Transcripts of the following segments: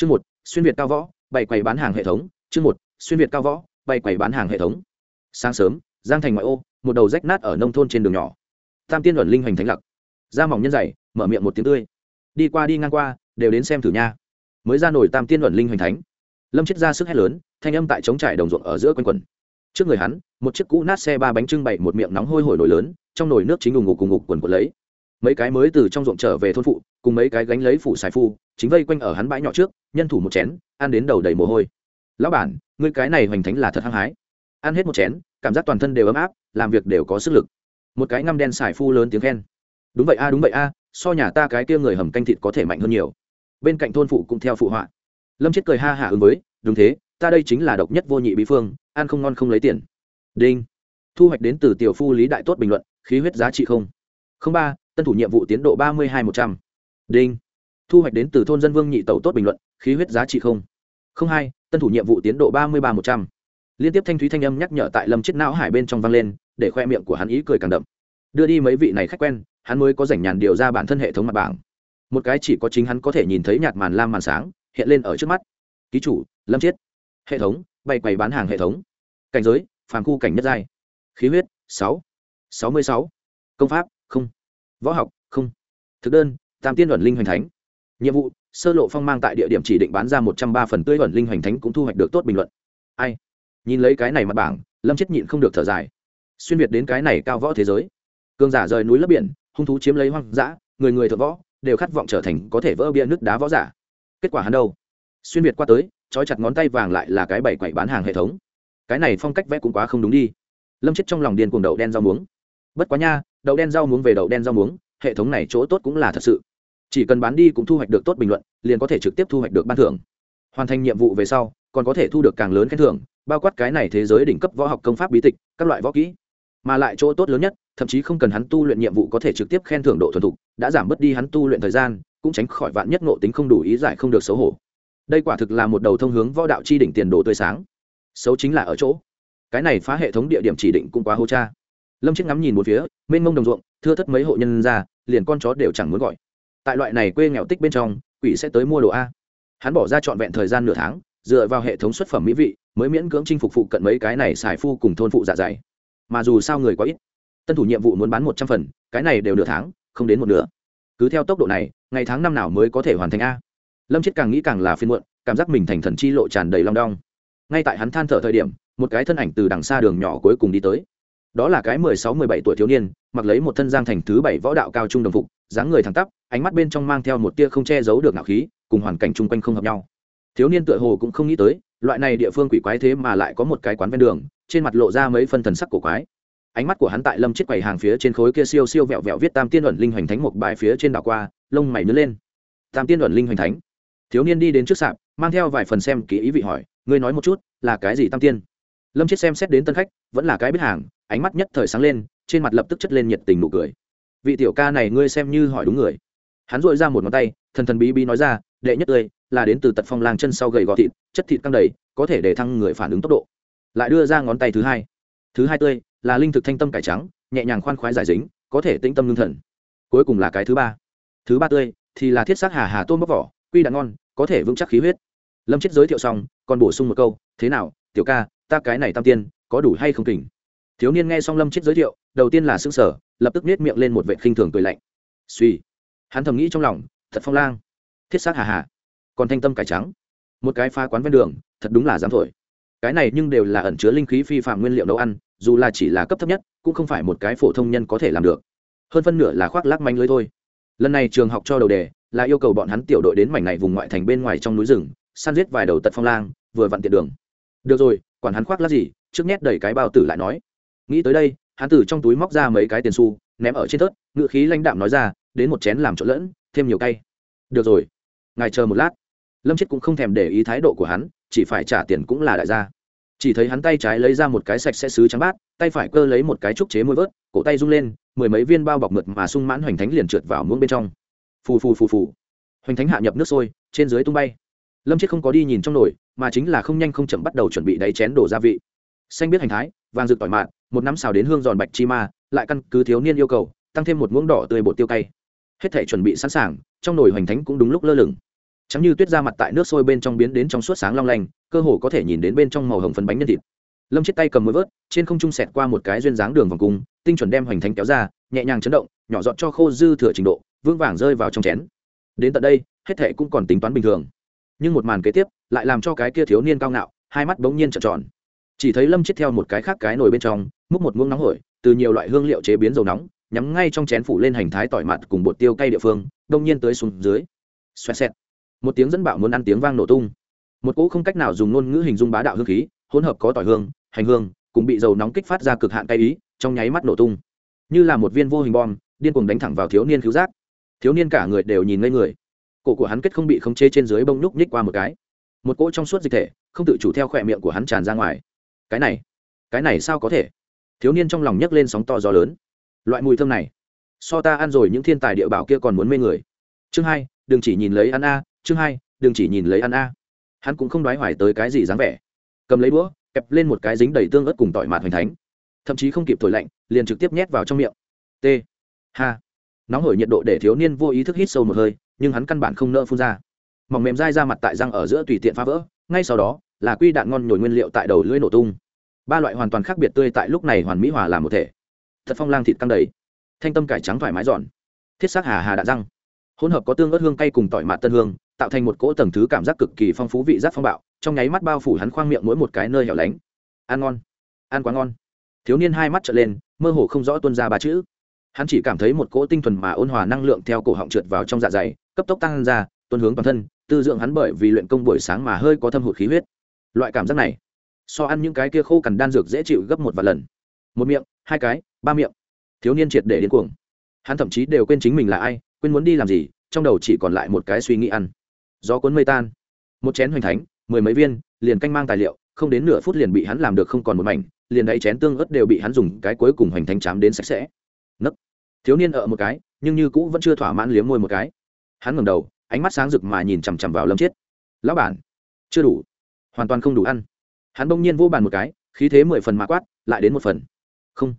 chương một, xuyên việt cao võ, bày quầy bán hàng hệ thống. Chương một, xuyên việt cao võ, bày quầy bán hàng hệ thống. Sáng sớm, giang thành ngoại ô, một đầu rách nát ở nông thôn trên đường nhỏ. Tam tiên luận linh hoành thánh lặc. Da mỏng nhân dày, mở miệng một tiếng tươi. Đi qua đi ngang qua, đều đến xem thử nha. Mới ra nổi tam tiên luận linh hoành thánh. Lâm chết ra sức hét lớn, thanh âm tại trống trải đồng ruộng ở giữa quanh quần. Trước người hắn, một chiếc cũ nát xe ba bánh trưng bày một miệng nóng hôi hổi nổi lớn, trong nồi nước chính ủng ngục cùng ngục quần quần lấy. Mấy cái mới từ trong ruộng trở về thôn phụ, cùng mấy cái gánh lấy phủ xài phu chính vây quanh ở hắn bãi nhỏ trước, nhân thủ một chén, ăn đến đầu đầy mồ hôi. Lão bản, ngươi cái này hoành thánh là thật hăng hái. Ăn hết một chén, cảm giác toàn thân đều ấm áp, làm việc đều có sức lực. Một cái ngăm đen xài phu lớn tiếng khen. Đúng vậy a, đúng vậy a, so nhà ta cái kia người hầm canh thịt có thể mạnh hơn nhiều. Bên cạnh thôn phụ cũng theo phụ họa. Lâm chết cười ha hả ứng với, đúng thế, ta đây chính là độc nhất vô nhị bí phương, ăn không ngon không lấy tiền. Đinh. Thu hoạch đến từ tiểu phu lý đại tốt bình luận, khí huyết giá trị không. Không ba, tân thủ nhiệm vụ tiến độ ba mươi hai một trăm. Đinh thu hoạch đến từ thôn dân vương nhị tẩu tốt bình luận, khí huyết giá trị không. Không hai, tân thủ nhiệm vụ tiến độ ba mươi ba một trăm. Liên tiếp thanh thúy thanh âm nhắc nhở tại lâm chết não hải bên trong vang lên, để khoe miệng của hắn ý cười càng đậm. Đưa đi mấy vị này khách quen, hắn mới có rảnh nhàn điều ra bản thân hệ thống mặt bảng. Một cái chỉ có chính hắn có thể nhìn thấy nhạt màn lam màn sáng, hiện lên ở trước mắt. Ký chủ, lâm chiết hệ thống, bày quầy bán hàng hệ thống. Cảnh giới, phàm khu cảnh nhất giai. Khí huyết, sáu. Sáu mươi sáu. Công pháp, không. Võ học, không. Thực đơn, tam tiên luận linh hoành thánh nhiệm vụ, sơ lộ phong mang tại địa điểm chỉ định bán ra một trăm ba phần tươi luận linh hoành thánh cũng thu hoạch được tốt bình luận. Ai? Nhìn lấy cái này mặt bảng, lâm chết nhịn không được thở dài. Xuyên việt đến cái này cao võ thế giới. Cường giả rời núi lấp biển, hung thú chiếm lấy hoang dã, người người thợ võ, đều khát vọng trở thành có thể vỡ bia nước đá võ giả. Kết quả hắn đâu? Xuyên việt qua tới, trói chặt ngón tay vàng lại là cái bảy quậy bán hàng hệ thống. Cái này phong cách vẽ cũng quá không đúng đi. Lâm chết trong lòng điên cuồng đậu đen rau muống. Bất quá nha, đậu đen rau muống về đậu đen rau muống, hệ thống này chỗ tốt cũng là thật sự chỉ cần bán đi cũng thu hoạch được tốt bình luận, liền có thể trực tiếp thu hoạch được ban thưởng. Hoàn thành nhiệm vụ về sau, còn có thể thu được càng lớn khen thưởng, bao quát cái này thế giới đỉnh cấp võ học công pháp bí tịch, các loại võ kỹ. Mà lại chỗ tốt lớn nhất, thậm chí không cần hắn tu luyện nhiệm vụ có thể trực tiếp khen thưởng độ thuần thục, đã giảm bớt đi hắn tu luyện thời gian, cũng tránh khỏi vạn nhất ngộ tính không đủ ý giải không được xấu hổ. Đây quả thực là một đầu thông hướng võ đạo chi đỉnh tiền đồ tươi sáng. Xấu chính là ở chỗ, cái này phá hệ thống địa điểm chỉ định cũng quá hô cha. Lâm chiếc ngắm nhìn một phía, mênh mông đồng ruộng, thưa thất mấy hộ nhân ra, liền con chó đều chẳng muốn gọi tại loại này quê nghèo tích bên trong, quỷ sẽ tới mua đồ a. Hắn bỏ ra trọn vẹn thời gian nửa tháng, dựa vào hệ thống xuất phẩm mỹ vị, mới miễn cưỡng chinh phục phụ cận mấy cái này xài phu cùng thôn phụ dạ dày. Mà dù sao người quá ít, tân thủ nhiệm vụ muốn bán một trăm phần, cái này đều nửa tháng, không đến một nửa. Cứ theo tốc độ này, ngày tháng năm nào mới có thể hoàn thành a. Lâm chết càng nghĩ càng là phiên muộn, cảm giác mình thành thần chi lộ tràn đầy long đong. Ngay tại hắn than thở thời điểm, một cái thân ảnh từ đằng xa đường nhỏ cuối cùng đi tới đó là cái mười sáu, mười bảy tuổi thiếu niên, mặc lấy một thân giang thành thứ bảy võ đạo cao trung đồng phục, dáng người thẳng tắp, ánh mắt bên trong mang theo một tia không che giấu được ngạo khí, cùng hoàn cảnh chung quanh không hợp nhau. Thiếu niên tựa hồ cũng không nghĩ tới, loại này địa phương quỷ quái thế mà lại có một cái quán ven đường, trên mặt lộ ra mấy phân thần sắc cổ quái. Ánh mắt của hắn tại lâm chiếc quầy hàng phía trên khối kia siêu siêu vẹo vẹo viết tam tiên ẩn linh hoành thánh một bài phía trên đảo qua, lông mày nhớ lên. Tam tiên ẩn linh hoành thánh. Thiếu niên đi đến trước sạp, mang theo vài phần xem kỹ ý vị hỏi, ngươi nói một chút, là cái gì tam tiên? Lâm chiết xem xét đến tân khách, vẫn là cái biết hàng ánh mắt nhất thời sáng lên, trên mặt lập tức chất lên nhiệt tình nụ cười. Vị tiểu ca này ngươi xem như hỏi đúng người. Hắn dội ra một ngón tay, thần thần bí bí nói ra, đệ nhất tươi, là đến từ tật phong lang chân sau gầy gò thịt, chất thịt căng đầy, có thể để thăng người phản ứng tốc độ. Lại đưa ra ngón tay thứ hai. Thứ hai tươi, là linh thực thanh tâm cải trắng, nhẹ nhàng khoan khoái giải dính, có thể tĩnh tâm lương thần. Cuối cùng là cái thứ ba. Thứ ba tươi, thì là thiết xác hà hà tôm bóc vỏ, quy đạn ngon, có thể vững chắc khí huyết. Lâm chết giới thiệu xong, còn bổ sung một câu, thế nào, tiểu ca, ta cái này tam tiên, có đủ hay không kỉnh thiếu niên nghe xong lâm chết giới thiệu, đầu tiên là s ư n g sở lập tức nết miệng lên một vệ khinh thường cười lạnh. Suy hắn thầm nghĩ trong lòng, thật phong lang, thiết xác hà hà, còn thanh tâm cải trắng. Một cái pha quán ven đường, thật đúng là dám thổi. Cái này nhưng đều là ẩn chứa linh khí phi phạm nguyên liệu nấu ăn, dù là chỉ là cấp thấp nhất, cũng không phải một cái phổ thông nhân có thể làm được. Hơn phân nửa là khoác lác manh lưới thôi. Lần này trường học cho đầu đề, là yêu cầu bọn hắn tiểu đội đến mảnh này vùng ngoại thành bên ngoài trong núi rừng, săn giết vài đầu tật phong lang, vừa vặn tiện đường. Được rồi, quản hắn khoác lác gì, trước nét đầy cái bao tử lại nói nghĩ tới đây, hắn từ trong túi móc ra mấy cái tiền xu, ném ở trên tớt ngự khí lãnh đạm nói ra, đến một chén làm trộn lẫn, thêm nhiều cay. Được rồi, ngài chờ một lát. Lâm chết cũng không thèm để ý thái độ của hắn, chỉ phải trả tiền cũng là đại gia. Chỉ thấy hắn tay trái lấy ra một cái sạch sẽ xứ trắng bát, tay phải cơ lấy một cái trúc chế môi vớt, cổ tay rung lên, mười mấy viên bao bọc mượt mà sung mãn hoành thánh liền trượt vào muỗng bên trong. Phù phù phù phù. Hoành thánh hạ nhập nước sôi, trên dưới tung bay. Lâm chết không có đi nhìn trong nồi, mà chính là không nhanh không chậm bắt đầu chuẩn bị đáy chén đổ gia vị xanh biết hành thái, vàng rực tỏi mạn một nắm xào đến hương giòn bạch chi ma, lại căn cứ thiếu niên yêu cầu, tăng thêm một muỗng đỏ tươi bột tiêu cay. Hết thể chuẩn bị sẵn sàng, trong nồi hoành thánh cũng đúng lúc lơ lửng. Chẳng như tuyết ra mặt tại nước sôi bên trong biến đến trong suốt sáng long lanh, cơ hồ có thể nhìn đến bên trong màu hồng phấn bánh nhân thịt. Lâm chết tay cầm mũi vớt, trên không trung sẹt qua một cái duyên dáng đường vòng cung, tinh chuẩn đem hoành thánh kéo ra, nhẹ nhàng chấn động, nhỏ dọn cho khô dư thừa trình độ, vững vàng rơi vào trong chén. Đến tận đây, hết thệ cũng còn tính toán bình thường. Nhưng một màn kế tiếp, lại làm cho cái kia thiếu niên cao ngạo, hai mắt bỗng nhiên trợn tròn chỉ thấy lâm chết theo một cái khác cái nồi bên trong, múc một muỗng nóng hổi, từ nhiều loại hương liệu chế biến dầu nóng, nhắm ngay trong chén phủ lên hành thái tỏi mặt cùng bột tiêu cay địa phương, đông nhiên tới xuống dưới. Xoẹt xẹt. Một tiếng dẫn bạo muốn ăn tiếng vang nổ tung. Một cỗ không cách nào dùng ngôn ngữ hình dung bá đạo hương khí, hỗn hợp có tỏi hương, hành hương, cùng bị dầu nóng kích phát ra cực hạn cay ý, trong nháy mắt nổ tung. Như là một viên vô hình bom, điên cuồng đánh thẳng vào thiếu niên cứu giác. Thiếu niên cả người đều nhìn ngây người. Cổ của hắn kết không bị khống chế trên dưới bông nhúc nhích qua một cái. Một cỗ trong suốt dịch thể, không tự chủ theo khỏe miệng của hắn tràn ra ngoài cái này cái này sao có thể? Thiếu niên trong lòng nhấc lên sóng to gió lớn. Loại mùi thơm này, so ta ăn rồi những thiên tài địa bảo kia còn muốn mê người. Chương hai, đừng chỉ nhìn lấy ăn a, chương hai, đừng chỉ nhìn lấy ăn a. Hắn cũng không đoái hoài tới cái gì dáng vẻ. Cầm lấy đũa, kẹp lên một cái dính đầy tương ớt cùng tỏi mạt hoành thánh. Thậm chí không kịp thổi lạnh, liền trực tiếp nhét vào trong miệng. T ha nóng hổi nhiệt độ để thiếu niên vô ý thức hít sâu một hơi, nhưng hắn căn bản không nỡ phun ra. Mỏng mềm dai ra mặt tại răng ở giữa tùy tiện phá vỡ, ngay sau đó là quy đạn ngon nhồi nguyên liệu tại đầu lưỡi nổ tung. Ba loại hoàn toàn khác biệt tươi tại lúc này hoàn mỹ hòa làm một thể. Thật phong lang thịt căng đầy. Thanh tâm cải trắng thoải mái giòn thiết xác hà hà đạn răng. Hỗn hợp có tương ớt hương cay cùng tỏi mạt tân hương, tạo thành một cỗ tầng thứ cảm giác cực kỳ phong phú vị giác phong bạo, trong nháy mắt bao phủ hắn khoang miệng mỗi một cái nơi hẻo lánh. Ăn ngon. Ăn quá ngon. Thiếu niên hai mắt trở lên, mơ hồ không rõ tuân ra ba chữ. Hắn chỉ cảm thấy một cỗ tinh thuần mà ôn hòa năng lượng theo cổ họng trượt vào trong dạ dày, cấp tốc tăng ra tuân hướng toàn thân, tư dưỡng hắn bởi vì luyện công buổi sáng mà hơi có thâm hụt khí huyết loại cảm giác này. So ăn những cái kia khô cằn đan dược dễ chịu gấp một vài lần. Một miệng, hai cái, ba miệng. Thiếu niên triệt để điên cuồng. Hắn thậm chí đều quên chính mình là ai, quên muốn đi làm gì, trong đầu chỉ còn lại một cái suy nghĩ ăn. Gió cuốn mây tan. Một chén hoành thánh, mười mấy viên, liền canh mang tài liệu, không đến nửa phút liền bị hắn làm được không còn một mảnh, liền đáy chén tương ớt đều bị hắn dùng cái cuối cùng hoành thánh chám đến sạch sẽ. Nấc. Thiếu niên ở một cái, nhưng như cũ vẫn chưa thỏa mãn liếm môi một cái. Hắn ngẩng đầu, ánh mắt sáng rực mà nhìn chằm chằm vào lâm chiết. Lão bản, chưa đủ hoàn toàn không đủ ăn. Hắn bỗng nhiên vô bàn một cái, khí thế mười phần mã quát, lại đến một phần. Không,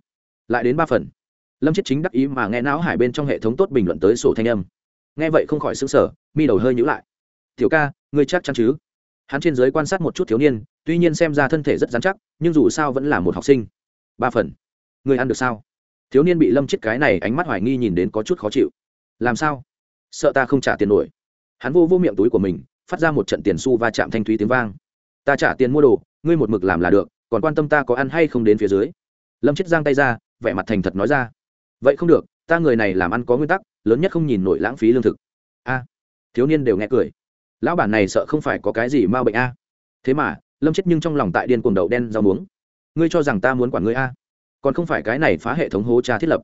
lại đến ba phần. Lâm chết chính đắc ý mà nghe não hải bên trong hệ thống tốt bình luận tới sổ thanh âm. Nghe vậy không khỏi xứng sở mi đầu hơi nhữ lại. Tiểu ca, ngươi chắc chắn chứ? Hắn trên giới quan sát một chút thiếu niên, tuy nhiên xem ra thân thể rất dán chắc, nhưng dù sao vẫn là một học sinh. Ba phần. Ngươi ăn được sao? Thiếu niên bị lâm chết cái này ánh mắt hoài nghi nhìn đến có chút khó chịu. Làm sao? Sợ ta không trả tiền nổi. Hắn vô vô miệng túi của mình, phát ra một trận tiền xu va chạm thanh thúy tiếng vang ta trả tiền mua đồ, ngươi một mực làm là được, còn quan tâm ta có ăn hay không đến phía dưới. Lâm chết giang tay ra, vẻ mặt thành thật nói ra. Vậy không được, ta người này làm ăn có nguyên tắc, lớn nhất không nhìn nổi lãng phí lương thực. A. Thiếu niên đều nghe cười. Lão bản này sợ không phải có cái gì m a bệnh a. Thế mà, lâm chết nhưng trong lòng tại điên cuồng đầu đen rau muống. Ngươi cho rằng ta muốn quản ngươi a? Còn không phải cái này phá hệ thống hố tra thiết lập.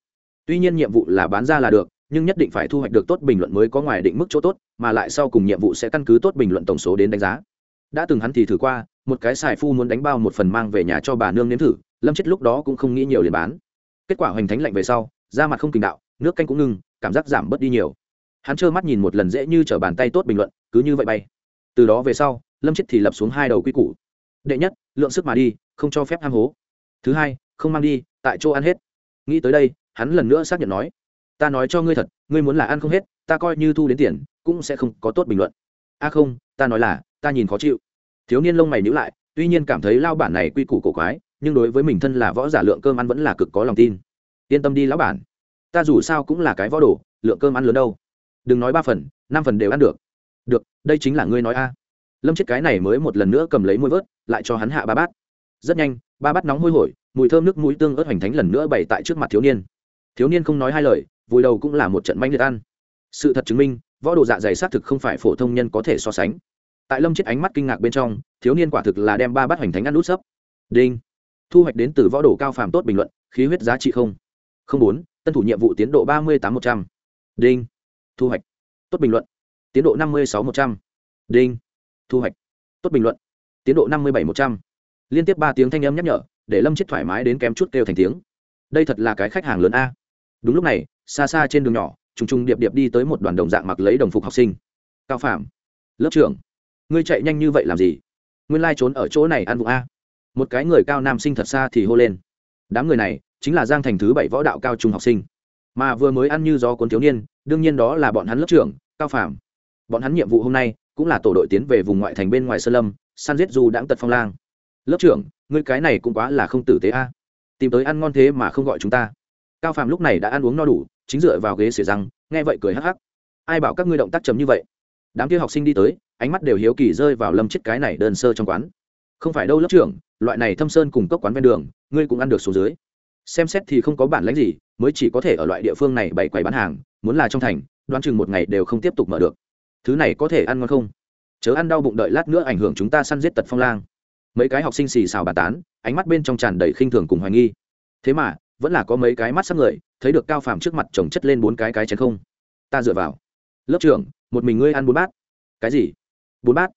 Tuy nhiên nhiệm vụ là bán ra là được, nhưng nhất định phải thu hoạch được tốt bình luận mới có ngoài định mức chỗ tốt, mà lại sau cùng nhiệm vụ sẽ căn cứ tốt bình luận tổng số đến đánh giá đã từng hắn thì thử qua, một cái xài phu muốn đánh bao một phần mang về nhà cho bà nương nếm thử, lâm chết lúc đó cũng không nghĩ nhiều liền bán. Kết quả hoành thánh lạnh về sau, da mặt không kình đạo, nước canh cũng ngưng cảm giác giảm bớt đi nhiều. Hắn trơ mắt nhìn một lần dễ như t r ở bàn tay tốt bình luận, cứ như vậy bay. Từ đó về sau, lâm chết thì lập xuống hai đầu quy củ. Đệ nhất, lượng sức mà đi, không cho phép ham hố. Thứ hai, không mang đi, tại chỗ ăn hết. Nghĩ tới đây, hắn lần nữa xác nhận nói, ta nói cho ngươi thật, ngươi muốn là ăn không hết, ta coi như thu đến tiền, cũng sẽ không có tốt bình luận. A không, ta nói là ta nhìn khó chịu. Thiếu niên lông mày nhữ lại, tuy nhiên cảm thấy lao bản này quy củ cổ quái, nhưng đối với mình thân là võ giả lượng cơm ăn vẫn là cực có lòng tin. Yên tâm đi lão bản. Ta dù sao cũng là cái võ đồ, lượng cơm ăn lớn đâu. Đừng nói ba phần, năm phần đều ăn được. Được, đây chính là ngươi nói a. Lâm chết cái này mới một lần nữa cầm lấy môi vớt, lại cho hắn hạ ba bát. Rất nhanh, ba bát nóng hôi hổi, mùi thơm nước mũi tương ớt hoành thánh lần nữa bày tại trước mặt thiếu niên. Thiếu niên không nói hai lời, vùi đầu cũng là một trận manh liệt ăn. Sự thật chứng minh, võ đồ dạ dày xác thực không phải phổ thông nhân có thể so sánh tại lâm chết ánh mắt kinh ngạc bên trong, thiếu niên quả thực là đem ba bát hoành thánh ăn nút sấp. Đinh. Thu hoạch đến từ võ đồ cao phàm tốt bình luận, khí huyết giá trị không. Không bốn, tân thủ nhiệm vụ tiến độ ba mươi tám một trăm. Đinh. Thu hoạch. Tốt bình luận. Tiến độ năm mươi sáu một trăm. Đinh. Thu hoạch. Tốt bình luận. Tiến độ năm mươi bảy một trăm. Liên tiếp ba tiếng thanh âm nhắc nhở, để lâm chết thoải mái đến kém chút kêu thành tiếng. Đây thật là cái khách hàng lớn a. Đúng lúc này, xa xa trên đường nhỏ t r ù n g t r ù n g điệp điệp đi tới một đoàn đồng dạng mặc lấy đồng phục học sinh. Cao phạm lớp trưởng ngươi chạy nhanh như vậy làm gì? Nguyên lai trốn ở chỗ này ăn vụ a. Một cái người cao nam sinh thật xa thì hô lên. Đám người này chính là giang thành thứ bảy võ đạo cao trung học sinh. Mà vừa mới ăn như do cuốn thiếu niên, đương nhiên đó là bọn hắn lớp trưởng, cao phạm bọn hắn nhiệm vụ hôm nay cũng là tổ đội tiến về vùng ngoại thành bên ngoài sơn lâm, săn giết du đãng tật phong lang. Lớp trưởng, ngươi cái này cũng quá là không tử tế a. Tìm tới ăn ngon thế mà không gọi chúng ta. Cao phàm lúc này đã ăn uống no đủ, chính dựa vào ghế xỉa răng, nghe vậy cười hắc hắc. Ai bảo các ngươi động tác chấm như vậy? Đám kia học sinh đi tới, ánh mắt đều hiếu kỳ rơi vào lâm chết cái này đơn sơ trong quán. Không phải đâu lớp trưởng, loại này thâm sơn cùng cốc quán ven đường, ngươi cũng ăn được số dưới. Xem xét thì không có bản lãnh gì, mới chỉ có thể ở loại địa phương này bày quầy bán hàng, muốn là trong thành, đoán chừng một ngày đều không tiếp tục mở được. Thứ này có thể ăn ngon không? Chớ ăn đau bụng đợi lát nữa ảnh hưởng chúng ta săn giết tật phong lang. Mấy cái học sinh xì xào bà tán, ánh mắt bên trong tràn đầy khinh thường cùng hoài nghi. Thế mà, vẫn là có mấy cái mắt sắc người, thấy được cao phàm trước mặt chồng chất lên bốn cái cái chén không. Ta dựa vào. Lớp trưởng một mình ngươi ăn bốn bát. Cái gì? Bốn bát?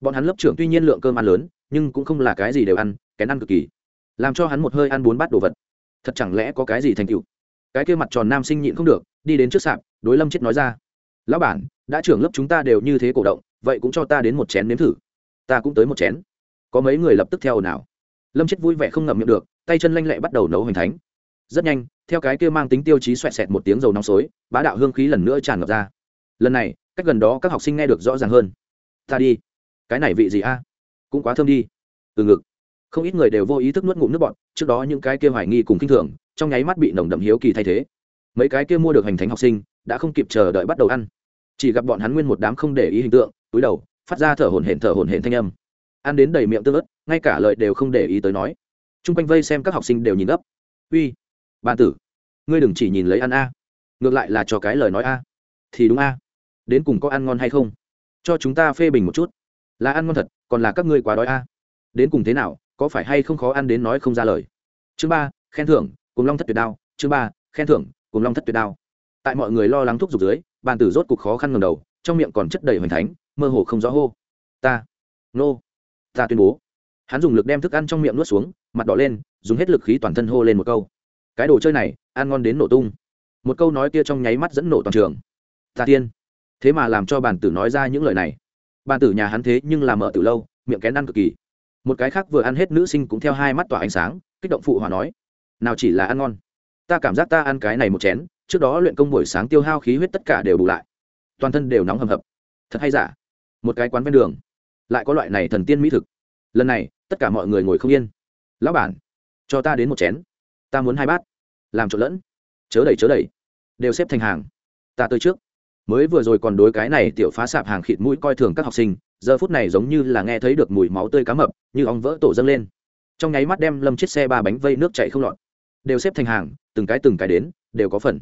Bọn hắn lớp trưởng tuy nhiên lượng cơm ăn lớn, nhưng cũng không là cái gì đều ăn, kén ăn cực kỳ. Làm cho hắn một hơi ăn bốn bát đồ vật. Thật chẳng lẽ có cái gì thành tựu? Cái kia mặt tròn nam sinh nhịn không được, đi đến trước sạp, đối lâm chết nói ra. Lão bản, đã trưởng lớp chúng ta đều như thế cổ động, vậy cũng cho ta đến một chén nếm thử. Ta cũng tới một chén. Có mấy người lập tức theo nào lâm chết vui vẻ không ngậm miệng được, tay chân lanh lẹ bắt đầu nấu hoành thánh. Rất nhanh, theo cái kia mang tính tiêu chí xoẹt xẹt một tiếng dầu nóng xối, bá đạo hương khí lần nữa tràn ngập ra. Lần này cách gần đó các học sinh nghe được rõ ràng hơn. Ta đi. Cái này vị gì a? Cũng quá thơm đi. Từ ngực. Không ít người đều vô ý thức nuốt ngụm nước bọt, trước đó những cái kia hoài nghi cùng k i n h thường, trong nháy mắt bị nồng đậm hiếu kỳ thay thế. Mấy cái kia mua được hành thánh học sinh, đã không kịp chờ đợi bắt đầu ăn. Chỉ gặp bọn hắn nguyên một đám không để ý hình tượng, túi đầu, phát ra thở hồn hển, thở hồn hển thanh âm. Ăn đến đầy miệng tương ớt, ngay cả lời đều không để ý tới nói. T r u n g quanh vây xem các học sinh đều nhìn gấp. Uy ban tử, ngươi đừng chỉ nhìn lấy ăn a. Ngược lại là cho cái lời nói a. Thì đúng a đến cùng có ăn ngon hay không? Cho chúng ta phê bình một chút. Là ăn ngon thật, còn là các ngươi quá đói a? Đến cùng thế nào, có phải hay không khó ăn đến nói không ra lời? Chương ba, khen thưởng, cùng long thất tuyệt đao. Chương ba, khen thưởng, cùng long thất tuyệt đao. Tại mọi người lo lắng thúc giục dưới, bàn tử rốt cục khó khăn ngầm đầu, trong miệng còn chất đầy hoành thánh, mơ hồ không rõ hô. Ta, nô, ta tuyên bố. Hắn dùng lực đem thức ăn trong miệng nuốt xuống, mặt đỏ lên, dùng hết lực khí toàn thân hô lên một câu. Cái đồ chơi này, ăn ngon đến nổ tung. Một câu nói kia trong nháy mắt dẫn nổ toàn trường. Ta tiên thế mà làm cho bản tử nói ra những lời này. Bản tử nhà hắn thế nhưng làm mở từ lâu, miệng kén ăn cực kỳ. Một cái khác vừa ăn hết nữ sinh cũng theo hai mắt tỏa ánh sáng, kích động phụ hòa nói, nào chỉ là ăn ngon. Ta cảm giác ta ăn cái này một chén, trước đó luyện công buổi sáng tiêu hao khí huyết tất cả đều bù lại. Toàn thân đều nóng hầm hập. Thật hay giả? Một cái quán ven đường, lại có loại này thần tiên mỹ thực. Lần này, tất cả mọi người ngồi không yên. Lão bản, cho ta đến một chén. Ta muốn hai bát. Làm trộn lẫn. Chớ đẩy chớ đẩy. Đều xếp thành hàng. Ta tới trước mới vừa rồi còn đối cái này tiểu phá sạp hàng khịt mũi coi thường các học sinh, giờ phút này giống như là nghe thấy được mùi máu tươi cá mập, như ong vỡ tổ dâng lên. Trong nháy mắt đem lâm chết xe ba bánh vây nước chạy không lọt. Đều xếp thành hàng, từng cái từng cái đến, đều có phần.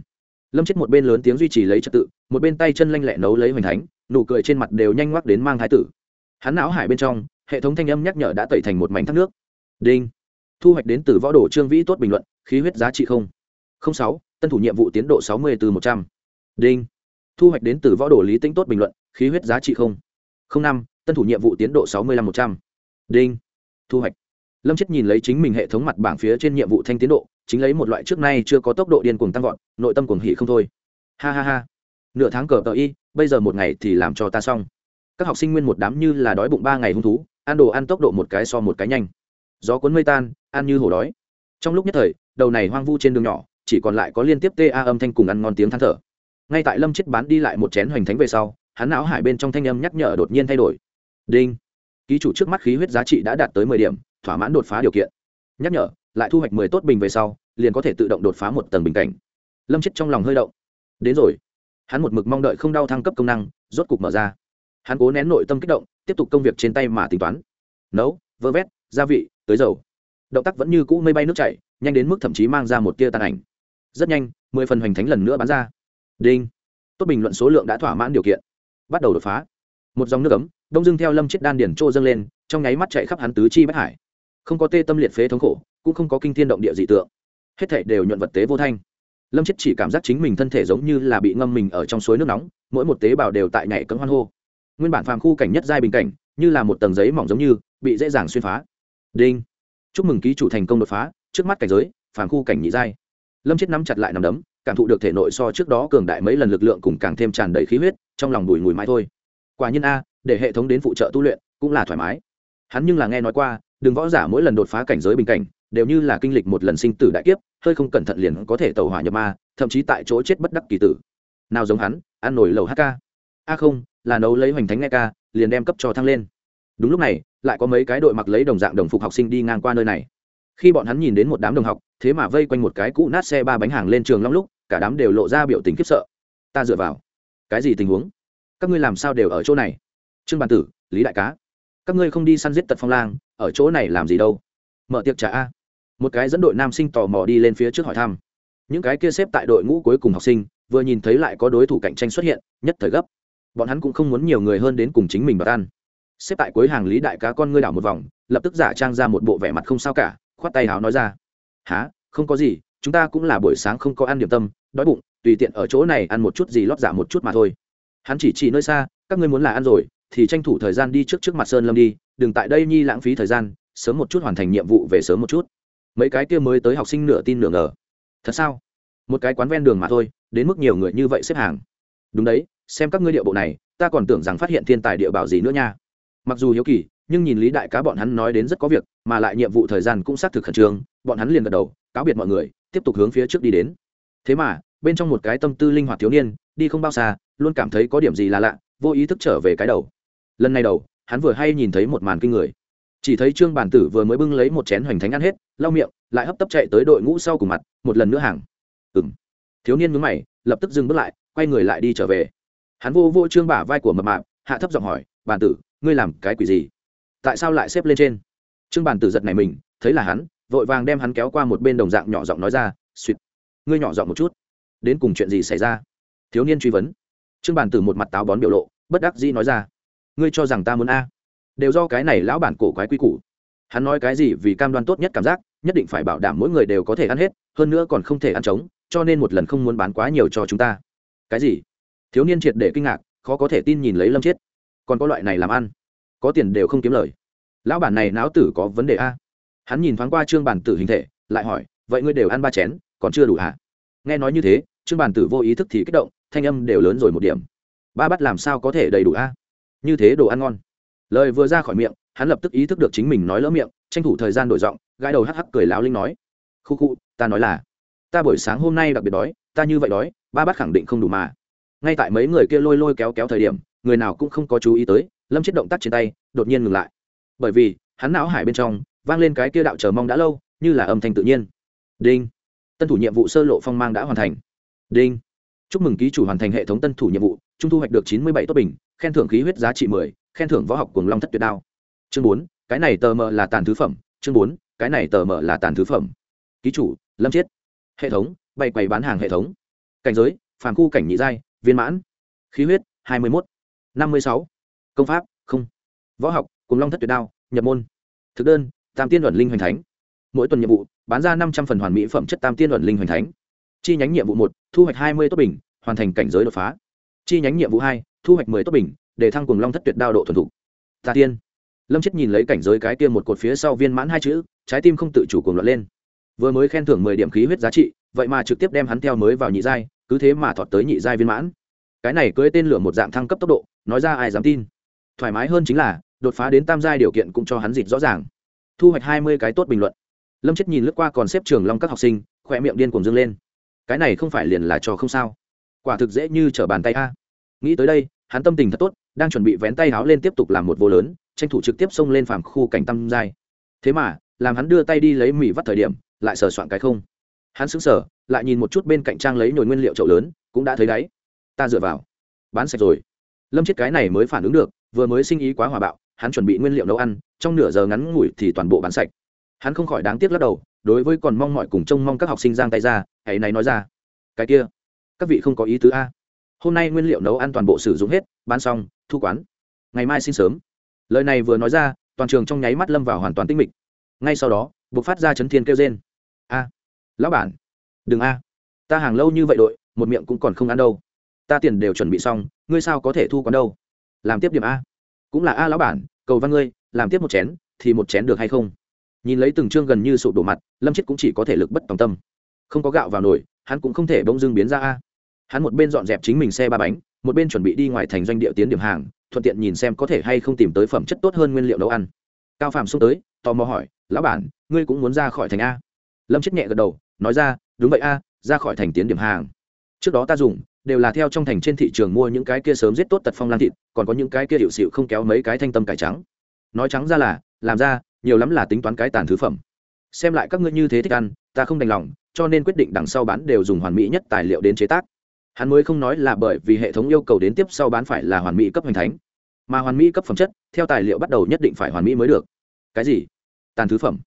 Lâm chết một bên lớn tiếng duy trì lấy trật tự, một bên tay chân lanh lẹ nấu lấy hoành thánh, nụ cười trên mặt đều nhanh ngoắc đến mang thái tử. Hắn não hải bên trong, hệ thống thanh âm nhắc nhở đã tẩy thành một mảnh thác nước. Đinh. Thu hoạch đến từ võ đồ trương vĩ tốt bình luận, khí huyết giá trị không. Sáu, tân thủ nhiệm vụ tiến độ sáu mươi từ một trăm. Đinh thu hoạch đến từ võ đồ lý tính tốt bình luận, khí huyết giá trị không. Năm, tân thủ nhiệm vụ tiến độ sáu mươi năm một trăm. Đinh. Thu hoạch. Lâm chết nhìn lấy chính mình hệ thống mặt bảng phía trên nhiệm vụ thanh tiến độ, chính lấy một loại trước nay chưa có tốc độ điên cuồng tăng vọt, nội tâm cuồng hỉ không thôi. Ha ha ha. Nửa tháng cờ tờ y, bây giờ một ngày thì làm cho ta xong. Các học sinh nguyên một đám như là đói bụng ba ngày hung thú, ăn đồ ăn tốc độ một cái so một cái nhanh. Gió cuốn mây tan, ăn như hổ đói. Trong lúc nhất thời, đầu này hoang vu trên đường nhỏ, chỉ còn lại có liên tiếp ta âm thanh cùng ăn ngon tiếng than thở ngay tại lâm chết bán đi lại một chén hoành thánh về sau, hắn não hải bên trong thanh âm nhắc nhở đột nhiên thay đổi. Đinh. Ký chủ trước mắt khí huyết giá trị đã đạt tới mười điểm, thỏa mãn đột phá điều kiện. Nhắc nhở, lại thu hoạch mười tốt bình về sau, liền có thể tự động đột phá một tầng bình cảnh. Lâm chết trong lòng hơi động. Đến rồi. Hắn một mực mong đợi không đau thăng cấp công năng, rốt cục mở ra. Hắn cố nén nội tâm kích động, tiếp tục công việc trên tay mà tính toán. Nấu, vơ vét, gia vị, tới dầu. Động tác vẫn như cũ mây bay nước chảy, nhanh đến mức thậm chí mang ra một tia tàn ảnh. Rất nhanh, mười phần hoành thánh lần nữa bán ra đinh. Tốt bình luận số lượng đã thỏa mãn điều kiện. Bắt đầu đột phá. Một dòng nước ấm, đông dưng theo lâm chết đan điển trô dâng lên, trong nháy mắt chạy khắp hắn tứ chi bất hải. Không có tê tâm liệt phế thống khổ, cũng không có kinh thiên động địa dị tượng. Hết thảy đều nhuận vật tế vô thanh. Lâm chết chỉ cảm giác chính mình thân thể giống như là bị ngâm mình ở trong suối nước nóng, mỗi một tế bào đều tại nhảy cấm hoan hô. Nguyên bản phàm khu cảnh nhất giai bình cảnh, như là một tầng giấy mỏng giống như, bị dễ dàng xuyên phá. Đinh. Chúc mừng ký chủ thành công đột phá, trước mắt cảnh giới, phàm khu cảnh nhị giai. Lâm chết nắm chặt lại nằm đấm cảm thụ được thể nội so trước đó cường đại mấy lần lực lượng cùng càng thêm tràn đầy khí huyết, trong lòng đùi ngùi mãi thôi. Quả nhiên a, để hệ thống đến phụ trợ tu luyện cũng là thoải mái. Hắn nhưng là nghe nói qua đường võ giả mỗi lần đột phá cảnh giới bình cảnh, đều như là kinh lịch một lần sinh tử đại kiếp, hơi không cẩn thận liền có thể tẩu hỏa nhập ma, thậm chí tại chỗ chết bất đắc kỳ tử. Nào giống hắn, ăn nổi lầu hk a không, là nấu lấy hoành thánh nghe ca, liền đem cấp cho thăng lên. Đúng lúc này, lại có mấy cái đội mặc lấy đồng dạng đồng phục học sinh đi ngang qua nơi này. Khi bọn hắn nhìn đến một đám đồng học, thế mà vây quanh một cái cũ nát xe ba bánh hàng lên trường long lúc cả đám đều lộ ra biểu tình khiếp sợ. Ta dựa vào. Cái gì tình huống? Các ngươi làm sao đều ở chỗ này? Trương bản tử, lý đại cá. Các ngươi không đi săn giết tật phong lang, ở chỗ này làm gì đâu? Mở tiệc trả a. Một cái dẫn đội nam sinh tò mò đi lên phía trước hỏi thăm. Những cái kia xếp tại đội ngũ cuối cùng học sinh, vừa nhìn thấy lại có đối thủ cạnh tranh xuất hiện, nhất thời gấp. Bọn hắn cũng không muốn nhiều người hơn đến cùng chính mình bật ăn. Xếp tại cuối hàng lý đại cá con ngươi đảo một vòng, lập tức giả trang ra một bộ vẻ mặt không sao cả, khoát tay háo nói ra. Há không có gì, chúng ta cũng là buổi sáng không có ăn điểm tâm đói bụng, tùy tiện ở chỗ này ăn một chút gì lót giả một chút mà thôi. Hắn chỉ chỉ nơi xa, các ngươi muốn là ăn rồi, thì tranh thủ thời gian đi trước trước mặt sơn lâm đi, đừng tại đây nhi lãng phí thời gian, sớm một chút hoàn thành nhiệm vụ về sớm một chút. Mấy cái kia mới tới học sinh nửa tin nửa ngờ. Thật sao? Một cái quán ven đường mà thôi, đến mức nhiều người như vậy xếp hàng. Đúng đấy, xem các ngươi địa bộ này, ta còn tưởng rằng phát hiện thiên tài địa bảo gì nữa nha. Mặc dù hiếu kỳ, nhưng nhìn lý đại cá bọn hắn nói đến rất có việc, mà lại nhiệm vụ thời gian cũng xác thực khẩn trương, bọn hắn liền gật đầu, cáo biệt mọi người, tiếp tục hướng phía trước đi đến thế mà, bên trong một cái tâm tư linh hoạt thiếu niên, đi không bao xa, luôn cảm thấy có điểm gì là lạ, vô ý thức trở về cái đầu. Lần này đầu, hắn vừa hay nhìn thấy một màn kinh người. Chỉ thấy trương bản tử vừa mới bưng lấy một chén hoành thánh ăn hết, lau miệng, lại hấp tấp chạy tới đội ngũ sau cùng mặt, một lần nữa hàng. Ừng thiếu niên mướn mày, lập tức dừng bước lại, quay người lại đi trở về. Hắn vô vô trương bả vai của mập mạp, hạ thấp giọng hỏi, bản tử, ngươi làm cái quỷ gì? Tại sao lại xếp lên trên? Trương bản tử giật này mình, thấy là hắn, vội vàng đem hắn kéo qua một bên đồng dạng nhỏ giọng nói ra suýt ngươi nhỏ giọng một chút. Đến cùng chuyện gì xảy ra? Thiếu niên truy vấn. Trương bản tử một mặt táo bón biểu lộ, bất đắc dĩ nói ra. Ngươi cho rằng ta muốn a? Đều do cái này lão bản cổ quái quy củ. Hắn nói cái gì vì cam đoan tốt nhất cảm giác, nhất định phải bảo đảm mỗi người đều có thể ăn hết, hơn nữa còn không thể ăn trống, cho nên một lần không muốn bán quá nhiều cho chúng ta. Cái gì? Thiếu niên triệt để kinh ngạc, khó có thể tin nhìn lấy lâm chết còn có loại này làm ăn, có tiền đều không kiếm lời. Lão bản này não tử có vấn đề a? Hắn nhìn thoáng qua trương bản tử hình thể, lại hỏi, vậy ngươi đều ăn ba chén còn chưa đủ hả? Nghe nói như thế, trương bản tử vô ý thức thì kích động, thanh âm đều lớn rồi một điểm. Ba bát làm sao có thể đầy đủ a? Như thế đồ ăn ngon. Lời vừa ra khỏi miệng, hắn lập tức ý thức được chính mình nói lỡ miệng, tranh thủ thời gian đổi giọng, gãi đầu hắc hắc cười láo linh nói. Khu khu, ta nói là, ta buổi sáng hôm nay đặc biệt đói, ta như vậy đói, ba bát khẳng định không đủ mà. Ngay tại mấy người kia lôi lôi kéo kéo thời điểm, người nào cũng không có chú ý tới, lâm chết động tác trên tay, đột nhiên ngừng lại. Bởi vì, hắn não hải bên trong, vang lên cái kia đạo chờ mong đã lâu, như là âm thanh tự nhiên. Đinh! Tân thủ nhiệm vụ sơ lộ phong mang đã hoàn thành. Đinh. Chúc mừng ký chủ hoàn thành hệ thống tân thủ nhiệm vụ, trung thu hoạch được chín mươi bảy tốt bình, khen thưởng khí huyết giá trị mười, khen thưởng võ học cùng long thất tuyệt đao. Chương bốn, cái này tờ mờ là tàn thứ phẩm. Chương bốn, cái này tờ mờ là tàn thứ phẩm. Ký chủ, lâm chiết. Hệ thống bày quầy bán hàng hệ thống. Cảnh giới, phàm khu cảnh nhị giai, viên mãn. Khí huyết, hai mươi một năm mươi sáu. Công pháp, không. Võ học cùng long thất tuyệt đao, nhập môn. Thực đơn, tam tiên luận linh hoành thánh mỗi tuần nhiệm vụ, bán ra năm trăm phần hoàn mỹ phẩm chất tam tiên luận linh hoành thánh. Chi nhánh nhiệm vụ một, thu hoạch hai mươi tốt bình, hoàn thành cảnh giới đột phá. Chi nhánh nhiệm vụ hai, thu hoạch mười tốt bình, để thăng cùng long thất tuyệt đao độ thuần thục. Tà tiên. Lâm chết nhìn lấy cảnh giới cái tiên một cột phía sau viên mãn hai chữ, trái tim không tự chủ cuồng loạn lên. Vừa mới khen thưởng mười điểm khí huyết giá trị, vậy mà trực tiếp đem hắn theo mới vào nhị giai, cứ thế mà thọt tới nhị giai viên mãn. Cái này cưới tên lửa một dạng thăng cấp tốc độ, nói ra ai dám tin. Thoải mái hơn chính là, đột phá đến tam giai điều kiện cũng cho hắn dịt rõ ràng. Thu hoạch hai mươi cái tốt bình luận lâm chết nhìn lướt qua còn xếp trường long các học sinh khỏe miệng điên cuồng dâng lên. Cái này không phải liền là trò không sao. Quả thực dễ như trở bàn tay a. Nghĩ tới đây, hắn tâm tình thật tốt, đang chuẩn bị vén tay háo lên tiếp tục làm một vô lớn, tranh thủ trực tiếp xông lên phàm khu cảnh tâm giai. Thế mà, làm hắn đưa tay đi lấy mì vắt thời điểm, lại sờ soạn cái không. Hắn sững sờ, lại nhìn một chút bên cạnh trang lấy nhồi nguyên liệu chậu lớn, cũng đã thấy đáy ta dựa vào. Bán sạch rồi. Lâm chết cái này mới phản ứng được, vừa mới sinh ý quá hòa bạo, hắn chuẩn bị nguyên liệu nấu ăn, trong nửa giờ ngắn ngủi thì toàn bộ bán sạch hắn không khỏi đáng tiếc lắc đầu, đối với còn mong mọi cùng trông mong các học sinh giang tay ra, hãy này nói ra. Cái kia, các vị không có ý tứ a. Hôm nay nguyên liệu nấu ăn toàn bộ sử dụng hết, bán xong, thu quán. Ngày mai xin sớm. Lời này vừa nói ra, toàn trường trong nháy mắt lâm vào hoàn toàn tinh mịch. Ngay sau đó buộc phát ra chấn thiên kêu trên a, lão bản, đừng a. Ta hàng lâu như vậy đội, một miệng cũng còn không ăn đâu. Ta tiền đều chuẩn bị xong, ngươi sao có thể thu quán đâu? Làm tiếp điểm a. Cũng là a, lão bản, cầu văn ngươi, làm tiếp một chén, thì một chén được hay không? Nhìn lấy từng chương gần như sụp đổ mặt, lâm chết cũng chỉ có thể lực bất tòng tâm. Không có gạo vào nồi, hắn cũng không thể bỗng dưng biến ra a. Hắn một bên dọn dẹp chính mình xe ba bánh, một bên chuẩn bị đi ngoài thành doanh địa tiến điểm hàng, thuận tiện nhìn xem có thể hay không tìm tới phẩm chất tốt hơn nguyên liệu nấu ăn. Cao phàm xông tới, tò mò hỏi, lão bản, ngươi cũng muốn ra khỏi thành a? Lâm chết nhẹ gật đầu, nói ra, đúng vậy a, ra khỏi thành tiến điểm hàng. Trước đó ta dùng, đều là theo trong thành trên thị trường mua những cái kia sớm giết tốt tật phong lan thịt, còn có những cái kia hiệu xịu không kéo mấy cái thanh tâm cải trắng. Nói trắng ra là, làm ra nhiều lắm là tính toán cái tàn thứ phẩm. Xem lại các ngươi như thế thích ăn, ta không đành lòng, cho nên quyết định đằng sau bán đều dùng hoàn mỹ nhất tài liệu đến chế tác. Hắn mới không nói là bởi vì hệ thống yêu cầu đến tiếp sau bán phải là hoàn mỹ cấp hoành thánh, mà hoàn mỹ cấp phẩm chất, theo tài liệu bắt đầu nhất định phải hoàn mỹ mới được. Cái gì? Tàn thứ phẩm.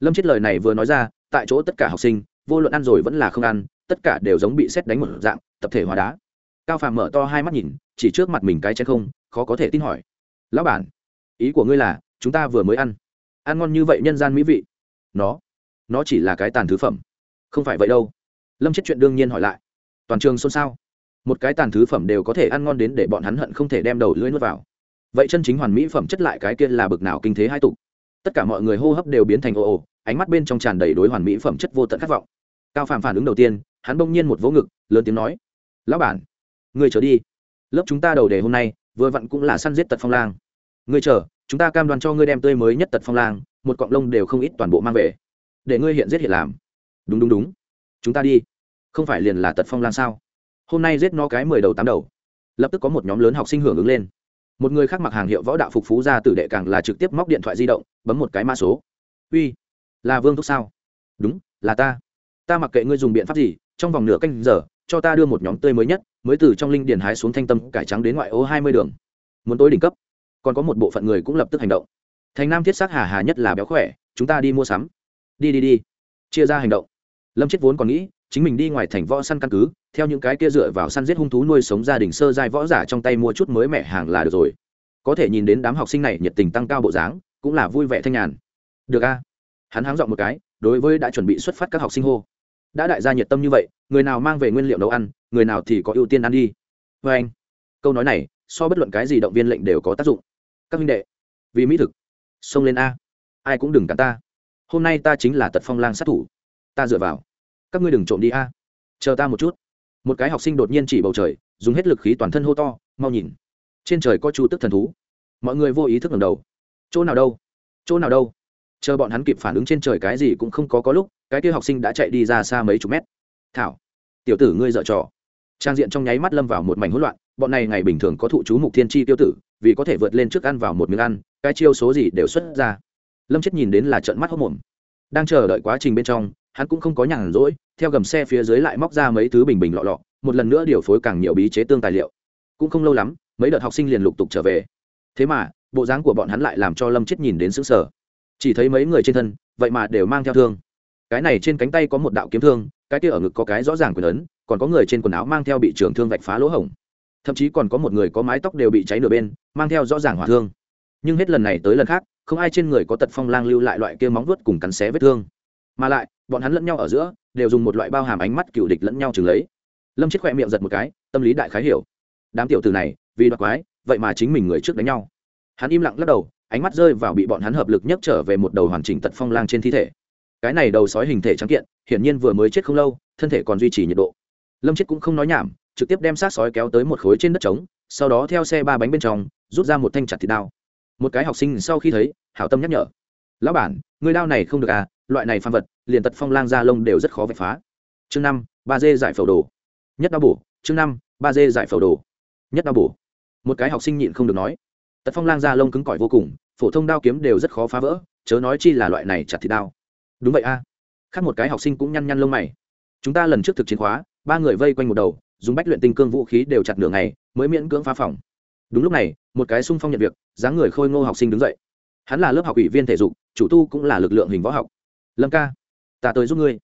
Lâm chết lời này vừa nói ra, tại chỗ tất cả học sinh, vô luận ăn rồi vẫn là không ăn, tất cả đều giống bị xét đánh một dạng, tập thể hóa đá. Cao phàm mở to hai mắt nhìn, chỉ trước mặt mình cái chén không, khó có thể tin hỏi. Lão bản, ý của ngươi là, chúng ta vừa mới ăn ăn ngon như vậy nhân gian mỹ vị. Nó nó chỉ là cái tàn thứ phẩm. Không phải vậy đâu. Lâm chết chuyện đương nhiên hỏi lại. Toàn trường xôn xao. Một cái tàn thứ phẩm đều có thể ăn ngon đến để bọn hắn hận không thể đem đầu lưỡi nuốt vào. Vậy chân chính hoàn mỹ phẩm chất lại cái kia là bực nào kinh thế hai tục. Tất cả mọi người hô hấp đều biến thành ồ ồ, ánh mắt bên trong tràn đầy đối hoàn mỹ phẩm chất vô tận khát vọng. Cao phàm phản ứng đầu tiên, hắn bỗng nhiên một vỗ ngực, lớn tiếng nói, lão bản người trở đi. Lớp chúng ta đầu đề hôm nay, vừa vặn cũng là săn giết tật phong lang. Ngươi chờ chúng ta cam đoan cho ngươi đem tươi mới nhất tật phong lang, một cọng lông đều không ít toàn bộ mang về. Để ngươi hiện giết hiện làm. Đúng đúng đúng. Chúng ta đi. Không phải liền là tật phong lang sao? Hôm nay giết nó cái mười đầu tám đầu. Lập tức có một nhóm lớn học sinh hưởng ứng lên. Một người khác mặc hàng hiệu võ đạo phục phú ra tử đệ càng là trực tiếp móc điện thoại di động, bấm một cái mã số. Uy, là vương thúc sao? Đúng, là ta. Ta mặc kệ ngươi dùng biện pháp gì, trong vòng nửa canh giờ, cho ta đưa một nhóm tươi mới nhất, mới từ trong linh điền hái xuống thanh tâm cải trắng đến ngoại ô hai mươi đường. Muốn tối đỉnh cấp còn có một bộ phận người cũng lập tức hành động. Thành nam thiết xác hà hà nhất là béo khỏe, chúng ta đi mua sắm. Đi đi đi. Chia ra hành động. Lâm chết vốn còn nghĩ, chính mình đi ngoài thành võ săn căn cứ, theo những cái kia dựa vào săn giết hung thú nuôi sống gia đình sơ giai võ giả trong tay mua chút mới mẻ hàng là được rồi. Có thể nhìn đến đám học sinh này nhiệt tình tăng cao bộ dáng, cũng là vui vẻ thanh nhàn. Được a. Hắn háng dọn một cái, đối với đã chuẩn bị xuất phát các học sinh hô. Đã đại gia nhiệt tâm như vậy, người nào mang về nguyên liệu nấu ăn, người nào thì có ưu tiên ăn đi. Vê anh câu nói này, so bất luận cái gì động viên lệnh đều có tác dụng các minh đệ, vì mỹ thực, xông lên a. Ai cũng đừng cản ta. Hôm nay ta chính là tật phong lang sát thủ. Ta dựa vào. Các ngươi đừng trộm đi a. Chờ ta một chút. Một cái học sinh đột nhiên chỉ bầu trời, dùng hết lực khí toàn thân hô to, mau nhìn. Trên trời có chu tức thần thú. Mọi người vô ý thức ngầm đầu. Chỗ nào đâu? Chỗ nào đâu? Chờ bọn hắn kịp phản ứng trên trời cái gì cũng không có có lúc, cái kia học sinh đã chạy đi ra xa mấy chục mét. Thảo, tiểu tử ngươi dợ trò trang diện trong nháy mắt lâm vào một mảnh hỗn loạn, bọn này ngày bình thường có thụ chú mục thiên tri tiêu tử, vì có thể vượt lên trước ăn vào một miếng ăn, cái chiêu số gì đều xuất ra. Lâm chết nhìn đến là trận mắt hốc mồm. Đang chờ đợi quá trình bên trong, hắn cũng không có nhàn rỗi, theo gầm xe phía dưới lại móc ra mấy thứ bình bình lọ lọ, một lần nữa điều phối càng nhiều bí chế tương tài liệu. Cũng không lâu lắm, mấy đợt học sinh liền lục tục trở về. Thế mà, bộ dáng của bọn hắn lại làm cho lâm chết nhìn đến xứng sở chỉ thấy mấy người trên thân, vậy mà đều mang theo thương. Cái này trên cánh tay có một đạo kiếm thương cái kia ở ngực có cái rõ ràng quyền ấn, còn có người trên quần áo mang theo bị trường thương vạch phá lỗ hổng. Thậm chí còn có một người có mái tóc đều bị cháy nửa bên, mang theo rõ ràng hỏa thương. Nhưng hết lần này tới lần khác, không ai trên người có tật phong lang lưu lại loại kia móng vuốt cùng cắn xé vết thương. Mà lại, bọn hắn lẫn nhau ở giữa, đều dùng một loại bao hàm ánh mắt cựu địch lẫn nhau chừng lấy. Lâm chết khỏe miệng giật một cái, tâm lý đại khái hiểu. Đám tiểu từ này, vì đoạt quái, vậy mà chính mình người trước đánh nhau. Hắn im lặng lắc đầu, ánh mắt rơi vào bị bọn hắn hợp lực nhấc trở về một đầu hoàn chỉnh tật phong lang trên thi thể cái này đầu sói hình thể trắng kiện, hiển nhiên vừa mới chết không lâu, thân thể còn duy trì nhiệt độ. Lâm chết cũng không nói nhảm, trực tiếp đem xác sói kéo tới một khối trên đất trống, sau đó theo xe ba bánh bên trong, rút ra một thanh chặt thịt đao. Một cái học sinh sau khi thấy, hảo tâm nhắc nhở. Lão bản, người đao này không được à loại này phan vật, liền tật phong lang ra lông đều rất khó vạch phá. Chương năm, ba dê giải phẫu đồ. Nhất đao bổ, chương năm, ba dê giải phẫu đồ. Nhất đao bổ. Một cái học sinh nhịn không được nói. Tật phong lang ra lông cứng cỏi vô cùng, phổ thông đao kiếm đều rất khó phá vỡ, chớ nói chi là loại này chặt thịt đao đúng vậy a. À. khác một cái học sinh cũng nhăn nhăn lông mày. Chúng ta lần trước thực chiến khóa, ba người vây quanh một đầu, dùng bách luyện tinh cương vũ khí đều chặt nửa ngày, mới miễn cưỡng phá phòng. Đúng lúc này, một cái sung phong nhận việc, dáng người khôi ngô học sinh đứng dậy. Hắn là lớp học ủy viên thể dục, chủ tu cũng là lực lượng hình võ học. Lâm ca, ta tới giúp ngươi.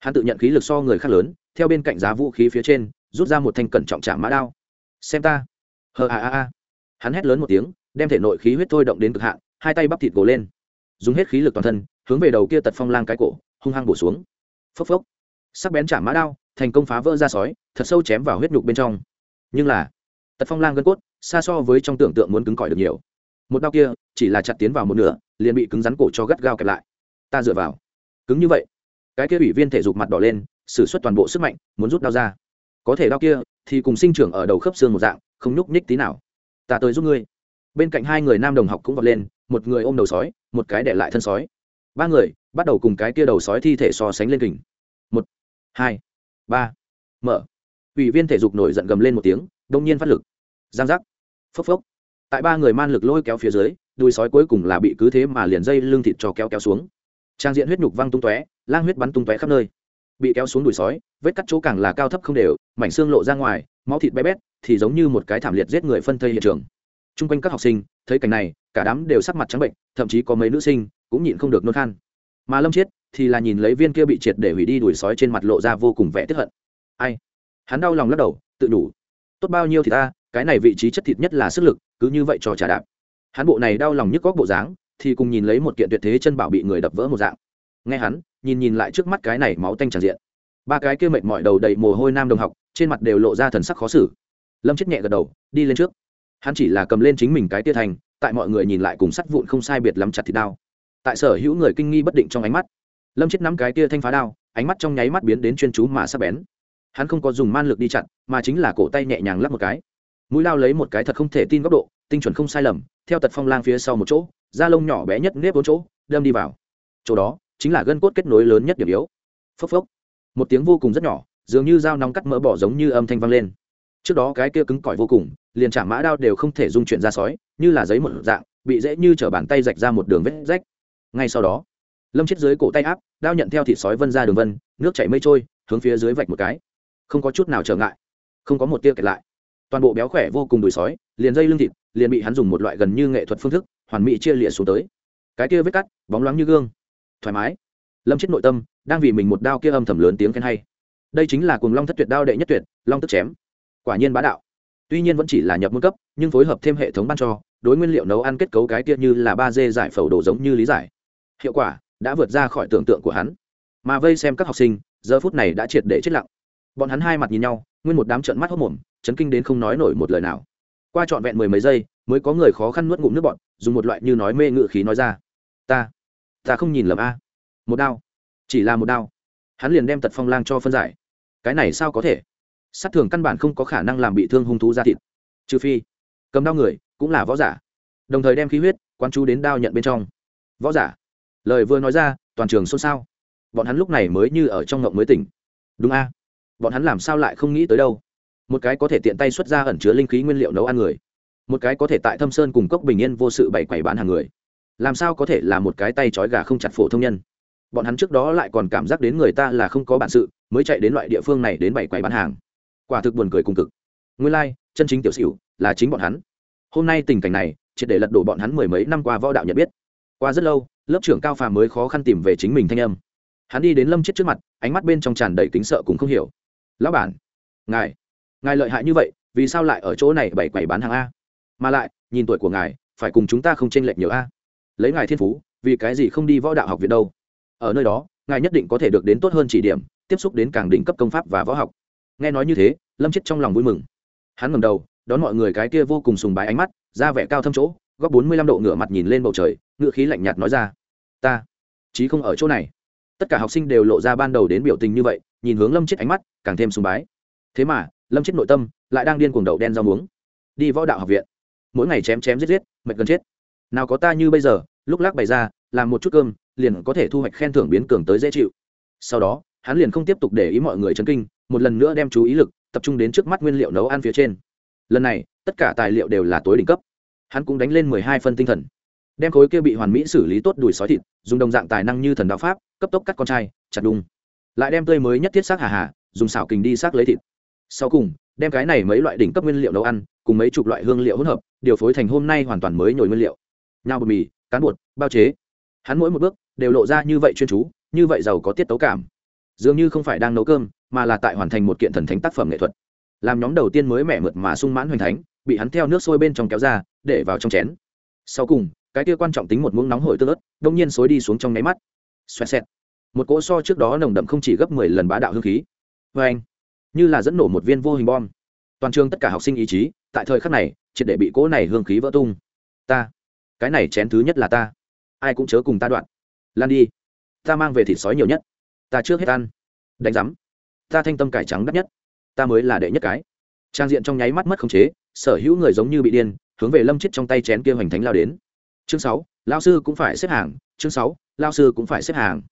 Hắn tự nhận khí lực so người khác lớn, theo bên cạnh giá vũ khí phía trên, rút ra một thanh cẩn trọng trả mã đao. Xem ta. Hờ a a a. Hắn hét lớn một tiếng, đem thể nội khí huyết thôi động đến cực hạn, hai tay bắp thịt gồ lên. Dùng hết khí lực toàn thân hướng về đầu kia tật phong lang cái cổ, hung hăng bổ xuống. Phốc phốc. Sắc bén chạm mã đao, thành công phá vỡ ra sói, thật sâu chém vào huyết nhục bên trong. Nhưng là, tật phong lang gân cốt, xa so với trong tưởng tượng muốn cứng cỏi được nhiều. Một đao kia, chỉ là chặt tiến vào một nửa, liền bị cứng rắn cổ cho gắt gao kẹp lại. Ta dựa vào. Cứng như vậy. Cái kia ủy viên thể dục mặt đỏ lên xử suất toàn bộ sức mạnh, muốn rút đao ra. Có thể đao kia, thì cùng sinh trưởng ở đầu khớp xương một dạng, không nhúc nhích tí nào. Ta tới giúp ngươi. Bên cạnh hai người nam đồng học cũng vọt lên, một người ôm đầu sói, một cái để lại thân sói ba người, bắt đầu cùng cái kia đầu sói thi thể so sánh lên kình. Một, hai, ba, mở. Ủy viên thể dục nổi giận gầm lên một tiếng, đông nhiên phát lực. Giang giác. Phốc phốc. Tại ba người man lực lôi kéo phía dưới, đùi sói cuối cùng là bị cứ thế mà liền dây lưng thịt cho kéo kéo xuống. Trang diện huyết nhục văng tung tóe, lang huyết bắn tung tóe khắp nơi. Bị kéo xuống đùi sói, vết cắt chỗ càng là cao thấp không đều, mảnh xương lộ ra ngoài, máu thịt bé bét, thì giống như một cái thảm liệt giết người phân thây hiện trường. T r u n g quanh các học sinh, thấy cảnh này, cả đám đều sắc mặt trắng bệnh, thậm chí có mấy nữ sinh cũng nhịn không được nôn khan. Mà lâm chết thì là nhìn lấy viên kia bị triệt để hủy đi đuổi sói trên mặt lộ ra vô cùng vẻ tức hận. Ai? Hắn đau lòng lắc đầu, tự đủ. Tốt bao nhiêu thì ta, cái này vị trí chất thịt nhất là sức lực, cứ như vậy cho trả đạp. Hắn bộ này đau lòng nhức góc bộ dáng, thì cùng nhìn lấy một kiện tuyệt thế chân bảo bị người đập vỡ một dạng. Nghe hắn, nhìn nhìn lại trước mắt cái này máu tanh tràn diện. Ba cái kia mệt mỏi đầu đầy mồ hôi nam đồng học, trên mặt đều lộ ra thần sắc khó xử. Lâm chết nhẹ gật đầu, đi lên trước. Hắn chỉ là cầm lên chính mình cái tia thành, tại mọi người nhìn lại cùng sắt vụn không sai biệt lắm chặt thịt đao tại sở hữu người kinh nghi bất định trong ánh mắt. Lâm chết nắm cái tia thanh phá đao, ánh mắt trong nháy mắt biến đến chuyên chú mà sắp bén. Hắn không có dùng man lực đi chặn, mà chính là cổ tay nhẹ nhàng lắp một cái. Mũi lao lấy một cái thật không thể tin góc độ, tinh chuẩn không sai lầm, theo tật phong lang phía sau một chỗ, da lông nhỏ bé nhất nếp bốn chỗ, đâm đi vào. Chỗ đó chính là gân cốt kết nối lớn nhất điểm yếu. Phốc phốc. Một tiếng vô cùng rất nhỏ, dường như dao nóng cắt mỡ bỏ giống như âm thanh vang lên. Trước đó cái kia cứng cỏi vô cùng, liền trả mã đao đều không thể dung chuyển ra sói, như là giấy một dạng, bị dễ như chở bàn tay rạch ra một đường vết rách ngay sau đó, lâm chết dưới cổ tay áp, đao nhận theo thịt sói vân ra đường vân, nước chảy mây trôi, hướng phía dưới vạch một cái. Không có chút nào trở ngại, không có một tia kẹt lại. Toàn bộ béo khỏe vô cùng đùi sói, liền dây lưng thịt, liền bị hắn dùng một loại gần như nghệ thuật phương thức, hoàn mỹ chia lịa xuống tới. Cái kia vết cắt, bóng loáng như gương. Thoải mái. Lâm chết nội tâm, đang vì mình một đao kia âm thầm lớn tiếng khen hay. Đây chính là cùng long thất tuyệt đao đệ nhất tuyệt, long tức chém. Quả nhiên bá đạo. Tuy nhiên vẫn chỉ là nhập môn cấp, nhưng phối hợp thêm hệ thống ban cho, đối nguyên liệu nấu ăn kết cấu cái kia như là ba dê giải phẫu đồ giống như lý giải hiệu quả đã vượt ra khỏi tưởng tượng của hắn. Mà vây xem các học sinh, giờ phút này đã triệt để chết lặng. Bọn hắn hai mặt nhìn nhau, nguyên một đám trận mắt hốc mồm chấn kinh đến không nói nổi một lời nào. Qua trọn vẹn mười mấy giây, mới có người khó khăn nuốt ngụm nước bọn dùng một loại như nói mê ngự khí nói ra. Ta ta không nhìn lầm a. Một đao, chỉ là một đao. Hắn liền đem tật phong lang cho phân giải. Cái này sao có thể? Sát thường căn bản không có khả năng làm bị thương hung thú ra thịt. Trừ phi, cầm đao người cũng là võ giả. Đồng thời đem khí huyết quán chú đến đao nhận bên trong. Võ giả lời vừa nói ra toàn trường xôn xao. Bọn hắn lúc này mới như ở trong ngộng mới tỉnh. Đúng a. Bọn hắn làm sao lại không nghĩ tới đâu? Một cái có thể tiện tay xuất ra ẩn chứa linh khí nguyên liệu nấu ăn người. Một cái có thể tại thâm sơn cùng cốc bình yên vô sự bày quầy bán hàng người. Làm sao có thể là một cái tay trói gà không chặt phổ thông nhân? Bọn hắn trước đó lại còn cảm giác đến người ta là không có bản sự mới chạy đến loại địa phương này đến bày quầy bán hàng. Quả thực buồn cười cùng cực. Nguyên lai、like, chân chính tiểu xỉu là chính bọn hắn. Hôm nay tình cảnh này triệt để lật đổ bọn hắn mười mấy năm qua võ đạo nhận biết. Qua rất lâu lớp trưởng cao phàm mới khó khăn tìm về chính mình thanh âm. Hắn đi đến lâm chết trước mặt, ánh mắt bên trong tràn đầy kính sợ cũng không hiểu. Lão bản, ngài ngài lợi hại như vậy, vì sao lại ở chỗ này bảy quầy bán hàng a? Mà lại, nhìn tuổi của ngài, phải cùng chúng ta không chênh lệch nhiều a. Lấy ngài thiên phú, vì cái gì không đi võ đạo học viện đâu? Ở nơi đó, ngài nhất định có thể được đến tốt hơn chỉ điểm, tiếp xúc đến càng đỉnh cấp công pháp và võ học. Nghe nói như thế, lâm chết trong lòng vui mừng. Hắn ngầm đầu, đón mọi người cái kia vô cùng sùng bái ánh mắt, ra vẻ cao thâm chỗ, góc bốn mươi lăm độ ngửa mặt nhìn lên bầu trời ngựa khí lạnh nhạt nói ra, ta, chí không ở chỗ này. Tất cả học sinh đều lộ ra ban đầu đến biểu tình như vậy, nhìn hướng lâm chết ánh mắt càng thêm sùng bái. Thế mà, lâm chết nội tâm lại đang điên cuồng đậu đen rau muống. Đi võ đạo học viện. Mỗi ngày chém chém giết giết, mệt gần chết. Nào có ta như bây giờ, lúc lắc bày ra, làm một chút cơm, liền có thể thu hoạch khen thưởng biến cường tới dễ chịu. Sau đó, hắn liền không tiếp tục để ý mọi người chấn kinh, một lần nữa đem chú ý lực tập trung đến trước mắt nguyên liệu nấu ăn phía trên. Lần này, tất cả tài liệu đều là tối đỉnh cấp. Hắn cũng đánh lên mười hai phân tinh thần đem khối kia bị hoàn mỹ xử lý tốt đùi sói thịt, dùng đồng dạng tài năng như thần đạo pháp, cấp tốc cắt con trai, chặt đung lại đem tươi mới nhất thiết xác hà hà, dùng xảo kình đi xác lấy thịt. Sau cùng, đem cái này mấy loại đỉnh cấp nguyên liệu nấu ăn, cùng mấy chục loại hương liệu hỗn hợp, điều phối thành hôm nay hoàn toàn mới nhồi nguyên liệu. Nhau bột mì, cán bột, bao chế. Hắn mỗi một bước đều lộ ra như vậy chuyên chú, như vậy giàu có tiết tấu cảm. Dường như không phải đang nấu cơm, mà là tại hoàn thành một kiện thần thánh tác phẩm nghệ thuật. Làm nhóm đầu tiên mới mẻ mượt mà sung mãn hoành thánh, bị hắn theo nước sôi bên trong kéo ra, để vào trong chén. Sau cùng cái kia quan trọng tính một muỗng nóng hổi tương ớt, đông nhiên xối đi xuống trong nháy mắt. Xoẹt xẹt. Một cỗ so trước đó nồng đậm không chỉ gấp mười lần bá đạo hương khí. Vê anh, như là dẫn nổ một viên vô hình bom. Toàn trường tất cả học sinh ý chí, tại thời khắc này, triệt để bị cỗ này hương khí vỡ tung. Ta, cái này chén thứ nhất là ta. Ai cũng chớ cùng ta đoạn. Lan đi. Ta mang về thịt sói nhiều nhất. Ta trước hết ăn. Đánh rắm ta thanh tâm cải trắng đắt nhất. Ta mới là đệ nhất cái. Trang diện trong nháy mắt mất khống chế, sở hữu người giống như bị điên, hướng về lâm chết trong tay chén kia hoành thánh lao đến chương sáu lao sư cũng phải xếp hàng. Chương sáu lao sư cũng phải xếp hàng.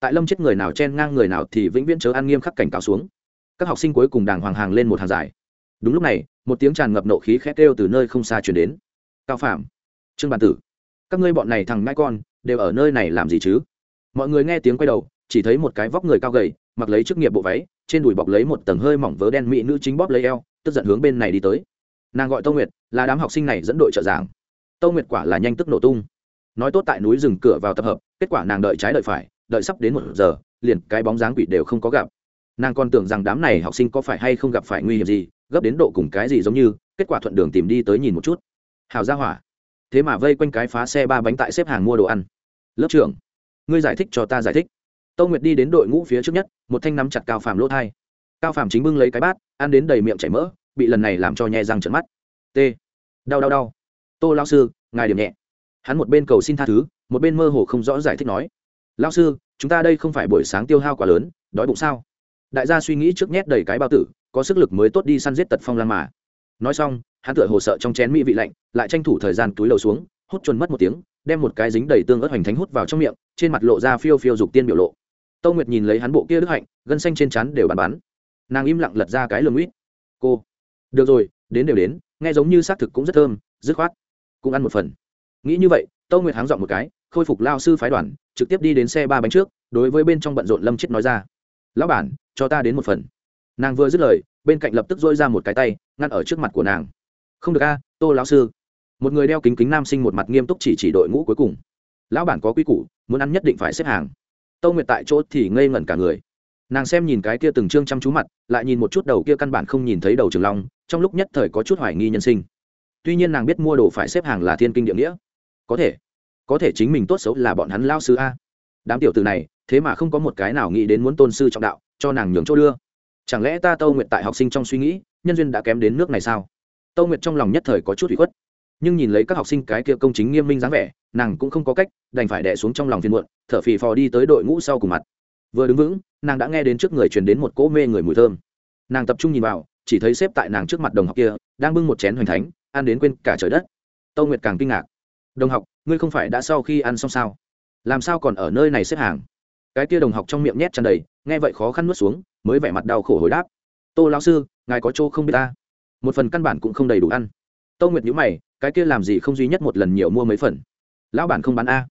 Tại lâm chết người nào chen ngang người nào thì vĩnh viễn chớ ăn nghiêm khắc cảnh cáo xuống. Các học sinh cuối cùng đàng hoàng hàng lên một hàng dài. Đúng lúc này, một tiếng tràn ngập nộ khí khét kêu từ nơi không xa chuyển đến. Cao phạm trương bản tử, các ngươi bọn này thằng ngãi con, đều ở nơi này làm gì chứ? Mọi người nghe tiếng quay đầu, chỉ thấy một cái vóc người cao gầy, mặc lấy chức nghiệp bộ váy, trên đùi bọc lấy một tầng hơi mỏng vớ đen mỹ nữ chính bóp lấy eo, tức giận hướng bên này đi tới. Nàng gọi tô nguyệt, là đám học sinh này dẫn đội trợ giảng. Tâu nguyệt quả là nhanh tức nổ tung. Nói tốt tại núi rừng cửa vào tập hợp, kết quả nàng đợi trái đợi phải, đợi sắp đến một giờ, liền cái bóng dáng quỷ đều không có gặp. Nàng còn tưởng rằng đám này học sinh có phải hay không gặp phải nguy hiểm gì, gấp đến độ cùng cái gì giống như, kết quả thuận đường tìm đi tới nhìn một chút. Hào ra hỏa. Thế mà vây quanh cái phá xe ba bánh tại xếp hàng mua đồ ăn. Lớp trưởng, ngươi giải thích cho ta giải thích. Tâu nguyệt đi đến đội ngũ phía trước nhất, một thanh nắm chặt cao phàm lỗ thai. Cao phàm chính bưng lấy cái bát, ăn đến đầy miệng chảy mỡ, bị lần này làm cho nhẹ răng trận mắt. T. Đau đau đau tô lao sư, ngài điểm nhẹ. Hắn một bên cầu xin tha thứ, một bên mơ hồ không rõ giải thích nói lao sư, chúng ta đây không phải buổi sáng tiêu hao quá lớn, đói bụng sao? Đại gia suy nghĩ trước nhét đầy cái bao tử, có sức lực mới tốt đi săn giết tật phong lan mà. Nói xong, hắn tựa hồ sợ trong chén mỹ vị lạnh, lại tranh thủ thời gian túi lầu xuống, hút chuồn mất một tiếng, đem một cái dính đầy tương ớt hoành thánh hút vào trong miệng, trên mặt lộ ra phiêu phiêu dục tiên biểu lộ. Tâu nguyệt nhìn lấy hắn bộ kia đức hạnh, gân xanh trên chắn đều bàn bắn. Nàng im lặng lật ra cái lườm uýt cô, được rồi, đến đều đến, nghe giống như xác thực cũng rất thơm, dứt khoát cũng ăn một phần. Nghĩ như vậy, tâu nguyệt háng dọn một cái, khôi phục lao sư phái đoàn, trực tiếp đi đến xe ba bánh trước, đối với bên trong bận rộn lâm chết nói ra. Lão bản, cho ta đến một phần. Nàng vừa dứt lời, bên cạnh lập tức dôi ra một cái tay, ngăn ở trước mặt của nàng. Không được a, tô lão sư. Một người đeo kính kính nam sinh một mặt nghiêm túc chỉ chỉ đội ngũ cuối cùng. Lão bản có quy củ, muốn ăn nhất định phải xếp hàng. Tâu nguyệt tại chỗ thì ngây ngẩn cả người. Nàng xem nhìn cái kia từng trương chăm chú mặt, lại nhìn một chút đầu kia căn bản không nhìn thấy đầu trường long, trong lúc nhất thời có chút hoài nghi nhân sinh tuy nhiên nàng biết mua đồ phải xếp hàng là thiên kinh địa nghĩa. Có thể. Có thể chính mình tốt xấu là bọn hắn lao sư a. Đám tiểu từ này, thế mà không có một cái nào nghĩ đến muốn tôn sư trọng đạo, cho nàng nhường chỗ đưa. Chẳng lẽ ta tâu nguyện tại học sinh trong suy nghĩ, nhân duyên đã kém đến nước này sao? Tâu nguyện trong lòng nhất thời có chút bị khuất. Nhưng nhìn lấy các học sinh cái kia công chính nghiêm minh dáng vẻ, nàng cũng không có cách đành phải đẻ xuống trong lòng phiền muộn, thở phì phò đi tới đội ngũ sau cùng mặt. Vừa đứng vững, nàng đã nghe đến trước người truyền đến một cỗ mê người mùi thơm. Nàng tập trung nhìn vào chỉ thấy xếp tại nàng trước mặt đồng học kia, đang bưng một chén hoành thánh, ăn đến quên cả trời đất. Tâu nguyệt càng kinh ngạc. Đồng học, ngươi không phải đã sau khi ăn xong sao? Làm sao còn ở nơi này xếp hàng? Cái kia đồng học trong miệng nhét tràn đầy, nghe vậy khó khăn nuốt xuống, mới vẻ mặt đau khổ hồi đáp. Tô lão sư, ngài có chỗ không biết ta? Một phần căn bản cũng không đầy đủ ăn. Tô nguyệt nhữ mày, cái kia làm gì không duy nhất một lần nhiều mua mấy phần? Lão bản không bán a.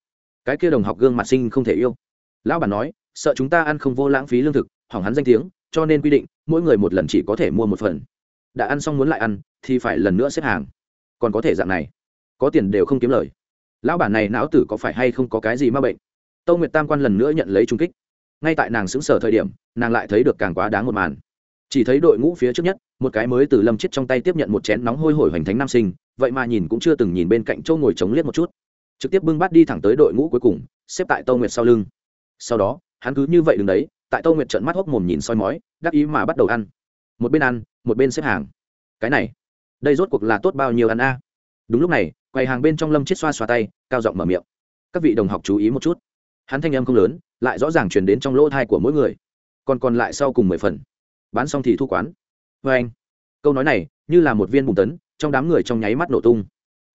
Cái kia đồng học gương mặt sinh không thể yêu. Lão bản nói, sợ chúng ta ăn không vô lãng phí lương thực, hỏng hắn danh tiếng, cho nên quy định mỗi người một lần chỉ có thể mua một phần. Đã ăn xong muốn lại ăn, thì phải lần nữa xếp hàng. Còn có thể dạng này. Có tiền đều không kiếm lời. Lão bản này não tử có phải hay không có cái gì m a bệnh? Tâu nguyệt tam quan lần nữa nhận lấy trung kích. Ngay tại nàng xứng sở thời điểm, nàng lại thấy được càng quá đáng một màn. Chỉ thấy đội ngũ phía trước nhất, một cái mới từ lâm chết trong tay tiếp nhận một chén nóng hôi hổi hoành thánh nam sinh, vậy mà nhìn cũng chưa từng nhìn bên cạnh châu ngồi chống liếc một chút. Trực tiếp bưng bát đi thẳng tới đội ngũ cuối cùng, xếp tại tâu nguyệt sau lưng. Sau đó, hắn cứ như vậy đứng đấy tại tâu nguyệt trận mắt hốc mồm nhìn soi mói, đắc ý mà bắt đầu ăn. Một bên ăn, một bên xếp hàng. Cái này, đây rốt cuộc là tốt bao nhiêu ăn a? Đúng lúc này, quầy hàng bên trong lâm chết xoa xoa tay, cao giọng mở miệng. Các vị đồng học chú ý một chút. Hắn thanh âm không lớn, lại rõ ràng truyền đến trong lỗ thai của mỗi người. Còn còn lại sau cùng mười phần. Bán xong thì thu quán. Vê anh, câu nói này, như là một viên bùn tấn, trong đám người trong nháy mắt nổ tung.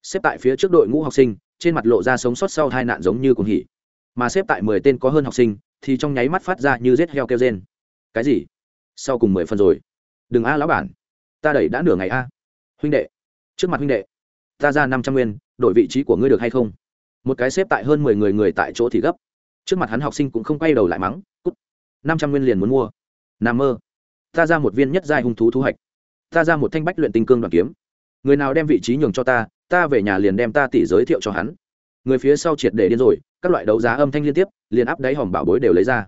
Xếp tại phía trước đội ngũ học sinh, trên mặt lộ ra sống sót sau hai nạn giống như cùng hỉ. Mà xếp tại mười tên có hơn học sinh thì trong nháy mắt phát ra như rết heo kêu rên. Cái gì? Sau cùng mười phần rồi. Đừng a, lão bản. Ta đẩy đã nửa ngày a. Huynh đệ. Trước mặt huynh đệ. Ta ra năm trăm nguyên, đổi vị trí của ngươi được hay không? Một cái xếp tại hơn mười người người tại chỗ thì gấp. Trước mặt hắn học sinh cũng không quay đầu lại mắng, cút. năm trăm nguyên liền muốn mua. N mơ. Ta ra một viên nhất giai hung thú thu hoạch. Ta ra một thanh bách luyện tinh cương đoàn kiếm. Người nào đem vị trí nhường cho ta ta về nhà liền đem ta tỷ giới thiệu cho hắn. Người phía sau triệt để điên rồi các loại đấu giá âm thanh liên tiếp, liền áp đáy hòm bảo bối đều lấy ra.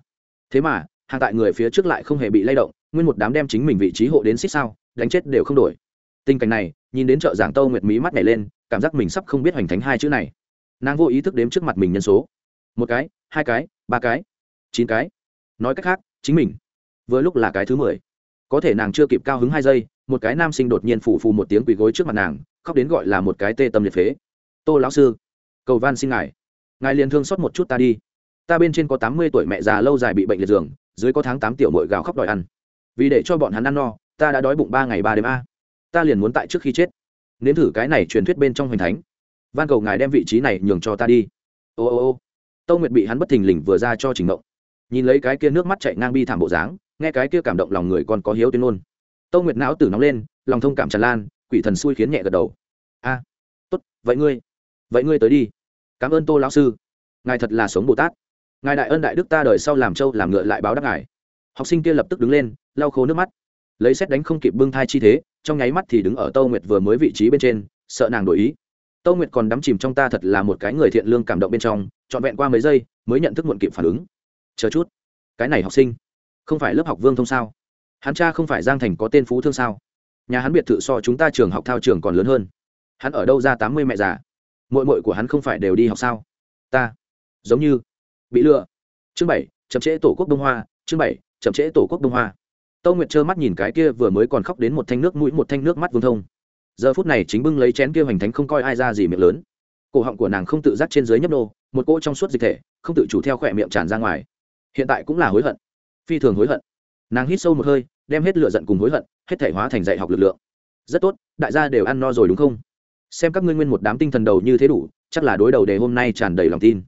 Thế mà, hàng tại người phía trước lại không hề bị lay động, nguyên một đám đem chính mình vị trí hộ đến xích sao, đánh chết đều không đổi. Tình cảnh này, nhìn đến chợ giảng tâu nguyệt mí mắt nhảy lên, cảm giác mình sắp không biết hoành thánh hai chữ này. Nàng vô ý thức đếm trước mặt mình nhân số. Một cái, hai cái, ba cái, chín cái. Nói cách khác, chính mình vừa lúc là cái thứ mười. Có thể nàng chưa kịp cao hứng hai giây, một cái nam sinh đột nhiên phủ phù một tiếng quỳ gối trước mặt nàng, khóc đến gọi là một cái tê tâm liệt phế. Tô lão sư, cầu van xin ngài ngài liền thương xót một chút ta đi. Ta bên trên có tám mươi tuổi mẹ già lâu dài bị bệnh liệt giường, dưới có tháng tám tiểu mội gào khóc đòi ăn. Vì để cho bọn hắn ăn no, ta đã đói bụng ba ngày ba đêm a. Ta liền muốn tại trước khi chết. Nếm thử cái này truyền thuyết bên trong hoành thánh. Van cầu ngài đem vị trí này nhường cho ta đi. Ô ô ô. Tâu nguyệt bị hắn bất thình lình vừa ra cho trình mộng. Nhìn lấy cái kia nước mắt chạy ngang bi thảm bộ dáng, nghe cái kia cảm động lòng người còn có hiếu tuyên ngôn. Tâu nguyệt não tử nóng lên, lòng thông cảm tràn lan, quỷ thần xui khiến nhẹ gật đầu. A. Tốt, vậy ngươi vậy ngươi tới đi cảm ơn tô lão sư. Ngài thật là sống bồ tát. Ngài đại ân đại đức ta đời sau làm trâu, làm ngựa lại báo đáp ngài. Học sinh kia lập tức đứng lên, lau khô nước mắt. Lấy xét đánh không kịp bưng thai chi thế, trong nháy mắt thì đứng ở tâu nguyệt vừa mới vị trí bên trên, sợ nàng đổi ý. Tâu nguyệt còn đắm chìm trong ta thật là một cái người thiện lương cảm động bên trong, trọn vẹn qua mấy giây, mới nhận thức muộn kịp phản ứng. Chờ chút. Cái này học sinh, không phải lớp học vương thông sao? Hắn cha không phải giang thành có tên phú thương sao? Nhà hắn biệt thự so chúng ta trường học thao trường còn lớn hơn. Hắn ở đâu ra tám mươi mẹ già? Mội mội của hắn không phải đều đi học sao? Ta, giống như bị lừa. Chương bảy, chậm trễ tổ quốc đông hoa, chương bảy, chậm trễ tổ quốc đông hoa. Tâu nguyệt trơ mắt nhìn cái kia vừa mới còn khóc đến một thanh nước mũi, một thanh nước mắt vương thông. Giờ phút này chính bưng lấy chén kia hoành thánh không coi ai ra gì miệng lớn. Cổ họng của nàng không tự giác trên dưới nhấp nô, một cỗ trong suốt dịch thể, không tự chủ theo khỏe miệng tràn ra ngoài. Hiện tại cũng là hối hận, phi thường hối hận. Nàng hít sâu một hơi, đem hết lựa giận cùng hối hận, hết thể hóa thành dạy học lực lượng. Rất tốt, đại gia đều ăn no rồi đúng không? Xem các ngươi nguyên một đám tinh thần đầu như thế đủ, chắc là đối đầu đề hôm nay tràn đầy lòng tin.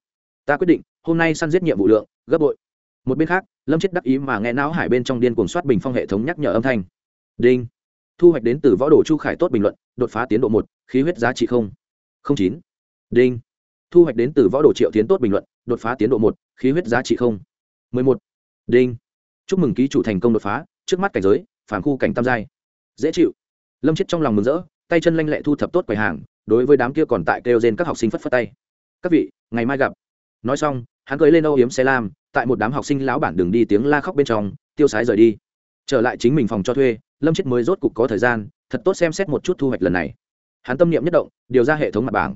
Ta quyết định, hôm nay săn giết nhiệm vụ lượng, gấp bội. Một bên khác, lâm chết đắc ý mà nghe não hải bên trong điên cuồng soát bình phong hệ thống nhắc nhở âm thanh. Đinh. Thu hoạch đến từ võ đồ chu khải tốt bình luận, đột phá tiến độ một, khí huyết giá trị không. Không chín. Đinh. Thu hoạch đến từ võ đồ triệu tiến tốt bình luận, đột phá tiến độ một, khí huyết giá trị không. Mười một. Đinh. Chúc mừng ký chủ thành công đột phá, trước mắt cảnh giới, phản khu cảnh tam giai. Dễ chịu. Lâm chết trong lòng mừng rỡ tay chân lanh lẹ thu thập tốt quầy hàng, đối với đám kia còn tại kêu trên các học sinh phất phất tay. Các vị, ngày mai gặp. Nói xong, hắn cưới lên âu yếm xe lam, tại một đám học sinh lão bản đường đi tiếng la khóc bên trong, tiêu sái rời đi. Trở lại chính mình phòng cho thuê, lâm chết mới rốt cục có thời gian, thật tốt xem xét một chút thu hoạch lần này. Hắn tâm niệm nhất động, điều ra hệ thống mặt bảng.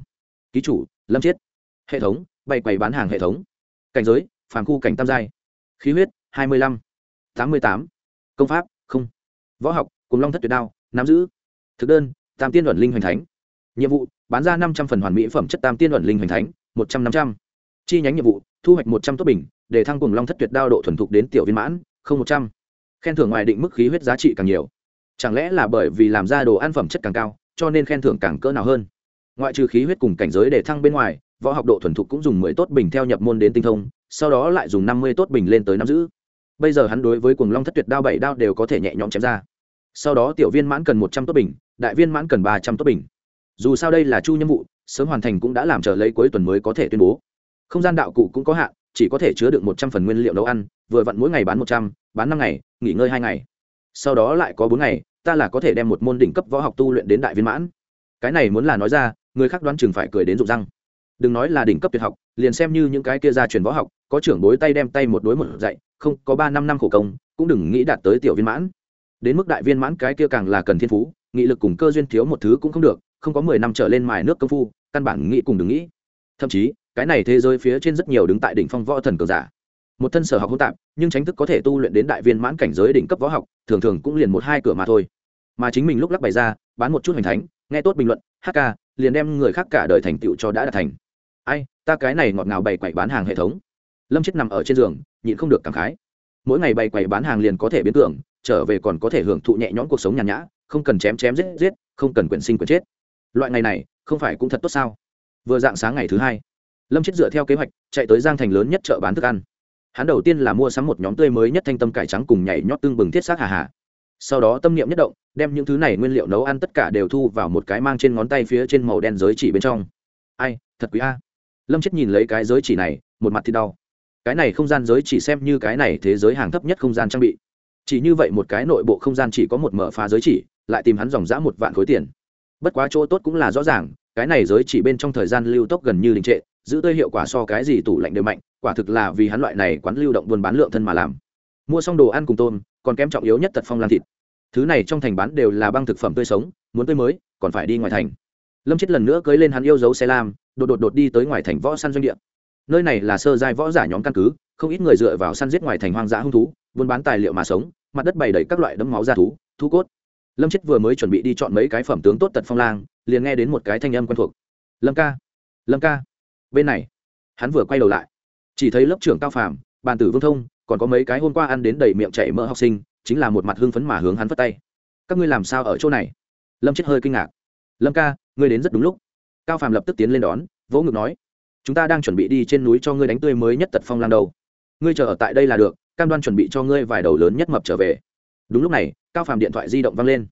Ký chủ, lâm chết. Hệ thống, bày quầy bán hàng hệ thống. Cảnh giới, phàm khu cảnh tam giai. Khí huyết, hai mươi lăm. Tám mươi tám. Công pháp, không. Võ học, cùng long thất tuyệt đao, nắm giữ. Thực đơn tam tiên luận linh hoành thánh. Nhiệm vụ, bán ra năm trăm phần hoàn mỹ phẩm chất tam tiên luận linh hoành thánh, một trăm năm trăm. Chi nhánh nhiệm vụ, thu hoạch một trăm tốt bình, để thăng cùng long thất tuyệt đao độ thuần thục đến tiểu viên mãn, không một trăm. Khen thưởng ngoài định mức khí huyết giá trị càng nhiều. Chẳng lẽ là bởi vì làm ra đồ ăn phẩm chất càng cao, cho nên khen thưởng càng cỡ nào hơn? Ngoại trừ khí huyết cùng cảnh giới để thăng bên ngoài, võ học độ thuần thục cũng dùng mười tốt bình theo nhập môn đến tinh thông, sau đó lại dùng năm mươi tốt bình lên tới năm giữ. Bây giờ hắn đối với cùng long thất tuyệt đao bảy đao đều có thể nhẹ nhõm chém ra sau đó tiểu viên mãn cần một trăm tốt bình, đại viên mãn cần ba trăm tốt bình. Dù sao đây là chu nhiệm vụ, sớm hoàn thành cũng đã làm trở lấy cuối tuần mới có thể tuyên bố. Không gian đạo cụ cũng có hạn, chỉ có thể chứa được một trăm phần nguyên liệu nấu ăn, vừa vặn mỗi ngày bán một trăm, bán năm ngày, nghỉ ngơi hai ngày. Sau đó lại có bốn ngày, ta là có thể đem một môn đỉnh cấp võ học tu luyện đến đại viên mãn. Cái này muốn là nói ra, người khác đoán chừng phải cười đến rụng răng. Đừng nói là đỉnh cấp tuyệt học, liền xem như những cái kia ra truyền võ học, có trưởng bối tay đem tay một đối một dạy, không, có ba năm năm khổ công, cũng đừng nghĩ đạt tới tiểu viên mãn đến mức đại viên mãn cái kia càng là cần thiên phú, nghị lực cùng cơ duyên thiếu một thứ cũng không được, không có mười năm trở lên mài nước công phu, căn bản nghĩ cùng đừng nghĩ. Thậm chí, cái này thế giới phía trên rất nhiều đứng tại đỉnh phong võ thần cường giả. Một thân sở học hỗn tạp, nhưng tránh thức có thể tu luyện đến đại viên mãn cảnh giới đỉnh cấp võ học, thường thường cũng liền một hai cửa mà thôi. Mà chính mình lúc lắc bày ra, bán một chút hoành thánh, nghe tốt bình luận hk liền đem người khác cả đời thành tựu cho đã đạt thành. Ai, ta cái này ngọt ngào bày quậy bán hàng hệ thống. Lâm chết nằm ở trên giường, nhịn không được cảm khái. Mỗi ngày bày quầy bán hàng liền có thể biến tưởng trở về còn có thể hưởng thụ nhẹ nhõm cuộc sống nhàn nhã, không cần chém chém giết giết, không cần quyển sinh quyển chết. Loại ngày này, không phải cũng thật tốt sao? Vừa dạng sáng ngày thứ hai, lâm chết dựa theo kế hoạch, chạy tới giang thành lớn nhất chợ bán thức ăn. Hắn đầu tiên là mua sắm một nhóm tươi mới nhất thanh tâm cải trắng cùng nhảy nhót tương bừng thiết xác hà hà. Sau đó tâm niệm nhất động, đem những thứ này nguyên liệu nấu ăn tất cả đều thu vào một cái mang trên ngón tay phía trên màu đen giới chỉ bên trong. Ai, thật quý a. Lâm chết nhìn lấy cái giới chỉ này, một mặt thì đau. Cái này không gian giới chỉ xem như cái này thế giới hàng thấp nhất không gian trang bị chỉ như vậy một cái nội bộ không gian chỉ có một mở phá giới chỉ, lại tìm hắn dòng dã một vạn khối tiền. Bất quá chỗ tốt cũng là rõ ràng, cái này giới chỉ bên trong thời gian lưu tốc gần như đình trệ, giữ tươi hiệu quả so cái gì tủ lạnh đều mạnh, quả thực là vì hắn loại này quán lưu động buôn bán lượng thân mà làm. Mua xong đồ ăn cùng tôm, còn kém trọng yếu nhất tật phong lan thịt. Thứ này trong thành bán đều là băng thực phẩm tươi sống, muốn tươi mới, còn phải đi ngoài thành. Lâm chết lần nữa cưới lên hắn yêu dấu xe lam, đột đột đột đi tới ngoài thành võ săn doanh địa. Nơi này là sơ giai võ giả nhóm căn cứ, không ít người dựa vào săn giết ngoài thành hoang dã hung thú, buôn bán tài liệu mà sống mặt đất bày đầy các loại đấm máu da thú thú cốt. Lâm chết vừa mới chuẩn bị đi chọn mấy cái phẩm tướng tốt tật phong lang, liền nghe đến một cái thanh âm quen thuộc. Lâm ca lâm ca. Bên này, hắn vừa quay đầu lại, chỉ thấy lớp trưởng cao phàm, bàn tử vương thông, còn có mấy cái hôm qua ăn đến đầy miệng chảy mỡ học sinh, chính là một mặt hưng phấn mà hướng hắn vất tay. Các ngươi làm sao ở chỗ này? Lâm chết hơi kinh ngạc. Lâm ca, ngươi đến rất đúng lúc. Cao phàm lập tức tiến lên đón, vỗ ngực nói, chúng ta đang chuẩn bị đi trên núi cho ngươi đánh tươi mới nhất tật phong lang đầu ngươi chờ ở tại đây là được cam đoan chuẩn bị cho ngươi vài đầu lớn nhất mập trở về. Đúng lúc này, cao phàm điện thoại di động văng lên.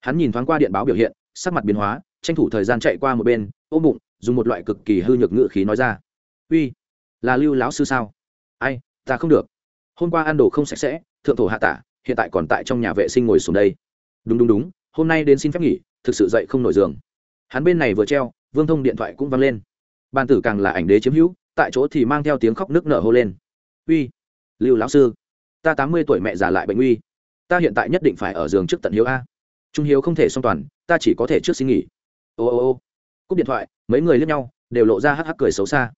Hắn nhìn thoáng qua điện báo biểu hiện, sắc mặt biến hóa, tranh thủ thời gian chạy qua một bên, ôm bụng, dùng một loại cực kỳ hư nhược ngự khí nói ra. Uy, là lưu lão sư sao? Ai, ta không được. Hôm qua ăn đồ không sạch sẽ, thượng thổ hạ tả, hiện tại còn tại trong nhà vệ sinh ngồi xuống đây. Đúng đúng đúng, hôm nay đến xin phép nghỉ, thực sự dậy không nổi giường. Hắn bên này vừa treo, vương thông điện thoại cũng văng lên. Ban tử càng là ảnh đế chiếm hữu, tại chỗ thì mang theo tiếng khóc nước nở hô lên. Uy lưu lão sư, ta tám mươi tuổi mẹ già lại bệnh uy. Ta hiện tại nhất định phải ở giường trước tận hiếu a. Trung hiếu không thể song toàn, ta chỉ có thể trước xin nghỉ. Ô ô ô. Cúp điện thoại, mấy người lướt nhau, đều lộ ra hắc hắc cười xấu xa.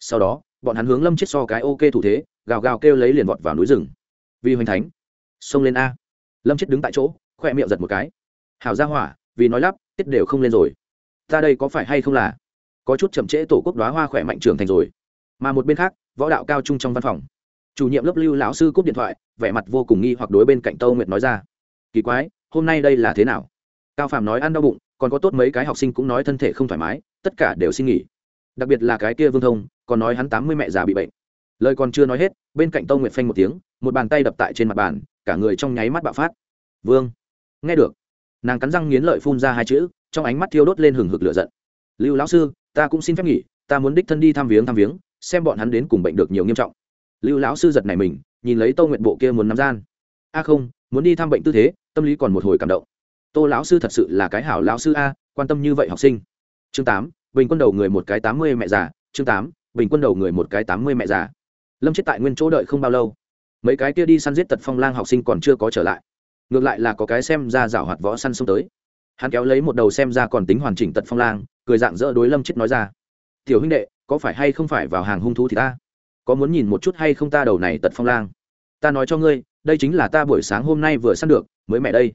Sau đó, bọn hắn hướng lâm chết so cái ok thủ thế, gào gào kêu lấy liền vọt vào núi rừng. Vì hoành thánh, xông lên a. Lâm chết đứng tại chỗ khoe miệng giật một cái. Hào ra hỏa, vì nói lắp, tiết đều không lên rồi. Ta đây có phải hay không là? Có chút chậm trễ tổ quốc đoá hoa khỏe mạnh trưởng thành rồi. Mà một bên khác, võ đạo cao trung trong văn phòng chủ nhiệm lớp lưu lão sư cúp điện thoại, vẻ mặt vô cùng nghi hoặc đối bên cạnh tâu nguyệt nói ra. Kỳ quái, hôm nay đây là thế nào? Cao phạm nói ăn đau bụng, còn có tốt mấy cái học sinh cũng nói thân thể không thoải mái, tất cả đều xin nghỉ. Đặc biệt là cái kia vương thông, còn nói hắn tám mươi mẹ già bị bệnh. Lời còn chưa nói hết, bên cạnh tâu nguyệt phanh một tiếng, một bàn tay đập tại trên mặt bàn, cả người trong nháy mắt bạo phát. Vương, nghe được. Nàng cắn răng nghiến lợi phun ra hai chữ, trong ánh mắt thiêu đốt lên hừng hực lửa giận. Lưu lão sư, ta cũng xin phép nghỉ, ta muốn đích thân đi thăm viếng thăm viếng, xem bọn hắn đến cùng bệnh được nhiều nghiêm trọng lưu lão sư giật này mình, nhìn lấy tô nguyện bộ kia muốn nắm gian. A không, muốn đi thăm bệnh tư thế, tâm lý còn một hồi cảm động. Tô lão sư thật sự là cái hảo lão sư a, quan tâm như vậy học sinh. Chương tám, bình quân đầu người một cái tám mươi mẹ già. Chương tám, bình quân đầu người một cái tám mươi mẹ già. Lâm chết tại nguyên chỗ đợi không bao lâu. Mấy cái kia đi săn giết tật phong lang học sinh còn chưa có trở lại. Ngược lại là có cái xem ra rảo hoạt võ săn xông tới. Hắn kéo lấy một đầu xem ra còn tính hoàn chỉnh tật phong lang, cười dạng dỡ đối lâm chết nói ra. Tiểu huynh đệ, có phải hay không phải vào hàng hung thú thì ta? Có muốn nhìn một chút hay không ta đầu này tật phong lang? Ta nói cho ngươi, đây chính là ta buổi sáng hôm nay vừa săn được, mới mẹ đây.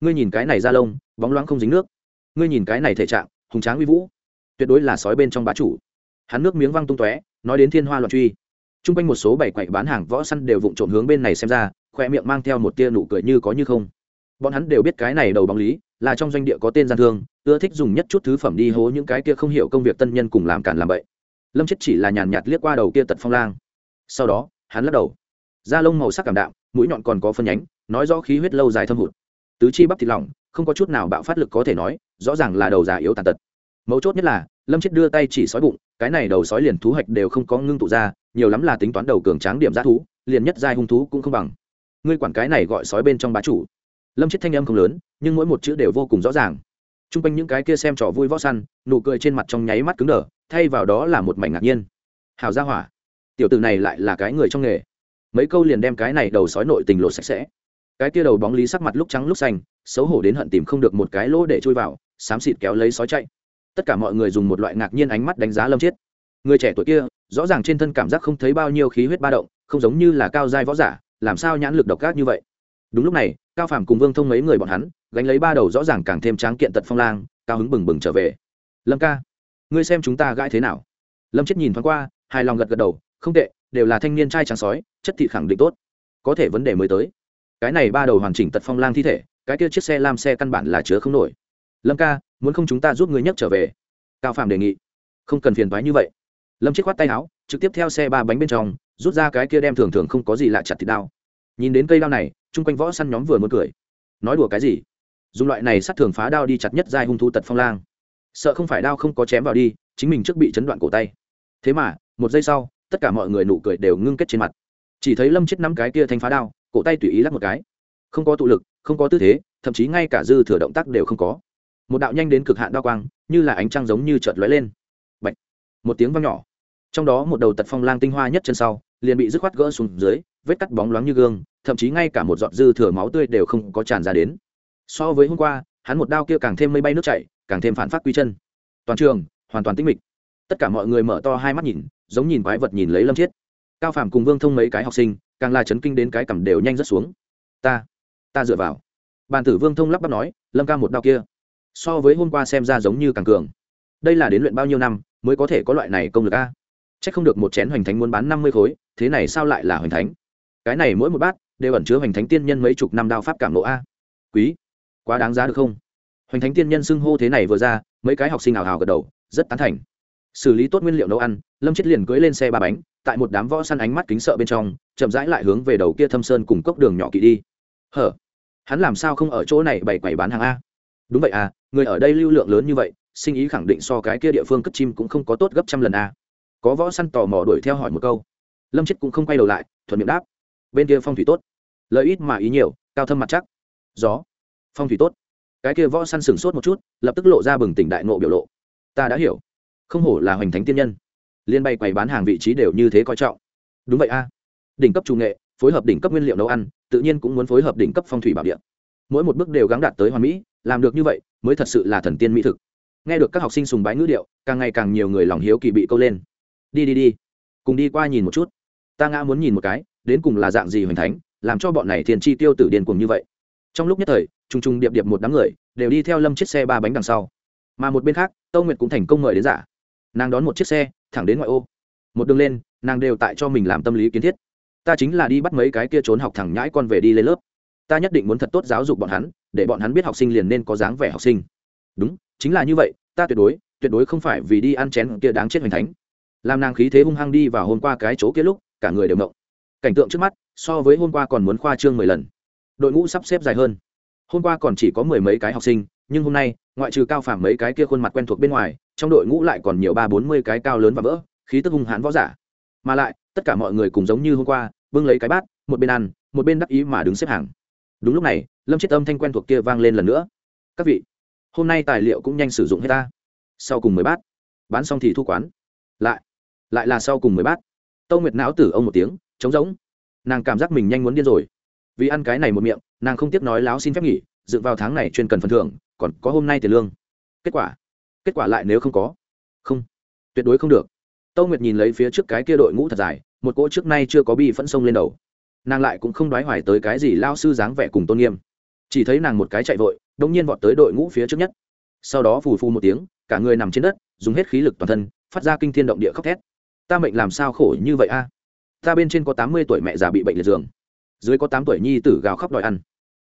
Ngươi nhìn cái này da lông, bóng loáng không dính nước. Ngươi nhìn cái này thể trạng, hùng tráng uy vũ. Tuyệt đối là sói bên trong bá chủ. Hắn nước miếng văng tung tóe, nói đến thiên hoa loạn truy. T r u n g quanh một số bảy quậy bán hàng võ săn đều vụng trộm hướng bên này xem ra, khoe miệng mang theo một tia nụ cười như có như không. Bọn hắn đều biết cái này đầu bóng lý, là trong doanh địa có tên gian thương, ưa thích dùng nhất chút thứ phẩm đi hố những cái kia không hiểu công việc tân nhân cùng làm cản làm vậy lâm chết chỉ là nhàn nhạt liếc qua đầu kia tật phong lang sau đó hắn lắc đầu da lông màu sắc cảm đạm mũi nhọn còn có phân nhánh nói rõ khí huyết lâu dài thâm hụt tứ chi bắp thịt lỏng không có chút nào bạo phát lực có thể nói rõ ràng là đầu già yếu tàn tật mấu chốt nhất là lâm chết đưa tay chỉ sói bụng cái này đầu sói liền thú hạch đều không có ngưng tụ ra nhiều lắm là tính toán đầu cường tráng điểm giá thú liền nhất giai hung thú cũng không bằng ngươi quản cái này gọi sói bên trong bá chủ lâm chết thanh âm không lớn nhưng mỗi một chữ đều vô cùng rõ ràng t r u n g quanh những cái kia xem trò vui võ săn nụ cười trên mặt trong nháy mắt cứng đờ thay vào đó là một mảnh ngạc nhiên. Hào gia hỏa, tiểu t ử này lại là cái người trong nghề. Mấy câu liền đem cái này đầu sói nội tình lột sạch sẽ. Cái tia đầu bóng lý sắc mặt lúc trắng lúc xanh, xấu hổ đến hận tìm không được một cái lỗ để chui vào, xám xịt kéo lấy sói chạy. Tất cả mọi người dùng một loại ngạc nhiên ánh mắt đánh giá lâm chiết. Người trẻ tuổi kia, rõ ràng trên thân cảm giác không thấy bao nhiêu khí huyết ba động, không giống như là cao giai võ giả, làm sao nhãn lực độc ác như vậy? Đúng lúc này, cao phàm cùng vương thông mấy người bọn hắn, gánh lấy ba đầu rõ ràng càng thêm tráng kiện tật phong lang, cao hứng bừng bừng trở về. Lâm ca ngươi xem chúng ta gãi thế nào? Lâm chết nhìn thoáng qua, hài lòng gật gật đầu, không tệ, đều là thanh niên trai trắng sói, chất thị khẳng định tốt. Có thể vấn đề mới tới. Cái này ba đầu hoàn chỉnh tật phong lang thi thể, cái kia chiếc xe làm xe căn bản là chứa không nổi. Lâm ca, muốn không chúng ta giúp ngươi nhấc trở về? Cao phạm đề nghị. Không cần phiền thoái như vậy. Lâm chết khoát tay áo, trực tiếp theo xe ba bánh bên trong, rút ra cái kia đem thường thường không có gì lạ chặt thịt đao. Nhìn đến cây đao này, chung quanh võ săn nhóm vừa muốn cười. Nói đùa cái gì? Dùng loại này sát thường phá đao đi chặt nhất giai hung thú tật phong lang sợ không phải đao không có chém vào đi, chính mình trước bị chấn đoạn cổ tay. Thế mà, một giây sau, tất cả mọi người nụ cười đều ngưng kết trên mặt. Chỉ thấy lâm chết nắm cái kia thanh phá đao, cổ tay tùy ý lắc một cái. Không có tụ lực, không có tư thế, thậm chí ngay cả dư thừa động tác đều không có. Một đạo nhanh đến cực hạn đao quang, như là ánh trăng giống như chợt lóe lên. Bạch. một tiếng vang nhỏ. Trong đó một đầu tật phong lang tinh hoa nhất chân sau, liền bị dứt khoát gỡ xuống dưới, vết cắt bóng loáng như gương, thậm chí ngay cả một giọt dư thừa máu tươi đều không có tràn ra đến. So với hôm qua, hắn một đao kia càng thêm mây bay nước chảy càng thêm phản phát quy chân. Toàn trường, hoàn toàn tĩnh mịch. Tất cả mọi người mở to hai mắt nhìn, giống nhìn quái vật nhìn lấy lâm chiết. Cao phàm cùng vương thông mấy cái học sinh, càng là chấn kinh đến cái cầm đều nhanh rất xuống. Ta ta dựa vào. Bàn tử vương thông lắp bắp nói, lâm ca một đao kia, so với hôm qua xem ra giống như càng cường. Đây là đến luyện bao nhiêu năm, mới có thể có loại này công lực a? C h ắ c không được một chén hoành thánh muốn bán năm mươi khối, thế này sao lại là hoành thánh? Cái này mỗi một bát đều ẩn chứa hoành thánh tiên nhân mấy chục năm đao pháp cảm lộ a. Quý, quá đáng giá được không? Hoành thánh tiên nhân xưng hô thế này vừa ra, mấy cái học sinh ảo hào gật đầu, rất tán thành. Xử lý tốt nguyên liệu nấu ăn, lâm chết liền cưới lên xe ba bánh, tại một đám võ săn ánh mắt kính sợ bên trong, chậm rãi lại hướng về đầu kia thâm sơn cùng cốc đường nhỏ kỵ đi. Hở? Hắn làm sao không ở chỗ này bày quầy bán hàng a? Đúng vậy à người ở đây lưu lượng lớn như vậy, sinh ý khẳng định so cái kia địa phương cất chim cũng không có tốt gấp trăm lần a. Có võ săn tò mò đuổi theo hỏi một câu. Lâm chết cũng không quay đầu lại, thuận miệng đáp. Bên kia phong thủy tốt. Lợi ít mà ý nhiều, cao thâm mặt chắc. Gió. Phong thủy tốt cái kia võ săn sừng sốt một chút, lập tức lộ ra bừng tỉnh đại nộ biểu lộ. Ta đã hiểu. Không hổ là hoành thánh tiên nhân. Liên bay quầy bán hàng vị trí đều như thế coi trọng. Đúng vậy a. Đỉnh cấp trung nghệ, phối hợp đỉnh cấp nguyên liệu nấu ăn, tự nhiên cũng muốn phối hợp đỉnh cấp phong thủy bảo địa. Mỗi một bước đều gắng đạt tới hoàn mỹ, làm được như vậy, mới thật sự là thần tiên mỹ thực. Nghe được các học sinh sùng bái ngữ điệu, càng ngày càng nhiều người lòng hiếu kỳ bị câu lên. Đi đi đi. Cùng đi qua nhìn một chút. Ta ngã muốn nhìn một cái, đến cùng là dạng gì hoành thánh, làm cho bọn này thiên chi tiêu tử điên cùng như vậy. Trong lúc nhất thời trùng trùng điệp điệp một đám người đều đi theo lâm chiếc xe ba bánh đằng sau mà một bên khác tâu nguyệt cũng thành công mời đến giả nàng đón một chiếc xe thẳng đến ngoại ô một đường lên nàng đều tại cho mình làm tâm lý kiến thiết ta chính là đi bắt mấy cái kia trốn học thẳng nhãi con về đi lên lớp ta nhất định muốn thật tốt giáo dục bọn hắn để bọn hắn biết học sinh liền nên có dáng vẻ học sinh đúng chính là như vậy ta tuyệt đối tuyệt đối không phải vì đi ăn chén kia đáng chết hoành thánh làm nàng khí thế hung hăng đi và hôm qua cái chỗ kia lúc cả người đều động cảnh tượng trước mắt so với hôm qua còn muốn khoa trương mười lần đội ngũ sắp xếp dài hơn hôm qua còn chỉ có mười mấy cái học sinh, nhưng hôm nay, ngoại trừ cao phàm mấy cái kia khuôn mặt quen thuộc bên ngoài, trong đội ngũ lại còn nhiều ba bốn mươi cái cao lớn và vỡ, khí tức hung hãn võ giả. Mà lại, tất cả mọi người cùng giống như hôm qua, bưng lấy cái bát, một bên ăn, một bên đắc ý mà đứng xếp hàng. Đúng lúc này, lâm chết âm thanh quen thuộc kia vang lên lần nữa. Các vị, hôm nay tài liệu cũng nhanh sử dụng hết ta. Sau cùng mười bát. Bán xong thì thu quán. Lại lại là sau cùng mười bát. Tâu nguyệt não tử ông một tiếng, trống rỗng. Nàng cảm giác mình nhanh muốn điên rồi vì ăn cái này một miệng, nàng không tiếc nói láo xin phép nghỉ dự vào tháng này chuyên cần phần thưởng, còn có hôm nay tiền lương. Kết quả? Kết quả lại nếu không có? Không. Tuyệt đối không được. Tâu nguyệt nhìn lấy phía trước cái kia đội ngũ thật dài, một cỗ trước nay chưa có bi phẫn sông lên đầu. Nàng lại cũng không đoái hoài tới cái gì lao sư dáng vẻ cùng tôn nghiêm. Chỉ thấy nàng một cái chạy vội đông nhiên vọt tới đội ngũ phía trước nhất. Sau đó phù phù một tiếng, cả người nằm trên đất, dùng hết khí lực toàn thân, phát ra kinh thiên động địa khóc thét. Ta mệnh làm sao khổ như vậy a? Ta bên trên có tám mươi tuổi mẹ già bị bệnh liệt giường dưới có tám tuổi nhi tử gào khóc đòi ăn.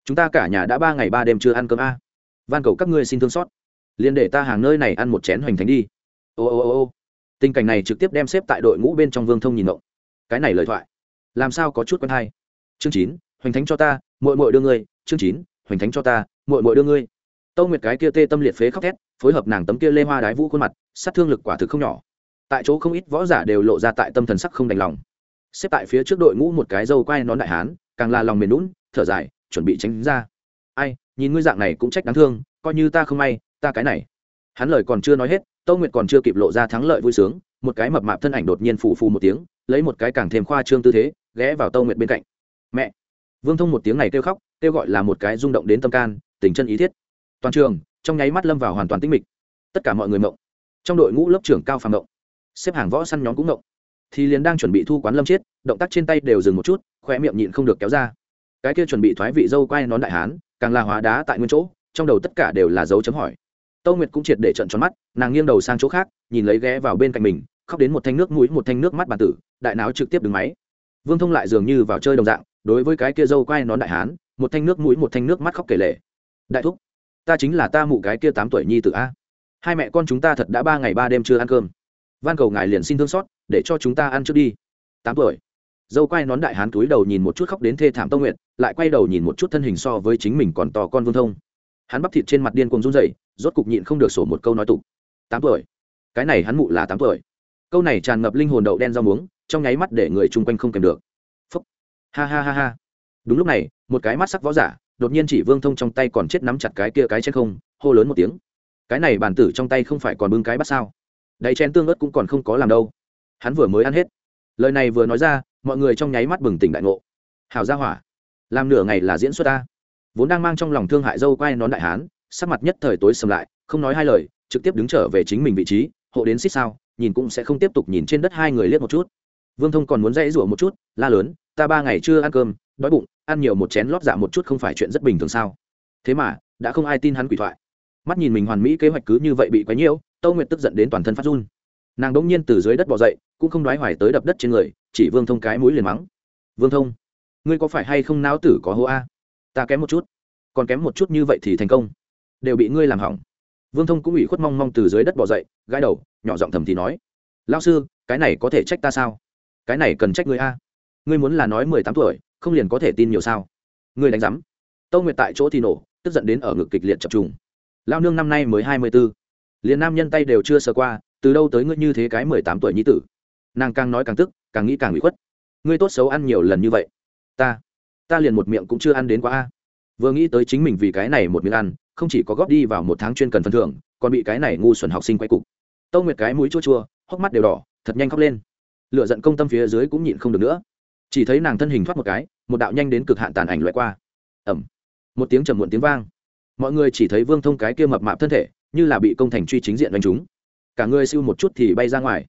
Chúng ta cả nhà đã ba ngày ba đêm chưa ăn cơm a. Van cầu các ngươi xin thương xót. Liền để ta hàng nơi này ăn một chén hoành thánh đi. Ô ô ô ô. Tình cảnh này trực tiếp đem xếp tại đội ngũ bên trong vương thông nhìn động cái này lời thoại. Làm sao có chút quen hay? Chương chín, hoành thánh cho ta mội mội đưa ngươi. Chương chín, hoành thánh cho ta mội mội đưa ngươi. Tâu nguyệt cái kia tê tâm liệt phế khóc thét, phối hợp nàng tấm kia lê hoa đái vũ khuôn mặt, sát thương lực quả thực không nhỏ. Tại chỗ không ít võ giả đều lộ ra tại tâm thần sắc không đành lòng. Xếp tại phía trước đội ngũ một cái dâu quai nón đại hán càng là lòng mềm lún, thở dài, chuẩn bị tránh ra. Ai, nhìn ngươi dạng này cũng trách đáng thương, coi như ta không may, ta cái này. Hắn lời còn chưa nói hết tâu nguyệt còn chưa kịp lộ ra thắng lợi vui sướng, một cái mập mạp thân ảnh đột nhiên phù phù một tiếng, lấy một cái càng thêm khoa trương tư thế, ghé vào tâu nguyệt bên cạnh. Mẹ! Vương thông một tiếng này kêu khóc, kêu gọi là một cái rung động đến tâm can, tình chân ý thiết. Toàn trường, trong nháy mắt lâm vào hoàn toàn tĩnh mịch. Tất cả mọi người mộng. Trong đội ngũ lớp trưởng cao phàm mộng. Xếp hàng võ săn nhóm cũng mộng thì liền đang chuẩn bị thu quán lâm chết, động tác trên tay đều dừng một chút khoe miệng nhịn không được kéo ra. Cái kia chuẩn bị thoái vị dâu quay nón đại hán càng là hóa đá tại nguyên chỗ trong đầu tất cả đều là dấu chấm hỏi. Tâu nguyệt cũng triệt để trận tròn mắt nàng nghiêng đầu sang chỗ khác nhìn lấy ghé vào bên cạnh mình khóc đến một thanh nước mũi một thanh nước mắt bàn tử đại não trực tiếp đứng máy. Vương thông lại dường như vào chơi đồng dạng đối với cái kia dâu quay nón đại hán một thanh nước mũi một thanh nước mắt khóc kể lể. đại thúc ta chính là ta mụ cái kia tám tuổi nhi tử a. Hai mẹ con chúng ta thật đã ba ngày ba đêm chưa ăn cơm van cầu ngài liền xin thương xót, để cho chúng ta ăn trước đi. Tám tuổi. Dâu quay nón đại hán túi đầu nhìn một chút khóc đến thê thảm tông nguyện lại quay đầu nhìn một chút thân hình so với chính mình còn to con vương thông. Hắn bắp thịt trên mặt điên cuồng run rẩy, rốt cục nhịn không được sổ một câu nói tục. Tám tuổi. Cái này hắn mụ là tám tuổi. Câu này tràn ngập linh hồn đậu đen rau muống, trong nháy mắt để người chung quanh không kèm được. Phúc. Ha ha ha ha. Đúng lúc này, một cái mắt sắc võ giả, đột nhiên chỉ vương thông trong tay còn chết nắm chặt cái kia cái chết không, hô lớn một tiếng. Cái này bản tử trong tay không phải còn bưng cái bắt sao? Đáy chén tương ớt cũng còn không có làm đâu. Hắn vừa mới ăn hết. Lời này vừa nói ra, mọi người trong nháy mắt bừng tỉnh đại ngộ. Hào ra hỏa, làm nửa ngày là diễn xuất ta. Vốn đang mang trong lòng thương hại dâu quay nón đại hán, sắc mặt nhất thời tối sầm lại, không nói hai lời, trực tiếp đứng trở về chính mình vị trí, hộ đến xích sao, nhìn cũng sẽ không tiếp tục nhìn trên đất hai người liếc một chút. Vương thông còn muốn dãy rủa một chút, la lớn, ta ba ngày chưa ăn cơm, đói bụng, ăn nhiều một chén lót dạ một chút không phải chuyện rất bình thường sao? Thế mà, đã không ai tin hắn quỷ thoại. Mắt nhìn mình hoàn mỹ kế hoạch cứ như vậy bị quấy nhiễu tâu nguyệt tức giận đến toàn thân phát run. Nàng đ ỗ n g nhiên từ dưới đất bỏ dậy, cũng không đoái hoài tới đập đất trên người, chỉ vương thông cái mũi liền mắng. Vương thông, ngươi có phải hay không náo tử có hô a? Ta kém một chút. Còn kém một chút như vậy thì thành công. Đều bị ngươi làm hỏng. Vương thông cũng ủy khuất mong mong từ dưới đất bỏ dậy, gãi đầu, nhỏ giọng thầm thì nói. Lao sư, cái này có thể trách ta sao? Cái này cần trách ngươi a. Ngươi muốn là nói mười tám tuổi, không liền có thể tin nhiều sao? Ngươi đánh giám. Tâu nguyệt tại chỗ thì nổ, tức giận đến ở ngực kịch liệt chập trùng. Lao nương năm nay mới hai mươi b ố liền nam nhân tay đều chưa sơ qua, từ đâu tới ngươi như thế cái mười tám tuổi nhi tử? Nàng càng nói càng tức, càng nghĩ càng bị khuất. Ngươi tốt xấu ăn nhiều lần như vậy. Ta ta liền một miệng cũng chưa ăn đến quá a. Vừa nghĩ tới chính mình vì cái này một miệng ăn, không chỉ có góp đi vào một tháng chuyên cần phần thưởng, còn bị cái này ngu xuẩn học sinh quay cục. Tâu nguyệt cái mũi chua chua, hốc mắt đều đỏ, thật nhanh khóc lên. Lựa giận công tâm phía dưới cũng nhịn không được nữa. Chỉ thấy nàng thân hình thoát một cái, một đạo nhanh đến cực hạn tàn ảnh loại qua. Ẩm một tiếng trầm muộn tiếng vang. Mọi người chỉ thấy vương thông cái kia mập mạp thân thể như là bị công thành truy chính diện đánh chúng cả người siêu một chút thì bay ra ngoài.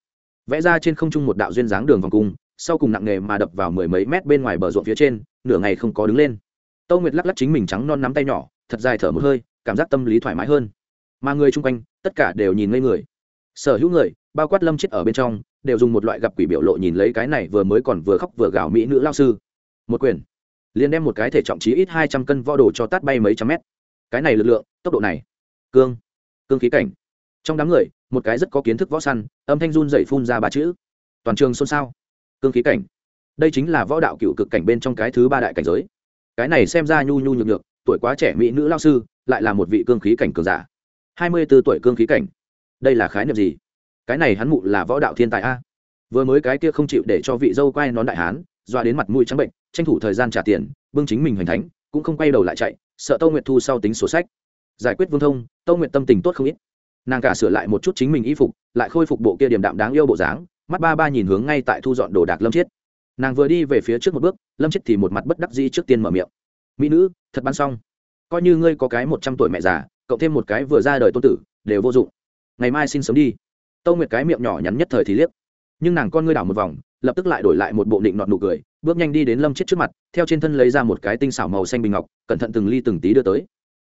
Vẽ ra trên không trung một đạo duyên dáng đường vòng cung, sau cùng nặng nề mà đập vào mười mấy mét bên ngoài bờ ruộng phía trên, nửa ngày không có đứng lên. Tâu nguyệt lắc lắc chính mình trắng non nắm tay nhỏ, thật dài thở một hơi, cảm giác tâm lý thoải mái hơn. Mà người chung quanh, tất cả đều nhìn ngây người. Sở hữu người, bao quát lâm chết ở bên trong, đều dùng một loại gặp quỷ biểu lộ nhìn lấy cái này vừa mới còn vừa khóc vừa gào mỹ nữ lao sư. Một quyền. Liền đem một cái thể trọng chí ít hai trăm cân vo đồ cho tát bay mấy trăm mét. Cái này lực lượng, tốc độ này. Cương cương khí cảnh. Trong đám người, một cái rất có kiến thức võ săn, âm thanh run dậy phun ra ba chữ. Toàn trường xôn xao. Cương khí cảnh. Đây chính là võ đạo cựu cực cảnh bên trong cái thứ ba đại cảnh giới. Cái này xem ra nhu nhu nhược nhược, tuổi quá trẻ mỹ nữ lao sư, lại là một vị cương khí cảnh cường giả. Hai mươi b ố tuổi cương khí cảnh. Đây là khái niệm gì? Cái này hắn mụ là võ đạo thiên tài a. Vừa mới cái kia không chịu để cho vị dâu quay nón đại hán, doa đến mặt mũi trắng bệnh, tranh thủ thời gian trả tiền, bưng chính mình hoành thánh, cũng không quay đầu lại chạy, sợ tâu nguyệt thu sau tính sổ sách giải quyết vương thông, tâu nguyệt tâm tình tốt không ít. Nàng cả sửa lại một chút chính mình y phục, lại khôi phục bộ kia điểm đạm đáng yêu bộ dáng, mắt ba ba nhìn hướng ngay tại thu dọn đồ đạc lâm chiết. Nàng vừa đi về phía trước một bước, lâm chiết thì một mặt bất đắc dĩ trước tiên mở miệng. Mỹ nữ, thật bắn xong. Coi như ngươi có cái một trăm tuổi mẹ già, cộng thêm một cái vừa ra đời tôn tử, đều vô dụng. Ngày mai xin sớm đi. Tâu nguyệt cái miệng nhỏ nhắn nhất thời thì liếc. Nhưng nàng con ngươi đảo một vòng, lập tức lại đổi lại một bộ định nọt nụ cười, bước nhanh đi đến lâm chết trước mặt, theo trên thân lấy ra một cái tinh xảo màu xanh bình ngọc, cẩn thận từng ly từng tí đưa tới.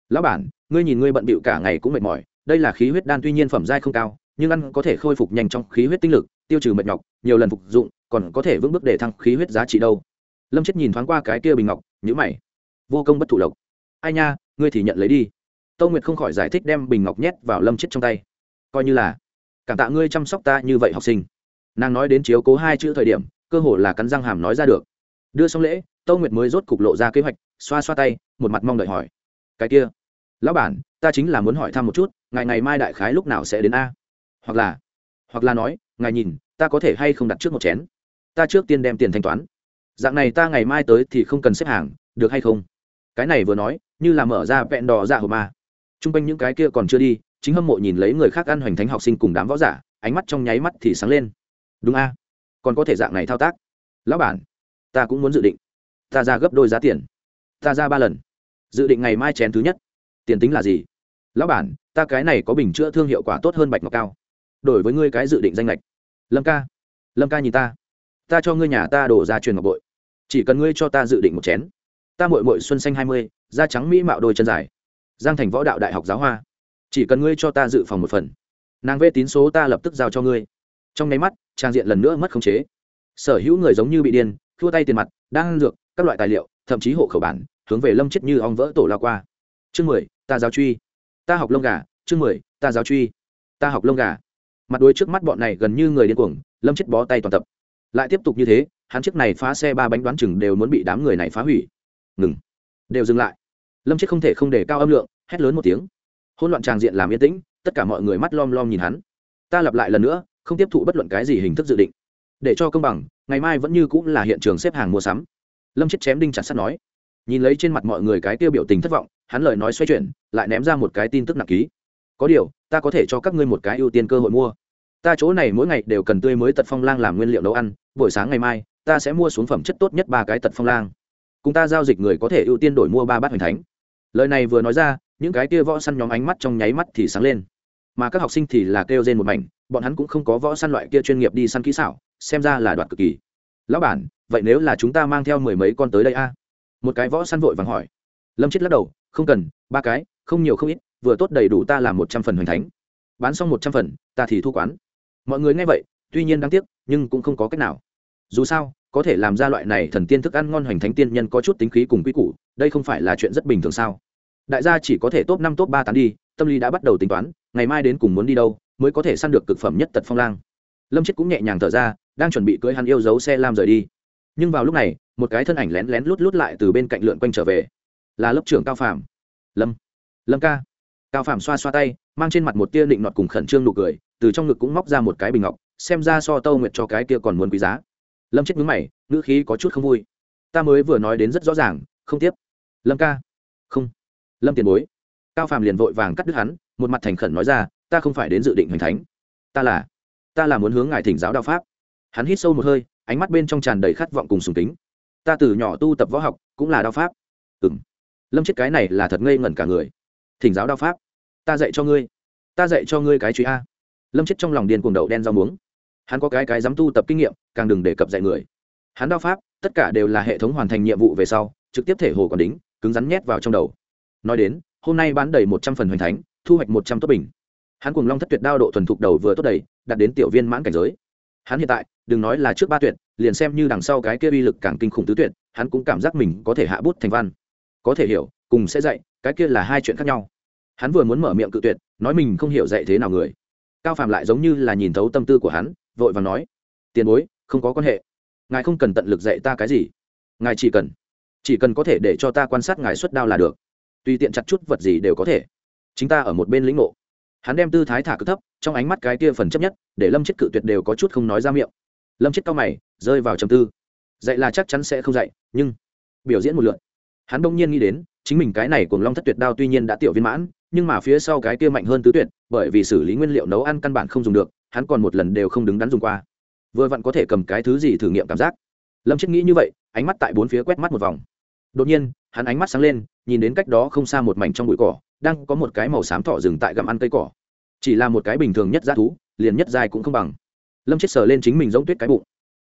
Lão bản ngươi nhìn ngươi bận bịu cả ngày cũng mệt mỏi, đây là khí huyết đan tuy nhiên phẩm giai không cao, nhưng ăn có thể khôi phục nhanh trong khí huyết tinh lực, tiêu trừ mệt nhọc, nhiều lần phục dụng, còn có thể vững bước để thăng khí huyết giá trị đâu. Lâm chết nhìn thoáng qua cái kia bình ngọc nhữ mày. Vô công bất thụ lộc. Ai nha, ngươi thì nhận lấy đi. Tâu nguyệt không khỏi giải thích đem bình ngọc nhét vào lâm chết trong tay. Coi như là, cảm tạ ngươi chăm sóc ta như vậy học sinh. Nàng nói đến chiếu cố hai chữ thời điểm, cơ hồ là cắn răng hàm nói ra được. Đưa xong lễ, tâu nguyệt mới rốt cục lộ ra kế hoạch, xoa xoa tay, một mặt mong đợi hỏi. Cái kia lão bản, ta chính là muốn hỏi thăm một chút ngày ngày mai đại khái lúc nào sẽ đến a? Hoặc là hoặc là nói, ngài nhìn, ta có thể hay không đặt trước một chén? Ta trước tiên đem tiền thanh toán. Dạng này ta ngày mai tới thì không cần xếp hàng, được hay không? Cái này vừa nói, như là mở ra vẹn đỏ dạ hộp ma t r u n g quanh những cái kia còn chưa đi, chính hâm mộ nhìn lấy người khác ăn hoành thánh học sinh cùng đám võ giả, ánh mắt trong nháy mắt thì sáng lên. Đúng a. Còn có thể dạng này thao tác. Lão bản, ta cũng muốn dự định. Ta ra gấp đôi giá tiền. Ta ra ba lần. Dự định ngày mai chén thứ nhất tiền tính là gì? Lão bản, ta cái này có bình chữa thương hiệu quả tốt hơn bạch ngọc cao. Đổi với ngươi cái dự định danh lệch. Lâm ca lâm ca nhìn ta. Ta cho ngươi nhà ta đổ ra truyền ngọc bội. Chỉ cần ngươi cho ta dự định một chén. Ta mội mội xuân xanh hai mươi, da trắng mỹ mạo đôi chân dài. Giang thành võ đạo đại học giáo hoa. Chỉ cần ngươi cho ta dự phòng một phần. Nàng vê tín số ta lập tức giao cho ngươi. Trong nháy mắt, trang diện lần nữa mất khống chế. Sở hữu người giống như bị điên, thua tay tiền mặt, đang dược, các loại tài liệu, thậm chí hộ khẩu bản, hướng về lâm chết như ong vỡ tổ lao qua. Chương mười ta giáo truy. Ta học lông gà, chương mười, ta giáo truy. Ta học lông gà. Mặt đuôi trước mắt bọn này gần như người điên cuồng, lâm chết bó tay toàn tập. Lại tiếp tục như thế, hắn chiếc này phá xe ba bánh đoán chừng đều muốn bị đám người này phá hủy. Ngừng. Đều dừng lại. Lâm chết không thể không để cao âm lượng, hét lớn một tiếng. Hôn loạn tràng diện làm yên tĩnh, tất cả mọi người mắt lom lom nhìn hắn. Ta lặp lại lần nữa, không tiếp thụ bất luận cái gì hình thức dự định. Để cho công bằng, ngày mai vẫn như cũng là hiện trường xếp hàng mua sắm. Lâm chết chém đinh chặt sắt nói. Nhìn lấy trên mặt mọi người cái tiêu biểu tình thất vọng hắn lời nói xoay chuyển, lại ném ra một cái tin tức nặng ký. Có điều, ta có thể cho các ngươi một cái ưu tiên cơ hội mua. Ta chỗ này mỗi ngày đều cần tươi mới tật phong lang làm nguyên liệu nấu ăn, buổi sáng ngày mai, ta sẽ mua xuống phẩm chất tốt nhất ba cái tật phong lang. Cùng ta giao dịch người có thể ưu tiên đổi mua ba bát hoành thánh. Lời này vừa nói ra, những cái kia võ săn nhóm ánh mắt trong nháy mắt thì sáng lên. Mà các học sinh thì là kêu rên một mảnh, bọn hắn cũng không có võ săn loại kia chuyên nghiệp đi săn kỹ xảo, xem ra là đoạt cực kỳ. Lão bản, vậy nếu là chúng ta mang theo mười mấy con tới đây a? Một cái võ săn vội vàng hỏi. Lâm chết lắc đầu không cần, ba cái, không nhiều không ít, vừa tốt đầy đủ ta làm một trăm phần hoành thánh. Bán xong một trăm phần, ta thì thu quán. Mọi người nghe vậy, tuy nhiên đáng tiếc, nhưng cũng không có cách nào. Dù sao, có thể làm ra loại này thần tiên thức ăn ngon hoành thánh tiên nhân có chút tính khí cùng quy củ, đây không phải là chuyện rất bình thường sao? Đại gia chỉ có thể top năm, top ba tán đi, tâm lý đã bắt đầu tính toán, ngày mai đến cùng muốn đi đâu, mới có thể săn được cực phẩm nhất tật phong lang. Lâm chết cũng nhẹ nhàng thở ra, đang chuẩn bị cưỡi hắn yêu dấu xe lam rời đi. Nhưng vào lúc này, một cái thân ảnh lén lén lút lút lại từ bên cạnh lượn quanh trở về là lớp trưởng cao Phạm lâm. Lâm ca. Cao Phạm xoa xoa tay, mang trên mặt một tia định nọt cùng khẩn trương nụ cười, từ trong ngực cũng móc ra một cái bình ngọc, xem ra so tâu nguyệt cho cái kia còn muốn quý giá. Lâm chết mướn mày, ngữ khí có chút không vui. Ta mới vừa nói đến rất rõ ràng, không tiếp. Lâm ca. Không. Lâm tiền bối. Cao Phạm liền vội vàng cắt đứt hắn, một mặt thành khẩn nói ra, ta không phải đến dự định hành thánh. Ta là. Ta là muốn hướng ngài thỉnh giáo đạo pháp. Hắn hít sâu một hơi, ánh mắt bên trong tràn đầy khát vọng cùng sùng tính ta từ nhỏ tu tập võ học, cũng là Đạo pháp. Ừng lâm chết cái này là thật ngây ngẩn cả người. Thỉnh giáo đao pháp. Ta dạy cho ngươi. Ta dạy cho ngươi cái truy a. Lâm chết trong lòng điên cuồng đậu đen rau muống. Hắn có cái cái dám tu tập kinh nghiệm, càng đừng đề cập dạy người. Hắn đao pháp, tất cả đều là hệ thống hoàn thành nhiệm vụ về sau, trực tiếp thể hồ còn đính, cứng rắn nhét vào trong đầu. Nói đến, hôm nay bán đầy một trăm phần hoành thánh, thu hoạch một trăm tốt bình. Hắn cùng long thất tuyệt đao độ thuần thục đầu vừa tốt đầy, đạt đến tiểu viên mãn cảnh giới. Hắn hiện tại, đừng nói là trước ba tuyệt, liền xem như đằng sau cái kia uy lực càng kinh khủng tứ tuyệt, hắn cũng cảm giác mình có thể hạ bút thành văn có thể hiểu, cùng sẽ dạy, cái kia là hai chuyện khác nhau. Hắn vừa muốn mở miệng cự tuyệt, nói mình không hiểu dạy thế nào người. Cao phàm lại giống như là nhìn thấu tâm tư của hắn, vội và nói, tiền bối, không có quan hệ. Ngài không cần tận lực dạy ta cái gì. Ngài chỉ cần chỉ cần có thể để cho ta quan sát ngài xuất đao là được. Tùy tiện chặt chút vật gì đều có thể. Chính ta ở một bên lĩnh ngộ. Hắn đem tư thái thả cực thấp, trong ánh mắt cái kia phần chấp nhất, để lâm chết cự tuyệt đều có chút không nói ra miệng. Lâm chết cao mày, rơi vào trầm tư. Dạy là chắc chắn sẽ không dạy, nhưng biểu diễn một lượn hắn đông nhiên nghĩ đến, chính mình cái này cùng long thất tuyệt đao tuy nhiên đã tiểu viên mãn, nhưng mà phía sau cái kia mạnh hơn tứ tuyệt, bởi vì xử lý nguyên liệu nấu ăn căn bản không dùng được, hắn còn một lần đều không đứng đắn dùng qua. Vừa vặn có thể cầm cái thứ gì thử nghiệm cảm giác. Lâm chết nghĩ như vậy, ánh mắt tại bốn phía quét mắt một vòng. Đột nhiên, hắn ánh mắt sáng lên, nhìn đến cách đó không xa một mảnh trong bụi cỏ, đang có một cái màu xám thỏ rừng tại gặm ăn cây cỏ. Chỉ là một cái bình thường nhất g thú, liền nhất dài cũng không bằng. Lâm chết sờ lên chính mình giống tuyết cái bụng.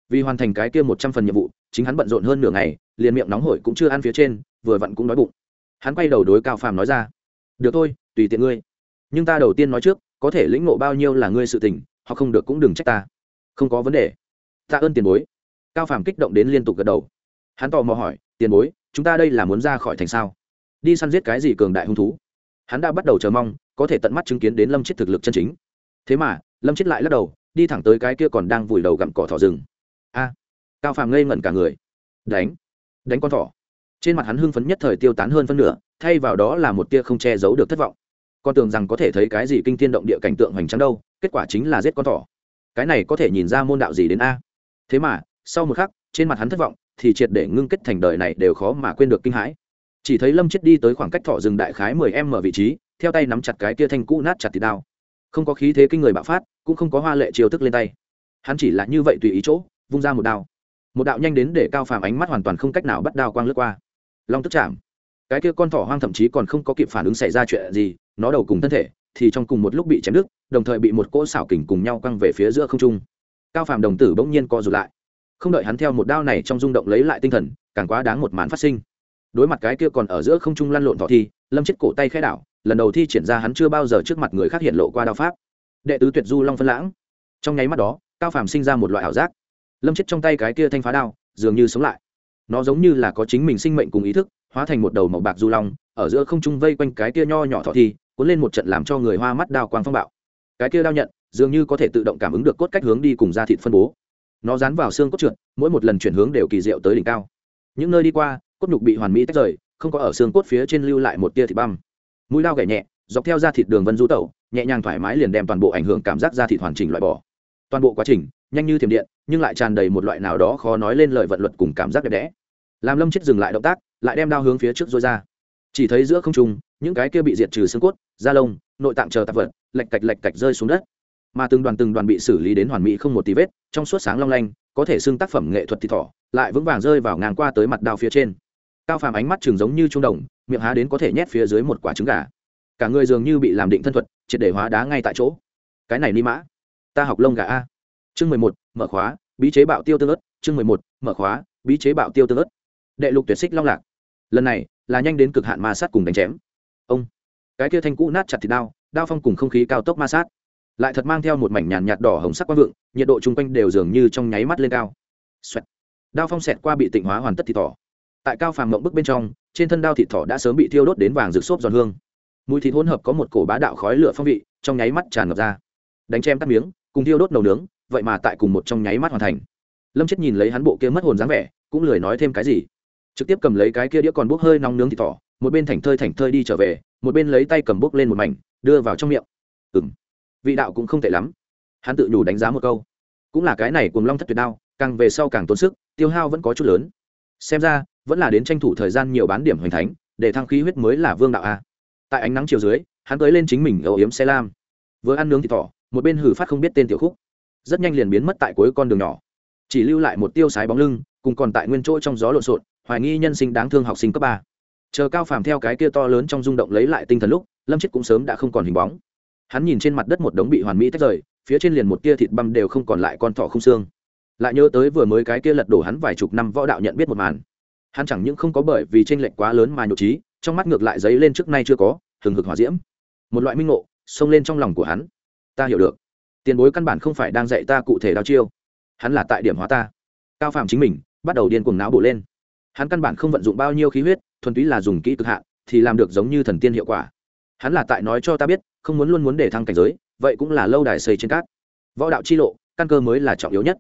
Vì hoàn thành cái kia một trăm phần nhiệm vụ, chính hắn bận rộn hơn nửa ngày, liền miệng nóng hổi cũng chưa ăn phía trên vừa vặn cũng đói bụng. Hắn quay đầu đối cao phàm nói ra, được thôi, tùy tiện ngươi. Nhưng ta đầu tiên nói trước, có thể lĩnh ngộ bao nhiêu là ngươi sự tình, hoặc không được cũng đừng trách ta. Không có vấn đề. Ta ơn tiền bối. Cao phàm kích động đến liên tục gật đầu. Hắn tò mò hỏi, tiền bối, chúng ta đây là muốn ra khỏi thành sao? Đi săn giết cái gì cường đại hung thú? Hắn đã bắt đầu chờ mong, có thể tận mắt chứng kiến đến lâm chết thực lực chân chính. Thế mà, lâm chết lại lắc đầu, đi thẳng tới cái kia còn đang vùi đầu gặm cỏ thỏ rừng. A. Cao phàm ngây ngẩn cả người. Đánh. Đánh con thỏ trên mặt hắn hưng phấn nhất thời tiêu tán hơn phân nửa, thay vào đó là một tia không che giấu được thất vọng. Con tưởng rằng có thể thấy cái gì kinh thiên động địa cảnh tượng hoành tráng đâu, kết quả chính là giết con thỏ. Cái này có thể nhìn ra môn đạo gì đến a. Thế mà, sau một khắc, trên mặt hắn thất vọng, thì triệt để ngưng kết thành đời này đều khó mà quên được kinh hãi. Chỉ thấy lâm chết đi tới khoảng cách thỏ rừng đại khái mười em ở vị trí, theo tay nắm chặt cái tia thanh cũ nát chặt thì đao. Không có khí thế kinh người bạo phát, cũng không có hoa lệ chiều thức lên tay. Hắn chỉ là như vậy tùy ý chỗ, vung ra một đao. Một đạo nhanh đến để cao phàm ánh mắt hoàn toàn không cách nào bắt đao quang lướt qua long tức chạm. Cái kia con thỏ hoang thậm chí còn không có kịp phản ứng xảy ra chuyện gì, nó đầu cùng thân thể thì trong cùng một lúc bị chém đứt, đồng thời bị một cỗ xảo kình cùng nhau quăng về phía giữa không trung. Cao phàm đồng tử bỗng nhiên co rụt lại. Không đợi hắn theo một đao này trong rung động lấy lại tinh thần, càng quá đáng một màn phát sinh. Đối mặt cái kia còn ở giữa không trung lăn lộn thỏ thi, lâm chết cổ tay khai đảo, lần đầu thi triển ra hắn chưa bao giờ trước mặt người khác hiện lộ qua đao pháp. Đệ tứ tuyệt du long phân lãng. Trong nháy mắt đó, cao phàm sinh ra một loại ảo giác. Lâm chết trong tay cái kia thanh phá đao, dường như sống lại nó giống như là có chính mình sinh mệnh cùng ý thức, hóa thành một đầu màu bạc du long, ở giữa không trung vây quanh cái kia nho nhỏ thọ thi, cuốn lên một trận làm cho người hoa mắt đao quang phong bạo. Cái kia đao nhận, dường như có thể tự động cảm ứng được cốt cách hướng đi cùng da thịt phân bố. Nó dán vào xương cốt trượt, mỗi một lần chuyển hướng đều kỳ diệu tới đỉnh cao. Những nơi đi qua, cốt nhục bị hoàn mỹ tách rời, không có ở xương cốt phía trên lưu lại một tia thịt băm. Mũi lao gảy nhẹ, dọc theo da thịt đường vân du tẩu, nhẹ nhàng thoải mái liền đem toàn bộ ảnh hưởng cảm giác da thịt hoàn chỉnh loại bỏ toàn bộ quá trình, nhanh như thiểm điện, nhưng lại tràn đầy một loại nào đó khó nói lên lời vận luật cùng cảm giác đẹp đẽ. Làm lâm chết dừng lại động tác, lại đem đao hướng phía trước dối ra. Chỉ thấy giữa không trung, những cái kia bị diệt trừ xương cốt, da lông, nội tạng chờ tạp vật lạch cạch lạch cạch rơi xuống đất. Mà từng đoàn từng đoàn bị xử lý đến hoàn mỹ không một tí vết, trong suốt sáng long lanh, có thể xưng tác phẩm nghệ thuật thì thỏ, lại vững vàng rơi vào ngang qua tới mặt đao phía trên. Cao phàm ánh mắt trường giống như trung đồng, miệng há đến có thể nhét phía dưới một quả trứng gà. Cả người dường như bị làm định thân thuật, triệt để hóa đá ngay tại chỗ. Cái này ni mã ta học lông gà a. Chương mười một, mở khóa, bí chế bạo tiêu tương ớt. Chương mười một, mở khóa, bí chế bạo tiêu tương ớt. Đệ lục tuyệt xích long lạc. Lần này, là nhanh đến cực hạn ma sát cùng đánh chém. Ông, cái kia thanh cũ nát chặt thịt đao đao phong cùng không khí cao tốc ma sát. Lại thật mang theo một mảnh nhàn nhạt đỏ hồng sắc quang vượng, nhiệt độ chung quanh đều dường như trong nháy mắt lên cao. Xoẹt. đao phong xẹt qua bị tịnh hóa hoàn tất thịt thỏ. Tại cao phàm mộng bức bên trong, trên thân đao thịt thỏ đã sớm bị thiêu đốt đến vàng rực xốp giòn hương. Mùi thịt hỗn hợp có một cổ bá đạo khói lửa phong vị, trong nháy mắt tràn ngập ra. Đánh chém tắt miếng cùng thiêu đốt nấu nướng, vậy mà tại cùng một trong nháy mắt hoàn thành. Lâm chết nhìn lấy hắn bộ kia mất hồn dáng vẻ, cũng lười nói thêm cái gì. Trực tiếp cầm lấy cái kia đĩa còn bốc hơi nóng nướng thịt thỏ, một bên thảnh thơi thảnh thơi đi trở về, một bên lấy tay cầm bốc lên một mảnh, đưa vào trong miệng. Ừng vị đạo cũng không tệ lắm. Hắn tự nhủ đánh giá một câu. Cũng là cái này cùng long thất tuyệt đao, càng về sau càng tốn sức, tiêu hao vẫn có chút lớn. Xem ra, vẫn là đến tranh thủ thời gian nhiều bán điểm hoành thánh, để thăng khí huyết mới là vương đạo a. Tại ánh nắng chiều dưới, hắn tới lên chính mình âu yếm xe lam vừa ăn nướng thịt thỏ một bên hử phát không biết tên tiểu khúc, rất nhanh liền biến mất tại cuối con đường nhỏ, chỉ lưu lại một tiêu sái bóng lưng, cùng còn tại nguyên chỗ trong gió lộn xộn, hoài nghi nhân sinh đáng thương học sinh cấp ba. Chờ cao phàm theo cái kia to lớn trong rung động lấy lại tinh thần lúc, lâm chết cũng sớm đã không còn hình bóng. Hắn nhìn trên mặt đất một đống bị hoàn mỹ tách rời, phía trên liền một tia thịt băm đều không còn lại con thỏ không xương. Lại nhớ tới vừa mới cái kia lật đổ hắn vài chục năm võ đạo nhận biết một màn. Hắn chẳng những không có bởi vì tranh lệch quá lớn mà nhục trí, trong mắt ngược lại giấy lên trước nay chưa có, hừng hực hỏa diễm. Một loại minh ngộ xông lên trong lòng của hắn ta hiểu được. Tiền bối căn bản không phải đang dạy ta cụ thể đao chiêu. Hắn là tại điểm hóa ta. Cao phạm chính mình, bắt đầu điên cuồng não bổ lên. Hắn căn bản không vận dụng bao nhiêu khí huyết, thuần túy là dùng kỹ cực hạn, thì làm được giống như thần tiên hiệu quả. Hắn là tại nói cho ta biết, không muốn luôn muốn để thăng cảnh giới, vậy cũng là lâu đài xây trên cát. Võ đạo chi lộ, căn cơ mới là trọng yếu nhất.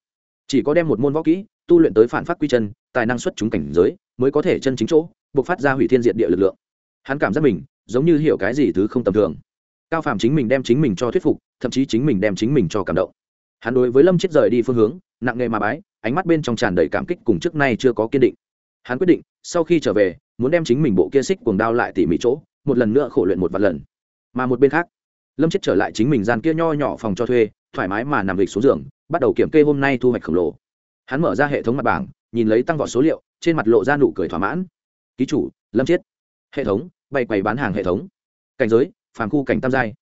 Chỉ có đem một môn võ kỹ, tu luyện tới phản phát quy chân, tài năng xuất chúng cảnh giới, mới có thể chân chính chỗ buộc phát ra hủy thiên diện địa lực lượng. Hắn cảm giác mình, giống như hiểu cái gì thứ không tầm thường cao phạm chính mình đem chính mình cho thuyết phục, thậm chí chính mình đem chính mình cho cảm động. Hắn đối với lâm chết rời đi phương hướng, nặng nề mà bái, ánh mắt bên trong tràn đầy cảm kích cùng trước nay chưa có kiên định. Hắn quyết định, sau khi trở về, muốn đem chính mình bộ kia xích cuồng đao lại tỉ mỉ chỗ, một lần nữa khổ luyện một vạn lần. Mà một bên khác, lâm chết trở lại chính mình gian kia nho nhỏ phòng cho thuê, thoải mái mà nằm lịch xuống giường, bắt đầu kiểm kê hôm nay thu hoạch khổng lồ. Hắn mở ra hệ thống mặt bảng, nhìn lấy tăng vọt số liệu, trên mặt lộ ra nụ cười thỏa mãn. Ký chủ, lâm chết. Hệ thống bày quầy bán hàng hệ thống. Cảnh giới phàm khu cảnh tam giai.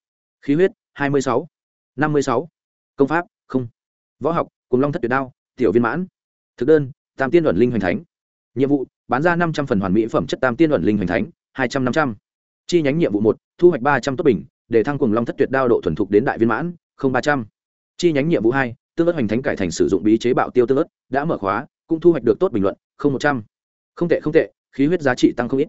Khí huyết, hai mươi sáu, năm mươi sáu. Công pháp, không. Võ học, cùng long thất tuyệt đao, tiểu viên mãn. Thực đơn, tam tiên luận linh hoành thánh. Nhiệm vụ, bán ra năm trăm phần hoàn mỹ phẩm chất tam tiên luận linh hoành thánh, hai trăm năm trăm. Chi nhánh nhiệm vụ một, thu hoạch ba trăm tốt bình, để thăng cùng long thất tuyệt đao độ thuần thục đến đại viên mãn, không ba trăm. Chi nhánh nhiệm vụ hai, tương ớt hoành thánh cải thành sử dụng bí chế bạo tiêu tương ớt, đã mở khóa, cũng thu hoạch được tốt bình luận, không một trăm. Không tệ không tệ, khí huyết giá trị tăng không ít.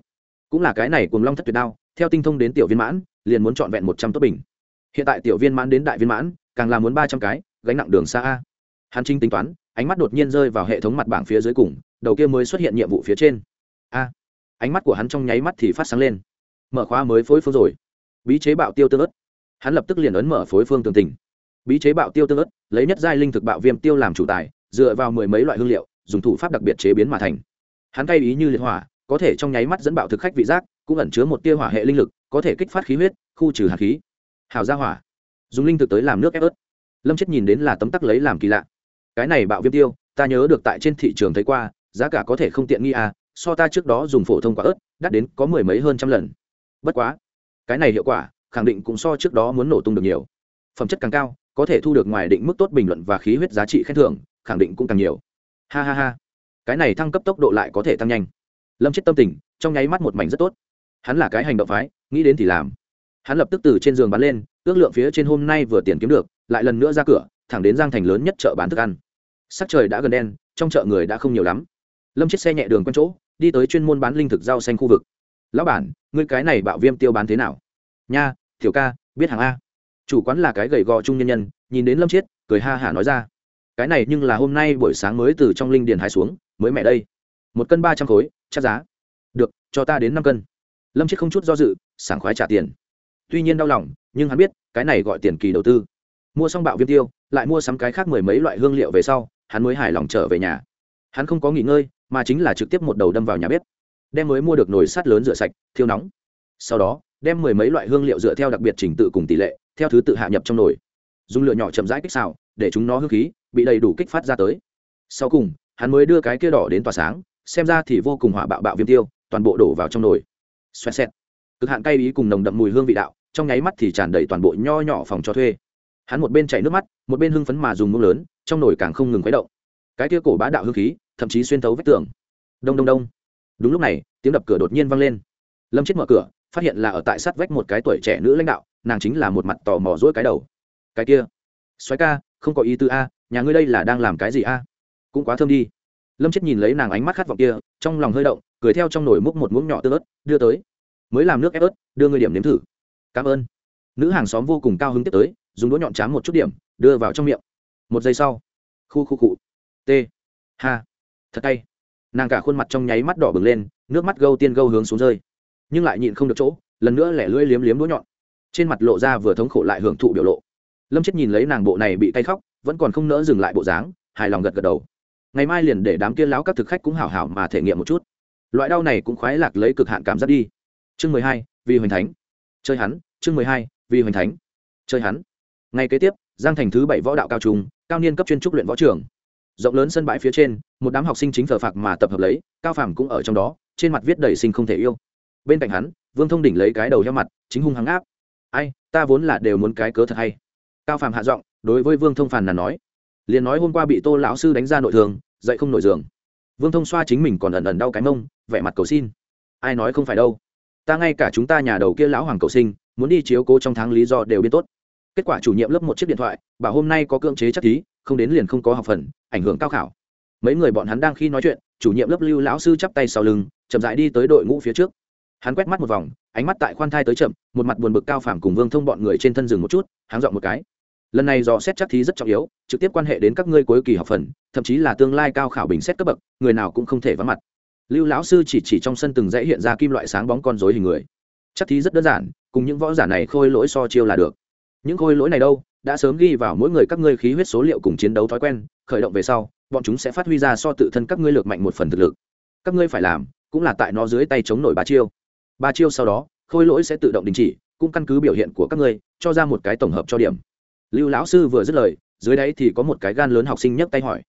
Cũng là cái này cùng long thất tuyệt đao, theo tinh thông đến tiểu viên mãn liền muốn chọn vẹn một trăm tốt bình. Hiện tại tiểu viên mãn đến đại viên mãn, càng là muốn ba trăm cái, gánh nặng đường xa a. Hắn trinh tính toán, ánh mắt đột nhiên rơi vào hệ thống mặt bảng phía dưới cùng, đầu kia mới xuất hiện nhiệm vụ phía trên. A. Ánh mắt của hắn trong nháy mắt thì phát sáng lên. Mở khóa mới phối phương rồi. Bí chế bạo tiêu tương ớt. Hắn lập tức liền ấn mở phối phương tường tình. Bí chế bạo tiêu tương ớt, lấy nhất giai linh thực bạo viêm tiêu làm chủ tài, dựa vào mười mấy loại hương liệu, dùng thủ pháp đặc biệt chế biến mà thành. Hắn cay ý như liệt hỏa, có thể trong nháy mắt dẫn bạo thực khách vị giác cũng ẩn chứa một tia hỏa hệ linh lực, có thể kích phát khí huyết, khu trừ hạt khí. Hào ra hỏa. Dùng linh thực tới làm nước ép ớt. Lâm chết nhìn đến là tấm tắc lấy làm kỳ lạ. Cái này bạo viêm tiêu, ta nhớ được tại trên thị trường thấy qua, giá cả có thể không tiện nghi à so ta trước đó dùng phổ thông quả ớt, đắt đến có mười mấy hơn trăm lần. Bất quá, cái này hiệu quả, khẳng định cũng so trước đó muốn nổ tung được nhiều. Phẩm chất càng cao, có thể thu được ngoài định mức tốt bình luận và khí huyết giá trị khen thưởng, khẳng định cũng càng nhiều. Ha ha ha. Cái này thăng cấp tốc độ lại có thể tăng nhanh. Lâm chết tâm tình, trong nháy mắt một mảnh rất tốt hắn là cái hành động phái, nghĩ đến thì làm. Hắn lập tức từ trên giường bắn lên, ước lượng phía trên hôm nay vừa tiền kiếm được, lại lần nữa ra cửa, thẳng đến giang thành lớn nhất chợ bán thức ăn. Sắc trời đã gần đen, trong chợ người đã không nhiều lắm. Lâm chiếc xe nhẹ đường q chỗ, đi tới chuyên môn bán linh thực rau xanh khu vực. Lão bản, ngươi cái này bạo viêm tiêu bán thế nào? Nha thiểu ca, biết hàng a. Chủ quán là cái gầy gò trung nhân nhân, nhìn đến lâm chiết, cười ha hả nói ra. Cái này nhưng là hôm nay buổi sáng mới từ trong linh điền hai xuống, mới mẹ đây. Một cân ba trăm khối, chắc giá. Được, cho ta đến năm cân lâm chết không chút do dự, sảng khoái trả tiền. Tuy nhiên đau lòng, nhưng hắn biết, cái này gọi tiền kỳ đầu tư. Mua xong bạo viêm tiêu, lại mua sắm cái khác mười mấy loại hương liệu về sau, hắn mới hài lòng trở về nhà. Hắn không có nghỉ ngơi, mà chính là trực tiếp một đầu đâm vào nhà bếp. Đem mới mua được nồi sắt lớn rửa sạch, thiêu nóng. Sau đó, đem mười mấy loại hương liệu dựa theo đặc biệt trình tự cùng tỷ lệ, theo thứ tự hạ nhập trong nồi. Dùng lửa nhỏ chậm rãi kích xào, để chúng nó hương khí, bị đầy đủ kích phát ra tới. Sau cùng, hắn mới đưa cái kia đỏ đến tỏa sáng, xem ra thì vô cùng hỏa bạo bạo viêm tiêu, toàn bộ đổ vào trong nồi xoẹt xẹt. Cực hạn cay ý cùng nồng đậm mùi hương vị đạo, trong nháy mắt thì tràn đầy toàn bộ nho nhỏ phòng cho thuê. Hắn một bên chảy nước mắt, một bên hưng phấn mà dùng muỗng lớn, trong nồi càng không ngừng khuấy động. Cái kia cổ bá đạo hương khí, thậm chí xuyên thấu vách tường. Đông đông đông. Đúng lúc này, tiếng đập cửa đột nhiên vang lên. Lâm chết mở cửa, phát hiện là ở tại sát vách một cái tuổi trẻ nữ lãnh đạo, nàng chính là một mặt tò mò rỗi cái đầu. Cái kia xoáy ca, không có ý tư a, nhà ngươi đây là đang làm cái gì a? Cũng quá thơm đi. Lâm chết nhìn lấy nàng ánh mắt khát vọng kia, trong lòng hơi động cười theo trong nồi múc một muỗng nhỏ tương ớt, đưa tới. Mới làm nước ép ớt, đưa người điểm nếm thử. Cảm ơn. Nữ hàng xóm vô cùng cao hứng tiếp tới, dùng đũa nhọn chám một chút điểm, đưa vào trong miệng. Một giây sau, khu khu cụ t. Ha. Thật tay nàng cả khuôn mặt trong nháy mắt đỏ bừng lên, nước mắt gâu tiên gâu hướng xuống rơi. Nhưng lại nhịn không được chỗ, lần nữa lẻ lưỡi liếm liếm đũa nhọn. Trên mặt lộ ra vừa thống khổ lại hưởng thụ biểu lộ. Lâm chết nhìn lấy nàng bộ này bị cay khóc, vẫn còn không nỡ dừng lại bộ dáng, hài lòng gật gật đầu. Ngày mai liền để đám kia láo các thực khách cũng hảo hảo mà thể nghiệm một chút loại đau này cũng khoái lạc lấy cực hạn cảm giác đi. Chương mười hai, vì hoành thánh. Chơi hắn, chương mười hai, vì hoành thánh. Chơi hắn. Ngày kế tiếp, giang thành thứ bảy võ đạo cao trung, cao niên cấp chuyên trúc luyện võ trường. Rộng lớn sân bãi phía trên, một đám học sinh chính thờ phạc mà tập hợp lấy, cao phàm cũng ở trong đó, trên mặt viết đầy sinh không thể yêu. Bên cạnh hắn, vương thông đỉnh lấy cái đầu heo mặt, chính hung hăng áp. Ai, ta vốn là đều muốn cái cớ thật hay. Cao phàm hạ giọng, đối với vương thông phàn là nói. Liền nói hôm qua bị tô lão sư đánh ra nội thường dậy không nổi giường vương thông xoa chính mình còn ẩn ẩn đau cái mông, vẻ mặt cầu xin. Ai nói không phải đâu. Ta ngay cả chúng ta nhà đầu kia lão hoàng cầu sinh, muốn đi chiếu cố trong tháng lý do đều biết tốt. Kết quả chủ nhiệm lớp một chiếc điện thoại, bảo hôm nay có cưỡng chế chắc thí, không đến liền không có học phần, ảnh hưởng cao khảo. Mấy người bọn hắn đang khi nói chuyện, chủ nhiệm lớp lưu lão sư chắp tay sau lưng, chậm rãi đi tới đội ngũ phía trước. Hắn quét mắt một vòng, ánh mắt tại khoan thai tới chậm, một mặt buồn bực cao phàm cùng vương thông bọn người trên thân rừng một chút, háng dọn một cái lần này do xét chắc thí rất trọng yếu, trực tiếp quan hệ đến các ngươi cuối kỳ học phần, thậm chí là tương lai cao khảo bình xét cấp bậc, người nào cũng không thể vắng mặt. Lưu lão sư chỉ chỉ trong sân từng dãy hiện ra kim loại sáng bóng con dối hình người. Chắc thí rất đơn giản, cùng những võ giả này khôi lỗi so chiêu là được. Những khôi lỗi này đâu, đã sớm ghi vào mỗi người các ngươi khí huyết số liệu cùng chiến đấu thói quen, khởi động về sau, bọn chúng sẽ phát huy ra so tự thân các ngươi lược mạnh một phần thực lực. Các ngươi phải làm, cũng là tại nó dưới tay chống nổi ba chiêu. Ba chiêu sau đó, khôi lỗi sẽ tự động đình chỉ, cũng căn cứ biểu hiện của các ngươi, cho ra một cái tổng hợp cho điểm lưu lão sư vừa dứt lời, dưới đấy thì có một cái gan lớn học sinh nhấc tay hỏi.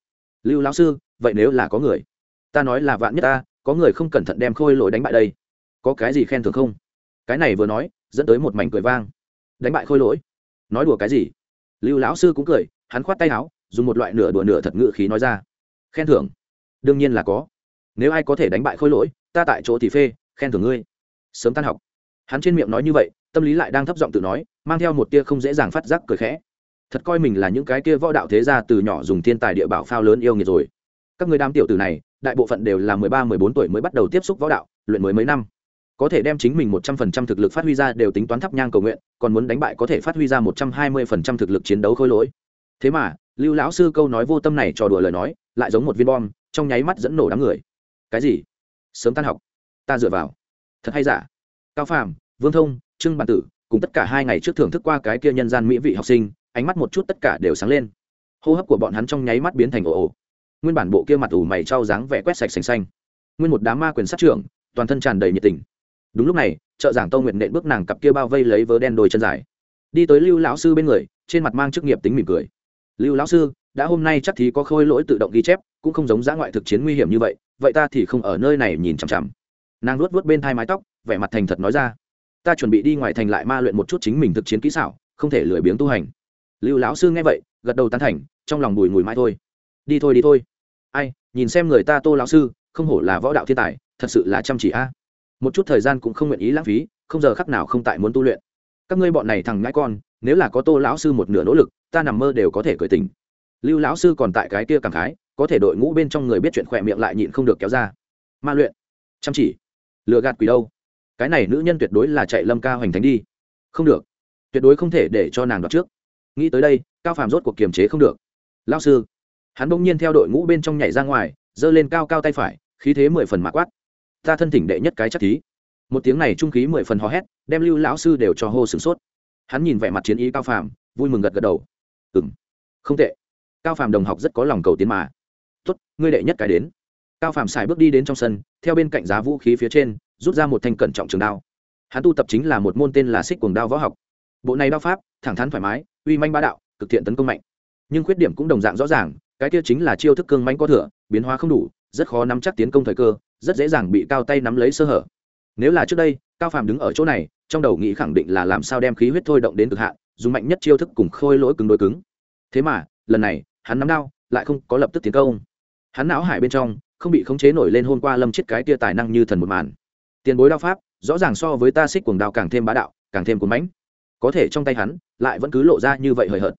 Lưu lão sư, vậy nếu là có người? Ta nói là vạn nhất ta, có người không cẩn thận đem khôi lỗi đánh bại đây. Có cái gì khen thưởng không? Cái này vừa nói, dẫn tới một mảnh cười vang. Đánh bại khôi lỗi? Nói đùa cái gì? Lưu lão sư cũng cười, hắn khoát tay áo, dùng một loại nửa đùa nửa thật ngự khí nói ra. Khen thưởng? Đương nhiên là có. Nếu ai có thể đánh bại khôi lỗi, ta tại chỗ thì phê, khen thưởng ngươi. Sớm tan học. Hắn trên miệng nói như vậy, tâm lý lại đang thấp giọng tự nói, mang theo một tia không dễ dàng phát giác cười khẽ thật coi mình là những cái kia võ đạo thế gia từ nhỏ dùng thiên tài địa bảo phao lớn yêu nghiệt rồi. Các người đám tiểu tử này, đại bộ phận đều là mười ba, mười bốn tuổi mới bắt đầu tiếp xúc võ đạo, luyện mới mấy năm. Có thể đem chính mình một trăm phần trăm thực lực phát huy ra đều tính toán thắp nhang cầu nguyện, còn muốn đánh bại có thể phát huy ra một trăm hai mươi phần trăm thực lực chiến đấu khôi lỗi. Thế mà, lưu lão sư câu nói vô tâm này trò đùa lời nói, lại giống một viên bom, trong nháy mắt dẫn nổ đám người. Cái gì? Sớm tan học. Ta dựa vào. Thật hay giả? Cao phàm, vương thông, trương bản tử, cùng tất cả hai ngày trước thưởng thức qua cái kia nhân gian mỹ vị học sinh ánh mắt một chút tất cả đều sáng lên. Hô hấp của bọn hắn trong nháy mắt biến thành ồ ồ. Nguyên bản bộ kia mặt ủ mày trao dáng vẻ quét sạch sành xanh. Nguyên một đám ma quyền sát trưởng, toàn thân tràn đầy nhiệt tình. Đúng lúc này, trợ giảng tâu nguyện nện bước nàng cặp kia bao vây lấy vớ đen đôi chân dài. Đi tới lưu lão sư bên người, trên mặt mang chức nghiệp tính mỉm cười. Lưu lão sư, đã hôm nay chắc thì có khôi lỗi tự động ghi chép, cũng không giống giã ngoại thực chiến nguy hiểm như vậy vậy ta thì không ở nơi này nhìn chằm chằm. Nàng luốt vớt bên thai mái tóc, vẻ mặt thành thật nói ra. Ta chuẩn bị đi ngoài thành lại ma luyện một chút chính mình thực chiến kỹ xảo, không thể lười biếng tu hành lưu lão sư nghe vậy, gật đầu tán thành, trong lòng bùi ngùi mãi thôi. Đi thôi đi thôi. Ai, nhìn xem người ta tô lão sư, không hổ là võ đạo thiên tài, thật sự là chăm chỉ a. Một chút thời gian cũng không nguyện ý lãng phí, không giờ khắc nào không tại muốn tu luyện. Các ngươi bọn này thằng ngãi con, nếu là có tô lão sư một nửa nỗ lực, ta nằm mơ đều có thể cởi tình lưu lão sư còn tại cái kia cảm khái, có thể đội ngũ bên trong người biết chuyện khỏe miệng lại nhịn không được kéo ra. Ma luyện, chăm chỉ, lừa gạt quỷ đâu? Cái này nữ nhân tuyệt đối là chạy lâm ca hoành thánh đi. Không được, tuyệt đối không thể để cho nàng đoạt trước nghĩ tới đây, cao phàm rốt cuộc kiềm chế không được. Lao sư. Hắn bỗng nhiên theo đội ngũ bên trong nhảy ra ngoài, giơ lên cao cao tay phải, khí thế mười phần mạ quát. Ta thân thỉnh đệ nhất cái chắc thí. Một tiếng này trung khí mười phần hò hét, đem lưu lão sư đều cho hô sửng sốt. Hắn nhìn vẻ mặt chiến ý cao phàm, vui mừng gật gật đầu. Ừ m không tệ. Cao phàm đồng học rất có lòng cầu tiến mà. Tuất ngươi đệ nhất cái đến. Cao phàm xài bước đi đến trong sân, theo bên cạnh giá vũ khí phía trên, rút ra một thanh cẩn trọng trường đao. Hắn tu tập chính là một môn tên là xích cuồng đao võ học. Bộ này đao pháp, thẳng thắn thoải mái uy manh bá đạo, cực thiện tấn công mạnh. Nhưng khuyết điểm cũng đồng dạng rõ ràng, cái kia chính là chiêu thức cương manh có thừa, biến hóa không đủ, rất khó nắm chắc tiến công thời cơ, rất dễ dàng bị cao tay nắm lấy sơ hở. Nếu là trước đây, cao phàm đứng ở chỗ này, trong đầu nghĩ khẳng định là làm sao đem khí huyết thôi động đến cực hạn, dùng mạnh nhất chiêu thức cùng khôi lỗi cứng đối cứng. Thế mà, lần này, hắn nắm đao, lại không có lập tức tiến công. Hắn não hải bên trong, không bị khống chế nổi lên hôm qua lâm chết cái tia tài năng như thần một màn. Tiền bối đao pháp, rõ ràng so với ta xích cuồng đao càng thêm bá đạo, càng thêm cuốn mãnh có thể trong tay hắn, lại vẫn cứ lộ ra như vậy hời hợt.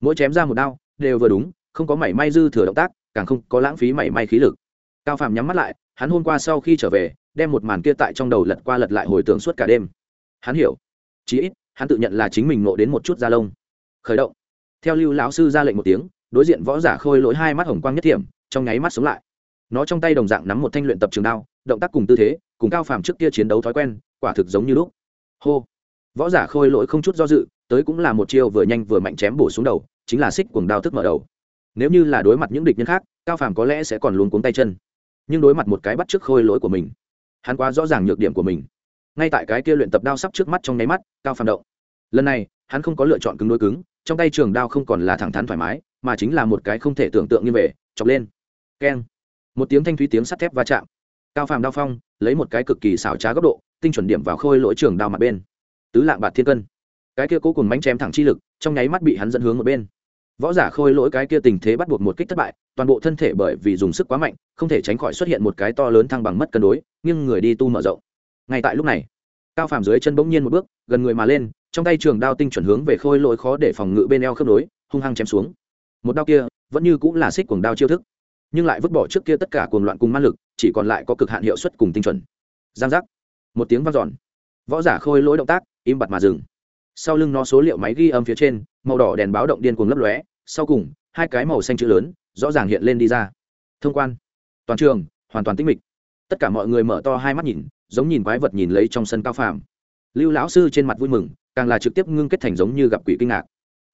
Mỗi chém ra một đao, đều vừa đúng, không có mảy may dư thừa động tác, càng không có lãng phí mảy may khí lực. Cao phàm nhắm mắt lại, hắn hôm qua sau khi trở về, đem một màn kia tại trong đầu lật qua lật lại hồi tưởng suốt cả đêm. Hắn hiểu. Chí ít, hắn tự nhận là chính mình nộ đến một chút da lông. Khởi động. Theo lưu lão sư ra lệnh một tiếng, đối diện võ giả khôi lỗi hai mắt hồng quang nhất thiểm, trong nháy mắt sống lại. Nó trong tay đồng dạng nắm một thanh luyện tập trường đao, động tác cùng tư thế, cùng cao phàm trước kia chiến đấu thói quen, quả thực giống như lúc. Hô võ giả khôi lỗi không chút do dự tới cũng là một chiêu vừa nhanh vừa mạnh chém bổ xuống đầu chính là xích cuồng đao thức mở đầu. Nếu như là đối mặt những địch nhân khác cao phàm có lẽ sẽ còn luống cuống tay chân. Nhưng đối mặt một cái bắt trước khôi lỗi của mình hắn quá rõ ràng nhược điểm của mình. Ngay tại cái kia luyện tập đao sắp trước mắt trong nháy mắt cao phàm động. Lần này hắn không có lựa chọn cứng đối cứng trong tay trường đao không còn là thẳng thắn thoải mái mà chính là một cái không thể tưởng tượng như vậy, chọc lên. Keng. Một tiếng thanh thúy tiếng sắt thép va chạm. Cao phàm đao phong lấy một cái cực kỳ xảo trá góc độ tinh chuẩn điểm vào khôi lỗi trường đao mặt bên tứ lạng bạt thiên cân. Cái kia cố cùng mánh chém thẳng chi lực, trong nháy mắt bị hắn dẫn hướng một bên. Võ giả khôi lỗi cái kia tình thế bắt buộc một kích thất bại, toàn bộ thân thể bởi vì dùng sức quá mạnh, không thể tránh khỏi xuất hiện một cái to lớn thăng bằng mất cân đối nhưng người đi tu mở rộng. Ngay tại lúc này, cao phàm dưới chân bỗng nhiên một bước, gần người mà lên, trong tay trường đao tinh chuẩn hướng về khôi lỗi khó để phòng ngự bên eo khớp nối, hung hăng chém xuống. Một đao kia, vẫn như cũng là xích cuồng đao chiêu thức, nhưng lại vứt bỏ trước kia tất cả cuồng loạn cùng man lực, chỉ còn lại có cực hạn hiệu suất cùng tinh chuẩn. Giang giác. Một tiếng vang dọn. Võ giả khôi lỗi động tác im bặt mà dừng. Sau lưng nó số liệu máy ghi âm phía trên, màu đỏ đèn báo động điên cuồng lấp lóe, sau cùng, hai cái màu xanh chữ lớn, rõ ràng hiện lên đi ra. Thông quan. Toàn trường, hoàn toàn tĩnh mịch. Tất cả mọi người mở to hai mắt nhìn, giống nhìn quái vật nhìn lấy trong sân cao phàm. Lưu lão sư trên mặt vui mừng, càng là trực tiếp ngưng kết thành giống như gặp quỷ kinh ngạc.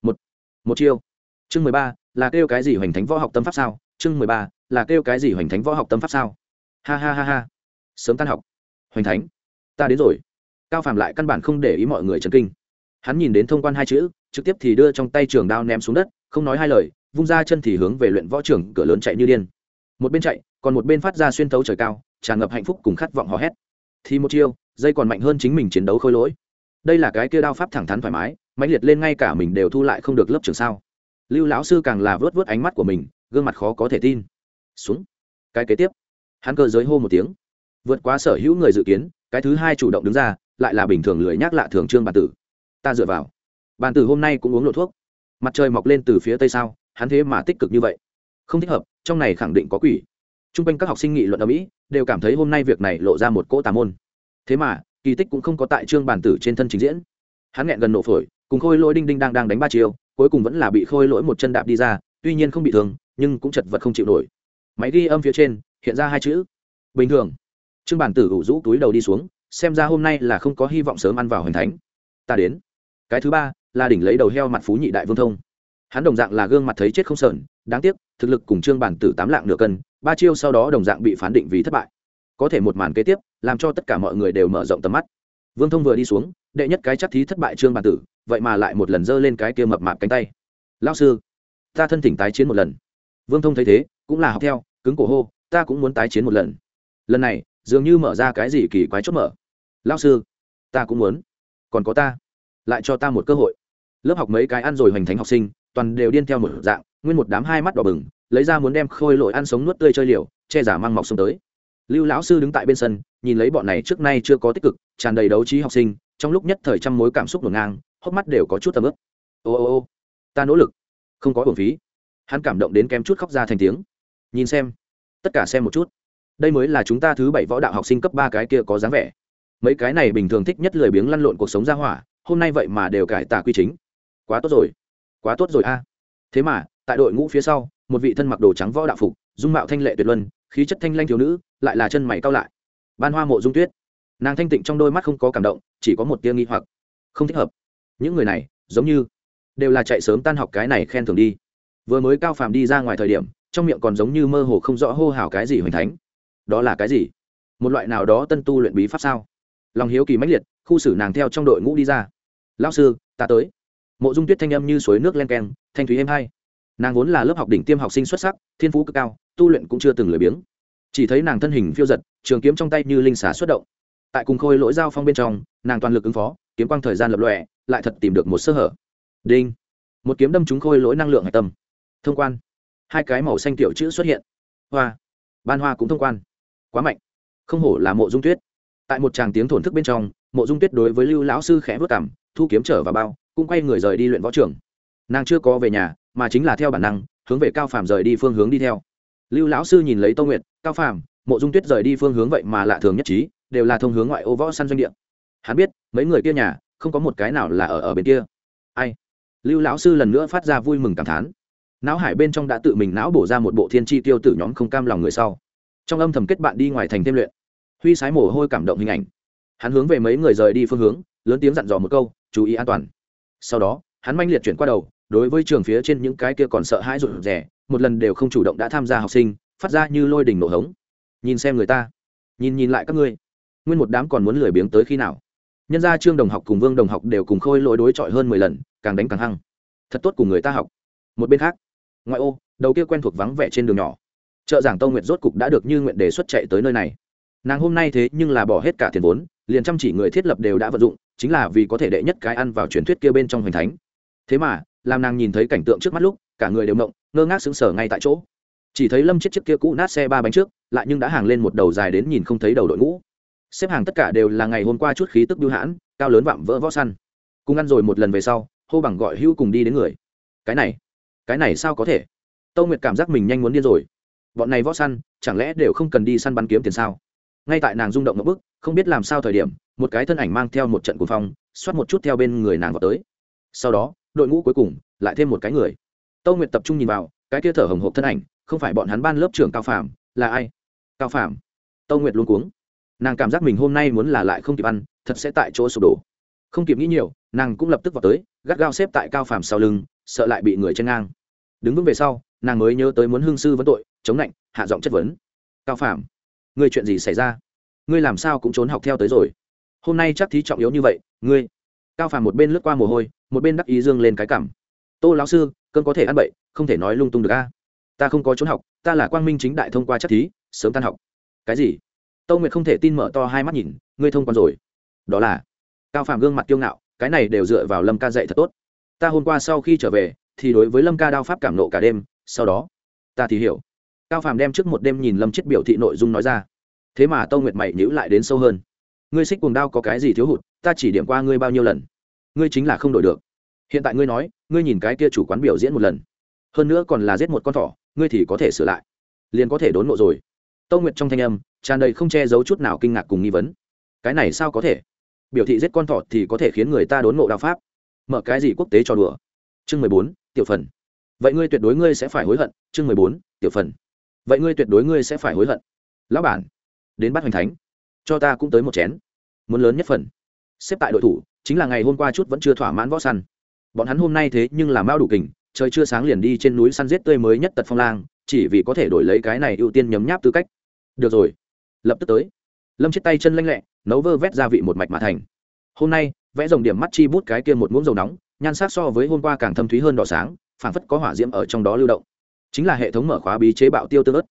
Một một chiêu. Chương mười ba, là kêu cái gì hoành thánh võ học tâm pháp sao? Chương mười ba, là kêu cái gì hoành thánh võ học tâm pháp sao? Ha ha ha ha. Sớm tan học. Hoành thánh. Ta đến rồi cao phàm lại căn bản không để ý mọi người chấn kinh. Hắn nhìn đến thông quan hai chữ, trực tiếp thì đưa trong tay trường đao ném xuống đất, không nói hai lời, vung ra chân thì hướng về luyện võ trưởng cửa lớn chạy như điên. Một bên chạy, còn một bên phát ra xuyên tấu trời cao, tràn ngập hạnh phúc cùng khát vọng hò hét. Thì một chiêu, dây còn mạnh hơn chính mình chiến đấu khôi lỗi. Đây là cái kia đao pháp thẳng thắn thoải mái, mãnh liệt lên ngay cả mình đều thu lại không được lớp trường sao. Lưu lão sư càng là vớt vớt ánh mắt của mình, gương mặt khó có thể tin. Xuống. Cái kế tiếp. Hắn cơ giới hô một tiếng. Vượt quá sở hữu người dự kiến, cái thứ hai chủ động đứng ra lại là bình thường lười nhắc lạ thường trương bàn tử. Ta dựa vào. Bàn tử hôm nay cũng uống lộ thuốc. Mặt trời mọc lên từ phía tây sao, hắn thế mà tích cực như vậy. Không thích hợp, trong này khẳng định có quỷ. T r u n g quanh các học sinh nghị luận ở mỹ, đều cảm thấy hôm nay việc này lộ ra một cỗ tà môn. Thế mà, kỳ tích cũng không có tại trương bàn tử trên thân trình diễn. Hắn nghẹn gần nổ phổi, cùng khôi lỗi đinh đinh đang đang đánh ba chiều cuối cùng vẫn là bị khôi lỗi một chân đạp đi ra, tuy nhiên không bị thương, nhưng cũng chật vật không chịu nổi. Máy ghi âm phía trên, hiện ra hai chữ. Bình thường. Trương bản tử ủ rũ túi đầu đi xuống xem ra hôm nay là không có hy vọng sớm ăn vào hoành thánh. Ta đến. Cái thứ ba là đỉnh lấy đầu heo mặt phú nhị đại vương thông. Hắn đồng dạng là gương mặt thấy chết không sờn, đáng tiếc, thực lực cùng trương bản tử tám lạng nửa cân, ba chiêu sau đó đồng dạng bị phán định vì thất bại. Có thể một màn kế tiếp, làm cho tất cả mọi người đều mở rộng tầm mắt. Vương thông vừa đi xuống, đệ nhất cái chắc thí thất bại trương bản tử, vậy mà lại một lần giơ lên cái kia mập mạp cánh tay. Lao sư, ta thân thỉnh tái chiến một lần. Vương thông thấy thế, cũng là học theo, cứng cổ hô, ta cũng muốn tái chiến một lần. Lần này dường như mở ra cái gì kỳ quái chốt mở. Lao sư, ta cũng muốn. Còn có ta, lại cho ta một cơ hội. Lớp học mấy cái ăn rồi hoành thánh học sinh, toàn đều điên theo một dạng, nguyên một đám hai mắt đỏ bừng, lấy ra muốn đem khôi lội ăn sống nuốt tươi chơi liều, che giả mang mọc xuống tới. Lưu lão sư đứng tại bên sân, nhìn lấy bọn này trước nay chưa có tích cực, tràn đầy đấu trí học sinh, trong lúc nhất thời trăm mối cảm xúc ngổn ngang, hốc mắt đều có chút tầm ướp ô ô ô, ta nỗ lực, không có hồn phí. Hắn cảm động đến kém chút khóc ra thành tiếng. Nhìn xem, tất cả xem một chút đây mới là chúng ta thứ bảy võ đạo học sinh cấp ba cái kia có dáng vẻ. Mấy cái này bình thường thích nhất lười biếng lăn lộn cuộc sống ra hỏa, hôm nay vậy mà đều cải tà quy chính. Quá tốt rồi. Quá tốt rồi a. Thế mà, tại đội ngũ phía sau, một vị thân mặc đồ trắng võ đạo phục, dung mạo thanh lệ tuyệt luân, khí chất thanh lanh thiếu nữ, lại là chân mày cao lại. Ban hoa mộ dung tuyết. Nàng thanh tịnh trong đôi mắt không có cảm động, chỉ có một tia nghi hoặc. Không thích hợp. Những người này, giống như đều là chạy sớm tan học cái này khen thường đi. Vừa mới cao phàm đi ra ngoài thời điểm, trong miệng còn giống như mơ hồ không rõ hô hào cái gì hoành thánh đó là cái gì? Một loại nào đó tân tu luyện bí pháp sao? Lòng hiếu kỳ mãnh liệt, khu xử nàng theo trong đội ngũ đi ra. Lao sư, ta tới. Mộ dung tuyết thanh âm như suối nước len keng, thanh thúy êm hay. nàng vốn là lớp học đỉnh tiêm học sinh xuất sắc, thiên phú cực cao, tu luyện cũng chưa từng lười biếng. Chỉ thấy nàng thân hình phiêu giật, trường kiếm trong tay như linh xả xuất động. Tại cùng khôi lỗi dao phong bên trong, nàng toàn lực ứng phó, kiếm quang thời gian lập lọe lại thật tìm được một sơ hở. Đinh. Một kiếm đâm trúng khôi lỗi năng lượng hạch tâm. Thông quan. Hai cái màu xanh tiểu chữ xuất hiện. Hoa. Ban hoa cũng thông quan quá mạnh. Không hổ là mộ dung tuyết. Tại một tràng tiếng thổn thức bên trong, mộ dung tuyết đối với lưu lão sư khẽ vất cảm thu kiếm trở vào bao, cũng quay người rời đi luyện võ trường. Nàng chưa có về nhà, mà chính là theo bản năng, hướng về cao phàm rời đi phương hướng đi theo. Lưu lão sư nhìn lấy tô nguyệt, cao phàm, mộ dung tuyết rời đi phương hướng vậy mà lạ thường nhất trí, đều là thông hướng ngoại ô võ săn doanh địa. Hắn biết, mấy người kia nhà, không có một cái nào là ở ở bên kia. Ai? Lưu lão sư lần nữa phát ra vui mừng cảm thán. Não hải bên trong đã tự mình não bổ ra một bộ thiên tri tiêu tử nhóm không cam lòng người sau trong âm thầm kết bạn đi ngoài thành thêm luyện. Huy sái mồ hôi cảm động hình ảnh. Hắn hướng về mấy người rời đi phương hướng, lớn tiếng dặn dò một câu, chú ý an toàn. Sau đó, hắn manh liệt chuyển qua đầu, đối với trường phía trên những cái kia còn sợ hãi rụt rè, một lần đều không chủ động đã tham gia học sinh, phát ra như lôi đình nổ hống. Nhìn xem người ta. Nhìn nhìn lại các ngươi. Nguyên một đám còn muốn lười biếng tới khi nào? Nhân ra trương đồng học cùng vương đồng học đều cùng khôi lỗi đối chọi hơn mười lần, càng đánh càng hăng. Thật tốt cùng người ta học. Một bên khác. Ngoại ô, đầu kia quen thuộc vắng vẻ trên đường nhỏ chợ giảng tâu nguyệt rốt cục đã được như nguyện đề xuất chạy tới nơi này. Nàng hôm nay thế nhưng là bỏ hết cả tiền vốn, liền chăm chỉ người thiết lập đều đã vận dụng, chính là vì có thể đệ nhất cái ăn vào truyền thuyết kia bên trong hoành thánh. Thế mà, làm nàng nhìn thấy cảnh tượng trước mắt lúc, cả người đều mộng ngơ ngác sững sờ ngay tại chỗ. Chỉ thấy lâm chết chiếc kia cũ nát xe ba bánh trước, lại nhưng đã hàng lên một đầu dài đến nhìn không thấy đầu đội ngũ. Xếp hàng tất cả đều là ngày hôm qua chút khí tức biêu hãn, cao lớn vạm vỡ võ săn. Cùng ăn rồi một lần về sau, hô bằng gọi hưu cùng đi đến người. Cái này cái này sao có thể? Tâu nguyệt cảm giác mình nhanh muốn điên rồi bọn này võ săn, chẳng lẽ đều không cần đi săn bắn kiếm tiền sao? Ngay tại nàng rung động ngậm bức không biết làm sao thời điểm, một cái thân ảnh mang theo một trận cuồng phong, xoát một chút theo bên người nàng vào tới. Sau đó, đội ngũ cuối cùng, lại thêm một cái người. Tâu nguyệt tập trung nhìn vào, cái kia thở hồng hộp thân ảnh, không phải bọn hắn ban lớp trưởng cao phạm là ai? Cao phạm tâu nguyệt luôn cuống. Nàng cảm giác mình hôm nay muốn là lại không kịp ăn, thật sẽ tại chỗ sụp đổ. Không kịp nghĩ nhiều, nàng cũng lập tức vào tới, gắt gao xếp tại cao phàm sau lưng, sợ lại bị người chen ngang. Đứng vững về sau, nàng mới nhớ tới muốn hương sư vấn tội chống lạnh, hạ giọng chất vấn. Cao phàm, ngươi chuyện gì xảy ra? Ngươi làm sao cũng trốn học theo tới rồi? Hôm nay chắc thí trọng yếu như vậy, ngươi. Cao phàm một bên lướt qua mồ hôi, một bên đắc ý dương lên cái cảm. Tô lão sư, cơn có thể ăn bậy, không thể nói lung tung được a. Ta không có trốn học, ta là quang minh chính đại thông qua chắc thí, sớm tan học. Cái gì? Tâu nguyệt không thể tin mở to hai mắt nhìn, ngươi thông quan rồi. Đó là. Cao phàm gương mặt kiêu ngạo, cái này đều dựa vào lâm ca dạy thật tốt. Ta hôm qua sau khi trở về, thì đối với lâm ca đao pháp cảm nộ cả đêm, sau đó, ta thì hiểu cao phàm đem trước một đêm nhìn lâm chết biểu thị nội dung nói ra. Thế mà tâu nguyệt mày nhữ lại đến sâu hơn. Ngươi xích cuồng đao có cái gì thiếu hụt, ta chỉ điểm qua ngươi bao nhiêu lần. Ngươi chính là không đổi được. Hiện tại ngươi nói, ngươi nhìn cái kia chủ quán biểu diễn một lần. Hơn nữa còn là giết một con thỏ, ngươi thì có thể sửa lại. Liền có thể đốn nộ rồi. Tâu nguyệt trong thanh âm, tràn đầy không che giấu chút nào kinh ngạc cùng nghi vấn. Cái này sao có thể? Biểu thị giết con thỏ thì có thể khiến người ta đốn nộ đao pháp. Mở cái gì quốc tế cho đùa? Chương mười bốn, tiểu phần. Vậy ngươi tuyệt đối ngươi sẽ phải hối hận. Chương mười bốn, tiểu phần vậy ngươi tuyệt đối ngươi sẽ phải hối hận. Lão bản, đến bắt hoành thánh, cho ta cũng tới một chén. Muốn lớn nhất phần. Xếp tại đội thủ, chính là ngày hôm qua chút vẫn chưa thỏa mãn võ săn. Bọn hắn hôm nay thế nhưng là mao đủ kình, trời chưa sáng liền đi trên núi săn giết tươi mới nhất tật phong lang, chỉ vì có thể đổi lấy cái này ưu tiên nhấm nháp tư cách. Được rồi, lập tức tới. Lâm chết tay chân lanh lẹ, nấu vơ vét gia vị một mạch mà thành. Hôm nay, vẽ dòng điểm mắt chi bút cái kia một muỗng dầu nóng, nhan sắc so với hôm qua càng thâm thúy hơn đỏ sáng, phảng phất có hỏa diễm ở trong đó lưu động chính là hệ thống mở khóa bí chế bạo tiêu tương ớt.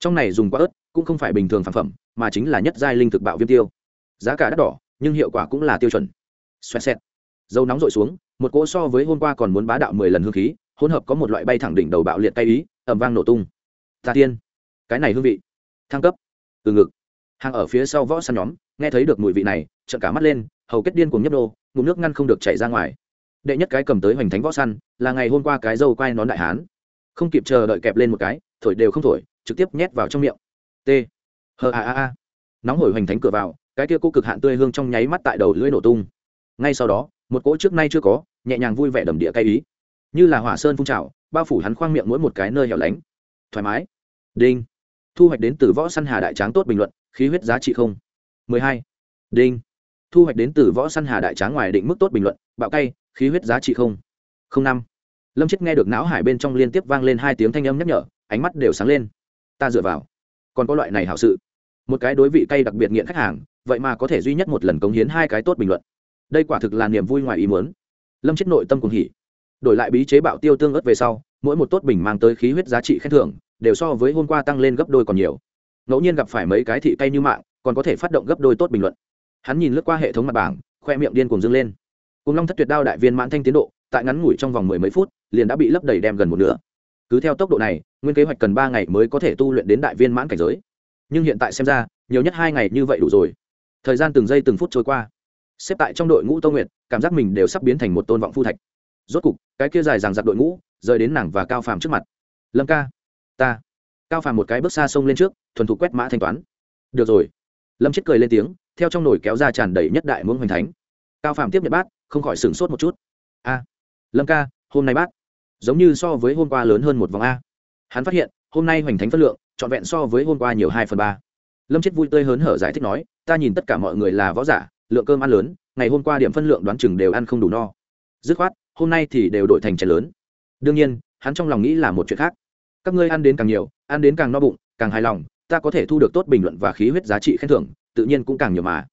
Trong này dùng quá ớt cũng không phải bình thường phản phẩm, mà chính là nhất giai linh thực bạo viêm tiêu. Giá cả đắt đỏ, nhưng hiệu quả cũng là tiêu chuẩn. Xoẹt xẹt. Dầu nóng rội xuống, một cỗ so với hôm qua còn muốn bá đạo mười lần hương khí, hỗn hợp có một loại bay thẳng đỉnh đầu bạo liệt tay ý, ẩm vang nổ tung. Ta tiên. Cái này hương vị. Thăng cấp. Từ ngực. Hàng ở phía sau võ săn nhóm, nghe thấy được mùi vị này, trợn cả mắt lên, hầu kết điên cùng nhấp đô ngụm nước ngăn không được chảy ra ngoài. Đệ nhất cái cầm tới hoành thánh võ săn, là ngày hôm qua cái dâu quai nón đại hán không kịp chờ đợi kẹp lên một cái, thổi đều không thổi, trực tiếp nhét vào trong miệng. T. Hờ a a a. Nóng hổi hoành thánh cửa vào, cái kia cô cực hạn tươi hương trong nháy mắt tại đầu lưỡi nổ tung. Ngay sau đó, một cỗ trước nay chưa có, nhẹ nhàng vui vẻ đầm địa cay ý. Như là hỏa sơn phun trào, bao phủ hắn khoang miệng mỗi một cái nơi hẻo lánh. Thoải mái. Đinh. Thu hoạch đến từ võ săn hà đại tráng tốt bình luận, khí huyết giá trị không. Mười hai. Đinh. Thu hoạch đến từ võ săn hà đại tráng ngoài định mức tốt bình luận, bạo cay, khí huyết giá trị không. Không năm lâm chết nghe được não hải bên trong liên tiếp vang lên hai tiếng thanh âm nhắc nhở, ánh mắt đều sáng lên. Ta dựa vào. Còn có loại này hảo sự. Một cái đối vị cay đặc biệt nghiện khách hàng, vậy mà có thể duy nhất một lần cống hiến hai cái tốt bình luận. Đây quả thực là niềm vui ngoài ý muốn. Lâm chết nội tâm cùng hỉ. Đổi lại bí chế bạo tiêu tương ớt về sau, mỗi một tốt bình mang tới khí huyết giá trị khen thưởng, đều so với hôm qua tăng lên gấp đôi còn nhiều. Ngẫu nhiên gặp phải mấy cái thị cay như mạng, còn có thể phát động gấp đôi tốt bình luận. Hắn nhìn lướt qua hệ thống mặt bảng, khoe miệng điên cùng dâng lên. Cùng long thất tuyệt đao đại viên mãn thanh tiến độ, tại ngắn ngủi trong vòng mười mấy phút liền đã bị lấp đầy đem gần một nửa. Cứ theo tốc độ này, nguyên kế hoạch cần ba ngày mới có thể tu luyện đến đại viên mãn cảnh giới. Nhưng hiện tại xem ra, nhiều nhất hai ngày như vậy đủ rồi. Thời gian từng giây từng phút trôi qua. Xếp tại trong đội ngũ tô nguyệt, cảm giác mình đều sắp biến thành một tôn vọng phu thạch. Rốt cục, cái kia dài dằng dặc đội ngũ, rời đến nàng và cao phàm trước mặt. Lâm ca, ta. Cao phàm một cái bước xa sông lên trước, thuần thục quét mã thanh toán. Được rồi. Lâm chết cười lên tiếng, theo trong nồi kéo ra tràn đầy nhất đại muỗng hoành thánh. Cao phàm tiếp nhận bát, không khỏi sửng sốt một chút. A, lâm ca, hôm nay bát giống như so với hôm qua lớn hơn một vòng a. Hắn phát hiện, hôm nay hoành thánh phân lượng, trọn vẹn so với hôm qua nhiều hai phần ba. Lâm chết vui tươi hớn hở giải thích nói, ta nhìn tất cả mọi người là võ giả, lượng cơm ăn lớn, ngày hôm qua điểm phân lượng đoán chừng đều ăn không đủ no. Dứt khoát, hôm nay thì đều đổi thành chén lớn. Đương nhiên, hắn trong lòng nghĩ là một chuyện khác. Các ngươi ăn đến càng nhiều, ăn đến càng no bụng, càng hài lòng, ta có thể thu được tốt bình luận và khí huyết giá trị khen thưởng, tự nhiên cũng càng nhiều mà.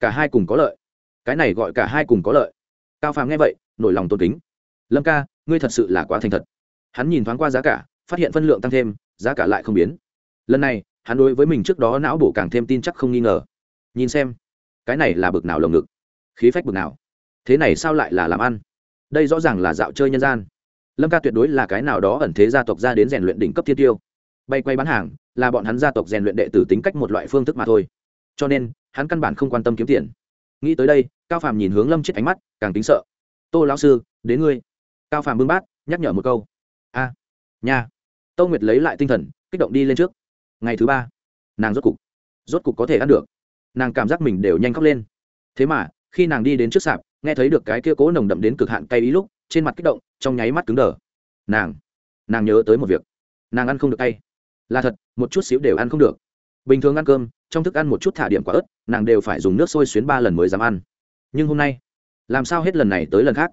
Cả hai cùng có lợi. Cái này gọi cả hai cùng có lợi. Cao phàm nghe vậy, nổi lòng tôn kính lâm ca ngươi thật sự là quá thành thật hắn nhìn thoáng qua giá cả phát hiện phân lượng tăng thêm giá cả lại không biến lần này hắn đối với mình trước đó não bổ càng thêm tin chắc không nghi ngờ nhìn xem cái này là bực nào lồng ngực khí phách bực nào thế này sao lại là làm ăn đây rõ ràng là dạo chơi nhân gian lâm ca tuyệt đối là cái nào đó ẩn thế gia tộc ra đến rèn luyện đỉnh cấp thiên tiêu bay quay bán hàng là bọn hắn gia tộc rèn luyện đệ tử tính cách một loại phương thức mà thôi cho nên hắn căn bản không quan tâm kiếm tiền nghĩ tới đây cao phàm nhìn hướng lâm chết ánh mắt càng tính sợ tô lão sư đến ngươi cao phàm bưng bát nhắc nhở một câu. A à, nha. Tâu nguyệt lấy lại tinh thần kích động đi lên trước. Ngày thứ ba nàng rốt cục rốt cục có thể ăn được. Nàng cảm giác mình đều nhanh khóc lên. Thế mà khi nàng đi đến trước sạp nghe thấy được cái kia cố nồng đậm đến cực hạn cay ý lúc trên mặt kích động trong nháy mắt cứng đờ. Nàng nàng nhớ tới một việc. Nàng ăn không được cay. Là thật một chút xíu đều ăn không được. Bình thường ăn cơm trong thức ăn một chút thả điểm quả ớt nàng đều phải dùng nước sôi xuyến ba lần mới dám ăn. Nhưng hôm nay làm sao hết lần này tới lần khác?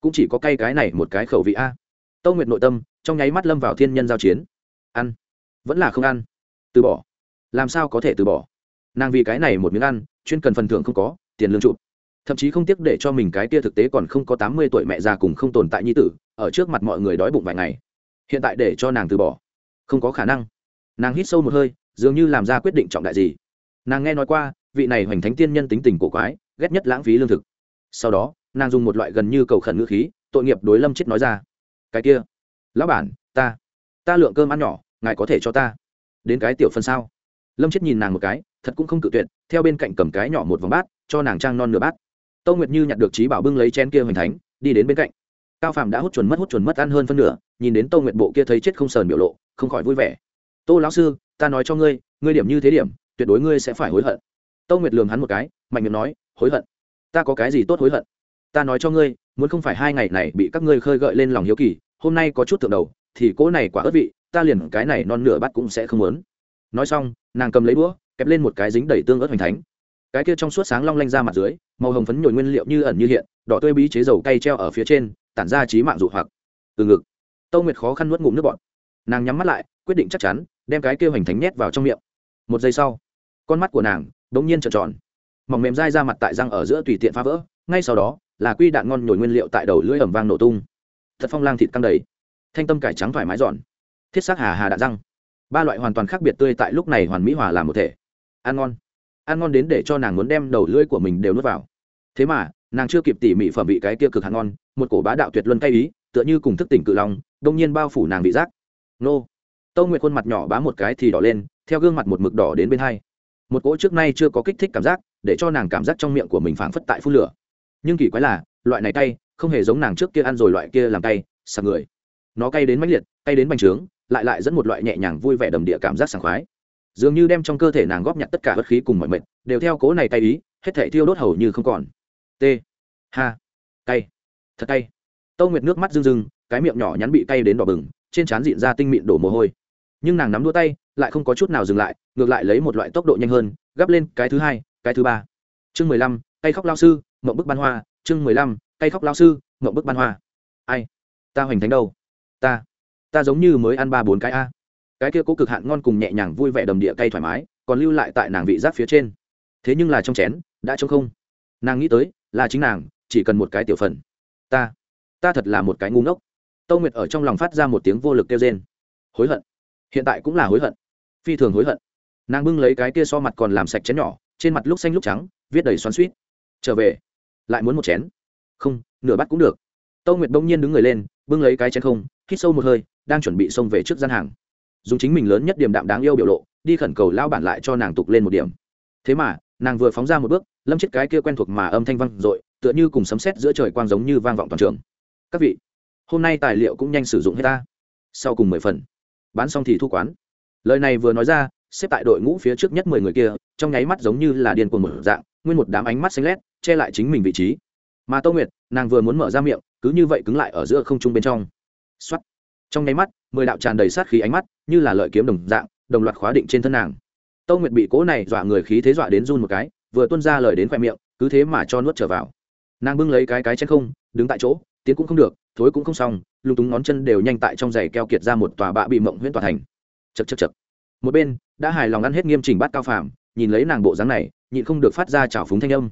Cũng chỉ có cay cái này một cái khẩu vị a. Tâu nguyệt nội tâm, trong nháy mắt lâm vào thiên nhân giao chiến. Ăn. Vẫn là không ăn. Từ bỏ. Làm sao có thể từ bỏ? Nàng vì cái này một miếng ăn, chuyên cần phần thưởng không có, tiền lương trụ. Thậm chí không tiếc để cho mình cái kia thực tế còn không có tám mươi tuổi mẹ già cùng không tồn tại nhi tử, ở trước mặt mọi người đói bụng vài ngày. Hiện tại để cho nàng từ bỏ. Không có khả năng. Nàng hít sâu một hơi, dường như làm ra quyết định trọng đại gì. Nàng nghe nói qua, vị này hoành thánh tiên nhân tính tình cổ quái, ghét nhất lãng phí lương thực. Sau đó nàng dùng một loại gần như cầu khẩn ngữ khí, tội nghiệp đối lâm chết nói ra. Cái kia, lão bản, ta ta lượng cơm ăn nhỏ, ngài có thể cho ta đến cái tiểu phân sao? Lâm chết nhìn nàng một cái, thật cũng không cự tuyệt, theo bên cạnh cầm cái nhỏ một vòng bát, cho nàng trang non nửa bát. Tâu nguyệt như nhặt được trí bảo bưng lấy chén kia hoành thánh, đi đến bên cạnh. Cao phạm đã hút chuẩn mất hút chuẩn mất ăn hơn phân nửa, nhìn đến tâu nguyệt bộ kia thấy chết không sờn biểu lộ, không khỏi vui vẻ. Tô lão sư, ta nói cho ngươi ngươi điểm như thế điểm, tuyệt đối ngươi sẽ phải hối hận. Tâu nguyệt lường hắn một cái, mạnh miệng nói, hối hận? Ta có cái gì tốt hối hận? Ta nói cho ngươi, muốn không phải hai ngày này bị các ngươi khơi gợi lên lòng hiếu kỳ, hôm nay có chút thượng đầu, thì cỗ này quả ớt vị, ta liền cái này non nửa bắt cũng sẽ không muốn. Nói xong, nàng cầm lấy đũa, kẹp lên một cái dính đầy tương ớt hoành thánh. Cái kia trong suốt sáng long lanh ra mặt dưới, màu hồng phấn nhồi nguyên liệu như ẩn như hiện, đỏ tươi bí chế dầu cay treo ở phía trên, tản ra trí mạng dụ hoặc. Từ ngực, tâu nguyệt khó khăn nuốt ngụm nước bọt. Nàng nhắm mắt lại, quyết định chắc chắn, đem cái kia hoành thánh nhét vào trong miệng. Một giây sau, con mắt của nàng đ ỗ n g nhiên trợn tròn. Mỏng mềm dai ra mặt tại răng ở giữa tùy tiện phá vỡ, ngay sau đó là quy đạn ngon nhồi nguyên liệu tại đầu lưỡi ẩm vang nổ tung. Thật phong lang thịt căng đầy. Thanh tâm cải trắng thoải mái giòn thiết xác hà hà đạn răng. Ba loại hoàn toàn khác biệt tươi tại lúc này hoàn mỹ hòa làm một thể. Ăn ngon. Ăn ngon đến để cho nàng muốn đem đầu lưỡi của mình đều nuốt vào. Thế mà, nàng chưa kịp tỉ mỉ phẩm vị cái kia cực hạt ngon, một cổ bá đạo tuyệt luân cay ý, tựa như cùng thức tỉnh cự long, đông nhiên bao phủ nàng vị giác. Nô. Tâu nguyệt khuôn mặt nhỏ bá một cái thì đỏ lên, theo gương mặt một mực đỏ đến bên hai. Một cỗ trước nay chưa có kích thích cảm giác, để cho nàng cảm giác trong miệng của mình phảng phất tại phun lửa nhưng kỳ quái là, loại này cay, không hề giống nàng trước kia ăn rồi loại kia làm cay sạc người. Nó cay đến mãnh liệt, cay đến bành trướng, lại lại dẫn một loại nhẹ nhàng vui vẻ đầm địa cảm giác sảng khoái. Dường như đem trong cơ thể nàng góp nhặt tất cả bất khí cùng mọi mệt, đều theo cố này cay ý, hết thể thiêu đốt hầu như không còn. T. Ha. Cay. Thật cay. Tâu nguyệt nước mắt rưng rưng, cái miệng nhỏ nhắn bị cay đến đỏ bừng, trên trán dịn ra tinh mịn đổ mồ hôi. Nhưng nàng nắm đua tay, lại không có chút nào dừng lại, ngược lại lấy một loại tốc độ nhanh hơn, gắp lên cái thứ hai, cái thứ ba. Chương mười lăm, cay khóc lao sư mộng bức ban hoa, chương mười lăm cây khóc lao sư mộng bức ban hoa. Ai? Ta hoành thánh đâu? Ta. Ta giống như mới ăn ba bốn cái a. Cái kia cố cực hạn ngon cùng nhẹ nhàng vui vẻ đầm địa cay thoải mái, còn lưu lại tại nàng vị giác phía trên. Thế nhưng là trong chén, đã trống không. Nàng nghĩ tới, là chính nàng, chỉ cần một cái tiểu phần. Ta. Ta thật là một cái ngu ngốc. Tâu nguyệt ở trong lòng phát ra một tiếng vô lực kêu rên. Hối hận. Hiện tại cũng là hối hận. Phi thường hối hận. Nàng bưng lấy cái kia so mặt còn làm sạch chén nhỏ, trên mặt lúc xanh lúc trắng, viết đầy xoắn suýt trở về lại muốn một chén. Không, nửa bát cũng được. Tâu nguyệt bỗng nhiên đứng người lên, bưng lấy cái chén không, hít sâu một hơi, đang chuẩn bị xông về trước gian hàng. Dùng chính mình lớn nhất điểm đạm đáng yêu biểu lộ, đi khẩn cầu lao bản lại cho nàng tục lên một điểm. Thế mà, nàng vừa phóng ra một bước, lâm chết cái kia quen thuộc mà âm thanh vang i tựa như cùng sấm sét giữa trời quang giống như vang vọng toàn trường. Các vị, hôm nay tài liệu cũng nhanh sử dụng hết ta. Sau cùng mười phần. Bán xong thì thu quán. Lời này vừa nói ra, xếp tại đội ngũ phía trước nhất mười người kia, trong nháy mắt giống như là điên cuồng mở dạng, nguyên một đám ánh mắt xanh lét che lại chính mình vị trí. Mà tô nguyệt, nàng vừa muốn mở ra miệng, cứ như vậy cứng lại ở giữa không trung bên trong. Xuất trong nháy mắt, mười đạo tràn đầy sát khí ánh mắt, như là lợi kiếm đồng dạng, đồng loạt khóa định trên thân nàng. Tô nguyệt bị cố này dọa người khí thế dọa đến run một cái, vừa tuôn ra lời đến khoe miệng, cứ thế mà cho nuốt trở vào. Nàng bưng lấy cái cái chân không, đứng tại chỗ, tiến cũng không được, thối cũng không xong, lung túng ngón chân đều nhanh tại trong giày keo kiệt ra một tòa bạ bị mộng huyễn tòa thành. Chật chật chật một bên, đã hài lòng ăn hết nghiêm chỉnh bát cao phàm, nhìn lấy nàng bộ dáng này, nhịn không được phát ra trào phúng thanh âm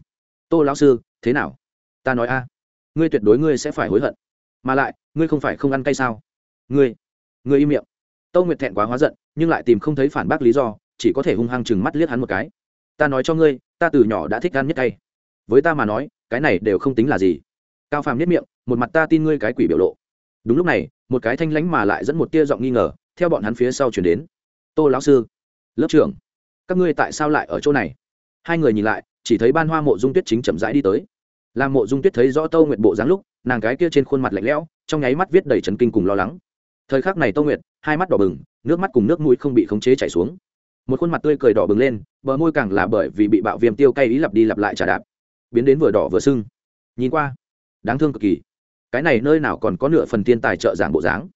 tô lão sư, thế nào? Ta nói a, ngươi tuyệt đối ngươi sẽ phải hối hận. Mà lại, ngươi không phải không ăn cay sao? Ngươi ngươi im miệng. Tâu nguyệt thẹn quá hóa giận, nhưng lại tìm không thấy phản bác lý do, chỉ có thể hung hăng chừng mắt liếc hắn một cái. Ta nói cho ngươi, ta từ nhỏ đã thích ăn nhất cay. Với ta mà nói, cái này đều không tính là gì. Cao phàm nhất miệng, một mặt ta tin ngươi cái quỷ biểu lộ. Đúng lúc này, một cái thanh lánh mà lại dẫn một tia giọng nghi ngờ, theo bọn hắn phía sau chuyển đến. Tô lão sư, lớp trưởng, các ngươi tại sao lại ở chỗ này? Hai người nhìn lại chỉ thấy ban hoa mộ dung tuyết chính chậm rãi đi tới. Làm mộ dung tuyết thấy rõ tâu nguyệt bộ dáng lúc, nàng cái kia trên khuôn mặt lạnh lẽo, trong nháy mắt viết đầy trấn kinh cùng lo lắng. Thời khắc này tâu nguyệt, hai mắt đỏ bừng, nước mắt cùng nước mũi không bị khống chế chảy xuống. Một khuôn mặt tươi cười đỏ bừng lên, bờ môi càng là bởi vì bị bạo viêm tiêu cay ý lặp đi lặp lại trả đạp. Biến đến vừa đỏ vừa sưng. Nhìn qua, đáng thương cực kỳ. Cái này nơi nào còn có nửa phần tiên tài trợ giảng bộ dáng?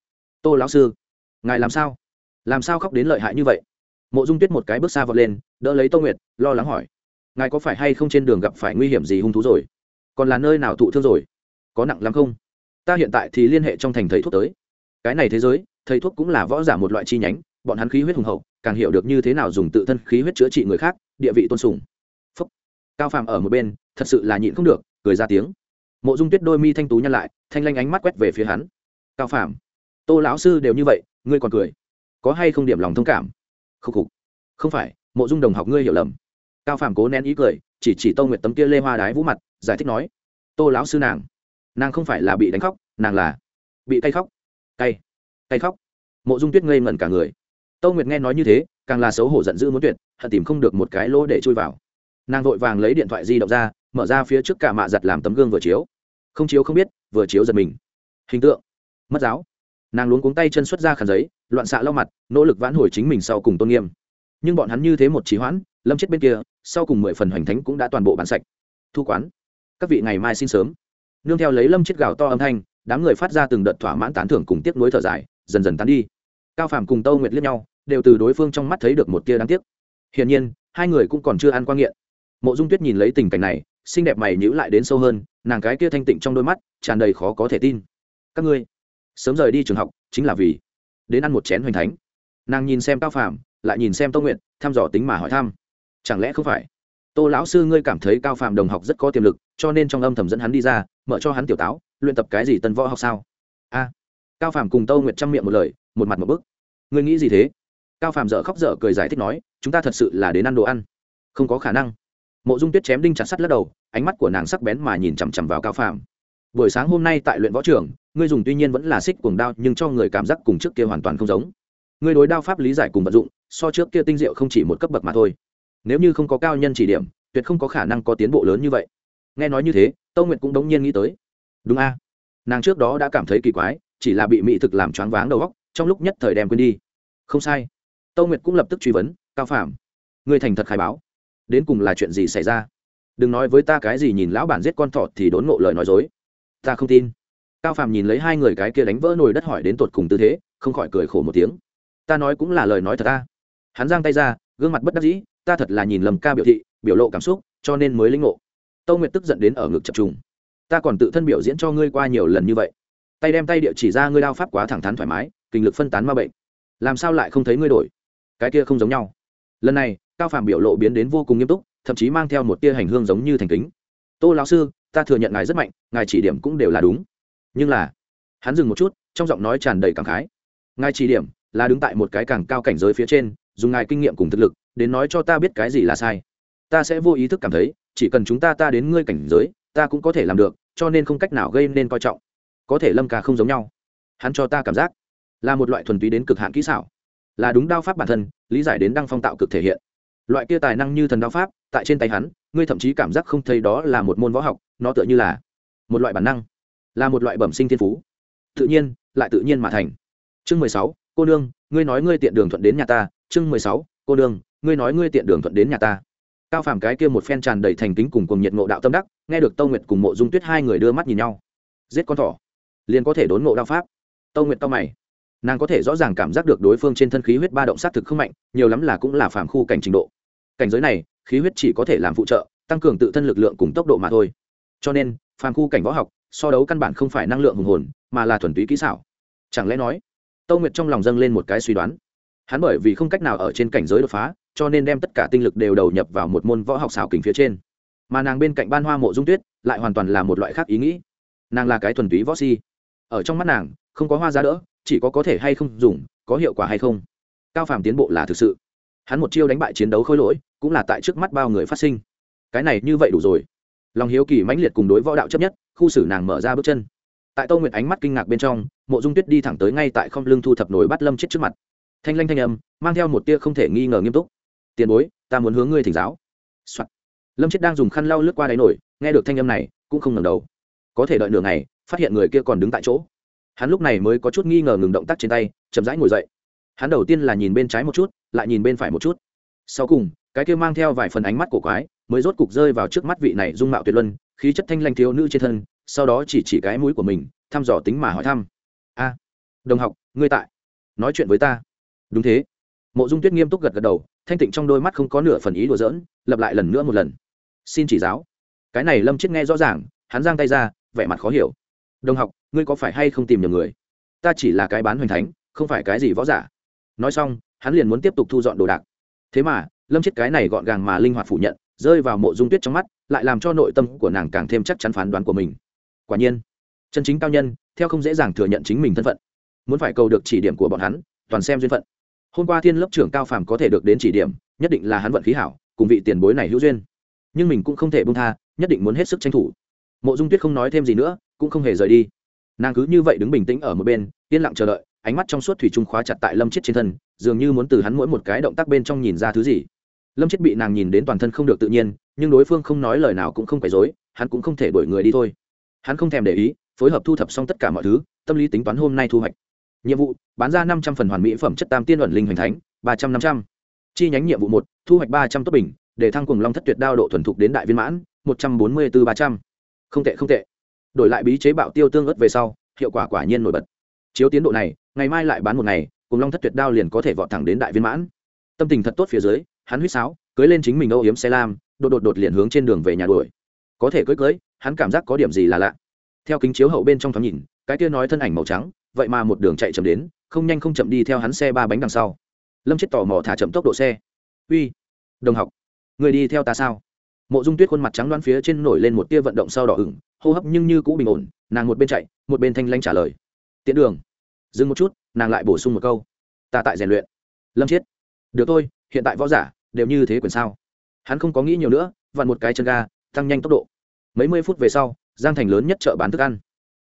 Tô lão sư, ngài làm sao? Làm sao khóc đến lợi hại như vậy? Mộ dung tuyết một cái bước xa vọt lên, đỡ lấy tô nguyệt, lo lắng hỏi ngài có phải hay không trên đường gặp phải nguy hiểm gì hung thú rồi? Còn là nơi nào thụ thương rồi? Có nặng lắm không? Ta hiện tại thì liên hệ trong thành thầy thuốc tới. Cái này thế giới, thầy thuốc cũng là võ giả một loại chi nhánh, bọn hắn khí huyết hùng hậu, càng hiểu được như thế nào dùng tự thân khí huyết chữa trị người khác, địa vị tôn sùng. Phúc. cao phàm ở một bên, thật sự là nhịn không được, cười ra tiếng. Mộ dung tuyết đôi mi thanh tú nhăn lại, thanh lanh ánh mắt quét về phía hắn. Cao phàm. Tô lão sư đều như vậy, ngươi còn cười. Có hay không điểm lòng thông cảm? Khúc khục. Không phải, mộ dung đồng học ngươi hiểu lầm cao phàm cố nén ý cười, chỉ chỉ tô nguyệt tấm kia lê hoa đái vũ mặt, giải thích nói, tô lão sư nàng nàng không phải là bị đánh khóc, nàng là bị cay khóc. Cay cay khóc. Mộ dung tuyết ngây ngẩn cả người. Tô nguyệt nghe nói như thế, càng là xấu hổ giận dữ muốn tuyệt, hận tìm không được một cái lỗ để chui vào. Nàng vội vàng lấy điện thoại di động ra, mở ra phía trước cả mạ giặt làm tấm gương vừa chiếu. Không chiếu không biết, vừa chiếu giật mình. Hình tượng, mất giáo. Nàng luống cuống tay chân xuất ra khăn giấy, loạn xạ lau mặt, nỗ lực vãn hồi chính mình sau cùng tôn nghiêm. Nhưng bọn hắn như thế một trí hoãn, lâm chết bên kia sau cùng mười phần hoành thánh cũng đã toàn bộ bán sạch. Thu quán. Các vị ngày mai xin sớm. Nương theo lấy lâm chết gào to âm thanh, đám người phát ra từng đợt thỏa mãn tán thưởng cùng tiếc nuối thở dài, dần dần tán đi. Cao phàm cùng tâu nguyệt liếc nhau, đều từ đối phương trong mắt thấy được một tia đáng tiếc. Hiển nhiên, hai người cũng còn chưa ăn quan nghiện. Mộ dung tuyết nhìn lấy tình cảnh này, xinh đẹp mày nhữ lại đến sâu hơn, nàng cái kia thanh tịnh trong đôi mắt, tràn đầy khó có thể tin. Các ngươi, sớm rời đi trường học, chính là vì đến ăn một chén hoành thánh. Nàng nhìn xem cao phàm, lại nhìn xem tô nguyện thăm dò tính mà hỏi thăm chẳng lẽ không phải? Tô lão sư ngươi cảm thấy cao phàm đồng học rất có tiềm lực, cho nên trong âm thầm dẫn hắn đi ra, mở cho hắn tiểu táo, luyện tập cái gì tân võ học sao? A. À, cao phàm cùng tô nguyệt chăm miệng một lời, một mặt một bức. Ngươi nghĩ gì thế? Cao phàm dở khóc dở cười giải thích nói, chúng ta thật sự là đến ăn đồ ăn. Không có khả năng. Mộ dung tuyết chém đinh chặt sắt lắc đầu, ánh mắt của nàng sắc bén mà nhìn chằm chằm vào cao phàm. Buổi sáng hôm nay tại luyện võ trường, ngươi dùng tuy nhiên vẫn là xích cuồng đao, nhưng cho người cảm giác cùng trước kia hoàn toàn không giống. Ngươi đối đao pháp lý giải cùng vận dụng, so trước kia tinh diệu không chỉ một cấp bậc mà thôi nếu như không có cao nhân chỉ điểm, tuyệt không có khả năng có tiến bộ lớn như vậy. Nghe nói như thế, tâu nguyệt cũng đống nhiên nghĩ tới. Đúng a. Nàng trước đó đã cảm thấy kỳ quái, chỉ là bị mỹ thực làm choáng váng đầu óc, trong lúc nhất thời đem quên đi. Không sai. Tâu nguyệt cũng lập tức truy vấn, cao phạm, ngươi thành thật khai báo. Đến cùng là chuyện gì xảy ra? Đừng nói với ta cái gì nhìn lão bản giết con thọ thì đốn ngộ lời nói dối. Ta không tin. Cao phàm nhìn lấy hai người cái kia đánh vỡ nồi đất hỏi đến tột cùng tư thế, không khỏi cười khổ một tiếng. Ta nói cũng là lời nói thật ta. Hắn giang tay ra, gương mặt bất đắc dĩ ta thật là nhìn lầm ca biểu thị, biểu lộ cảm xúc, cho nên mới linh ngộ. Tâu nguyệt tức giận đến ở ngực chập trùng. Ta còn tự thân biểu diễn cho ngươi qua nhiều lần như vậy. Tay đem tay địa chỉ ra ngươi đao pháp quá thẳng thắn thoải mái, kinh lực phân tán ma bệnh. Làm sao lại không thấy ngươi đổi? Cái kia không giống nhau. Lần này, cao phàm biểu lộ biến đến vô cùng nghiêm túc, thậm chí mang theo một tia hành hương giống như thành kính. Tô lão sư, ta thừa nhận ngài rất mạnh, ngài chỉ điểm cũng đều là đúng. Nhưng là, hắn dừng một chút, trong giọng nói tràn đầy cảm khái. Ngài chỉ điểm là đứng tại một cái càng cao cảnh giới phía trên, dùng ngài kinh nghiệm cùng thực lực đến nói cho ta biết cái gì là sai. Ta sẽ vô ý thức cảm thấy, chỉ cần chúng ta ta đến ngươi cảnh giới, ta cũng có thể làm được, cho nên không cách nào gây nên coi trọng. Có thể lâm ca không giống nhau. Hắn cho ta cảm giác là một loại thuần túy đến cực hạn kỹ xảo, là đúng đao pháp bản thân, lý giải đến đăng phong tạo cực thể hiện. Loại kia tài năng như thần đao pháp, tại trên tay hắn, ngươi thậm chí cảm giác không thấy đó là một môn võ học, nó tựa như là một loại bản năng, là một loại bẩm sinh thiên phú. Tự nhiên, lại tự nhiên mà thành. Chương mười sáu, cô nương, ngươi nói ngươi tiện đường thuận đến nhà ta. Chương mười sáu, cô nương ngươi nói ngươi tiện đường thuận đến nhà ta. Cao phàm cái kia một phen tràn đầy thành kính cùng cùng nhiệt ngộ đạo tâm đắc, nghe được tâu nguyệt cùng mộ dung tuyết hai người đưa mắt nhìn nhau. Giết con thỏ, liền có thể đốn ngộ đao pháp. Tâu nguyệt tao mày, nàng có thể rõ ràng cảm giác được đối phương trên thân khí huyết ba động s á t thực không mạnh, nhiều lắm là cũng là phàm khu cảnh trình độ. Cảnh giới này, khí huyết chỉ có thể làm phụ trợ, tăng cường tự thân lực lượng cùng tốc độ mà thôi. Cho nên, phàm khu cảnh võ học, so đấu căn bản không phải năng lượng hùng hồn, mà là thuần túy kỹ xảo. Chẳng lẽ nói, tâu nguyệt trong lòng dâng lên một cái suy đoán hắn bởi vì không cách nào ở trên cảnh giới đột phá, cho nên đem tất cả tinh lực đều đầu nhập vào một môn võ học xảo kình phía trên. Mà nàng bên cạnh ban hoa mộ dung tuyết lại hoàn toàn là một loại khác ý nghĩ. Nàng là cái thuần túy võ si. Ở trong mắt nàng, không có hoa giá đỡ, chỉ có có thể hay không dùng, có hiệu quả hay không. Cao phàm tiến bộ là thực sự. Hắn một chiêu đánh bại chiến đấu khôi lỗi, cũng là tại trước mắt bao người phát sinh. Cái này như vậy đủ rồi. Lòng hiếu kỳ mãnh liệt cùng đối võ đạo chấp nhất, khu xử nàng mở ra bước chân. Tại tô nguyệt ánh mắt kinh ngạc bên trong, mộ dung tuyết đi thẳng tới ngay tại không lưng thu thập nổi bắt lâm chết trước mặt thanh lanh thanh âm, mang theo một tia không thể nghi ngờ nghiêm túc. Tiền bối, ta muốn hướng ngươi thỉnh giáo、Soạn. lâm chết đang dùng khăn lau lướt qua đáy nổi, nghe được thanh âm này, cũng không ngầm đầu. Có thể đợi nửa ngày, phát hiện người kia còn đứng tại chỗ. Hắn lúc này mới có chút nghi ngờ ngừng động tác trên tay, chậm rãi ngồi dậy. Hắn đầu tiên là nhìn bên trái một chút, lại nhìn bên phải một chút. Sau cùng, cái kia mang theo vài phần ánh mắt cổ quái, mới rốt cục rơi vào trước mắt vị này dung mạo tuyệt luân, khí chất thanh lanh thiếu nữ trên thân, sau đó chỉ chỉ cái mũi của mình, thăm dò tính mà hỏi thăm. A, đồng học, ngươi tại? Nói chuyện với ta đúng thế. Mộ dung tuyết nghiêm túc gật gật đầu, thanh tịnh trong đôi mắt không có nửa phần ý đùa giỡn, lặp lại lần nữa một lần. Xin chỉ giáo. Cái này lâm chết nghe rõ ràng, hắn giang tay ra, vẻ mặt khó hiểu. Đồng học, ngươi có phải hay không tìm nhầm người? Ta chỉ là cái bán hoành thánh, không phải cái gì võ giả. Nói xong, hắn liền muốn tiếp tục thu dọn đồ đạc. Thế mà, lâm chết cái này gọn gàng mà linh hoạt phủ nhận, rơi vào mộ dung tuyết trong mắt, lại làm cho nội tâm của nàng càng thêm chắc chắn phán đoán của mình. Quả nhiên, chân chính cao nhân, theo không dễ dàng thừa nhận chính mình thân phận. Muốn phải cầu được chỉ điểm của bọn hắn, toàn xem duyên phận hôm qua thiên lớp trưởng cao phàm có thể được đến chỉ điểm, nhất định là hắn vận khí hảo, cùng vị tiền bối này hữu duyên. Nhưng mình cũng không thể bông tha, nhất định muốn hết sức tranh thủ. Mộ dung tuyết không nói thêm gì nữa, cũng không hề rời đi. Nàng cứ như vậy đứng bình tĩnh ở một bên, yên lặng chờ đợi, ánh mắt trong suốt thủy trung khóa chặt tại lâm chết trên thân, dường như muốn từ hắn mỗi một cái động tác bên trong nhìn ra thứ gì. Lâm chết bị nàng nhìn đến toàn thân không được tự nhiên, nhưng đối phương không nói lời nào cũng không phải dối hắn cũng không thể đuổi người đi thôi. Hắn không thèm để ý, phối hợp thu thập xong tất cả mọi thứ, tâm lý tính toán hôm nay thu hoạch nhiệm vụ, bán ra năm trăm phần hoàn mỹ phẩm chất tam tiên ẩn linh hoành thánh, ba trăm năm trăm. Chi nhánh nhiệm vụ một, thu hoạch ba trăm tốt bình, để thăng cùng long thất tuyệt đao độ thuần thục đến đại viên mãn, một trăm bốn mươi bốn ba trăm. Không tệ không tệ. Đổi lại bí chế bạo tiêu tương ớt về sau, hiệu quả quả nhiên nổi bật. Chiếu tiến độ này, ngày mai lại bán một ngày cùng long thất tuyệt đao liền có thể vọt thẳng đến đại viên mãn. Tâm tình thật tốt phía dưới, hắn huýt sáo, cưới lên chính mình âu yếm xe lam, đột đột đột liền hướng trên đường về nhà đuổi. Có thể cưới cưới, hắn cảm giác có điểm gì là lạ. Theo kính chiếu hậu bên trong thoáng nhìn, cái kia nói thân ảnh màu trắng vậy mà một đường chạy chậm đến, không nhanh không chậm đi theo hắn xe ba bánh đằng sau. Lâm chết tò mò thả chậm tốc độ xe. Uy, đồng học, người đi theo ta sao? Mộ dung tuyết khuôn mặt trắng đoán phía trên nổi lên một tia vận động sau đỏ ửng, hô hấp nhưng như cũ bình ổn, nàng một bên chạy, một bên thanh lanh trả lời. Tiễn đường, dừng một chút, nàng lại bổ sung một câu. Ta tại rèn luyện. Lâm chiết được thôi, hiện tại võ giả đều như thế quyền sao? Hắn không có nghĩ nhiều nữa, vặn một cái chân ga, tăng nhanh tốc độ. Mấy mươi phút về sau, giang thành lớn nhất chợ bán thức ăn.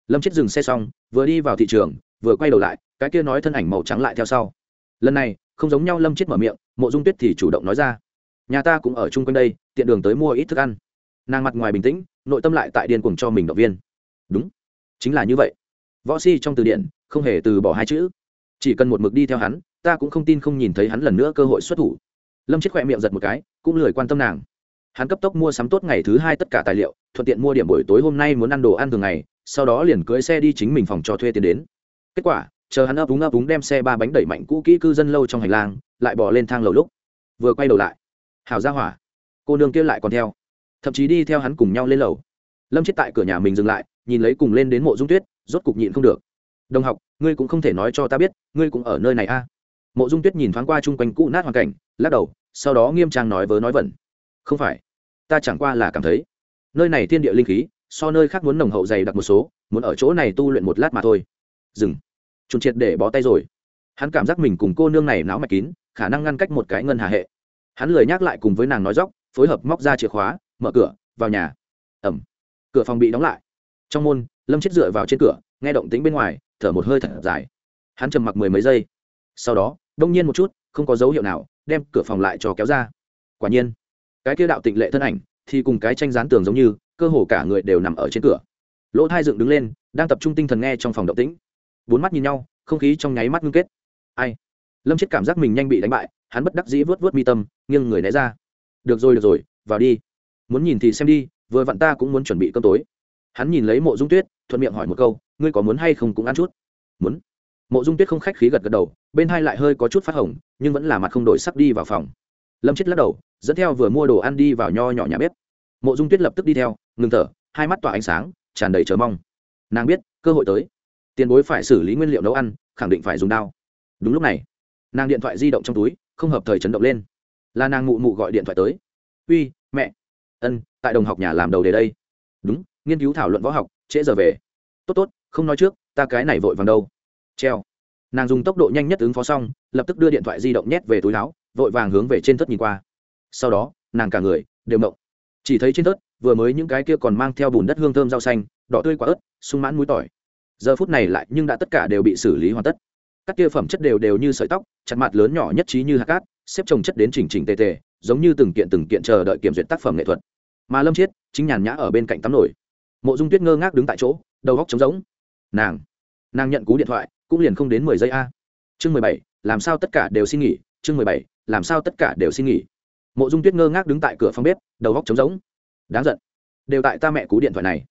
Lâm chết dừng xe xong vừa đi vào thị trường, vừa quay đầu lại, cái kia nói thân ảnh màu trắng lại theo sau. Lần này, không giống nhau lâm chết mở miệng, mộ dung tuyết thì chủ động nói ra. Nhà ta cũng ở chung quanh đây, tiện đường tới mua ít thức ăn. Nàng mặt ngoài bình tĩnh, nội tâm lại tại điên cuồng cho mình động viên. Đúng, chính là như vậy. Võ si trong từ điển, không hề từ bỏ hai chữ. Chỉ cần một mực đi theo hắn, ta cũng không tin không nhìn thấy hắn lần nữa cơ hội xuất thủ. Lâm chết khỏe miệng giật một cái, cũng lười quan tâm nàng. Hắn cấp tốc mua sắm tốt ngày thứ hai tất cả tài liệu, thuận tiện mua điểm buổi tối hôm nay muốn ăn đồ ăn thường ngày sau đó liền cưỡi xe đi chính mình phòng cho thuê tiền đến. Kết quả, chờ hắn ấp úng ấp úng đem xe ba bánh đẩy mạnh cũ kỹ cư dân lâu trong hành lang, lại bỏ lên thang lầu lúc. Vừa quay đầu lại hào ra hỏa, cô nương kia lại còn theo. Thậm chí đi theo hắn cùng nhau lên lầu. Lâm chết tại cửa nhà mình dừng lại, nhìn lấy cùng lên đến mộ dung tuyết, rốt cục nhịn không được. Đồng học, ngươi cũng không thể nói cho ta biết, ngươi cũng ở nơi này a. À. mộ dung tuyết nhìn thoáng qua chung quanh cũ nát hoàn cảnh, lắc đầu, sau đó nghiêm trang nói vớ nói vẩn. Không phải, ta chẳng qua là cảm thấy, nơi này thiên địa linh khí so nơi khác muốn nồng hậu dày đặc một số, muốn ở chỗ này tu luyện một lát mà thôi. Dừng. Trùng triệt để bó tay rồi. Hắn cảm giác mình cùng cô nương này náo mạch kín, khả năng ngăn cách một cái ngân hà hệ. Hắn lười nhắc lại cùng với nàng nói dóc, phối hợp móc ra chìa khóa, mở cửa, vào nhà. Ẩm. Cửa phòng bị đóng lại. Trong môn, lâm chết dựa vào trên cửa, nghe động tính bên ngoài, thở một hơi thật dài. Hắn trầm mặc mười mấy giây. Sau đó, đông nhiên một chút, không có dấu hiệu nào, đem cửa phòng lại cho kéo ra. Quả nhiên, cái kia đạo tịnh lệ thân ảnh, thì cùng cái tranh dán tường giống như cơ hồ cả người đều nằm ở trên cửa. Lỗ thai dựng đứng lên, đang tập trung tinh thần nghe trong phòng động tĩnh. Bốn mắt nhìn nhau, không khí trong nháy mắt ngưng kết. Ai? Lâm chết cảm giác mình nhanh bị đánh bại, hắn bất đắc dĩ vớt vớt mi tâm, nghiêng người né ra. Được rồi được rồi, vào đi. Muốn nhìn thì xem đi, vừa vặn ta cũng muốn chuẩn bị cơm tối. Hắn nhìn lấy mộ dung tuyết, thuận miệng hỏi một câu, ngươi có muốn hay không cũng ăn chút? Muốn. Mộ dung tuyết không khách khí gật gật đầu, bên hai lại hơi có chút phát hồng, nhưng vẫn là mặt không đổi sắc đi vào phòng. Lâm chết lắc đầu, dẫn theo vừa mua đồ ăn đi vào nho nhỏ nhà bếp mộ dung tuyết lập tức đi theo, ngừng thở, hai mắt tỏa ánh sáng, tràn đầy chờ mong. Nàng biết, cơ hội tới. Tiền bối phải xử lý nguyên liệu nấu ăn, khẳng định phải dùng dao đúng lúc này, nàng điện thoại di động trong túi, không hợp thời chấn động lên. Là nàng mụ mụ gọi điện thoại tới. Uy, mẹ. Ân, tại đồng học nhà làm đầu đề đây. Đúng, nghiên cứu thảo luận võ học, trễ giờ về. Tốt tốt, không nói trước, ta cái này vội vàng đâu. Treo. Nàng dùng tốc độ nhanh nhất ứng phó xong, lập tức đưa điện thoại di động nhét về túi áo, vội vàng hướng về trên thất nhìn qua. Sau đó, nàng cả người đều mộng chỉ thấy trên thớt vừa mới những cái kia còn mang theo bùn đất hương thơm rau xanh, đỏ tươi quả ớt, sung mãn mũi tỏi. Giờ phút này lại nhưng đã tất cả đều bị xử lý hoàn tất. Các kia phẩm chất đều đều như sợi tóc, chặt mặt lớn nhỏ nhất trí như hạt cát, xếp trồng chất đến chỉnh chỉnh tề tề, giống như từng kiện từng kiện chờ đợi kiểm duyệt tác phẩm nghệ thuật. Mà lâm chiết, chính nhàn nhã ở bên cạnh tắm nổi. Mộ dung tuyết ngơ ngác đứng tại chỗ, đầu góc trống rỗng. Nàng nàng nhận cú điện thoại, cũng liền không đến mười giây a. Chương mười bảy, làm sao tất cả đều xin nghỉ? Chương mười bảy, làm sao tất cả đều xin nghỉ? Mộ dung tuyết ngơ ngác đứng tại cửa phòng bếp, đầu góc trống rỗng. Đáng giận. Đều tại ta mẹ cú điện thoại này.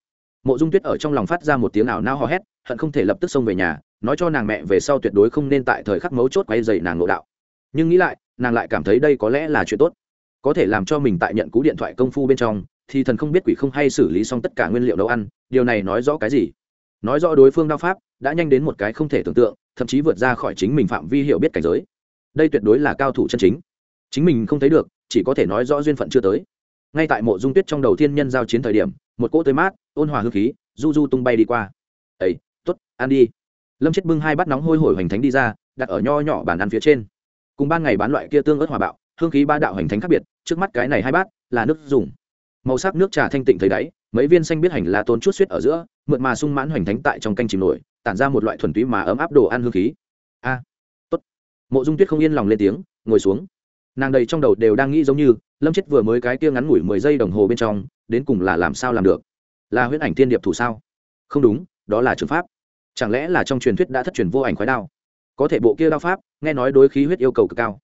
Mộ dung tuyết ở trong lòng phát ra một tiếng nào nao hò hét, hận không thể lập tức xông về nhà, nói cho nàng mẹ về sau tuyệt đối không nên tại thời khắc mấu chốt quay dày nàng nội đạo. Nhưng nghĩ lại, nàng lại cảm thấy đây có lẽ là chuyện tốt. Có thể làm cho mình tại nhận cú điện thoại công phu bên trong, thì thần không biết quỷ không hay xử lý xong tất cả nguyên liệu nấu ăn, điều này nói rõ cái gì? Nói rõ đối phương đao pháp, đã nhanh đến một cái không thể tưởng tượng, thậm chí vượt ra khỏi chính mình phạm vi hiểu biết cảnh giới. Đây tuyệt đối là cao thủ chân chính. Chính mình không thấy được chỉ có thể nói rõ duyên phận chưa tới. Ngay tại mộ dung tuyết trong đầu thiên nhân giao chiến thời điểm, một cỗ tươi mát, ôn hòa hương khí, du du tung bay đi qua. Ấy t ố t ăn đi. Lâm chết bưng hai bát nóng hôi hổi hoành thánh đi ra, đặt ở nho nhỏ bàn ăn phía trên. Cùng ban ngày bán loại kia tương ớt hòa bạo, hương khí ba đạo hoành thánh khác biệt, trước mắt cái này hai bát là nước dùng. Màu sắc nước trà thanh tịnh thấy đáy, mấy viên xanh biết hành là tôn chút suýt ở giữa, mượt mà sung mãn hoành thánh tại trong canh chìm nổi, tản ra một loại thuần túy mà ấm áp đồ ăn hương khí. A, tốt. Mộ dung tuyết không yên lòng lên tiếng, ngồi xuống nàng đầy trong đầu đều đang nghĩ giống như, lâm chết vừa mới cái kia ngắn ngủi mười giây đồng hồ bên trong, đến cùng là làm sao làm được? Là huyễn ảnh thiên điệp thủ sao? Không đúng, đó là trường pháp. Chẳng lẽ là trong truyền thuyết đã thất truyền vô ảnh khói đao? Có thể bộ kia đao pháp, nghe nói đối khí huyết yêu cầu cực cao.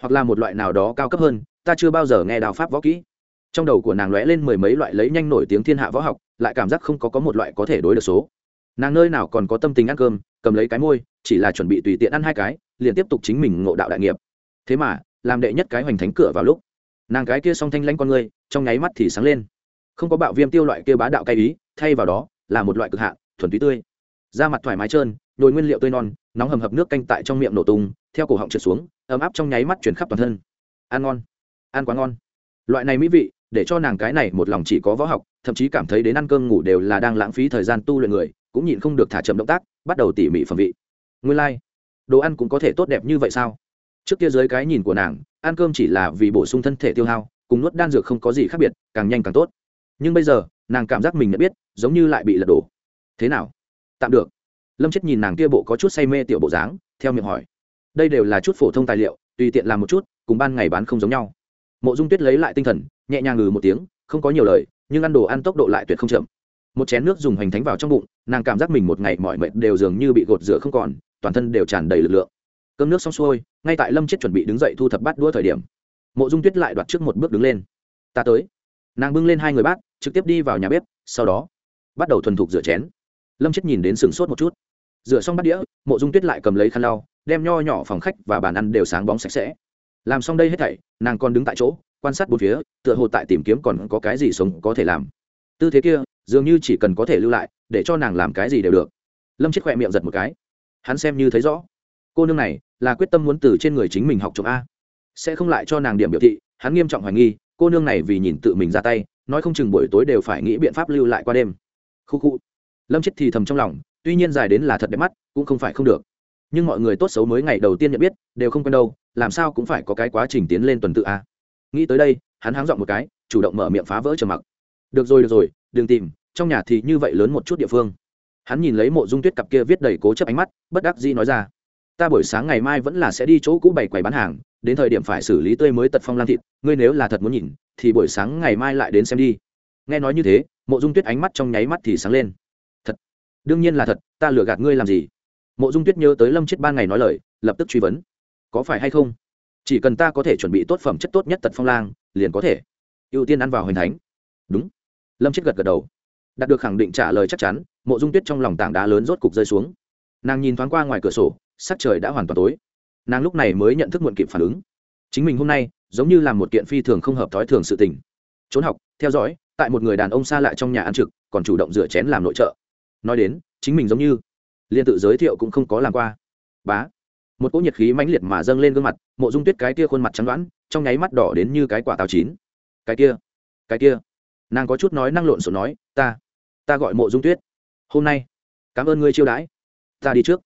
Hoặc là một loại nào đó cao cấp hơn, ta chưa bao giờ nghe đao pháp võ kỹ. Trong đầu của nàng lóe lên mười mấy loại lấy nhanh nổi tiếng thiên hạ võ học, lại cảm giác không có có một loại có thể đối được số. Nàng nơi nào còn có tâm tình ăn cơm, cầm lấy cái môi, chỉ là chuẩn bị tùy tiện ăn hai cái, liền tiếp tục chính mình ngộ đạo đại nghiệp. Thế mà làm đệ nhất cái hoành thánh cửa vào lúc, nàng cái kia song thanh lãnh con người trong nháy mắt thì sáng lên. Không có bạo viêm tiêu loại kia bá đạo cay ý, thay vào đó là một loại cực hạn, thuần túy tươi. Da mặt thoải mái trơn nhồi nguyên liệu tươi non, nóng hầm hập nước canh tại trong miệng nổ tung, theo cổ họng trượt xuống, ấm áp trong nháy mắt chuyển khắp toàn thân. Ăn ngon, ăn quá ngon. Loại này mỹ vị, để cho nàng cái này một lòng chỉ có võ học, thậm chí cảm thấy đến ăn cơm ngủ đều là đang lãng phí thời gian tu luyện người, cũng nhịn không được thả chậm động tác, bắt đầu tỉ mỉ phẩm vị. Nguyên lai、like. đồ ăn cũng có thể tốt đẹp như vậy sao? Trước kia dưới cái nhìn của nàng, ăn cơm chỉ là vì bổ sung thân thể tiêu hao, cùng nuốt đan dược không có gì khác biệt, càng nhanh càng tốt. Nhưng bây giờ, nàng cảm giác mình nhận biết, giống như lại bị lật đổ. Thế nào? Tạm được. Lâm chết nhìn nàng kia bộ có chút say mê tiểu bộ dáng, theo miệng hỏi. Đây đều là chút phổ thông tài liệu, tùy tiện làm một chút, cùng ban ngày bán không giống nhau. Mộ dung tuyết lấy lại tinh thần, nhẹ nhàng ngừ một tiếng, không có nhiều lời, nhưng ăn đồ ăn tốc độ lại tuyệt không chậm. Một chén nước dùng hoành thánh vào trong bụng, nàng cảm giác mình một ngày mọi mệt đều dường như bị gột rửa không còn, toàn thân đều tràn đầy lực lượng cơm nước xong xuôi, ngay tại lâm chết chuẩn bị đứng dậy thu thập bát đũa thời điểm, mộ dung tuyết lại đoạt trước một bước đứng lên. Ta tới. Nàng bưng lên hai người bát, trực tiếp đi vào nhà bếp, sau đó bắt đầu thuần thục rửa chén. Lâm chết nhìn đến sừng sốt một chút. Rửa xong bát đĩa, mộ dung tuyết lại cầm lấy khăn lau, đem nho nhỏ phòng khách và bàn ăn đều sáng bóng sạch sẽ. Làm xong đây hết thảy, nàng còn đứng tại chỗ, quan sát bốn phía, tựa hồ tại tìm kiếm còn có cái gì sống có thể làm. Tư thế kia, dường như chỉ cần có thể lưu lại, để cho nàng làm cái gì đều được. Lâm chết khỏe miệng giật một cái. Hắn xem như thấy rõ. Cô nương này là quyết tâm muốn từ trên người chính mình học trộm a. Sẽ không lại cho nàng điểm biểu thị, hắn nghiêm trọng hoài nghi, cô nương này vì nhìn tự mình ra tay, nói không chừng buổi tối đều phải nghĩ biện pháp lưu lại qua đêm. Khu khu. Lâm chết thì thầm trong lòng, tuy nhiên dài đến là thật đẹp mắt, cũng không phải không được. Nhưng mọi người tốt xấu mới ngày đầu tiên nhận biết, đều không quen đâu, làm sao cũng phải có cái quá trình tiến lên tuần tự a. Nghĩ tới đây, hắn háng dọn một cái, chủ động mở miệng phá vỡ trầm mặc. Được rồi được rồi, đừng tìm, trong nhà thì như vậy lớn một chút địa phương. Hắn nhìn lấy mộ dung tuyết cặp kia viết đầy cố chấp ánh mắt, bất đắc dĩ nói ra ta buổi sáng ngày mai vẫn là sẽ đi chỗ cũ bày quầy bán hàng, đến thời điểm phải xử lý tươi mới tật phong lan thịt, ngươi nếu là thật muốn nhìn, thì buổi sáng ngày mai lại đến xem đi. Nghe nói như thế, mộ dung tuyết ánh mắt trong nháy mắt thì sáng lên. Thật? Đương nhiên là thật, ta lừa gạt ngươi làm gì? Mộ dung tuyết nhớ tới lâm chết ban ngày nói lời, lập tức truy vấn. Có phải hay không? Chỉ cần ta có thể chuẩn bị tốt phẩm chất tốt nhất tật phong lang, liền có thể. Ưu tiên ăn vào hoành thánh. Đúng. Lâm chết gật gật đầu. Đạt được khẳng định trả lời chắc chắn, mộ dung tuyết trong lòng tảng đá lớn rốt cục rơi xuống. Nàng nhìn thoáng qua ngoài cửa sổ sắc trời đã hoàn toàn tối. Nàng lúc này mới nhận thức muộn kịp phản ứng. Chính mình hôm nay, giống như là một kiện phi thường không hợp thói thường sự tình. Trốn học, theo dõi, tại một người đàn ông xa lạ trong nhà ăn trực, còn chủ động rửa chén làm nội trợ. Nói đến, chính mình giống như liên tự giới thiệu cũng không có làm qua. Bá. Một cỗ nhiệt khí mãnh liệt mà dâng lên gương mặt, mộ dung tuyết cái kia khuôn mặt trắng đoán, trong nháy mắt đỏ đến như cái quả táo chín. Cái kia cái kia. Nàng có chút nói năng lộn xộn nói, ta ta gọi mộ dung tuyết. Hôm nay, cảm ơn ngươi chiêu đãi. Ta đi trước.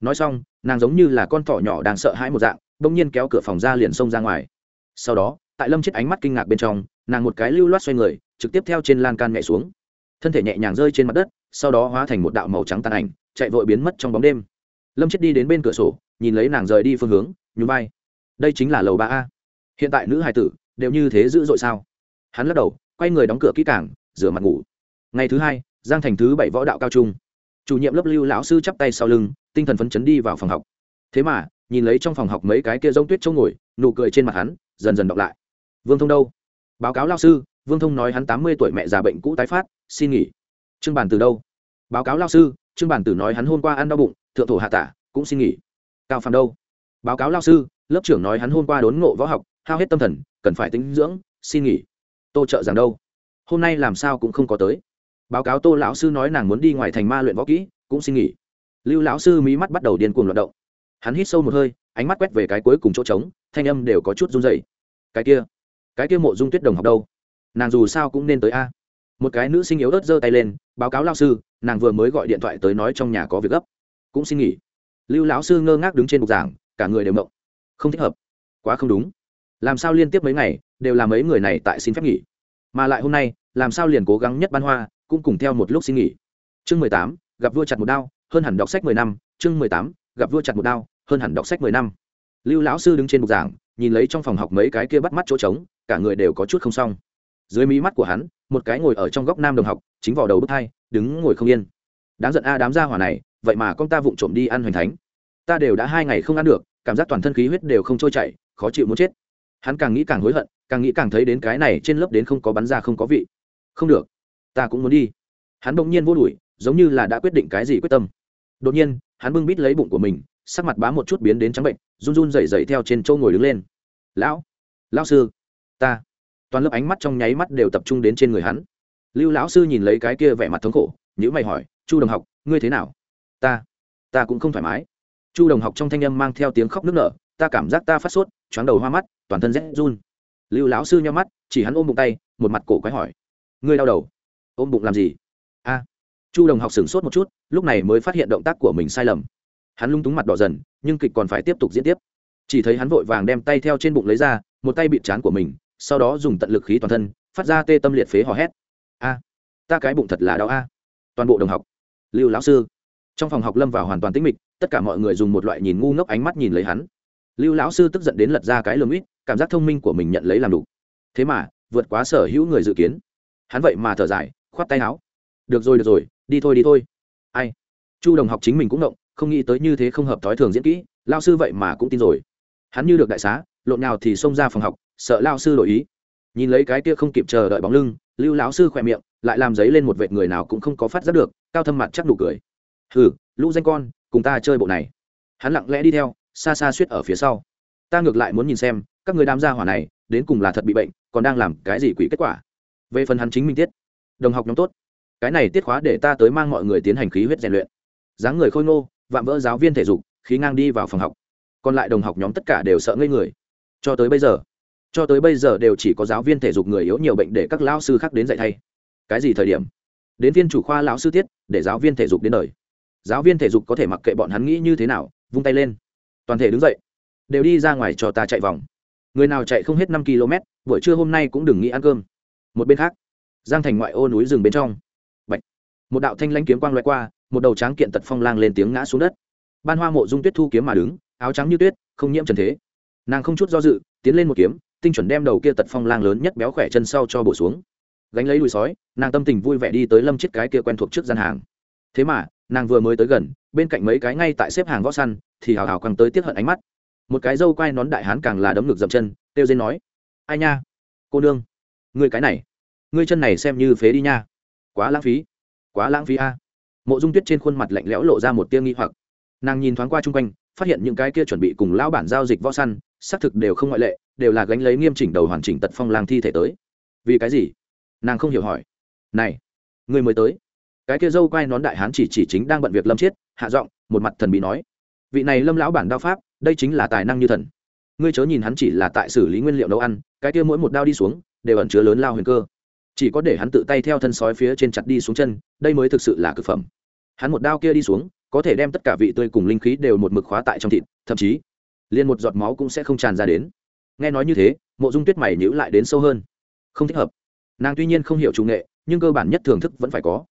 Nói xong nàng giống như là con thỏ nhỏ đang sợ hãi một dạng, bỗng nhiên kéo cửa phòng ra liền xông ra ngoài. Sau đó, tại lâm chết ánh mắt kinh ngạc bên trong, nàng một cái lưu loát xoay người, trực tiếp theo trên lan can nhẹ xuống. Thân thể nhẹ nhàng rơi trên mặt đất, sau đó hóa thành một đạo màu trắng tàn ảnh, chạy vội biến mất trong bóng đêm. Lâm chết đi đến bên cửa sổ, nhìn lấy nàng rời đi phương hướng, nhún vai. Đây chính là lầu ba a. Hiện tại nữ hài tử, đều như thế dữ dội sao? Hắn lắc đầu, quay người đóng cửa kỹ cảng rửa mặt ngủ. Ngày thứ hai, giang thành thứ bảy võ đạo cao trung chủ nhiệm lớp lưu lão sư chắp tay sau lưng, tinh thần phấn chấn đi vào phòng học. Thế mà, nhìn lấy trong phòng học mấy cái kia rông tuyết chỗ ngồi, nụ cười trên mặt hắn dần dần đọc lại. Vương thông đâu? Báo cáo lao sư, vương thông nói hắn tám mươi tuổi mẹ già bệnh cũ tái phát, xin nghỉ. Trương bản từ đâu? Báo cáo lao sư, trương bản tử nói hắn hôm qua ăn đau bụng, thượng thổ hạ tả, cũng xin nghỉ. Cao phàm đâu? Báo cáo lao sư, lớp trưởng nói hắn hôm qua đốn ngộ võ học, hao hết tâm thần, cần phải tính dưỡng, xin nghỉ. Tô trợ giảng đâu? Hôm nay làm sao cũng không có tới báo cáo tô lão sư nói nàng muốn đi ngoài thành ma luyện võ kỹ, cũng xin nghỉ. Lưu lão sư mí mắt bắt đầu điên cuồng loạt động. Hắn hít sâu một hơi, ánh mắt quét về cái cuối cùng chỗ trống, thanh âm đều có chút run dày cái kia cái kia mộ dung tuyết đồng học đâu? Nàng dù sao cũng nên tới a. Một cái nữ sinh yếu ớt giơ tay lên, báo cáo lao sư, nàng vừa mới gọi điện thoại tới nói trong nhà có việc gấp. Cũng xin nghỉ. Lưu lão sư ngơ ngác đứng trên bục giảng, cả người đều mộng. Không thích hợp. Quá không đúng. Làm sao liên tiếp mấy ngày, đều là mấy người này tại xin phép nghỉ. Mà lại hôm nay, làm sao liền cố gắng nhất ban hoa cũng cùng theo một lúc xin nghỉ. Chương mười tám, gặp vua chặt một đao, hơn hẳn đọc sách mười năm. Chương mười tám, gặp vua chặt một đao, hơn hẳn đọc sách mười năm. Lưu lão sư đứng trên bục giảng, nhìn lấy trong phòng học mấy cái kia bắt mắt chỗ trống, cả người đều có chút không xong. Dưới mí mắt của hắn, một cái ngồi ở trong góc nam đồng học, chính vào đầu bức hai, đứng ngồi không yên. Đáng giận a đám gia hỏa này, vậy mà con ta vụng trộm đi ăn hoành thánh. Ta đều đã hai ngày không ăn được, cảm giác toàn thân khí huyết đều không trôi chảy, khó chịu muốn chết. Hắn càng nghĩ càng hối hận, càng nghĩ càng thấy đến cái này trên lớp đến không có bắn ra không có vị. Không được ta cũng muốn đi. Hắn bỗng nhiên vô đuổi, giống như là đã quyết định cái gì quyết tâm. Đột nhiên hắn bưng bít lấy bụng của mình sắc mặt bám một chút biến đến trắng bệnh run run dậy dậy theo trên châu ngồi đứng lên. Lão lão sư ta. Toàn lớp ánh mắt trong nháy mắt đều tập trung đến trên người hắn. Lưu lão sư nhìn lấy cái kia vẻ mặt thống khổ nhữ mày hỏi chu đồng học ngươi thế nào? Ta ta cũng không thoải mái. Chu đồng học trong thanh âm mang theo tiếng khóc nức nở ta cảm giác ta phát sốt choáng đầu hoa mắt toàn thân rét run. Lưu lão sư nhau mắt chỉ hắn ôm bụng tay một mặt cổ quái hỏi ngươi đau đầu? Ôm bụng làm gì? A. Chu đồng học sửng sốt một chút, lúc này mới phát hiện động tác của mình sai lầm. Hắn lung túng mặt đỏ dần, nhưng kịch còn phải tiếp tục diễn tiếp. Chỉ thấy hắn vội vàng đem tay theo trên bụng lấy ra, một tay bịt chán của mình, sau đó dùng tận lực khí toàn thân, phát ra tê tâm liệt phế hò hét. A, ta cái bụng thật là đau a. Toàn bộ đồng học. Lưu lão sư. Trong phòng học lâm vào hoàn toàn tĩnh mịch, tất cả mọi người dùng một loại nhìn ngu ngốc ánh mắt nhìn lấy hắn. Lưu lão sư tức giận đến lật ra cái lường ít, cảm giác thông minh của mình nhận lấy làm đủ. Thế mà, vượt quá sở hữu người dự kiến. Hắn vậy mà thở dài khoát tay áo. Được rồi được rồi, đi thôi đi thôi. Ai? Chu đồng học chính mình cũng động, không nghĩ tới như thế không hợp thói thường diễn kỹ, lao sư vậy mà cũng tin rồi. Hắn như được đại xá, lộn nào thì xông ra phòng học, sợ lao sư đổi ý. Nhìn lấy cái kia không kịp chờ đợi bóng lưng, lưu lão sư khỏe miệng, lại làm giấy lên một vệt người nào cũng không có phát giác được, cao thâm mặt chắc đủ cười. Hừ, lũ danh con, cùng ta chơi bộ này. Hắn lặng lẽ đi theo, xa xa suýt ở phía sau. Ta ngược lại muốn nhìn xem, các người đám gia hỏa này, đến cùng là thật bị bệnh, còn đang làm cái gì quỷ kết quả. Về phần hắn chính minh tiết đồng học nhóm tốt. Cái này tiết khóa để ta tới mang mọi người tiến hành khí huyết rèn luyện. Dáng người khôi ngô, vạm vỡ giáo viên thể dục, khí ngang đi vào phòng học. Còn lại đồng học nhóm tất cả đều sợ ngây người. Cho tới bây giờ, cho tới bây giờ đều chỉ có giáo viên thể dục người yếu nhiều bệnh để các lao sư khác đến dạy thay. Cái gì thời điểm? Đến viên chủ khoa lão sư tiết, để giáo viên thể dục đến đời. Giáo viên thể dục có thể mặc kệ bọn hắn nghĩ như thế nào, vung tay lên. Toàn thể đứng dậy. Đều đi ra ngoài cho ta chạy vòng. Người nào chạy không hết năm km buổi trưa hôm nay cũng đừng nghĩ ăn cơm. Một bên khác giang thành ngoại ô núi rừng bên trong. Bạch. một đạo thanh lãnh kiếm quang loại qua, một đầu tráng kiện tật phong lang lên tiếng ngã xuống đất. Ban hoa mộ dung tuyết thu kiếm mà đứng, áo trắng như tuyết, không nhiễm trần thế. Nàng không chút do dự, tiến lên một kiếm, tinh chuẩn đem đầu kia tật phong lang lớn nhất béo khỏe chân sau cho bổ xuống. Gánh lấy đùi sói, nàng tâm tình vui vẻ đi tới lâm chiếc cái kia quen thuộc trước gian hàng. Thế mà, nàng vừa mới tới gần, bên cạnh mấy cái ngay tại xếp hàng võ săn, thì hào hào càng tới tiếp hận ánh mắt. Một cái dâu quai nón đại hán càng là đấm ngực dậm chân têu dên nói, ai nha, cô nương, người cái này ngươi chân này xem như phế đi nha. Quá lãng phí. Quá lãng phí a. Mộ dung tuyết trên khuôn mặt lạnh lẽo lộ ra một tiêu nghi hoặc. Nàng nhìn thoáng qua chung quanh, phát hiện những cái kia chuẩn bị cùng lão bản giao dịch võ săn, xác thực đều không ngoại lệ, đều là gánh lấy nghiêm chỉnh đầu hoàn chỉnh tật phong làng thi thể tới. Vì cái gì? Nàng không hiểu hỏi. Này, người mới tới. Cái kia dâu quai nón đại hán chỉ chỉ chính đang bận việc lâm chiết, hạ giọng, một mặt thần bị nói. Vị này lâm lão bản đao pháp, đây chính là tài năng như thần. Ngươi chớ nhìn hắn chỉ là tại xử lý nguyên liệu nấu ăn, cái kia mỗi một đao đi xuống, đều ẩn chứa lớn lao huyền cơ chỉ có để hắn tự tay theo thân sói phía trên chặt đi xuống chân, đây mới thực sự là cực phẩm. Hắn một đao kia đi xuống, có thể đem tất cả vị tươi cùng linh khí đều một mực khóa tại trong thịt, thậm chí, liền một giọt máu cũng sẽ không tràn ra đến. Nghe nói như thế, mộ dung tuyết mày nhữ lại đến sâu hơn. Không thích hợp. Nàng tuy nhiên không hiểu chủ nghệ, nhưng cơ bản nhất thưởng thức vẫn phải có.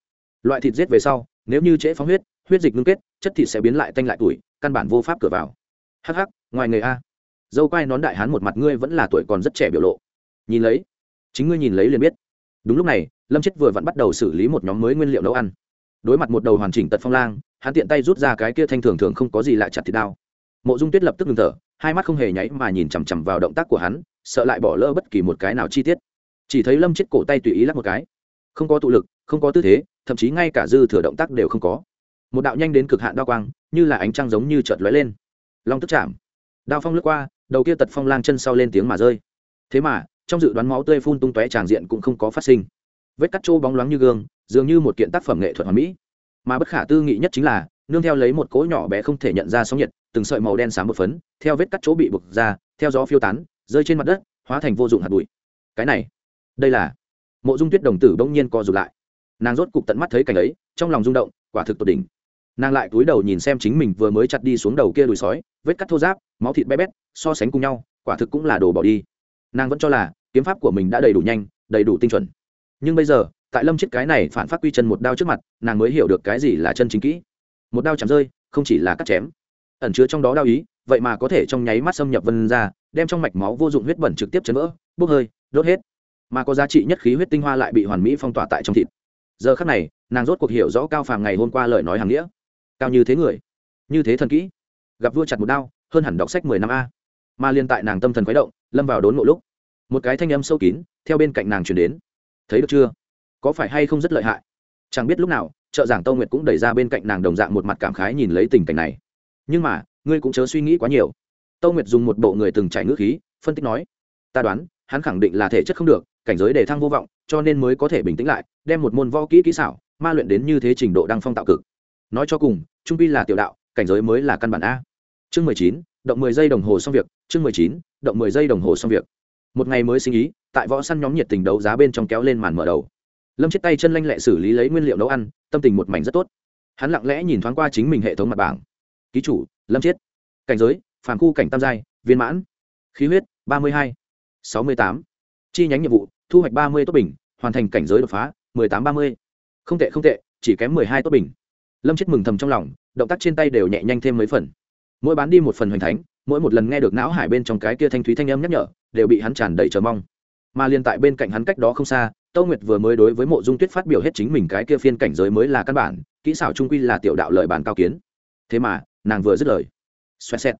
Loại thịt giết về sau, nếu như trễ phóng huyết huyết dịch ngưng kết, chất thịt sẽ biến lại tanh lại tuổi, căn bản vô pháp cửa vào. Hh ngoài người a. Dâu quai nón đại hán một mặt ngươi vẫn là tuổi còn rất trẻ biểu lộ. Nhìn lấy. Chính ngươi nhìn lấy liền biết đúng lúc này, lâm chết vừa vẫn bắt đầu xử lý một nhóm mới nguyên liệu nấu ăn. Đối mặt một đầu hoàn chỉnh tật phong lang, hắn tiện tay rút ra cái kia thanh thường thường không có gì lạ chặt thịt đao. Mộ dung tuyết lập tức ngừng thở, hai mắt không hề nháy mà nhìn chằm chằm vào động tác của hắn, sợ lại bỏ lỡ bất kỳ một cái nào chi tiết. Chỉ thấy lâm chết cổ tay tùy ý lắc một cái. Không có tụ lực, không có tư thế, thậm chí ngay cả dư thừa động tác đều không có. Một đạo nhanh đến cực hạn đao quang, như là ánh trăng giống như chợt lóe lên. Long tức chạm. Đao phong lướt qua, đầu kia tật phong lang chân sau lên tiếng mà rơi. Thế mà trong dự đoán máu tươi phun tung tóe tràng diện cũng không có phát sinh. Vết cắt trô bóng loáng như gương, dường như một kiện tác phẩm nghệ thuật hoàn mỹ. Mà bất khả tư nghị nhất chính là, nương theo lấy một cỗ nhỏ bé không thể nhận ra sóng nhiệt, từng sợi màu đen sáng một phấn, theo vết cắt chỗ bị bực ra, theo gió phiêu tán, rơi trên mặt đất, hóa thành vô dụng hạt bụi. Cái này, đây là mộ dung tuyết đồng tử bỗng nhiên co rụt lại. Nàng rốt cục tận mắt thấy cảnh ấy, trong lòng rung động, quả thực tột đỉnh. Nàng lại cúi đầu nhìn xem chính mình vừa mới chặt đi xuống đầu kia đùi sói, vết cắt thô giáp máu thịt bé bét, so sánh cùng nhau, quả thực cũng là đồ bỏ đi. Nàng vẫn cho là kiếm pháp của mình đã đầy đủ nhanh, đầy đủ tinh chuẩn. Nhưng bây giờ, tại lâm chết cái này phản phát quy chân một đao trước mặt, nàng mới hiểu được cái gì là chân chính kỹ. Một đao chạm rơi, không chỉ là cắt chém. Ẩn chứa trong đó đao ý, vậy mà có thể trong nháy mắt xâm nhập vân ra, đem trong mạch máu vô dụng huyết bẩn trực tiếp chấn vỡ, bốc hơi, đốt hết. Mà có giá trị nhất khí huyết tinh hoa lại bị hoàn mỹ phong tỏa tại trong thịt. Giờ khắc này, nàng rốt cuộc hiểu rõ cao phàm ngày hôm qua lời nói hàng nghĩa. Cao như thế người, như thế thần kỹ. Gặp vua chặt một đao, hơn hẳn đọc sách mười năm a. Mà liên tại nàng tâm thần khuấy động, lâm vào đốn ngộ lúc một cái thanh âm sâu kín, theo bên cạnh nàng chuyển đến. Thấy được chưa? Có phải hay không rất lợi hại? Chẳng biết lúc nào, trợ giảng tâu nguyệt cũng đẩy ra bên cạnh nàng đồng dạng một mặt cảm khái nhìn lấy tình cảnh này. Nhưng mà, ngươi cũng chớ suy nghĩ quá nhiều. Tâu nguyệt dùng một bộ người từng trải ngữ khí, phân tích nói, ta đoán, hắn khẳng định là thể chất không được, cảnh giới đề thăng vô vọng, cho nên mới có thể bình tĩnh lại, đem một môn võ kỹ kỹ xảo, ma luyện đến như thế trình độ đăng phong tạo cực. Nói cho cùng, trung pi là tiểu đạo, cảnh giới mới là căn bản a. Chương mười chín, động mười giây đồng hồ xong việc, chương mười chín, động mười giây đồng hồ xong việc một ngày mới sinh ý, tại võ săn nhóm nhiệt tình đấu giá bên trong kéo lên màn mở đầu. Lâm chết tay chân lanh lẹ xử lý lấy nguyên liệu nấu ăn, tâm tình một mảnh rất tốt. Hắn lặng lẽ nhìn thoáng qua chính mình hệ thống mặt bảng. Ký chủ, lâm chết. Cảnh giới phản khu cảnh tam giai, viên mãn. Khí huyết, ba mươi hai, sáu mươi tám. Chi nhánh nhiệm vụ, thu hoạch ba mươi tốt bình, hoàn thành cảnh giới đột phá, mười tám ba mươi. Không tệ không tệ, chỉ kém mười hai tốt bình. Lâm chết mừng thầm trong lòng, động tác trên tay đều nhẹ nhanh thêm mấy phần. Mỗi bán đi một phần hoành thánh, mỗi một lần nghe được não hải bên trong cái kia thanh thúy thanh âm nhắc nhở đều bị hắn tràn đầy chờ mong. Mà liên tại bên cạnh hắn cách đó không xa, tâu nguyệt vừa mới đối với mộ dung tuyết phát biểu hết chính mình cái kia phiên cảnh giới mới là căn bản, kỹ xảo trung quy là tiểu đạo lợi bản cao kiến. Thế mà, nàng vừa dứt lời. Xoẹt xẹt.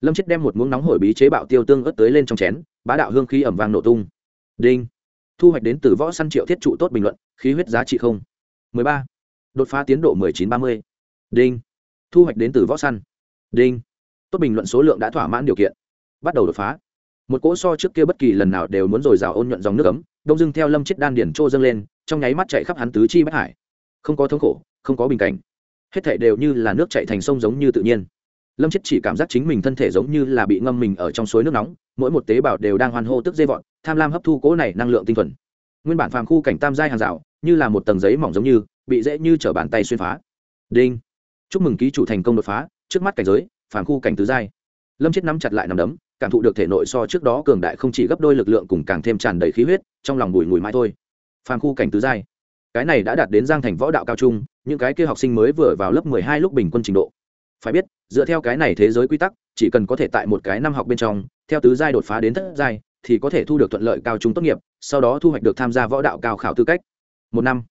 Lâm chết đem một muỗng nóng hổi bí chế bạo tiêu tương ớt tới lên trong chén, bá đạo hương khí ẩm vang nổ tung. Đinh. Thu hoạch đến từ võ săn triệu thiết trụ tốt bình luận, khí huyết giá trị không. 13. đột phá tiến độ 1930. đinh. Thu hoạch đến từ võ săn. Đinh. Tốt bình luận số lượng đã thỏa mãn điều kiện. Bắt đầu đột phá một cỗ so trước kia bất kỳ lần nào đều muốn dồi dào ôn nhuận dòng nước ấm, đông dưng theo lâm chết đan điển trô dâng lên, trong nháy mắt chạy khắp hắn tứ chi bất hải. Không có thống khổ, không có bình cảnh. Hết thảy đều như là nước chạy thành sông giống như tự nhiên. Lâm chết chỉ cảm giác chính mình thân thể giống như là bị ngâm mình ở trong suối nước nóng, mỗi một tế bào đều đang hoan hô tức dây vọt, tham lam hấp thu cỗ này năng lượng tinh thuần. Nguyên bản phàm khu cảnh tam giai hàng rào, như là một tầng giấy mỏng giống như, bị dễ như trở bàn tay xuyên phá. Đinh. Chúc mừng ký chủ thành công đột phá, trước mắt cảnh giới, phàm khu cảnh tứ giai. Lâm chết nắm chặt lại nằm đấm cảm thụ được thể nội so trước đó cường đại không chỉ gấp đôi lực lượng cùng càng thêm tràn đầy khí huyết, trong lòng bùi ngùi mãi thôi. Phàm khu cảnh tứ giai. Cái này đã đạt đến giang thành võ đạo cao trung, những cái kia học sinh mới vừa vào lớp mười hai lúc bình quân trình độ. Phải biết, dựa theo cái này thế giới quy tắc, chỉ cần có thể tại một cái năm học bên trong, theo tứ giai đột phá đến thất giai, thì có thể thu được thuận lợi cao trung tốt nghiệp, sau đó thu hoạch được tham gia võ đạo cao khảo tư cách. Một năm.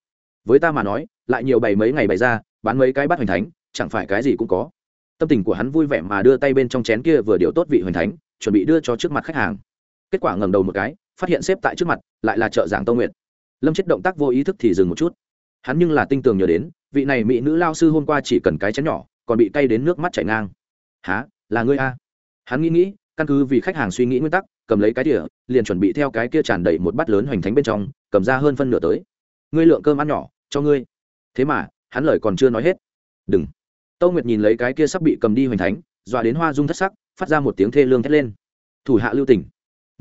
Với ta mà nói, lại nhiều bảy mấy ngày bày ra, bán mấy cái bát hoành thánh, chẳng phải cái gì cũng có. Tâm tình của hắn vui vẻ mà đưa tay bên trong chén kia vừa điều tốt vị hoành thánh chuẩn bị đưa cho trước mặt khách hàng. Kết quả ngẩng đầu một cái, phát hiện xếp tại trước mặt, lại là trợ giảng tâu nguyện lâm chết động tác vô ý thức thì dừng một chút. Hắn nhưng là tinh tường nhớ đến, vị này mỹ nữ lao sư hôm qua chỉ cần cái chén nhỏ, còn bị cay đến nước mắt chảy ngang. Há là ngươi a? Hắn nghĩ nghĩ, căn cứ vì khách hàng suy nghĩ nguyên tắc, cầm lấy cái đĩa liền chuẩn bị theo cái kia tràn đầy một bát lớn hoành thánh bên trong, cầm ra hơn phân nửa tới. Ngươi lượng cơm ăn nhỏ, cho ngươi. Thế mà, hắn lời còn chưa nói hết. Đừng. Tâu nguyệt nhìn lấy cái kia sắp bị cầm đi hoành thánh, dọa đến hoa dung thất sắc phát ra một tiếng thê lương thét lên. Thủ hạ lưu tỉnh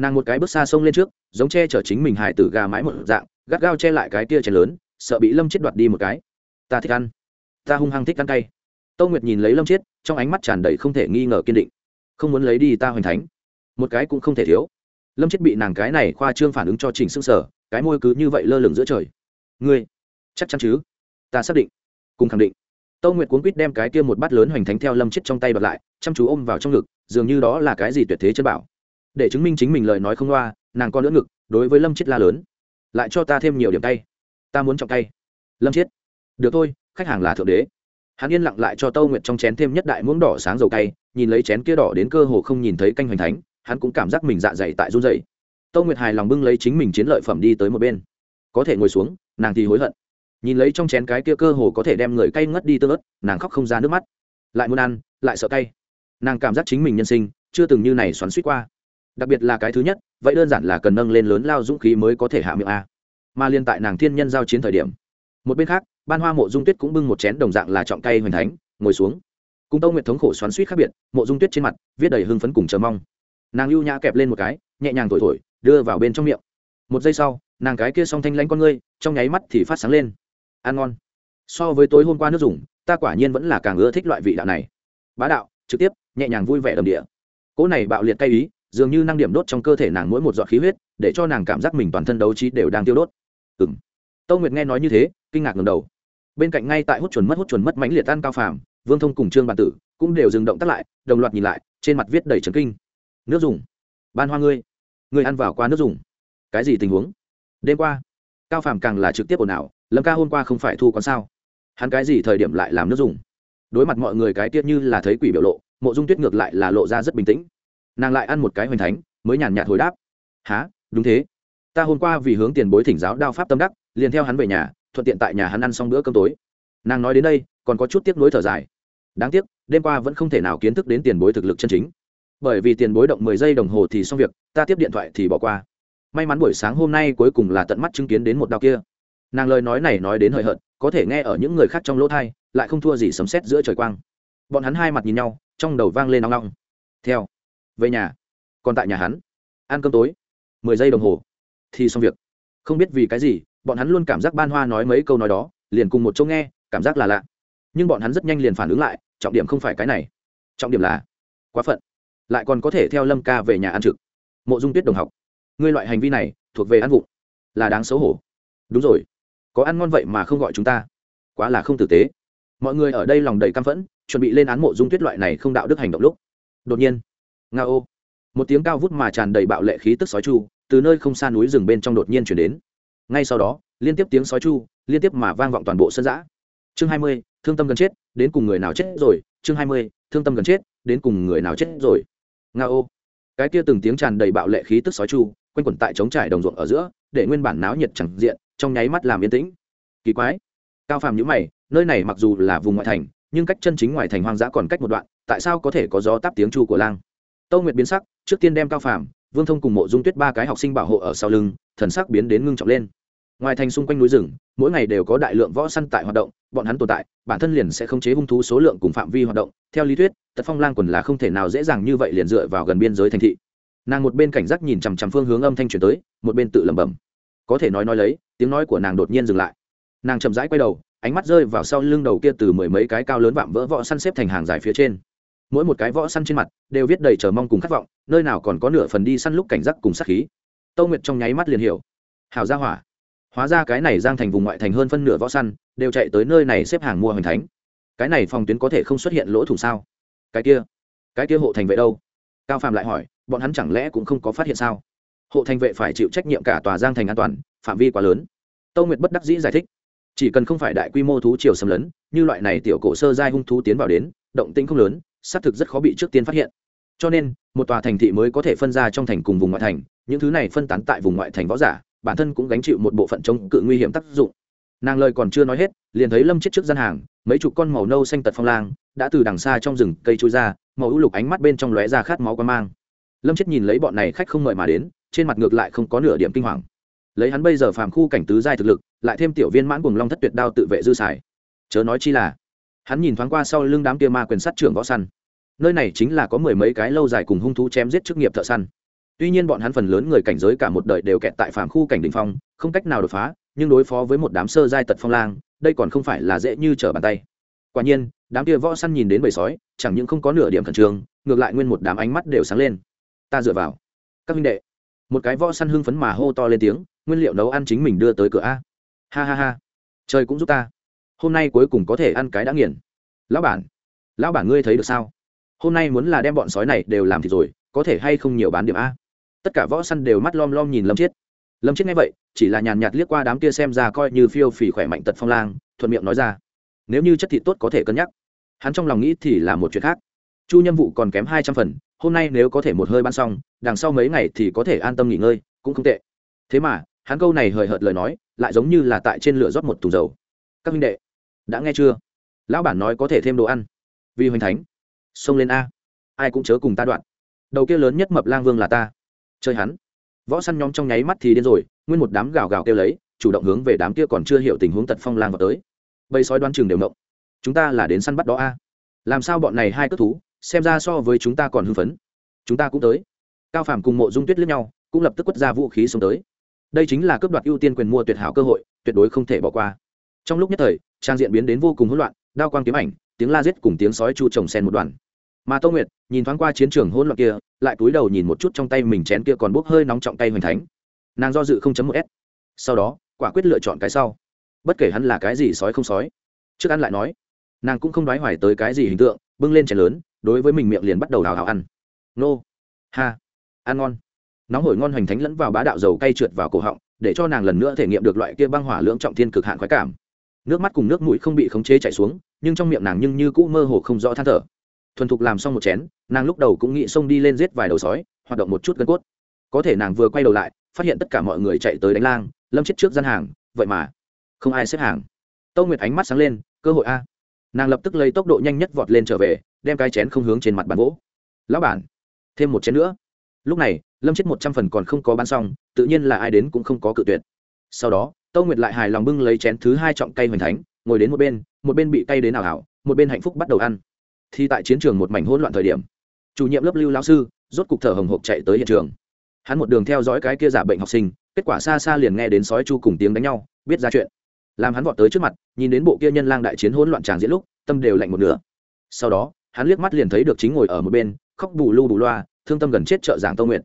nàng một cái bước xa sông lên trước, giống che chở chính mình hải tử gà mái một dạng, gắt gao che lại cái tia chén lớn, sợ bị lâm chết đoạt đi một cái. Ta thích ăn. Ta hung hăng thích ăn cay. Tâu nguyệt nhìn lấy lâm chết, trong ánh mắt tràn đầy không thể nghi ngờ kiên định. Không muốn lấy đi ta hoành thánh. Một cái cũng không thể thiếu. Lâm chết bị nàng cái này khoa trương phản ứng cho trình xương sở cái môi cứ như vậy lơ lửng giữa trời. Ngươi, chắc chắn chứ? Ta xác định. Cùng khẳng định tâu nguyệt cuốn quýt đem cái kia một bát lớn hoành thánh theo lâm chết trong tay bật lại, chăm chú ôm vào trong ngực, dường như đó là cái gì tuyệt thế chân bảo. Để chứng minh chính mình lời nói không loa, nàng con lưỡng ngực, đối với lâm chết la lớn. Lại cho ta thêm nhiều điểm tay. Ta muốn trọng tay. Lâm chết. Được thôi, khách hàng là thượng đế. Hắn yên lặng lại cho tâu nguyệt trong chén thêm nhất đại muỗng đỏ sáng dầu cay, nhìn lấy chén kia đỏ đến cơ hồ không nhìn thấy canh hoành thánh, hắn cũng cảm giác mình dạ dày tại run dày tâu nguyệt hài lòng bưng lấy chính mình chiến lợi phẩm đi tới một bên. Có thể ngồi xuống, nàng thì hối hận nhìn lấy trong chén cái kia cơ hồ có thể đem người cay ngất đi tơ ớt, nàng khóc không ra nước mắt. Lại muốn ăn, lại sợ cay. Nàng cảm giác chính mình nhân sinh, chưa từng như này xoắn suýt qua. Đặc biệt là cái thứ nhất, vậy đơn giản là cần nâng lên lớn lao dũng khí mới có thể hạ miệng a. Mà liên tại nàng thiên nhân giao chiến thời điểm, một bên khác, ban hoa mộ dung tuyết cũng bưng một chén đồng dạng là trọng cay hoành thánh, ngồi xuống. Cung tâu nguyệt thống khổ xoắn suýt khác biệt, mộ dung tuyết trên mặt viết đầy hưng phấn cùng chờ mong. Nàng lưu nhã kẹp lên một cái, nhẹ nhàng thổi thổi, đưa vào bên trong miệng. Một giây sau, nàng cái kia song thanh lanh con ngươi, trong nháy mắt thì phát sáng lên ăn ngon. So với tối hôm qua nước dùng, ta quả nhiên vẫn là càng ưa thích loại vị đạo này. Bá đạo, trực tiếp, nhẹ nhàng vui vẻ đầm địa. Cỗ này bạo liệt cay ý, dường như năng điểm đốt trong cơ thể nàng mỗi một giọt khí huyết, để cho nàng cảm giác mình toàn thân đấu trí đều đang tiêu đốt. Ừng tâu nguyệt nghe nói như thế, kinh ngạc ngầm đầu. Bên cạnh ngay tại hút chuẩn mất hút chuẩn mất mãnh liệt tan cao phàm, vương thông cùng trương bản tử cũng đều dừng động tắt lại, đồng loạt nhìn lại, trên mặt viết đầy trấn kinh. Nước dùng. Ban hoa ngươi ngươi ăn vào qua nước dùng. Cái gì tình huống? Đêm qua, cao phàm càng là trực tiếp ồn ào lâm ca hôm qua không phải thu con sao? Hắn cái gì thời điểm lại làm nước dùng? Đối mặt mọi người cái tiết như là thấy quỷ biểu lộ, mộ dung tuyết ngược lại là lộ ra rất bình tĩnh. Nàng lại ăn một cái hoành thánh, mới nhàn nhạt hồi đáp. Há đúng thế. Ta hôm qua vì hướng tiền bối thỉnh giáo đao pháp tâm đắc, liền theo hắn về nhà, thuận tiện tại nhà hắn ăn xong bữa cơm tối. Nàng nói đến đây, còn có chút tiếc nuối thở dài. Đáng tiếc, đêm qua vẫn không thể nào kiến thức đến tiền bối thực lực chân chính. Bởi vì tiền bối động mười giây đồng hồ thì xong việc, ta tiếp điện thoại thì bỏ qua. May mắn buổi sáng hôm nay cuối cùng là tận mắt chứng kiến đến một đao kia nàng lời nói này nói đến hời hợt, có thể nghe ở những người khác trong lỗ thai, lại không thua gì sấm sét giữa trời quang. Bọn hắn hai mặt nhìn nhau, trong đầu vang lên nóng nóng theo, về nhà, còn tại nhà hắn. Ăn cơm tối, mười giây đồng hồ, thì xong việc. Không biết vì cái gì, bọn hắn luôn cảm giác ban hoa nói mấy câu nói đó, liền cùng một chỗ nghe, cảm giác là lạ. Nhưng bọn hắn rất nhanh liền phản ứng lại, trọng điểm không phải cái này. Trọng điểm là, quá phận. Lại còn có thể theo lâm ca về nhà ăn trực. Mộ dung tuyết đồng học. Ngươi loại hành vi này, thuộc về ăn vụng. Là đáng xấu hổ. Đúng rồi có ăn ngon vậy mà không gọi chúng ta? Quá là không tử tế. Mọi người ở đây lòng đầy căm phẫn, chuẩn bị lên án mộ dung tuyết loại này không đạo đức hành động lúc. Đột nhiên, nga ô, một tiếng cao vút mà tràn đầy bạo lệ khí tức sói chu, từ nơi không xa núi rừng bên trong đột nhiên chuyển đến. Ngay sau đó, liên tiếp tiếng sói chu, liên tiếp mà vang vọng toàn bộ sân giã. Chương hai mươi, thương tâm gần chết, đến cùng người nào chết rồi? Chương hai mươi, thương tâm gần chết, đến cùng người nào chết rồi? Nga ô, cái kia từng tiếng tràn đầy bạo lệ khí tức sói chu, quanh quẩn tại trống trải đồng ruộng ở giữa, để nguyên bản náo nhiệt chẳng diện trong nháy mắt làm yên tĩnh. Kỳ quái. Cao phàm nhữ mày, nơi này mặc dù là vùng ngoại thành, nhưng cách chân chính ngoài thành hoang dã còn cách một đoạn, tại sao có thể có gió táp tiếng chu của lang? Tâu nguyệt biến sắc, trước tiên đem cao phàm, vương thông cùng mộ dung tuyết ba cái học sinh bảo hộ ở sau lưng, thần sắc biến đến ngưng trọng lên. Ngoài thành xung quanh núi rừng, mỗi ngày đều có đại lượng võ săn tại hoạt động, bọn hắn tồn tại, bản thân liền sẽ khống chế hung thú số lượng cùng phạm vi hoạt động, theo lý thuyết, tật phong lang quần là không thể nào dễ dàng như vậy liền dựa vào gần biên giới thành thị. Nàng một bên cảnh giác nhìn chằm chằm phương hướng âm thanh truyền tới, một bên tự lẩm bẩm có thể nói nói lấy, tiếng nói của nàng đột nhiên dừng lại. Nàng chậm rãi quay đầu, ánh mắt rơi vào sau lưng đầu kia từ mười mấy cái cao lớn vạm vỡ võ săn xếp thành hàng dài phía trên. Mỗi một cái võ săn trên mặt đều viết đầy chờ mong cùng khát vọng, nơi nào còn có nửa phần đi săn lúc cảnh giác cùng sát khí. Tâu nguyệt trong nháy mắt liền hiểu. Hào ra hỏa. Hóa ra cái này giang thành vùng ngoại thành hơn phân nửa võ săn đều chạy tới nơi này xếp hàng mua hoành thánh. Cái này phòng tuyến có thể không xuất hiện lỗ thủng sao? Cái kia cái kia hộ thành vệ đâu? Cao phạm lại hỏi, bọn hắn chẳng lẽ cũng không có phát hiện sao? Hộ thành vệ phải chịu trách nhiệm cả tòa giang thành an toàn, phạm vi quá lớn. Tâu nguyệt bất đắc dĩ giải thích, chỉ cần không phải đại quy mô thú triều xâm lấn, như loại này tiểu cổ sơ giai hung thú tiến vào đến, động tĩnh không lớn, xác thực rất khó bị trước tiên phát hiện. Cho nên, một tòa thành thị mới có thể phân ra trong thành cùng vùng ngoại thành, những thứ này phân tán tại vùng ngoại thành võ giả, bản thân cũng gánh chịu một bộ phận chống cự nguy hiểm tác dụng. Nàng lời còn chưa nói hết, liền thấy lâm chết trước gian hàng, mấy chục con màu nâu xanh tật phong lang, đã từ đằng xa trong rừng cây trôi ra, màu ưu lục ánh mắt bên trong lóe ra khát máu qua mang. Lâm chết nhìn lấy bọn này khách không mời mà đến trên mặt ngược lại không có nửa điểm kinh hoàng. Lấy hắn bây giờ phàm khu cảnh tứ giai thực lực, lại thêm tiểu viên mãn cùng long thất tuyệt đao tự vệ dư xài. Chớ nói chi là, hắn nhìn thoáng qua sau lưng đám kia ma quyền sát trưởng võ săn. Nơi này chính là có mười mấy cái lâu dài cùng hung thú chém giết chức nghiệp thợ săn. Tuy nhiên bọn hắn phần lớn người cảnh giới cả một đời đều kẹt tại phàm khu cảnh đình phong, không cách nào đột phá, nhưng đối phó với một đám sơ giai tật phong lang, đây còn không phải là dễ như trở bàn tay. Quả nhiên, đám kia võ săn nhìn đến bầy sói, chẳng những không có nửa điểm khẩn trương, ngược lại nguyên một đám ánh mắt đều sáng lên. Ta dựa vào. Các minh đệ một cái võ săn hưng phấn mà hô to lên tiếng, nguyên liệu nấu ăn chính mình đưa tới cửa a. Ha ha ha. Trời cũng giúp ta. Hôm nay cuối cùng có thể ăn cái đã nghiền. Lão bản. Lão bản ngươi thấy được sao? Hôm nay muốn là đem bọn sói này đều làm thịt rồi, có thể hay không nhiều bán điểm a? Tất cả võ săn đều mắt lom lom nhìn lâm chiết. Lâm chiết nghe vậy, chỉ là nhàn nhạt liếc qua đám kia xem ra coi như phiêu phì khỏe mạnh tật phong lang, thuận miệng nói ra. Nếu như chất thịt tốt có thể cân nhắc. Hắn trong lòng nghĩ thì là một chuyện khác. Chu nhân vụ còn kém hai trăm phần, hôm nay nếu có thể một hơi bán xong đằng sau mấy ngày thì có thể an tâm nghỉ ngơi, cũng không tệ. Thế mà, hắn câu này hời hợt lời nói, lại giống như là tại trên lửa rót một thùng dầu. Các minh đệ, đã nghe chưa? Lão bản nói có thể thêm đồ ăn. Vì hoành thánh, xông lên a. Ai cũng chớ cùng ta đoạn. Đầu kia lớn nhất mập lang vương là ta. Chơi hắn. Võ săn nhóm trong nháy mắt thì điên rồi, nguyên một đám gào gào kêu lấy, chủ động hướng về đám kia còn chưa hiểu tình huống tật phong lang vào tới. Bầy sói đoan trường đều ngộng. Chúng ta là đến săn bắt đó a. Làm sao bọn này hai cất thú, xem ra so với chúng ta còn hưng phấn. Chúng ta cũng tới cao phàm cùng mộ dung tuyết liếc nhau, cũng lập tức quất ra vũ khí xuống tới. Đây chính là cướp đoạt ưu tiên quyền mua tuyệt hảo cơ hội, tuyệt đối không thể bỏ qua. Trong lúc nhất thời, trang diện biến đến vô cùng hỗn loạn, đao quang kiếm ảnh, tiếng la giết cùng tiếng sói chu trồng sen một đoàn mà tô nguyệt, nhìn thoáng qua chiến trường hỗn loạn kia, lại cúi đầu nhìn một chút trong tay mình chén kia còn bốc hơi nóng trọng tay hoành thánh. Nàng do dự không chấm một s. Sau đó, quả quyết lựa chọn cái sau. Bất kể hắn là cái gì sói không sói, trước ăn lại nói. Nàng cũng không đoái hoài tới cái gì hình tượng, bưng lên chén lớn, đối với mình miệng liền bắt đầu đào hào ăn. Nô. Ha ăn ngon. Nóng hổi ngon hoành thánh lẫn vào bá đạo dầu cay trượt vào cổ họng, để cho nàng lần nữa thể nghiệm được loại kia băng hỏa lưỡng trọng thiên cực hạn khoái cảm. Nước mắt cùng nước mũi không bị khống chế chảy xuống, nhưng trong miệng nàng nhưng như cũ mơ hồ không rõ than thở. Thuần thục làm xong một chén, nàng lúc đầu cũng nghĩ xông đi lên giết vài đầu sói, hoạt động một chút gân cốt. Có thể nàng vừa quay đầu lại, phát hiện tất cả mọi người chạy tới đánh lang, lâm chết trước gian hàng, vậy mà không ai xếp hàng. Tâu nguyệt ánh mắt sáng lên, cơ hội a. Nàng lập tức lấy tốc độ nhanh nhất vọt lên trở về, đem cái chén không hướng trên mặt bàn gỗ. Lão bản, thêm một chén nữa lúc này, lâm chết một trăm phần còn không có bán xong, tự nhiên là ai đến cũng không có cự tuyệt. Sau đó, tâu nguyệt lại hài lòng bưng lấy chén thứ hai trọng cây hoành thánh, ngồi đến một bên một bên bị cay đến ảo ảo, một bên hạnh phúc bắt đầu ăn. Thì tại chiến trường một mảnh hỗn loạn thời điểm, chủ nhiệm lớp lưu lão sư, rốt cục thở hồng hộc chạy tới hiện trường. Hắn một đường theo dõi cái kia giả bệnh học sinh, kết quả xa xa liền nghe đến sói chu cùng tiếng đánh nhau, biết ra chuyện. Làm hắn vọt tới trước mặt, nhìn đến bộ kia nhân lang đại chiến hỗn loạn tràng diễn lúc, tâm đều lạnh một nửa. Sau đó, hắn liếc mắt liền thấy được chính ngồi ở một bên, khóc bù lu bù loa thương tâm gần chết trợ giảng tâu nguyện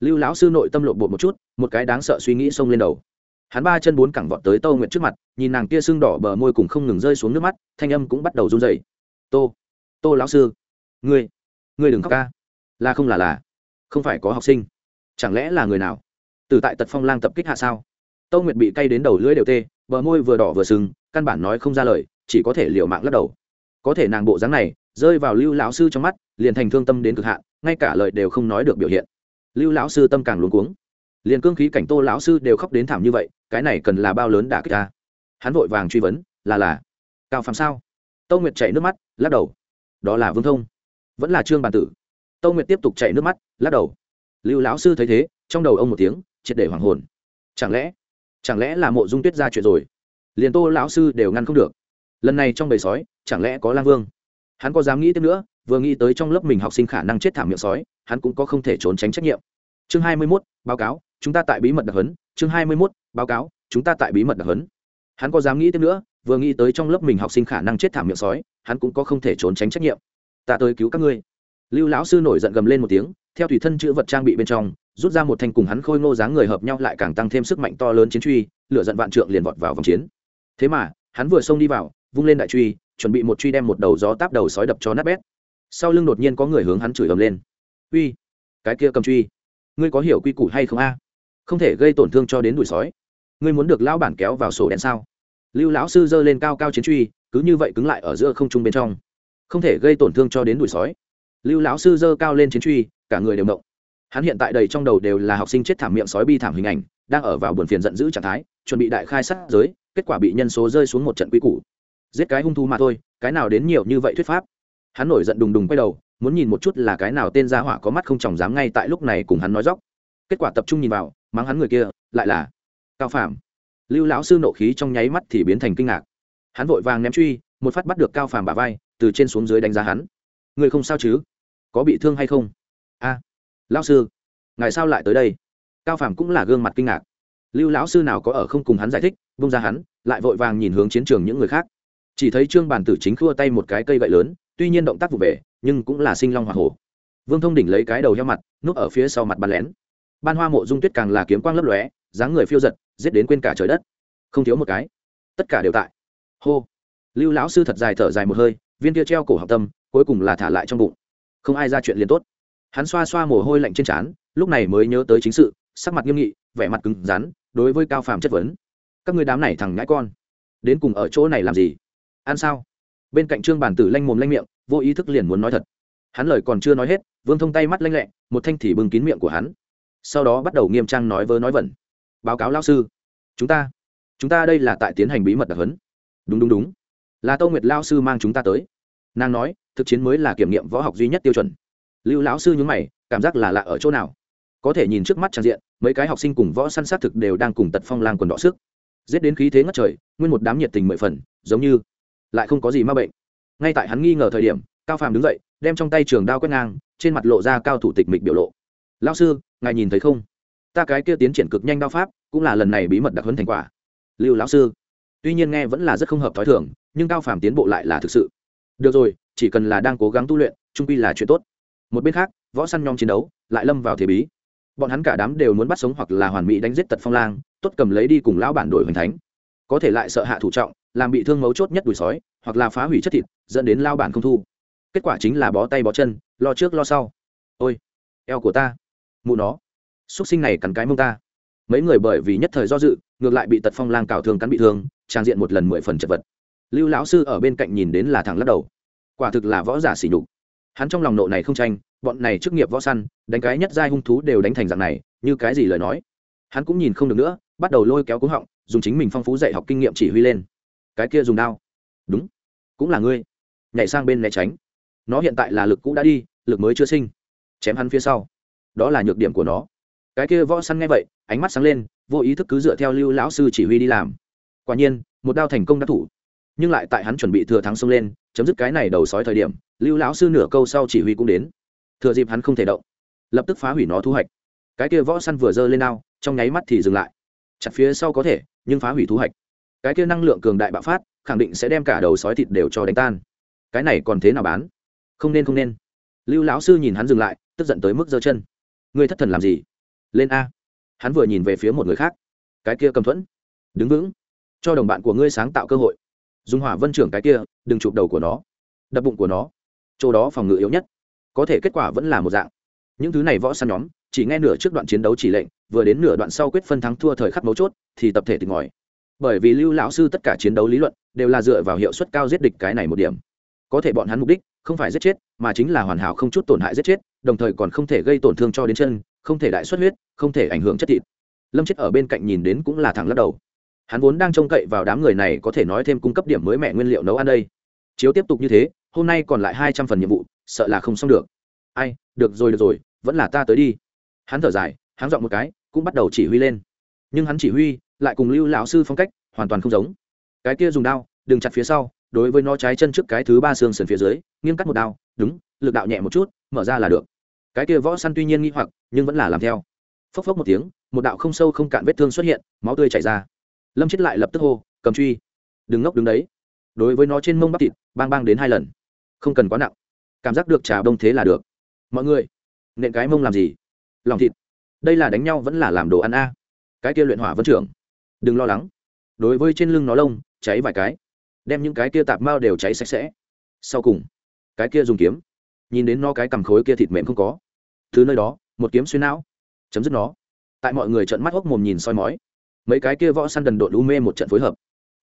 lưu lão sư nội tâm lộn bột một chút, một cái đáng sợ suy nghĩ xông lên đầu. Hắn ba chân bốn cẳng vọt tới tâu nguyện trước mặt, nhìn nàng kia sưng đỏ bờ môi cùng không ngừng rơi xuống nước mắt, thanh âm cũng bắt đầu run dày tô tô lão sư, ngươi ngươi đừng khóc ca. Là không là là, không phải có học sinh. Chẳng lẽ là người nào? Từ tại tật phong lang tập kích hạ sao? Tâu nguyệt bị cay đến đầu lưỡi đều tê, bờ môi vừa đỏ vừa sưng, căn bản nói không ra lời, chỉ có thể liều mạng lắc đầu. Có thể nàng bộ dáng này, rơi vào lưu lão sư trong mắt, liền thành thương tâm đến cực hạn ngay cả lời đều không nói được biểu hiện. Lưu lão sư tâm càng luống cuống. Liền cương khí cảnh tô lão sư đều khóc đến thảm như vậy, cái này cần là bao lớn đả kích ta? Hắn vội vàng truy vấn, là là. Cao phàm sao? Tâu nguyệt chảy nước mắt, lắc đầu. Đó là vương thông. Vẫn là trương bàn tử. Tâu nguyệt tiếp tục chảy nước mắt, lắc đầu. Lưu lão sư thấy thế, trong đầu ông một tiếng, triệt để hoàng hồn. Chẳng lẽ chẳng lẽ là mộ dung tuyết ra chuyện rồi? Liền tô lão sư đều ngăn không được. Lần này trong bầy sói, chẳng lẽ có lang vương? Hắn có dám nghĩ tiếp nữa vừa nghĩ tới trong lớp mình học sinh khả năng chết thảm miệng sói hắn cũng có không thể trốn tránh trách nhiệm. Chương hai mươi 21, báo cáo chúng ta tại bí mật đặc hấn chương hai mươi 21, báo cáo chúng ta tại bí mật đặc hấn hắn có dám nghĩ tiếp nữa vừa nghĩ tới trong lớp mình học sinh khả năng chết thảm miệng sói hắn cũng có không thể trốn tránh trách nhiệm. Ta tới cứu các ngươi. Lưu lão sư nổi giận gầm lên một tiếng theo thủy thân chữ vật trang bị bên trong rút ra một thanh cùng hắn khôi ngô dáng người hợp nhau lại càng tăng thêm sức mạnh to lớn chiến truy lửa giận vạn trượng liền vọt vào vòng chiến. Thế mà hắn vừa xông đi vào vung lên đại truy chuẩn bị một truy đem một đầu gió táp đầu sói đập cho nát bét sau lưng đột nhiên có người hướng hắn chửi ầm lên. Uy, cái kia cầm truy, ngươi có hiểu quy củ hay không a? Không thể gây tổn thương cho đến đuổi sói. Ngươi muốn được lão bản kéo vào sổ đen sao? Lưu lão sư giơ lên cao cao chiến truy, cứ như vậy cứng lại ở giữa không trung bên trong. Không thể gây tổn thương cho đến đuổi sói. Lưu lão sư giơ cao lên chiến truy, cả người đều động. Hắn hiện tại đầy trong đầu đều là học sinh chết thảm miệng sói bi thảm hình ảnh, đang ở vào buồn phiền giận dữ trạng thái, chuẩn bị đại khai sát giới, kết quả bị nhân số rơi xuống một trận quy củ. Giết cái hung thú mà thôi, cái nào đến nhiều như vậy thuyết pháp? Hắn nổi giận đùng đùng quay đầu, muốn nhìn một chút là cái nào tên gia hỏa có mắt không chòng dám ngay tại lúc này cùng hắn nói dóc. Kết quả tập trung nhìn vào, mắng hắn người kia, lại là cao phạm lưu lão sư nộ khí trong nháy mắt thì biến thành kinh ngạc. Hắn vội vàng ném truy, một phát bắt được cao phàm bả vai, từ trên xuống dưới đánh giá hắn. Người không sao chứ? Có bị thương hay không? A, lão sư, ngài sao lại tới đây? Cao phàm cũng là gương mặt kinh ngạc. Lưu lão sư nào có ở không cùng hắn giải thích bung ra hắn, lại vội vàng nhìn hướng chiến trường những người khác. Chỉ thấy trương bàn tử chính khua tay một cái cây gậy lớn tuy nhiên động tác vụ về, nhưng cũng là sinh long hoa hổ. Vương thông đỉnh lấy cái đầu heo mặt, núp ở phía sau mặt bắn lén. Ban hoa mộ dung tuyết càng là kiếm quang lấp lóe, dáng người phiêu giật, giết đến quên cả trời đất. Không thiếu một cái. Tất cả đều tại. Hô. Lưu lão sư thật dài thở dài một hơi, viên kia treo cổ học tâm, cuối cùng là thả lại trong bụng. Không ai ra chuyện liền tốt. Hắn xoa xoa mồ hôi lạnh trên trán, lúc này mới nhớ tới chính sự, sắc mặt nghiêm nghị, vẻ mặt cứng rắn, đối với cao phàm chất vấn. Các người đám này thằng ngãi con, đến cùng ở chỗ này làm gì? Ăn sao? Bên cạnh trương bản tử lanh mồm lanh miệng, vô ý thức liền muốn nói thật. Hắn lời còn chưa nói hết, vương thông tay mắt lanh lẹ, một thanh thì bưng kín miệng của hắn. Sau đó bắt đầu nghiêm trang nói vớ nói vẩn. Báo cáo lao sư. Chúng ta chúng ta đây là tại tiến hành bí mật đặc huấn. Đúng đúng đúng. Là tô nguyệt lao sư mang chúng ta tới. Nàng nói, thực chiến mới là kiểm nghiệm võ học duy nhất tiêu chuẩn. Lưu lão sư nhúng mày, cảm giác là lạ ở chỗ nào? Có thể nhìn trước mắt trang diện, mấy cái học sinh cùng võ săn sát thực đều đang cùng tật phong lang quần đọ sức. Giết đến khí thế ngất trời, nguyên một đám nhiệt tình mười phần, giống như lại không có gì ma bệnh. Ngay tại hắn nghi ngờ thời điểm, cao phàm đứng dậy, đem trong tay trường đao quét ngang, trên mặt lộ ra cao thủ tịch mịch biểu lộ. Lao sư, ngài nhìn thấy không? Ta cái kia tiến triển cực nhanh đao pháp, cũng là lần này bí mật đặc huấn thành quả. Lưu lão sư. Tuy nhiên nghe vẫn là rất không hợp t h ó i thường, nhưng cao phàm tiến bộ lại là thực sự. Được rồi, chỉ cần là đang cố gắng tu luyện, trung pi là chuyện tốt. Một bên khác, võ săn nhom chiến đấu lại lâm vào thế bí. Bọn hắn cả đám đều muốn bắt sống hoặc là hoàn mỹ đánh giết tật phong lang, tốt cầm lấy đi cùng lão bản đổi hoành thánh có thể lại sợ hạ thủ trọng, làm bị thương mấu chốt nhất đùi sói, hoặc là phá hủy chất thịt, dẫn đến lao bản không thu. Kết quả chính là bó tay bó chân, lo trước lo sau. Ôi, eo của ta, mụ nó x u ấ t sinh này cắn cái mông ta. Mấy người bởi vì nhất thời do dự, ngược lại bị tật phong lang cào thương cắn bị thương, trang diện một lần mười phần chật vật. Lưu lão sư ở bên cạnh nhìn đến là thẳng lắc đầu. Quả thực là võ giả xỉ nhục. Hắn trong lòng nộ này không tranh, bọn này chức nghiệp võ săn, đánh cái nhất giai hung thú đều đánh thành dạng này, như cái gì lời nói. Hắn cũng nhìn không được nữa, bắt đầu lôi kéo cúng họng dùng chính mình phong phú dạy học kinh nghiệm chỉ huy lên. Cái kia dùng đao. Đúng. Cũng là ngươi. Nhảy sang bên né tránh. Nó hiện tại là lực cũ đã đi, lực mới chưa sinh. Chém hắn phía sau. Đó là nhược điểm của nó. Cái kia võ săn nghe vậy, ánh mắt sáng lên, vô ý thức cứ dựa theo lưu lão sư chỉ huy đi làm. Quả nhiên, một đao thành công đã thủ. Nhưng lại tại hắn chuẩn bị thừa thắng xông lên, chấm dứt cái này đầu sói thời điểm, lưu lão sư nửa câu sau chỉ huy cũng đến. Thừa dịp hắn không thể động, lập tức phá hủy nó thu hoạch. Cái kia võ săn vừa giơ lên đao, trong nháy mắt thì dừng lại. Chặt phía sau có thể nhưng phá hủy thu hoạch. Cái kia năng lượng cường đại bạo phát, khẳng định sẽ đem cả đầu sói thịt đều cho đánh tan. Cái này còn thế nào bán? Không nên không nên. Lưu lão sư nhìn hắn dừng lại, tức giận tới mức giơ chân. Ngươi thất thần làm gì? Lên a. Hắn vừa nhìn về phía một người khác. Cái kia cầm thuẫn. Đứng vững. Cho đồng bạn của ngươi sáng tạo cơ hội. Dùng hỏa vân trưởng cái kia, đừng chụp đầu của nó. Đập bụng của nó. Chỗ đó phòng ngự yếu nhất. Có thể kết quả vẫn là một dạng. Những thứ này võ săn nhóm, chỉ nghe nửa trước đoạn chiến đấu chỉ lệnh, vừa đến nửa đoạn sau quyết phân thắng thua thời khắc mấu chốt thì tập thể tỉnh ngòi. Bởi vì lưu lão sư tất cả chiến đấu lý luận đều là dựa vào hiệu suất cao giết địch cái này một điểm. Có thể bọn hắn mục đích không phải giết chết, mà chính là hoàn hảo không chút tổn hại giết chết, đồng thời còn không thể gây tổn thương cho đến chân, không thể đại xuất huyết, không thể ảnh hưởng chất thịt. Lâm chết ở bên cạnh nhìn đến cũng là thẳng lắc đầu. Hắn vốn đang trông cậy vào đám người này có thể nói thêm cung cấp điểm mới mẹ nguyên liệu nấu ăn đây. Chiếu tiếp tục như thế, hôm nay còn lại hai trăm phần nhiệm vụ, sợ là không xong được. Ai, được rồi được rồi, vẫn là ta tới đi. Hắn thở dài hắn dọn một cái, cũng bắt đầu chỉ huy lên. Nhưng hắn chỉ huy lại cùng lưu lão sư phong cách hoàn toàn không giống. Cái kia dùng đao, đừng chặt phía sau, đối với nó trái chân trước cái thứ ba xương sườn phía dưới nghiêng cắt một đao, đúng, lực đạo nhẹ một chút, mở ra là được. Cái kia võ săn tuy nhiên nghi hoặc, nhưng vẫn là làm theo. Phốc phốc một tiếng, một đạo không sâu không cạn vết thương xuất hiện, máu tươi chảy ra. Lâm chết lại lập tức hô, cầm truy. Đừng ngốc đứng đấy. Đối với nó trên mông bắp thịt, bang bang đến hai lần. Không cần quá nặng. Cảm giác được trà đông thế là được. Mọi người, nện cái mông làm gì? Lòng thịt. Đây là đánh nhau vẫn là làm đồ ăn a. Cái kia luyện hỏa vẫn trưởng đừng lo lắng. Đối với trên lưng nó lông, cháy vài cái. Đem những cái kia tạp mao đều cháy sạch sẽ. Sau cùng, cái kia dùng kiếm. Nhìn đến nó cái cầm khối kia thịt mềm không có. Thứ nơi đó, một kiếm xuyên não. Chấm dứt nó. Tại mọi người trận mắt hốc mồm nhìn soi mói. Mấy cái kia võ săn đần độn u mê một trận phối hợp.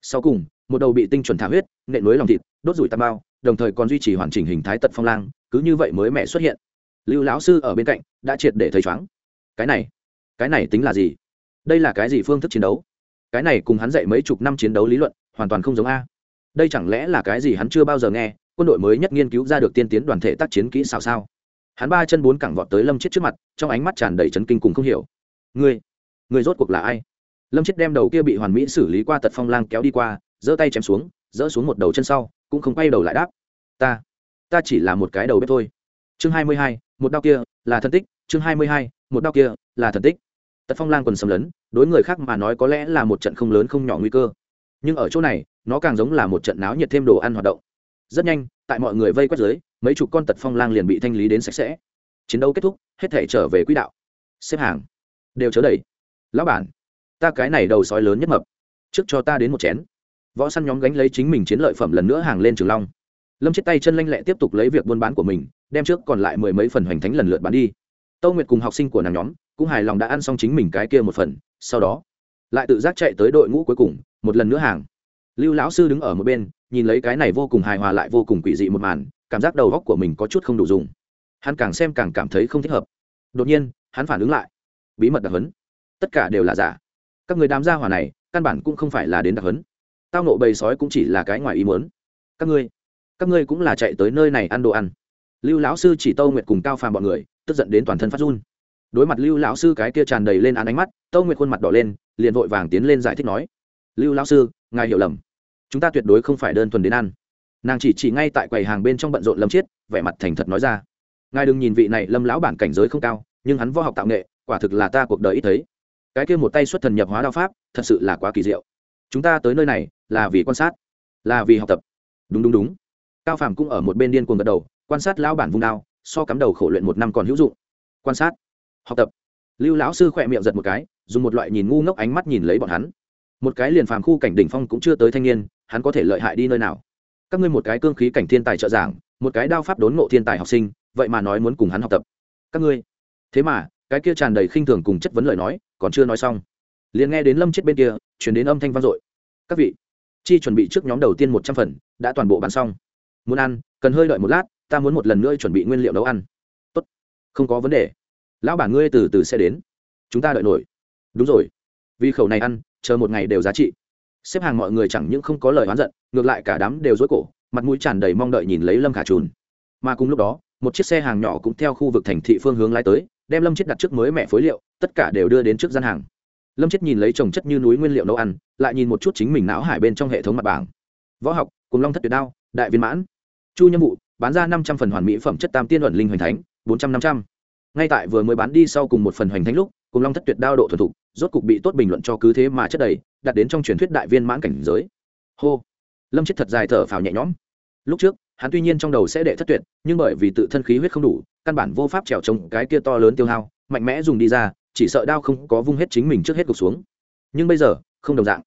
Sau cùng, một đầu bị tinh chuẩn thả huyết, nện nối lòng thịt, đốt rủi tạp bao đồng thời còn duy trì hoàn chỉnh hình thái tật phong lang, cứ như vậy mới mẹ xuất hiện. Lưu lão sư ở bên cạnh, đã triệt để thấy chóng cái này cái này tính là gì? Đây là cái gì phương thức chiến đấu? Cái này cùng hắn dạy mấy chục năm chiến đấu lý luận, hoàn toàn không giống a. Đây chẳng lẽ là cái gì hắn chưa bao giờ nghe, quân đội mới nhất nghiên cứu ra được tiên tiến đoàn thể tác chiến kỹ xảo sao? Hắn ba chân bốn cẳng vọt tới lâm chết trước mặt, trong ánh mắt tràn đầy chấn kinh cùng không hiểu. Người người rốt cuộc là ai? Lâm chết đem đầu kia bị hoàn mỹ xử lý qua tật phong lang kéo đi qua, giơ tay chém xuống, giơ xuống một đầu chân sau, cũng không quay đầu lại đáp. Ta ta chỉ là một cái đầu bếp thôi. Chương hai mươi hai, một đau kia là thân tích, chương hai mươi hai, một đau kia là thần tích. Tật phong lang quần xâm lấn đối người khác mà nói có lẽ là một trận không lớn không nhỏ nguy cơ. Nhưng ở chỗ này, nó càng giống là một trận náo nhiệt thêm đồ ăn hoạt động. Rất nhanh, tại mọi người vây quét dưới, mấy chục con tật phong lang liền bị thanh lý đến sạch sẽ. Chiến đấu kết thúc, hết thể trở về quỹ đạo. Xếp hàng. Đều chớ đầy lão bản, ta cái này đầu sói lớn nhất mập. Trước cho ta đến một chén. Võ săn nhóm gánh lấy chính mình chiến lợi phẩm lần nữa hàng lên trường long. Lâm chết tay chân lanh lẹ tiếp tục lấy việc buôn bán của mình, đem trước còn lại mười mấy phần hoành thánh lần lượt bán đi. Tâu nguyệt cùng học sinh của nàng nhóm, cũng hài lòng đã ăn xong chính mình cái kia một phần sau đó, lại tự giác chạy tới đội ngũ cuối cùng, một lần nữa hàng. Lưu lão sư đứng ở một bên, nhìn lấy cái này vô cùng hài hòa lại vô cùng quỷ dị một màn, cảm giác đầu góc của mình có chút không đủ dùng. Hắn càng xem càng cảm thấy không thích hợp. Đột nhiên, hắn phản ứng lại. Bí mật đặc hấn tất cả đều là giả. Các người đám gia hỏa này, căn bản cũng không phải là đến đặc hấn tao nộ bầy sói cũng chỉ là cái ngoài ý muốn. Các ngươi các ngươi cũng là chạy tới nơi này ăn đồ ăn. Lưu lão sư chỉ tâu nguyệt cùng cao phàm bọn người, tức giận đến toàn thân phát run đối mặt lưu lão sư cái kia tràn đầy lên án ánh mắt tâu nguyệt khuôn mặt đỏ lên, liền vội vàng tiến lên giải thích nói, lưu lão sư, ngài hiểu lầm. Chúng ta tuyệt đối không phải đơn thuần đến ăn. Nàng chỉ chỉ ngay tại quầy hàng bên trong bận rộn lâm chiết, vẻ mặt thành thật nói ra, ngài đừng nhìn vị này lâm lão bản cảnh giới không cao, nhưng hắn võ học tạo nghệ, quả thực là ta cuộc đời ít thấy. Cái kia một tay xuất thần nhập hóa đao pháp, thật sự là quá kỳ diệu. Chúng ta tới nơi này là vì quan sát, là vì học tập. Đúng đúng đúng. Cao phàm cũng ở một bên điên cuồng gật đầu, quan sát lão bản vung đao, so cắm đầu khổ luyện một năm còn hữu dụng. Quan sát học tập. Lưu lão sư khỏe miệng giật một cái, dùng một loại nhìn ngu ngốc ánh mắt nhìn lấy bọn hắn. Một cái liền phàm khu cảnh đỉnh phong cũng chưa tới thanh niên, hắn có thể lợi hại đi nơi nào? Các ngươi một cái cương khí cảnh thiên tài trợ giảng, một cái đao pháp đốn ngộ thiên tài học sinh, vậy mà nói muốn cùng hắn học tập. Các ngươi. Thế mà, cái kia tràn đầy khinh thường cùng chất vấn lời nói, còn chưa nói xong. Liền nghe đến lâm chết bên kia chuyển đến âm thanh vang dội. Các vị, chi chuẩn bị trước nhóm đầu tiên một trăm phần, đã toàn bộ bán xong. Muốn ăn, cần hơi đợi một lát, ta muốn một lần nữa chuẩn bị nguyên liệu nấu ăn. Tốt. Không có vấn đề lão bản ngươi từ từ sẽ đến. Chúng ta đợi nổi. Đúng rồi. Vì khẩu này ăn, chờ một ngày đều giá trị. Xếp hàng mọi người chẳng những không có lời oán giận, ngược lại cả đám đều dối cổ, mặt mũi tràn đầy mong đợi nhìn lấy lâm khả trùn. Mà cùng lúc đó, một chiếc xe hàng nhỏ cũng theo khu vực thành thị phương hướng lái tới, đem lâm chết đặt trước mới mẹ phối liệu, tất cả đều đưa đến trước gian hàng. Lâm chết nhìn lấy trồng chất như núi nguyên liệu nấu ăn, lại nhìn một chút chính mình não hải bên trong hệ thống mặt bảng. Võ học, cùng long thất tuyệt đao, đại viên mãn. Chu nhâm vụ bán ra năm trăm phần hoàn mỹ phẩm chất tam tiên luận linh hoành thánh, bốn trăm năm trăm ngay tại vừa mới bán đi sau cùng một phần hoành thánh lúc, cùng long thất tuyệt đao độ thuần thục, rốt cục bị tốt bình luận cho cứ thế mà chất đầy, đặt đến trong truyền thuyết đại viên mãn cảnh giới. Hô! Lâm chết thật dài thở phào nhẹ nhõm. Lúc trước, hắn tuy nhiên trong đầu sẽ đệ thất tuyệt, nhưng bởi vì tự thân khí huyết không đủ, căn bản vô pháp trèo trống cái kia to lớn tiêu hao, mạnh mẽ dùng đi ra, chỉ sợ đao không có vung hết chính mình trước hết gục xuống. Nhưng bây giờ, không đồng dạng.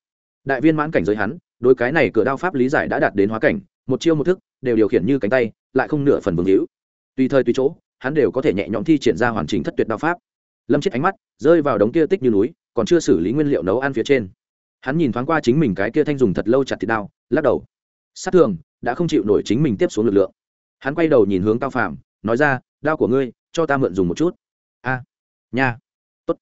Đại viên mãn cảnh giới hắn, đối cái này cửa đao pháp lý giải đã đạt đến hóa cảnh, một chiêu một thức, đều điều khiển như cánh tay, lại không nửa phần vương hữu. Tùy thời tùy chỗ hắn đều có thể nhẹ nhõm thi triển ra hoàn chỉnh thất tuyệt đao pháp. Lâm chết ánh mắt rơi vào đống kia tích như núi, còn chưa xử lý nguyên liệu nấu ăn phía trên. Hắn nhìn thoáng qua chính mình cái kia thanh dùng thật lâu chặt thịt đao, lắc đầu. Sát thường đã không chịu nổi chính mình tiếp xuống lực lượng. Hắn quay đầu nhìn hướng cao phàm, nói ra, đao của ngươi, cho ta mượn dùng một chút. A, nha. Tốt.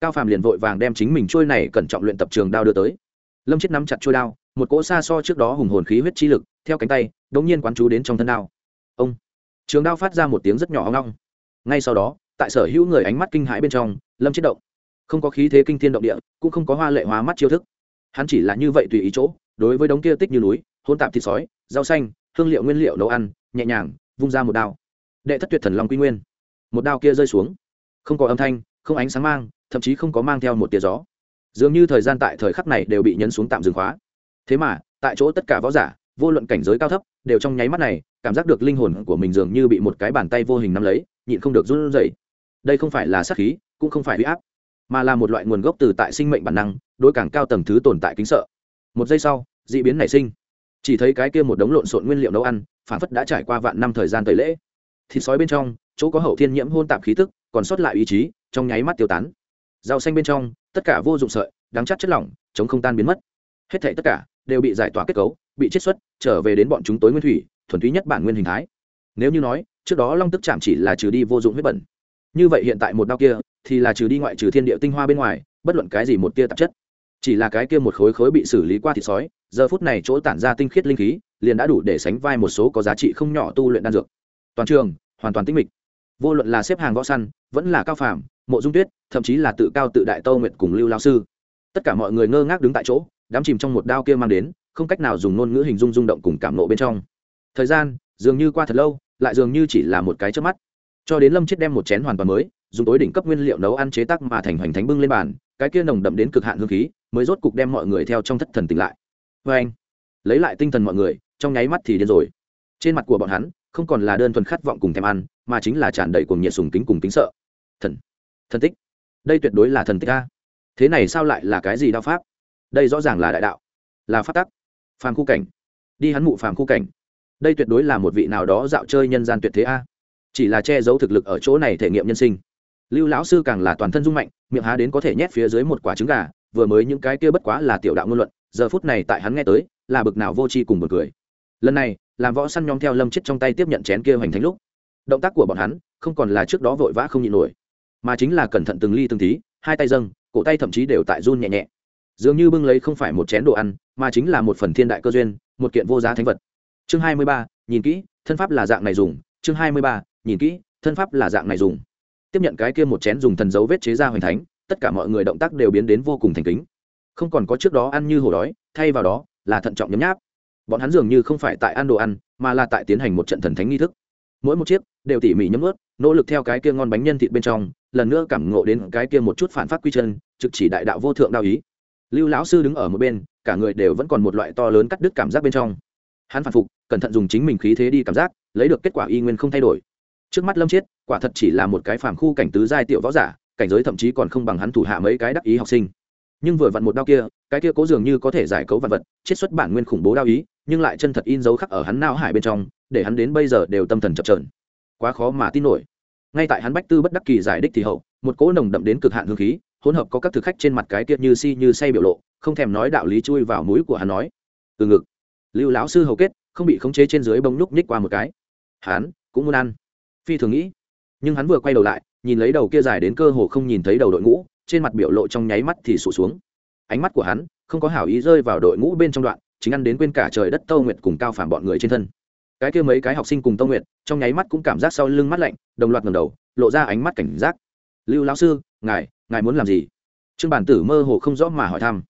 Cao phàm liền vội vàng đem chính mình trôi này cẩn trọng luyện tập trường đao đưa tới. Lâm chết nắm chặt trôi đao, một cỗ xa so trước đó hùng hồn khí huyết chi lực, theo cánh tay đ ỗ n g nhiên quán chú đến trong thân đao. Ông trường đao phát ra một tiếng rất nhỏ ngong ngay sau đó, tại sở hữu người ánh mắt kinh hãi bên trong, lâm chết động. Không có khí thế kinh thiên động địa, cũng không có hoa lệ hóa mắt chiêu thức. Hắn chỉ là như vậy tùy ý chỗ, đối với đống kia tích như núi hôn tạp thịt sói, rau xanh, hương liệu nguyên liệu nấu ăn, nhẹ nhàng, vung ra một đao. Đệ thất tuyệt thần long quy nguyên. Một đao kia rơi xuống. Không có âm thanh, không ánh sáng mang, thậm chí không có mang theo một tia gió. Dường như thời gian tại thời khắc này đều bị nhấn xuống tạm dừng khóa. Thế mà, tại chỗ tất cả võ giả, vô luận cảnh giới cao thấp, đều trong nháy mắt này cảm giác được linh hồn của mình dường như bị một cái bàn tay vô hình nắm lấy, nhịn không được run rẩy. Đây không phải là sát khí, cũng không phải huy áp, mà là một loại nguồn gốc từ tại sinh mệnh bản năng, đối càng cao tầng thứ tồn tại kính sợ. Một giây sau d ị biến nảy sinh. Chỉ thấy cái kia một đống lộn xộn nguyên liệu nấu ăn phản phất đã trải qua vạn năm thời gian tẩy lễ. Thịt sói bên trong, chỗ có hậu thiên nhiễm hôn tạp khí tức, còn sót lại ý chí, trong nháy mắt tiêu tán. Rau xanh bên trong, tất cả vô dụng sợi, đắng chắc chất lỏng, chống không tan biến mất. Hết thảy tất cả đều bị giải tỏa kết cấu, bị chiết xuất, trở về đến bọn chúng tối nguyên thủy thuần túy nhất bản nguyên hình thái. Nếu như nói, trước đó long tức chạm chỉ là trừ đi vô dụng huyết bẩn, như vậy hiện tại một đao kia thì là trừ đi ngoại trừ thiên địa tinh hoa bên ngoài, bất luận cái gì một tia tạp chất. Chỉ là cái kia một khối khối bị xử lý qua thịt sói, giờ phút này chỗ tản ra tinh khiết linh khí, liền đã đủ để sánh vai một số có giá trị không nhỏ tu luyện đan dược. Toàn trường, hoàn toàn tinh mịch. Vô luận là xếp hàng võ săn, vẫn là cao phàm, mộ dung tuyết, thậm chí là tự cao tự đại tâu nguyện cùng lưu lao sư. Tất cả mọi người ngơ ngác đứng tại chỗ đám chìm trong một đao kia mang đến, không cách nào dùng ngôn ngữ hình dung rung động cùng cảm nộ bên trong thời gian, dường như qua thật lâu, lại dường như chỉ là một cái trước mắt. Cho đến lâm chết đem một chén hoàn toàn mới, dùng tối đỉnh cấp nguyên liệu nấu ăn chế tác mà thành hoành thánh bưng lên bàn, cái kia nồng đậm đến cực hạn hương khí, mới rốt cục đem mọi người theo trong thất thần tỉnh lại. Vê anh, lấy lại tinh thần mọi người, trong nháy mắt thì điên rồi. Trên mặt của bọn hắn, không còn là đơn thuần khát vọng cùng thèm ăn, mà chính là tràn đầy cùng nhiệt sùng kính cùng kính sợ. Thần thần tích. Đây tuyệt đối là thần tích a. Thế này sao lại là cái gì đao pháp? Đây rõ ràng là đại đạo, là phát tắc. Phàm khu cảnh. Đi hắn mụ phàm khu cảnh đây tuyệt đối là một vị nào đó dạo chơi nhân gian tuyệt thế a. Chỉ là che giấu thực lực ở chỗ này thể nghiệm nhân sinh. Lưu lão sư càng là toàn thân dung mạnh, miệng há đến có thể nhét phía dưới một quả trứng gà, vừa mới những cái kia bất quá là tiểu đạo ngôn luận, giờ phút này tại hắn nghe tới, là bực nào vô tri cùng một cười. Lần này, làm võ săn nhóm theo lâm chết trong tay tiếp nhận chén kia hoành thánh lúc, động tác của bọn hắn không còn là trước đó vội vã không nhịn nổi, mà chính là cẩn thận từng ly từng tí, hai tay dâng, cổ tay thậm chí đều tại run nhẹ nhẹ. Dường như bưng lấy không phải một chén đồ ăn, mà chính là một phần thiên đại cơ duyên, một kiện vô giá thánh vật chương hai mươi ba, nhìn kỹ, thân pháp là dạng này dùng. Chương hai mươi ba, nhìn kỹ, thân pháp là dạng này dùng. Tiếp nhận cái kia một chén dùng thần dấu vết chế ra hoành thánh, tất cả mọi người động tác đều biến đến vô cùng thành kính. Không còn có trước đó ăn như hổ đói, thay vào đó là thận trọng nhấm nháp. Bọn hắn dường như không phải tại ăn đồ ăn, mà là tại tiến hành một trận thần thánh nghi thức. Mỗi một chiếc đều tỉ mỉ nhấm ướt nỗ lực theo cái kia ngon bánh nhân thịt bên trong, lần nữa cảm ngộ đến cái kia một chút phản phát quy chân, trực chỉ đại đạo vô thượng đạo ý. Lưu lão sư đứng ở một bên, cả người đều vẫn còn một loại to lớn cắt đứt cảm giác bên trong hắn phản phục, cẩn thận dùng chính mình khí thế đi cảm giác, lấy được kết quả y nguyên không thay đổi. Trước mắt lâm chiết, quả thật chỉ là một cái phàm khu cảnh tứ giai tiểu võ giả, cảnh giới thậm chí còn không bằng hắn thủ hạ mấy cái đắc ý học sinh. Nhưng vừa vặn một đao kia, cái kia cố dường như có thể giải cấu vật vật, chiết xuất bản nguyên khủng bố đao ý, nhưng lại chân thật in dấu khắc ở hắn não hải bên trong, để hắn đến bây giờ đều tâm thần chập trờn quá khó mà tin nổi. Ngay tại hắn bách tư bất đắc kỳ giải đích thì hậu, một cỗ nồng đậm đến cực hạn hương khí, hỗn hợp có các thực khách trên mặt cái kia như si như say biểu lộ, không thèm nói đạo lý chui vào mũi của hắn nói, từ ngực lưu lão sư hầu kết, không bị khống chế trên dưới bông nhúc nhích qua một cái. Hắn cũng muốn ăn. Phi thường nghĩ. Nhưng hắn vừa quay đầu lại, nhìn lấy đầu kia dài đến cơ hồ không nhìn thấy đầu đội ngũ, trên mặt biểu lộ trong nháy mắt thì sụt xuống. Ánh mắt của hắn không có hảo ý rơi vào đội ngũ bên trong đoạn, chính ăn đến quên cả trời đất tâu nguyệt cùng cao phản bọn người trên thân. Cái kia mấy cái học sinh cùng tâu nguyệt, trong nháy mắt cũng cảm giác sau lưng mắt lạnh, đồng loạt ngầm đầu, lộ ra ánh mắt cảnh giác. Lưu lão sư, ngài ngài muốn làm gì? Trương bản tử mơ hồ không rõ mà hỏi thăm.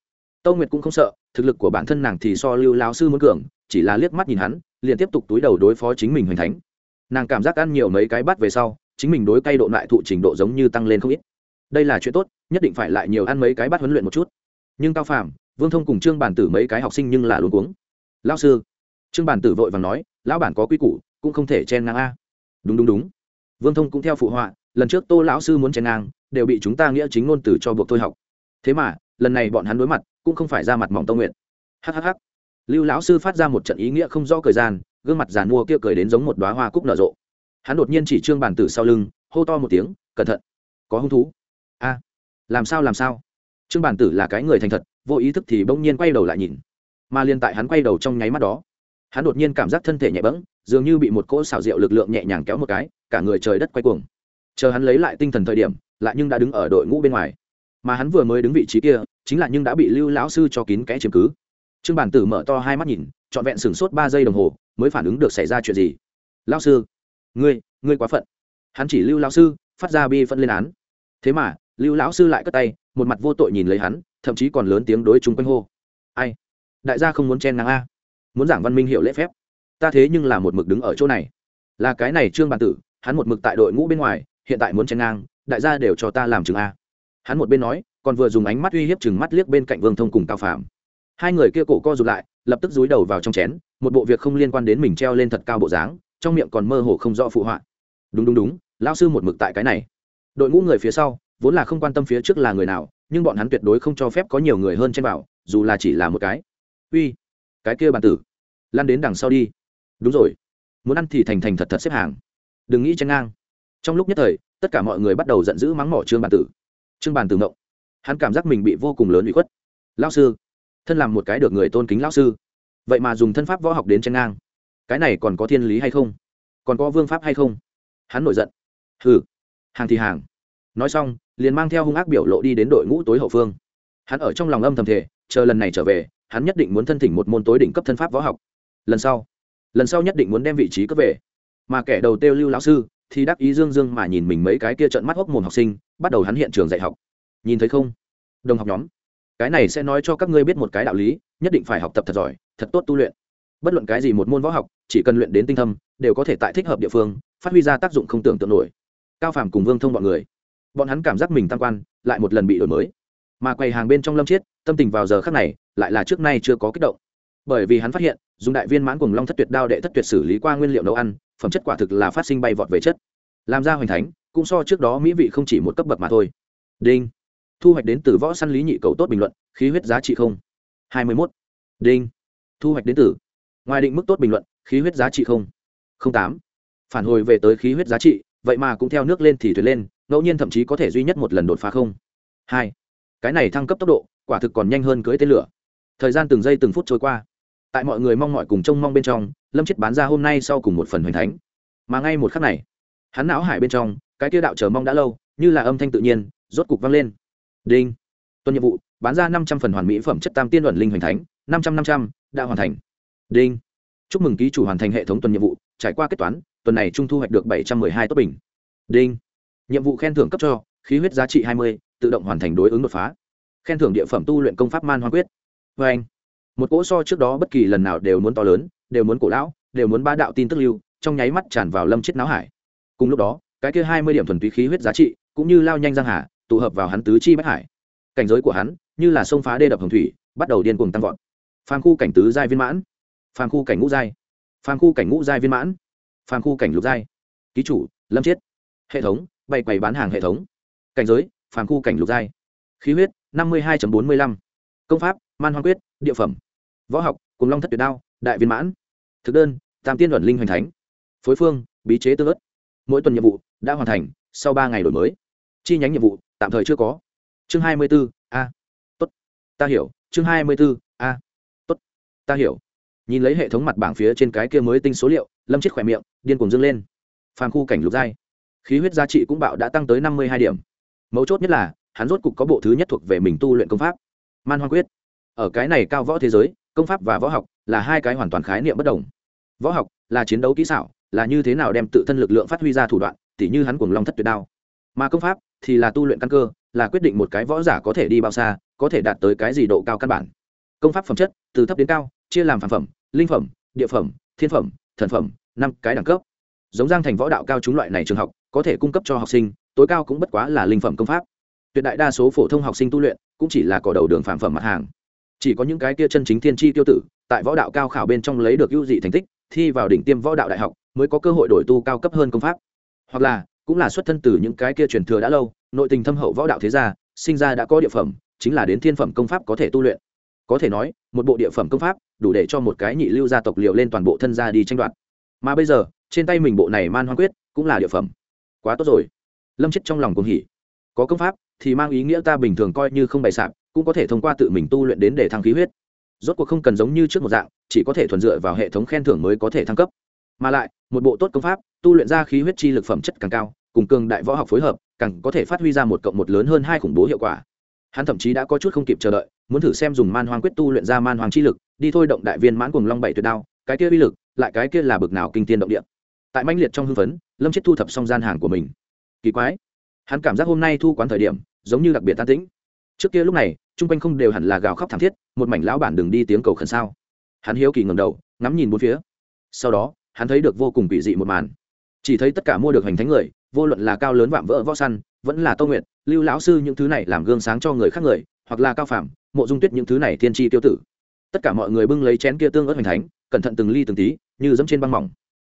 Tâu nguyệt cũng không sợ thực lực của bản thân nàng thì so lưu lão sư muốn cường, chỉ là liếc mắt nhìn hắn, liền tiếp tục túi đầu đối phó chính mình hoành thánh. Nàng cảm giác ăn nhiều mấy cái bắt về sau, chính mình đối cay độ lại thụ trình độ giống như tăng lên không ít. Đây là chuyện tốt, nhất định phải lại nhiều ăn mấy cái bắt huấn luyện một chút. Nhưng cao phàm, vương thông cùng trương bản tử mấy cái học sinh nhưng là luôn cuống. Lao sư. Trương bản tử vội và nói, lão bản có quy củ, cũng không thể chen ngang a. Đúng đúng đúng. Vương thông cũng theo phụ họa, lần trước tô lão sư muốn chen ngang, đều bị chúng ta nghĩa chính ngôn từ cho buộc thôi học. Thế mà lần này bọn hắn đối mặt, cũng không phải ra mặt mỏng tông nguyện hhh lưu lão sư phát ra một trận ý nghĩa không rõ thời gian, gương mặt giàn mua kia cười đến giống một đoá hoa cúc nở rộ. Hắn đột nhiên chỉ trương bản tử sau lưng, hô to một tiếng, cẩn thận, có hung thú. A, làm sao làm sao? Trương bản tử là cái người thành thật, vô ý thức thì bỗng nhiên quay đầu lại nhìn. Mà liên tại hắn quay đầu trong nháy mắt đó, hắn đột nhiên cảm giác thân thể nhẹ bẫng, dường như bị một cỗ xảo diệu lực lượng nhẹ nhàng kéo một cái, cả người trời đất quay cuồng. Chờ hắn lấy lại tinh thần thời điểm, lại nhưng đã đứng ở đội ngũ bên ngoài. Mà hắn vừa mới đứng vị trí kia chính là nhưng đã bị lưu lão sư cho kín kẽ chiếm cứ. Trương bản tử mở to hai mắt nhìn, trọn vẹn sửng sốt ba giây đồng hồ, mới phản ứng được xảy ra chuyện gì. Lão sư, ngươi ngươi quá phận. Hắn chỉ lưu lão sư, phát ra bi phân lên án. Thế mà, lưu lão sư lại cất tay, một mặt vô tội nhìn lấy hắn, thậm chí còn lớn tiếng đối chúng quanh hô. Ai? Đại gia không muốn chen ngang a? Muốn giảng văn minh hiệu lễ phép. Ta thế nhưng là một mực đứng ở chỗ này. Là cái này trương bản tử, hắn một mực tại đội ngũ bên ngoài, hiện tại muốn chen ngang, đại gia đều cho ta làm chừng a. Hắn một bên nói còn vừa dùng ánh mắt uy hiếp chừng mắt liếc bên cạnh vương thông cùng cao phạm hai người kia cổ co rụt lại, lập tức dúi đầu vào trong chén, một bộ việc không liên quan đến mình treo lên thật cao bộ dáng, trong miệng còn mơ hồ không rõ phụ họa. Đúng đúng đúng lao sư một mực tại cái này. Đội ngũ người phía sau, vốn là không quan tâm phía trước là người nào, nhưng bọn hắn tuyệt đối không cho phép có nhiều người hơn trên bảo, dù là chỉ là một cái. Uy, cái kia bàn tử lan đến đằng sau đi. Đúng rồi, muốn ăn thì thành thành thật thật xếp hàng. Đừng nghĩ chen ngang. Trong lúc nhất thời, tất cả mọi người bắt đầu giận dữ mắng mỏ trương bàn tử. Trương bàn tử ngộng hắn cảm giác mình bị vô cùng lớn bị khuất. Lao sư, thân làm một cái được người tôn kính lao sư, vậy mà dùng thân pháp võ học đến tranh ngang. Cái này còn có thiên lý hay không? Còn có vương pháp hay không? Hắn nổi giận. Hừ. Hàng thì hàng. Nói xong, liền mang theo hung ác biểu lộ đi đến đội ngũ tối hậu phương. Hắn ở trong lòng âm thầm thể chờ lần này trở về, hắn nhất định muốn thân thỉnh một môn tối đỉnh cấp thân pháp võ học. Lần sau lần sau nhất định muốn đem vị trí cấp về. Mà kẻ đầu tiêu lưu lão sư thì đắc ý dương dương mà nhìn mình mấy cái kia trận mắt hốc mồm học sinh, bắt đầu hắn hiện trường dạy học nhìn thấy không? Đồng học nhóm, cái này sẽ nói cho các ngươi biết một cái đạo lý, nhất định phải học tập thật giỏi, thật tốt tu luyện. Bất luận cái gì một môn võ học, chỉ cần luyện đến tinh thâm, đều có thể tại thích hợp địa phương, phát huy ra tác dụng không tưởng tượng nổi. Cao phàm cùng vương thông bọn người, bọn hắn cảm giác mình tam quan, lại một lần bị đổi mới. Mà quầy hàng bên trong lâm chiết, tâm tình vào giờ khác này, lại là trước nay chưa có kích động. Bởi vì hắn phát hiện, dùng đại viên mãn cùng long thất tuyệt đao đệ thất tuyệt xử lý qua nguyên liệu nấu ăn, phẩm chất quả thực là phát sinh bay vọt về chất. Làm ra hoành thánh, cũng so trước đó mỹ vị không chỉ một cấp bậc mà thôi. Đinh thu hoạch đến từ võ săn lý nhị cầu tốt bình luận, khí huyết giá trị không. hai mươi mốt. Đinh. Thu hoạch đến từ. Ngoài định mức tốt bình luận, khí huyết giá trị không. Không tám. Phản hồi về tới khí huyết giá trị, vậy mà cũng theo nước lên thì thuyền lên, ngẫu nhiên thậm chí có thể duy nhất một lần đột phá không. Hai. Cái này thăng cấp tốc độ, quả thực còn nhanh hơn cưới tên lửa. Thời gian từng giây từng phút trôi qua. Tại mọi người mong mọi cùng trông mong bên trong, lâm chết bán ra hôm nay sau cùng một phần hoành thánh. Mà ngay một khắc này, hắn não hải bên trong, cái kia đạo chờ mong đã lâu, như là âm thanh tự nhiên, rốt cục vang lên đinh. Tuần nhiệm vụ, bán ra năm trăm phần hoàn mỹ phẩm chất tam tiên luận linh hoành thánh, năm trăm năm trăm, đã hoàn thành. Đinh. Chúc mừng ký chủ hoàn thành hệ thống tuần nhiệm vụ, trải qua kết toán, tuần này trung thu hoạch được bảy trăm m ư ơ i hai tốt bình. Đinh. Nhiệm vụ khen thưởng cấp cho, khí huyết giá trị hai mươi, tự động hoàn thành đối ứng đột phá. Khen thưởng địa phẩm tu luyện công pháp man hoa quyết. Vê anh, một cỗ so trước đó bất kỳ lần nào đều muốn to lớn, đều muốn cổ lão, đều muốn ba đạo tin tức lưu, trong nháy mắt tràn vào lâm chết náo hải. Cùng lúc đó, cái kia hai mươi điểm thuần túy khí huyết giá trị, cũng như lao nhanh giang hà tụ hợp vào hắn tứ chi bách hải. Cảnh giới của hắn, như là sông phá đê đập hồng thủy, bắt đầu điên cuồng tăng vọt. Phàm khu cảnh tứ giai viên mãn. Phàm khu cảnh ngũ giai. Phàm khu cảnh ngũ giai viên mãn. Phàm khu cảnh lục giai. Ký chủ, lâm chiết. Hệ thống bày quầy bán hàng hệ thống. Cảnh giới, phàm khu cảnh lục giai. Khí huyết, năm mươi hai bốn mươi lăm. Công pháp, man hoa quyết, địa phẩm. Võ học cùng long thất tuyệt đao, đại viên mãn. Thực đơn, tam tiên luận linh hoành thánh. Phối phương, bí chế tương ớt mỗi tuần nhiệm vụ đã hoàn thành, sau ba ngày đổi mới. Chi nhánh nhiệm vụ tạm thời chưa có. Chương hai mươi bốn a. Tốt. Ta hiểu. Chương hai mươi bốn a. Tốt. Ta hiểu. Nhìn lấy hệ thống mặt bảng phía trên cái kia mới tinh số liệu, lâm chết khỏe miệng, điên cuồng dâng lên. Phàm khu cảnh lục giai. Khí huyết giá trị cũng bạo đã tăng tới năm mươi hai điểm. Mấu chốt nhất là, hắn rốt cục có bộ thứ nhất thuộc về mình tu luyện công pháp. Man hoa quyết. Ở cái này cao võ thế giới, công pháp và võ học là hai cái hoàn toàn khái niệm bất đồng. Võ học là chiến đấu kỹ xảo, là như thế nào đem tự thân lực lượng phát huy ra thủ đoạn, tỉ như hắn cuồng long thất tuyệt đao. Mà công pháp thì là tu luyện căn cơ, là quyết định một cái võ giả có thể đi bao xa, có thể đạt tới cái gì độ cao căn bản. Công pháp phẩm chất, từ thấp đến cao, chia làm phản phẩm, linh phẩm, địa phẩm, thiên phẩm, thần phẩm, năm cái đẳng cấp. Giống giang thành võ đạo cao chúng loại này trường học, có thể cung cấp cho học sinh, tối cao cũng bất quá là linh phẩm công pháp. Tuyệt đại đa số phổ thông học sinh tu luyện, cũng chỉ là cỏ đầu đường phản phẩm mặt hàng. Chỉ có những cái kia chân chính thiên tri tiêu tử, tại võ đạo cao khảo bên trong lấy được ưu dị thành tích, thi vào đỉnh tiêm võ đạo đại học, mới có cơ hội đổi tu cao cấp hơn công pháp. Hoặc là cũng là xuất thân từ những cái kia truyền thừa đã lâu, nội tình thâm hậu võ đạo thế gia, sinh ra đã có địa phẩm, chính là đến thiên phẩm công pháp có thể tu luyện. Có thể nói, một bộ địa phẩm công pháp, đủ để cho một cái nhị lưu gia tộc liều lên toàn bộ thân gia đi tranh đoạt. Mà bây giờ, trên tay mình bộ này man hoang quyết, cũng là địa phẩm. Quá tốt rồi. Lâm chết trong lòng cũng hỉ. Có công pháp, thì mang ý nghĩa ta bình thường coi như không bày sạp, cũng có thể thông qua tự mình tu luyện đến để thăng khí huyết. Rốt cuộc không cần giống như trước một dạng, chỉ có thể thuần dựa vào hệ thống khen thưởng mới có thể thăng cấp. Mà lại một bộ tốt công pháp, tu luyện ra khí huyết chi lực phẩm chất càng cao, cùng cường đại võ học phối hợp, càng có thể phát huy ra một cộng một lớn hơn hai khủng bố hiệu quả. Hắn thậm chí đã có chút không kịp chờ đợi, muốn thử xem dùng man hoang quyết tu luyện ra man hoang chi lực, đi thôi động đại viên mãn cùng long bảy tuyệt đao, cái kia uy lực, lại cái kia là bực nào kinh tiên động địa. Tại manh liệt trong hưng phấn, lâm chết thu thập xong gian hàng của mình. Kỳ quái, hắn cảm giác hôm nay thu quán thời điểm, giống như đặc biệt tan tĩnh. Trước kia lúc này, chung quanh không đều hẳn là gào khóc thảm thiết, một mảnh lão bản đừng đi tiếng cầu khẩn sao. Hắn hiếu kỳ ngầm đầu, ngắm nhìn bốn phía. Sau đó hắn thấy được vô cùng kỳ dị một màn. Chỉ thấy tất cả mua được hành thánh người, vô luận là cao lớn vạm vỡ võ săn, vẫn là tô nguyện lưu lão sư những thứ này làm gương sáng cho người khác người, hoặc là cao phạm mộ dung tuyết những thứ này thiên tri tiêu tử. Tất cả mọi người bưng lấy chén kia tương ớt hoành thánh, cẩn thận từng ly từng tí, như dẫm trên băng mỏng.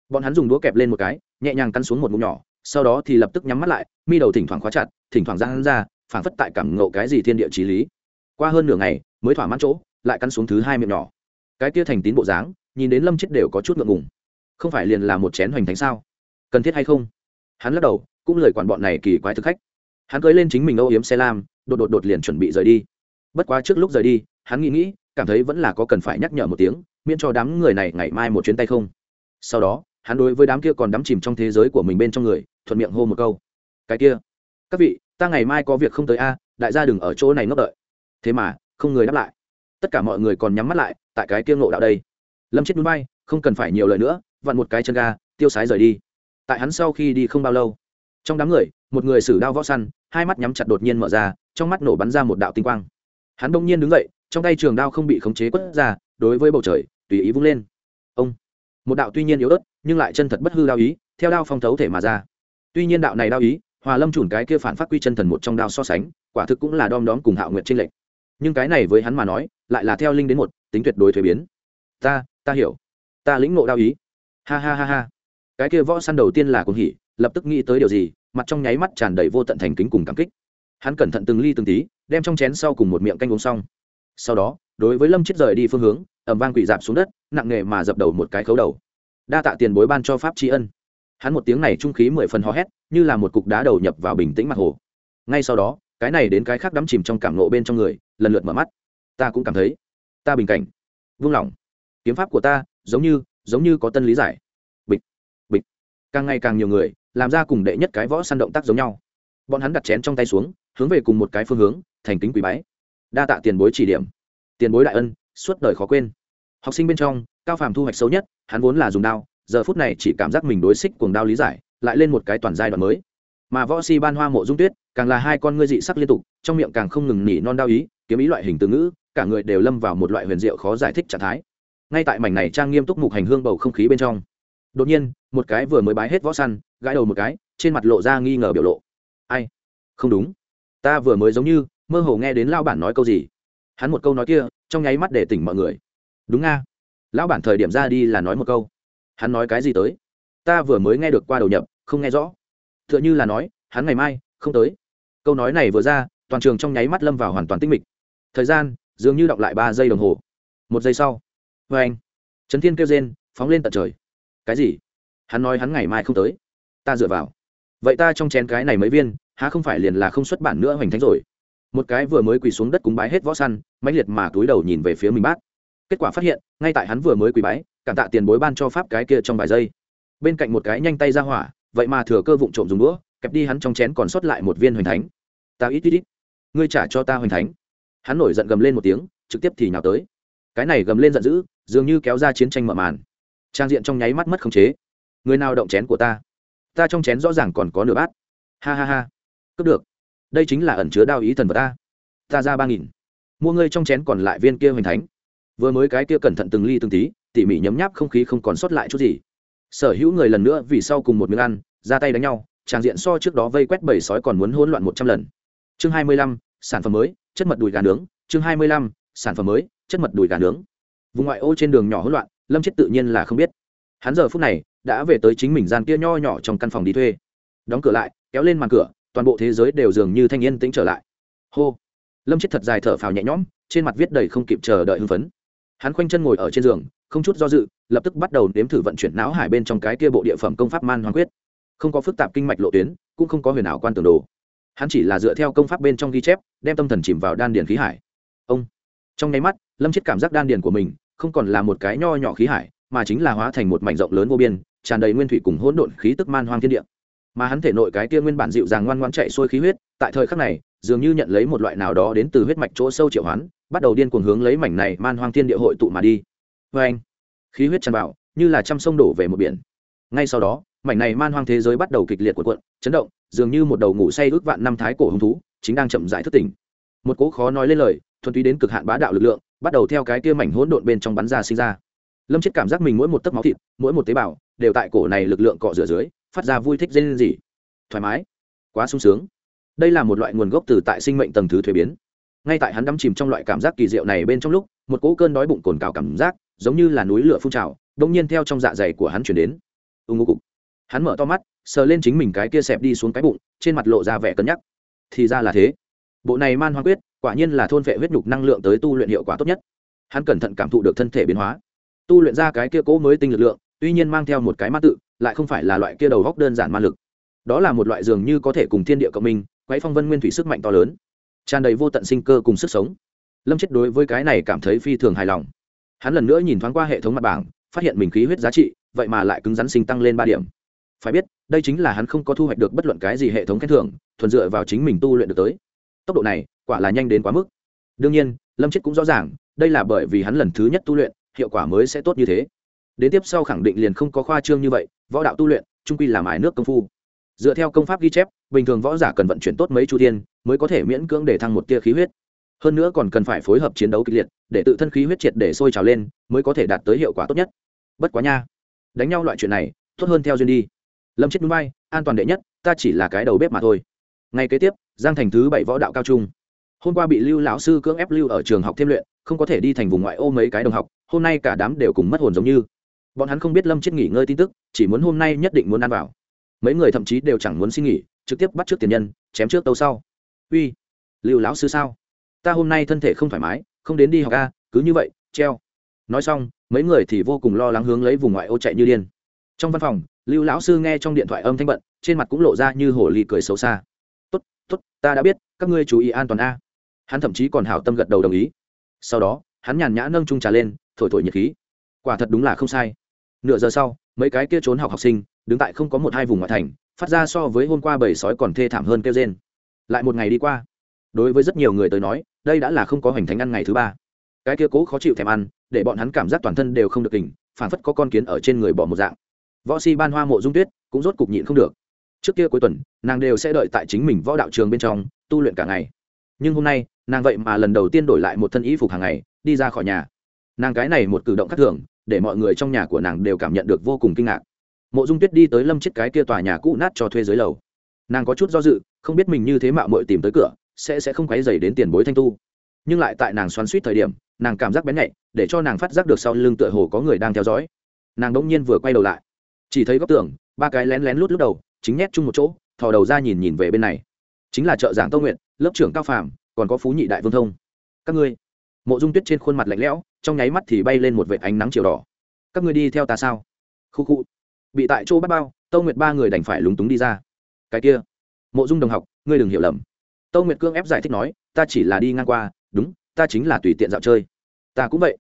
Bọn hắn dùng đũa kẹp lên một cái, nhẹ nhàng cắn xuống một mụn nhỏ, sau đó thì lập tức nhắm mắt lại, mi đầu thỉnh thoảng khóa chặt, thỉnh thoảng ra hắn ra, phảng phất tại cảm ngộ cái gì thiên địa trí lý. Qua hơn nửa ngày, mới thỏa mãn chỗ, lại cắn xuống thứ hai miệng nhỏ. Cái kia thành tín bộ dáng, nhìn đến lâm chết đều có chút ngượng ngùng không phải liền là một chén hoành thánh sao? Cần thiết hay không? Hắn lắc đầu, cũng lời quản bọn này kỳ quái thực khách. Hắn cưới lên chính mình âu yếm xe lam, đột đột đột liền chuẩn bị rời đi. Bất quá trước lúc rời đi, hắn nghĩ nghĩ, cảm thấy vẫn là có cần phải nhắc nhở một tiếng, miễn cho đám người này ngày mai một chuyến tay không. Sau đó, hắn đối với đám kia còn đắm chìm trong thế giới của mình bên trong người, thuận miệng hô một câu. Cái kia, các vị, ta ngày mai có việc không tới a, đại gia đừng ở chỗ này ngốc đợi. Thế mà, không người đáp lại. Tất cả mọi người còn nhắm mắt lại, tại cái kia ngộ đạo đây. Lâm chết núi bay, không cần phải nhiều lời nữa vặn một cái chân ga, tiêu sái rời đi. Tại hắn sau khi đi không bao lâu, trong đám người, một người sử đao võ săn, hai mắt nhắm chặt đột nhiên mở ra, trong mắt nổ bắn ra một đạo tinh quang. Hắn đông nhiên đứng dậy, trong tay trường đao không bị khống chế quất ra, đối với bầu trời, tùy ý vung lên. Ông! Một đạo tuy nhiên yếu ớt, nhưng lại chân thật bất hư đao ý, theo đao phong thấu thể mà ra. Tuy nhiên đạo này đao ý, hòa lâm chủn cái kia phản phát quy chân thần một trong đao so sánh, quả thực cũng là đom đóm cùng hạo nguyệt trên lệnh nhưng cái này với hắn mà nói, lại là theo linh đến một, tính tuyệt đối thuế biến. Ta ta hiểu. Ta lĩnh ngộ đao ý ha ha ha ha. Cái kia võ săn đầu tiên là cuồng hỉ, lập tức nghĩ tới điều gì, mặt trong nháy mắt tràn đầy vô tận thành kính cùng cảm kích. Hắn cẩn thận từng ly từng tí, đem trong chén sau cùng một miệng canh uống xong. Sau đó, đối với lâm chết rời đi phương hướng ẩm vang quỷ dạp xuống đất, nặng nề mà dập đầu một cái khấu đầu. Đa tạ tiền bối ban cho pháp tri ân. Hắn một tiếng này trung khí mười phần hò hét, như là một cục đá đầu nhập vào bình tĩnh mặt hồ. Ngay sau đó, cái này đến cái khác đắm chìm trong cảm nộ bên trong người, lần lượt mở mắt. Ta cũng cảm thấy, ta bình cảnh, vung lòng. Kiếm pháp của ta, giống như giống như có tân lý giải. Bịch bịch. Càng ngày càng nhiều người, làm ra cùng đệ nhất cái võ săn động tác giống nhau. Bọn hắn đặt chén trong tay xuống, hướng về cùng một cái phương hướng, thành kính quý bái. Đa tạ tiền bối chỉ điểm. Tiền bối đại ân, suốt đời khó quên. Học sinh bên trong, cao phàm thu hoạch xấu nhất, hắn vốn là dùng đao, giờ phút này chỉ cảm giác mình đối xích cuồng đao lý giải, lại lên một cái toàn giai đoạn mới. Mà võ si ban hoa mộ dung tuyết, càng là hai con ngươi dị sắc liên tục, trong miệng càng không ngừng nỉ non đao ý, kiếm ý loại hình từ ngữ, cả người đều lâm vào một loại huyền diệu khó giải thích trạng thái ngay tại mảnh này trang nghiêm túc mục hành hương bầu không khí bên trong, đột nhiên, một cái vừa mới bái hết võ săn, gãi đầu một cái, trên mặt lộ ra nghi ngờ biểu lộ. Ai? Không đúng. Ta vừa mới giống như, mơ hồ nghe đến lao bản nói câu gì. Hắn một câu nói kia, trong nháy mắt để tỉnh mọi người. Đúng nga lão bản thời điểm ra đi là nói một câu. Hắn nói cái gì tới? Ta vừa mới nghe được qua đầu nhập, không nghe rõ. T h ư ợ n h ư là nói, hắn ngày mai, không tới. Câu nói này vừa ra, toàn trường trong nháy mắt lâm vào hoàn toàn tinh mịch. Thời gian, dường như đọng lại ba giây đồng hồ. Một giây sau vê anh. Trấn thiên kêu rên, phóng lên tận trời. Cái gì? Hắn nói hắn ngày mai không tới. Ta dựa vào. Vậy ta trong chén cái này mấy viên, há không phải liền là không xuất bản nữa hoành thánh rồi? Một cái vừa mới quỳ xuống đất cúng bái hết võ săn, mãnh liệt mà túi đầu nhìn về phía mình bác. Kết quả phát hiện, ngay tại hắn vừa mới quỳ bái, cảm tạ tiền bối ban cho pháp cái kia trong vài giây. Bên cạnh một cái nhanh tay ra hỏa, vậy mà thừa cơ vụng trộm dùng đũa, kẹp đi hắn trong chén còn sót lại một viên hoành thánh. Ta ít ít ít. Ngươi trả cho ta hoành thánh. Hắn nổi giận gầm lên một tiếng, trực tiếp thì nhào tới. Cái này gầm lên giận dữ dường như kéo ra chiến tranh mở màn. Trang diện trong nháy mắt mất khống chế. Người nào động chén của ta? Ta trong chén rõ ràng còn có nửa bát. Ha ha ha. Cướp được. Đây chính là ẩn chứa đao ý thần vật ta. Ta ra ba nghìn. Mua ngươi trong chén còn lại viên kia hoành thánh. Vừa mới cái kia cẩn thận từng ly từng tí, tỉ mỉ nhấm nháp không khí không còn sót lại chút gì. Sở hữu người lần nữa vì sau cùng một miếng ăn, ra tay đánh nhau tràng diện so trước đó vây quét bầy sói còn muốn hỗn loạn một trăm lần. Chương hai mươi lăm, sản phẩm mới, chất mật đùi gà nướng. Chương hai mươi lăm, sản phẩm mới, chất mật đùi gà nướng vùng ngoại ô trên đường nhỏ hỗn loạn, lâm chết tự nhiên là không biết. Hắn giờ phút này đã về tới chính mình gian kia nho nhỏ trong căn phòng đi thuê. Đóng cửa lại, kéo lên màn cửa, toàn bộ thế giới đều dường như thanh niên tĩnh trở lại. Hô! Lâm chết thật dài thở phào nhẹ nhõm, trên mặt viết đầy không kịp chờ đợi hưng phấn. Hắn khoanh chân ngồi ở trên giường, không chút do dự, lập tức bắt đầu nếm thử vận chuyển não hải bên trong cái kia bộ địa phẩm công pháp man hoàng quyết. Không có phức tạp kinh mạch lộ tuyến, cũng không có huyền ảo quan tường đồ. Hắn chỉ là dựa theo công pháp bên trong ghi chép, đem tâm thần chìm vào đan điền khí hải. Ông! Trong nháy mắt lâm chết cảm giác đan điền của mình không còn là một cái nho nhỏ khí hải, mà chính là hóa thành một mảnh rộng lớn vô biên, tràn đầy nguyên thủy cùng hỗn độn khí tức man hoang thiên địa. Mà hắn thể nội cái kia nguyên bản dịu dàng ngoan ngoan chạy xuôi khí huyết, tại thời khắc này, dường như nhận lấy một loại nào đó đến từ huyết mạch chỗ sâu triệu hoán, bắt đầu điên cuồng hướng lấy mảnh này man hoang thiên địa hội tụ mà đi. Vê anh, khí huyết tràn vào, như là trăm sông đổ về một biển. Ngay sau đó, mảnh này man hoang thế giới bắt đầu kịch liệt của cuộn, chấn động, dường như một đầu ngủ say ước vạn năm thái cổ hứng thú, chính đang chậm rãi thức tỉnh. Một cỗ khó nói lên lời, thuần túy đến cực hạn bá đạo lực lượng bắt đầu theo cái kia mảnh hỗn độn bên trong bắn ra sinh ra. Lâm chết cảm giác mình mỗi một tấc máu thịt, mỗi một tế bào, đều tại cổ này lực lượng cọ rửa dưới, phát ra vui thích dây lên gì thoải mái, quá sung sướng. Đây là một loại nguồn gốc từ tại sinh mệnh tầng thứ thuế biến. Ngay tại hắn đắm chìm trong loại cảm giác kỳ diệu này bên trong lúc, một cỗ cơn đói bụng cồn cào cảm giác, giống như là núi lửa phun trào đông nhiên theo trong dạ dày của hắn chuyển đến. Ưng ngô cục. Hắn mở to mắt, sờ lên chính mình cái kia xẹp đi xuống cái bụng, trên mặt lộ ra vẻ cân nhắc. Thì ra là thế. Bộ này man hoa quyết quả nhiên là thôn vệ huyết nhục năng lượng tới tu luyện hiệu quả tốt nhất. Hắn cẩn thận cảm thụ được thân thể biến hóa. Tu luyện ra cái kia cố mới tinh lực lượng, tuy nhiên mang theo một cái ma tự, lại không phải là loại kia đầu góc đơn giản ma lực. Đó là một loại dường như có thể cùng thiên địa cộng minh quấy phong vân nguyên thủy sức mạnh to lớn, tràn đầy vô tận sinh cơ cùng sức sống. Lâm chết đối với cái này cảm thấy phi thường hài lòng. Hắn lần nữa nhìn thoáng qua hệ thống mặt bảng, phát hiện mình khí huyết giá trị, vậy mà lại cứng rắn sinh tăng lên ba điểm. Phải biết, đây chính là hắn không có thu hoạch được bất luận cái gì hệ thống khen thưởng, thuần dựa vào chính mình tu luyện được tới. Tốc độ này quả là nhanh đến quá mức. Đương nhiên, lâm chết cũng rõ ràng, đây là bởi vì hắn lần thứ nhất tu luyện, hiệu quả mới sẽ tốt như thế. Đến tiếp sau khẳng định liền không có khoa trương như vậy, võ đạo tu luyện trung quy làm ải nước công phu. Dựa theo công pháp ghi chép, bình thường võ giả cần vận chuyển tốt mấy chu thiên, mới có thể miễn cưỡng để thăng một tia khí huyết. Hơn nữa còn cần phải phối hợp chiến đấu kịch liệt, để tự thân khí huyết triệt để sôi trào lên, mới có thể đạt tới hiệu quả tốt nhất. Bất quá nha, đánh nhau loại chuyện này, tốt hơn theo duyên đi. Lâm chết núi bay an toàn đệ nhất, ta chỉ là cái đầu bếp mà thôi. Ngay kế tiếp, giang thành thứ bảy võ đạo cao trung hôm qua bị lưu lão sư cưỡng ép lưu ở trường học thêm luyện, không có thể đi thành vùng ngoại ô mấy cái đồng học, hôm nay cả đám đều cùng mất hồn giống như. Bọn hắn không biết lâm chết nghỉ ngơi tin tức, chỉ muốn hôm nay nhất định muốn ăn vào. Mấy người thậm chí đều chẳng muốn xin nghỉ trực tiếp bắt trước tiền nhân, chém trước tâu sau. Uy, lưu lão sư sao? Ta hôm nay thân thể không thoải mái, không đến đi học a, cứ như vậy, treo. Nói xong, mấy người thì vô cùng lo lắng hướng lấy vùng ngoại ô chạy như điên. Trong văn phòng, lưu lão sư nghe trong điện thoại âm thanh bận, trên mặt cũng lộ ra như hồ ly cười xấu xa. Tốt tốt, ta đã biết, các ngươi chú ý an toàn a hắn thậm chí còn hảo tâm gật đầu đồng ý. Sau đó hắn nhàn nhã nâng trung trà lên thổi thổi nhiệt khí. Quả thật đúng là không sai. Nửa giờ sau mấy cái kia trốn học học sinh đứng tại không có một hai vùng ngoại thành phát ra so với hôm qua bầy sói còn thê thảm hơn kêu trên lại một ngày đi qua đối với rất nhiều người tới nói đây đã là không có hoành thánh ăn ngày thứ ba. Cái kia cố khó chịu thèm ăn để bọn hắn cảm giác toàn thân đều không được tỉnh, phản phất có con kiến ở trên người bỏ một dạng. Võ si ban hoa mộ dung tuyết cũng rốt cục nhịn không được. Trước kia cuối tuần nàng đều sẽ đợi tại chính mình võ đạo trường bên trong tu luyện cả ngày. Nhưng hôm nay nàng vậy mà lần đầu tiên đổi lại một thân y phục hàng ngày, đi ra khỏi nhà. Nàng cái này một cử động khác thường, để mọi người trong nhà của nàng đều cảm nhận được vô cùng kinh ngạc. Mộ dung tuyết đi tới lâm chiếc cái kia tòa nhà cũ nát cho thuê dưới lầu. Nàng có chút do dự, không biết mình như thế mạo mội tìm tới cửa, sẽ sẽ không quấy dày đến tiền bối thanh tu. Nhưng lại tại nàng xoắn suýt thời điểm, nàng cảm giác bén nhạy, để cho nàng phát giác được sau lưng tựa hồ có người đang theo dõi. Nàng đỗng nhiên vừa quay đầu lại. Chỉ thấy góc tường, ba cái lén lén lút lúc đầu, chính nhét chung một chỗ, thò đầu ra nhìn nhìn về bên này. Chính là chợ giảng tâu nguyện lớp trưởng cao phàm còn có phú nhị đại vương thông. Các ngươi. Mộ dung tuyết trên khuôn mặt lạnh lẽo, trong nháy mắt thì bay lên một vệ ánh nắng chiều đỏ. Các ngươi đi theo ta sao? Khu khu. Bị tại chỗ bắt bao, tâu nguyệt ba người đành phải lúng túng đi ra. Cái kia. Mộ dung đồng học, ngươi đừng hiểu lầm. Tâu nguyệt cương ép giải thích nói, ta chỉ là đi ngang qua, đúng, ta chính là tùy tiện dạo chơi. Ta cũng vậy.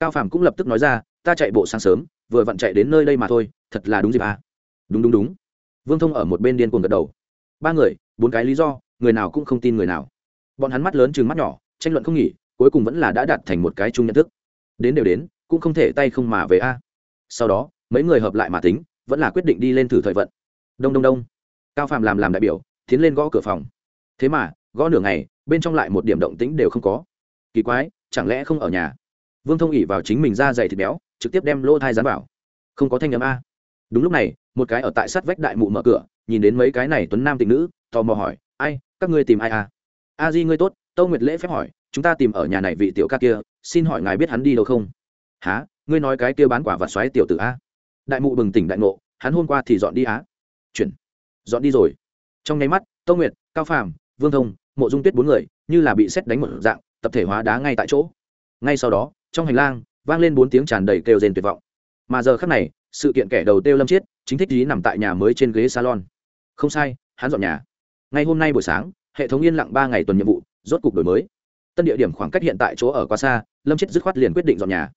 Cao phàm cũng lập tức nói ra, ta chạy bộ sáng sớm, vừa vặn chạy đến nơi đây mà thôi, thật là đúng dịp à. Đúng đúng đúng. Vương thông ở một bên điên cuồng gật đầu. Ba người, bốn cái lý do, người nào cũng không tin người nào bọn hắn mắt lớn chừng mắt nhỏ, tranh luận không nghỉ, cuối cùng vẫn là đã đạt thành một cái chung nhận thức. Đến đều đến, cũng không thể tay không mà về a. Sau đó, mấy người hợp lại mà tính, vẫn là quyết định đi lên thử thời vận. Đông đông đông. Cao phạm làm làm đại biểu, tiến lên gõ cửa phòng. Thế mà, gõ nửa ngày, bên trong lại một điểm động tĩnh đều không có. Kỳ quái, chẳng lẽ không ở nhà? Vương thông ỉ vào chính mình ra dày thịt béo, trực tiếp đem lỗ thai dán vào. Không có thanh n m a. Đúng lúc này, một cái ở tại sát vách đại mụ mở cửa, nhìn đến mấy cái này tuấn nam tịnh nữ, tò mò hỏi, ai, các ngươi tìm ai à? A di ngươi tốt tâu nguyệt lễ phép hỏi, chúng ta tìm ở nhà này vị tiểu ca kia, xin hỏi ngài biết hắn đi đâu không? Há ngươi nói cái kia bán quả vặt xoáy tiểu tử a. Đại mụ bừng tỉnh đại ngộ, hắn hôm qua thì dọn đi á. Chuyển. Dọn đi rồi. Trong nháy mắt tâu nguyệt, cao phàm, vương thông, mộ dung tuyết bốn người, như là bị xét đánh một dạng, tập thể hóa đá ngay tại chỗ. Ngay sau đó, trong hành lang, vang lên bốn tiếng tràn đầy kêu rền tuyệt vọng. Mà giờ khắc này, sự kiện kẻ đầu têu lâm chiết chính thích ý nằm tại nhà mới trên ghế salon. Không sai, hắn dọn nhà. Ngay hôm nay buổi sáng hệ thống yên lặng ba ngày tuần nhiệm vụ, rốt cục đổi mới. Tân địa điểm khoảng cách hiện tại chỗ ở quá xa, lâm chết dứt khoát liền quyết định dọn nhà.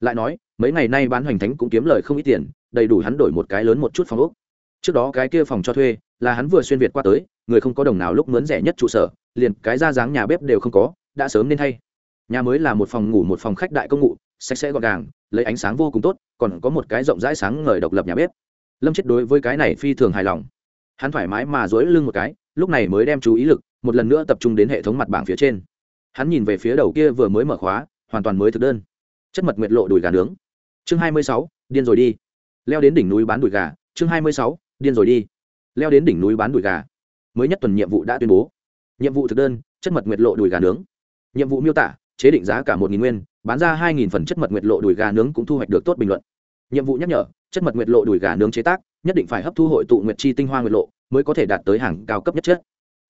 Lại nói, mấy ngày nay bán hoành thánh cũng kiếm lời không ít tiền, đầy đủ hắn đổi một cái lớn một chút phòng ốc. Trước đó cái kia phòng cho thuê, là hắn vừa xuyên việt qua tới, người không có đồng nào lúc mướn rẻ nhất trụ sở, liền cái ra dáng nhà bếp đều không có, đã sớm nên thay. Nhà mới là một phòng ngủ một phòng khách đại công ngụ, sạch sẽ gọn gàng, lấy ánh sáng vô cùng tốt, còn có một cái rộng rãi sáng ngời độc lập nhà bếp. Lâm chết đối với cái này phi thường hài lòng. Hắn thoải mái mà dối lưng một cái lúc này mới đem chú ý lực một lần nữa tập trung đến hệ thống mặt bảng phía trên. Hắn nhìn về phía đầu kia vừa mới mở khóa, hoàn toàn mới thực đơn. Chất mật nguyệt lộ đùi gà nướng. Chương hai mươi sáu, điên rồi đi. Leo đến đỉnh núi bán đùi gà. Chương hai mươi sáu, điên rồi đi. Leo đến đỉnh núi bán đùi gà. Mới nhất tuần nhiệm vụ đã tuyên bố. Nhiệm vụ thực đơn, chất mật nguyệt lộ đùi gà nướng. Nhiệm vụ miêu tả, chế định giá cả một nghìn nguyên, bán ra hai nghìn phần chất mật nguyệt lộ đùi gà nướng cũng thu hoạch được tốt bình luận. Nhiệm vụ nhắc nhở, chất mật nguyệt lộ đùi gà nướng chế tác, nhất định phải hấp thu hội tụ nguyệt chi tinh hoa nguyệt lộ mới có thể đạt tới hàng cao cấp nhất chất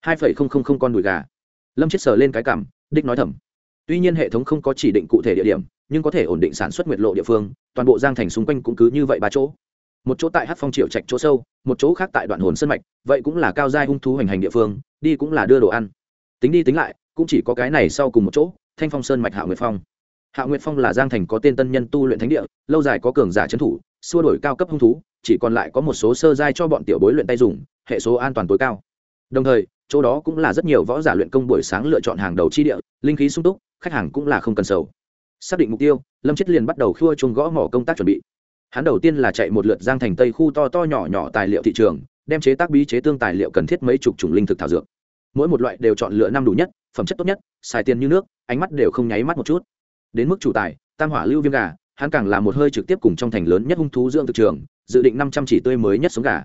hai phẩy không không không con đùi gà. Lâm chết sờ lên cái cảm đích nói thầm. Tuy nhiên hệ thống không có chỉ định cụ thể địa điểm, nhưng có thể ổn định sản xuất nguyệt lộ địa phương, toàn bộ giang thành xung quanh cũng cứ như vậy ba chỗ. Một chỗ tại hát phong triệu trạch chỗ sâu, một chỗ khác tại đoạn hồn sân mạch, vậy cũng là cao giai hung thú hành hành địa phương, đi cũng là đưa đồ ăn. Tính đi tính lại, cũng chỉ có cái này sau cùng một chỗ, thanh phong sơn mạch hạ nguyệt phong. Hạ nguyệt phong là giang thành có tên tân nhân tu luyện thánh địa, lâu dài có cường giả trấn thủ, xua đổi cao cấp hung thú chỉ còn lại có một số sơ giai cho bọn tiểu bối luyện tay dùng, hệ số an toàn tối cao. Đồng thời, chỗ đó cũng là rất nhiều võ giả luyện công buổi sáng lựa chọn hàng đầu chi địa, linh khí sung túc, khách hàng cũng là không cần sầu. Xác định mục tiêu, lâm chết liền bắt đầu khua chung gõ mỏ công tác chuẩn bị. Hắn đầu tiên là chạy một lượt giang thành tây khu to to nhỏ nhỏ tài liệu thị trường, đem chế tác bí chế tương tài liệu cần thiết mấy chục chủng linh thực thảo dược. Mỗi một loại đều chọn lựa năm đủ nhất, phẩm chất tốt nhất, xài tiền như nước, ánh mắt đều không nháy mắt một chút. Đến mức chủ tài, tam hỏa lưu viêm gà hắn càng là một hơi trực tiếp cùng trong thành lớn nhất hung thú dưỡng thực trường, dự định năm trăm chỉ tươi mới nhất sống gà.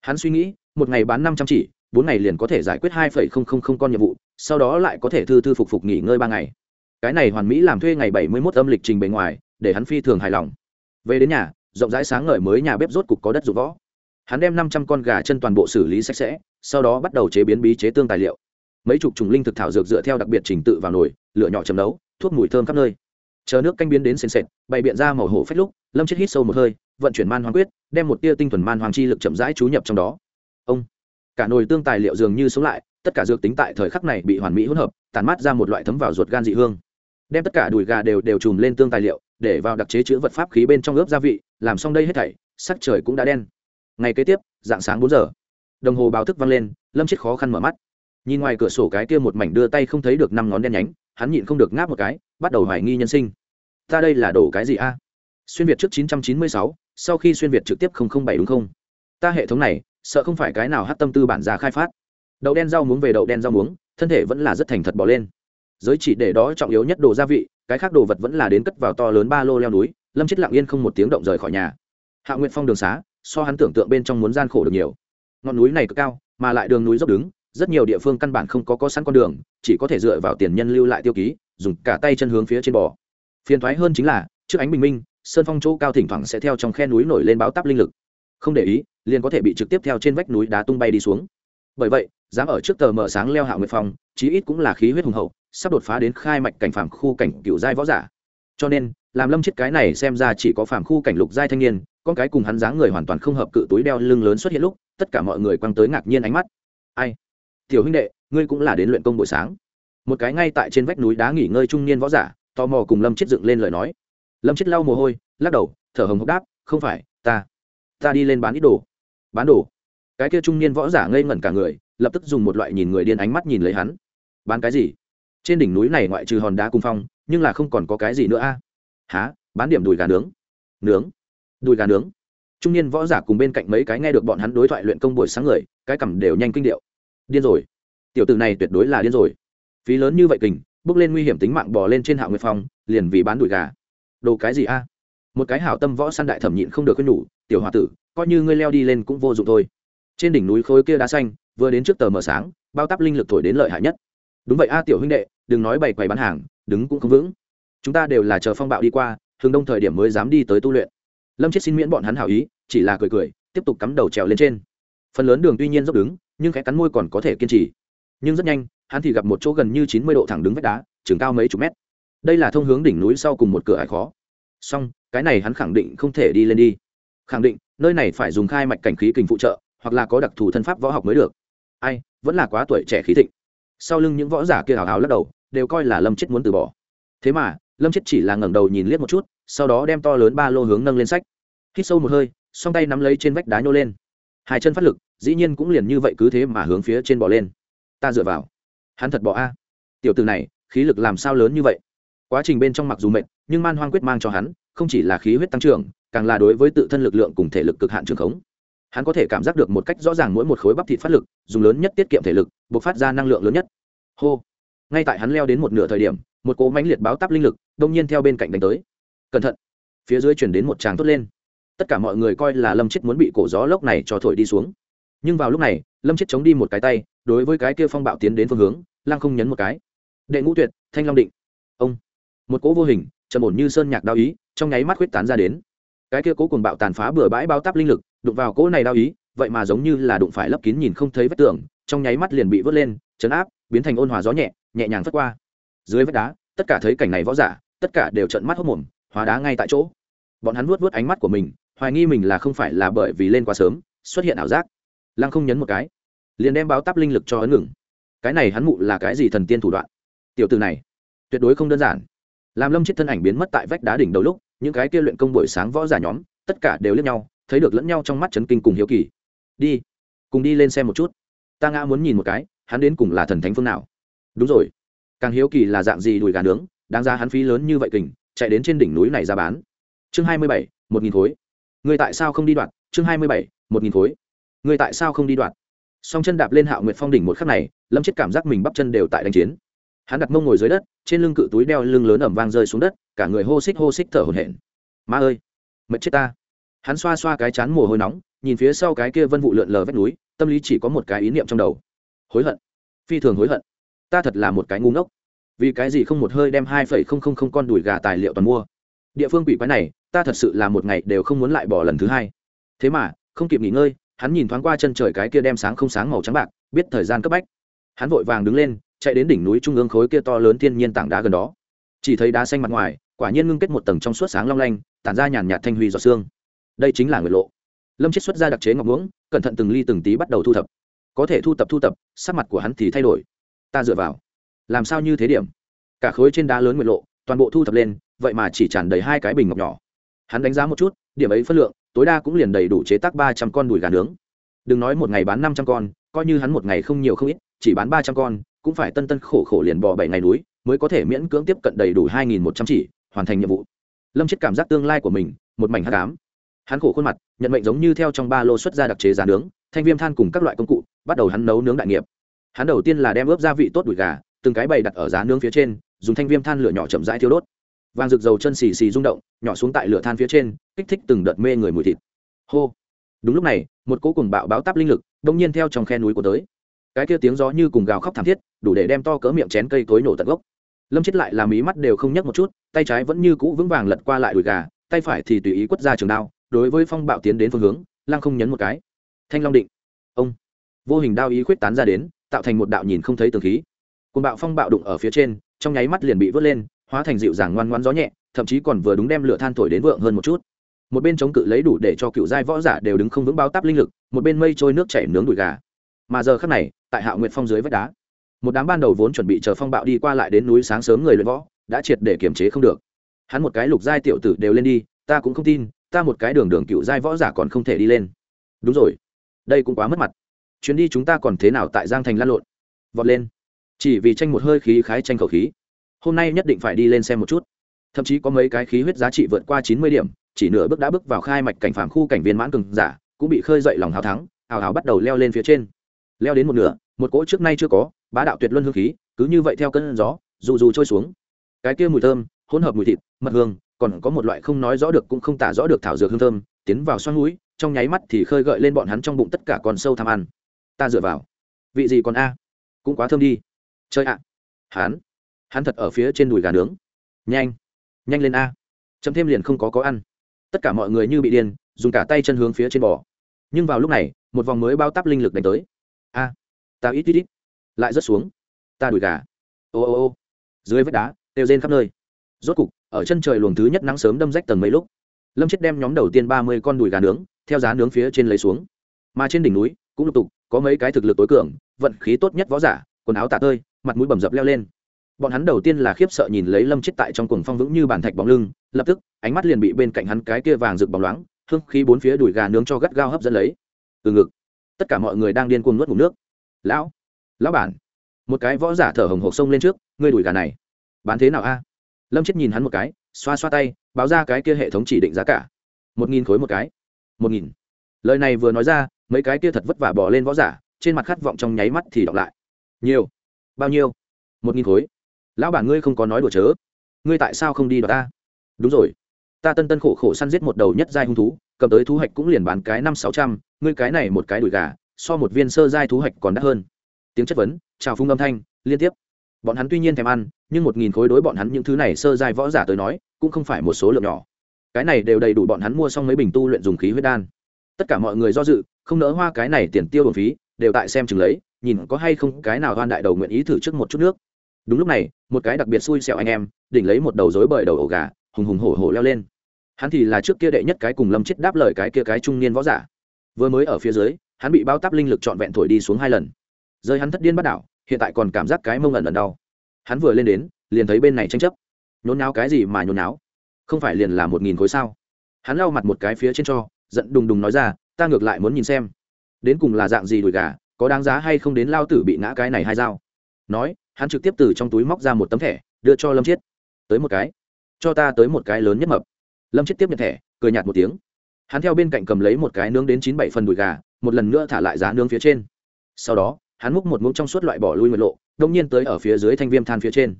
Hắn suy nghĩ, một ngày bán năm trăm chỉ, bốn ngày liền có thể giải quyết hai phẩy không không không con nhiệm vụ, sau đó lại có thể thư thư phục phục nghỉ ngơi ba ngày. Cái này hoàn mỹ làm thuê ngày bảy mươi mốt âm lịch trình bề ngoài, để hắn phi thường hài lòng. Về đến nhà, rộng rãi sáng ngời mới nhà bếp rốt cục có đất dụng võ. Hắn đem năm trăm con gà chân toàn bộ xử lý sạch sẽ, sau đó bắt đầu chế biến bí chế tương tài liệu. Mấy chục trùng linh thực thảo dược dựa theo đặc biệt trình tự vào nồi, lửa nhỏ chấm nấu, thuốc mùi thơm khắp nơi chờ nước canh biến đến sền sệt, bày biện ra màu hổ phách lúc, lâm chết hít sâu một hơi, vận chuyển man hoàng quyết, đem một tia tinh thuần man hoàng chi lực chậm rãi chú nhập trong đó. Ông, cả nồi tương tài liệu dường như sống lại, tất cả dược tính tại thời khắc này bị hoàn mỹ hỗn hợp tàn mát ra một loại thấm vào ruột gan dị hương. Đem tất cả đùi gà đều đều chùm lên tương tài liệu, để vào đặc chế chữ vật pháp khí bên trong ướp gia vị, làm xong đây hết thảy, sắc trời cũng đã đen. Ngày kế tiếp, dạng sáng bốn giờ, đồng hồ báo thức vang lên, lâm chết khó khăn mở mắt. Nhìn ngoài cửa sổ cái kia một mảnh đưa tay không thấy được năm ngón đen nhánh, hắn nhịn không được ngáp một cái, bắt đầu hoài nghi nhân sinh ta đây là đổ cái gì a? Xuyên việt trước 996, sau khi xuyên việt trực tiếp 007 đúng không? Ta hệ thống này sợ không phải cái nào hát tâm tư bản ra khai phát. Đậu đen rau muống về đậu đen rau muống thân thể vẫn là rất thành thật bỏ lên. Giới chỉ để đó trọng yếu nhất đồ gia vị cái khác đồ vật vẫn là đến cất vào to lớn ba lô leo núi lâm chết lặng yên không một tiếng động rời khỏi nhà. Hạ nguyện phong đường xá so hắn tưởng tượng bên trong muốn gian khổ được nhiều. Ngọn núi này cực cao mà lại đường núi dốc đứng rất nhiều địa phương căn bản không có có sẵn con đường chỉ có thể dựa vào tiền nhân lưu lại tiêu ký dùng cả tay chân hướng phía trên bò phiền thoái hơn chính là, trước ánh bình minh, sơn phong chỗ cao thỉnh thoảng sẽ theo trong khe núi nổi lên báo táp linh lực. Không để ý, liền có thể bị trực tiếp theo trên vách núi đá tung bay đi xuống. Bởi vậy, dám ở trước tờ mở sáng leo hạ nguyệt phong, chí ít cũng là khí huyết hùng hậu, sắp đột phá đến khai mạch cảnh phàm khu cảnh cựu giai võ giả. Cho nên, làm lâm chết cái này xem ra chỉ có phàm khu cảnh lục giai thanh niên, con cái cùng hắn dáng người hoàn toàn không hợp cự túi đeo lưng lớn xuất hiện lúc, tất cả mọi người quăng tới ngạc nhiên ánh mắt. Ai? Tiểu huynh đệ, ngươi cũng là đến luyện công buổi sáng. Một cái ngay tại trên vách núi đá nghỉ ngơi trung niên võ giả tò mò cùng lâm chết dựng lên lời nói. Lâm chết lau mồ hôi, lắc đầu, thở hồng hộc đáp, không phải, ta ta đi lên bán ít đồ. Bán đồ? Cái kia trung niên võ giả ngây ngẩn cả người, lập tức dùng một loại nhìn người điên ánh mắt nhìn lấy hắn. Bán cái gì? Trên đỉnh núi này ngoại trừ hòn đá cung phong, nhưng là không còn có cái gì nữa a. À? há bán điểm đùi gà nướng. Nướng? Đùi gà nướng? Trung niên võ giả cùng bên cạnh mấy cái nghe được bọn hắn đối thoại luyện công buổi sáng người, cái cầm đều nhanh kinh điệu. Điên rồi. Tiểu tử này tuyệt đối là điên rồi. Phí lớn như vậy kình bước lên nguy hiểm tính mạng bò lên trên hạ nguyệt phong, liền vì bán đùi gà. Đồ cái gì a? Một cái hảo tâm võ săn đại thẩm nhịn không được quên nhủ, tiểu h tử, coi như ngươi leo đi lên cũng vô dụng thôi. Trên đỉnh núi khối kia đá xanh, vừa đến trước tờ mờ sáng, bao tắp linh lực thổi đến lợi hại nhất. Đúng vậy a, tiểu huynh đệ, đừng nói bày quầy bán hàng, đứng cũng không vững. Chúng ta đều là chờ phong bạo đi qua thường đông thời điểm mới dám đi tới tu luyện. Lâm chết xin miễn bọn hắn hảo ý, chỉ là cười cười, tiếp tục cắm đầu trèo lên trên. Phần lớn đường tuy nhiên dốc đứng, nhưng khẽ cắn môi còn có thể kiên trì. Nhưng rất nhanh hắn thì gặp một chỗ gần như chín mươi độ thẳng đứng vách đá chừng cao mấy chục mét. Đây là thông hướng đỉnh núi sau cùng một cửa ải khó. Song cái này hắn khẳng định không thể đi lên đi. Khẳng định, nơi này phải dùng khai mạch cảnh khí kình phụ trợ, hoặc là có đặc thù thân pháp võ học mới được. Ai, vẫn là quá tuổi trẻ khí thịnh. Sau lưng những võ giả kia hào hào lắc đầu, đều coi là lâm chết muốn từ bỏ. Thế mà, lâm chết chỉ là ngẩng đầu nhìn liếc một chút, sau đó đem to lớn ba lô hướng nâng lên sách. Hít sâu một hơi, song tay nắm lấy trên vách đá nhô lên. Hai chân phát lực, dĩ nhiên cũng liền như vậy cứ thế mà hướng phía trên bò lên. Ta dựa vào hắn thật bỏ a. Tiểu từ này, khí lực làm sao lớn như vậy? Quá trình bên trong mặc dù mệt, nhưng man hoang quyết mang cho hắn, không chỉ là khí huyết tăng trưởng, càng là đối với tự thân lực lượng cùng thể lực cực hạn trường khống. Hắn có thể cảm giác được một cách rõ ràng mỗi một khối bắp thịt phát lực, dùng lớn nhất tiết kiệm thể lực buộc phát ra năng lượng lớn nhất. Hô. Ngay tại hắn leo đến một nửa thời điểm, một cỗ mãnh liệt báo táp linh lực, đông nhiên theo bên cạnh đánh tới. Cẩn thận. Phía dưới chuyển đến một tràng tốt lên. Tất cả mọi người coi là lâm chết muốn bị cổ gió lốc này cho thổi đi xuống. Nhưng vào lúc này, lâm chết chống đi một cái tay đối với cái kia phong bạo tiến đến phương hướng, lăng không nhấn một cái. Đệ ngũ tuyệt, thanh long định. Ông. Một cỗ vô hình, trầm ổn như sơn nhạc đao ý, trong nháy mắt huyết tán ra đến. Cái kia cố cùng bạo tàn phá bừa bãi bao táp linh lực, đụng vào cỗ này đao ý, vậy mà giống như là đụng phải lấp kín nhìn không thấy vách tường, trong nháy mắt liền bị vớt lên, chấn áp, biến thành ôn hòa gió nhẹ nhẹ nhàng phất qua. Dưới vách đá, tất cả thấy cảnh này võ giả, tất cả đều trận mắt hốc mồm, hóa đá ngay tại chỗ. Bọn hắn nuốt vớt ánh mắt của mình, hoài nghi mình là không phải là bởi vì lên quá sớm, xuất hiện ảo giác. Lăng không nhấn một cái liền đem báo táp linh lực cho ấn ngừng. Cái này hắn mụ là cái gì thần tiên thủ đoạn? Tiểu từ này, tuyệt đối không đơn giản. Làm lâm chết thân ảnh biến mất tại vách đá đỉnh đầu lúc, những cái kia luyện công buổi sáng võ giả nhóm, tất cả đều lướt nhau, thấy được lẫn nhau trong mắt chấn kinh cùng hiếu kỳ. Đi, cùng đi lên xem một chút. Ta ngã muốn nhìn một cái, hắn đến cùng là thần thánh phương nào? Đúng rồi. Càng hiếu kỳ là dạng gì đùi gà nướng, đáng ra hắn phí lớn như vậy kình, chạy đến trên đỉnh núi này ra bán. Chương hai mươi bảy, một nghìn khối. Người tại sao không đi đoạn chương hai mươi bảy, một nghìn khối. Người tại sao không đi đoạn song chân đạp lên hạo nguyệt phong đỉnh một khắc này, lâm chết cảm giác mình bắp chân đều tại đánh chiến. Hắn đặt mông ngồi dưới đất, trên lưng cự túi đeo lưng lớn ẩm vang rơi xuống đất, cả người hô xích hô xích thở hổn hển. Ma ơi, mệt chết ta. Hắn xoa xoa cái chán mồ hôi nóng, nhìn phía sau cái kia vân vụ lượn lờ vách núi, tâm lý chỉ có một cái ý niệm trong đầu. Hối hận, phi thường hối hận. Ta thật là một cái ngu ngốc. Vì cái gì không một hơi đem hai phẩy không không không con đùi gà tài liệu toàn mua? Địa phương quỷ quái này, ta thật sự là một ngày đều không muốn lại bỏ lần thứ hai. Thế mà, không kịp nghỉ ngơi hắn nhìn thoáng qua chân trời cái kia đem sáng không sáng màu trắng bạc, biết thời gian cấp bách. Hắn vội vàng đứng lên, chạy đến đỉnh núi trung ương khối kia to lớn thiên nhiên tảng đá gần đó. Chỉ thấy đá xanh mặt ngoài, quả nhiên ngưng kết một tầng trong suốt sáng long lanh, tản ra nhàn nhạt thanh huy giọt xương đây chính là nguyệt lộ. Lâm chết xuất ra đặc chế ngọc muỗng cẩn thận từng ly từng tí bắt đầu thu thập. Có thể thu tập thu tập, sắc mặt của hắn thì thay đổi. Ta dựa vào. Làm sao như thế điểm? Cả khối trên đá lớn nguyệt lộ, toàn bộ thu thập lên, vậy mà chỉ tràn đầy hai cái bình ngọc nhỏ. Hắn đánh giá một chút, điểm ấy phân lượng tối đa cũng liền đầy đủ chế tác ba trăm con đùi gà nướng. Đừng nói một ngày bán năm trăm con, coi như hắn một ngày không nhiều không ít, chỉ bán ba trăm con, cũng phải tân tân khổ khổ liền bò bảy ngày núi, mới có thể miễn cưỡng tiếp cận đầy đủ hai nghìn một trăm chỉ, hoàn thành nhiệm vụ. Lâm chết cảm giác tương lai của mình, một mảnh hát cám hắn khổ khuôn mặt, nhận mệnh giống như theo trong ba lô xuất ra đặc chế giá nướng, thanh viêm than cùng các loại công cụ, bắt đầu hắn nấu nướng đại nghiệp. Hắn đầu tiên là đem ướp gia vị tốt đùi gà, từng cái bày đặt ở giá nướng phía trên, dùng thanh viêm than lửa nhỏ chậm rãi thiêu đốt vàng rực dầu chân xì xì rung động, nhỏ xuống tại lửa than phía trên, kích thích từng đợt mê người mùi thịt. Hô. Đúng lúc này, một cỗ cùng bạo báo táp linh lực, đông nhiên theo trong khe núi của tới. Cái kia tiếng gió như cùng gào khóc thảm thiết, đủ để đem to cỡ miệng chén cây cối nổ tận gốc. Lâm chết lại làm ý mắt đều không nhấc một chút, tay trái vẫn như cũ vững vàng lật qua lại đùi gà, tay phải thì tùy ý quất ra trường đao, đối với phong bạo tiến đến phương hướng, lăng không nhấn một cái. Thanh long định. Ông. Vô hình đao ý khuyết tán ra đến, tạo thành một đạo nhìn không thấy tường khí. Côn bạo phong bạo đụng ở phía trên, trong nháy mắt liền bị vớt lên hóa thành dịu dàng ngoan ngoan gió nhẹ, thậm chí còn vừa đúng đem lửa than thổi đến vượng hơn một chút. Một bên chống cự lấy đủ để cho cựu giai võ giả đều đứng không vững bao táp linh lực, một bên mây trôi nước chảy nướng đùi gà. Mà giờ khắc này, tại hạ nguyệt phong dưới vách đá, một đám ban đầu vốn chuẩn bị chờ phong bạo đi qua lại đến núi sáng sớm người luyện võ, đã triệt để kiềm chế không được. Hắn một cái lục giai tiểu tử đều lên đi, ta cũng không tin, ta một cái đường đường cựu giai võ giả còn không thể đi lên. Đúng rồi, đây cũng quá mất mặt. Chuyến đi chúng ta còn thế nào tại giang thành lan lộn? Vọt lên. Chỉ vì tranh một hơi khí khái tranh khẩu khí hôm nay nhất định phải đi lên xem một chút. Thậm chí có mấy cái khí huyết giá trị vượt qua chín mươi điểm, chỉ nửa bước đã bước vào khai mạch cảnh phạm khu cảnh viên mãn cường giả, cũng bị khơi dậy lòng hào thắng, hào hào bắt đầu leo lên phía trên. Leo đến một nửa, một cỗ trước nay chưa có, bá đạo tuyệt luân hương khí, cứ như vậy theo cơn gió, dù dù trôi xuống. Cái kia mùi thơm, hỗn hợp mùi thịt, mật hương, còn có một loại không nói rõ được cũng không tả rõ được thảo dược hương thơm, tiến vào xoắn núi, trong nháy mắt thì khơi gợi lên bọn hắn trong bụng tất cả con sâu tham ăn. Ta dựa vào. Vị gì còn a? Cũng quá thơm đi. Chơi ạ. Hắn hắn thật ở phía trên đùi gà nướng. Nhanh nhanh lên a. Chấm thêm liền không có có ăn. Tất cả mọi người như bị điên, dùng cả tay chân hướng phía trên bò. Nhưng vào lúc này, một vòng mới bao tắp linh lực đánh tới. A, ta ít ít ít. Lại rớt xuống. Ta đùi gà. Ô ô ô. Dưới vách đá đều rên khắp nơi. Rốt cục, ở chân trời luồng thứ nhất nắng sớm đâm rách tầng mấy lúc, lâm chết đem nhóm đầu tiên ba mươi con đùi gà nướng, theo giá nướng phía trên lấy xuống. Mà trên đỉnh núi, cũng lục tục, có mấy cái thực lực tối cường, vận khí tốt nhất võ giả, quần áo tả tơi, mặt mũi bầm dập leo lên bọn hắn đầu tiên là khiếp sợ nhìn lấy lâm chết tại trong cuồng phong vững như bàn thạch bóng lưng, lập tức, ánh mắt liền bị bên cạnh hắn cái kia vàng rực bóng loáng, hương khí bốn phía đùi gà nướng cho gắt gao hấp dẫn lấy. Từ ngực, tất cả mọi người đang điên cuồng nuốt ngụm nước. Lão lão bản. Một cái võ giả thở hồng hộc sông lên trước, ngươi đùi gà này, bán thế nào a? Lâm chết nhìn hắn một cái, xoa xoa tay, báo ra cái kia hệ thống chỉ định giá cả. Một nghìn khối một cái. Một nghìn. Lời này vừa nói ra, mấy cái kia thật vất vả bỏ lên võ giả, trên mặt khát vọng trong nháy mắt thì đọc lại. Nhiều. Bao nhiêu? Một nghìn khối lão bản ngươi không có nói đùa chớ. Ngươi tại sao không đi đoạt ta? Đúng rồi. Ta tân tân khổ khổ săn giết một đầu nhất giai hung thú, cầm tới thú hạch cũng liền bán cái năm sáu trăm, ngươi cái này một cái đùi gà, so một viên sơ giai thú hạch còn đắt hơn. Tiếng chất vấn, chào phung âm thanh, liên tiếp. Bọn hắn tuy nhiên thèm ăn, nhưng một nghìn khối đối bọn hắn những thứ này sơ giai võ giả tới nói, cũng không phải một số lượng nhỏ. Cái này đều đầy đủ bọn hắn mua xong mấy bình tu luyện dùng khí huyết đan. Tất cả mọi người do dự, không nỡ hoa cái này tiền tiêu bổng phí, đều tại xem chừng lấy, nhìn có hay không cái nào hoan đại đầu nguyện ý thử trước một chút nước đúng lúc này, một cái đặc biệt xui xẻo anh em, đỉnh lấy một đầu rối bời đầu ổ gà, hùng hùng hổ hổ leo lên. Hắn thì là trước kia đệ nhất cái cùng lâm chết đáp lời cái kia cái trung niên võ giả. Vừa mới ở phía dưới, hắn bị bao tắp linh lực trọn vẹn thổi đi xuống hai lần. Rơi hắn thất điên bắt đảo, hiện tại còn cảm giác cái mông ẩn ẩn đau. Hắn vừa lên đến, liền thấy bên này tranh chấp. Nhốn náo cái gì mà nhốn náo không phải liền là một nghìn khối sao? Hắn lau mặt một cái phía trên cho, giận đùng đùng nói ra, ta ngược lại muốn nhìn xem. Đến cùng là dạng gì đùi gà, có đáng giá hay không đến lao tử bị ngã cái này hai dao nói hắn trực tiếp từ trong túi móc ra một tấm thẻ, đưa cho lâm chiết. Tới một cái. Cho ta tới một cái lớn nhất mập. Lâm chiết tiếp nhận thẻ, cười nhạt một tiếng. Hắn theo bên cạnh cầm lấy một cái nướng đến chín bảy phần đùi gà, một lần nữa thả lại giá nướng phía trên. Sau đó, hắn múc một muỗng trong suốt loại bỏ lui nguyệt lộ, đông nhiên tới ở phía dưới thanh viêm than phía trên.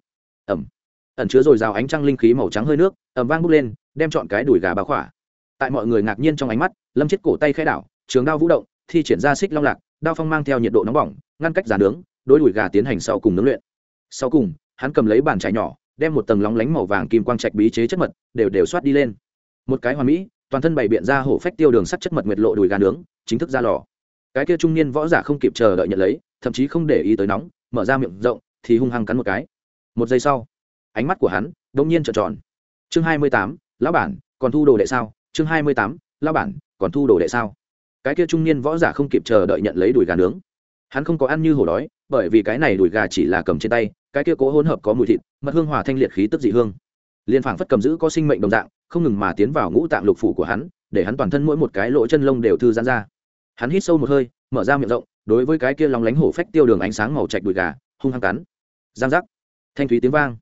Ẩm. Ẩn chứa rồi rào ánh trăng linh khí màu trắng hơi nước ẩm vang bốc lên, đem chọn cái đùi gà bá khỏa. Tại mọi người ngạc nhiên trong ánh mắt, lâm chết cổ tay khai đảo, trường đao vũ động, thi triển ra xích long lạc, đao phong mang theo nhiệt độ nóng bỏng, ngăn cách giả nướng đôi đùi gà tiến hành sau cùng nướng luyện sau cùng, hắn cầm lấy bàn trải nhỏ, đem một tầng lóng lánh màu vàng kim quang trạch bí chế chất mật, đều đều soát đi lên. Một cái hoa mỹ, toàn thân bày biện ra hổ phách tiêu đường sắt chất mật nguyệt lộ đùi gà nướng, chính thức ra lò. Cái kia trung niên võ giả không kịp chờ đợi nhận lấy, thậm chí không để ý tới nóng, mở ra miệng rộng, thì hung hăng cắn một cái. Một giây sau, ánh mắt của hắn đông nhiên trợn tròn. Chương hai mươi tám, lão bản, còn thu đồ đệ sao? Chương hai mươi tám, lão bản, còn thu đồ đệ sao? Cái kia trung niên võ giả không kịp chờ đợi nhận lấy đùi gà nướng. Hắn không có ăn như hổ đói, bởi vì cái này đùi gà chỉ là cầm trên tay cái kia cố hỗn hợp có mùi thịt, mật hương hòa thanh liệt khí tức dị hương. Liên phảng phất cầm giữ có sinh mệnh đồng dạng, không ngừng mà tiến vào ngũ tạng lục phủ của hắn, để hắn toàn thân mỗi một cái lỗ chân lông đều thư giãn ra. Hắn hít sâu một hơi, mở ra miệng rộng, đối với cái kia lòng lánh hổ phách tiêu đường ánh sáng màu chạch đùi gà, hung hăng cắn. Giang giác. Thanh thúy tiếng vang.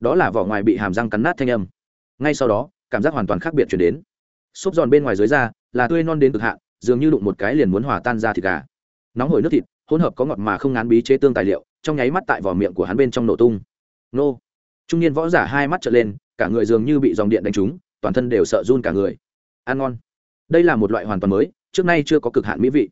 Đó là vỏ ngoài bị hàm răng cắn nát thanh âm. Ngay sau đó, cảm giác hoàn toàn khác biệt chuyển đến. Xốp giòn bên ngoài dưới da là tươi non đến cực hạn, dường như đụng một cái liền muốn hòa tan ra thịt gà. Nóng hổi nước thịt, hỗn hợp có ngọt mà không ngán bí chế tương tài liệu trong nháy mắt tại vỏ miệng của hắn bên trong nổ tung. Nô! Trung niên võ giả hai mắt trở lên, cả người dường như bị dòng điện đánh trúng, toàn thân đều sợ run cả người. Ăn ngon. Đây là một loại hoàn toàn mới, trước nay chưa có cực hạn mỹ vị.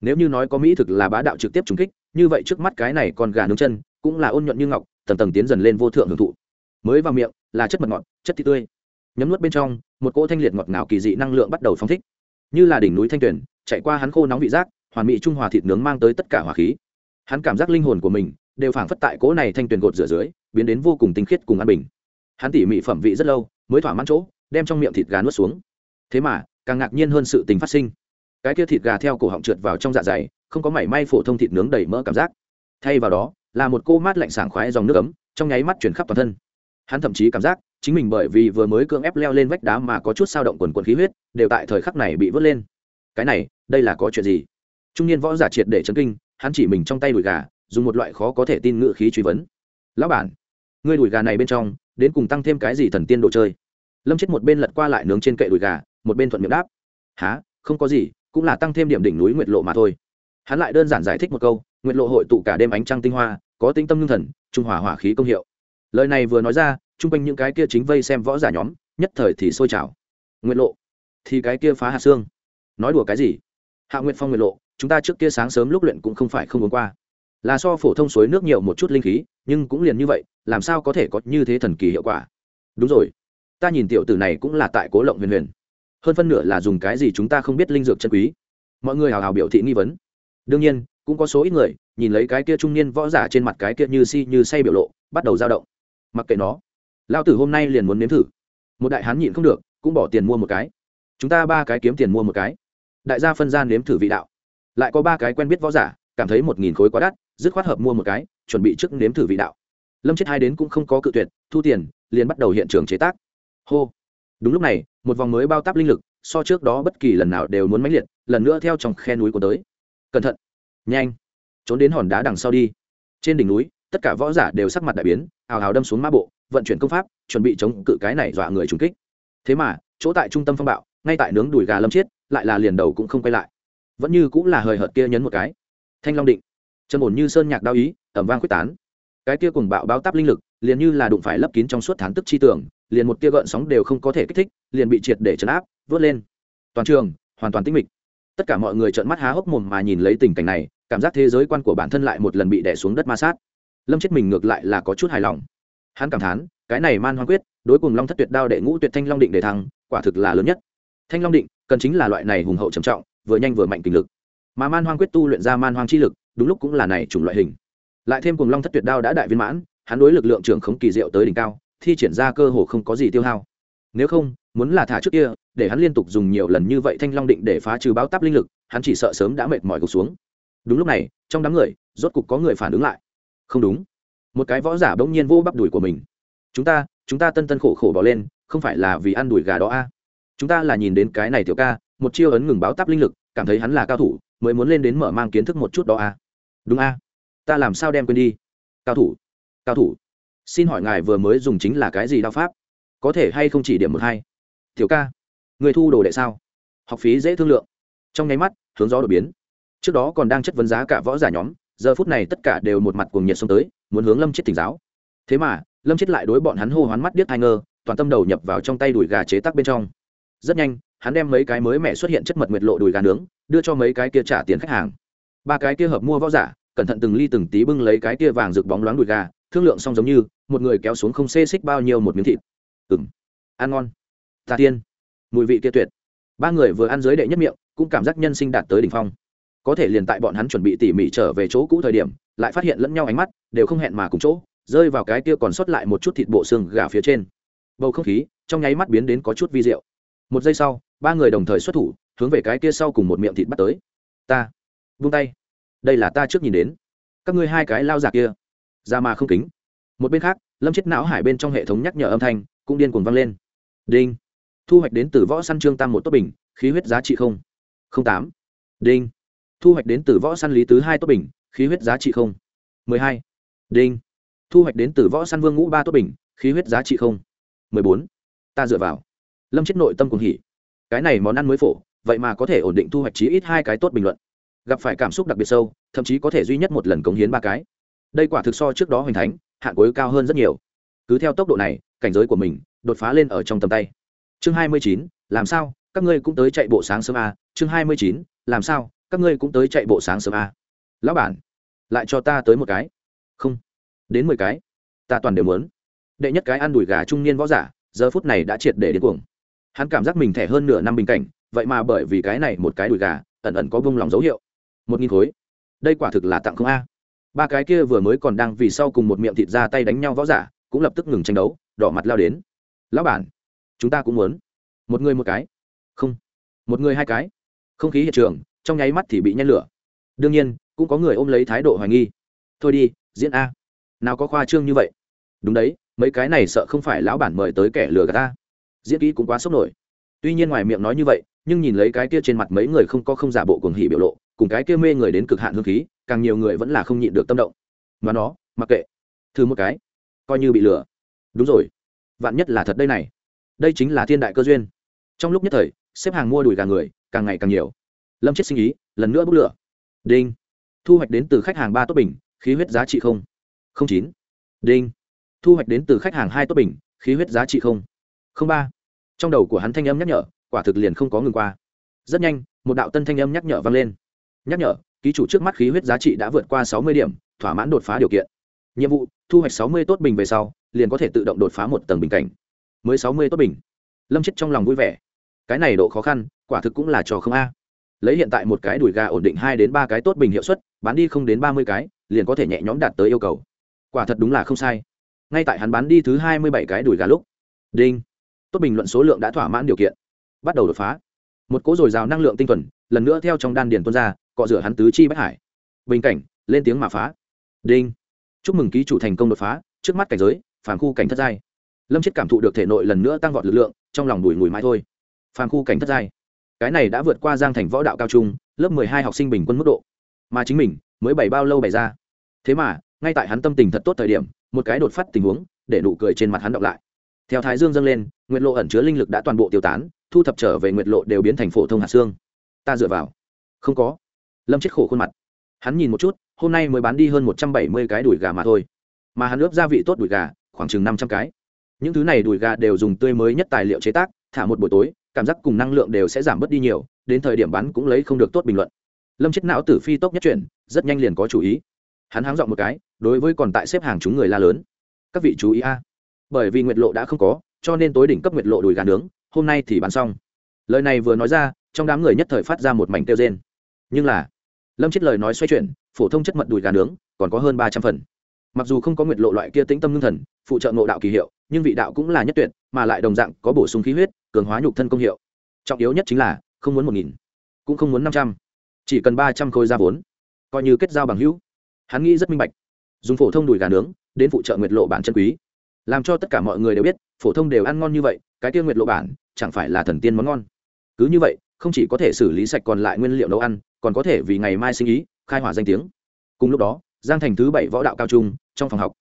Nếu như nói có mỹ thực là bá đạo trực tiếp trúng kích, như vậy trước mắt cái này còn gà nướng chân cũng là ôn nhuận như ngọc, tầng tầng tiến dần lên vô thượng hưởng thụ. Mới vào miệng, là chất mật ngọt, chất thịt tươi. Nhấm nuốt bên trong, một cỗ thanh liệt ngọt ngào kỳ dị năng lượng bắt đầu phóng thích. Như là đỉnh núi thanh tuyển chạy qua hắn khô nóng vị giác, hoàn mỹ trung hòa thịt nướng mang tới tất cả hỏa khí hắn cảm giác linh hồn của mình đều phảng phất tại cỗ này thanh tuyền gột rửa dưới, biến đến vô cùng tinh khiết cùng an bình. Hắn tỉ mỉ phẩm vị rất lâu, mới thỏa mãn chỗ, đem trong miệng thịt gà nuốt xuống. Thế mà, càng ngạc nhiên hơn sự tình phát sinh. Cái kia thịt gà theo cổ họng trượt vào trong dạ dày, không có mảy may phổ thông thịt nướng đầy mỡ cảm giác. Thay vào đó, là một cô mát lạnh sảng khoái dòng nước ấm, trong nháy mắt chuyển khắp toàn thân. Hắn thậm chí cảm giác chính mình bởi vì vừa mới cưỡng ép leo lên vách đá mà có chút sao động quần quần khí huyết, đều tại thời khắc này bị vớt lên. Cái này, đây là có chuyện gì? Trung niên võ giả triệt để chấn kinh hắn chỉ mình trong tay đùi gà, dùng một loại khó có thể tin ngự khí truy vấn. Lão bản, ngươi đùi gà này bên trong, đến cùng tăng thêm cái gì thần tiên đồ chơi? Lâm chết một bên lật qua lại nướng trên kệ đùi gà, một bên thuận miệng đáp. Há không có gì, cũng là tăng thêm điểm đỉnh núi nguyệt lộ mà thôi. Hắn lại đơn giản giải thích một câu, nguyệt lộ hội tụ cả đêm ánh trăng tinh hoa, có tinh tâm lương thần, trung hòa hỏa khí công hiệu. Lời này vừa nói ra, chung quanh những cái kia chính vây xem võ giả nhóm, nhất thời thì sôi trào. Nguyệt lộ, thì cái kia phá hạ xương. Nói đùa cái gì? Hạ nguyệt phong nguyệt lộ chúng ta trước kia sáng sớm lúc luyện cũng không phải không uống qua. Là so phổ thông suối nước nhiều một chút linh khí, nhưng cũng liền như vậy, làm sao có thể có như thế thần kỳ hiệu quả? Đúng rồi. Ta nhìn tiểu tử này cũng là tại cố lộng huyền huyền. Hơn phân nửa là dùng cái gì chúng ta không biết linh dược chân quý. Mọi người hào hào biểu thị nghi vấn. Đương nhiên, cũng có số ít người nhìn lấy cái kia trung niên võ giả trên mặt cái kia như si như say biểu lộ, bắt đầu dao động. Mặc kệ nó lao tử hôm nay liền muốn nếm thử. Một đại hán nhịn không được, cũng bỏ tiền mua một cái. Chúng ta ba cái kiếm tiền mua một cái. Đại gia phân gian nếm thử vị đạo lại có ba cái quen biết võ giả, cảm thấy một nghìn khối quá đắt, dứt khoát hợp mua một cái, chuẩn bị trước nếm thử vị đạo. Lâm chết hai đến cũng không có cự tuyệt, thu tiền, liền bắt đầu hiện trường chế tác. Hô. Đúng lúc này, một vòng mới bao táp linh lực, so trước đó bất kỳ lần nào đều muốn mãnh liệt, lần nữa theo trong khe núi của tới. Cẩn thận. Nhanh. Trốn đến hòn đá đằng sau đi. Trên đỉnh núi, tất cả võ giả đều sắc mặt đại biến hào hào đâm xuống ma bộ, vận chuyển công pháp, chuẩn bị chống cự cái này dọa người trùng kích. Thế mà, chỗ tại trung tâm phong bạo, ngay tại nướng đùi gà lâm chiết lại là liền đầu cũng không quay lại vẫn như cũng là hời hợt kia nhấn một cái. Thanh long định. Chân ổn như sơn nhạc đao ý, ẩm vang quyết tán. Cái kia cùng bạo báo táp linh lực, liền như là đụng phải lấp kín trong suốt thán tức chi tưởng, liền một tia gợn sóng đều không có thể kích thích, liền bị triệt để chấn áp, vớt lên. Toàn trường, hoàn toàn tĩnh mịch. Tất cả mọi người trợn mắt há hốc mồm mà nhìn lấy tình cảnh này, cảm giác thế giới quan của bản thân lại một lần bị đè xuống đất ma sát. Lâm chết mình ngược lại là có chút hài lòng. Hắn cảm thán, cái này man hoang quyết, đối cùng long thất tuyệt đao đệ ngũ tuyệt thanh long định để thăng, quả thực là lớn nhất. Thanh long định, cần chính là loại này hùng hậu trầm trọng vừa nhanh vừa mạnh kinh lực. Mà man hoang quyết tu luyện ra man hoang chi lực, đúng lúc cũng là này chủng loại hình. Lại thêm cùng long thất tuyệt đao đã đại viên mãn, hắn đối lực lượng trưởng khống kỳ diệu tới đỉnh cao, thi triển ra cơ hồ không có gì tiêu hao. Nếu không, muốn là thả trước kia, để hắn liên tục dùng nhiều lần như vậy thanh long định để phá trừ báo táp linh lực, hắn chỉ sợ sớm đã mệt mỏi gục xuống. Đúng lúc này, trong đám người, rốt cục có người phản ứng lại. Không đúng. Một cái võ giả bỗng nhiên vô bắp đùi của mình. Chúng ta chúng ta tân tân khổ khổ bỏ lên, không phải là vì ăn đùi gà đó a? Chúng ta là nhìn đến cái này tiểu ca một chiêu ấn ngừng báo táp linh lực, cảm thấy hắn là cao thủ, mới muốn lên đến mở mang kiến thức một chút đó a đúng a. Ta làm sao đem quên đi? Cao thủ. Cao thủ. Xin hỏi ngài vừa mới dùng chính là cái gì đao pháp? Có thể hay không chỉ điểm một hai? Thiếu ca, người thu đồ đệ sao? Học phí dễ thương lượng. Trong nháy mắt, hướng gió đổi biến. Trước đó còn đang chất vấn giá cả võ giả nhóm, giờ phút này tất cả đều một mặt cuồng nhiệt xông tới, muốn hướng lâm chết tỉnh giáo. Thế mà, lâm chết lại đối bọn hắn hô hoán mắt điếc hai ngơ, toàn tâm đầu nhập vào trong tay đùi gà chế tắc bên trong rất nhanh, hắn đem mấy cái mới mẻ xuất hiện chất mật nguyệt lộ đùi gà nướng, đưa cho mấy cái kia trả tiền khách hàng. Ba cái kia hợp mua võ giả, cẩn thận từng ly từng tí bưng lấy cái kia vàng rực bóng loáng đùi gà, thương lượng xong giống như, một người kéo xuống không xê xích bao nhiêu một miếng thịt. Ừng ăn ngon. Tà tiên. Mùi vị kia tuyệt. Ba người vừa ăn dưới đệ nhất miệng, cũng cảm giác nhân sinh đạt tới đỉnh phong. Có thể liền tại bọn hắn chuẩn bị tỉ mỉ trở về chỗ cũ thời điểm, lại phát hiện lẫn nhau ánh mắt, đều không hẹn mà cùng chỗ, rơi vào cái kia còn sót lại một chút thịt bộ xương gà phía trên. Bầu không khí, trong nháy mắt biến đến có chút vi diệu một giây sau, ba người đồng thời xuất thủ, hướng về cái kia sau cùng một miệng thịt bắt tới. Ta, vung tay. Đây là ta trước nhìn đến. Các ngươi hai cái lao giả kia. Ra mà không kính. Một bên khác, lâm chết não hải bên trong hệ thống nhắc nhở âm thanh cũng điên cuồng vang lên. Đinh. Thu hoạch đến từ võ săn trương tam một tốt bình, khí huyết giá trị không. Không tám. Đinh. Thu hoạch đến từ võ săn lý tứ hai tốt bình, khí huyết giá trị không. Mười hai. Đinh. Thu hoạch đến từ võ săn vương ngũ ba tốt bình, khí huyết giá trị không. Mười bốn. Ta dựa vào lâm chết nội tâm cùng hỉ. Cái này món ăn mới phổ, vậy mà có thể ổn định thu hoạch chí ít hai cái tốt bình luận. Gặp phải cảm xúc đặc biệt sâu, thậm chí có thể duy nhất một lần cống hiến ba cái. Đây quả thực so trước đó hoành thánh, hạn cuối cao hơn rất nhiều. Cứ theo tốc độ này, cảnh giới của mình đột phá lên ở trong tầm tay. Chương hai mươi chín, làm sao, các ngươi cũng tới chạy bộ sáng sớm a chương hai mươi chín, làm sao, các ngươi cũng tới chạy bộ sáng sớm a lão bản, lại cho ta tới một cái. Không. Đến mười cái. Ta toàn đều muốn. Đệ nhất cái ăn đùi gà trung niên võ giả, giờ phút này đã triệt để đến cuồng hắn cảm giác mình thẻ hơn nửa năm bình cảnh, vậy mà bởi vì cái này một cái đùi gà, ẩn ẩn có bông lòng dấu hiệu. Một nghìn khối. Đây quả thực là tặng không a. Ba cái kia vừa mới còn đang vì sau cùng một miệng thịt ra tay đánh nhau võ giả, cũng lập tức ngừng tranh đấu, đỏ mặt lao đến. Lão bản, chúng ta cũng muốn. Một người một cái. Không. Một người hai cái. Không khí hiện trường, trong nháy mắt thì bị nhen lửa. Đương nhiên, cũng có người ôm lấy thái độ hoài nghi. Thôi đi, diễn a. Nào có khoa trương như vậy. Đúng đấy, mấy cái này sợ không phải lão bản mời tới kẻ lừa gạt ta diễn kỹ cũng quá sốc nổi. Tuy nhiên ngoài miệng nói như vậy, nhưng nhìn lấy cái kia trên mặt mấy người không có không giả bộ cuồng hỉ biểu lộ, cùng cái kia mê người đến cực hạn hương khí, càng nhiều người vẫn là không nhịn được tâm động. Mà nó, mặc kệ. Thử một cái. Coi như bị lừa. Đúng rồi. Vạn nhất là thật đây này. Đây chính là thiên đại cơ duyên. Trong lúc nhất thời, xếp hàng mua đùi gà người, càng ngày càng nhiều. Lâm chết sinh ý, lần nữa bốc lửa. Đinh. Thu hoạch đến từ khách hàng ba tốt bình, khí huyết giá trị không. Không chín. Đinh. Thu hoạch đến từ khách hàng hai tốt bình, khí huyết giá trị không không ba. Trong đầu của hắn thanh âm nhắc nhở, quả thực liền không có ngừng qua. Rất nhanh, một đạo tân thanh âm nhắc nhở vang lên. Nhắc nhở, ký chủ trước mắt khí huyết giá trị đã vượt qua sáu mươi điểm, thỏa mãn đột phá điều kiện. Nhiệm vụ, thu hoạch sáu mươi tốt bình về sau, liền có thể tự động đột phá một tầng bình cảnh. Mới sáu mươi tốt bình. Lâm chết trong lòng vui vẻ. Cái này độ khó khăn, quả thực cũng là trò không a. Lấy hiện tại một cái đùi gà ổn định hai đến ba cái tốt bình hiệu suất, bán đi không đến ba mươi cái, liền có thể nhẹ nhõm đạt tới yêu cầu. Quả thật đúng là không sai. Ngay tại hắn bán đi thứ hai mươi bảy cái đùi gà lúc. Đinh tốt bình luận số lượng đã thỏa mãn điều kiện. Bắt đầu đột phá. Một cỗ dồi dào năng lượng tinh thuần, lần nữa theo trong đan điền tuôn ra, cọ rửa hắn tứ chi bách hải. Bình cảnh, lên tiếng mà phá. Đinh. Chúc mừng ký chủ thành công đột phá, trước mắt cảnh giới phản khu cảnh thất giai. Lâm chết cảm thụ được thể nội lần nữa tăng vọt lực lượng, trong lòng đùi ngùi mãi thôi. Phản khu cảnh thất giai. Cái này đã vượt qua giang thành võ đạo cao trung, lớp mười hai học sinh bình quân mức độ. Mà chính mình, mới bảy bao lâu bày ra. Thế mà, ngay tại hắn tâm tình thật tốt thời điểm, một cái đột phát tình huống, để nụ cười trên mặt hắn đọc lại theo thái dương dâng lên, nguyệt lộ ẩn chứa linh lực đã toàn bộ tiêu tán, thu thập trở về nguyệt lộ đều biến thành phổ thông hạt xương. Ta dựa vào. Không có. Lâm chết khổ khuôn mặt. Hắn nhìn một chút, hôm nay mới bán đi hơn một trăm bảy mươi cái đùi gà mà thôi. Mà hắn ướp gia vị tốt đùi gà, khoảng chừng năm trăm cái. Những thứ này đùi gà đều dùng tươi mới nhất tài liệu chế tác, thả một buổi tối, cảm giác cùng năng lượng đều sẽ giảm bớt đi nhiều, đến thời điểm bán cũng lấy không được tốt bình luận. Lâm chết não tử phi tốc nhất chuyển, rất nhanh liền có chủ ý. Hắn háng dọn một cái, đối với còn tại xếp hàng chúng người la lớn. Các vị chú ý a bởi vì nguyệt lộ đã không có, cho nên tối đỉnh cấp nguyệt lộ đùi gà nướng, hôm nay thì bán xong. Lời này vừa nói ra, trong đám người nhất thời phát ra một mảnh kêu rên. Nhưng là, lâm chết lời nói xoay chuyển, phổ thông chất mật đùi gà nướng, còn có hơn ba trăm phần. Mặc dù không có nguyệt lộ loại kia tĩnh tâm ngưng thần, phụ trợ ngộ đạo kỳ hiệu, nhưng vị đạo cũng là nhất tuyệt, mà lại đồng dạng có bổ sung khí huyết, cường hóa nhục thân công hiệu. Trọng yếu nhất chính là, không muốn một nghìn, cũng không muốn năm trăm, chỉ cần ba trăm khối ra vốn, coi như kết giao bằng hữu. Hắn nghĩ rất minh bạch, dùng phổ thông đùi gà nướng, đến phụ trợ nguyệt lộ bản chân quý làm cho tất cả mọi người đều biết, phổ thông đều ăn ngon như vậy, cái tiêu nguyệt lộ bản, chẳng phải là thần tiên món ngon. Cứ như vậy, không chỉ có thể xử lý sạch còn lại nguyên liệu nấu ăn, còn có thể vì ngày mai sinh ý, khai hỏa danh tiếng. Cùng lúc đó, giang thành thứ bảy võ đạo cao trung, trong phòng học,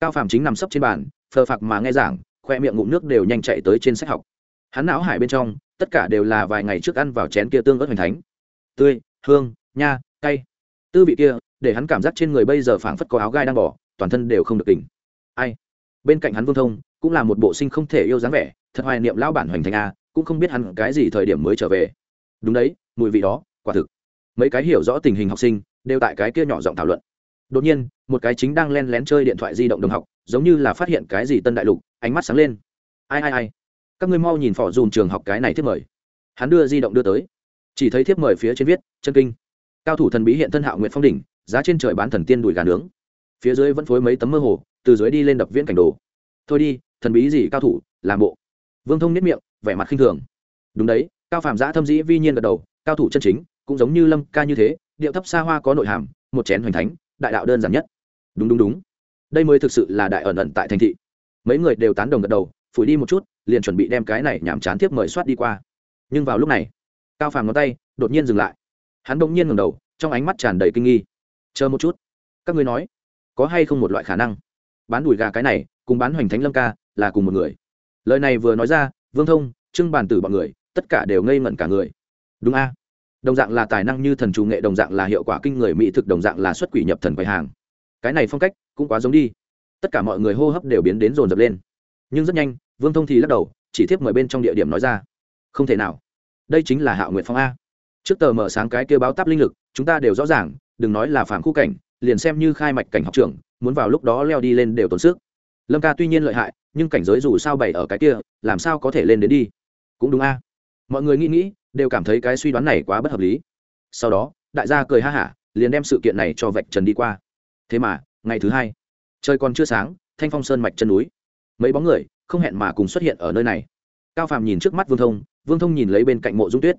cao phạm chính nằm sấp trên bàn, phờ phạc mà nghe giảng, khoe miệng ngụm nước đều nhanh chạy tới trên sách học. Hắn não hải bên trong, tất cả đều là vài ngày trước ăn vào chén kia tương ớt hoành thánh. Tươi, hương, nha, cay. Tư vị kia, để hắn cảm giác trên người bây giờ phảng phất có áo gai đang bỏ, toàn thân đều không được tỉnh. Ai? Bên cạnh hắn vương thông, cũng là một bộ sinh không thể yêu dáng vẻ, thật hoài niệm lão bản hoành thành a, cũng không biết hắn cái gì thời điểm mới trở về. Đúng đấy, mùi vị đó, quả thực. Mấy cái hiểu rõ tình hình học sinh, đều tại cái kia nhỏ giọng thảo luận. Đột nhiên, một cái chính đang len lén chơi điện thoại di động đồng học, giống như là phát hiện cái gì tân đại lục, ánh mắt sáng lên. Ai ai ai? Các ngươi mau nhìn phỏ dùn trường học cái này thiếp mời. Hắn đưa di động đưa tới. Chỉ thấy thiếp mời phía trên viết, chân kinh. Cao thủ thần bí hiện thân hạo nguyện phong đỉnh, giá trên trời bán thần tiên đùi gà nướng. Phía dưới vẫn phối mấy tấm mơ hồ từ dưới đi lên đập viễn cảnh đồ. Thôi đi, thần bí gì cao thủ, làm bộ. Vương thông nếp miệng, vẻ mặt khinh thường. Đúng đấy, cao phạm giã thâm dĩ vi nhiên gật đầu, cao thủ chân chính, cũng giống như lâm ca như thế, điệu thấp xa hoa có nội hàm, một chén hoành thánh, đại đạo đơn giản nhất. Đúng đúng đúng. Đây mới thực sự là đại ẩn ẩn tại thành thị. Mấy người đều tán đồng gật đầu, phủi đi một chút, liền chuẩn bị đem cái này nhảm chán tiếp mời soát đi qua. Nhưng vào lúc này, cao phàm ngón tay đột nhiên dừng lại. Hắn đ ỗ n g nhiên ngầm đầu, trong ánh mắt tràn đầy kinh nghi. Chờ một chút, các ngươi nói, có hay không một loại khả năng? Bán đùi gà cái này, cùng bán hoành thánh lâm ca, là cùng một người. Lời này vừa nói ra, vương thông trưng bàn tử bọn người, tất cả đều ngây ngẩn cả người. Đúng a. Đồng dạng là tài năng như thần chủ nghệ, đồng dạng là hiệu quả kinh người mỹ thực, đồng dạng là xuất quỷ nhập thần quầy hàng. Cái này phong cách cũng quá giống đi. Tất cả mọi người hô hấp đều biến đến rồn rập lên. Nhưng rất nhanh, vương thông thì lắc đầu, chỉ thiếp mời bên trong địa điểm nói ra. Không thể nào. Đây chính là hạ nguyện phong a. Trước tờ mở sáng cái kêu báo táp linh lực, chúng ta đều rõ ràng, đừng nói là phản khu cảnh liền xem như khai mạch cảnh học trưởng, muốn vào lúc đó leo đi lên đều tốn sức. Lâm ca tuy nhiên lợi hại, nhưng cảnh giới dù sao bày ở cái kia, làm sao có thể lên đến đi? Cũng đúng a. Mọi người nghĩ nghĩ, đều cảm thấy cái suy đoán này quá bất hợp lý. Sau đó, đại gia cười ha hả, liền đem sự kiện này cho vạch trần đi qua. Thế mà, ngày thứ hai, trời còn chưa sáng, thanh phong sơn mạch chân núi. Mấy bóng người, không hẹn mà cùng xuất hiện ở nơi này. Cao phàm nhìn trước mắt vương thông vương thông nhìn lấy bên cạnh mộ dung tuyết.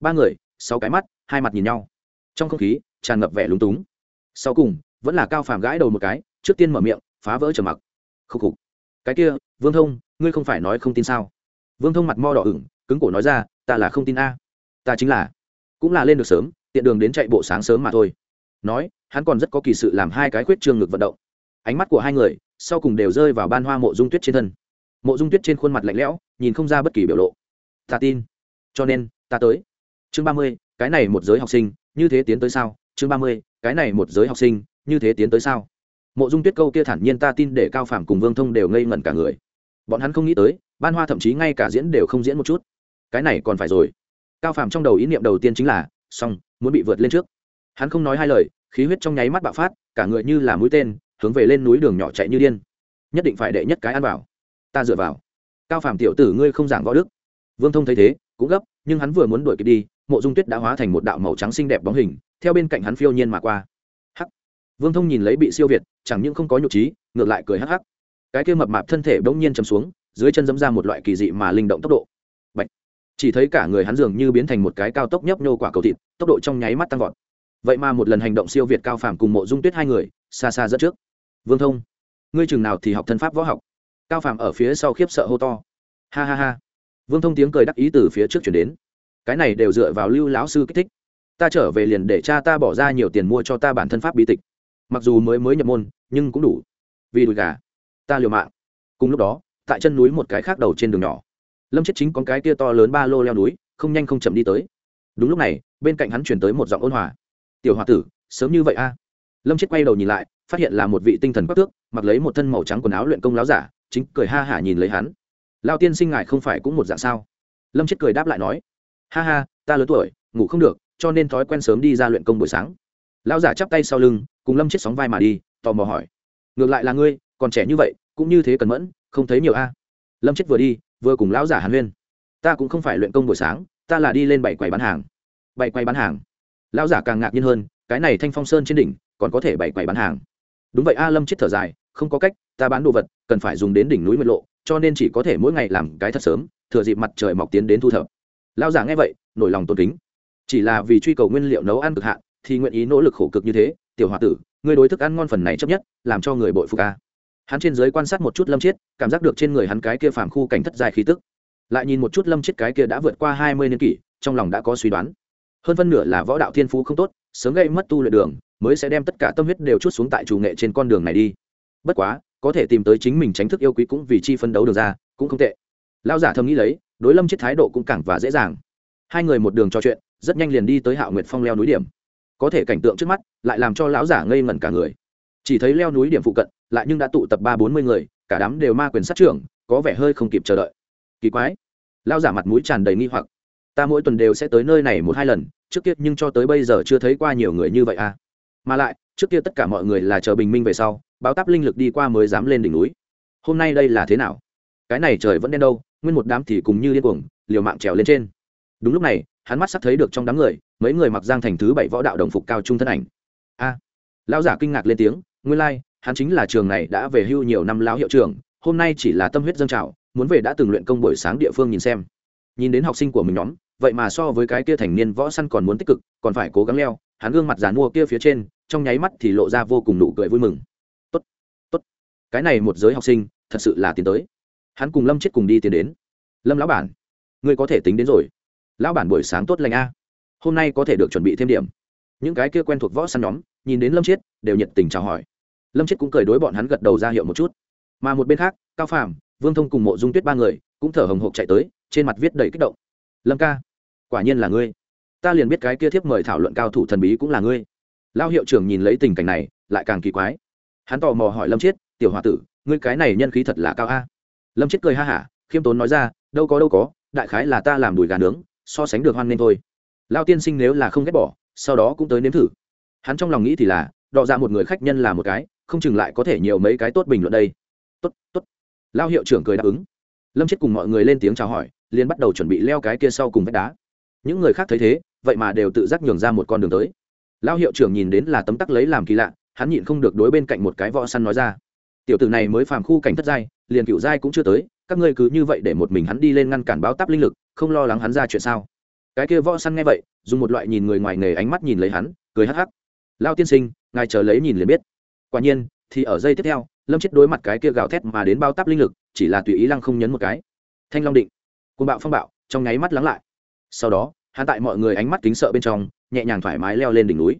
Ba người, sáu cái mắt, hai mặt nhìn nhau. Trong không khí, tràn ngập vẻ lúng túng sau cùng, vẫn là cao phàm gãi đầu một cái, trước tiên mở miệng, phá vỡ trở mặc. Khúc khục. Cái kia, vương thông, ngươi không phải nói không tin sao? Vương thông mặt mo đỏ ửng, cứng cổ nói ra, ta là không tin a. Ta chính là. Cũng là lên được sớm, tiện đường đến chạy bộ sáng sớm mà thôi. Nói, hắn còn rất có kỳ sự làm hai cái khuyết trương ngực vận động. Ánh mắt của hai người, sau cùng đều rơi vào ban hoa mộ dung tuyết trên thân. Mộ dung tuyết trên khuôn mặt lạnh lẽo, nhìn không ra bất kỳ biểu lộ. Ta tin. Cho nên, ta tới. Chương ba mươi, cái này một giới học sinh, như thế tiến tới sao? Chương ba mươi, cái này một giới học sinh, như thế tiến tới sao? Mộ dung tuyết câu kia thản nhiên ta tin để cao phàm cùng vương thông đều ngây ngẩn cả người. Bọn hắn không nghĩ tới, ban hoa thậm chí ngay cả diễn đều không diễn một chút. Cái này còn phải rồi. Cao phàm trong đầu ý niệm đầu tiên chính là, xong, muốn bị vượt lên trước. Hắn không nói hai lời, khí huyết trong nháy mắt bạo phát, cả người như là mũi tên, hướng về lên núi đường nhỏ chạy như điên. Nhất định phải đệ nhất cái ăn vào. Ta dựa vào. Cao phàm tiểu tử ngươi không giảng võ đức. Vương thông thấy thế, cũng gấp, nhưng hắn vừa muốn đuổi kịp đi, mộ dung tuyết đã hóa thành một đạo màu trắng xinh đẹp bóng hình theo bên cạnh hắn phiêu nhiên mà qua. Hắc. Vương thông nhìn lấy bị siêu việt, chẳng những không có nhục trí, ngược lại cười hắc hắc. Cái kia mập mạp thân thể bỗng nhiên chầm xuống, dưới chân dẫm ra một loại kỳ dị mà linh động tốc độ. Bạch. chỉ thấy cả người hắn dường như biến thành một cái cao tốc nhấp nhô quả cầu thịt, tốc độ trong nháy mắt tăng vọt. Vậy mà một lần hành động siêu việt cao phàm cùng mộ dung tuyết hai người, xa xa dẫn trước. Vương thông, ngươi chừng nào thì học thân pháp võ học? Cao phàm ở phía sau khiếp sợ hô to. Ha ha ha. Vương thông tiếng cười đắc ý từ phía trước chuyển đến. Cái này đều dựa vào lưu lão sư kích thích ta trở về liền để cha ta bỏ ra nhiều tiền mua cho ta bản thân pháp bí tịch. Mặc dù mới mới nhập môn, nhưng cũng đủ. Vì đùi gà, ta liều mạng. Cùng lúc đó, tại chân núi một cái khác đầu trên đường nhỏ. Lâm chết chính con cái kia to lớn ba lô leo núi, không nhanh không chậm đi tới. Đúng lúc này, bên cạnh hắn chuyển tới một giọng ôn hòa. Tiểu h o a tử, sớm như vậy a. Lâm chết quay đầu nhìn lại, phát hiện là một vị tinh thần bắc tước, mặc lấy một thân màu trắng quần áo luyện công láo giả, chính cười ha hả nhìn lấy hắn. Lao tiên sinh ngài không phải cũng một dạng sao? Lâm chết cười đáp lại nói, ha ha, ta lớn tuổi, ngủ không được cho nên thói quen sớm đi ra luyện công buổi sáng. Lão giả chắp tay sau lưng, cùng lâm chết sóng vai mà đi, tò mò hỏi. Ngược lại là ngươi, còn trẻ như vậy, cũng như thế cần mẫn, không thấy nhiều a. Lâm chết vừa đi, vừa cùng lão giả hàn huyên. Ta cũng không phải luyện công buổi sáng, ta là đi lên bảy quầy bán hàng. Bảy quầy bán hàng. Lão giả càng ngạc nhiên hơn, cái này thanh phong sơn trên đỉnh, còn có thể bảy quầy bán hàng. Đúng vậy a, lâm chết thở dài, không có cách, ta bán đồ vật, cần phải dùng đến đỉnh núi nguyệt lộ, cho nên chỉ có thể mỗi ngày làm cái thật sớm, thừa dịp mặt trời mọc tiến đến thu thập. Lão giả nghe vậy, nổi lòng tôn kính chỉ là vì truy cầu nguyên liệu nấu ăn cực hạn, thì nguyện ý nỗ lực khổ cực như thế, tiểu h o a tử người đối thức ăn ngon phần này chấp nhất, làm cho người bội phục ca hắn trên giới quan sát một chút lâm chiết, cảm giác được trên người hắn cái kia phàm khu cảnh thất dài khí tức. Lại nhìn một chút lâm chiết cái kia đã vượt qua hai mươi niên kỷ, trong lòng đã có suy đoán. Hơn phân nửa là võ đạo thiên phú không tốt, sớm gây mất tu luyện đường, mới sẽ đem tất cả tâm huyết đều chút xuống tại chủ nghệ trên con đường này đi. Bất quá, có thể tìm tới chính mình tránh thức yêu quý cũng vì chi phân đấu được ra, cũng không tệ. Lao giả thầm nghĩ lấy, đối lâm chết thái độ cũng càng và dễ dàng. Hai người một đường trò chuyện rất nhanh liền đi tới hạo nguyệt phong leo núi điểm. Có thể cảnh tượng trước mắt, lại làm cho lão giả ngây ngẩn cả người. Chỉ thấy leo núi điểm phụ cận, lại nhưng đã tụ tập ba bốn mươi người, cả đám đều ma quyền sát trưởng, có vẻ hơi không kịp chờ đợi. Kỳ quái. Lão giả mặt mũi tràn đầy nghi hoặc. Ta mỗi tuần đều sẽ tới nơi này một hai lần, trước kia nhưng cho tới bây giờ chưa thấy qua nhiều người như vậy à. Mà lại, trước kia tất cả mọi người là chờ bình minh về sau, báo táp linh lực đi qua mới dám lên đỉnh núi. Hôm nay đây là thế nào? Cái này trời vẫn đen đâu, nguyên một đám thì cùng như điên cuồng, liều mạng trèo lên trên. Đúng lúc này hắn mắt sắp thấy được trong đám người mấy người mặc giang thành thứ bảy võ đạo đồng phục cao trung thân ảnh. A. Lão giả kinh ngạc lên tiếng nguyên lai、like, hắn chính là trường này đã về hưu nhiều năm lão hiệu trưởng hôm nay chỉ là tâm huyết dân trào muốn về đã từng luyện công buổi sáng địa phương nhìn xem. Nhìn đến học sinh của mình nhóm vậy mà so với cái kia thành niên võ săn còn muốn tích cực còn phải cố gắng leo hắn gương mặt dàn mua kia phía trên trong nháy mắt thì lộ ra vô cùng nụ cười vui mừng. Tốt tốt. Cái này một giới học sinh thật sự là tiến tới. Hắn cùng lâm chết cùng đi tiến đến. Lâm lão bản ngươi có thể tính đến rồi lão bản buổi sáng tốt lành a. Hôm nay có thể được chuẩn bị thêm điểm. Những cái kia quen thuộc võ săn nhóm, nhìn đến lâm chiết, đều nhiệt tình chào hỏi. Lâm chiết cũng cười đối bọn hắn gật đầu ra hiệu một chút. Mà một bên khác, cao phàm, vương thông cùng mộ dung tuyết ba người, cũng thở hồng hộc chạy tới, trên mặt viết đầy kích động. Lâm ca, quả nhiên là ngươi. Ta liền biết cái kia thiếp mời thảo luận cao thủ thần bí cũng là ngươi. Lao hiệu trưởng nhìn lấy tình cảnh này, lại càng kỳ quái. Hắn tò mò hỏi lâm chiết, tiểu h o a tử, ngươi cái này nhân khí thật là cao a? Lâm chiết cười ha hả, khiêm tốn nói ra, đâu có đâu có, đại khái là ta làm đùi gà nướng so sánh được hoan nên thôi. Lao tiên sinh nếu là không ghét bỏ, sau đó cũng tới nếm thử. Hắn trong lòng nghĩ thì là, đọ ra một người khách nhân là một cái, không chừng lại có thể nhiều mấy cái tốt bình luận đây. Tốt tốt. Lao hiệu trưởng cười đáp ứng. Lâm chết cùng mọi người lên tiếng chào hỏi, liền bắt đầu chuẩn bị leo cái kia sau cùng vách đá. Những người khác thấy thế, vậy mà đều tự giác nhường ra một con đường tới. Lao hiệu trưởng nhìn đến là tấm tắc lấy làm kỳ lạ, hắn nhịn không được đối bên cạnh một cái võ săn nói ra. Tiểu tử này mới phàm khu cảnh thất giai, liền cựu giai cũng chưa tới các ngươi cứ như vậy để một mình hắn đi lên ngăn cản báo táp linh lực, không lo lắng hắn ra chuyện sao? Cái kia võ săn nghe vậy, dùng một loại nhìn người ngoài nghề ánh mắt nhìn lấy hắn, cười hắc hắc. Lao tiên sinh, ngài chờ lấy nhìn liền biết. Quả nhiên, thì ở giây tiếp theo, lâm chết đối mặt cái kia gào thét mà đến bao táp linh lực, chỉ là tùy ý lăng không nhấn một cái. Thanh long định côn bạo phong bạo, trong nháy mắt lắng lại. Sau đó, hắn tại mọi người ánh mắt kính sợ bên trong, nhẹ nhàng thoải mái leo lên đỉnh núi.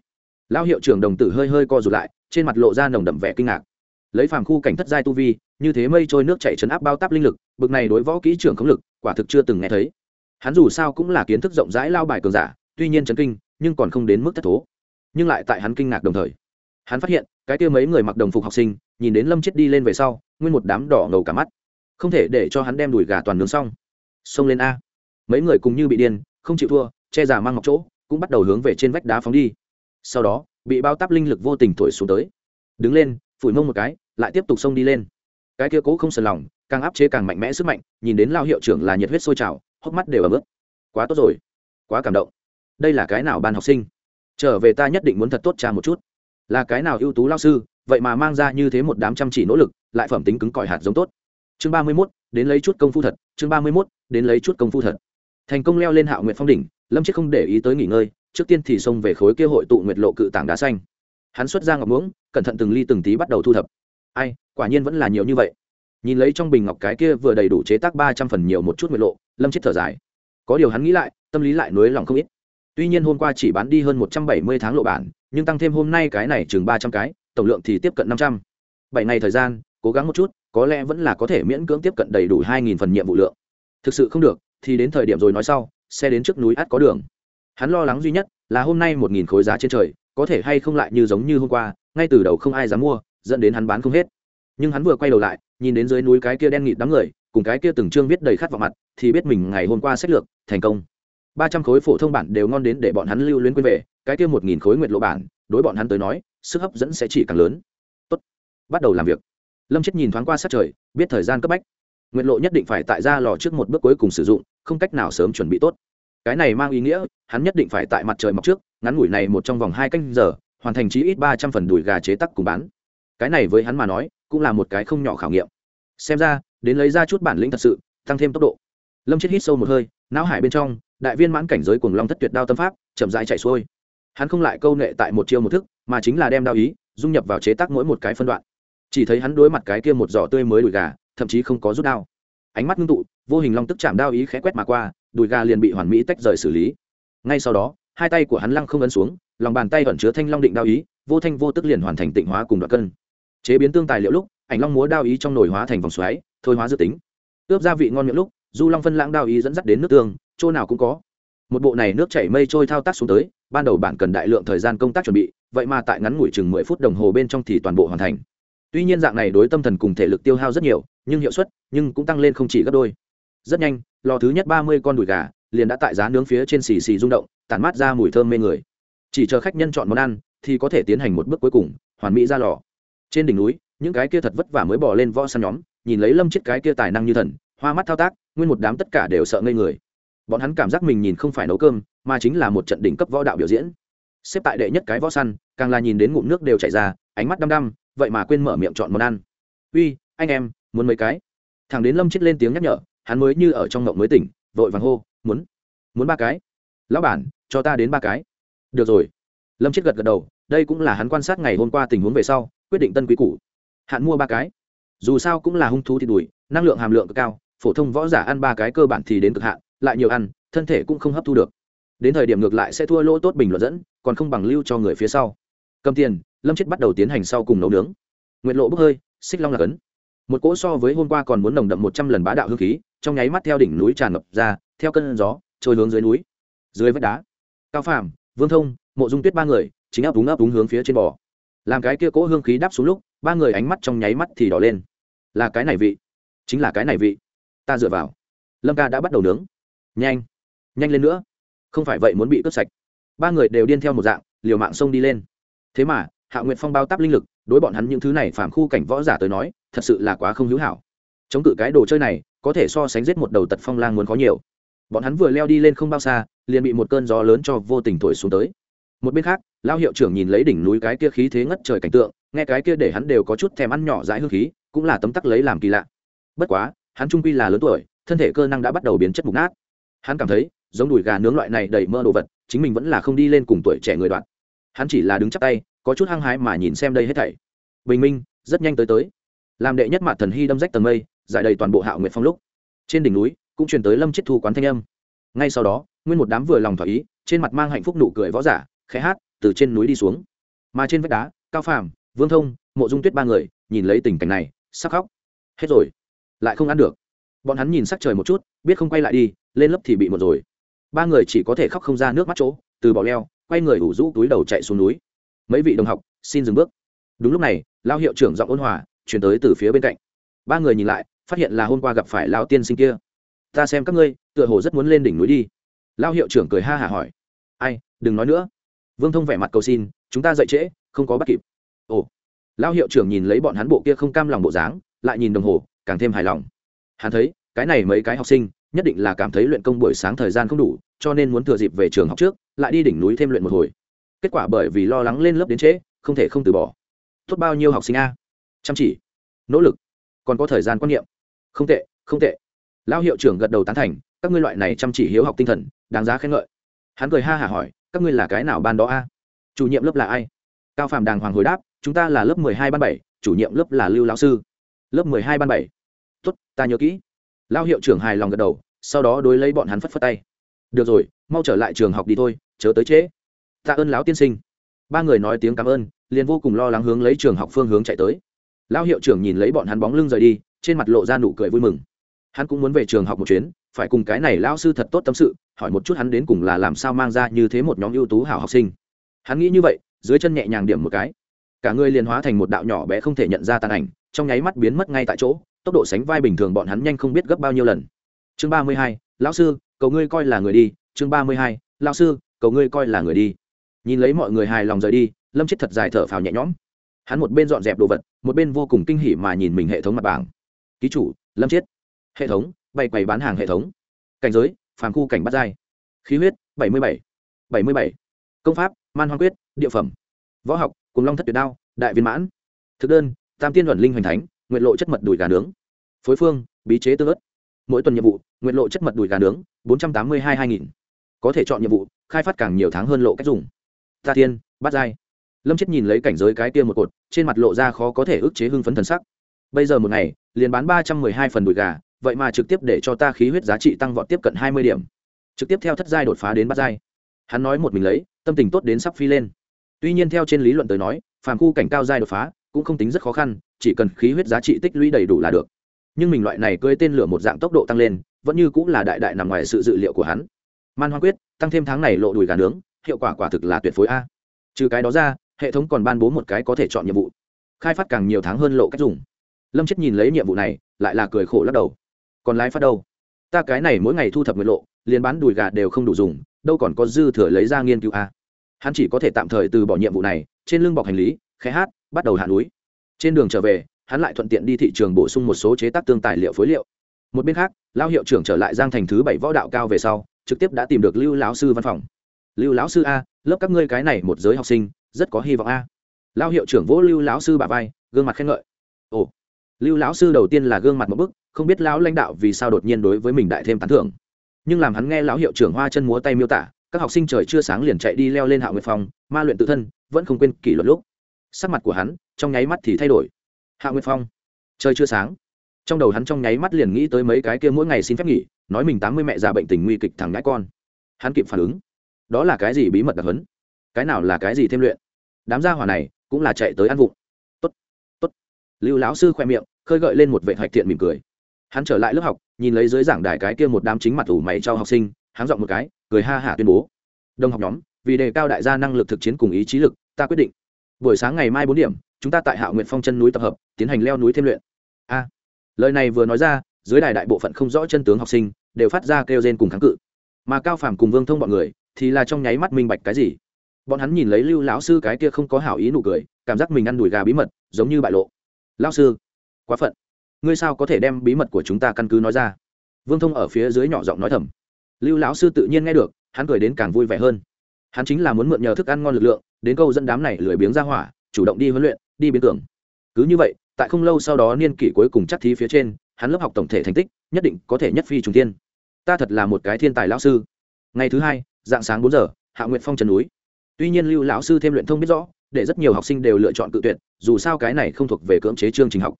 Lao hiệu trưởng đồng tử hơi hơi co rụt lại, trên mặt lộ ra nồng đậm vẻ kinh ngạc. Lấy phàm khu cảnh thất giai tu vi như thế mây trôi nước chảy chấn áp bao táp linh lực, bực này đối võ kỹ trưởng khống lực, quả thực chưa từng nghe thấy. Hắn dù sao cũng là kiến thức rộng rãi lao bài cường giả, tuy nhiên chấn kinh, nhưng còn không đến mức thất thố. Nhưng lại tại hắn kinh ngạc đồng thời, hắn phát hiện, cái kia mấy người mặc đồng phục học sinh, nhìn đến lâm chết đi lên về sau, nguyên một đám đỏ ngầu cả mắt. Không thể để cho hắn đem đùi gà toàn nướng xong. Xông lên a. Mấy người cùng như bị điên, không chịu thua, che giả mang ngọc chỗ, cũng bắt đầu hướng về trên vách đá phóng đi. Sau đó, bị bao táp linh lực vô tình thổi xuống tới. Đứng lên, phủi mông một cái, lại tiếp tục xông đi lên cái kia cố không sờn lòng, càng áp chế càng mạnh mẽ sức mạnh, nhìn đến lao hiệu trưởng là nhiệt huyết sôi trào, hốc mắt đều ấm ướt. Quá tốt rồi, quá cảm động. Đây là cái nào ban học sinh? Trở về ta nhất định muốn thật tốt cha một chút. Là cái nào ưu tú lao sư, vậy mà mang ra như thế một đám chăm chỉ nỗ lực, lại phẩm tính cứng cỏi hạt giống tốt. Chương ba mươi mốt, đến lấy chút công phu thật, chương ba mươi mốt, đến lấy chút công phu thật. Thành công leo lên hạo nguyện phong đỉnh, lâm chết không để ý tới nghỉ ngơi, trước tiên thì xông về khối kia hội tụ nguyệt lộ cự tảng đá xanh. Hắn xuất ra ngọc muỗng, cẩn thận từng ly từng tí bắt đầu thu thập ai, quả nhiên vẫn là nhiều như vậy. Nhìn lấy trong bình ngọc cái kia vừa đầy đủ chế tác ba trăm phần nhiều một chút nguyệt lộ, lâm chết thở dài. Có điều hắn nghĩ lại, tâm lý lại nối lòng không ít. Tuy nhiên hôm qua chỉ bán đi hơn một trăm bảy mươi tháng lộ bản, nhưng tăng thêm hôm nay cái này chừng ba trăm cái, tổng lượng thì tiếp cận năm trăm. Bảy ngày thời gian, cố gắng một chút, có lẽ vẫn là có thể miễn cưỡng tiếp cận đầy đủ hai nghìn phần nhiệm vụ lượng. Thực sự không được, thì đến thời điểm rồi nói sau, xe đến trước núi át có đường. Hắn lo lắng duy nhất là hôm nay một nghìn khối giá trên trời, có thể hay không lại như giống như hôm qua, ngay từ đầu không ai dám mua dẫn đến hắn bán không hết. Nhưng hắn vừa quay đầu lại, nhìn đến dưới núi cái kia đen nghịt đám người, cùng cái kia từng chương viết đầy khát vào mặt, thì biết mình ngày hôm qua sách lược, thành công. Ba trăm khối phổ thông bản đều ngon đến để bọn hắn lưu luyến quên về, cái kia một nghìn khối nguyệt lộ bản, đối bọn hắn tới nói, sức hấp dẫn sẽ chỉ càng lớn. Tốt, bắt đầu làm việc. Lâm chết nhìn thoáng qua sát trời, biết thời gian cấp bách. Nguyệt lộ nhất định phải tại ra lò trước một bước cuối cùng sử dụng, không cách nào sớm chuẩn bị tốt. Cái này mang ý nghĩa, hắn nhất định phải tại mặt trời mọc trước, ngắn ngủi này một trong vòng hai canh giờ, hoàn thành chí ít ba trăm phần đùi gà chế tắc cùng bán cái này với hắn mà nói, cũng là một cái không nhỏ khảo nghiệm. Xem ra, đến lấy ra chút bản lĩnh thật sự, tăng thêm tốc độ. Lâm chết hít sâu một hơi, não hải bên trong, đại viên mãn cảnh giới cùng long thất tuyệt đao tâm pháp, chậm rãi chạy xuôi. Hắn không lại câu nệ tại một chiêu một thức, mà chính là đem đao ý, dung nhập vào chế tác mỗi một cái phân đoạn. Chỉ thấy hắn đối mặt cái kia một giỏ tươi mới đùi gà, thậm chí không có rút đao. Ánh mắt ngưng tụ, vô hình long tức chạm đao ý khẽ quét mà qua, đùi gà liền bị hoàn mỹ tách rời xử lý. Ngay sau đó, hai tay của hắn lăng không ấn xuống, lòng bàn tay ẩn chứa thanh long định đao ý, vô thanh vô tức liền hoàn thành tịnh hóa cùng đoạn cân chế biến tương tài liệu lúc, ảnh long múa đao ý trong nồi hóa thành vòng xoáy, thôi hóa dự tính. Ướp gia vị ngon miệng lúc, du long phân lãng đao ý dẫn dắt đến nước tương, chỗ nào cũng có. Một bộ này nước chảy mây trôi thao tác xuống tới, ban đầu bạn cần đại lượng thời gian công tác chuẩn bị, vậy mà tại ngắn ngủi chừng mười phút đồng hồ bên trong thì toàn bộ hoàn thành. Tuy nhiên dạng này đối tâm thần cùng thể lực tiêu hao rất nhiều, nhưng hiệu suất, nhưng cũng tăng lên không chỉ gấp đôi. Rất nhanh, lò thứ nhất ba mươi con đùi gà, liền đã tại giá nướng phía trên xì xì rung động, tản mát ra mùi thơm mê người. Chỉ chờ khách nhân chọn món ăn, thì có thể tiến hành một bước cuối cùng, hoàn mỹ ra lò trên đỉnh núi, những cái kia thật vất vả mới bỏ lên võ săn nhóm, nhìn lấy lâm chết cái kia tài năng như thần, hoa mắt thao tác, nguyên một đám tất cả đều sợ ngây người. Bọn hắn cảm giác mình nhìn không phải nấu cơm, mà chính là một trận đỉnh cấp võ đạo biểu diễn. Xếp tại đệ nhất cái võ săn, càng là nhìn đến ngụm nước đều chảy ra, ánh mắt đăm đăm, vậy mà quên mở miệng chọn món ăn. Uy, anh em, muốn mấy cái? Thằng đến lâm chết lên tiếng nhắc nhở, hắn mới như ở trong ngộng mới tỉnh, vội vàng hô, muốn muốn ba cái. Lão bản, cho ta đến ba cái. Được rồi. Lâm chết gật gật đầu, đây cũng là hắn quan sát ngày hôm qua tình huống về sau quyết định tân quý cũ hạn mua ba cái. Dù sao cũng là hung thú thì đùi, năng lượng hàm lượng cực cao, phổ thông võ giả ăn ba cái cơ bản thì đến cực hạn, lại nhiều ăn, thân thể cũng không hấp thu được. Đến thời điểm ngược lại sẽ thua lỗ tốt bình luận dẫn, còn không bằng lưu cho người phía sau. Cầm tiền, lâm chết bắt đầu tiến hành sau cùng nấu nướng. Nguyện lộ bốc hơi, xích long là cấn. Một cỗ so với hôm qua còn muốn nồng đậm một trăm lần bá đạo hương khí, trong nháy mắt theo đỉnh núi tràn ngập ra, theo cơn gió, trôi hướng dưới núi. Dưới vách đá, cao phàm, vương thông, mộ dung tuyết ba người, chính áp úng áp úng hướng phía trên bò làm cái kia cỗ hương khí đáp xuống lúc, ba người ánh mắt trong nháy mắt thì đỏ lên. Là cái này vị. Chính là cái này vị. Ta dựa vào. Lâm ca đã bắt đầu nướng. Nhanh. Nhanh lên nữa. Không phải vậy muốn bị cướp sạch. Ba người đều điên theo một dạng, liều mạng sông đi lên. Thế mà, hạ nguyện phong bao tắp linh lực, đối bọn hắn những thứ này phàm khu cảnh võ giả tới nói, thật sự là quá không hữu hảo. Chống cự cái đồ chơi này, có thể so sánh giết một đầu tật phong lang muốn có nhiều. Bọn hắn vừa leo đi lên không bao xa, liền bị một cơn gió lớn cho vô tình thổi xuống tới một bên khác lao hiệu trưởng nhìn lấy đỉnh núi cái kia khí thế ngất trời cảnh tượng, nghe cái kia để hắn đều có chút thèm ăn nhỏ dãi hương khí, cũng là tấm tắc lấy làm kỳ lạ. Bất quá, hắn trung quy là lớn tuổi, thân thể cơ năng đã bắt đầu biến chất mục nát. Hắn cảm thấy, giống đùi gà nướng loại này đầy mơ đồ vật, chính mình vẫn là không đi lên cùng tuổi trẻ người đoạn. Hắn chỉ là đứng chắp tay, có chút hăng hái mà nhìn xem đây hết thảy. Bình minh, rất nhanh tới tới. Làm đệ nhất mặt thần hy đâm rách tầng mây, giải đầy toàn bộ hạo nguyệt phong lúc. Trên đỉnh núi, cũng truyền tới lâm chiết thu quán thanh âm. Ngay sau đó, nguyên một đám vừa lòng thỏa ý, trên mặt mang hạnh phúc nụ cười võ giả khẽ hát, từ trên núi đi xuống. Mà trên vách đá, cao phàm, vương thông, mộ dung tuyết ba người, nhìn lấy tình cảnh này sắc khóc. Hết rồi. Lại không ăn được. Bọn hắn nhìn sắc trời một chút, biết không quay lại đi, lên lớp thì bị một rồi. Ba người chỉ có thể khóc không ra nước mắt chỗ, từ bỏ leo, quay người ủ rũ túi đầu chạy xuống núi. Mấy vị đồng học, xin dừng bước. Đúng lúc này, lao hiệu trưởng giọng ôn hòa, chuyển tới từ phía bên cạnh. Ba người nhìn lại, phát hiện là hôm qua gặp phải lao tiên sinh kia. Ta xem các ngươi, tựa hồ rất muốn lên đỉnh núi đi. Lao hiệu trưởng cười ha hả hỏi. Ai, đừng nói nữa vương thông vẻ mặt cầu xin, chúng ta dậy trễ, không có bắt kịp. Ồ. Lao hiệu trưởng nhìn lấy bọn hắn bộ kia không cam lòng bộ dáng, lại nhìn đồng hồ, càng thêm hài lòng. Hắn thấy, cái này mấy cái học sinh, nhất định là cảm thấy luyện công buổi sáng thời gian không đủ, cho nên muốn thừa dịp về trường học trước, lại đi đỉnh núi thêm luyện một hồi. Kết quả bởi vì lo lắng lên lớp đến trễ, không thể không từ bỏ. Tốt bao nhiêu học sinh a? Chăm chỉ. Nỗ lực. Còn có thời gian quan niệm. Không tệ không tệ. Lão hiệu trưởng gật đầu tán thành, các ngươi loại này chăm chỉ hiếu học tinh thần, đáng giá khen ngợi. Hắn cười ha hả hỏi các ngươi là cái nào ban đó a? Chủ nhiệm lớp là ai? Cao phạm đàng hoàng hồi đáp, chúng ta là lớp mười hai ban bảy, chủ nhiệm lớp là lưu lão sư. Lớp mười hai ban bảy. Tốt, ta nhớ kỹ. Lao hiệu trưởng hài lòng gật đầu, sau đó đối lấy bọn hắn phất phất tay. Được rồi, mau trở lại trường học đi thôi, chớ tới trễ. Tạ ơn lão tiên sinh. Ba người nói tiếng cảm ơn, liền vô cùng lo lắng hướng lấy trường học phương hướng chạy tới. Lão hiệu trưởng nhìn lấy bọn hắn bóng lưng rời đi, trên mặt lộ ra nụ cười vui mừng. Hắn cũng muốn về trường học một chuyến phải cùng cái này lão sư thật tốt tâm sự, hỏi một chút hắn đến cùng là làm sao mang ra như thế một nhóm ưu tú hảo học sinh. Hắn nghĩ như vậy, dưới chân nhẹ nhàng điểm một cái. Cả người liền hóa thành một đạo nhỏ bé không thể nhận ra tàn ảnh, trong nháy mắt biến mất ngay tại chỗ, tốc độ sánh vai bình thường bọn hắn nhanh không biết gấp bao nhiêu lần. Chương ba mươi hai, lão sư, cầu ngươi coi là người đi. Chương ba mươi hai, lão sư, cầu ngươi coi là người đi. Nhìn lấy mọi người hài lòng rời đi, lâm chết thật dài thở phào nhẹ nhõm. Hắn một bên dọn dẹp đồ vật, một bên vô cùng kinh hỉ mà nhìn mình hệ thống mặt bảng. Ký chủ, lâm chết. Hệ thống bày quầy bán hàng hệ thống. Cảnh giới, phàm khu cảnh bắt giai. Khí huyết, bảy mươi bảy. Bảy mươi bảy. Công pháp, man hoang quyết, địa phẩm. Võ học cùng long thất tuyệt đao, đại viên mãn. Thực đơn, tam tiên luận linh hoành thánh, nguyện lộ chất mật đùi gà nướng. Phối phương, bí chế tương ớt. Mỗi tuần nhiệm vụ, nguyện lộ chất mật đùi gà nướng, bốn trăm tám mươi hai hai nghìn. Có thể chọn nhiệm vụ, khai phát càng nhiều tháng hơn lộ cách dùng. Ta tiên, bắt dai lâm chết nhìn lấy cảnh giới cái tiên một cột, trên mặt lộ ra khó có thể ức chế hưng phấn thần sắc. Bây giờ một ngày, liền bán ba trăm mười hai phần đùi gà vậy mà trực tiếp để cho ta khí huyết giá trị tăng vọt tiếp cận hai mươi điểm. Trực tiếp theo thất giai đột phá đến bát giai. Hắn nói một mình lấy, tâm tình tốt đến sắp phi lên. Tuy nhiên theo trên lý luận tới nói, phàm khu cảnh cao giai đột phá cũng không tính rất khó khăn, chỉ cần khí huyết giá trị tích lũy đầy đủ là được. Nhưng mình loại này cưới tên lửa một dạng tốc độ tăng lên, vẫn như cũng là đại đại nằm ngoài sự dự liệu của hắn. Man hoa quyết, tăng thêm tháng này lộ đùi gà nướng, hiệu quả quả thực là tuyệt phối a. Trừ cái đó ra, hệ thống còn ban bố một cái có thể chọn nhiệm vụ. Khai phát càng nhiều tháng hơn lộ cách dùng. Lâm chết nhìn lấy nhiệm vụ này, lại là cười khổ lắc đầu còn lái phát đâu? Ta cái này mỗi ngày thu thập nguyện lộ, liền bán đùi gà đều không đủ dùng, đâu còn có dư thừa lấy ra nghiên cứu a hắn chỉ có thể tạm thời từ bỏ nhiệm vụ này, trên lưng bọc hành lý khé hát, bắt đầu hạ núi. Trên đường trở về, hắn lại thuận tiện đi thị trường bổ sung một số chế tác tương tài liệu phối liệu. Một bên khác, lao hiệu trưởng trở lại giang thành thứ bảy võ đạo cao về sau, trực tiếp đã tìm được lưu lão sư văn phòng. Lưu lão sư a, lớp các ngươi cái này một giới học sinh, rất có hy vọng a. Lao hiệu trưởng vỗ lưu lão sư bà vai, gương mặt khen ngợi. Ồ. Lưu lão sư đầu tiên là gương mặt một bức không biết lão lãnh đạo vì sao đột nhiên đối với mình đại thêm tán thưởng. Nhưng làm hắn nghe lão hiệu trưởng hoa chân múa tay miêu tả, các học sinh trời chưa sáng liền chạy đi leo lên hạ nguyệt phòng ma luyện tự thân, vẫn không quên kỷ luật lúc. Sắc mặt của hắn, trong nháy mắt thì thay đổi. Hạ nguyệt phong, trời chưa sáng. Trong đầu hắn trong nháy mắt liền nghĩ tới mấy cái kia mỗi ngày xin phép nghỉ, nói mình tám mươi mẹ già bệnh tình nguy kịch thằng ngãi con. Hắn kịp phản ứng. Đó là cái gì bí mật đặc hấn cái nào là cái gì thêm luyện? Đám gia hỏa này cũng là chạy tới ăn vụng. Tốt tốt. Lưu lão sư khoe miệng, khơi gợi lên một vệ hoạch thiện mỉm cười hắn trở lại lớp học, nhìn lấy dưới giảng đài cái kia một đám chính mặt ủ mày cho học sinh hắn giọng một cái, cười ha hả tuyên bố. Đồng học nhóm, vì đề cao đại gia năng lực thực chiến cùng ý chí lực, ta quyết định. Buổi sáng ngày mai bốn điểm, chúng ta tại hạ nguyện phong chân núi tập hợp, tiến hành leo núi thêm luyện. A. Lời này vừa nói ra, dưới đài đại bộ phận không rõ chân tướng học sinh đều phát ra kêu rên cùng kháng cự. Mà cao phàm cùng vương thông bọn người thì là trong nháy mắt minh bạch cái gì? Bọn hắn nhìn lấy lưu lão sư cái kia không có hảo ý nụ cười, cảm giác mình ăn đùi gà bí mật, giống như bại lộ. Lão sư, quá phận ngươi sao có thể đem bí mật của chúng ta căn cứ nói ra? Vương thông ở phía dưới nhỏ giọng nói thầm. Lưu lão sư tự nhiên nghe được, hắn cười đến càng vui vẻ hơn. Hắn chính là muốn mượn nhờ thức ăn ngon lực lượng, đến câu dẫn đám này lười biếng ra hỏa, chủ động đi huấn luyện, đi biến tưởng. Cứ như vậy, tại không lâu sau đó niên kỷ cuối cùng chắc thí phía trên, hắn lớp học tổng thể thành tích, nhất định có thể nhất phi trùng tiên ta thật là một cái thiên tài lão sư. Ngày thứ hai, dạng sáng bốn giờ, hạ nguyện phong trần núi. Tuy nhiên lưu lão sư thêm luyện thông biết rõ, để rất nhiều học sinh đều lựa chọn cự tuyệt, dù sao cái này không thuộc về cưỡng chế chương trình học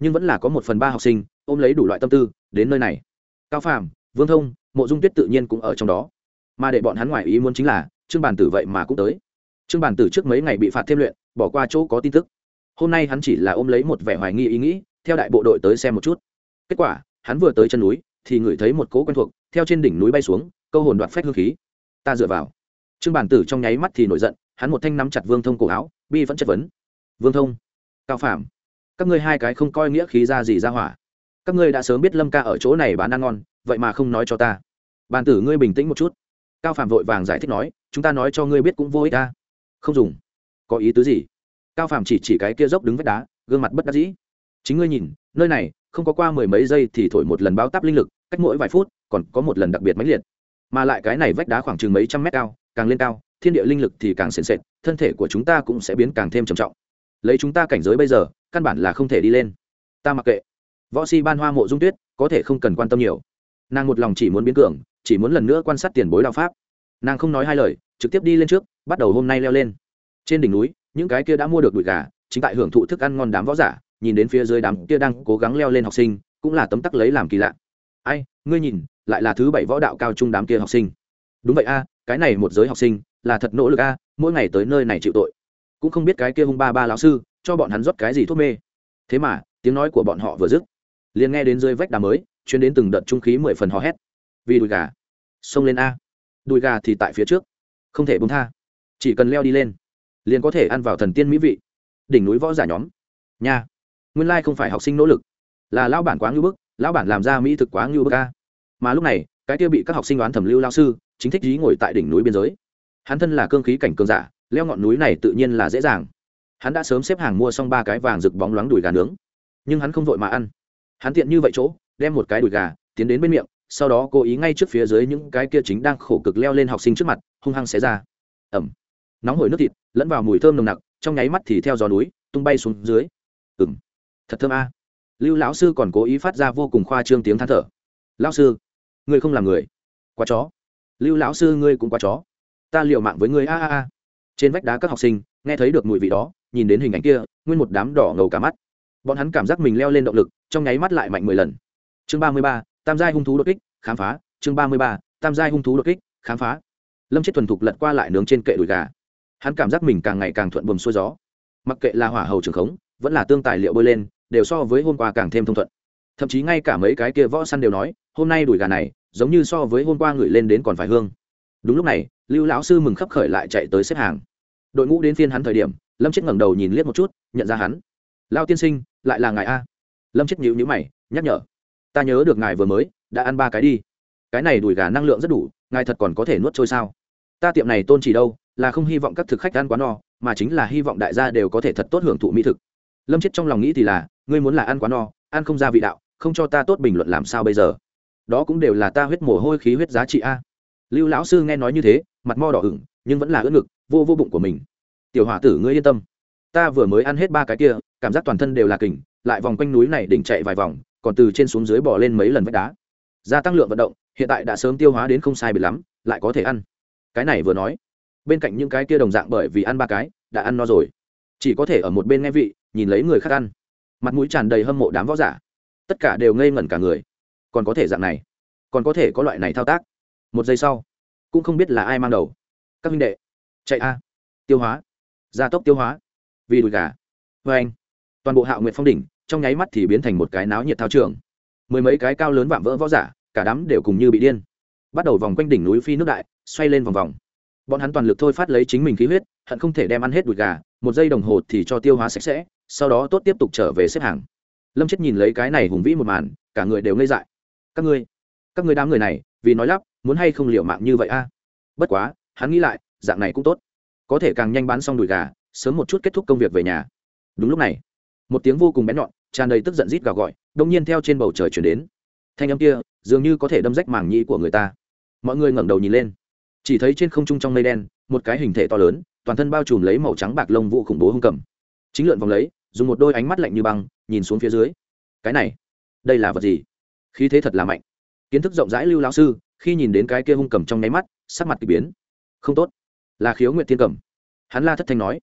nhưng vẫn là có một phần ba học sinh ôm lấy đủ loại tâm tư đến nơi này. Cao phàm, vương thông, mộ dung tuyết tự nhiên cũng ở trong đó. Mà để bọn hắn ngoài ý muốn chính là, trương bản tử vậy mà cũng tới. Trương bản tử trước mấy ngày bị phạt thêm luyện, bỏ qua chỗ có tin tức. Hôm nay hắn chỉ là ôm lấy một vẻ hoài nghi ý nghĩ, theo đại bộ đội tới xem một chút. Kết quả, hắn vừa tới chân núi, thì ngửi thấy một cỗ quen thuộc, theo trên đỉnh núi bay xuống, câu hồn đoạt phách hương khí. Ta dựa vào. Trương bản tử trong nháy mắt thì nổi giận, hắn một thanh nắm chặt vương thông cổ áo, bi vẫn chất vấn. Vương thông, cao phạm các ngươi hai cái không coi nghĩa khí ra gì ra hỏa. Các ngươi đã sớm biết lâm ca ở chỗ này bán ăn ngon, vậy mà không nói cho ta. Bàn tử ngươi bình tĩnh một chút. Cao phạm vội vàng giải thích nói, chúng ta nói cho ngươi biết cũng vô ích ta. Không dùng. Có ý tứ gì? Cao phạm chỉ chỉ cái kia dốc đứng vách đá, gương mặt bất đắc dĩ. Chính ngươi nhìn, nơi này, không có qua mười mấy giây thì thổi một lần báo táp linh lực, cách mỗi vài phút, còn có một lần đặc biệt mãnh liệt. Mà lại cái này vách đá khoảng chừng mấy trăm mét cao, càng lên cao, thiên địa linh lực thì càng sền sệt, thân thể của chúng ta cũng sẽ biến càng thêm trầm trọng lấy chúng ta cảnh giới bây giờ, căn bản là không thể đi lên. Ta mặc kệ. Võ si ban hoa mộ dung tuyết, có thể không cần quan tâm nhiều. Nàng một lòng chỉ muốn biến cường, chỉ muốn lần nữa quan sát tiền bối đạo pháp. Nàng không nói hai lời, trực tiếp đi lên trước, bắt đầu hôm nay leo lên. Trên đỉnh núi, những cái kia đã mua được đùi gà, chính tại hưởng thụ thức ăn ngon đám võ giả, nhìn đến phía dưới đám kia đang cố gắng leo lên học sinh, cũng là tấm tắc lấy làm kỳ lạ. Ai, ngươi nhìn, lại là thứ bảy võ đạo cao trung đám kia học sinh. Đúng vậy a, cái này một giới học sinh, là thật nỗ lực a, mỗi ngày tới nơi này chịu tội cũng không biết cái kia hung ba ba lão sư cho bọn hắn rót cái gì thuốc mê. Thế mà, tiếng nói của bọn họ vừa dứt, liền nghe đến dưới vách đá mới, chuyến đến từng đợt trung khí mười phần hò hét. Vì đùi gà. Xông lên a. Đùi gà thì tại phía trước. Không thể bông tha. Chỉ cần leo đi lên, liền có thể ăn vào thần tiên mỹ vị. Đỉnh núi võ giả nhóm. Nha. Nguyên lai không phải học sinh nỗ lực. Là lão bản quá ngưu bức, lão bản làm ra mỹ thực quá ngưu bức a. Mà lúc này, cái kia bị các học sinh đoán thẩm lưu lao sư, chính thích dí ngồi tại đỉnh núi biên giới. Hắn thân là cương khí cảnh cường giả leo ngọn núi này tự nhiên là dễ dàng. Hắn đã sớm xếp hàng mua xong ba cái vàng rực bóng loáng đùi gà nướng. Nhưng hắn không vội mà ăn. Hắn tiện như vậy chỗ, đem một cái đùi gà, tiến đến bên miệng, sau đó cố ý ngay trước phía dưới những cái kia chính đang khổ cực leo lên học sinh trước mặt, hung hăng xé ra. Ẩm. Nóng hổi nước thịt, lẫn vào mùi thơm nồng nặc, trong nháy mắt thì theo gió núi, tung bay xuống dưới. Ừng thật thơm a. Lưu lão sư còn cố ý phát ra vô cùng khoa trương tiếng than thở. Lão sư, ngươi không làm người. Quá chó. Lưu lão sư, ngươi cũng quá chó. Ta liều mạng với ngươi, a a a trên vách đá các học sinh, nghe thấy được mùi vị đó, nhìn đến hình ảnh kia, nguyên một đám đỏ ngầu cả mắt. Bọn hắn cảm giác mình leo lên động lực, trong nháy mắt lại mạnh mười lần. Chương ba mươi ba, tam giai hung thú đột kích, khám phá. Chương ba mươi ba, tam giai hung thú đột kích, khám phá. Lâm chết thuần thục lật qua lại nướng trên kệ đùi gà. Hắn cảm giác mình càng ngày càng thuận buồm xuôi gió. Mặc kệ là hỏa hầu trường khống, vẫn là tương tài liệu bơi lên, đều so với hôm qua càng thêm thông thuận. Thậm chí ngay cả mấy cái kia võ săn đều nói, hôm nay đùi gà này, giống như so với hôm qua ngửi lên đến còn phải hương. Đúng lúc này, lưu lão sư mừng khấp khởi lại chạy tới xếp hàng đội ngũ đến phiên hắn thời điểm, lâm chết ngẩng đầu nhìn liếc một chút, nhận ra hắn. Lao tiên sinh, lại là ngài a? Lâm chết nhịu nhữ mày, nhắc nhở. Ta nhớ được ngài vừa mới, đã ăn ba cái đi. Cái này đùi gà năng lượng rất đủ, ngài thật còn có thể nuốt trôi sao? Ta tiệm này tôn chỉ đâu, là không hy vọng các thực khách ăn quá no, mà chính là hy vọng đại gia đều có thể thật tốt hưởng thụ mỹ thực. Lâm chết trong lòng nghĩ thì là, ngươi muốn là ăn quá no, ăn không ra vị đạo, không cho ta tốt bình luận làm sao bây giờ? Đó cũng đều là ta huyết mồ hôi khí huyết giá trị a. Lưu lão sư nghe nói như thế, mặt mo đỏ ửng nhưng vẫn là ưỡn ngực, vô vô bụng của mình. Tiểu hỏa tử, ngươi yên tâm. Ta vừa mới ăn hết ba cái kia, cảm giác toàn thân đều là kình, lại vòng quanh núi này đỉnh chạy vài vòng, còn từ trên xuống dưới bỏ lên mấy lần vách đá. Gia tăng lượng vận động, hiện tại đã sớm tiêu hóa đến không sai bị lắm, lại có thể ăn. Cái này vừa nói, bên cạnh những cái kia đồng dạng bởi vì ăn ba cái, đã ăn no rồi. Chỉ có thể ở một bên nghe vị, nhìn lấy người khác ăn. Mặt mũi tràn đầy hâm mộ đám võ giả. Tất cả đều ngây ngẩn cả người. Còn có thể dạng này, còn có thể có loại này thao tác. Một giây sau, cũng không biết là ai mang đầu các minh đệ, chạy a. Tiêu hóa. Gia tốc tiêu hóa. Vì đùi gà. Vê anh. Toàn bộ hạo nguyện phong đỉnh, trong nháy mắt thì biến thành một cái náo nhiệt thao trường. Mười mấy cái cao lớn vạm vỡ võ giả, cả đám đều cùng như bị điên. Bắt đầu vòng quanh đỉnh núi phi nước đại, xoay lên vòng vòng. Bọn hắn toàn lực thôi phát lấy chính mình khí huyết, hận không thể đem ăn hết đùi gà, một giây đồng hồ thì cho tiêu hóa sạch sẽ, sau đó tốt tiếp tục trở về xếp hàng. Lâm chết nhìn lấy cái này hùng vĩ một màn, cả người đều ngây dại. Các ngươi các ngươi đám người này, vì nói lắp, muốn hay không liệu mạng như vậy a? Bất quá hắn nghĩ lại, dạng này cũng tốt. Có thể càng nhanh bán xong đùi gà, sớm một chút kết thúc công việc về nhà. Đúng lúc này, một tiếng vô cùng bén nhọn, tràn đầy tức giận rít gào gọi, đông nhiên theo trên bầu trời chuyển đến. Thanh âm kia, dường như có thể đâm rách màng nhĩ của người ta. Mọi người ngẩng đầu nhìn lên. Chỉ thấy trên không trung trong mây đen, một cái hình thể to lớn, toàn thân bao trùm lấy màu trắng bạc lông vũ khủng bố hung cầm. Chính lượn vòng lấy, dùng một đôi ánh mắt lạnh như băng, nhìn xuống phía dưới. Cái này, đây là vật gì? Khí thế thật là mạnh. Kiến thức rộng rãi lưu lão sư, khi nhìn đến cái kia hung cầm trong nháy mắt, sắc mặt k ỳ biến không tốt. Là khiếu nguyện thiên cầm. Hắn la thất thanh nói.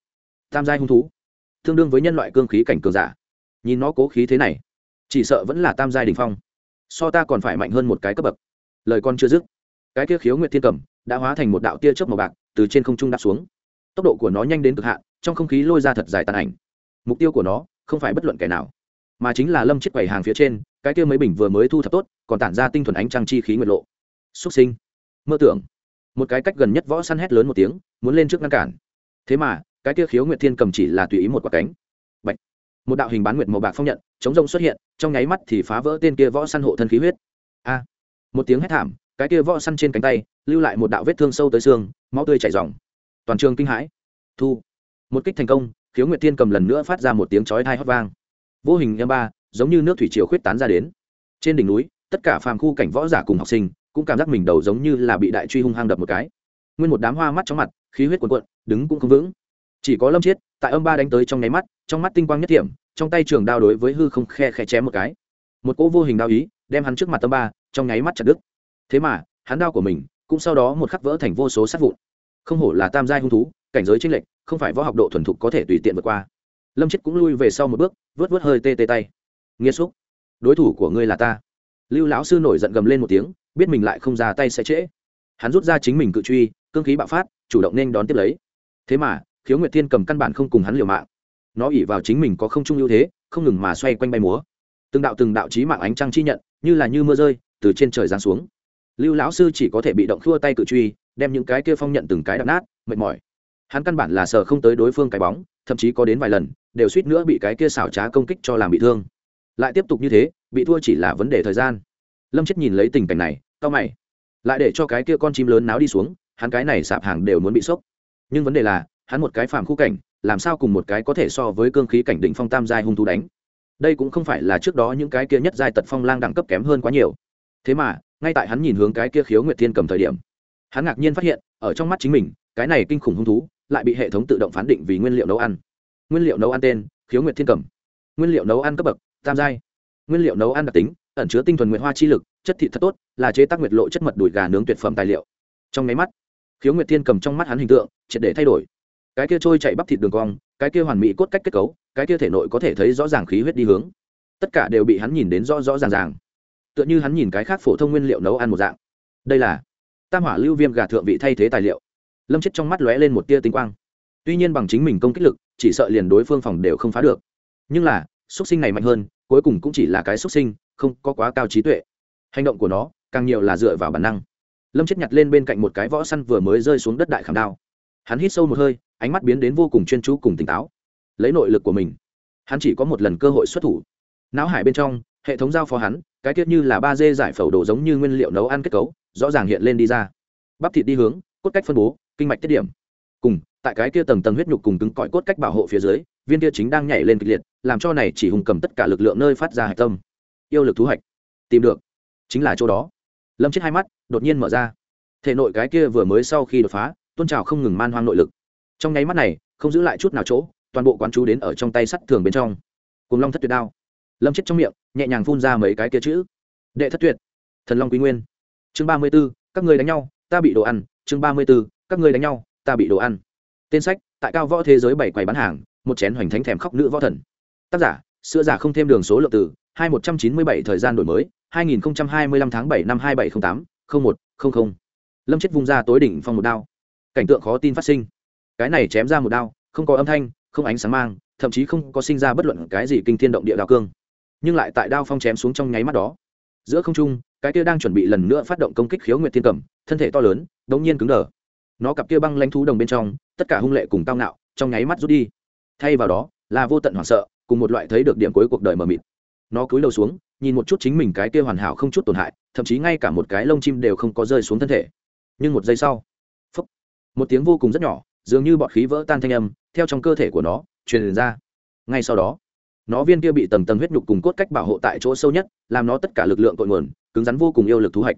Tam giai hung thú. Tương đương với nhân loại cương khí cảnh cường giả. Nhìn nó cố khí thế này, chỉ sợ vẫn là tam giai đình phong. So ta còn phải mạnh hơn một cái cấp bậc. Lời con chưa dứt, cái kia khiếu nguyện thiên cầm đã hóa thành một đạo tia chớp màu bạc từ trên không trung đáp xuống. Tốc độ của nó nhanh đến cực hạn, trong không khí lôi ra thật dài tàn ảnh. Mục tiêu của nó không phải bất luận kẻ nào, mà chính là lâm chiếc quầy hàng phía trên, cái kia mấy bình vừa mới thu thập tốt, còn tản ra tinh thuần ánh trăng chi khí nguyệt lộ. Xuất sinh. Mơ tưởng một cái cách gần nhất võ săn hét lớn một tiếng, muốn lên trước ngăn cản. Thế mà, cái kia khiếu nguyệt thiên cầm chỉ là tùy ý một quả cánh. Bạch. một đạo hình bán nguyệt màu bạc phong nhận, chống rông xuất hiện, trong nháy mắt thì phá vỡ tên kia võ săn hộ thân khí huyết. A! Một tiếng hét thảm, cái kia võ săn trên cánh tay, lưu lại một đạo vết thương sâu tới xương, máu tươi chảy ròng. Toàn trường kinh hãi. Thu! Một kích thành công, khiếu nguyệt thiên cầm lần nữa phát ra một tiếng chói thai hót vang. Vô hình em ba, giống như nước thủy triều khuyết tán ra đến. Trên đỉnh núi, tất cả phàm khu cảnh võ giả cùng học sinh cũng cảm giác mình đầu giống như là bị đại truy hung hăng đập một cái. Nguyên một đám hoa mắt trong mặt, khí huyết cuồn cuộn, đứng cũng không vững. Chỉ có lâm chiết, tại âm ba đánh tới trong nháy mắt, trong mắt tinh quang nhất điểm trong tay trường đao đối với hư không khe khe chém một cái. Một cỗ vô hình đao ý, đem hắn trước mặt âm ba, trong nháy mắt chặt đứt. Thế mà, hắn đao của mình, cũng sau đó một khắc vỡ thành vô số sát vụn. Không hổ là tam giai hung thú, cảnh giới chênh lệch, không phải võ học độ thuần thục có thể tùy tiện vượt qua. Lâm chết cũng lui về sau một bước, vớt vớt hơi tê tê tay. Nghiêm xúc, đối thủ của ngươi là ta. Lưu lão sư nổi giận gầm lên một tiếng biết mình lại không ra tay sẽ trễ. Hắn rút ra chính mình cự truy, cương khí bạo phát, chủ động nên đón tiếp lấy. Thế mà, khiếu nguyệt thiên cầm căn bản không cùng hắn liều mạng. Nó ỉ vào chính mình có không trung ưu thế, không ngừng mà xoay quanh bay múa. Từng đạo từng đạo trí mạng ánh trăng chi nhận, như là như mưa rơi, từ trên trời giáng xuống. Lưu lão sư chỉ có thể bị động khua tay cự truy, đem những cái kia phong nhận từng cái đập nát, mệt mỏi. Hắn căn bản là sợ không tới đối phương cái bóng, thậm chí có đến vài lần, đều suýt nữa bị cái kia xảo trá công kích cho làm bị thương. Lại tiếp tục như thế, bị thua chỉ là vấn đề thời gian. Lâm chết nhìn lấy tình cảnh này tao mày. Lại để cho cái kia con chim lớn náo đi xuống, hắn cái này sạp hàng đều muốn bị sốc. Nhưng vấn đề là, hắn một cái phàm khu cảnh, làm sao cùng một cái có thể so với cương khí cảnh định phong tam giai hung thú đánh? Đây cũng không phải là trước đó những cái kia nhất giai tật phong lang đẳng cấp kém hơn quá nhiều. Thế mà, ngay tại hắn nhìn hướng cái kia khiếu nguyệt thiên cầm thời điểm, hắn ngạc nhiên phát hiện, ở trong mắt chính mình, cái này kinh khủng hung thú lại bị hệ thống tự động phán định vì nguyên liệu nấu ăn. Nguyên liệu nấu ăn tên, khiếu nguyệt thiên cầm. Nguyên liệu nấu ăn cấp bậc, tam giai. Nguyên liệu nấu ăn đặc tính ẩn chứa tinh thuần nguyệt hoa chi lực, chất thịt thật tốt, là chế tác nguyệt lộ chất mật đùi gà nướng tuyệt phẩm tài liệu. Trong máy mắt, khiếu nguyệt thiên cầm trong mắt hắn hình tượng, triệt để thay đổi. Cái kia trôi chạy bắp thịt đường cong, cái kia hoàn mỹ cốt cách kết cấu, cái kia thể nội có thể thấy rõ ràng khí huyết đi hướng. Tất cả đều bị hắn nhìn đến rõ rõ ràng ràng. Tựa như hắn nhìn cái khác phổ thông nguyên liệu nấu ăn một dạng. Đây là tam hỏa lưu viêm gà thượng vị thay thế tài liệu. Lâm chết trong mắt lóe lên một tia tinh quang. Tuy nhiên bằng chính mình công kích lực, chỉ sợ liền đối phương phòng đều không phá được. Nhưng là xuất sinh này mạnh hơn, cuối cùng cũng chỉ là cái xuất sinh không có quá cao trí tuệ. Hành động của nó càng nhiều là dựa vào bản năng. Lâm chết nhặt lên bên cạnh một cái võ săn vừa mới rơi xuống đất đại khảm đao. Hắn hít sâu một hơi, ánh mắt biến đến vô cùng chuyên chú cùng tỉnh táo. Lấy nội lực của mình, hắn chỉ có một lần cơ hội xuất thủ. Não hải bên trong, hệ thống giao phó hắn, cái tiết như là ba dê giải phẫu đồ giống như nguyên liệu nấu ăn kết cấu, rõ ràng hiện lên đi ra. Bắp thịt đi hướng, cốt cách phân bố, kinh mạch tiết điểm. Cùng, tại cái kia tầng tầng huyết nhục cùng cứng cỏi cốt cách bảo hộ phía dưới, viên kia chính đang nhảy lên kịch liệt, làm cho này chỉ hùng cầm tất cả lực lượng nơi phát ra hạch tâm yêu lực thú hạch. Tìm được. Chính là chỗ đó. Lâm chết hai mắt, đột nhiên mở ra. Thể nội cái kia vừa mới sau khi đột phá, tôn trào không ngừng man hoang nội lực. Trong nháy mắt này, không giữ lại chút nào chỗ, toàn bộ quán chú đến ở trong tay sắt thường bên trong. Cùng long thất tuyệt đao. Lâm chết trong miệng, nhẹ nhàng phun ra mấy cái kia chữ. Đệ thất tuyệt. Thần long quý nguyên. Chương ba mươi b ố các người đánh nhau, ta bị đồ ăn. Chương ba mươi b ố các người đánh nhau, ta bị đồ ăn. Tên sách, tại cao võ thế giới bảy quầy bán hàng, một chén hoành thánh thèm khóc nữ võ thần. Tác giả, sữa giả không thêm đường số lượng từ hai một trăm chín mươi bảy thời gian đổi mới, hai nghìn hai mươi lăm tháng 7 năm hai bảy t tám một trăm linh lâm chết vung ra tối đỉnh phong một đao. Cảnh tượng khó tin phát sinh. Cái này chém ra một đao, không có âm thanh, không ánh sáng mang, thậm chí không có sinh ra bất luận cái gì kinh thiên động địa đao cương. Nhưng lại tại đao phong chém xuống trong nháy mắt đó, giữa không trung, cái kia đang chuẩn bị lần nữa phát động công kích khiếu nguyệt thiên cầm, thân thể to lớn, đống nhiên cứng đờ. Nó cặp kia băng lãnh thú đồng bên trong, tất cả hung lệ cùng cao ngạo, trong nháy mắt rút đi. Thay vào đó, là vô tận hoảng sợ, cùng một loại thấy được điểm cuối cuộc đời mờ mịt nó cúi đầu xuống nhìn một chút chính mình cái kia hoàn hảo không chút tổn hại thậm chí ngay cả một cái lông chim đều không có rơi xuống thân thể. Nhưng một giây sau phúc, một tiếng vô cùng rất nhỏ dường như bọt khí vỡ tan thanh âm theo trong cơ thể của nó truyền ra. Ngay sau đó nó viên kia bị tầng tầng huyết nhục cùng cốt cách bảo hộ tại chỗ sâu nhất làm nó tất cả lực lượng cội nguồn cứng rắn vô cùng yêu lực thú hạch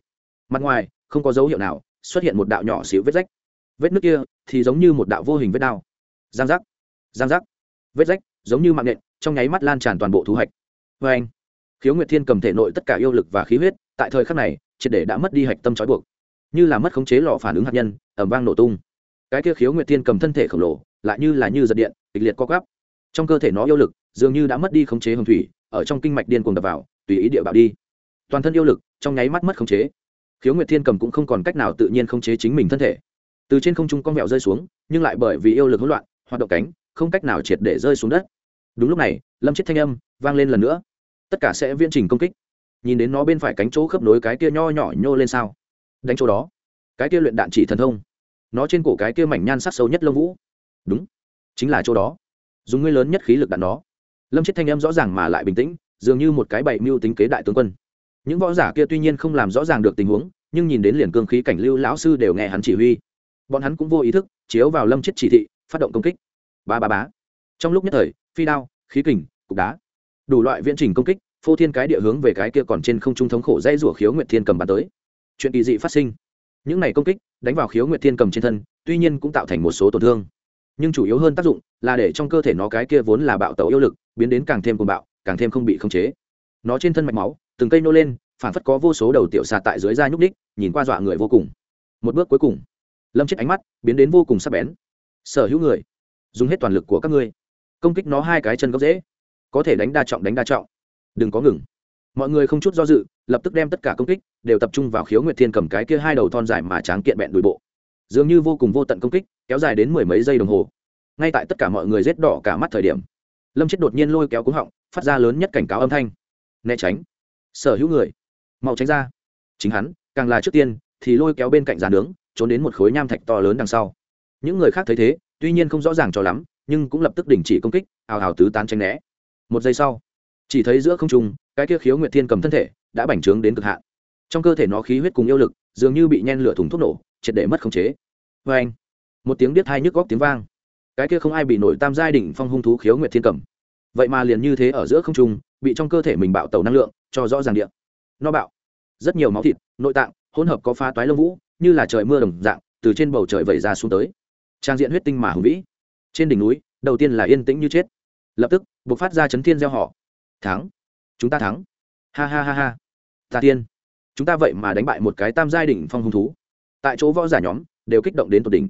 mặt ngoài không có dấu hiệu nào xuất hiện một đạo nhỏ xíu vết rách. Vết nước kia thì giống như một đạo vô hình vết đao. Giang giác giang giác. Vết rách giống như mạng nện trong nháy mắt lan tràn toàn bộ thú hạch vê anh, khiếu nguyệt thiên cầm thể nội tất cả yêu lực và khí huyết, tại thời khắc này, triệt để đã mất đi hạch tâm trói buộc. Như là mất khống chế lò phản ứng hạt nhân ẩm vang nổ tung. Cái kia khiếu nguyệt thiên cầm thân thể khổng lồ, lại như là như giật điện, kịch liệt co gắp trong cơ thể nó yêu lực, dường như đã mất đi khống chế hồng thủy, ở trong kinh mạch điên cuồng đập vào, tùy ý địa bạo đi. Toàn thân yêu lực, trong nháy mắt mất khống chế. Khiếu nguyệt thiên cầm cũng không còn cách nào tự nhiên khống chế chính mình thân thể. Từ trên không trung con mèo rơi xuống, nhưng lại bởi vì yêu lực hỗn loạn, hoạt động cánh, không cách nào triệt để rơi xuống đất. Đúng lúc này, lâm chết thanh âm vang lên lần nữa tất cả sẽ viễn trình công kích. Nhìn đến nó bên phải cánh chỗ khớp nối cái kia nho nhỏ nhô lên sao? Đánh chỗ đó. Cái kia luyện đạn chỉ thần thông. Nó trên cổ cái kia mảnh nhan sắc sâu nhất lông vũ. Đúng, chính là chỗ đó. Dùng ngươi lớn nhất khí lực đạn nó lâm chết thanh em rõ ràng mà lại bình tĩnh, dường như một cái bậy mưu tính kế đại tướng quân. Những võ giả kia tuy nhiên không làm rõ ràng được tình huống, nhưng nhìn đến liền cương khí cảnh lưu lão sư đều nghe hắn chỉ huy. Bọn hắn cũng vô ý thức, chiếu vào lâm chết chỉ thị, phát động công kích. Ba ba bá trong lúc nhất thời, phi đao, khí kình, cục đá đủ loại viễn trình công kích, phô thiên cái địa hướng về cái kia còn trên không trung thống khổ dây rủa khiếu nguyệt thiên cầm bắn tới. Chuyện kỳ dị phát sinh. Những này công kích, đánh vào khiếu nguyệt thiên cầm trên thân, tuy nhiên cũng tạo thành một số tổn thương. Nhưng chủ yếu hơn tác dụng là để trong cơ thể nó cái kia vốn là bạo tẩu yêu lực, biến đến càng thêm cuồng bạo, càng thêm không bị khống chế. Nó trên thân mạch máu, từng cây nô lên, phản phất có vô số đầu tiểu xà tại dưới da nhúc ních nhìn qua dọa người vô cùng. Một bước cuối cùng, lâm chết ánh mắt biến đến vô cùng sắc bén. Sở hữu người, dùng hết toàn lực của các ngươi. Công kích nó hai cái chân gốc dễ có thể đánh đa trọng đánh đa trọng. Đừng có ngừng. Mọi người không chút do dự, lập tức đem tất cả công kích đều tập trung vào khiếu nguyệt thiên cầm cái kia hai đầu thon dài mà tráng kiện bẹn đùi bộ. Dường như vô cùng vô tận công kích, kéo dài đến mười mấy giây đồng hồ. Ngay tại tất cả mọi người rét đỏ cả mắt thời điểm, lâm chết đột nhiên lôi kéo cúng họng, phát ra lớn nhất cảnh cáo âm thanh. Né tránh. Sở hữu người, mau tránh ra. Chính hắn, càng là trước tiên, thì lôi kéo bên cạnh giàn nướng, trốn đến một khối nham thạch to lớn đằng sau. Những người khác thấy thế, tuy nhiên không rõ ràng cho lắm, nhưng cũng lập tức đình chỉ công kích ào ào tứ tán tranh né một giây sau, chỉ thấy giữa không trung, cái kia khiếu nguyệt thiên cầm thân thể đã bành trướng đến cực hạn. Trong cơ thể nó khí huyết cùng yêu lực dường như bị nhen lửa thùng thuốc nổ, triệt để mất khống chế. Vê anh, một tiếng biết hai nhức góc tiếng vang. Cái kia không ai bị nổi tam giai đỉnh phong hung thú khiếu nguyệt thiên cầm. Vậy mà liền như thế ở giữa không trung, bị trong cơ thể mình bạo tẩu năng lượng cho rõ ràng điện nó bạo. Rất nhiều máu thịt, nội tạng, hỗn hợp có pha toái lông vũ, như là trời mưa đồng dạng, từ trên bầu trời vẩy ra xuống tới. Trang diện huyết tinh mà hùng vĩ. Trên đỉnh núi, đầu tiên là yên tĩnh như chết lập tức buộc phát ra chấn thiên gieo họ. Thắng. Chúng ta thắng. Ha ha ha ha. Ta tiên. Chúng ta vậy mà đánh bại một cái tam giai đỉnh phong hung thú. Tại chỗ võ giả nhóm đều kích động đến tột đỉnh.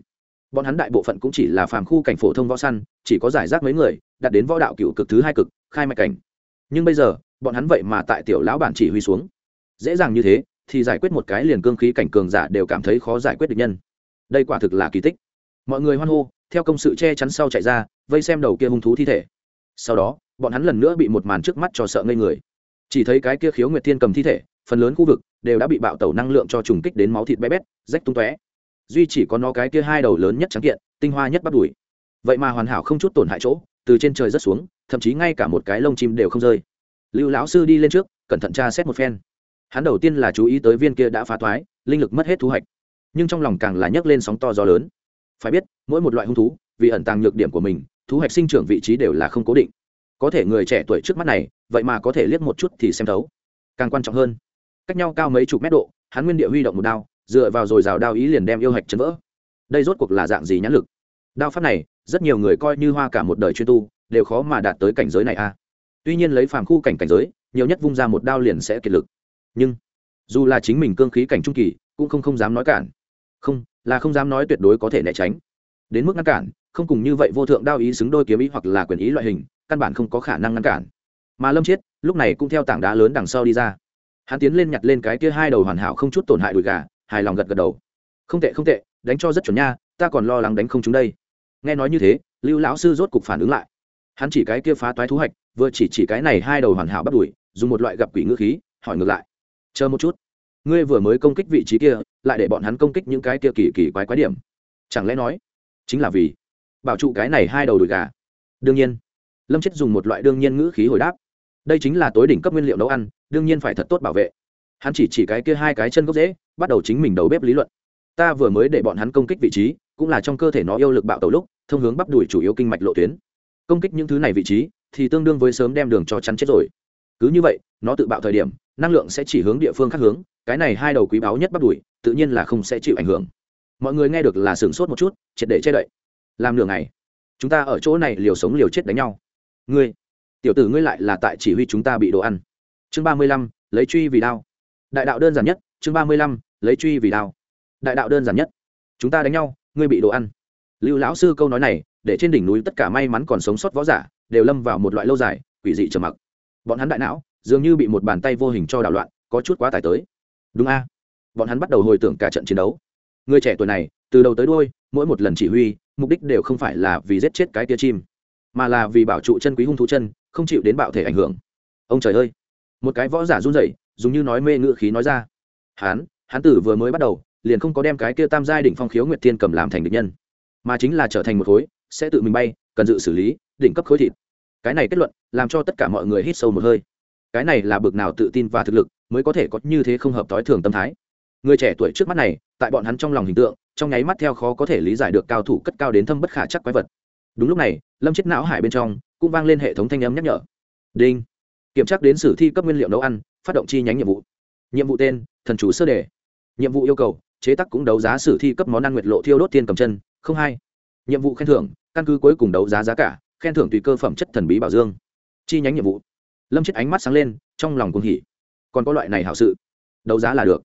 Bọn hắn đại bộ phận cũng chỉ là phàm khu cảnh phổ thông võ săn, chỉ có giải rác mấy người, đạt đến võ đạo cựu cực thứ hai cực, khai mạch cảnh. Nhưng bây giờ, bọn hắn vậy mà tại tiểu lão bản chỉ huy xuống. Dễ dàng như thế, thì giải quyết một cái liền cương khí cảnh cường giả đều cảm thấy khó giải quyết được nhân. Đây quả thực là kỳ tích. Mọi người hoan hô, theo công sự che chắn sau chạy ra, vây xem đầu kia hung thú thi thể sau đó, bọn hắn lần nữa bị một màn trước mắt cho sợ ngây người. Chỉ thấy cái kia khiếu nguyệt thiên cầm thi thể, phần lớn khu vực đều đã bị bạo tẩu năng lượng cho trùng kích đến máu thịt bé bét, rách tung tóe. Duy chỉ có nó cái kia hai đầu lớn nhất trắng kiện, tinh hoa nhất bắt đùi. Vậy mà hoàn hảo không chút tổn hại chỗ, từ trên trời rất xuống, thậm chí ngay cả một cái lông chim đều không rơi. Lưu lão sư đi lên trước, cẩn thận tra xét một phen. Hắn đầu tiên là chú ý tới viên kia đã phá thoái, linh lực mất hết thu hoạch. Nhưng trong lòng càng là nhấc lên sóng to gió lớn. Phải biết, mỗi một loại hung thú, vì ẩn tàng nhược điểm của mình thu hoạch sinh trưởng vị trí đều là không cố định. Có thể người trẻ tuổi trước mắt này, vậy mà có thể liếc một chút thì xem thấu. Càng quan trọng hơn, cách nhau cao mấy chục mét độ, hắn nguyên địa huy động một đao, dựa vào rồi rào đao ý liền đem yêu hạch chấn vỡ. Đây rốt cuộc là dạng gì nhãn lực? Đao pháp này, rất nhiều người coi như hoa cả một đời chuyên tu, đều khó mà đạt tới cảnh giới này a tuy nhiên lấy phàm khu cảnh cảnh giới, nhiều nhất vung ra một đao liền sẽ kiệt lực. Nhưng, dù là chính mình cương khí cảnh trung kỳ, cũng không không dám nói cản. Không, là không dám nói tuyệt đối có thể né tránh. Đến mức ngăn cản không cùng như vậy vô thượng đao ý xứng đôi kiếm ý hoặc là quyền ý loại hình, căn bản không có khả năng ngăn cản. Mà lâm chiết, lúc này cũng theo tảng đá lớn đằng sau đi ra. Hắn tiến lên nhặt lên cái kia hai đầu hoàn hảo không chút tổn hại đùi gà, hài lòng gật gật đầu. Không tệ không tệ, đánh cho rất chuẩn nha, ta còn lo lắng đánh không chúng đây. Nghe nói như thế, lưu lão sư rốt cục phản ứng lại. Hắn chỉ cái kia phá toái thú hạch, vừa chỉ chỉ cái này hai đầu hoàn hảo bắt đuổi dùng một loại gặp quỷ ngữ khí, hỏi ngược lại. Chờ một chút, ngươi vừa mới công kích vị trí kia, lại để bọn hắn công kích những cái kia kỳ kỳ quái quái điểm. Chẳng lẽ nói, chính là vì bảo trụ cái này hai đầu đùi gà. Đương nhiên, lâm chết dùng một loại đương nhiên ngữ khí hồi đáp. Đây chính là tối đỉnh cấp nguyên liệu nấu ăn, đương nhiên phải thật tốt bảo vệ. Hắn chỉ chỉ cái kia hai cái chân gốc dễ bắt đầu chính mình đầu bếp lý luận. Ta vừa mới để bọn hắn công kích vị trí, cũng là trong cơ thể nó yêu lực bạo tẩu lúc, thông hướng bắp đùi chủ yếu kinh mạch lộ tuyến. Công kích những thứ này vị trí, thì tương đương với sớm đem đường cho chắn chết rồi. Cứ như vậy, nó tự bạo thời điểm, năng lượng sẽ chỉ hướng địa phương khác hướng, cái này hai đầu quý báu nhất bắp đùi, tự nhiên là không sẽ chịu ảnh hưởng. Mọi người nghe được là sửng sốt một chút, triệt để che đậy làm nửa ngày. Chúng ta ở chỗ này liều sống liều chết đánh nhau. Ngươi, tiểu tử ngươi lại là tại chỉ huy chúng ta bị đồ ăn. Chương ba mươi lăm, lấy truy vì đao. Đại đạo đơn giản nhất, chương ba mươi lăm, lấy truy vì đao. Đại đạo đơn giản nhất. Chúng ta đánh nhau, ngươi bị đồ ăn. Lưu lão sư câu nói này, để trên đỉnh núi tất cả may mắn còn sống sót võ giả, đều lâm vào một loại lâu dài, quỷ dị trầm mặc. Bọn hắn đại não, dường như bị một bàn tay vô hình cho đảo loạn, có chút quá tải tới. Đúng a. Bọn hắn bắt đầu hồi tưởng cả trận chiến đấu. Người trẻ tuổi này, từ đầu tới đôi mỗi một lần chỉ huy mục đích đều không phải là vì giết chết cái tia chim, mà là vì bảo trụ chân quý hung thú chân, không chịu đến bạo thể ảnh hưởng. Ông trời ơi! Một cái võ giả run rẩy, dùng như nói mê ngựa khí nói ra. Hán hán tử vừa mới bắt đầu, liền không có đem cái kia tam giai đỉnh phong khiếu nguyệt thiên cầm làm thành địch nhân, mà chính là trở thành một khối, sẽ tự mình bay, cần dự xử lý, đỉnh cấp khối thịt. Cái này kết luận, làm cho tất cả mọi người hít sâu một hơi. Cái này là bực nào tự tin và thực lực, mới có thể có như thế không hợp t i thường tâm thái. Người trẻ tuổi trước mắt này tại bọn hắn trong lòng hình tượng, trong nháy mắt theo khó có thể lý giải được cao thủ cất cao đến thâm bất khả chắc quái vật. Đúng lúc này, lâm chết não hải bên trong cũng vang lên hệ thống thanh âm nhắc nhở. Đinh. Kiểm tra đến sử thi cấp nguyên liệu nấu ăn, phát động chi nhánh nhiệm vụ. Nhiệm vụ tên, thần chủ sơ đề. Nhiệm vụ yêu cầu, chế tác cũng đấu giá sử thi cấp món ăn nguyệt lộ thiêu đốt tiên cầm chân, không hai. Nhiệm vụ khen thưởng, căn cứ cuối cùng đấu giá giá cả, khen thưởng tùy cơ phẩm chất thần bí bảo dương. Chi nhánh nhiệm vụ. Lâm chết ánh mắt sáng lên, trong lòng cùng hỉ. Còn có loại này hảo sự. Đấu giá là được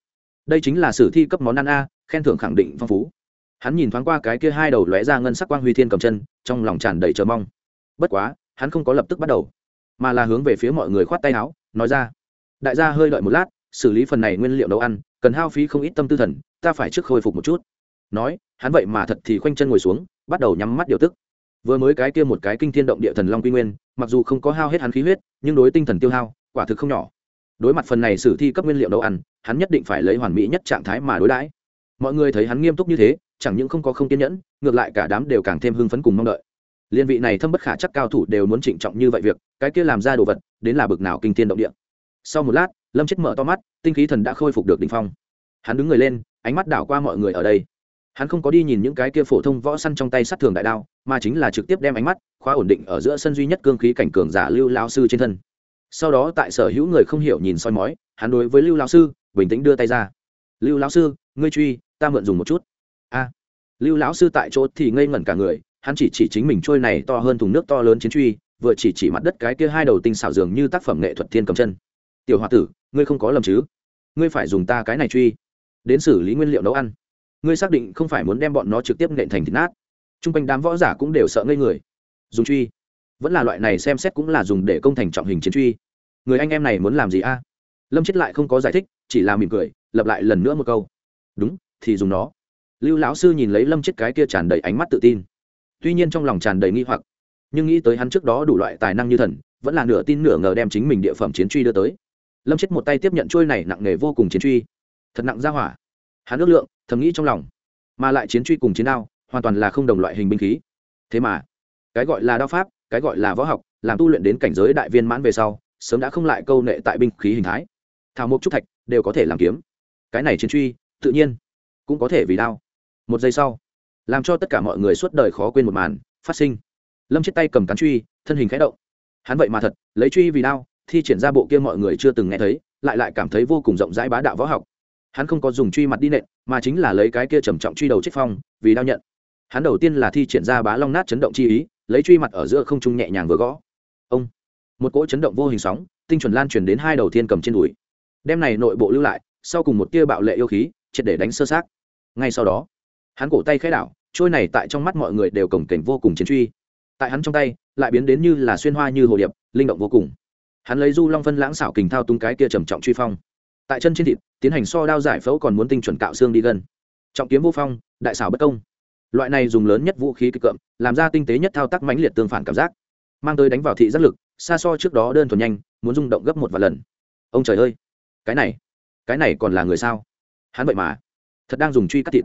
đây chính là sử thi cấp món ăn a, khen thưởng khẳng định phong phú. Hắn nhìn thoáng qua cái kia hai đầu lóe ra ngân sắc quang huy thiên cầm chân, trong lòng tràn đầy chờ mong. Bất quá, hắn không có lập tức bắt đầu, mà là hướng về phía mọi người khoát tay áo, nói ra, đại gia hơi đợi một lát, xử lý phần này nguyên liệu nấu ăn, cần hao phí không ít tâm tư thần, ta phải trước khôi phục một chút. Nói, hắn vậy mà thật thì khoanh chân ngồi xuống, bắt đầu nhắm mắt điều tức. Vừa mới cái kia một cái kinh thiên động địa thần long quy nguyên, mặc dù không có hao hết hắn khí huyết, nhưng đối tinh thần tiêu hao, quả thực không nhỏ đối mặt phần này sử thi cấp nguyên liệu nấu ăn, hắn nhất định phải lấy hoàn mỹ nhất trạng thái mà đối đãi. Mọi người thấy hắn nghiêm túc như thế, chẳng những không có không kiên nhẫn, ngược lại cả đám đều càng thêm hưng phấn cùng mong đợi. Liên vị này thâm bất khả chắc cao thủ đều muốn trịnh trọng như vậy việc, cái kia làm ra đồ vật, đến là bực nào kinh thiên động địa. Sau một lát, lâm chết mở to mắt, tinh khí thần đã khôi phục được đ ỉ n h phong. Hắn đứng người lên, ánh mắt đảo qua mọi người ở đây. Hắn không có đi nhìn những cái kia phổ thông võ săn trong tay sát thường đại đao, mà chính là trực tiếp đem ánh mắt, khóa ổn định ở giữa sân duy nhất cương khí cảnh cường giả lưu lao sư trên thân sau đó tại sở hữu người không hiểu nhìn soi mói, hắn đối với lưu lao sư bình tĩnh đưa tay ra. Lưu lão sư, ngươi truy, ta mượn dùng một chút. A. Lưu lão sư tại chỗ thì ngây ngẩn cả người, hắn chỉ chỉ chính mình trôi này to hơn thùng nước to lớn chiến truy, vừa chỉ chỉ mặt đất cái kia hai đầu tinh xảo dường như tác phẩm nghệ thuật thiên cầm chân. Tiểu hoa tử, ngươi không có lầm chứ? Ngươi phải dùng ta cái này truy, đến xử lý nguyên liệu nấu ăn. Ngươi xác định không phải muốn đem bọn nó trực tiếp nện thành thịt nát. T r u n g quanh đám võ giả cũng đều sợ ngây người. Dùng truy vẫn là loại này xem xét cũng là dùng để công thành trọng hình chiến truy. Người anh em này muốn làm gì a? Lâm chết lại không có giải thích, chỉ là mỉm cười lập lại lần nữa một câu. Đúng, thì dùng nó. Lưu lão sư nhìn lấy lâm chết cái kia tràn đầy ánh mắt tự tin. Tuy nhiên trong lòng tràn đầy nghi hoặc, nhưng nghĩ tới hắn trước đó đủ loại tài năng như thần, vẫn là nửa tin nửa ngờ đem chính mình địa phẩm chiến truy đưa tới. Lâm chết một tay tiếp nhận trôi này nặng nề vô cùng chiến truy. Thật nặng ra hỏa. Hắn ước lượng, thầm nghĩ trong lòng. Mà lại chiến truy cùng chiến đao, hoàn toàn là không đồng loại hình binh khí. Thế mà, cái gọi là đao pháp cái gọi là võ học, làm tu luyện đến cảnh giới đại viên mãn về sau, sớm đã không lại câu nệ tại binh khí hình thái. Thảo mộc trúc thạch đều có thể làm kiếm. Cái này chiến truy, tự nhiên, cũng có thể vì đao. Một giây sau, làm cho tất cả mọi người suốt đời khó quên một màn phát sinh. Lâm chết tay cầm cán truy, thân hình khẽ động. Hắn vậy mà thật, lấy truy vì đao, thi triển ra bộ kia mọi người chưa từng nghe thấy, lại lại cảm thấy vô cùng rộng rãi bá đạo võ học. Hắn không có dùng truy mặt đi nện, mà chính là lấy cái kia trầm trọng truy đầu chết phong, vì đao nhận. Hắn đầu tiên là thi triển ra bá long nát chấn động chi ý lấy truy mặt ở giữa không trung nhẹ nhàng vừa gõ. Ông. Một cỗ chấn động vô hình sóng, tinh chuẩn lan truyền đến hai đầu thiên cầm trên đùi. Đem này nội bộ lưu lại, sau cùng một tia bạo lệ yêu khí, triệt để đánh sơ sát ngay sau đó, hắn cổ tay khẽ đảo, trôi này tại trong mắt mọi người đều cổng cảnh vô cùng chiến truy. Tại hắn trong tay, lại biến đến như là xuyên hoa như hồ điệp, linh động vô cùng. Hắn lấy du long phân lãng xảo kình thao tung cái kia trầm trọng truy phong. Tại chân trên thịt, tiến hành so đao giải phẫu còn muốn tinh chuẩn cạo xương đi gần. Trọng kiếm vô phong, đại xảo bất công loại này dùng lớn nhất vũ khí kịch cợm làm ra tinh tế nhất thao tác mãnh liệt tương phản cảm giác, mang tới đánh vào thị giác lực, xa so trước đó đơn thuần nhanh, muốn rung động gấp một vài lần. Ông trời ơi, cái này cái này còn là người sao? Hắn vậy mà, thật đang dùng truy cắt thịt.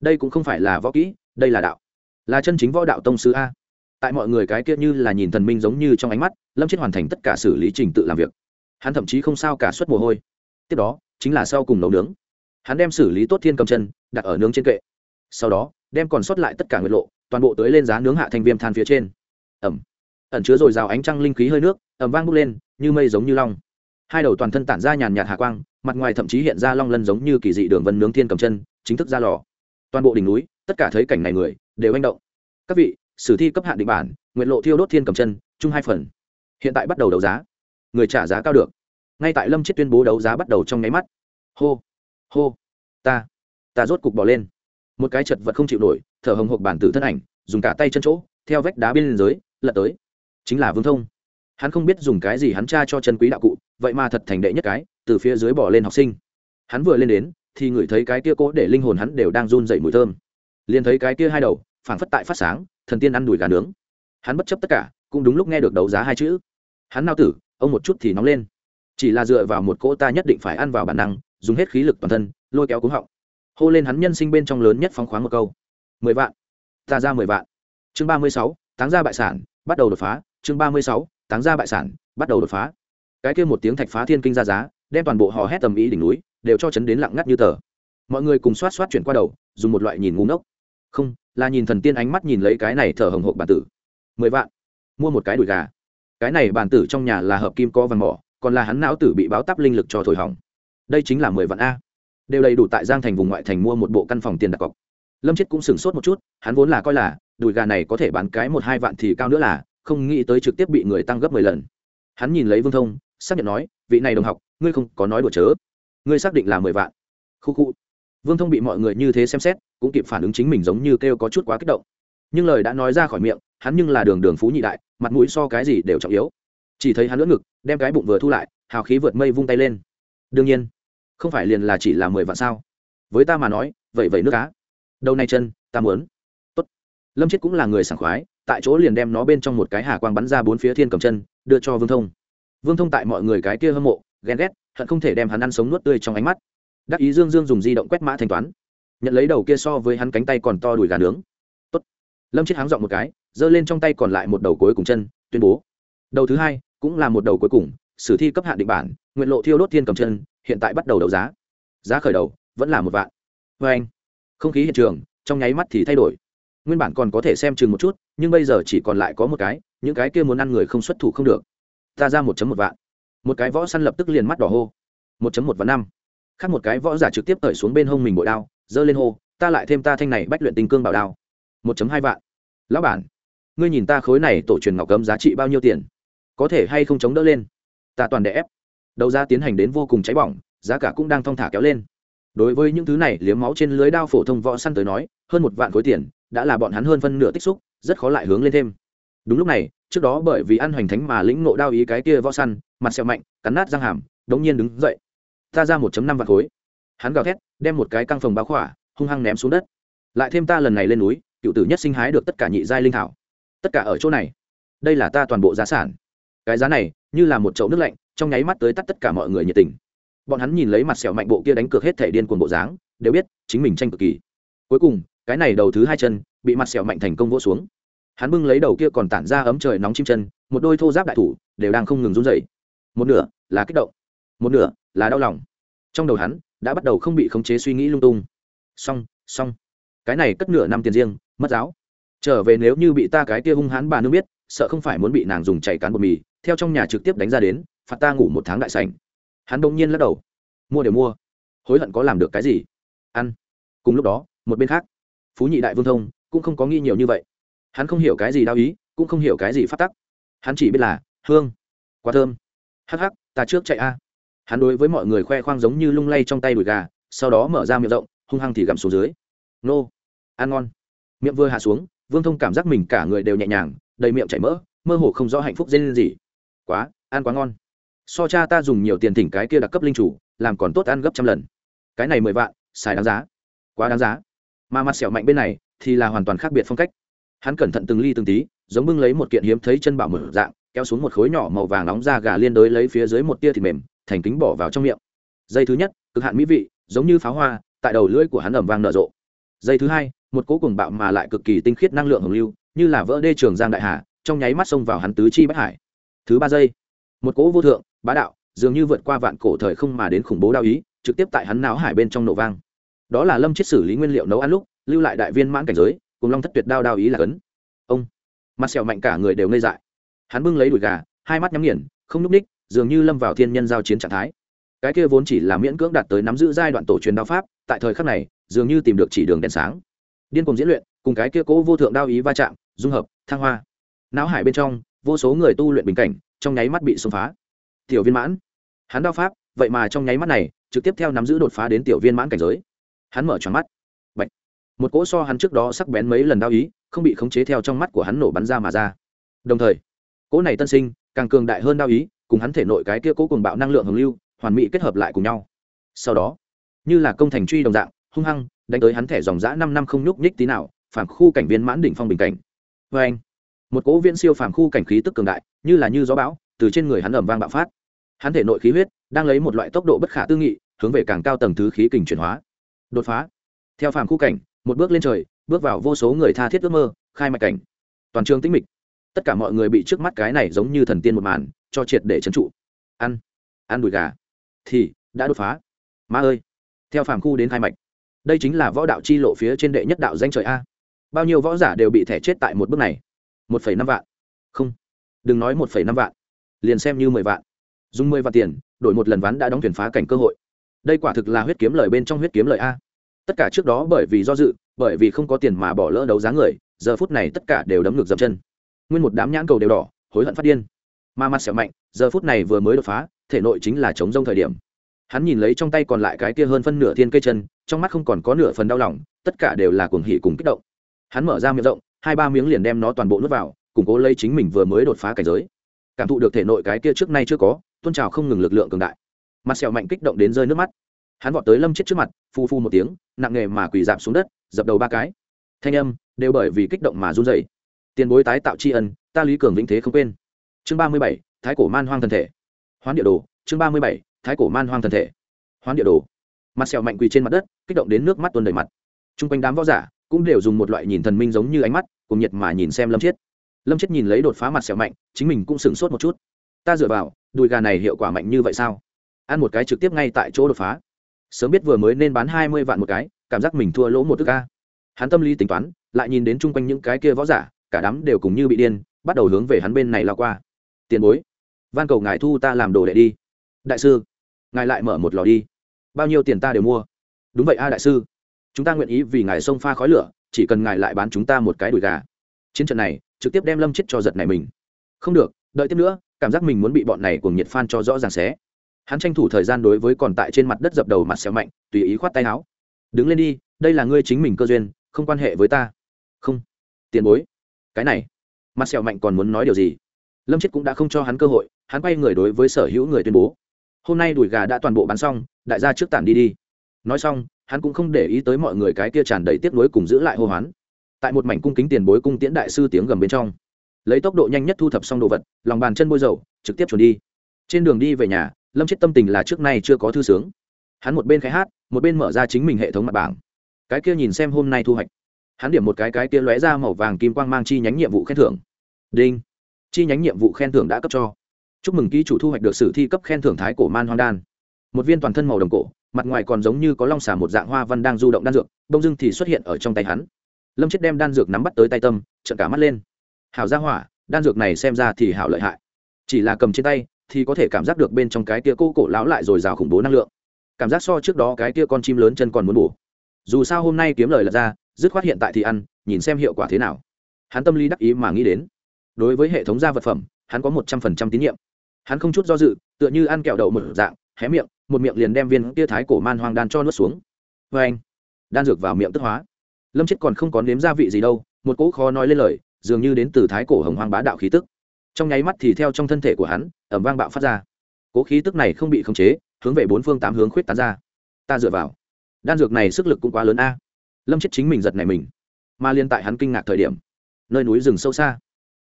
Đây cũng không phải là võ kỹ, đây là đạo, là chân chính võ đạo tông sư a. Tại mọi người cái kia như là nhìn thần minh giống như trong ánh mắt, lâm chết hoàn thành tất cả xử lý trình tự làm việc. Hắn thậm chí không sao cả suất mồ hôi. Tiếp đó, chính là sau cùng nấu nướng. Hắn đem xử lý tốt thiên cầm chân, đặt ở nướng trên kệ. Sau đó đem còn sót lại tất cả nguyệt lộ, toàn bộ tới lên giá nướng hạ thành viêm than phía trên. Ẩm. Ẩn chứa dồi dào ánh trăng linh khí hơi nước, ẩm vang bốc lên, như mây giống như long. Hai đầu toàn thân tản ra nhàn nhạt hạ quang, mặt ngoài thậm chí hiện ra long lân giống như kỳ dị đường vân nướng thiên cầm chân, chính thức ra lò. Toàn bộ đỉnh núi, tất cả thấy cảnh này người, đều manh động. Các vị, sử thi cấp hạn định bản nguyện lộ thiêu đốt thiên cầm chân, chung hai phần. Hiện tại bắt đầu đấu giá. Người trả giá cao được. Ngay tại lâm chết tuyên bố đấu giá bắt đầu trong nháy mắt. Hô. Hô. Ta. Ta rốt cục bỏ lên một cái chật vật không chịu nổi, thở hồng hộc bản tử thân ảnh, dùng cả tay chân chỗ, theo vách đá bên dưới, lật tới. Chính là vương thông. Hắn không biết dùng cái gì hắn tra cho chân quý đạo cụ, vậy mà thật thành đệ nhất cái, từ phía dưới bỏ lên học sinh. Hắn vừa lên đến, thì ngửi thấy cái kia cố để linh hồn hắn đều đang run dậy mùi thơm. Liền thấy cái kia hai đầu, phảng phất tại phát sáng, thần tiên ăn đùi gà nướng. Hắn bất chấp tất cả, cũng đúng lúc nghe được đấu giá hai chữ. Hắn nao tử, ông một chút thì nóng lên. Chỉ là dựa vào một cỗ ta nhất định phải ăn vào bản năng, dùng hết khí lực toàn thân, lôi kéo cúng họng hô lên hắn nhân sinh bên trong lớn nhất phóng khoáng một câu. Mười vạn. Ta ra mười vạn. Chương ba mươi sáu, táng ra bại sản, bắt đầu đột phá. Chương ba mươi sáu, táng ra bại sản, bắt đầu đột phá. Cái kia một tiếng thạch phá thiên kinh ra giá, đem toàn bộ họ hét tầm ý đỉnh núi, đều cho chấn đến lặng ngắt như tờ. Mọi người cùng xoát xoát chuyển qua đầu, dùng một loại nhìn ngu ngốc. Không, là nhìn thần tiên ánh mắt nhìn lấy cái này thở hồng hộp bản tử. Mười vạn. Mua một cái đùi gà. Cái này bản tử trong nhà là hợp kim co vàng mỏ, còn là hắn não tử bị báo tắp linh lực cho thổi hỏng. Đây chính là mười vạn a đều đầy đủ tại giang thành vùng ngoại thành mua một bộ căn phòng tiền đặt cọc. Lâm chết cũng sửng sốt một chút, hắn vốn là coi là, đùi gà này có thể bán cái một hai vạn thì cao nữa là, không nghĩ tới trực tiếp bị người tăng gấp mười lần. Hắn nhìn lấy vương thông, xác nhận nói, vị này đồng học, ngươi không có nói đùa chớ. Ngươi xác định là mười vạn. Khu khu. Vương thông bị mọi người như thế xem xét, cũng kịp phản ứng chính mình giống như kêu có chút quá kích động. Nhưng lời đã nói ra khỏi miệng, hắn nhưng là đường đường phú nhị đại, mặt mũi so cái gì đều trọng yếu. Chỉ thấy hắn lưỡng ngực, đem cái bụng vừa thu lại, hào khí vượt mây vung tay lên. Đương nhiên không phải liền là chỉ là mười vạn sao? Với ta mà nói, vậy vậy nước cá đầu này chân, ta muốn. Tốt. Lâm chết cũng là người sảng khoái, tại chỗ liền đem nó bên trong một cái hà quang bắn ra bốn phía thiên cầm chân, đưa cho vương thông. Vương thông tại mọi người cái kia hâm mộ, ghen ghét, hận không thể đem hắn ăn sống nuốt tươi trong ánh mắt. Đắc ý dương dương dùng di động quét mã thanh toán. Nhận lấy đầu kia so với hắn cánh tay còn to đùi gà nướng. Tốt. lâm chết háng dọn một cái, giơ lên trong tay còn lại một đầu cuối cùng chân, tuyên bố. Đầu thứ hai cũng là một đầu cuối cùng, sử thi cấp hạn định bản nguyện lộ thiêu đốt thiên cầm chân, hiện tại bắt đầu đấu giá. Giá khởi đầu vẫn là một vạn. Vê anh, không khí hiện trường trong nháy mắt thì thay đổi. Nguyên bản còn có thể xem chừng một chút, nhưng bây giờ chỉ còn lại có một cái, những cái kia muốn ăn người không xuất thủ không được. Ta ra một chấm một vạn. Một cái võ săn lập tức liền mắt đỏ hô. Một chấm một và năm. Khác một cái võ giả trực tiếp tởi xuống bên hông mình bội đao, giơ lên hô, ta lại thêm ta thanh này bách luyện tình cương bảo đao. Một chấm hai vạn. Lão bản, ngươi nhìn ta khối này tổ truyền ngọc cấm giá trị bao nhiêu tiền? Có thể hay không chống đỡ lên? Ta toàn đè ép đầu ra tiến hành đến vô cùng cháy bỏng, giá cả cũng đang thong thả kéo lên. Đối với những thứ này, liếm máu trên lưới đao phổ thông võ săn tới nói, hơn một vạn khối tiền, đã là bọn hắn hơn phân nửa tích xúc, rất khó lại hướng lên thêm. Đúng lúc này, trước đó bởi vì ăn hoành thánh mà lĩnh nộ đao ý cái kia võ săn, mặt sẹo mạnh, cắn nát răng hàm, đống nhiên đứng dậy. Ta ra một năm vạn khối. Hắn gào thét, đem một cái căng phòng báo khỏa, hung hăng ném xuống đất. Lại thêm ta lần này lên núi, cựu tử nhất sinh hái được tất cả nhị giai linh thảo. Tất cả ở chỗ này. Đây là ta toàn bộ giá sản. Cái giá này, như là một chậu nước lạnh trong nháy mắt tới tắt tất cả mọi người nhiệt tình. Bọn hắn nhìn lấy mặt sẹo mạnh bộ kia đánh cược hết thể điên cuồng bộ dáng, đều biết, chính mình tranh cực kỳ. Cuối cùng, cái này đầu thứ hai chân, bị mặt sẹo mạnh thành công vỗ xuống. Hắn bưng lấy đầu kia còn tản ra ấm trời nóng chim chân, một đôi thô giáp đại thủ, đều đang không ngừng run dậy một nửa là kích động, một nửa là đau lòng. Trong đầu hắn, đã bắt đầu không bị khống chế suy nghĩ lung tung. Xong xong. Cái này cất nửa năm tiền riêng, mất giáo. Trở về nếu như bị ta cái kia hung hãn bà nương biết, sợ không phải muốn bị nàng dùng chạy cán bột mì, theo trong nhà trực tiếp đánh ra đến phạt ta ngủ một tháng đại sảnh. Hắn đông nhiên lắc đầu. Mua đều mua. Hối hận có làm được cái gì? Ăn. Cùng lúc đó, một bên khác, phú nhị đại vương thông cũng không có nghi nhiều như vậy. Hắn không hiểu cái gì đau ý, cũng không hiểu cái gì phát tắc. Hắn chỉ biết là, hương, quá thơm. Hắc hắc, ta trước chạy a. Hắn đối với mọi người khoe khoang giống như lung lay trong tay đùi gà, sau đó mở ra miệng rộng, hung hăng thì gặm xuống dưới. Nô, ăn ngon. Miệng vừa hạ xuống, vương thông cảm giác mình cả người đều nhẹ nhàng, đầy miệng chảy mỡ, mơ hồ không rõ hạnh phúc dê lên gì. Quá, ăn quá ngon so cha ta dùng nhiều tiền thỉnh cái kia đặc cấp linh chủ, làm còn tốt ăn gấp trăm lần. Cái này mười vạn, xài đáng giá. Quá đáng giá. Mà mặt sẹo mạnh bên này, thì là hoàn toàn khác biệt phong cách. Hắn cẩn thận từng ly từng tí, giống bưng lấy một kiện hiếm thấy chân bảo mở dạng, kéo xuống một khối nhỏ màu vàng nóng ra gà liên đối lấy phía dưới một tia thịt mềm, thành kính bỏ vào trong miệng. Dây thứ nhất, cực hạn mỹ vị, giống như pháo hoa, tại đầu lưỡi của hắn ẩm vang nở rộ. Dây thứ hai, một cỗ cùng bạo mà lại cực kỳ tinh khiết năng lượng hồng lưu, như là vỡ đê trường giang đại hà, trong nháy mắt xông vào hắn tứ chi bất hải. Thứ ba giây, một cỗ vô thượng bá đạo, dường như vượt qua vạn cổ thời không mà đến khủng bố đao ý, trực tiếp tại hắn não hải bên trong nổ vang. Đó là lâm chết xử lý nguyên liệu nấu ăn lúc, lưu lại đại viên mãn cảnh giới, cùng long thất tuyệt đao đao ý là cấn. Ông, mặt sẹo mạnh cả người đều ngây dại. Hắn bưng lấy đùi gà, hai mắt nhắm nghiền, không nhúc ních, dường như lâm vào thiên nhân giao chiến trạng thái. Cái kia vốn chỉ là miễn cưỡng đạt tới nắm giữ giai đoạn tổ truyền đao pháp, tại thời khắc này, dường như tìm được chỉ đường đèn sáng. Điên cùng diễn luyện, cùng cái kia cố vô thượng đao ý va chạm, dung hợp, thăng hoa. Não hải bên trong, vô số người tu luyện bình cảnh, trong nháy mắt bị xông phá tiểu viên mãn. Hắn đao pháp, vậy mà trong nháy mắt này, trực tiếp theo nắm giữ đột phá đến tiểu viên mãn cảnh giới. Hắn mở tròn mắt. Bạch. một cỗ so hắn trước đó sắc bén mấy lần đao ý, không bị khống chế theo trong mắt của hắn nổ bắn ra mà ra. Đồng thời, cỗ này tân sinh, càng cường đại hơn đao ý, cùng hắn thể nội cái kia cỗ cùng bạo năng lượng hồng lưu, hoàn mỹ kết hợp lại cùng nhau. Sau đó, như là công thành truy đồng dạng, hung hăng, đánh tới hắn thẻ dòng dã năm năm không nhúc nhích tí nào, phản khu cảnh viên mãn đỉnh phong bình cảnh. Vê anh một cỗ viễn siêu phản khu cảnh khí tức cường đại, như là như gió bão, từ trên người hắn ẩm vang bạo phát hắn thể nội khí huyết đang lấy một loại tốc độ bất khả tư nghị, hướng về càng cao tầng thứ khí kình chuyển hóa. Đột phá. Theo phàm khu cảnh, một bước lên trời, bước vào vô số người tha thiết ước mơ, khai mạch cảnh. Toàn trường tĩnh mịch. Tất cả mọi người bị trước mắt cái này giống như thần tiên một màn, cho triệt để trấn trụ. Ăn. Ăn đùi gà. Thì, đã đột phá. Ma ơi. Theo phàm khu đến khai mạch. Đây chính là võ đạo chi lộ phía trên đệ nhất đạo danh trời a. Bao nhiêu võ giả đều bị thẻ chết tại một bước này. Một phẩy năm vạn. Không. Đừng nói một phẩy năm vạn. Liền xem như mười vạn dùng mười vạn tiền, đổi một lần ván đã đóng thuyền phá cảnh cơ hội. Đây quả thực là huyết kiếm lời bên trong huyết kiếm lời a. Tất cả trước đó bởi vì do dự, bởi vì không có tiền mà bỏ lỡ đấu giá người, giờ phút này tất cả đều đấm ngược dập chân. Nguyên một đám nhãn cầu đều đỏ, hối hận phát điên. Mà mặt sẹo mạnh, giờ phút này vừa mới đột phá, thể nội chính là chống rông thời điểm. Hắn nhìn lấy trong tay còn lại cái kia hơn phân nửa thiên cây chân, trong mắt không còn có nửa phần đau lòng, tất cả đều là cuồng hỉ cùng kích động. Hắn mở ra miệng rộng, hai ba miếng liền đem nó toàn bộ nuốt vào, củng cố lấy chính mình vừa mới đột phá cảnh giới. Cảm thụ được thể nội cái kia trước nay chưa có tôn trào không ngừng lực lượng cường đại. Mặt sẹo mạnh kích động đến rơi nước mắt. Hắn vọt tới lâm chết trước mặt, phu phu một tiếng, nặng nghề mà quỳ dạp xuống đất, dập đầu ba cái. Thanh âm đều bởi vì kích động mà run dày tiền bối tái tạo tri ân, ta lý cường vĩnh thế không quên. Chương ba mươi bảy, thái cổ man hoang thân thể. Hoán địa đồ, chương ba mươi bảy, thái cổ man hoang thân thể. Hoán địa đồ. Mặt sẹo mạnh quỳ trên mặt đất, kích động đến nước mắt tuôn đầy mặt. T r u n g quanh đám võ giả cũng đều dùng một loại nhìn thần minh giống như ánh mắt cùng nhiệt mà nhìn xem lâm chiết lâm chiết nhìn lấy đột phá mặt sẹo mạnh, chính mình cũng sửng sốt một chút. Ta dựa vào đùi gà này hiệu quả mạnh như vậy sao? Ăn một cái trực tiếp ngay tại chỗ đột phá. Sớm biết vừa mới nên bán hai mươi vạn một cái, cảm giác mình thua lỗ một tức ca hắn tâm lý tính toán, lại nhìn đến chung quanh những cái kia võ giả, cả đám đều cùng như bị điên, bắt đầu hướng về hắn bên này lao qua. Tiền bối, van cầu ngài thu ta làm đồ đệ đi. Đại sư, ngài lại mở một lò đi. Bao nhiêu tiền ta đều mua. Đúng vậy a, đại sư. Chúng ta nguyện ý vì ngài xông pha khói lửa, chỉ cần ngài lại bán chúng ta một cái đùi gà. Chiến trận này, trực tiếp đem lâm chết cho giật này mình. Không được, đợi tiếp nữa cảm giác mình muốn bị bọn này cùng nhiệt phan cho rõ ràng xé. Hắn tranh thủ thời gian đối với còn tại trên mặt đất dập đầu mặt xéo mạnh, tùy ý khoát tay áo. Đứng lên đi, đây là ngươi chính mình cơ duyên, không quan hệ với ta. Không. Tiền bối. Cái này. Mặt sẹo mạnh còn muốn nói điều gì? Lâm chết cũng đã không cho hắn cơ hội, hắn quay người đối với sở hữu người tuyên bố. Hôm nay đùi gà đã toàn bộ bán xong, đại gia trước tản đi đi. Nói xong, hắn cũng không để ý tới mọi người cái kia tràn đầy tiếc nuối cùng giữ lại hô hoán. Tại một mảnh cung kính tiền bối cung tiễn đại sư tiếng gầm bên trong lấy tốc độ nhanh nhất thu thập xong đồ vật, lòng bàn chân bôi dầu, trực tiếp chuẩn đi. Trên đường đi về nhà, lâm chết tâm tình là trước nay chưa có thư sướng. Hắn một bên khai hát, một bên mở ra chính mình hệ thống mặt bảng. Cái kia nhìn xem hôm nay thu hoạch. Hắn điểm một cái cái kia lóe ra màu vàng kim quang mang chi nhánh nhiệm vụ khen thưởng. Đinh. Chi nhánh nhiệm vụ khen thưởng đã cấp cho. Chúc mừng ký chủ thu hoạch được sử thi cấp khen thưởng thái cổ man hoang đan. Một viên toàn thân màu đồng cổ, mặt ngoài còn giống như có long xà một dạng hoa văn đang du động đan dược đông dưng thì xuất hiện ở trong tay hắn. Lâm chết đem đan dược nắm bắt tới tay tâm trận cả mắt lên hảo ra hỏa, đan dược này xem ra thì hảo lợi hại. Chỉ là cầm trên tay, thì có thể cảm giác được bên trong cái kia cô cổ lão lại rồi rào khủng bố năng lượng. Cảm giác so trước đó cái kia con chim lớn chân còn muốn bổ. Dù sao hôm nay kiếm lời lật ra, dứt khoát hiện tại thì ăn, nhìn xem hiệu quả thế nào. Hắn tâm lý đắc ý mà nghĩ đến. Đối với hệ thống gia vật phẩm, hắn có một trăm phần trăm tín nhiệm. Hắn không chút do dự, tựa như ăn kẹo đậu một dạng, hé miệng, một miệng liền đem viên tia thái cổ man hoang đan cho nuốt xuống. Vê anh đan dược vào miệng tức hóa. Lâm chết còn không có nếm gia vị gì đâu, một cỗ khó nói lên lời dường như đến từ thái cổ hồng hoang bá đạo khí tức. Trong nháy mắt thì theo trong thân thể của hắn ẩm vang bạo phát ra. Cố khí tức này không bị khống chế, hướng về bốn phương tám hướng khuyết tán ra. Ta dựa vào. Đan dược này sức lực cũng quá lớn a. Lâm chết chính mình giật này mình. Mà liên tại hắn kinh ngạc thời điểm. Nơi núi rừng sâu xa.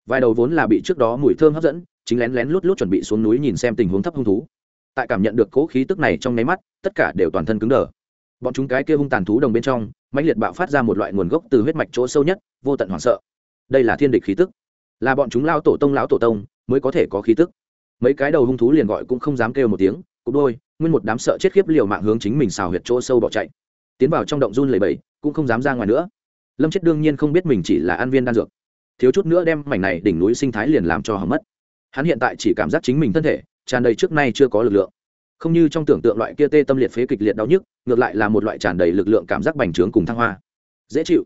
Vài đầu vốn là bị trước đó mùi thơm hấp dẫn, chính lén lén lút lút chuẩn bị xuống núi nhìn xem tình huống thấp hung thú. Tại cảm nhận được cố khí tức này trong nháy mắt, tất cả đều toàn thân cứng đờ. Bọn chúng cái kia hung tàn thú đồng bên trong, mãnh liệt bạo phát ra một loại nguồn gốc từ huyết mạch chỗ sâu nhất, vô tận hoảng sợ đây là thiên địch khí tức. Là bọn chúng lao tổ tông, lão tổ tông mới có thể có khí tức. Mấy cái đầu hung thú liền gọi cũng không dám kêu một tiếng, cũng đôi, nguyên một đám sợ chết khiếp liều mạng hướng chính mình xào huyệt chỗ sâu bỏ chạy. Tiến vào trong động run lầy bầy cũng không dám ra ngoài nữa. Lâm chết đương nhiên không biết mình chỉ là an viên đan dược. Thiếu chút nữa đem mảnh này đỉnh núi sinh thái liền làm cho hầm mất. Hắn hiện tại chỉ cảm giác chính mình thân thể tràn đầy trước nay chưa có lực lượng. Không như trong tưởng tượng loại kia tê tâm liệt phế kịch liệt đau nhức, ngược lại là một loại tràn đầy lực lượng cảm giác bành trướng cùng thăng hoa. Dễ chịu.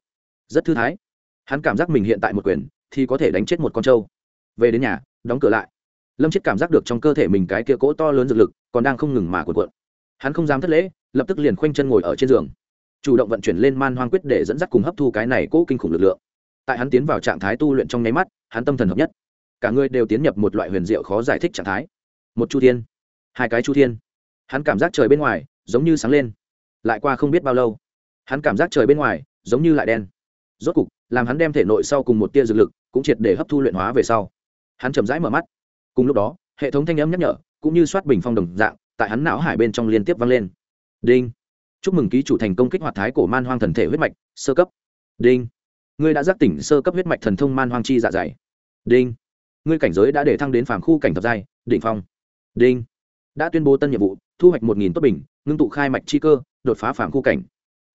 Rất thư thái hắn cảm giác mình hiện tại một quyền thì có thể đánh chết một con trâu. Về đến nhà, đóng cửa lại. Lâm chết cảm giác được trong cơ thể mình cái kia cỗ to lớn dược lực còn đang không ngừng mà cuộn cuộn. Hắn không dám thất lễ, lập tức liền khoanh chân ngồi ở trên giường. Chủ động vận chuyển lên man hoang quyết để dẫn dắt cùng hấp thu cái này cỗ kinh khủng lực lượng. Tại hắn tiến vào trạng thái tu luyện trong nháy mắt, hắn tâm thần hợp nhất. Cả người đều tiến nhập một loại huyền diệu khó giải thích trạng thái. Một chu thiên, hai cái chu thiên. Hắn cảm giác trời bên ngoài giống như sáng lên, lại qua không biết bao lâu. Hắn cảm giác trời bên ngoài giống như lại đen. Rốt cục làm hắn đem thể nội sau cùng một tia dược lực cũng triệt để hấp thu luyện hóa về sau. Hắn chậm rãi mở mắt. Cùng lúc đó, hệ thống thanh âm nhắc nhở, cũng như soát bình phong đồng dạng, tại hắn não hải bên trong liên tiếp vang lên. Đinh. Chúc mừng ký chủ thành công kích hoạt thái cổ man hoang thần thể huyết mạch, sơ cấp. Đinh. Ngươi đã giác tỉnh sơ cấp huyết mạch thần thông man hoang chi dạ dày. Đinh. Ngươi cảnh giới đã để thăng đến phàm khu cảnh thập giai định phong. Đinh. Đã tuyên bố tân nhiệm vụ, thu hoạch một nghìn tốt bình, ngưng tụ khai mạch chi cơ, đột phá phàm khu cảnh.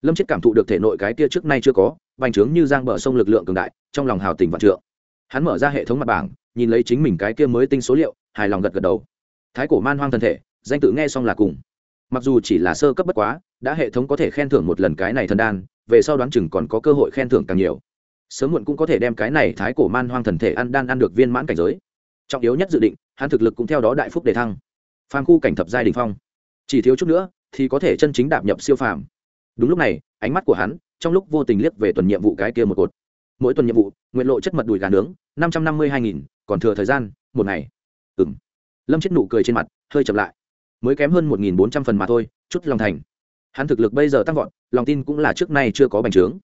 Lâm chết cảm thụ được thể nội cái tia trước nay chưa có bành trướng như giang bờ sông lực lượng cường đại, trong lòng hào tình vạn trượng. Hắn mở ra hệ thống mặt bảng, nhìn lấy chính mình cái kia mới tinh số liệu, hài lòng gật gật đầu. Thái cổ man hoang thân thể, danh tự nghe xong là cùng. Mặc dù chỉ là sơ cấp bất quá, đã hệ thống có thể khen thưởng một lần cái này thần đan, về sau đoán chừng còn có cơ hội khen thưởng càng nhiều. Sớm muộn cũng có thể đem cái này thái cổ man hoang thần thể ăn đan ăn được viên mãn cảnh giới. Trọng yếu nhất dự định, hắn thực lực cũng theo đó đại phúc đề thăng. Phàm khu cảnh thập giai đình phong. Chỉ thiếu chút nữa, thì có thể chân chính đạp nhập siêu phàm. Đúng lúc này, ánh mắt của hắn trong lúc vô tình liếc về tuần nhiệm vụ cái kia một cột. Mỗi tuần nhiệm vụ, nguyện lộ chất mật đùi gà nướng, năm trăm năm mươi hai nghìn, còn thừa thời gian, một ngày. Ừng lâm chết nụ cười trên mặt, hơi chậm lại. Mới kém hơn một nghìn bốn trăm phần mà thôi, chút lòng thành. Hắn thực lực bây giờ tăng vọt, lòng tin cũng là trước nay chưa có bành trướng.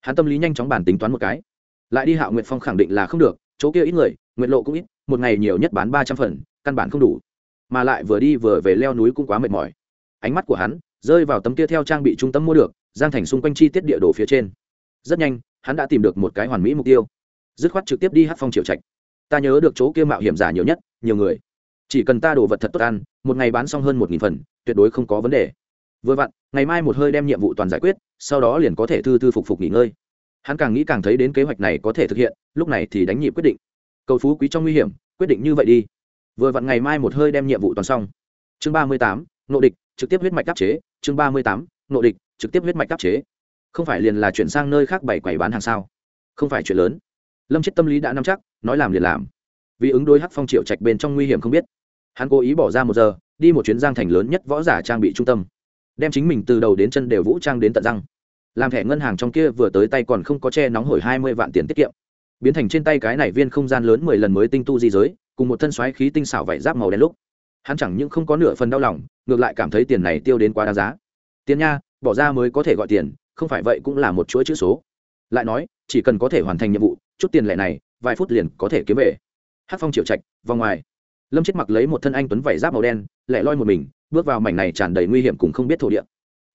Hắn tâm lý nhanh chóng bản tính toán một cái. Lại đi hạo nguyện phong khẳng định là không được, chỗ kia ít người, nguyện lộ cũng ít, một ngày nhiều nhất bán ba trăm phần, căn bản không đủ. Mà lại vừa đi vừa về leo núi cũng quá mệt mỏi. Ánh mắt của hắn rơi vào tấm kia theo trang bị trung tâm mua được giang thành xung quanh chi tiết địa đồ phía trên. Rất nhanh, hắn đã tìm được một cái hoàn mỹ mục tiêu. Dứt khoát trực tiếp đi hát phong triệu trạch. Ta nhớ được chỗ kia mạo hiểm giả nhiều nhất, nhiều người. Chỉ cần ta đổ vật thật tốt ăn, một ngày bán xong hơn một nghìn phần, tuyệt đối không có vấn đề. Vừa vặn, ngày mai một hơi đem nhiệm vụ toàn giải quyết, sau đó liền có thể thư thư phục phục nghỉ ngơi. Hắn càng nghĩ càng thấy đến kế hoạch này có thể thực hiện, lúc này thì đánh nhịp quyết định. Cầu phú quý trong nguy hiểm, quyết định như vậy đi. Vừa vặn ngày mai một hơi đem nhiệm vụ toàn xong. Chương ba mươi tám, nộ địch, trực tiếp huyết mạch áp chế, chương ba mươi tám nộ địch, trực tiếp huyết mạch áp chế. Không phải liền là chuyển sang nơi khác bày quầy bán hàng sao? Không phải chuyện lớn. Lâm chết tâm lý đã nắm chắc, nói làm liền làm. Vì ứng đối hắc phong triệu trạch bên trong nguy hiểm không biết, hắn cố ý bỏ ra một giờ, đi một chuyến giang thành lớn nhất võ giả trang bị trung tâm. Đem chính mình từ đầu đến chân đều vũ trang đến tận răng. Làm thẻ ngân hàng trong kia vừa tới tay còn không có che nóng hổi hai mươi vạn tiền tiết kiệm. Biến thành trên tay cái này viên không gian lớn mười lần mới tinh tu di giới, cùng một thân xoáy khí tinh xảo vải giáp màu đen lúc. Hắn chẳng những không có nửa phần đau lòng, ngược lại cảm thấy tiền này tiêu đến quá đáng giá tiền nha, bỏ ra mới có thể gọi tiền, không phải vậy cũng là một chuỗi chữ số. Lại nói, chỉ cần có thể hoàn thành nhiệm vụ, chút tiền lẻ này, vài phút liền có thể kiếm về. Hát phong triệu trạch, vòng ngoài. Lâm chết mặc lấy một thân anh tuấn vải giáp màu đen, lẻ loi một mình, bước vào mảnh này tràn đầy nguy hiểm cùng không biết thổ địa.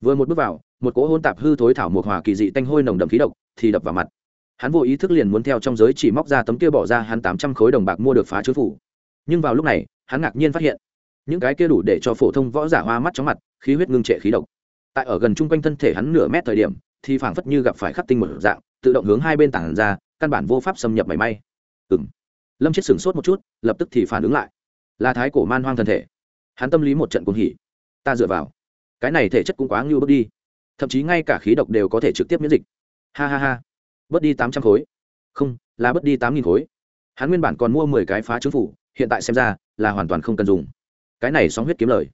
Vừa một bước vào, một cỗ hôn tạp hư thối thảo một hòa kỳ dị tanh hôi nồng đậm khí độc thì đập vào mặt. Hắn vô ý thức liền muốn theo trong giới chỉ móc ra tấm kia bỏ ra hắn tám trăm khối đồng bạc mua được phá chứa phủ. Nhưng vào lúc này, hắn ngạc nhiên phát hiện, những cái kia đủ để cho phổ thông võ giả hoa mắt chóng mặt, khí huyết ngưng trệ khí độc tại ở gần chung quanh thân thể hắn nửa mét thời điểm, thì phảng phất như gặp phải khắc tinh một dạng, tự động hướng hai bên tảng ra, căn bản vô pháp xâm nhập mảy may. Ừ m lâm chết sửng sốt một chút, lập tức thì phản ứng lại. Là thái cổ man hoang thân thể. Hắn tâm lý một trận cuồng hỉ. Ta dựa vào. Cái này thể chất cũng quá ngưu bước đi. Thậm chí ngay cả khí độc đều có thể trực tiếp miễn dịch. Ha ha ha. Bớt đi tám trăm khối. Không, là bớt đi tám nghìn khối. Hắn nguyên bản còn mua mười cái phá chứng phủ, hiện tại xem ra là hoàn toàn không cần dùng. Cái này sóng huyết kiếm lời.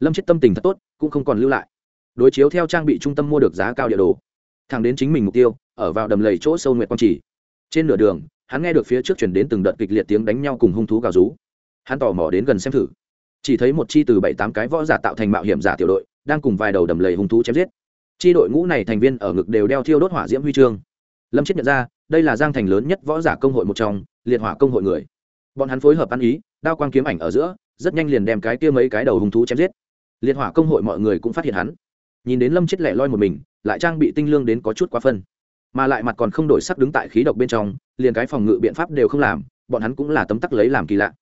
Lâm chết tâm tình thật tốt, cũng không còn lưu lại đối chiếu theo trang bị trung tâm mua được giá cao địa đồ, thẳng đến chính mình mục tiêu, ở vào đầm lầy chỗ sâu nguyệt quang trì. Trên nửa đường, hắn nghe được phía trước chuyển đến từng đợt kịch liệt tiếng đánh nhau cùng hung thú gào rú. Hắn tò mò đến gần xem thử. Chỉ thấy một chi từ bảy tám cái võ giả tạo thành mạo hiểm giả tiểu đội, đang cùng vài đầu đầm lầy hung thú chém giết. Chi đội ngũ này thành viên ở ngực đều đeo thiêu đốt hỏa diễm huy chương. Lâm chết nhận ra, đây là giang thành lớn nhất võ giả công hội một trong, liệt hỏa công hội người. Bọn hắn phối hợp ăn ý, đao quang kiếm ảnh ở giữa, rất nhanh liền đem cái kia mấy cái đầu hung thú chém giết. Liệt hỏa công hội mọi người cũng phát hiện hắn nhìn đến lâm chết lẻ loi một mình lại trang bị tinh lương đến có chút quá phân mà lại mặt còn không đổi sắc đứng tại khí độc bên trong liền cái phòng ngự biện pháp đều không làm bọn hắn cũng là tấm tắc lấy làm kỳ lạ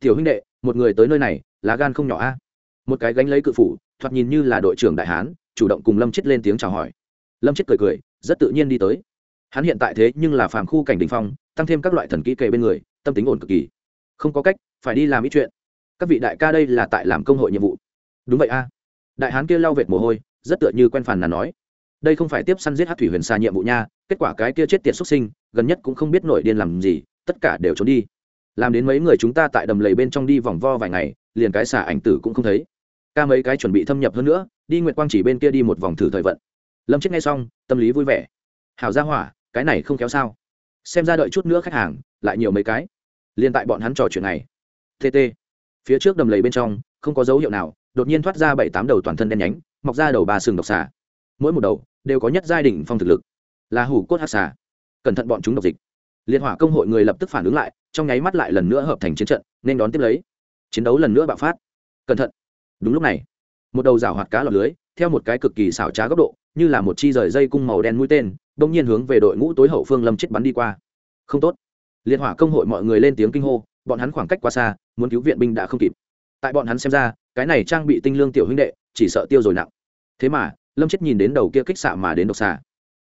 tiểu huynh đệ một người tới nơi này lá gan không nhỏ a một cái gánh lấy cự phủ thoạt nhìn như là đội trưởng đại hán chủ động cùng lâm chết lên tiếng chào hỏi lâm chết cười cười rất tự nhiên đi tới hắn hiện tại thế nhưng là phàm khu cảnh đình phong tăng thêm các loại thần kỹ kề bên người tâm tính ổn cực kỳ không có cách phải đi làm ít chuyện các vị đại ca đây là tại làm công hội nhiệm vụ đúng vậy a đại hán kia lau vệt mồ hôi rất tựa như quen phàn là nói. Đây không phải tiếp săn giết hát thủy huyền xa nhiệm vụ nha, kết quả cái kia chết tiệt xuất sinh, gần nhất cũng không biết nổi điên làm gì, tất cả đều trốn đi. Làm đến mấy người chúng ta tại đầm lầy bên trong đi vòng vo vài ngày, liền cái xả ảnh tử cũng không thấy. Ca mấy cái chuẩn bị thâm nhập hơn nữa, đi nguyệt quang chỉ bên kia đi một vòng thử thời vận. Lâm chết ngay xong, tâm lý vui vẻ. Hảo ra hỏa, cái này không kéo sao? Xem ra đợi chút nữa khách hàng, lại nhiều mấy cái. Liền tại bọn hắn trò chuyện này. Tt phía trước đầm lầy bên trong, không có dấu hiệu nào, đột nhiên thoát ra bảy tám đầu toàn thân đen nhánh mọc ra đầu ba sừng độc xà. Mỗi một đầu đều có nhất giai đỉnh phong thực lực. Là hủ cốt hát xà. Cẩn thận bọn chúng độc dịch. Liệt hỏa công hội người lập tức phản ứng lại, trong nháy mắt lại lần nữa hợp thành chiến trận, nên đón tiếp lấy. Chiến đấu lần nữa bạo phát. Cẩn thận. Đúng lúc này, một đầu rào hoạt cá lọt lưới, theo một cái cực kỳ xảo trá góc độ, như là một chi rời dây cung màu đen mũi tên đông nhiên hướng về đội ngũ tối hậu phương lâm chết bắn đi qua. Không tốt. Liệt hỏa công hội mọi người lên tiếng kinh hô, bọn hắn khoảng cách quá xa, muốn cứu viện binh đã không kịp. Tại bọn hắn xem ra, cái này trang bị tinh lương tiểu huynh đệ, chỉ sợ tiêu rồi nặng thế mà, lâm chết nhìn đến đầu kia kích xạ mà đến độc xạ.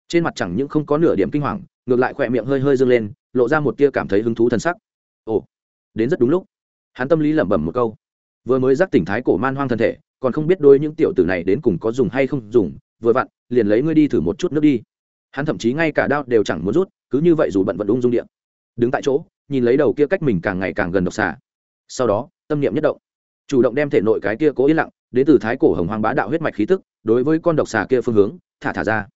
Trên mặt chẳng những không có nửa điểm kinh hoàng, ngược lại khỏe miệng hơi hơi dâng lên, lộ ra một tia cảm thấy hứng thú thân sắc. Ồ, đến rất đúng lúc. Hắn tâm lý lẩm bẩm một câu. Vừa mới giác tỉnh thái cổ man hoang thân thể, còn không biết đôi những tiểu tử này đến cùng có dùng hay không dùng, vừa vặn, liền lấy ngươi đi thử một chút nước đi. Hắn thậm chí ngay cả đao đều chẳng muốn rút, cứ như vậy dù bận vận ung dung điện. Đứng tại chỗ, nhìn lấy đầu kia cách mình càng ngày càng gần độc xà sau đó, tâm niệm nhất động. Chủ động đem thể nội cái kia cố yên lặng, đến từ thái cổ hồng hoang bá đạo huyết mạch khí tức đối với con độc xà kia phương hướng, thả thả ra.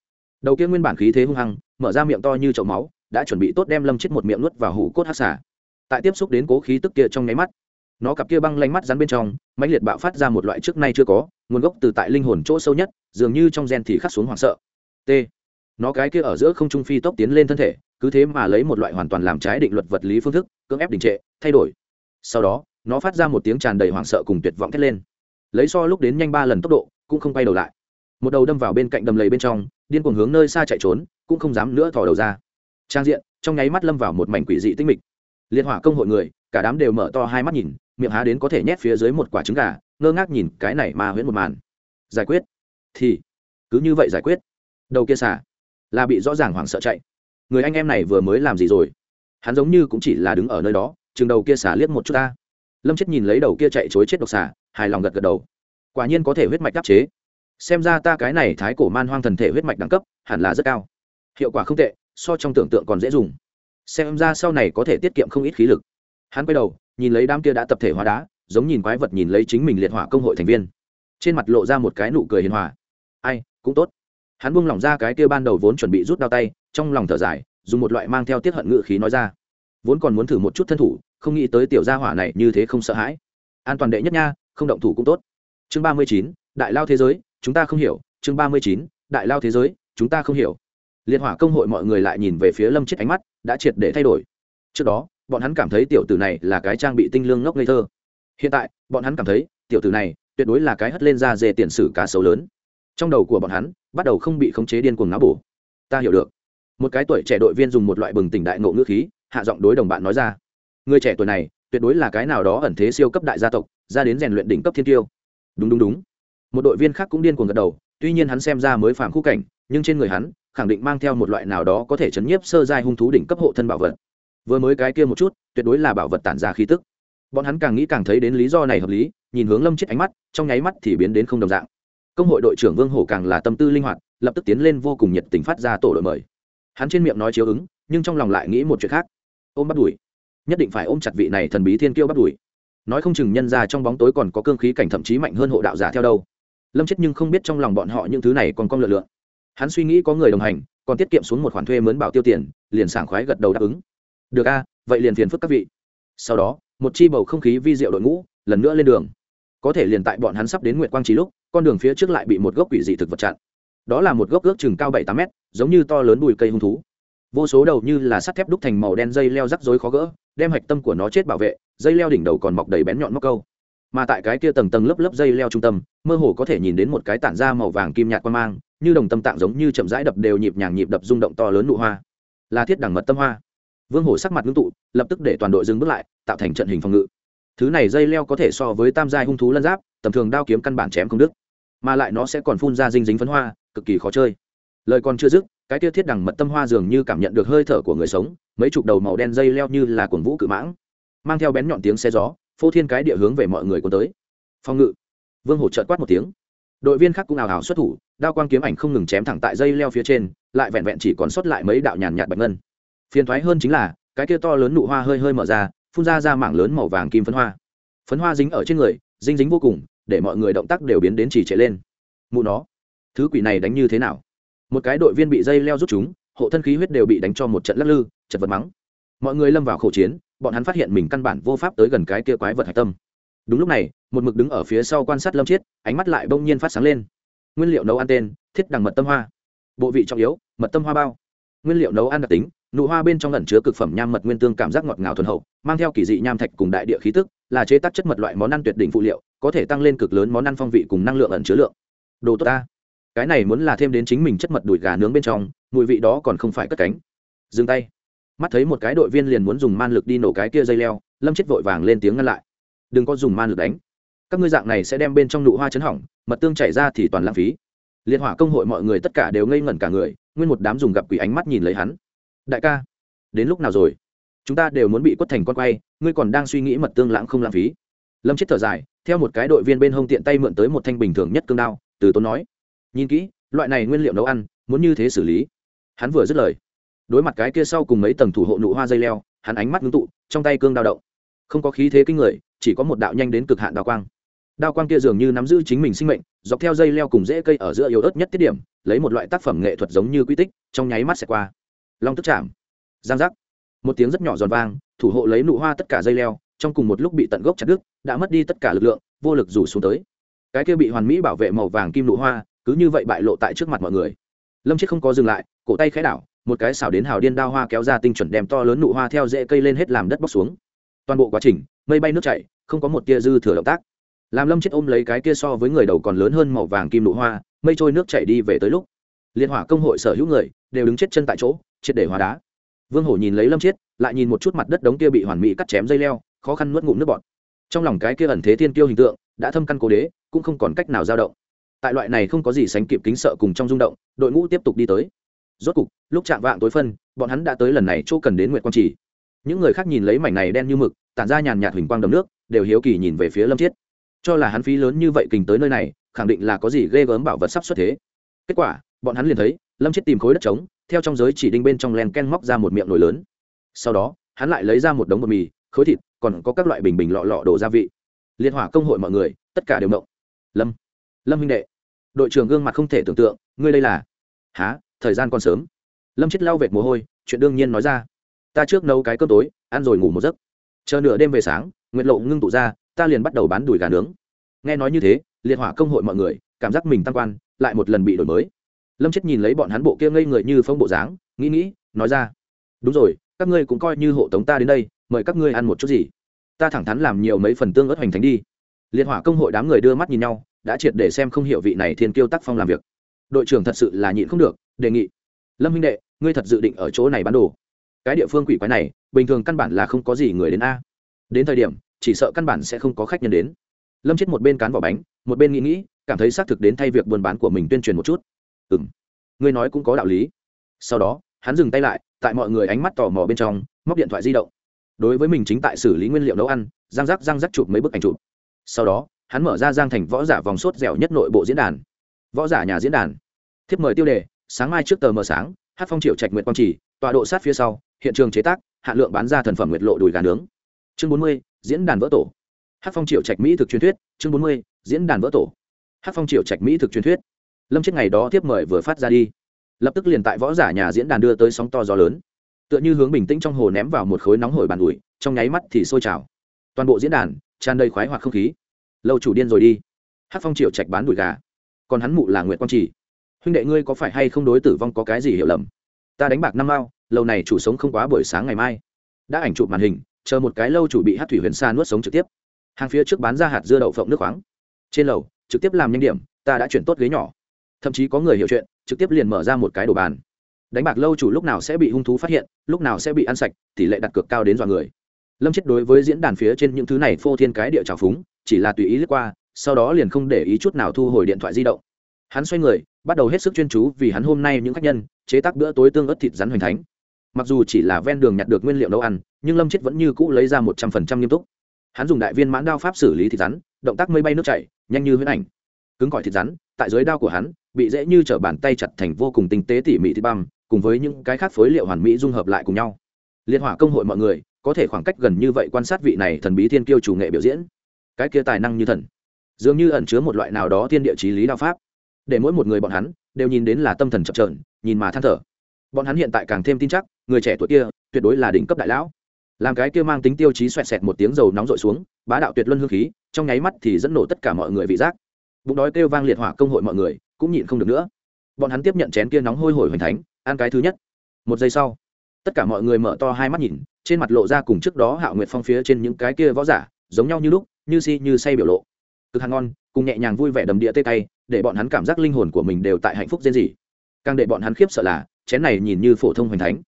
Đầu kia nguyên bản khí thế hung hăng, mở ra miệng to như chậu máu, đã chuẩn bị tốt đem lâm chết một miệng nuốt vào hủ cốt hát xà. Tại tiếp xúc đến cố khí tức kia trong nháy mắt, nó cặp kia băng lanh mắt rắn bên trong, mãnh liệt bạo phát ra một loại trước nay chưa có, nguồn gốc từ tại linh hồn chỗ sâu nhất, dường như trong gen thì khắc xuống hoảng sợ. T. Nó cái kia ở giữa không trung phi tốc tiến lên thân thể, cứ thế mà lấy một loại hoàn toàn làm trái định luật vật lý phương thức, cưỡng ép đình trệ, thay đổi. Sau đó, nó phát ra một tiếng tràn đầy hoảng sợ cùng tuyệt vọng thét lên. Lấy so lúc đến nhanh ba lần tốc độ, cũng không quay đầu lại một đầu đâm vào bên cạnh đầm lầy bên trong, điên cuồng hướng nơi xa chạy trốn, cũng không dám nữa thò đầu ra. Trang diện, trong nháy mắt lâm vào một mảnh quỷ dị tinh mịch. Liệt hỏa công hội người, cả đám đều mở to hai mắt nhìn, miệng há đến có thể nhét phía dưới một quả trứng gà, ngơ ngác nhìn cái này mà huyễn một màn. Giải quyết. Thì, cứ như vậy giải quyết. Đầu kia xả, là bị rõ ràng hoảng sợ chạy. Người anh em này vừa mới làm gì rồi? Hắn giống như cũng chỉ là đứng ở nơi đó, chừng đầu kia xả liếc một chút ta. Lâm chết nhìn lấy đầu kia chạy chối chết độc xả, hài lòng gật gật đầu. Quả nhiên có thể huyết mạch đáp chế xem ra ta cái này thái cổ man hoang thần thể huyết mạch đẳng cấp, hẳn là rất cao. Hiệu quả không tệ, so trong tưởng tượng còn dễ dùng. Xem ra sau này có thể tiết kiệm không ít khí lực. Hắn quay đầu, nhìn lấy đám kia đã tập thể hóa đá, giống nhìn quái vật nhìn lấy chính mình liệt hỏa công hội thành viên. Trên mặt lộ ra một cái nụ cười hiền hòa. Ai, cũng tốt. Hắn buông lỏng ra cái kia ban đầu vốn chuẩn bị rút đao tay, trong lòng thở dài, dùng một loại mang theo tiết hận ngự khí nói ra. Vốn còn muốn thử một chút thân thủ, không nghĩ tới tiểu gia hỏa này như thế không sợ hãi. An toàn đệ nhất nha, không động thủ cũng tốt. Chương ba mươi chín, đại lao thế giới chúng ta không hiểu, chương ba mươi chín, đại lao thế giới, chúng ta không hiểu. Liên hỏa công hội mọi người lại nhìn về phía lâm chết ánh mắt, đã triệt để thay đổi. Trước đó, bọn hắn cảm thấy tiểu tử này là cái trang bị tinh lương ngốc ngây thơ. Hiện tại, bọn hắn cảm thấy, tiểu tử này tuyệt đối là cái hất lên ra dê tiền sử cá sấu lớn. Trong đầu của bọn hắn, bắt đầu không bị khống chế điên cuồng náo bổ. Ta hiểu được. Một cái tuổi trẻ đội viên dùng một loại bừng tỉnh đại ngộ ngữ khí, hạ giọng đối đồng bạn nói ra. Người trẻ tuổi này, tuyệt đối là cái nào đó ẩn thế siêu cấp đại gia tộc, ra đến rèn luyện đỉnh cấp thiên tiêu. Đúng đúng đúng một đội viên khác cũng điên cuồng gật đầu, tuy nhiên hắn xem ra mới phạm khu cảnh, nhưng trên người hắn, khẳng định mang theo một loại nào đó có thể chấn nhiếp sơ giai hung thú đỉnh cấp hộ thân bảo vật. Vừa mới cái kia một chút, tuyệt đối là bảo vật tản ra khí tức. Bọn hắn càng nghĩ càng thấy đến lý do này hợp lý, nhìn hướng lâm chết ánh mắt, trong nháy mắt thì biến đến không đồng dạng. Công hội đội trưởng vương hổ càng là tâm tư linh hoạt, lập tức tiến lên vô cùng nhiệt tình phát ra tổ đội mời. Hắn trên miệng nói chiếu ứng, nhưng trong lòng lại nghĩ một chuyện khác. Ôm bắt đùi. Nhất định phải ôm chặt vị này thần bí thiên kiêu bắt đùi. Nói không chừng nhân ra trong bóng tối còn có cương khí cảnh thậm chí mạnh hơn hộ đạo giả theo đâu lâm chết nhưng không biết trong lòng bọn họ những thứ này còn con lựa lựa hắn suy nghĩ có người đồng hành, còn tiết kiệm xuống một khoản thuê mướn bảo tiêu tiền, liền sảng khoái gật đầu đáp ứng. Được a, vậy liền phiền phức các vị. Sau đó, một chi bầu không khí vi diệu đội ngũ lần nữa lên đường. Có thể liền tại bọn hắn sắp đến nguyện quang trí lúc, con đường phía trước lại bị một gốc quỷ dị thực vật chặn. Đó là một gốc ước chừng cao bảy tám mét, giống như to lớn bùi cây hung thú. Vô số đầu như là sắt thép đúc thành màu đen dây leo rắc rối khó gỡ, đem hạch tâm của nó chết bảo vệ, dây leo đỉnh đầu còn mọc đầy bén nhọn móc câu mà tại cái kia tầng tầng lớp lớp dây leo trung tâm, mơ hồ có thể nhìn đến một cái tản da màu vàng kim nhạt quan mang, như đồng tâm tạng giống như chậm rãi đập đều nhịp nhàng nhịp đập rung động to lớn nụ hoa. Là thiết đẳng mật tâm hoa. Vương hổ sắc mặt ngưng tụ, lập tức để toàn đội dừng bước lại, tạo thành trận hình phòng ngự. Thứ này dây leo có thể so với tam giai hung thú lân giáp, tầm thường đao kiếm căn bản chém không đứt. Mà lại nó sẽ còn phun ra dinh dính phấn hoa, cực kỳ khó chơi. Lời còn chưa dứt, cái kia thiết đằng mật tâm hoa dường như cảm nhận được hơi thở của người sống, mấy chục đầu màu đen dây leo như là cuồng vũ cự mãng, mang theo bén nhọn tiếng xe gió phô thiên cái địa hướng về mọi người cuốn tới. Phòng ngự. Vương hổ trợt quát một tiếng. Đội viên khác cũng ào ào xuất thủ, đao quang kiếm ảnh không ngừng chém thẳng tại dây leo phía trên, lại vẹn vẹn chỉ còn sót lại mấy đạo nhàn nhạt bạch ngân. Phiền thoái hơn chính là, cái kia to lớn nụ hoa hơi hơi mở ra, phun ra ra mảng lớn màu vàng kim phấn hoa. Phấn hoa dính ở trên người dinh dính vô cùng, để mọi người động tác đều biến đến chỉ trệ lên. Mụ nó, thứ quỷ này đánh như thế nào? Một cái đội viên bị dây leo rút chúng, hộ thân khí huyết đều bị đánh cho một trận lắc lư, chật vật mắng. Mọi người lâm vào khẩu chiến bọn hắn phát hiện mình căn bản vô pháp tới gần cái kia quái vật hạch tâm. Đúng lúc này, một mực đứng ở phía sau quan sát lâm chiết, ánh mắt lại bỗng nhiên phát sáng lên. Nguyên liệu nấu ăn tên, thiết đằng mật tâm hoa. Bộ vị trọng yếu, mật tâm hoa bao. Nguyên liệu nấu ăn đặc tính, nụ hoa bên trong ẩn chứa cực phẩm nham mật nguyên tương cảm giác ngọt ngào thuần hậu, mang theo kỳ dị nham thạch cùng đại địa khí tức, là chế tác chất mật loại món ăn tuyệt đỉnh phụ liệu, có thể tăng lên cực lớn món ăn phong vị cùng năng lượng ẩn chứa lượng. Đồ tốt ta. Cái này muốn là thêm đến chính mình chất mật đùi gà nướng bên trong, mùi vị đó còn không phải cất cánh. Dừng tay mắt thấy một cái đội viên liền muốn dùng man lực đi nổ cái kia dây leo, lâm chết vội vàng lên tiếng ngăn lại. Đừng có dùng man lực đánh. Các ngươi dạng này sẽ đem bên trong nụ hoa chấn hỏng, mật tương chảy ra thì toàn lãng phí. Liên hỏa công hội mọi người tất cả đều ngây ngẩn cả người, nguyên một đám dùng gặp quỷ ánh mắt nhìn lấy hắn. Đại ca, đến lúc nào rồi? Chúng ta đều muốn bị quất thành con quay, ngươi còn đang suy nghĩ mật tương lãng không lãng phí. Lâm chết thở dài, theo một cái đội viên bên hông tiện tay mượn tới một thanh bình thường nhất cương đao, từ tốn nói. Nhìn kỹ, loại này nguyên liệu nấu ăn, muốn như thế xử lý. Hắn vừa dứt lời đối mặt cái kia sau cùng mấy tầng thủ hộ nụ hoa dây leo, hắn ánh mắt ngưng tụ, trong tay cương đao động. Không có khí thế kinh người, chỉ có một đạo nhanh đến cực hạn đao quang. Đao quang kia dường như nắm giữ chính mình sinh mệnh, dọc theo dây leo cùng rễ cây ở giữa yếu ớt nhất tiết điểm, lấy một loại tác phẩm nghệ thuật giống như quy tích, trong nháy mắt xẹt qua. Long tức chạm. Giang giác. Một tiếng rất nhỏ giòn vang, thủ hộ lấy nụ hoa tất cả dây leo, trong cùng một lúc bị tận gốc chặt đứt, đã mất đi tất cả lực lượng, vô lực rủ xuống tới. Cái kia bị hoàn mỹ bảo vệ màu vàng kim nụ hoa, cứ như vậy bại lộ tại trước mặt mọi người. Lâm chết không có dừng lại, cổ tay khẽ đảo một cái xảo đến hào điên đao hoa kéo ra tinh chuẩn đem to lớn nụ hoa theo rễ cây lên hết làm đất bóc xuống. Toàn bộ quá trình, mây bay nước chảy, không có một tia dư thừa động tác. Làm lâm chết ôm lấy cái kia so với người đầu còn lớn hơn màu vàng kim nụ hoa, mây trôi nước chảy đi về tới lúc, liên hỏa công hội sở hữu người đều đứng chết chân tại chỗ, triệt để hóa đá. Vương hổ nhìn lấy lâm chết, lại nhìn một chút mặt đất đống kia bị hoàn mỹ cắt chém dây leo, khó khăn nuốt ngụm nước bọt. Trong lòng cái kia ẩn thế thiên tiêu hình tượng, đã thâm căn cố đế, cũng không còn cách nào dao động. Tại loại này không có gì sánh kịp kính sợ cùng trong rung động, đội ngũ tiếp tục đi tới rốt cục, lúc chạm vạng tối phân, bọn hắn đã tới lần này chỗ cần đến nguyệt quang trì. Những người khác nhìn lấy mảnh này đen như mực, tản ra nhàn nhạt huỳnh quang đầm nước, đều hiếu kỳ nhìn về phía lâm chiết. Cho là hắn phí lớn như vậy kình tới nơi này, khẳng định là có gì ghê gớm bảo vật sắp xuất thế. Kết quả, bọn hắn liền thấy, lâm chiết tìm khối đất trống, theo trong giới chỉ đinh bên trong len ken móc ra một miệng nồi lớn. Sau đó, hắn lại lấy ra một đống bột mì, khối thịt, còn có các loại bình bình lọ lọ đổ gia vị. Liên hỏa công hội mọi người, tất cả đều mộng lâm lâm huynh đệ, đội trưởng gương mặt không thể tưởng tượng, ngươi đây là? Há thời gian còn sớm. Lâm chết lau vệt mồ hôi, chuyện đương nhiên nói ra. Ta trước nấu cái cơm tối, ăn rồi ngủ một giấc. Chờ nửa đêm về sáng, nguyệt lộ ngưng tụ ra, ta liền bắt đầu bán đùi gà nướng. Nghe nói như thế, liệt hỏa công hội mọi người, cảm giác mình tăng quan, lại một lần bị đổi mới. Lâm chết nhìn lấy bọn hắn bộ kia ngây người như phong bộ dáng, nghĩ nghĩ, nói ra. Đúng rồi, các ngươi cũng coi như hộ tống ta đến đây, mời các ngươi ăn một chút gì. Ta thẳng thắn làm nhiều mấy phần tương ớt hoành thánh đi. Liệt hỏa công hội đám người đưa mắt nhìn nhau, đã triệt để xem không hiểu vị này thiên kiêu tác phong làm việc. Đội trưởng thật sự là nhịn không được đề nghị. Lâm huynh đệ, ngươi thật dự định ở chỗ này bán đồ. Cái địa phương quỷ quái này, bình thường căn bản là không có gì người đến a. Đến thời điểm, chỉ sợ căn bản sẽ không có khách nhân đến. Lâm chết một bên cán vỏ bánh, một bên nghĩ nghĩ, cảm thấy xác thực đến thay việc buôn bán của mình tuyên truyền một chút. Ừ m ngươi nói cũng có đạo lý. Sau đó, hắn dừng tay lại, tại mọi người ánh mắt tò mò bên trong, móc điện thoại di động. Đối với mình chính tại xử lý nguyên liệu nấu ăn giang rắc giang rắc chụp mấy bức ảnh chụp. Sau đó, hắn mở ra giang thành võ giả vòng sốt dẻo nhất nội bộ diễn đàn. Võ giả nhà diễn đàn. Thiếp mời tiêu đề sáng mai trước tờ mờ sáng, hát phong triệu trạch Nguyệt quang trì, tọa độ sát phía sau, hiện trường chế tác hạn lượng bán ra thần phẩm nguyệt lộ đùi gà nướng. Chương bốn mươi, diễn đàn vỡ tổ. Hát phong triệu trạch mỹ thực truyền thuyết, chương bốn mươi, diễn đàn vỡ tổ. Hát phong triệu trạch mỹ thực truyền thuyết. Lâm chết ngày đó tiếp mời vừa phát ra đi. Lập tức liền tại võ giả nhà diễn đàn đưa tới sóng to gió lớn. Tựa như hướng bình tĩnh trong hồ ném vào một khối nóng hổi bàn ủi, trong nháy mắt thì sôi trào. Toàn bộ diễn đàn tràn đầy khoái hoặc không khí. Lâu chủ điên rồi đi. Hát phong triệu trạch bán đùi gà. Còn hắn mụ là nguyễn quang trì huynh đệ ngươi có phải hay không đối tử vong có cái gì hiểu lầm? Ta đánh bạc năm mao, lâu này chủ sống không quá buổi sáng ngày mai. Đã ảnh chụp màn hình, chờ một cái lâu chủ bị hát thủy huyền sa nuốt sống trực tiếp. Hàng phía trước bán ra hạt dưa đậu phộng nước khoáng. Trên lầu, trực tiếp làm nhanh điểm, ta đã chuyển tốt ghế nhỏ. Thậm chí có người hiểu chuyện, trực tiếp liền mở ra một cái đồ bàn. Đánh bạc lâu chủ lúc nào sẽ bị hung thú phát hiện, lúc nào sẽ bị ăn sạch, tỷ lệ đặt cược cao đến dọa người. Lâm chết đối với diễn đàn phía trên những thứ này phô thiên cái địa trào phúng, chỉ là tùy ý lướt qua, sau đó liền không để ý chút nào thu hồi điện thoại di động. Hắn xoay người bắt đầu hết sức chuyên chú vì hắn hôm nay những khách nhân, chế tác bữa tối tương ớt thịt rắn hoành thánh. Mặc dù chỉ là ven đường nhặt được nguyên liệu nấu ăn, nhưng lâm chết vẫn như cũ lấy ra một trăm phần trăm nghiêm túc. Hắn dùng đại viên mãn đao pháp xử lý thịt rắn, động tác mây bay nước chảy, nhanh như huyễn ảnh. Cứng cỏi thịt rắn, tại dưới đao của hắn, bị dễ như t bàn tay chặt thành vô cùng tinh tế tỉ mỉ thịt băm, cùng với những cái khác phối liệu hoàn mỹ dung hợp lại cùng nhau. Liên hỏa công hội mọi người, có thể khoảng cách gần như vậy quan sát vị này thần bí thiên kiêu chủ nghệ biểu diễn. Cái kia tài năng như thần, dường như ẩn chứa một loại nào đó thiên địa chí lý đao pháp để mỗi một người bọn hắn đều nhìn đến là tâm thần chập trờn nhìn mà than thở. Bọn hắn hiện tại càng thêm tin chắc, người trẻ tuổi kia tuyệt đối là đỉnh cấp đại lão. Làm cái kia mang tính tiêu chí xoẹt xẹt một tiếng dầu nóng rội xuống, bá đạo tuyệt luân hương khí, trong nháy mắt thì dẫn nổ tất cả mọi người vị giác. Bụng đói kêu vang liệt hỏa công hội mọi người cũng nhịn không được nữa. Bọn hắn tiếp nhận chén kia nóng hôi hổi hoành thánh, ăn cái thứ nhất. Một giây sau, tất cả mọi người mở to hai mắt nhìn, trên mặt lộ ra cùng trước đó hạo nguyệt phong phía trên những cái kia võ giả, giống nhau như lúc, như si như say biểu lộ. Cực hàng ngon, cùng nhẹ nhàng vui vẻ đầm địa tê tay để bọn hắn cảm giác linh hồn của mình đều tại hạnh phúc riêng gì. Càng để bọn hắn khiếp sợ là, chén này nhìn như phổ thông hoành thánh.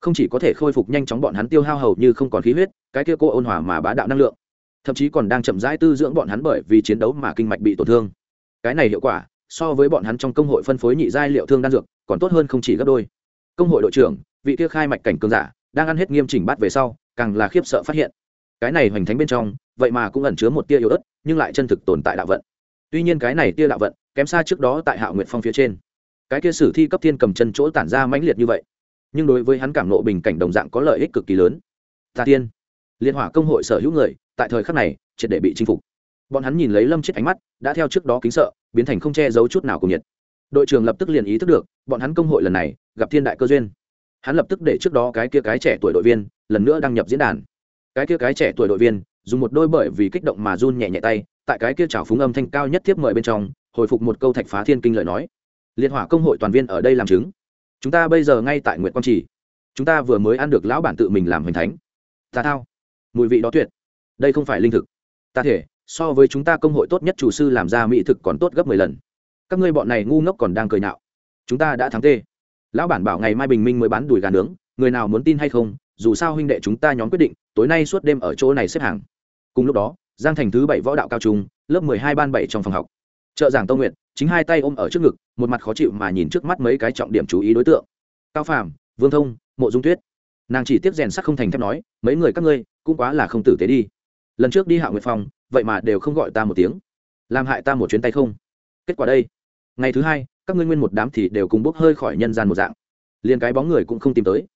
Không chỉ có thể khôi phục nhanh chóng bọn hắn tiêu hao hầu như không còn khí huyết, cái kia cô ôn hòa mà bá đạo năng lượng, thậm chí còn đang chậm rãi tư dưỡng bọn hắn bởi vì chiến đấu mà kinh mạch bị tổn thương. Cái này hiệu quả, so với bọn hắn trong công hội phân phối nhị giai liệu thương đan dược, còn tốt hơn không chỉ gấp đôi. Công hội đội trưởng, vị kia khai mạch cảnh cường giả, đang ăn hết nghiêm chỉnh bắt về sau, càng là khiếp sợ phát hiện. Cái này hoành thánh bên trong, vậy mà cũng ẩn chứa một tia yếu ớt, nhưng lại chân thực tồn tại đạo vận. Tuy nhiên cái này tia đạo vận kém xa trước đó tại hạo nguyệt phong phía trên. Cái kia sử thi cấp thiên cầm chân chỗ tản ra mãnh liệt như vậy, nhưng đối với hắn cảm nộ bình cảnh đồng dạng có lợi ích cực kỳ lớn. Tà tiên liên hỏa công hội sở hữu người, tại thời khắc này, triệt để bị chinh phục. Bọn hắn nhìn lấy lâm chết ánh mắt, đã theo trước đó kính sợ, biến thành không che giấu chút nào cùng nhiệt. Đội trưởng lập tức liền ý thức được, bọn hắn công hội lần này, gặp thiên đại cơ duyên. Hắn lập tức để trước đó cái kia cái trẻ tuổi đội viên, lần nữa đăng nhập diễn đàn. Cái kia cái trẻ tuổi đội viên, dùng một đôi bởi vì kích động mà run nhẹ nhẹ tay, tại cái kia trào phúng âm thanh cao nhất tiếp mời bên trong hồi phục một câu thạch phá thiên kinh lời nói. Liệt hỏa công hội toàn viên ở đây làm chứng. Chúng ta bây giờ ngay tại nguyệt quang trì. Chúng ta vừa mới ăn được lão bản tự mình làm hoành thánh. Ta thao. Mùi vị đó tuyệt. Đây không phải linh thực. Ta thể, so với chúng ta công hội tốt nhất chủ sư làm ra mỹ thực còn tốt gấp mười lần. Các ngươi bọn này ngu ngốc còn đang cười nhạo. Chúng ta đã thắng tê. Lão bản bảo ngày mai bình minh mới bán đùi gà nướng. Người nào muốn tin hay không, dù sao huynh đệ chúng ta nhóm quyết định, tối nay suốt đêm ở chỗ này xếp hàng. Cùng lúc đó, giang thành thứ bảy võ đạo cao trung, lớp mười hai ban bảy trong phòng học trợ giảng tông nguyện chính hai tay ôm ở trước ngực, một mặt khó chịu mà nhìn trước mắt mấy cái trọng điểm chú ý đối tượng. Cao phàm, vương thông, mộ dung tuyết. Nàng chỉ tiếp rèn sắc không thành thép nói, mấy người các ngươi, cũng quá là không tử tế đi. Lần trước đi hạ nguyệt phòng vậy mà đều không gọi ta một tiếng. Làm hại ta một chuyến tay không? Kết quả đây. Ngày thứ hai, các ngươi nguyên một đám thì đều cùng bốc hơi khỏi nhân gian một dạng. Liền cái bóng người cũng không tìm tới.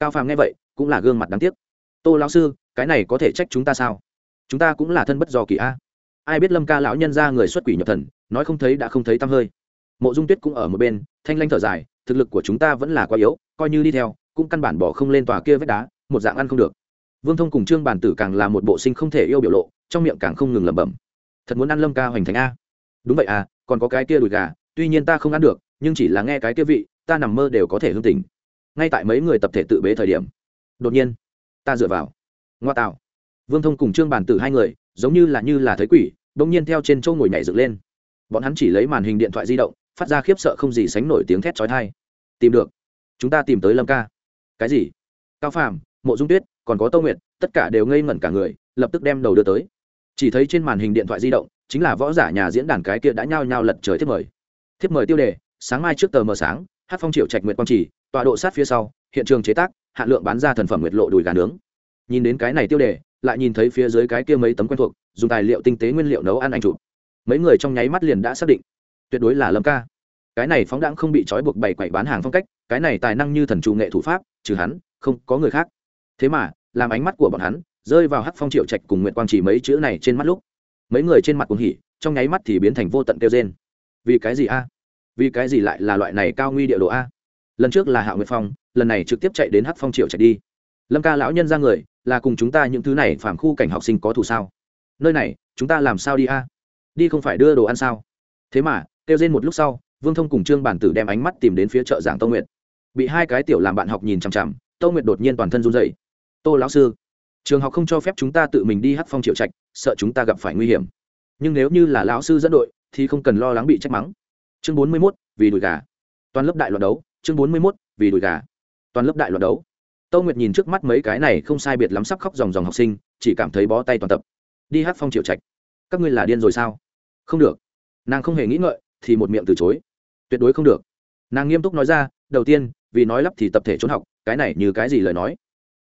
Cao phàm nghe vậy, cũng là gương mặt đáng tiếc. Tô lão sư, cái này có thể trách chúng ta sao? Chúng ta cũng là thân bất do kỳ a. Ai biết lâm ca lão nhân ra người xuất quỷ nhập thần nói không thấy đã không thấy tăm hơi. Mộ dung tuyết cũng ở một bên, thanh lanh thở dài, thực lực của chúng ta vẫn là quá yếu, coi như đi theo, cũng căn bản bỏ không lên tòa kia vách đá, một dạng ăn không được. Vương thông cùng trương bản tử càng là một bộ sinh không thể yêu biểu lộ, trong miệng càng không ngừng lẩm bẩm. Thật muốn ăn lâm ca hoành thành a. Đúng vậy à còn có cái kia đùi gà, tuy nhiên ta không ăn được, nhưng chỉ là nghe cái kia vị, ta nằm mơ đều có thể hương tình ngay tại mấy người tập thể tự bế thời điểm, đột nhiên, ta dựa vào. Ngoa tạo. Vương thông cùng trương bản tử hai người, giống như là như là thấy quỷ đ ỗ n g nhiên theo trên chỗ ngồi nhảy dựng lên bọn hắn chỉ lấy màn hình điện thoại di động, phát ra khiếp sợ không gì sánh nổi tiếng thét trói thai tìm được. Chúng ta tìm tới lâm ca. Cái gì? Cao phàm, mộ dung tuyết, còn có tô nguyệt, tất cả đều ngây ngẩn cả người, lập tức đem đầu đưa tới. Chỉ thấy trên màn hình điện thoại di động, chính là võ giả nhà diễn đàn cái kia đã nhao nhao lật trời thiếp mời. Thiếp mời tiêu đề, sáng mai trước tờ mờ sáng, hát phong triệu trạch nguyệt quang trì, tọa độ sát phía sau, hiện trường chế tác hạn lượng bán ra thần phẩm nguyệt lộ đùi gà nướng. Nhìn đến cái này tiêu đề, lại nhìn thấy phía dưới cái kia mấy tấm quen thuộc, dùng tài liệu tinh tế nguyên liệu nấu ăn anh chụp mấy người trong nháy mắt liền đã xác định. Tuyệt đối là lâm ca. Cái này phóng đãng không bị trói buộc bày quậy bán hàng phong cách, cái này tài năng như thần trù nghệ thủ pháp, trừ hắn, không có người khác. Thế mà, làm ánh mắt của bọn hắn rơi vào hắc phong triệu trạch cùng nguyện quang chỉ mấy chữ này trên mắt lúc. Mấy người trên mặt cuồng hỉ, trong nháy mắt thì biến thành vô tận kêu trên vì cái gì a? Vì cái gì lại là loại này cao nguy địa độ a? Lần trước là hạ nguyệt phong, lần này trực tiếp chạy đến hắc phong triệu trạch đi. Lâm ca lão nhân ra người, là cùng chúng ta những thứ này phản khu cảnh học sinh có thù sao? Nơi này, chúng ta làm sao đi a? Đi không phải đưa đồ ăn sao? Thế mà, kêu trên một lúc sau, vương thông cùng trương bản tử đem ánh mắt tìm đến phía chợ giảng tâu nguyệt. Bị hai cái tiểu làm bạn học nhìn chằm chằm, tâu nguyệt đột nhiên toàn thân run dậy tô lão sư, trường học không cho phép chúng ta tự mình đi hát phong triệu trạch, sợ chúng ta gặp phải nguy hiểm. Nhưng nếu như là lão sư dẫn đội, thì không cần lo lắng bị trách mắng. Chương bốn mươi mốt, vì đùi gà. Toàn lớp đại loạt đấu, chương bốn mươi mốt, vì đùi gà. Toàn lớp đại loạt đấu. Tâu nguyệt nhìn trước mắt mấy cái này không sai biệt lắm sắp khóc dòng dòng học sinh, chỉ cảm thấy bó tay toàn tập. Đi hát phong triệu trạch các ngươi là điên rồi sao? Không được. Nàng không hề nghĩ ngợi, thì một miệng từ chối. Tuyệt đối không được. Nàng nghiêm túc nói ra, đầu tiên, vì nói lắp thì tập thể trốn học, cái này như cái gì lời nói?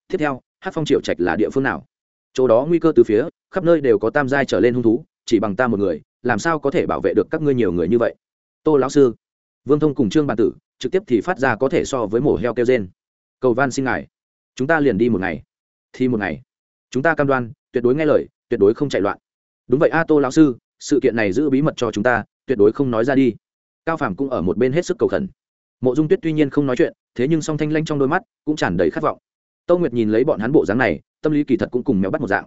Tiếp theo, hát phong triệu trạch là địa phương nào? Chỗ đó nguy cơ từ phía, khắp nơi đều có tam giai trở lên hung thú, chỉ bằng ta một người, làm sao có thể bảo vệ được các ngươi nhiều người như vậy? Tô lão sư, vương thông cùng trương bàn tử, trực tiếp thì phát ra có thể so với mổ heo kêu trên cầu van xin ngài. Chúng ta liền đi một ngày. Thì một ngày. Chúng ta cam đoan, tuyệt đối nghe lời, tuyệt đối không chạy loạn đúng vậy a tô lão sư, sự kiện này giữ bí mật cho chúng ta, tuyệt đối không nói ra đi. Cao phàm cũng ở một bên hết sức cầu khẩn. Mộ dung tuyết tuy nhiên không nói chuyện, thế nhưng song thanh lanh trong đôi mắt cũng tràn đầy khát vọng. Tâu nguyệt nhìn lấy bọn hắn bộ dáng này, tâm lý kỳ thật cũng cùng mèo bắt một dạng.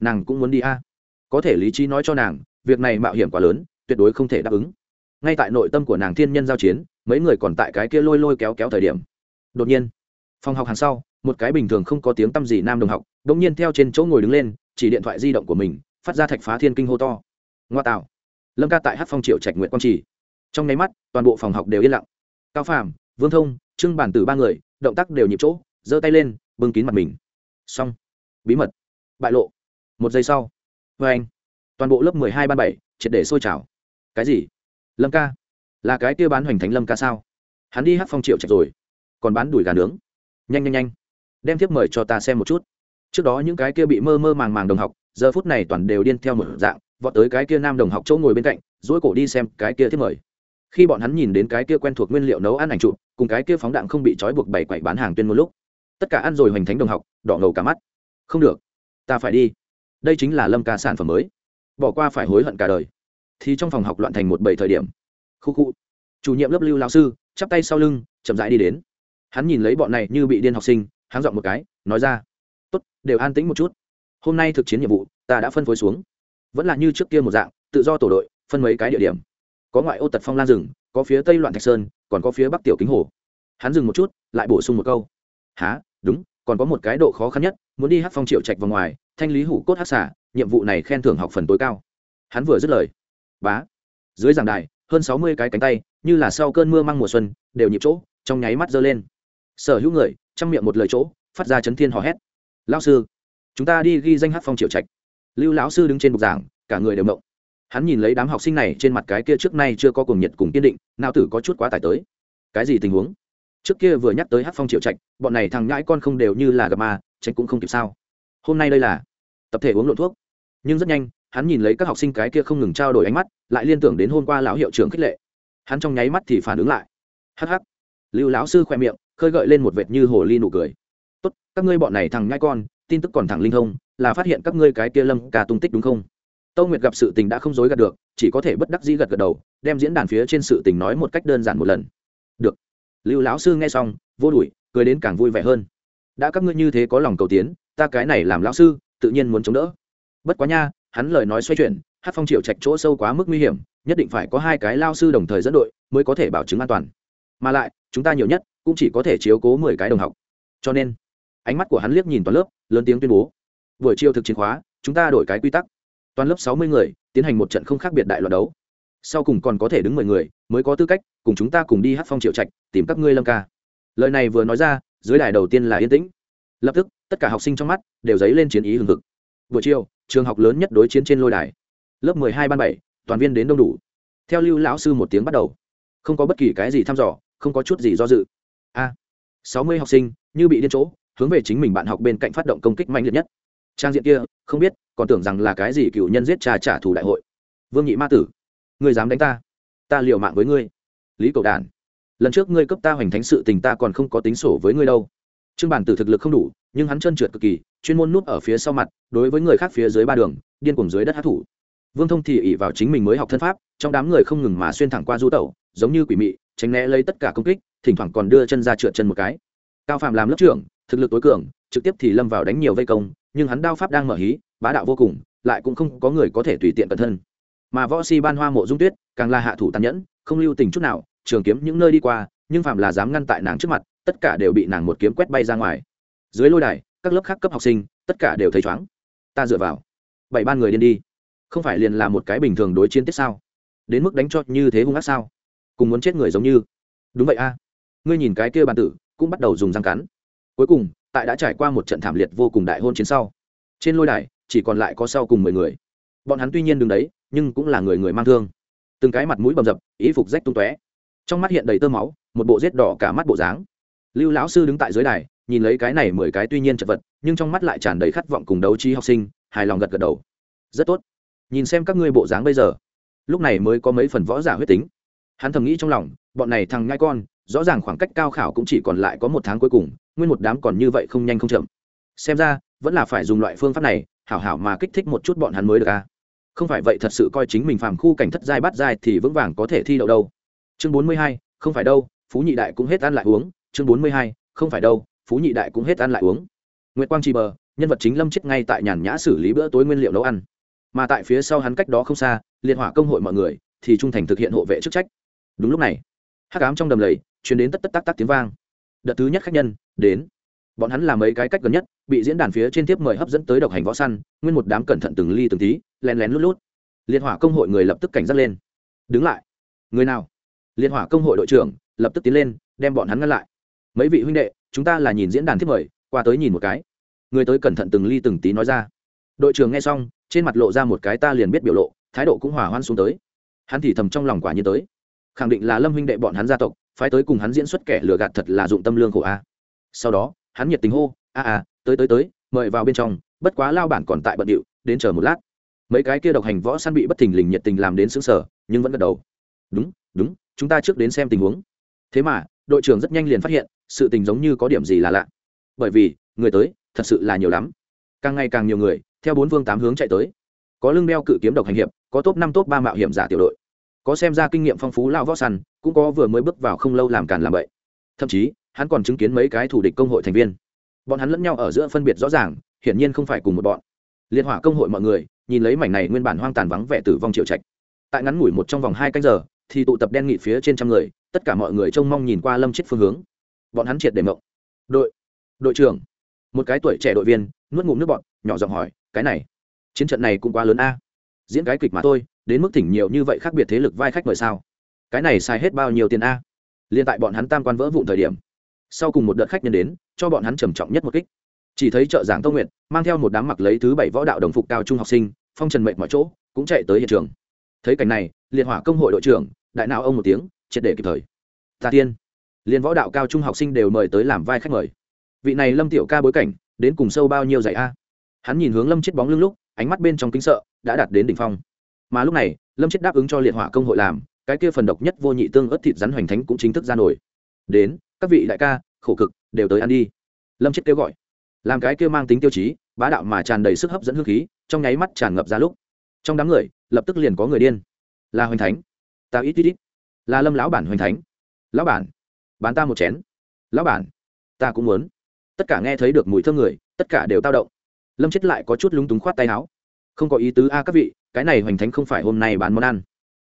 Nàng cũng muốn đi a. Có thể lý trí nói cho nàng, việc này mạo hiểm quá lớn, tuyệt đối không thể đáp ứng. Ngay tại nội tâm của nàng thiên nhân giao chiến, mấy người còn tại cái kia lôi lôi kéo kéo thời điểm. Đột nhiên, phòng học hàng sau, một cái bình thường không có tiếng t â m gì nam đồng học đ ỗ n g nhiên theo trên chỗ ngồi đứng lên, chỉ điện thoại di động của mình phát ra thạch phá thiên kinh hô to. Ngoa tạo. Lâm ca tại hát phong triệu trạch nguyện quang trì. Trong nháy mắt, toàn bộ phòng học đều yên lặng. Cao phàm, vương thông trưng bản tử ba người, động tác đều nhịp chỗ, giơ tay lên, bưng kín mặt mình. Xong. Bí mật. Bại lộ. Một giây sau. Vê anh. Toàn bộ lớp mười hai ban bảy, triệt để sôi trào. Cái gì? Lâm ca. Là cái kia bán hoành thánh lâm ca sao? Hắn đi hát phong triệu trạch rồi. Còn bán đùi gà nướng. Nhanh nhanh nhanh. Đem tiếp mời cho ta xem một chút. Trước đó những cái kia bị mơ mơ màng màng đồng học giờ phút này toàn đều điên theo một dạng, vọt tới cái kia nam đồng học chỗ ngồi bên cạnh dỗi cổ đi xem cái kia tiếp mời. Khi bọn hắn nhìn đến cái kia quen thuộc nguyên liệu nấu ăn ảnh trụ cùng cái kia phóng đạn không bị trói buộc bày quậy bán hàng tuyên một lúc, tất cả ăn rồi hoành thánh đồng học, đỏ ngầu cả mắt. Không được, ta phải đi. Đây chính là lâm ca sản phẩm mới. Bỏ qua phải hối hận cả đời. Thì trong phòng học loạn thành một bảy thời điểm. Khu khu. Chủ nhiệm lớp lưu lao sư, chắp tay sau lưng, chậm rãi đi đến. Hắn nhìn lấy bọn này như bị điên học sinh hắn dọn một cái, nói ra. Tốt, đều an tĩnh một chút hôm nay thực chiến nhiệm vụ, ta đã phân phối xuống. Vẫn là như trước kia một dạng, tự do tổ đội, phân mấy cái địa điểm. Có ngoại ô tật phong lan rừng, có phía tây loạn thạch sơn, còn có phía bắc tiểu kính hồ. Hắn dừng một chút, lại bổ sung một câu. Há đúng, còn có một cái độ khó khăn nhất, muốn đi hát phong triệu trạch vào ngoài, thanh lý hủ cốt hát xả nhiệm vụ này khen thưởng học phần tối cao. Hắn vừa dứt lời. Bá. Dưới giảng đài, hơn sáu mươi cái cánh tay, như là sau cơn mưa mang mùa xuân, đều nhịp chỗ, trong nháy mắt giơ lên. Sở hữu người, trong miệng một lời chỗ, phát ra chấn thiên hò hét. Lão sư chúng ta đi ghi danh hát phong triệu trạch. Lưu lão sư đứng trên bục giảng, cả người đều mộng. Hắn nhìn lấy đám học sinh này, trên mặt cái kia trước nay chưa có cùng nhiệt cùng kiên định, nào tử có chút quá tải tới. Cái gì tình huống? Trước kia vừa nhắc tới hát phong triệu trạch, bọn này thằng nhãi con không đều như là gà ma, tránh cũng không kịp sao. Hôm nay đây là tập thể uống lộn thuốc. Nhưng rất nhanh, hắn nhìn lấy các học sinh cái kia không ngừng trao đổi ánh mắt, lại liên tưởng đến hôm qua lão hiệu trưởng khích lệ. Hắn trong nháy mắt thì phản ứng lại. Hắc hắc. Lưu lão sư khoe miệng, khơi gợi lên một vệt như hồ ly nụ cười. Tốt, các ngươi bọn này thằng nhãi con tin tức còn thẳng linh thông, là phát hiện các ngươi cái kia lâm ca tung tích đúng không? Tâu nguyệt gặp sự tình đã không dối gạt được, chỉ có thể bất đắc dĩ gật gật đầu, đem diễn đàn phía trên sự tình nói một cách đơn giản một lần. Được. Lưu lão sư nghe xong, vô đùi cười đến càng vui vẻ hơn. Đã các ngươi như thế có lòng cầu tiến, ta cái này làm lão sư, tự nhiên muốn chống đỡ. Bất quá nha, hắn lời nói xoay chuyển, hát phong triệu trạch chỗ sâu quá mức nguy hiểm, nhất định phải có hai cái lao sư đồng thời dẫn đội mới có thể bảo chứng an toàn. Mà lại, chúng ta nhiều nhất cũng chỉ có thể chiếu cố mười cái đồng học. Cho nên ánh mắt của hắn liếc nhìn toàn lớp, lớn tiếng tuyên bố. Buổi chiều thực chiến khóa, chúng ta đổi cái quy tắc. Toàn lớp sáu mươi người, tiến hành một trận không khác biệt đại loạt đấu. Sau cùng còn có thể đứng mười người, mới có tư cách, cùng chúng ta cùng đi hát phong triệu trạch, tìm các ngươi lâm ca. Lời này vừa nói ra, dưới đài đầu tiên là yên tĩnh. Lập tức, tất cả học sinh trong mắt đều dấy lên chiến ý hừng hực. Buổi chiều, trường học lớn nhất đối chiến trên lôi đài. Lớp mười hai ban bảy, toàn viên đến đông đủ. Theo lưu lão sư một tiếng bắt đầu. Không có bất kỳ cái gì thăm dò, không có chút gì do dự. A, sáu mươi học sinh, như bị điên chỗ hướng về chính mình bạn học bên cạnh phát động công kích mạnh liệt nhất. Trang diện kia, không biết, còn tưởng rằng là cái gì cựu nhân giết cha trả thù đại hội. Vương nhị ma tử, ngươi dám đánh ta? Ta liều mạng với ngươi. Lý cầu đản, lần trước ngươi cấp ta hoành thánh sự tình ta còn không có tính sổ với ngươi đâu. Trương bản tử thực lực không đủ, nhưng hắn trơn trượt cực kỳ, chuyên môn núp ở phía sau mặt, đối với người khác phía dưới ba đường, điên cùng dưới đất hát thủ vương thông thì ỉ vào chính mình mới học thân pháp, trong đám người không ngừng mà xuyên thẳng qua du tẩu, giống như quỷ mị, tránh né lấy tất cả công kích, thỉnh thoảng còn đưa chân ra trượt chân một cái cao phạm làm lớp trưởng, thực lực tối cường, trực tiếp thì lâm vào đánh nhiều vây công, nhưng hắn đao pháp đang mở hí, bá đạo vô cùng, lại cũng không có người có thể tùy tiện cẩn thân. Mà võ si ban hoa mộ dung tuyết, càng là hạ thủ tàn nhẫn, không lưu tình chút nào, trường kiếm những nơi đi qua, nhưng phạm là dám ngăn tại nàng trước mặt, tất cả đều bị nàng một kiếm quét bay ra ngoài. Dưới lôi đài, các lớp khác cấp học sinh, tất cả đều thấy chóng ta dựa vào. Bảy ban người điên đi. Không phải liền là một cái bình thường đối chiến tiết sao? Đến mức đánh cho như thế hung ác sao? Cùng muốn chết người giống như. Đúng vậy a. Ngươi nhìn cái kia bàn tử cũng bắt đầu dùng răng cắn. Cuối cùng, tại đã trải qua một trận thảm liệt vô cùng đại hôn chiến sau, trên lôi đài, chỉ còn lại có sau cùng mười người. Bọn hắn tuy nhiên đứng đấy, nhưng cũng là người người mang thương. Từng cái mặt mũi bầm dập, ý phục rách tung tóe. Trong mắt hiện đầy tơ máu, một bộ rết đỏ cả mắt bộ dáng. Lưu lão sư đứng tại dưới đài, nhìn lấy cái này mười cái tuy nhiên chật vật, nhưng trong mắt lại tràn đầy khát vọng cùng đấu trí học sinh, hài lòng gật gật đầu. Rất tốt. Nhìn xem các ngươi bộ dáng bây giờ. Lúc này mới có mấy phần võ giả huyết tính. Hắn thầm nghĩ trong lòng, bọn này thằng ngai con rõ ràng khoảng cách cao khảo cũng chỉ còn lại có một tháng cuối cùng, nguyên một đám còn như vậy không nhanh không chậm. Xem ra, vẫn là phải dùng loại phương pháp này, hảo hảo mà kích thích một chút bọn hắn mới được a. Không phải vậy thật sự coi chính mình phàm khu cảnh thất giai bắt giai thì vững vàng có thể thi đậu đâu. Chương bốn mươi hai, không phải đâu, phú nhị đại cũng hết ăn lại uống. Chương bốn mươi hai, không phải đâu, phú nhị đại cũng hết ăn lại uống. Nguyễn quang trì bờ, nhân vật chính lâm chết ngay tại nhàn nhã xử lý bữa tối nguyên liệu nấu ăn. Mà tại phía sau hắn cách đó không xa, liệt hỏa công hội mọi người thì trung thành thực hiện hộ vệ chức trách. Đúng lúc này, hắc ám trong đầm lầy chuyển đến tất tất tắc tắc tiếng vang. Đợt thứ nhất khách nhân đến. Bọn hắn làm mấy cái cách gần nhất, bị diễn đàn phía trên tiếp mời hấp dẫn tới độc hành võ săn, nguyên một đám cẩn thận từng ly từng tí len lén lút lút. Liệt hỏa công hội người lập tức cảnh giác lên. Đứng lại. Người nào? Liệt hỏa công hội đội trưởng lập tức tiến lên, đem bọn hắn ngăn lại. Mấy vị huynh đệ, chúng ta là nhìn diễn đàn tiếp mời, qua tới nhìn một cái. Người tới cẩn thận từng ly từng tí nói ra. Đội trưởng nghe xong, trên mặt lộ ra một cái ta liền biết biểu lộ, thái độ cũng hỏa hoan xuống tới. Hắn thì thầm trong lòng quả như tới. Khẳng định là lâm huynh đệ bọn hắn gia tộc phái tới cùng hắn diễn xuất kẻ lừa gạt thật là dụng tâm lương khổ a. Sau đó, hắn nhiệt tình hô, a a, tới tới tới, mời vào bên trong, bất quá lao bản còn tại bận điệu, đến chờ một lát. Mấy cái kia độc hành võ săn bị bất thình lình nhiệt tình làm đến xứng sở nhưng vẫn gật đầu. Đúng đúng, chúng ta trước đến xem tình huống. Thế mà, đội trưởng rất nhanh liền phát hiện, sự tình giống như có điểm gì là lạ. Bởi vì, người tới, thật sự là nhiều lắm. Càng ngày càng nhiều người, theo bốn phương tám hướng chạy tới. Có lưng đeo cự kiếm độc hành hiệp, có top năm, top ba mạo hiểm giả tiểu đội có xem ra kinh nghiệm phong phú lao võ săn, cũng có vừa mới bước vào không lâu làm càn làm bậy. thậm chí, hắn còn chứng kiến mấy cái thủ địch công hội thành viên. Bọn hắn lẫn nhau ở giữa phân biệt rõ ràng, hiển nhiên không phải cùng một bọn. Liên hỏa công hội mọi người, nhìn lấy mảnh này nguyên bản hoang tàn vắng vẻ tử vong triệu trạch. Tại ngắn ngủi một trong vòng hai canh giờ, thì tụ tập đen nghị phía trên trăm người, tất cả mọi người trông mong nhìn qua lâm chết phương hướng. Bọn hắn triệt để mộng. Đội đội trưởng. Một cái tuổi trẻ đội viên, nuốt ngụm nước bọn nhỏ giọng hỏi, cái này, chiến trận này cũng quá lớn a diễn cái kịch mà thôi, đến mức thỉnh nhiều như vậy khác biệt thế lực vai khách mời sao? Cái này xài hết bao nhiêu tiền a? Liên tại bọn hắn tam quan vỡ vụn thời điểm, sau cùng một đợt khách nhân đến, cho bọn hắn trầm trọng nhất một kích. Chỉ thấy trợ giảng tô nguyện mang theo một đám mặc lấy thứ bảy võ đạo đồng phục cao trung học sinh, phong trần mệnh mọi chỗ, cũng chạy tới hiện trường. Thấy cảnh này, liên hỏa công hội đội trưởng, đại nào ông một tiếng, triệt để kịp thời. Ta tiên. Liên võ đạo cao trung học sinh đều mời tới làm vai khách mời. Vị này lâm tiểu ca bối cảnh, đến cùng sâu bao nhiêu dạy a? Hắn nhìn hướng lâm chết bóng lưng lúc ánh mắt bên trong kính sợ đã đạt đến đỉnh phong. Mà lúc này, lâm chết đáp ứng cho liệt hỏa công hội làm, cái kia phần độc nhất vô nhị tương ớt thịt rắn hoành thánh cũng chính thức ra nổi. Đến, các vị đại ca, khổ cực, đều tới ăn đi. Lâm chết kêu gọi. Làm cái kia mang tính tiêu chí, bá đạo mà tràn đầy sức hấp dẫn hương khí, trong nháy mắt tràn ngập ra lúc, trong đám người, lập tức liền có người điên. Là hoành thánh. Ta ít ít ít. Là lâm lão bản hoành thánh. Lão bản, bán ta một chén. Lão bản, ta cũng muốn. Tất cả nghe thấy được mùi thơm người, tất cả đều tao động lâm chết lại có chút lúng túng khoát tay áo. Không có ý tứ a, các vị, cái này hoành thánh không phải hôm nay bán món ăn.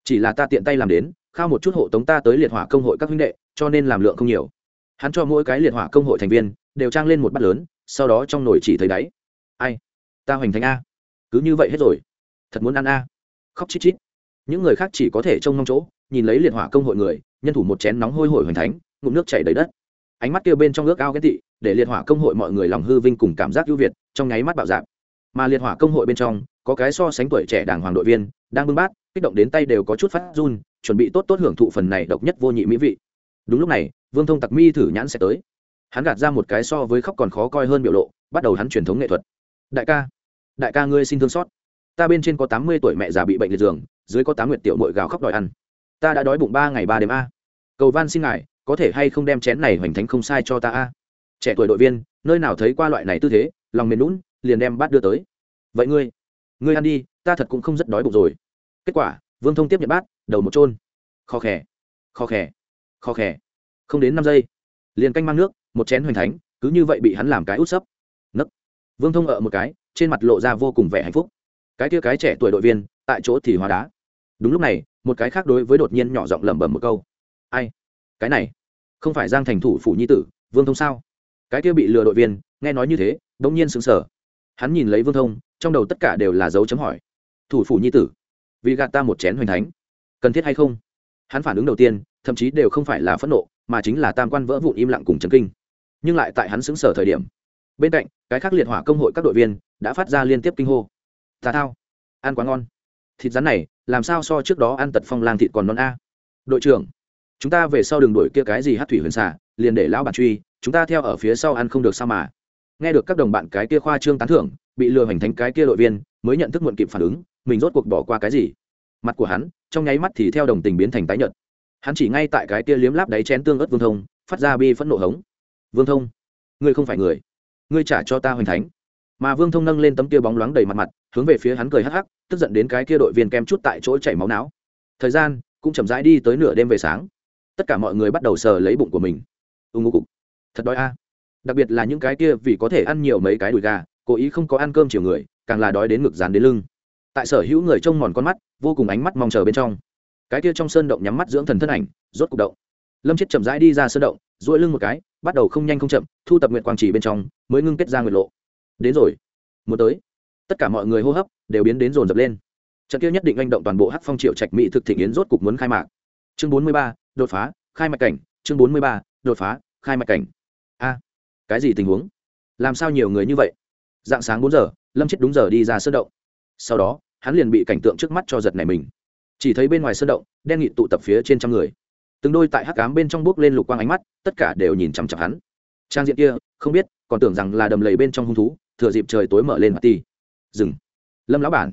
Chỉ là ta tiện tay làm đến, khao một chút hộ tống ta tới liệt hỏa công hội các huynh đệ, cho nên làm lượng không nhiều. Hắn cho mỗi cái liệt hỏa công hội thành viên, đều trang lên một bát lớn, sau đó trong nồi chỉ thấy đáy. Ai? Ta hoành thánh a. Cứ như vậy hết rồi. Thật muốn ăn a. Khóc chít chít. Những người khác chỉ có thể trông mong chỗ, nhìn lấy liệt hỏa công hội người, nhân thủ một chén nóng hôi hổi hoành thánh, ngụm nước chảy đầy đất. Ánh mắt kia bên trong ước ao ghét tị để liệt hỏa công hội mọi người lòng hư vinh cùng cảm giác ưu việt, trong nháy mắt bạo dạp mà liệt hỏa công hội bên trong, có cái so sánh tuổi trẻ đảng hoàng đội viên, đang bưng bát, kích động đến tay đều có chút phát run, chuẩn bị tốt tốt hưởng thụ phần này độc nhất vô nhị mỹ vị. Đúng lúc này, vương thông tặc mi thử nhãn sẽ tới. Hắn gạt ra một cái so với khóc còn khó coi hơn biểu lộ, bắt đầu hắn truyền thống nghệ thuật. Đại ca đại ca ngươi xin thương xót. Ta bên trên có tám mươi tuổi mẹ già bị bệnh liệt giường, dưới có tám nguyệt tiểu mội gào khóc đòi ăn. Ta đã đói bụng ba ngày ba đêm a. Cầu van xin ngài, có thể hay không đem chén này hoành thánh không sai cho ta a? Trẻ tuổi đội viên, nơi nào thấy qua loại này tư thế, lòng mềm lún liền đem bát đưa tới. Vậy ngươi ngươi ăn đi, ta thật cũng không rất đói bụng rồi. Kết quả, vương thông tiếp nhận bát, đầu một trôn kho khè kho khè kho khè. Không đến năm giây, liền canh mang nước, một chén hoành thánh, cứ như vậy bị hắn làm cái út sấp. Nấc. Vương thông ở một cái, trên mặt lộ ra vô cùng vẻ hạnh phúc. Cái kia cái trẻ tuổi đội viên, tại chỗ thì hóa đá. Đúng lúc này, một cái khác đối với đột nhiên nhỏ giọng lẩm bẩm một câu. Ai? Cái này, không phải giang thành thủ phủ nhi tử, vương thông sao? Cái kia bị lừa đội viên, nghe nói như thế đ ỗ n g nhiên sững sờ. Hắn nhìn lấy vương thông, trong đầu tất cả đều là dấu chấm hỏi. Thủ phủ nhi tử, vì gạt ta một chén hoành thánh, cần thiết hay không? Hắn phản ứng đầu tiên, thậm chí đều không phải là phẫn nộ, mà chính là tam quan vỡ vụn im lặng cùng trấn kinh. Nhưng lại tại hắn xứng sở thời điểm. Bên cạnh, cái khác liệt hỏa công hội các đội viên đã phát ra liên tiếp kinh hô. Tà thao, ăn quá ngon. Thịt rắn này, làm sao so trước đó ăn tật phong lang thịt còn non a? Đội trưởng, chúng ta về sau đường đuổi kia cái gì hát thủy huyền xả liền để lão bản truy, chúng ta theo ở phía sau ăn không được sao mà. Nghe được các đồng bạn cái kia khoa trương tán thưởng, bị lừa hành thánh cái kia đội viên, mới nhận thức muộn kịp phản ứng, mình rốt cuộc bỏ qua cái gì. Mặt của hắn, trong nháy mắt thì theo đồng tình biến thành tái nhợt. Hắn chỉ ngay tại cái kia liếm láp đáy chén tương ớt vương thông, phát ra bi phẫn nộ hống. Vương thông, ngươi không phải người. Ngươi trả cho ta hoành thánh. Mà vương thông nâng lên tấm kia bóng loáng đầy mặt mặt, hướng về phía hắn cười hắc hắc, tức giận đến cái kia đội viên kem chút tại chỗ chảy máu não. Thời gian cũng chậm rãi đi tới nửa đêm về sáng. Tất cả mọi người bắt đầu sờ lấy bụng của mình ưng ngô cục. Thật đói a. Đặc biệt là những cái kia vì có thể ăn nhiều mấy cái đùi gà, cố ý không có ăn cơm chiều người, càng là đói đến ngực dán đến lưng. Tại sở hữu người trông mòn con mắt, vô cùng ánh mắt mong chờ bên trong. Cái kia trong sơn động nhắm mắt dưỡng thần thân ảnh, rốt cục động. Lâm chết chậm rãi đi ra sơn động, duỗi lưng một cái, bắt đầu không nhanh không chậm, thu tập nguyện quang chỉ bên trong, mới ngưng kết ra nguyện lộ. Đến rồi. Muốn tới. Tất cả mọi người hô hấp đều biến đến rồn rập lên. Trận kia nhất định anh động toàn bộ hắc phong triệu trạch mỹ thực thị yến rốt cục muốn khai mạc. Chương bốn mươi ba, đột phá, khai mạch cảnh. Chương bốn mươi ba, đột phá khai mạch cảnh. A, cái gì tình huống? Làm sao nhiều người như vậy? Dạng sáng bốn giờ, lâm chết đúng giờ đi ra sơn động. Sau đó, hắn liền bị cảnh tượng trước mắt cho giật này mình. Chỉ thấy bên ngoài sơn động, đen nghị tụ tập phía trên trăm người. Từng đôi tại hắc cám bên trong bước lên lục quang ánh mắt, tất cả đều nhìn chằm chặp hắn. Trang diện kia, không biết, còn tưởng rằng là đầm lầy bên trong hung thú, thừa dịp trời tối mở lên mặt ti. Dừng. Lâm lão bản.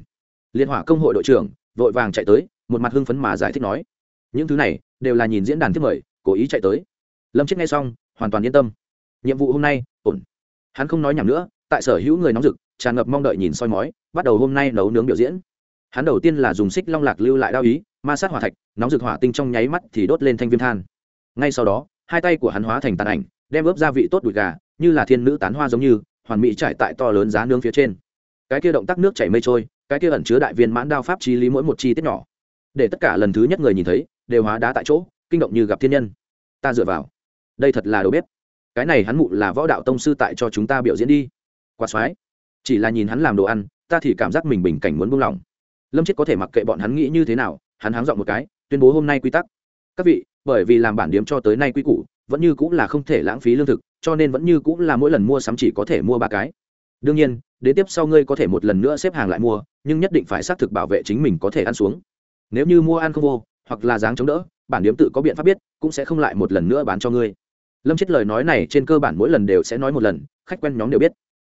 Liên hỏa công hội đội trưởng, vội vàng chạy tới, một mặt hưng phấn mà giải thích nói. Những thứ này, đều là nhìn diễn đàn thiết mời, cố ý chạy tới lâm chết ngay xong, hoàn toàn yên tâm. Nhiệm vụ hôm nay, ổn. Hắn không nói nhầm nữa, tại sở hữu người nóng rực, tràn ngập mong đợi nhìn soi mói, bắt đầu hôm nay nấu nướng biểu diễn. Hắn đầu tiên là dùng xích long lạc lưu lại đao ý, ma sát hỏa thạch, nóng rực hỏa tinh trong nháy mắt thì đốt lên thanh viêm than. Ngay sau đó, hai tay của hắn hóa thành tàn ảnh, đem ướp gia vị tốt đùi gà, như là thiên nữ tán hoa giống như, hoàn mỹ trải tại to lớn giá nướng phía trên. Cái kia động tác nước chảy mây trôi, cái kia ẩn chứa đại viên mãn đao pháp chi lý mỗi một chi tiết nhỏ. Để tất cả lần thứ nhất người nhìn thấy, đều hóa đá tại chỗ, kinh động như gặp thiên nhân. Ta dựa vào đây thật là đầu bếp. Cái này hắn mụ là võ đạo tông sư tại cho chúng ta biểu diễn đi. Quá soái chỉ là nhìn hắn làm đồ ăn, ta thì cảm giác mình bình cảnh muốn buông lỏng. Lâm chết có thể mặc kệ bọn hắn nghĩ như thế nào, hắn háng dọn một cái, tuyên bố hôm nay quy tắc. Các vị, bởi vì làm bản điếm cho tới nay quy củ, vẫn như cũng là không thể lãng phí lương thực, cho nên vẫn như cũng là mỗi lần mua sắm chỉ có thể mua ba cái. Đương nhiên, đến tiếp sau ngươi có thể một lần nữa xếp hàng lại mua, nhưng nhất định phải xác thực bảo vệ chính mình có thể ăn xuống. Nếu như mua ăn không vô, hoặc là dáng chống đỡ, bản điếm tự có biện pháp biết, cũng sẽ không lại một lần nữa bán cho ngươi lâm chết lời nói này trên cơ bản mỗi lần đều sẽ nói một lần, khách quen nhóm đều biết.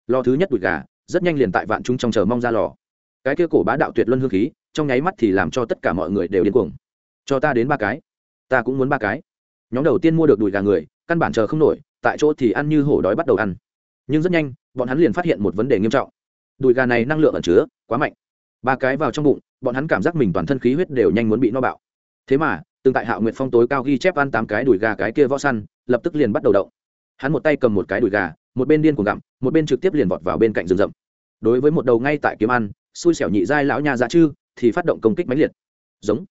Lò thứ nhất đùi gà, rất nhanh liền tại vạn trung trong chờ mong ra lò. Cái kia cổ bá đạo tuyệt luân hương khí, trong nháy mắt thì làm cho tất cả mọi người đều điên cuồng. Cho ta đến ba cái. Ta cũng muốn ba cái. Nhóm đầu tiên mua được đùi gà người, căn bản chờ không nổi, tại chỗ thì ăn như hổ đói bắt đầu ăn. Nhưng rất nhanh, bọn hắn liền phát hiện một vấn đề nghiêm trọng. Đùi gà này năng lượng ẩn chứa quá mạnh. Ba cái vào trong bụng, bọn hắn cảm giác mình toàn thân khí huyết đều nhanh muốn bị no bạo. Thế mà từng tại hạo nguyệt phong tối cao ghi chép ăn tám cái đùi gà cái kia võ săn, lập tức liền bắt đầu động. Hắn một tay cầm một cái đùi gà, một bên điên cuồng gặm, một bên trực tiếp liền vọt vào bên cạnh rừng rậm. Đối với một đầu ngay tại kiếm ăn, xui xẻo nhị giai lão nha dạ chư, thì phát động công kích mãnh liệt. Giống.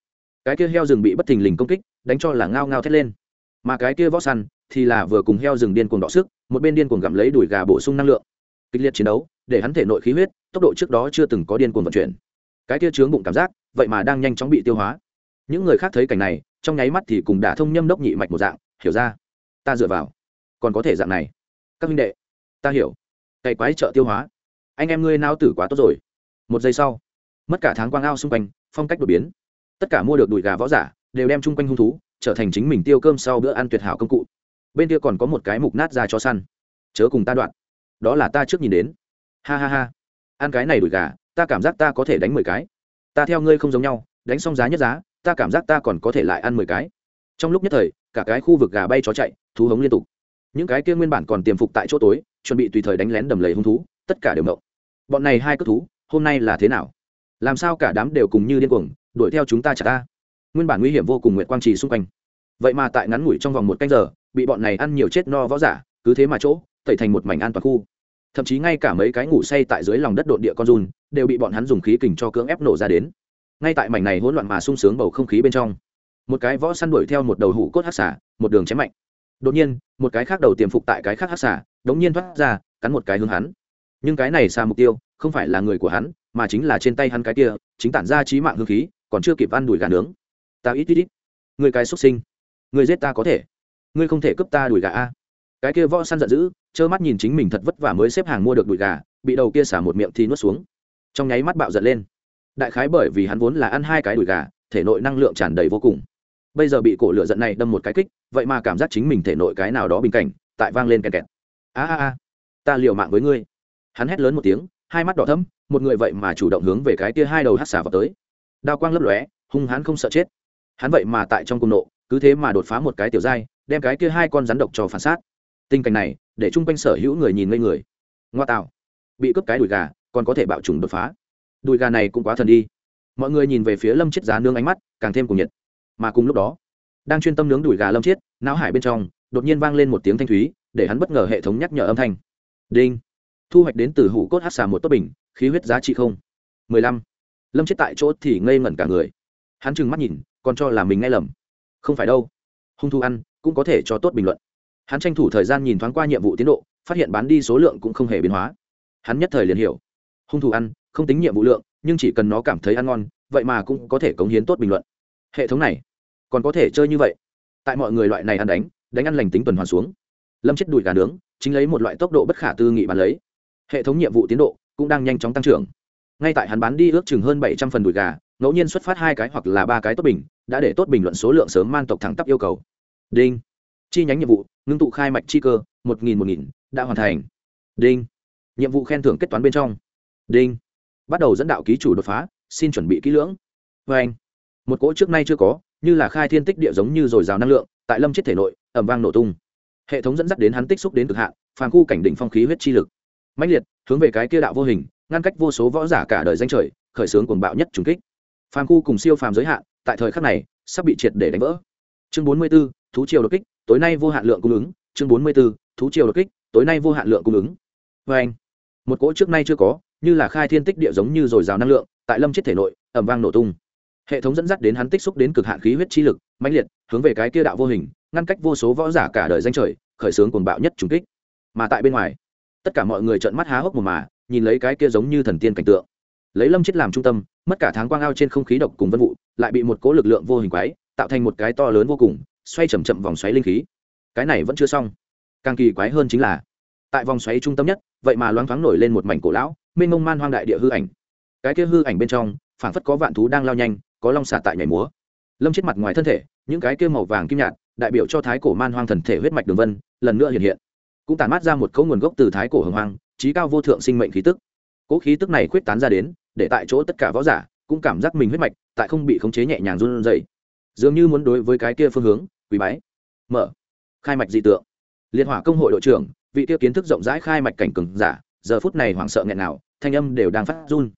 Cái kia heo rừng bị bất thình lình công kích, đánh cho là ngao ngao thét lên. Mà cái kia võ săn thì là vừa cùng heo rừng điên cuồng đọ sức, một bên điên cuồng gặm lấy đùi gà bổ sung năng lượng. Kịch liệt chiến đấu, để hắn thể nội khí huyết, tốc độ trước đó chưa từng có điên cuồng vận chuyển. Cái kia chướng bụng cảm giác, vậy mà đang nhanh chóng bị tiêu hóa những người khác thấy cảnh này, trong nháy mắt thì cùng đả thông nhâm đốc nhị mạch một dạng, hiểu ra, ta dựa vào. Còn có thể dạng này. Các minh đệ, ta hiểu. Cày quái trợ tiêu hóa. Anh em ngươi nao tử quá tốt rồi. Một giây sau, mất cả tháng quang ao xung quanh, phong cách đột biến. Tất cả mua được đùi gà võ giả đều đem chung quanh hung thú trở thành chính mình tiêu cơm sau bữa ăn tuyệt hảo công cụ. Bên kia còn có một cái mục nát ra cho săn. Chớ cùng ta đoạn. Đó là ta trước nhìn đến. Ha ha ha. Ăn cái này đùi gà, ta cảm giác ta có thể đánh mười cái. Ta theo ngươi không giống nhau, đánh xong giá nhất giá ta cảm giác ta còn có thể lại ăn mười cái. Trong lúc nhất thời, cả cái khu vực gà bay chó chạy, thú hống liên tục. Những cái kia nguyên bản còn tiềm phục tại chỗ tối, chuẩn bị tùy thời đánh lén đầm lầy hung thú, tất cả đều mộng. Bọn này hai cất thú, hôm nay là thế nào? Làm sao cả đám đều cùng như điên cuồng, đuổi theo chúng ta chả ta? Nguyên bản nguy hiểm vô cùng nguyệt quang trì xung quanh. Vậy mà tại ngắn ngủi trong vòng một canh giờ, bị bọn này ăn nhiều chết no võ giả, cứ thế mà chỗ, tẩy thành một mảnh an toàn khu. Thậm chí ngay cả mấy cái ngủ say tại dưới lòng đất độn địa con run, đều bị bọn hắn dùng khí kình cho cưỡng ép nổ ra đến ngay tại mảnh này hỗn loạn mà sung sướng bầu không khí bên trong, một cái võ săn đuổi theo một đầu hủ cốt hát xả một đường chém mạnh. Đột nhiên, một cái khác đầu tiềm phục tại cái khác hát xả đống nhiên thoát ra, cắn một cái hướng hắn. Nhưng cái này xa mục tiêu, không phải là người của hắn, mà chính là trên tay hắn cái kia, chính tản ra trí mạng hương khí, còn chưa kịp ăn đùi gà nướng. Ta ít ít ít. Người cái xuất sinh. Người giết ta có thể. Ngươi không thể cướp ta đùi gà a. Cái kia võ săn giận dữ, trơ mắt nhìn chính mình thật vất vả mới xếp hàng mua được đùi gà, bị đầu kia xả một miệng thì nuốt xuống. Trong nháy mắt bạo giận lên đại khái bởi vì hắn vốn là ăn hai cái đùi gà, thể nội năng lượng tràn đầy vô cùng. Bây giờ bị cổ lửa giận này đâm một cái kích, vậy mà cảm giác chính mình thể nội cái nào đó bình cảnh, tại vang lên kẹt kẹt. A a a, ta liều mạng với ngươi. Hắn hét lớn một tiếng, hai mắt đỏ thấm một người vậy mà chủ động hướng về cái kia hai đầu hát xả vào tới. Đao quang lấp lóe, hung hắn không sợ chết. Hắn vậy mà tại trong cung nộ, cứ thế mà đột phá một cái tiểu dai đem cái kia hai con rắn độc cho phản sát. Tình cảnh này, để chung quanh sở hữu người nhìn ngây người. Ngoa tạo, bị cướp cái đùi gà, còn có thể bạo trùng đột phá đùi gà này cũng quá thần đi. Mọi người nhìn về phía lâm chiết giá nương ánh mắt càng thêm cùng nhiệt. Mà cùng lúc đó, đang chuyên tâm nướng đùi gà lâm chiết, não hải bên trong đột nhiên vang lên một tiếng thanh thúy, để hắn bất ngờ hệ thống nhắc nhở âm thanh. Đinh. Thu hoạch đến từ hủ cốt hát xà một tốt bình, khí huyết giá trị không. Mười lăm. Lâm chết tại chỗ thì ngây ngẩn cả người. Hắn trừng mắt nhìn, còn cho là mình nghe lầm. Không phải đâu. Hung thu ăn, cũng có thể cho tốt bình luận. Hắn tranh thủ thời gian nhìn thoáng qua nhiệm vụ tiến độ, phát hiện bán đi số lượng cũng không hề biến hóa. Hắn nhất thời liền hiểu. Hung thủ ăn không tính nhiệm vụ lượng, nhưng chỉ cần nó cảm thấy ăn ngon, vậy mà cũng có thể cống hiến tốt bình luận. Hệ thống này, còn có thể chơi như vậy? Tại mọi người loại này ăn đánh đánh ăn lành tính tuần hoàn xuống. Lâm chết đùi gà nướng, chính lấy một loại tốc độ bất khả tư nghị bán lấy. Hệ thống nhiệm vụ tiến độ cũng đang nhanh chóng tăng trưởng. Ngay tại hắn bán đi ước chừng hơn bảy trăm phần đùi gà, ngẫu nhiên xuất phát hai cái hoặc là ba cái tốt bình, đã để tốt bình luận số lượng sớm man tộc thẳng tắp yêu cầu. Đinh. Chi nhánh nhiệm vụ, ngưng tụ khai mạch chi cơ, một nghìn một nghìn, đã hoàn thành. Đinh. Nhiệm vụ khen thưởng kết toán bên trong. Đinh bắt đầu dẫn đạo ký chủ đột phá xin chuẩn bị kỹ lưỡng. Vê anh một cỗ trước nay chưa có như là khai thiên tích địa giống như dồi dào năng lượng tại lâm chết thể nội ẩm vang nổ tung. Hệ thống dẫn dắt đến hắn tích xúc đến cực hạn phàm khu cảnh đỉnh phong khí huyết chi lực. Mãnh liệt hướng về cái kia đạo vô hình ngăn cách vô số võ giả cả đời danh trời khởi xướng cuồng bạo nhất trùng kích. Phàm khu cùng siêu phàm giới hạn tại thời khắc này sắp bị triệt để đánh vỡ. Chương bốn mươi 44, thú triều đột kích tối nay vô hạn lượng cung ứng. Chương bốn mươi 44, thú triều đột kích tối nay vô hạn lượng cung ứng. Vê anh một cỗ trước nay chưa có như là khai thiên tích địa giống như dồi dào năng lượng, tại lâm chết thể nội ẩm vang nổ tung. Hệ thống dẫn dắt đến hắn tích xúc đến cực hạn khí huyết chi lực, mãnh liệt, hướng về cái kia đạo vô hình, ngăn cách vô số võ giả cả đời danh trời, khởi xướng cuồng bạo nhất trùng kích. Mà tại bên ngoài, tất cả mọi người trợn mắt há hốc một mà, nhìn lấy cái kia giống như thần tiên cảnh tượng. Lấy lâm chết làm trung tâm, mất cả tháng quang ao trên không khí độc cùng vân vụ, lại bị một cố lực lượng vô hình quái, tạo thành một cái to lớn vô cùng, xoay chậm chậm vòng xoáy linh khí. Cái này vẫn chưa xong. Càng kỳ quái hơn chính là, tại vòng xoáy trung tâm nhất, vậy mà loáng thoáng nổi lên một mảnh cổ lão mênh mông man hoang đại địa hư ảnh. Cái kia hư ảnh bên trong, phảng phất có vạn thú đang lao nhanh, có long xà tại nhảy múa. Lâm chết mặt ngoài thân thể, những cái kia màu vàng kim nhạt, đại biểu cho thái cổ man hoang thần thể huyết mạch đường vân, lần nữa hiện hiện. Cũng tản mát ra một cấu nguồn gốc từ thái cổ hồng hoang, trí cao vô thượng sinh mệnh khí tức. Cỗ khí tức này khuyết tán ra đến, để tại chỗ tất cả võ giả cũng cảm giác mình huyết mạch tại không bị khống chế nhẹ nhàng run rẩy. Dường như muốn đối với cái kia phương hướng quý bái. Mở. Khai mạch dị tượng. Liên hỏa công hội đội trưởng, vị kia kiến thức rộng rãi khai mạch cảnh cường giả, giờ phút này hoảng sợ nghẹn nào thanh âm đều đang phát run.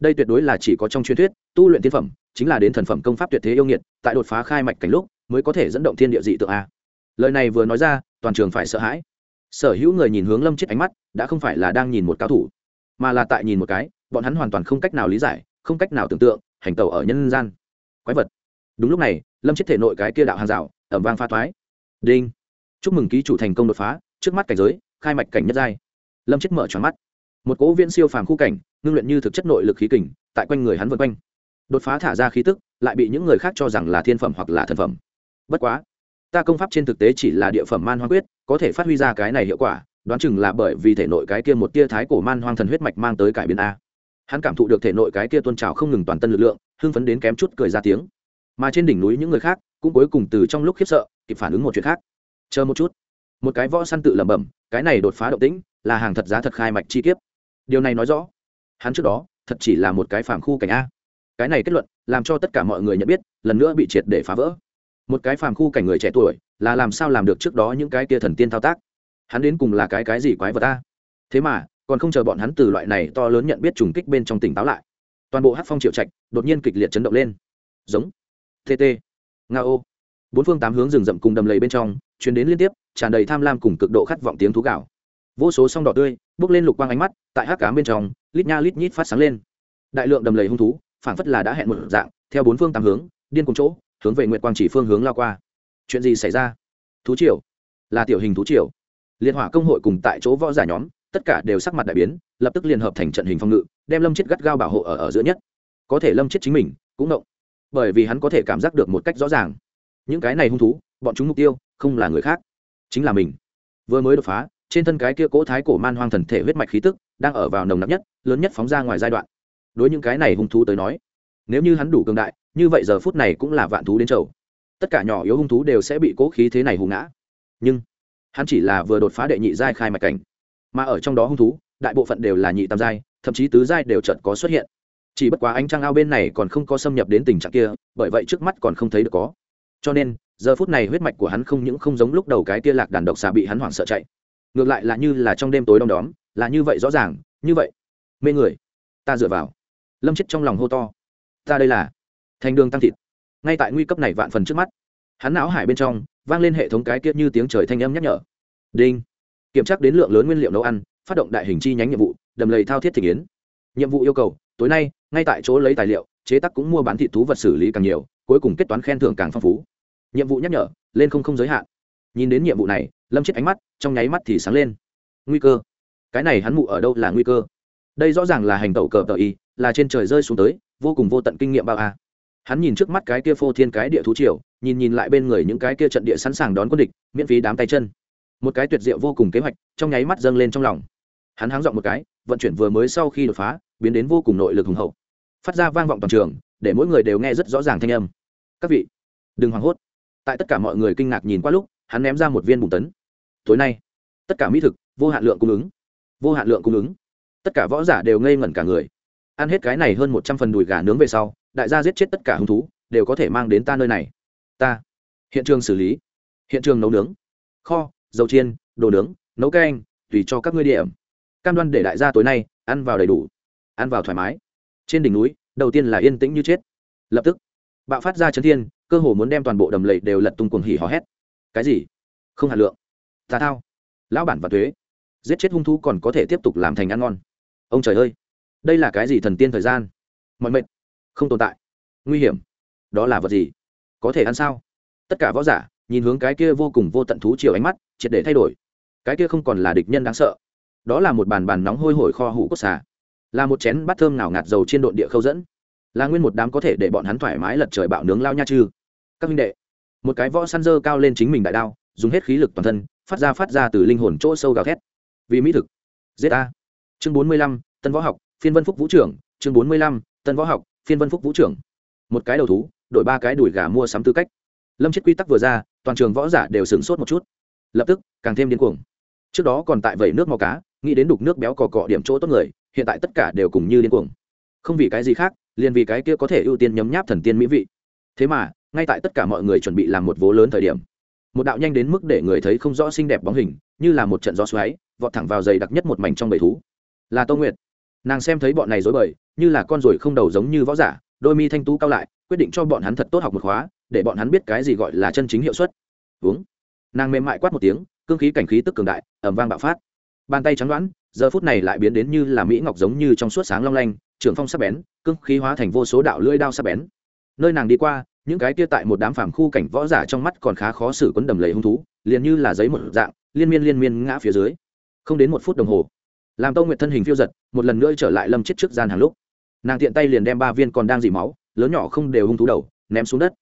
Đây tuyệt đối là chỉ có trong truyền thuyết, tu luyện tiên phẩm, chính là đến thần phẩm công pháp tuyệt thế yêu nghiệt, tại đột phá khai mạch cảnh lúc, mới có thể dẫn động thiên địa dị tượng a. Lời này vừa nói ra, toàn trường phải sợ hãi. Sở hữu người nhìn hướng lâm chết ánh mắt, đã không phải là đang nhìn một cao thủ, mà là tại nhìn một cái, bọn hắn hoàn toàn không cách nào lý giải, không cách nào tưởng tượng, hành tẩu ở nhân gian. Quái vật. Đúng lúc này, lâm chết thể nội cái kia đạo hàng rào ẩm vang pha thoái đinh. Chúc mừng ký chủ thành công đột phá, trước mắt cảnh giới, khai mạch cảnh nhất giai. Lâm chết mở tròn mắt một cỗ viễn siêu phàm khu cảnh, ngưng luyện như thực chất nội lực khí kình, tại quanh người hắn vân quanh. Đột phá thả ra khí tức, lại bị những người khác cho rằng là thiên phẩm hoặc là thần phẩm. Bất quá, ta công pháp trên thực tế chỉ là địa phẩm man hoang quyết, có thể phát huy ra cái này hiệu quả, đoán chừng là bởi vì thể nội cái kia một tia thái cổ man hoang thần huyết mạch mang tới cải biến a. Hắn cảm thụ được thể nội cái kia tôn trào không ngừng toàn tân lực lượng, hưng phấn đến kém chút cười ra tiếng. Mà trên đỉnh núi những người khác, cũng cuối cùng từ trong lúc khiếp sợ, kịp phản ứng một chuyện khác. Chờ một chút. Một cái võ săn tự lẩm bẩm, cái này đột phá động tĩnh, là hàng thật giá thật khai mạch chi kiếp điều này nói rõ, hắn trước đó thật chỉ là một cái phản khu cảnh a. Cái này kết luận làm cho tất cả mọi người nhận biết, lần nữa bị triệt để phá vỡ. Một cái phàm khu cảnh người trẻ tuổi là làm sao làm được trước đó những cái kia thần tiên thao tác? Hắn đến cùng là cái cái gì quái vật ta thế mà, còn không chờ bọn hắn từ loại này to lớn nhận biết trùng kích bên trong tỉnh táo lại, toàn bộ hát phong triệu trạch đột nhiên kịch liệt chấn động lên. Giống tt nga ô bốn phương tám hướng rừng rậm cùng đầm lầy bên trong chuyến đến liên tiếp, tràn đầy tham lam cùng cực độ khát vọng tiếng thú gạo vô số song đỏ tươi bước lên lục quang ánh mắt, tại hát cám bên trong, lít nha lít nhít phát sáng lên. Đại lượng đầm lầy hung thú phản phất là đã hẹn một dạng, theo bốn phương tám hướng, điên cùng chỗ, hướng về nguyện quang chỉ phương hướng lao qua. Chuyện gì xảy ra? Thú triều? Là tiểu hình thú triều. Liên hỏa công hội cùng tại chỗ võ giả nhóm, tất cả đều sắc mặt đại biến, lập tức liên hợp thành trận hình phong ngự, đem lâm chết gắt gao bảo hộ ở ở giữa nhất. Có thể lâm chết chính mình cũng động, bởi vì hắn có thể cảm giác được một cách rõ ràng. Những cái này hung thú, bọn chúng mục tiêu không là người khác, chính là mình. Vừa mới đột phá trên thân cái kia cỗ thái cổ man hoang thần thể huyết mạch khí tức đang ở vào nồng nặc nhất, lớn nhất phóng ra ngoài giai đoạn. Đối những cái này hung thú tới nói, nếu như hắn đủ cường đại, như vậy giờ phút này cũng là vạn thú đến chầu. Tất cả nhỏ yếu hung thú đều sẽ bị cố khí thế này hù ngã. Nhưng, hắn chỉ là vừa đột phá đệ nhị giai khai mạch cảnh. Mà ở trong đó hung thú, đại bộ phận đều là nhị tam giai, thậm chí tứ giai đều chợt có xuất hiện. Chỉ bất quá ánh trăng ao bên này còn không có xâm nhập đến tình trạng kia, bởi vậy trước mắt còn không thấy được có. Cho nên, giờ phút này huyết mạch của hắn không những không giống lúc đầu cái kia lạc đàn độc xà bị hắn hoảng sợ chạy ngược lại là như là trong đêm tối đom đóm, là như vậy rõ ràng, như vậy. Mê người. Ta dựa vào. Lâm chết trong lòng hô to. Ta đây là thành đường tăng thịt. Ngay tại nguy cấp này vạn phần trước mắt, hắn não hải bên trong vang lên hệ thống cái kia như tiếng trời thanh âm nhắc nhở. Đinh. Kiểm tra đến lượng lớn nguyên liệu nấu ăn, phát động đại hình chi nhánh nhiệm vụ, đầm lầy thao thiết thị kiến nhiệm vụ yêu cầu, tối nay, ngay tại chỗ lấy tài liệu, chế tác cũng mua bán thịt thú vật xử lý càng nhiều, cuối cùng kết toán khen thưởng càng phong phú. Nhiệm vụ nhắc nhở, lên không không giới hạn. Nhìn đến nhiệm vụ này lâm chết ánh mắt, trong nháy mắt thì sáng lên. Nguy cơ? Cái này hắn mụ ở đâu là nguy cơ? Đây rõ ràng là hành tẩu cờ tờ y, là trên trời rơi xuống tới, vô cùng vô tận kinh nghiệm bao a hắn nhìn trước mắt cái kia phô thiên cái địa thú triều, nhìn nhìn lại bên người những cái kia trận địa sẵn sàng đón quân địch, miễn phí đám tay chân. Một cái tuyệt diệu vô cùng kế hoạch, trong nháy mắt dâng lên trong lòng. Hắn háng dọn một cái, vận chuyển vừa mới sau khi đột phá, biến đến vô cùng nội lực hùng hậu. Phát ra vang vọng toàn trường, để mỗi người đều nghe rất rõ ràng thanh âm. Các vị, đừng hoảng hốt. Tại tất cả mọi người kinh ngạc nhìn qua lúc, hắn ném ra một viên bùn tấn tối nay. Tất cả mỹ thực, vô hạn lượng cung ứng. Vô hạn lượng cung ứng. Tất cả võ giả đều ngây ngẩn cả người. Ăn hết cái này hơn một trăm phần đùi gà nướng về sau, đại gia giết chết tất cả hung thú, đều có thể mang đến ta nơi này. Ta. Hiện trường xử lý. Hiện trường nấu nướng. Kho, dầu chiên, đồ nướng, nấu canh, tùy cho các ngươi điểm cam đoan để đại gia tối nay ăn vào đầy đủ, ăn vào thoải mái. Trên đỉnh núi, đầu tiên là yên tĩnh như chết. Lập tức, bạo phát ra chấn thiên, cơ hồ muốn đem toàn bộ đầm lầy đều lật tung cuồng hỉ hò hét. Cái gì? Không hạt lượng tà thao. Lão bản và thuế. Giết chết hung thú còn có thể tiếp tục làm thành ăn ngon. Ông trời ơi, đây là cái gì thần tiên thời gian? Mọi mệnh, không tồn tại. Nguy hiểm, đó là vật gì? Có thể ăn sao? Tất cả võ giả, nhìn hướng cái kia vô cùng vô tận thú chiều ánh mắt, triệt để thay đổi. Cái kia không còn là địch nhân đáng sợ. Đó là một bàn bàn nóng hôi hổi kho hủ cốt xà. Là một chén bát thơm nào ngạt dầu trên độn địa khâu dẫn. Là nguyên một đám có thể để bọn hắn thoải mái lật trời bạo nướng lao nha chư. Các minh đệ, một cái võ săn dơ cao lên chính mình đại đao, dùng hết khí lực toàn thân phát ra phát ra từ linh hồn chỗ sâu gào thét. Vì mỹ thực. Giết a. Chương bốn mươi lăm, tân võ học, phiên vân phúc vũ trưởng. Chương bốn mươi lăm, tân võ học, phiên vân phúc vũ trưởng. Một cái đầu thú, đổi ba cái đùi gà mua sắm tư cách. Lâm chết quy tắc vừa ra, toàn trường võ giả đều sửng sốt một chút. Lập tức, càng thêm điên cuồng. Trước đó còn tại vẩy nước màu cá, nghĩ đến đục nước béo cò cọ điểm chỗ tốt người, hiện tại tất cả đều cùng như điên cuồng. Không vì cái gì khác, liền vì cái kia có thể ưu tiên nhấm nháp thần tiên mỹ vị. Thế mà, ngay tại tất cả mọi người chuẩn bị làm một vố lớn thời điểm một đạo nhanh đến mức để người thấy không rõ xinh đẹp bóng hình, như là một trận gió xoáy, vọt thẳng vào dày đặc nhất một mảnh trong bầy thú. Là tô nguyệt. Nàng xem thấy bọn này dối bời, như là con ruồi không đầu giống như võ giả, đôi mi thanh tú cao lại, quyết định cho bọn hắn thật tốt học một khóa, để bọn hắn biết cái gì gọi là chân chính hiệu suất. Uống. Nàng mềm mại quát một tiếng, cương khí cảnh khí tức cường đại ẩm vang bạo phát. Bàn tay trắng đoán, giờ phút này lại biến đến như là mỹ ngọc giống như trong suốt sáng long lanh, trường phong sắc bén, cương khí hóa thành vô số đạo lưỡi đao sắc bén. Nơi nàng đi qua những cái kia tại một đám phàm khu cảnh võ giả trong mắt còn khá khó xử quấn đầm lầy hung thú, liền như là giấy một dạng, liên miên liên miên ngã phía dưới. Không đến một phút đồng hồ, làm tâu nguyệt thân hình phiêu giật, một lần nữa trở lại lâm chết trước gian hàng lúc. Nàng tiện tay liền đem ba viên còn đang dỉ máu, lớn nhỏ không đều hung thú đầu, ném xuống đất.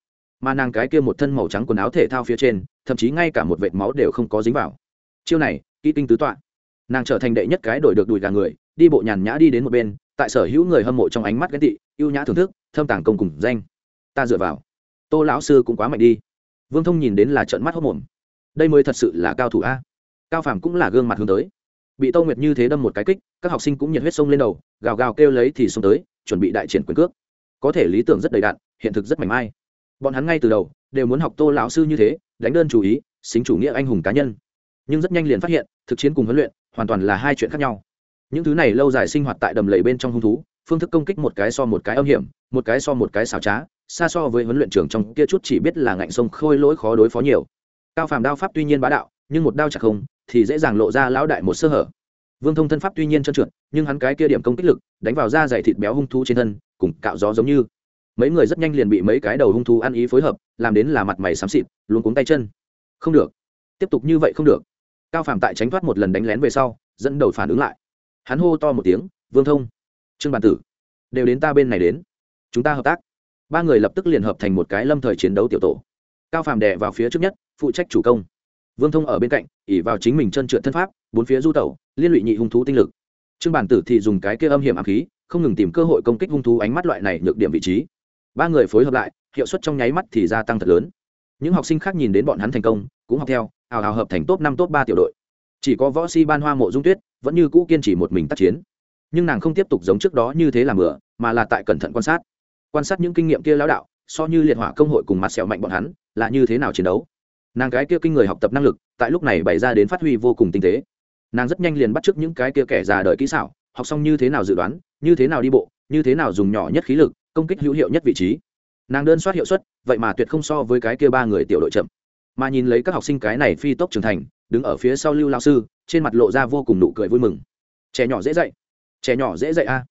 Mà nàng cái kia một thân màu trắng quần áo thể thao phía trên, thậm chí ngay cả một vệt máu đều không có dính vào. Chiêu này, kỹ tinh tứ tọa. Nàng trở thành đệ nhất cái đổi được đùi gà người, đi bộ nhàn nhã đi đến một bên, tại sở hữu người hâm mộ trong ánh mắt ghen tị, ưu nhã thưởng thức, thâm tàng công cùng danh. Ta dựa vào tô lão sư cũng quá mạnh đi. Vương thông nhìn đến là trận mắt hốc mồm. Đây mới thật sự là cao thủ a. Cao phàm cũng là gương mặt hướng tới. Bị tô nguyệt như thế đâm một cái kích, các học sinh cũng nhiệt huyết sông lên đầu, gào gào kêu lấy thì xông tới, chuẩn bị đại triển quyền cước. Có thể lý tưởng rất đầy đạn, hiện thực rất mảnh mai. Bọn hắn ngay từ đầu đều muốn học tô lão sư như thế, đánh đơn chủ ý, xính chủ nghĩa anh hùng cá nhân. Nhưng rất nhanh liền phát hiện, thực chiến cùng huấn luyện hoàn toàn là hai chuyện khác nhau. Những thứ này lâu dài sinh hoạt tại đầm lầy bên trong hung thú, phương thức công kích một cái so một cái âm hiểm, một cái so một cái xảo trá xa so với huấn luyện trưởng trong kia chút chỉ biết là ngạnh sông khôi lỗi khó đối phó nhiều. Cao phàm đao pháp tuy nhiên bá đạo, nhưng một đao chặt không, thì dễ dàng lộ ra lão đại một sơ hở. Vương thông thân pháp tuy nhiên trơn trượt, nhưng hắn cái kia điểm công kích lực, đánh vào da dày thịt béo hung thú trên thân, cùng cạo gió giống như. Mấy người rất nhanh liền bị mấy cái đầu hung thú ăn ý phối hợp, làm đến là mặt mày xám xịt luôn cuống tay chân. Không được. Tiếp tục như vậy không được. Cao phàm tại tránh thoát một lần đánh lén về sau, dẫn đầu phản ứng lại. Hắn hô to một tiếng, vương thông, trương bản tử, đều đến ta bên này đến. Chúng ta hợp tác ba người lập tức liền hợp thành một cái lâm thời chiến đấu tiểu tổ. Cao phàm đè vào phía trước nhất, phụ trách chủ công. Vương thông ở bên cạnh ỉ vào chính mình chân trượt thân pháp, bốn phía du tẩu, liên lụy nhị hung thú tinh lực. Trương bản tử thì dùng cái kia âm hiểm ám khí, không ngừng tìm cơ hội công kích hung thú ánh mắt loại này nhược điểm vị trí. Ba người phối hợp lại, hiệu suất trong nháy mắt thì gia tăng thật lớn. Những học sinh khác nhìn đến bọn hắn thành công, cũng học theo, hào hào hợp thành top năm, top ba tiểu đội. Chỉ có võ si ban hoa mộ dung tuyết, vẫn như cũ kiên trì một mình tác chiến. Nhưng nàng không tiếp tục giống trước đó như thế làm bừa, mà là tại cẩn thận quan sát quan sát những kinh nghiệm kia lão đạo, so như liệt hỏa công hội cùng mặt sẹo mạnh bọn hắn, là như thế nào chiến đấu? Nàng cái kia kinh người học tập năng lực, tại lúc này bày ra đến phát huy vô cùng tinh tế. Nàng rất nhanh liền bắt chước những cái kia kẻ già đời kỹ xảo, học xong như thế nào dự đoán, như thế nào đi bộ, như thế nào dùng nhỏ nhất khí lực, công kích hữu hiệu nhất vị trí. Nàng đơn soát hiệu suất, vậy mà tuyệt không so với cái kia ba người tiểu đội chậm. Mà nhìn lấy các học sinh cái này phi tốc trưởng thành, đứng ở phía sau lưu lao sư, trên mặt lộ ra vô cùng nụ cười vui mừng. Trẻ nhỏ dễ dạy, trẻ nhỏ dễ dạy a.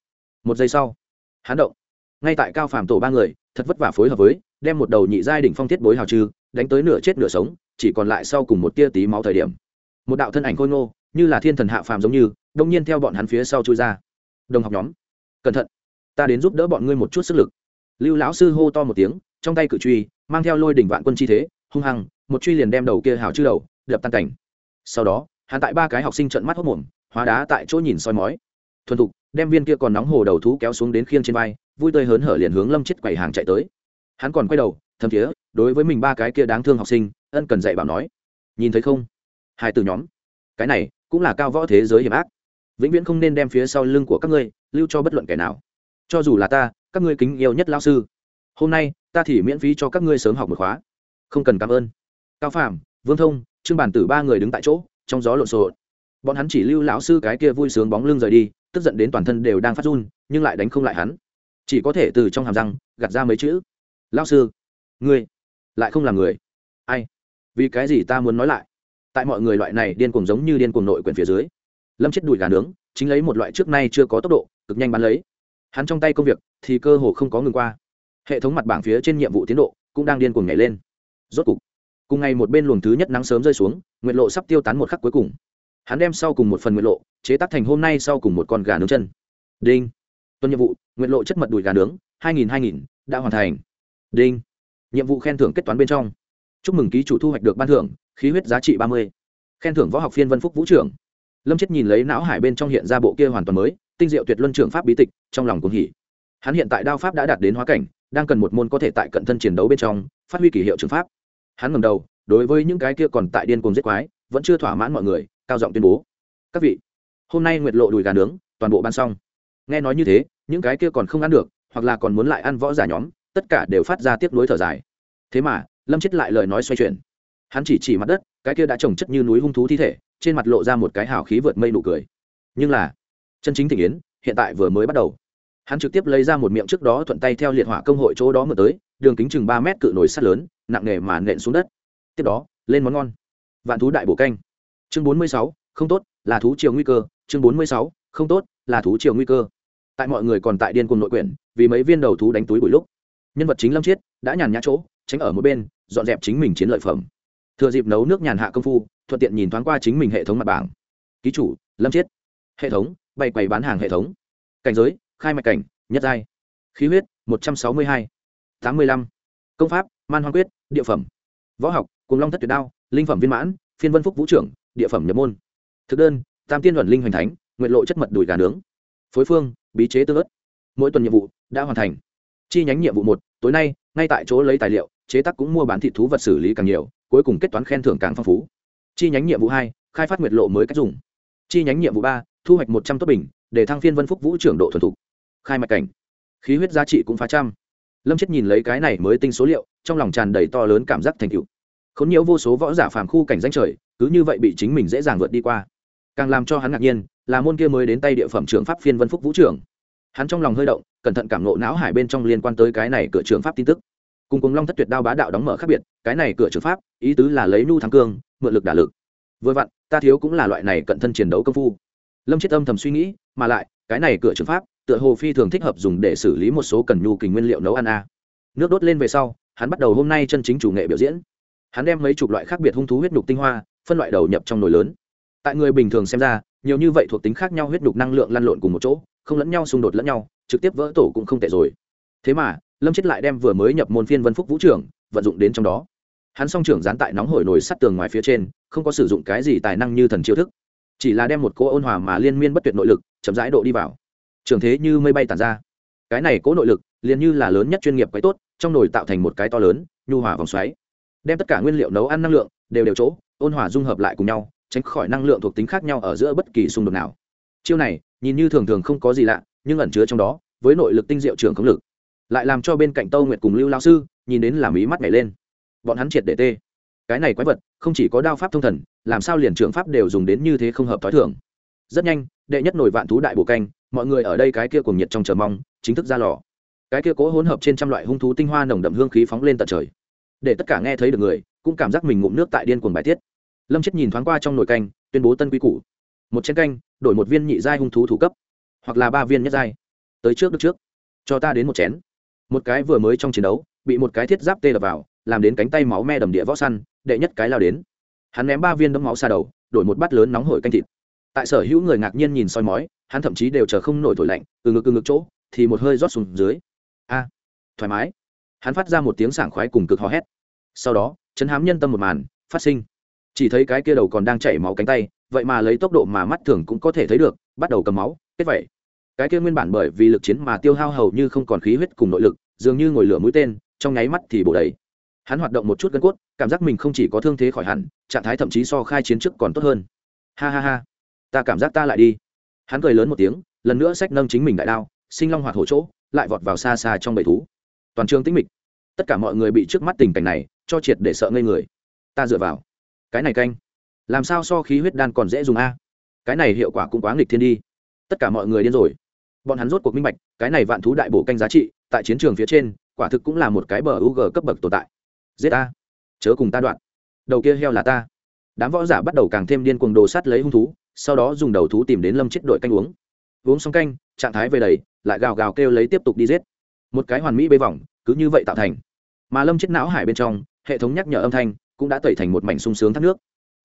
Một giây sau hán động ngay tại cao phàm tổ ba người, thật vất vả phối hợp với, đem một đầu nhị giai đỉnh phong thiết bối hào trừ, đánh tới nửa chết nửa sống, chỉ còn lại sau cùng một tia tí máu thời điểm. Một đạo thân ảnh khôi ngô, như là thiên thần hạ phàm giống như, đông nhiên theo bọn hắn phía sau chui ra. Đồng học nhóm, cẩn thận, ta đến giúp đỡ bọn ngươi một chút sức lực. Lưu lão sư hô to một tiếng, trong tay cự truy, mang theo lôi đỉnh vạn quân chi thế, hung hăng, một truy liền đem đầu kia hào chư đầu, đập tan cảnh. Sau đó, hắn tại ba cái học sinh trận mắt hốc mồm, hóa đá tại chỗ nhìn soi mói. Thuần thục đem viên kia còn nóng hồ đầu thú kéo xuống đến khiêng trên vai, vui tươi hớn hở liền hướng lâm chết quầy hàng chạy tới. Hắn còn quay đầu, thầm thiế đối với mình ba cái kia đáng thương học sinh, ân cần dạy bảo nói, nhìn thấy không? Hai từ nhóm, cái này cũng là cao võ thế giới hiểm ác. Vĩnh viễn không nên đem phía sau lưng của các ngươi lưu cho bất luận kẻ nào. Cho dù là ta, các ngươi kính yêu nhất lao sư. Hôm nay, ta thì miễn phí cho các ngươi sớm học một khóa. Không cần cảm ơn. Cao phạm vương thông, trương bản tử ba người đứng tại chỗ, trong gió lộn xộn. Bọn hắn chỉ lưu lão sư cái kia vui sướng bóng lưng rời đi tức giận đến toàn thân đều đang phát run, nhưng lại đánh không lại hắn. Chỉ có thể từ trong hàm răng, gạt ra mấy chữ. Lão sư, ngươi lại không làm người. Ai? Vì cái gì ta muốn nói lại? Tại mọi người loại này điên cuồng giống như điên cuồng nội quyền phía dưới, lâm chết đùi gà nướng, chính lấy một loại trước nay chưa có tốc độ, cực nhanh bắn lấy. Hắn trong tay công việc thì cơ hồ không có ngừng qua. Hệ thống mặt bảng phía trên nhiệm vụ tiến độ cũng đang điên cuồng nhảy lên. Rốt cục, cùng ngày một bên luồng thứ nhất nắng sớm rơi xuống nguyện lộ sắp tiêu tán một khắc cuối cùng hắn đem sau cùng một phần nguyện lộ, chế tác thành hôm nay sau cùng một con gà nướng chân. Đinh. Tuần nhiệm vụ, nguyện lộ chất mật đùi gà nướng, hai nghìn hai nghìn, đã hoàn thành. Đinh. Nhiệm vụ khen thưởng kết toán bên trong. Chúc mừng ký chủ thu hoạch được ban thưởng, khí huyết giá trị ba mươi. Khen thưởng võ học phiên vân phúc vũ trưởng. Lâm chết nhìn lấy não hải bên trong hiện ra bộ kia hoàn toàn mới, tinh diệu tuyệt luân trưởng pháp bí tịch, trong lòng cùng hỉ. Hắn hiện tại đao pháp đã đạt đến hóa cảnh, đang cần một môn có thể tại cận thân chiến đấu bên trong, phát huy kỷ hiệu trường pháp. Hắn ngầm đầu, đối với những cái kia còn tại điên cuồng giết quái, vẫn chưa thỏa mãn mọi người cao giọng tuyên bố. Các vị, hôm nay nguyệt lộ đùi gà nướng, toàn bộ ban xong. Nghe nói như thế, những cái kia còn không ăn được, hoặc là còn muốn lại ăn võ giả nhóm, tất cả đều phát ra tiếp nối thở dài. Thế mà, lâm chết lại lời nói xoay chuyển. Hắn chỉ chỉ mặt đất, cái kia đã trồng chất như núi hung thú thi thể, trên mặt lộ ra một cái hào khí vượt mây nụ cười. Nhưng là, chân chính Thịnh yến, hiện tại vừa mới bắt đầu. Hắn trực tiếp lấy ra một miệng trước đó thuận tay theo liệt hỏa công hội chỗ đó mở tới, đường kính chừng ba mét cự nổi sắt lớn, nặng nề mà nện xuống đất. Tiếp đó, lên món ngon. Vạn thú đại bổ canh chương bốn mươi sáu, không tốt, là thú chiều nguy cơ. Chương bốn mươi sáu, không tốt, là thú chiều nguy cơ. Tại mọi người còn tại điên cùng nội quyển, vì mấy viên đầu thú đánh túi bụi lúc, nhân vật chính lâm chiết đã nhàn nhã chỗ, tránh ở một bên, dọn dẹp chính mình chiến lợi phẩm. Thừa dịp nấu nước nhàn hạ công phu, thuận tiện nhìn thoáng qua chính mình hệ thống mặt bảng. Ký chủ, lâm chiết. Hệ thống, bày quầy bán hàng hệ thống. Cảnh giới, khai mạch cảnh, nhất giai. Khí huyết, một trăm sáu mươi hai. tám mươi lăm. Công pháp, man hoang quyết, địa phẩm. Võ học cùng long thất tuyệt đao, linh phẩm viên mãn, phiên vân phúc vũ trưởng địa phẩm nhập môn. Thực đơn, tam tiên luận linh hoành thánh nguyện lộ chất mật đùi gà nướng. Phối phương, bí chế tương ớt. Mỗi tuần nhiệm vụ đã hoàn thành. Chi nhánh nhiệm vụ một, tối nay, ngay tại chỗ lấy tài liệu, chế tác cũng mua bán thị thú vật xử lý càng nhiều, cuối cùng kết toán khen thưởng càng phong phú. Chi nhánh nhiệm vụ hai, khai phát nguyệt lộ mới cách dùng. Chi nhánh nhiệm vụ ba, thu hoạch một trăm tốt bình, để thăng phiên vân phúc vũ trưởng độ thuần thục. Khai mạch cảnh. Khí huyết giá trị cũng phá trăm. Lâm chết nhìn lấy cái này mới tinh số liệu, trong lòng tràn đầy to lớn cảm giác thành cựu k h ố n nhiễu vô số võ giả phàm khu cảnh danh trời cứ như vậy bị chính mình dễ dàng vượt đi qua. Càng làm cho hắn ngạc nhiên là môn kia mới đến tay địa phẩm trưởng pháp phiên vân phúc vũ trưởng. Hắn trong lòng hơi động, cẩn thận cảm nộ não hải bên trong liên quan tới cái này cửa trường pháp tin tức. Cùng cùng long thất tuyệt đao bá đạo đóng mở khác biệt, cái này cửa trường pháp, ý tứ là lấy nhu thắng cương, mượn lực đả lực. Vừa vặn, ta thiếu cũng là loại này cận thân chiến đấu công phu. Lâm chết âm thầm suy nghĩ, mà lại, cái này cửa trường pháp, tựa hồ phi thường thích hợp dùng để xử lý một số cần nhu kình nguyên liệu nấu ăn a. Nước đốt lên về sau, hắn bắt đầu hôm nay chân chính chủ nghệ biểu diễn. Hắn đem mấy chục loại khác biệt hung thú huyết nhục tinh hoa phân loại đầu nhập trong nồi lớn. Tại người bình thường xem ra, nhiều như vậy thuộc tính khác nhau huyết đục năng lượng lăn lộn cùng một chỗ, không lẫn nhau, xung đột lẫn nhau, trực tiếp vỡ tổ cũng không tệ rồi. Thế mà, lâm chết lại đem vừa mới nhập môn phiên vân phúc vũ trưởng, vận dụng đến trong đó. Hắn song trưởng dán tại nóng hổi nồi sắt tường ngoài phía trên, không có sử dụng cái gì tài năng như thần chiêu thức. Chỉ là đem một cỗ ôn hòa mà liên miên bất tuyệt nội lực, chậm rãi độ đi vào. Trường thế như mây bay tàn ra. Cái này cỗ nội lực, liền như là lớn nhất chuyên nghiệp quái tốt, trong nồi tạo thành một cái to lớn, nhu hòa vòng xoáy đem tất cả nguyên liệu nấu ăn năng lượng đều đều chỗ, ôn hòa dung hợp lại cùng nhau, tránh khỏi năng lượng thuộc tính khác nhau ở giữa bất kỳ xung đột nào. Chiêu này, nhìn như thường thường không có gì lạ, nhưng ẩn chứa trong đó, với nội lực tinh diệu trường không lực. Lại làm cho bên cạnh tâu nguyệt cùng lưu lao sư, nhìn đến làm ý mắt nhảy lên. Bọn hắn triệt để tê. Cái này quái vật, không chỉ có đao pháp thông thần, làm sao liền trường pháp đều dùng đến như thế không hợp t h ó i thường. Rất nhanh, đệ nhất nổi vạn thú đại bổ canh, mọi người ở đây cái kia cùng nhiệt trong chờ mong, chính thức ra lò. Cái kia cố hỗn hợp trên trăm loại hung thú tinh hoa nồng đậm hương khí phóng lên tận trời để tất cả nghe thấy được người, cũng cảm giác mình ngụm nước tại điên cuồng bài tiết. Lâm chết nhìn thoáng qua trong nồi canh, tuyên bố tân quy củ. Một chén canh, đổi một viên nhị giai hung thú thủ cấp, hoặc là ba viên nhất giai. Tới trước được trước. Cho ta đến một chén. Một cái vừa mới trong chiến đấu, bị một cái thiết giáp tê đập vào, làm đến cánh tay máu me đầm địa võ săn, đệ nhất cái lao đến. Hắn ném ba viên đấm máu xa đầu, đổi một bát lớn nóng hổi canh thịt. Tại sở hữu người ngạc nhiên nhìn soi mói, hắn thậm chí đều chờ không nổi thổi lạnh, từ ngực từ ngực chỗ, thì một hơi rót xuống dưới. A, thoải mái hắn phát ra một tiếng sảng khoái cùng cực hò hét. Sau đó, chấn hám nhân tâm một màn, phát sinh. Chỉ thấy cái kia đầu còn đang chảy máu cánh tay, vậy mà lấy tốc độ mà mắt thường cũng có thể thấy được, bắt đầu cầm máu, kết vậy. Cái kia nguyên bản bởi vì lực chiến mà tiêu hao hầu như không còn khí huyết cùng nội lực, dường như ngồi lửa mũi tên, trong nháy mắt thì bổ đầy. Hắn hoạt động một chút gân cốt, cảm giác mình không chỉ có thương thế khỏi hẳn, trạng thái thậm chí so khai chiến trước còn tốt hơn. Ha ha ha, ta cảm giác ta lại đi. Hắn cười lớn một tiếng, lần nữa sách nâng chính mình đại đao, sinh long hoạt hổ chỗ, lại vọt vào xa xa trong bầy thú toàn trường tĩnh mịch. Tất cả mọi người bị trước mắt tình cảnh này cho triệt để sợ ngây người. Ta dựa vào. Cái này canh. Làm sao so khí huyết đan còn dễ dùng a? Cái này hiệu quả cũng quá nghịch thiên đi. Tất cả mọi người điên rồi. Bọn hắn rốt cuộc minh bạch, cái này vạn thú đại bổ canh giá trị, tại chiến trường phía trên, quả thực cũng là một cái bờ u g cấp bậc tồn tại. Giết ta. Chớ cùng ta đoạn. Đầu kia heo là ta. Đám võ giả bắt đầu càng thêm điên cuồng đồ sát lấy hung thú, sau đó dùng đầu thú tìm đến lâm chết đội canh uống. Uống xong canh, trạng thái về đầy, lại gào gào kêu lấy tiếp tục đi giết một cái hoàn mỹ bê vòng, cứ như vậy tạo thành. Mà lâm chết não hải bên trong, hệ thống nhắc nhở âm thanh cũng đã tẩy thành một mảnh sung sướng thác nước.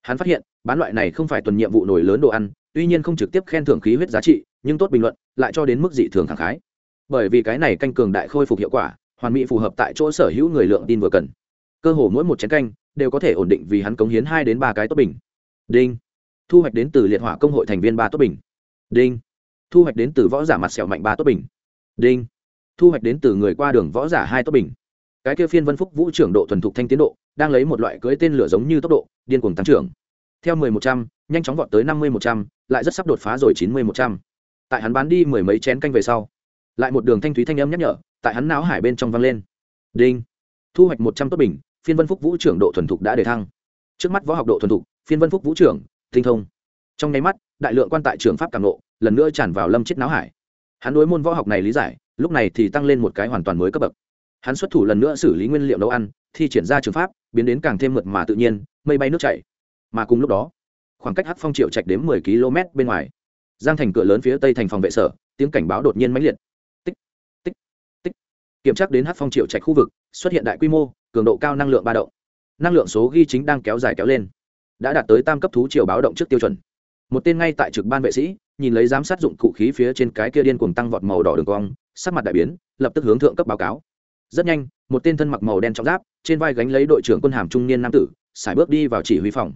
Hắn phát hiện, bán loại này không phải tuần nhiệm vụ nổi lớn đồ ăn, tuy nhiên không trực tiếp khen thưởng khí huyết giá trị, nhưng tốt bình luận, lại cho đến mức dị thường thẳng khái. Bởi vì cái này canh cường đại khôi phục hiệu quả, hoàn mỹ phù hợp tại chỗ sở hữu người lượng tin vừa cần. Cơ hồ mỗi một chén canh đều có thể ổn định vì hắn cống hiến hai đến ba cái tốt bình. Đinh. Thu hoạch đến từ liệt hỏa công hội thành viên ba tốt bình. Đinh. Thu hoạch đến từ võ giả mặt sẹo mạnh ba tốt bình. Đinh thu hoạch đến từ người qua đường võ giả hai tốt bình. Cái kia phiên vân phúc vũ trưởng độ thuần thục thanh tiến độ, đang lấy một loại cưới tên lửa giống như tốc độ, điên cuồng tăng trưởng. Theo mười một trăm, nhanh chóng vọt tới năm mươi một trăm, lại rất sắp đột phá rồi chín mươi một trăm. Tại hắn bán đi mười mấy chén canh về sau, lại một đường thanh thúy thanh âm nhắc nhở, tại hắn não hải bên trong vang lên. Đinh. Thu hoạch một trăm tốt bình, phiên vân phúc vũ trưởng độ thuần thục đã đề thăng. Trước mắt võ học độ thuần thục, phiên vân phúc vũ trưởng, tinh thông. Trong nháy mắt, đại lượng quan tại trường pháp cảm nộ lần nữa tràn vào lâm chết não hải. Hắn đối môn võ học này lý giải lúc này thì tăng lên một cái hoàn toàn mới cấp bậc. Hắn xuất thủ lần nữa xử lý nguyên liệu nấu ăn, thi triển ra trường pháp, biến đến càng thêm mượt mà tự nhiên, mây bay nước chảy. Mà cùng lúc đó, khoảng cách hát phong triệu trạch đến mười km bên ngoài, giang thành cửa lớn phía tây thành phòng vệ sở, tiếng cảnh báo đột nhiên mãnh liệt. Tích tích tích. Kiểm tra đến hát phong triệu trạch khu vực, xuất hiện đại quy mô, cường độ cao năng lượng ba động. Năng lượng số ghi chính đang kéo dài kéo lên. Đã đạt tới tam cấp thú chiều báo động trước tiêu chuẩn. Một tên ngay tại trực ban vệ sĩ, nhìn lấy giám sát dụng cụ khí phía trên cái kia điên cuồng tăng vọt màu đỏ đường cong sắc mặt đại biến, lập tức hướng thượng cấp báo cáo. Rất nhanh, một tên thân mặc màu đen trong giáp, trên vai gánh lấy đội trưởng quân hàm trung niên nam tử, sải bước đi vào chỉ huy phòng.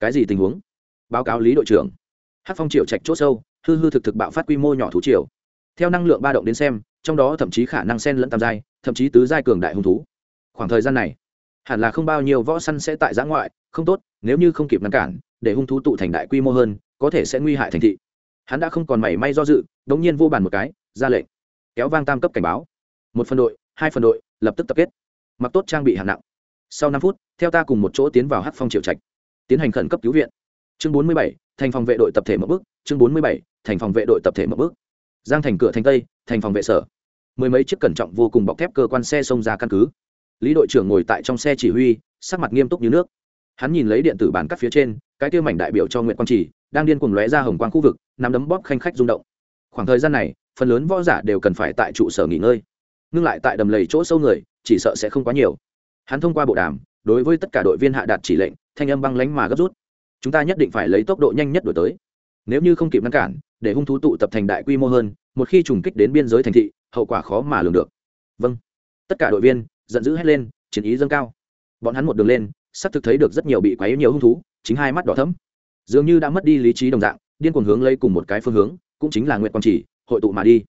Cái gì tình huống? Báo cáo lý đội trưởng. Hát phong triệu trạch c h ỗ sâu, hư hư thực thực bạo phát quy mô nhỏ thú triều. Theo năng lượng ba động đến xem, trong đó thậm chí khả năng sen lẫn tam giai, thậm chí tứ giai cường đại hung thú. Khoảng thời gian này, hẳn là không bao nhiêu võ săn sẽ tại giã ngoại, không tốt, nếu như không kịp ngăn cản, để hung thú tụ thành đại quy mô hơn, có thể sẽ nguy hại thành thị. Hắn đã không còn mảy may do dự, đống nhiên vô bàn một cái, ra lệnh kéo vang tam cấp cảnh báo. Một phân đội, hai phần đội, lập tức tập kết. Mặc tốt trang bị hạng nặng. Sau năm phút, theo ta cùng một chỗ tiến vào hát phong triệu trạch, tiến hành khẩn cấp cứu viện. Chương bốn mươi bảy, thành phòng vệ đội tập thể mậu bước. Chương bốn mươi bảy, thành phòng vệ đội tập thể mậu bước. Giang thành cửa thành tây, thành phòng vệ sở. Mười mấy chiếc cẩn trọng vô cùng bọc thép cơ quan xe xông ra căn cứ. Lý đội trưởng ngồi tại trong xe chỉ huy, sắc mặt nghiêm túc như nước. Hắn nhìn lấy điện tử bản cắt phía trên, cái tiêu mảnh đại biểu cho nguyễn quang trì, đang điên cuồng lóe ra hồng quang khu vực, nắm đấm bóp khanh khách rung động. Khoảng thời gian này phần lớn võ giả đều cần phải tại trụ sở nghỉ ngơi. Ngưng lại tại đầm lầy chỗ sâu người, chỉ sợ sẽ không quá nhiều. Hắn thông qua bộ đàm, đối với tất cả đội viên hạ đạt chỉ lệnh, thanh âm băng lánh mà gấp rút. Chúng ta nhất định phải lấy tốc độ nhanh nhất đổi tới. Nếu như không kịp ngăn cản, để hung thú tụ tập thành đại quy mô hơn, một khi trùng kích đến biên giới thành thị, hậu quả khó mà lường được. Vâng. Tất cả đội viên, giận dữ hét lên, chiến ý dâng cao. Bọn hắn một đường lên sắp thực thấy được rất nhiều bị quấy nhiều hung thú, chính hai mắt đỏ thấm dường như đã mất đi lý trí đồng dạng, điên cuồng hướng lấy cùng một cái phương hướng, cũng chính là nguyện quang chỉ hội tụ mà đi.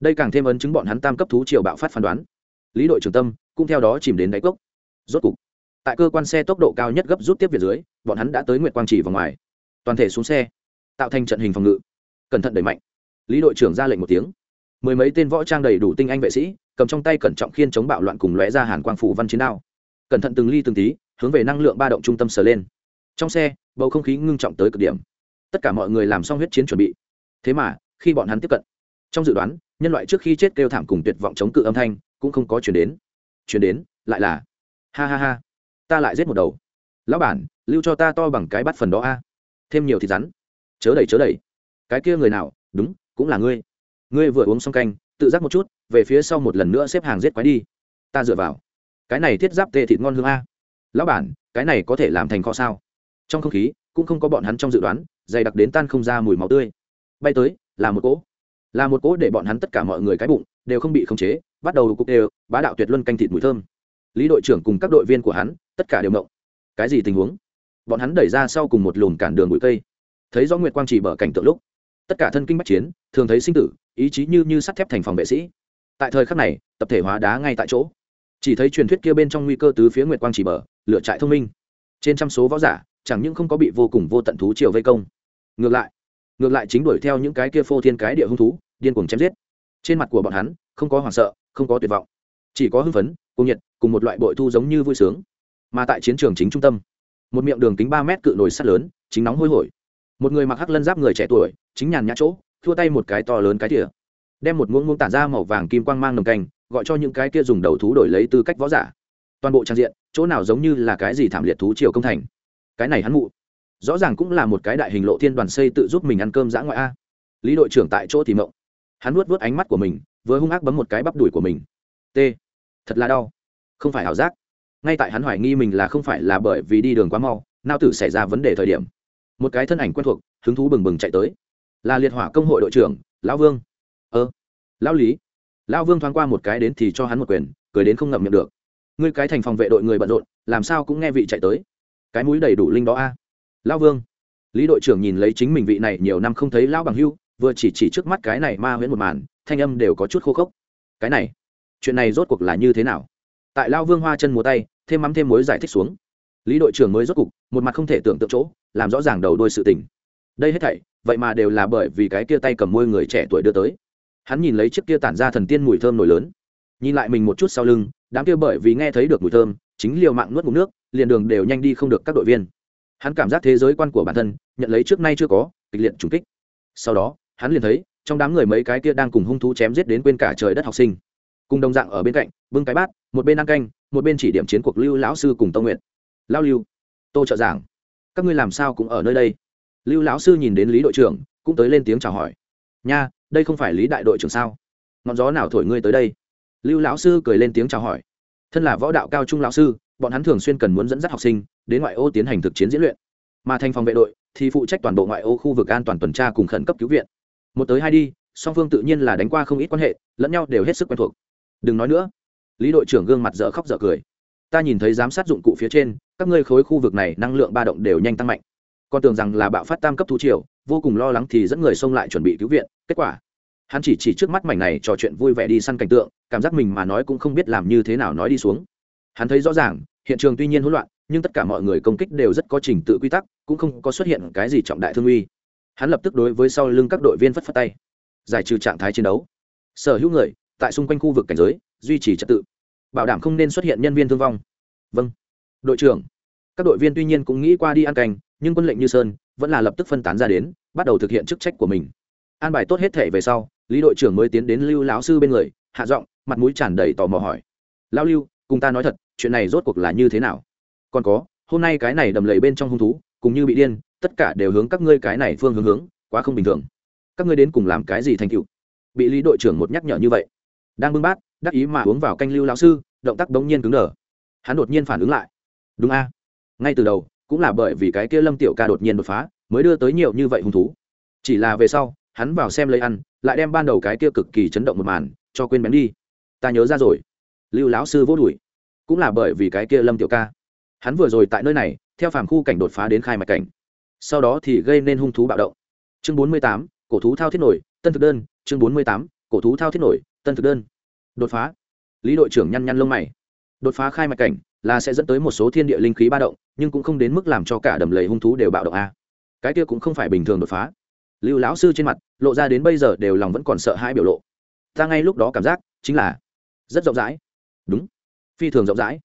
Đây càng thêm ấn chứng bọn hắn tam cấp thú triều bạo phát phán đoán. Lý đội trưởng tâm cũng theo đó chìm đến đáy cốc. Rốt cục, tại cơ quan xe tốc độ cao nhất gấp rút tiếp về dưới, bọn hắn đã tới nguyện quang chỉ vào ngoài. Toàn thể xuống xe, tạo thành trận hình phòng ngự. Cẩn thận đẩy mạnh. Lý đội trưởng ra lệnh một tiếng. Mười mấy tên võ trang đầy đủ tinh anh vệ sĩ, cầm trong tay cẩn trọng khiên chống bạo loạn cùng lóe ra hàn quang phủ văn chiến đao. Cẩn thận từng ly từng tí, hướng về năng lượng ba động trung tâm sờ lên. Trong xe, bầu không khí ngưng trọng tới cực điểm. Tất cả mọi người làm xong huyết chiến chuẩn bị. Thế mà, khi bọn hắn tiếp cận trong dự đoán, nhân loại trước khi chết kêu thảm cùng tuyệt vọng chống cự âm thanh cũng không có chuyển đến. Chuyển đến, lại là, ha ha ha, ta lại giết một đầu. Lão bản, lưu cho ta to bằng cái bắt phần đó a. Thêm nhiều thịt rắn. Chớ đầy chớ đầy cái kia người nào? Đúng, cũng là ngươi. Ngươi vừa uống xong canh, tự giác một chút, về phía sau một lần nữa xếp hàng giết quái đi. Ta dựa vào. Cái này thiết giáp tê thịt ngon hương a. Lão bản, cái này có thể làm thành kho sao? Trong không khí, cũng không có bọn hắn trong dự đoán, dày đặc đến tan không ra mùi máu tươi. Bay tới, là một cỗ là một cỗ để bọn hắn tất cả mọi người cái bụng, đều không bị khống chế, bắt đầu cục đều, bá đạo tuyệt luân canh thịt mùi thơm. Lý đội trưởng cùng các đội viên của hắn, tất cả đều mộng cái gì tình huống? Bọn hắn đẩy ra sau cùng một lùn cản đường bụi cây. Thấy do nguyệt quang chỉ bờ cảnh tượng lúc, tất cả thân kinh bách chiến, thường thấy sinh tử, ý chí như như sắt thép thành phòng vệ sĩ. Tại thời khắc này, tập thể hóa đá ngay tại chỗ. Chỉ thấy truyền thuyết kia bên trong nguy cơ tứ phía nguyệt quang chỉ bờ lựa trại thông minh. Trên trăm số võ giả, chẳng những không có bị vô cùng vô tận thú triều vây công. Ngược lại ngược lại chính đuổi theo những cái kia phô thiên cái địa hung thú, điên cuồng chém giết. Trên mặt của bọn hắn, không có hoảng sợ, không có tuyệt vọng. Chỉ có hưng phấn cùng nhiệt, cùng một loại bội thu giống như vui sướng. Mà tại chiến trường chính trung tâm, một miệng đường kính ba mét cự nồi sắt lớn, chính nóng hôi hổi. Một người mặc hắc lân giáp người trẻ tuổi, chính nhàn nhã chỗ, thua tay một cái to lớn cái tỉa đem một muỗng muỗng tản ra màu vàng kim quang mang nồng canh gọi cho những cái kia dùng đầu thú đổi lấy tư cách võ giả. Toàn bộ trang diện, chỗ nào giống như là cái gì thảm liệt thú triều công thành. Cái này hắn mụ rõ ràng cũng là một cái đại hình lộ thiên đoàn xây tự giúp mình ăn cơm giã ngoại a. Lý đội trưởng tại chỗ thì mộng. Hắn nuốt vớt ánh mắt của mình, vừa hung ác bấm một cái bắp đùi của mình. T. Thật là đau. Không phải ảo giác. Ngay tại hắn hoài nghi mình là không phải là bởi vì đi đường quá mau, nao tử xảy ra vấn đề thời điểm. Một cái thân ảnh quen thuộc, hứng thú bừng bừng chạy tới. Là liệt hỏa công hội đội trưởng, lão vương. Ơ, lão lý. Lão vương thoáng qua một cái đến thì cho hắn một quyền, cười đến không ngậm miệng được. Ngươi cái thành phòng vệ đội người bận rộn, làm sao cũng nghe vị chạy tới. Cái mũi đầy đủ linh đó a lão vương. Lý đội trưởng nhìn lấy chính mình vị này nhiều năm không thấy lão bằng hưu, vừa chỉ chỉ trước mắt cái này ma huyễn một màn, thanh âm đều có chút khô khốc. Cái này, chuyện này rốt cuộc là như thế nào? Tại lao vương hoa chân múa tay, thêm mắm thêm mối giải thích xuống. Lý đội trưởng mới rốt cục, một mặt không thể tưởng tượng chỗ, làm rõ ràng đầu đôi sự tình. Đây hết thảy, vậy mà đều là bởi vì cái kia tay cầm môi người trẻ tuổi đưa tới. Hắn nhìn lấy chiếc kia tản ra thần tiên mùi thơm nổi lớn. Nhìn lại mình một chút sau lưng, đám kia bởi vì nghe thấy được mùi thơm, chính liều mạng nuốt ngụm nước, liền đường đều nhanh đi không được các đội viên hắn cảm giác thế giới quan của bản thân, nhận lấy trước nay chưa có, kịch liệt trùng kích. Sau đó, hắn liền thấy, trong đám người mấy cái kia đang cùng hung thú chém giết đến quên cả trời đất học sinh. Cùng đồng dạng ở bên cạnh, bưng cái bát, một bên ăn canh, một bên chỉ điểm chiến cuộc lưu lão sư cùng tông nguyện lao lưu, tô trợ giảng, các ngươi làm sao cũng ở nơi đây? Lưu lão sư nhìn đến lý đội trưởng, cũng tới lên tiếng chào hỏi. Nha, đây không phải lý đại đội trưởng sao? Ngọn gió nào thổi ngươi tới đây? Lưu lão sư cười lên tiếng chào hỏi. Thân là võ đạo cao trung lão sư, bọn hắn thường xuyên cần muốn dẫn dắt học sinh đến ngoại ô tiến hành thực chiến diễn luyện. Mà thành phòng vệ đội thì phụ trách toàn bộ ngoại ô khu vực an toàn tuần tra cùng khẩn cấp cứu viện. Một tới hai đi, song phương tự nhiên là đánh qua không ít quan hệ, lẫn nhau đều hết sức quen thuộc. Đừng nói nữa. Lý đội trưởng gương mặt dở khóc dở cười. Ta nhìn thấy giám sát dụng cụ phía trên, các ngươi khối khu vực này năng lượng ba động đều nhanh tăng mạnh. Con tưởng rằng là bạo phát tam cấp thu triều, vô cùng lo lắng thì dẫn người xông lại chuẩn bị cứu viện, kết quả, hắn chỉ chỉ trước mắt mảnh này trò chuyện vui vẻ đi săn cảnh tượng, cảm giác mình mà nói cũng không biết làm như thế nào nói đi xuống. Hắn thấy rõ ràng, hiện trường tuy nhiên hỗn loạn nhưng tất cả mọi người công kích đều rất có trình tự quy tắc, cũng không có xuất hiện cái gì trọng đại thương uy. Hắn lập tức đối với sau lưng các đội viên phất phất tay, giải trừ trạng thái chiến đấu. Sở hữu người, tại xung quanh khu vực cảnh giới, duy trì trật tự. Bảo đảm không nên xuất hiện nhân viên thương vong. Vâng. Đội trưởng. Các đội viên tuy nhiên cũng nghĩ qua đi ăn cành nhưng quân lệnh như sơn vẫn là lập tức phân tán ra đến, bắt đầu thực hiện chức trách của mình. An bài tốt hết thể về sau, lý đội trưởng mới tiến đến lưu lão sư bên người, hạ giọng, mặt mũi tràn đầy tò mò hỏi. Lão lưu, cùng ta nói thật, chuyện này rốt cuộc là như thế nào? Còn có, hôm nay cái này đầm lầy bên trong hung thú, cùng như bị điên, tất cả đều hướng các ngươi cái này phương hướng hướng, quá không bình thường. Các ngươi đến cùng làm cái gì thành cựu bị lý đội trưởng một nhắc nhở như vậy. Đang bưng bát, đắc ý mà uống vào canh lưu lão sư, động tác đống nhiên cứng đờ. Hắn đột nhiên phản ứng lại. Đúng a. Ngay từ đầu, cũng là bởi vì cái kia lâm tiểu ca đột nhiên đột phá, mới đưa tới nhiều như vậy hung thú. Chỉ là về sau, hắn vào xem lấy ăn, lại đem ban đầu cái kia cực kỳ chấn động một màn, cho quên bén đi. Ta nhớ ra rồi. Lưu lão sư vô đùi cũng là bởi vì cái kia lâm tiểu ca hắn vừa rồi tại nơi này, theo phàm khu cảnh đột phá đến khai mạch cảnh. Sau đó thì gây nên hung thú bạo động. Chương bốn mươi tám, cổ thú thao thiết nổi, tân thực đơn. Chương bốn mươi tám, cổ thú thao thiết nổi, tân thực đơn. Đột phá. Lý đội trưởng nhăn nhăn lông mày. Đột phá khai mạch cảnh là sẽ dẫn tới một số thiên địa linh khí ba động, nhưng cũng không đến mức làm cho cả đầm lầy hung thú đều bạo động a. Cái kia cũng không phải bình thường đột phá. Lưu lão sư trên mặt lộ ra đến bây giờ đều lòng vẫn còn sợ hãi biểu lộ. Ta ngay lúc đó cảm giác chính là rất rộng rãi. Đúng. Phi thường rộng rãi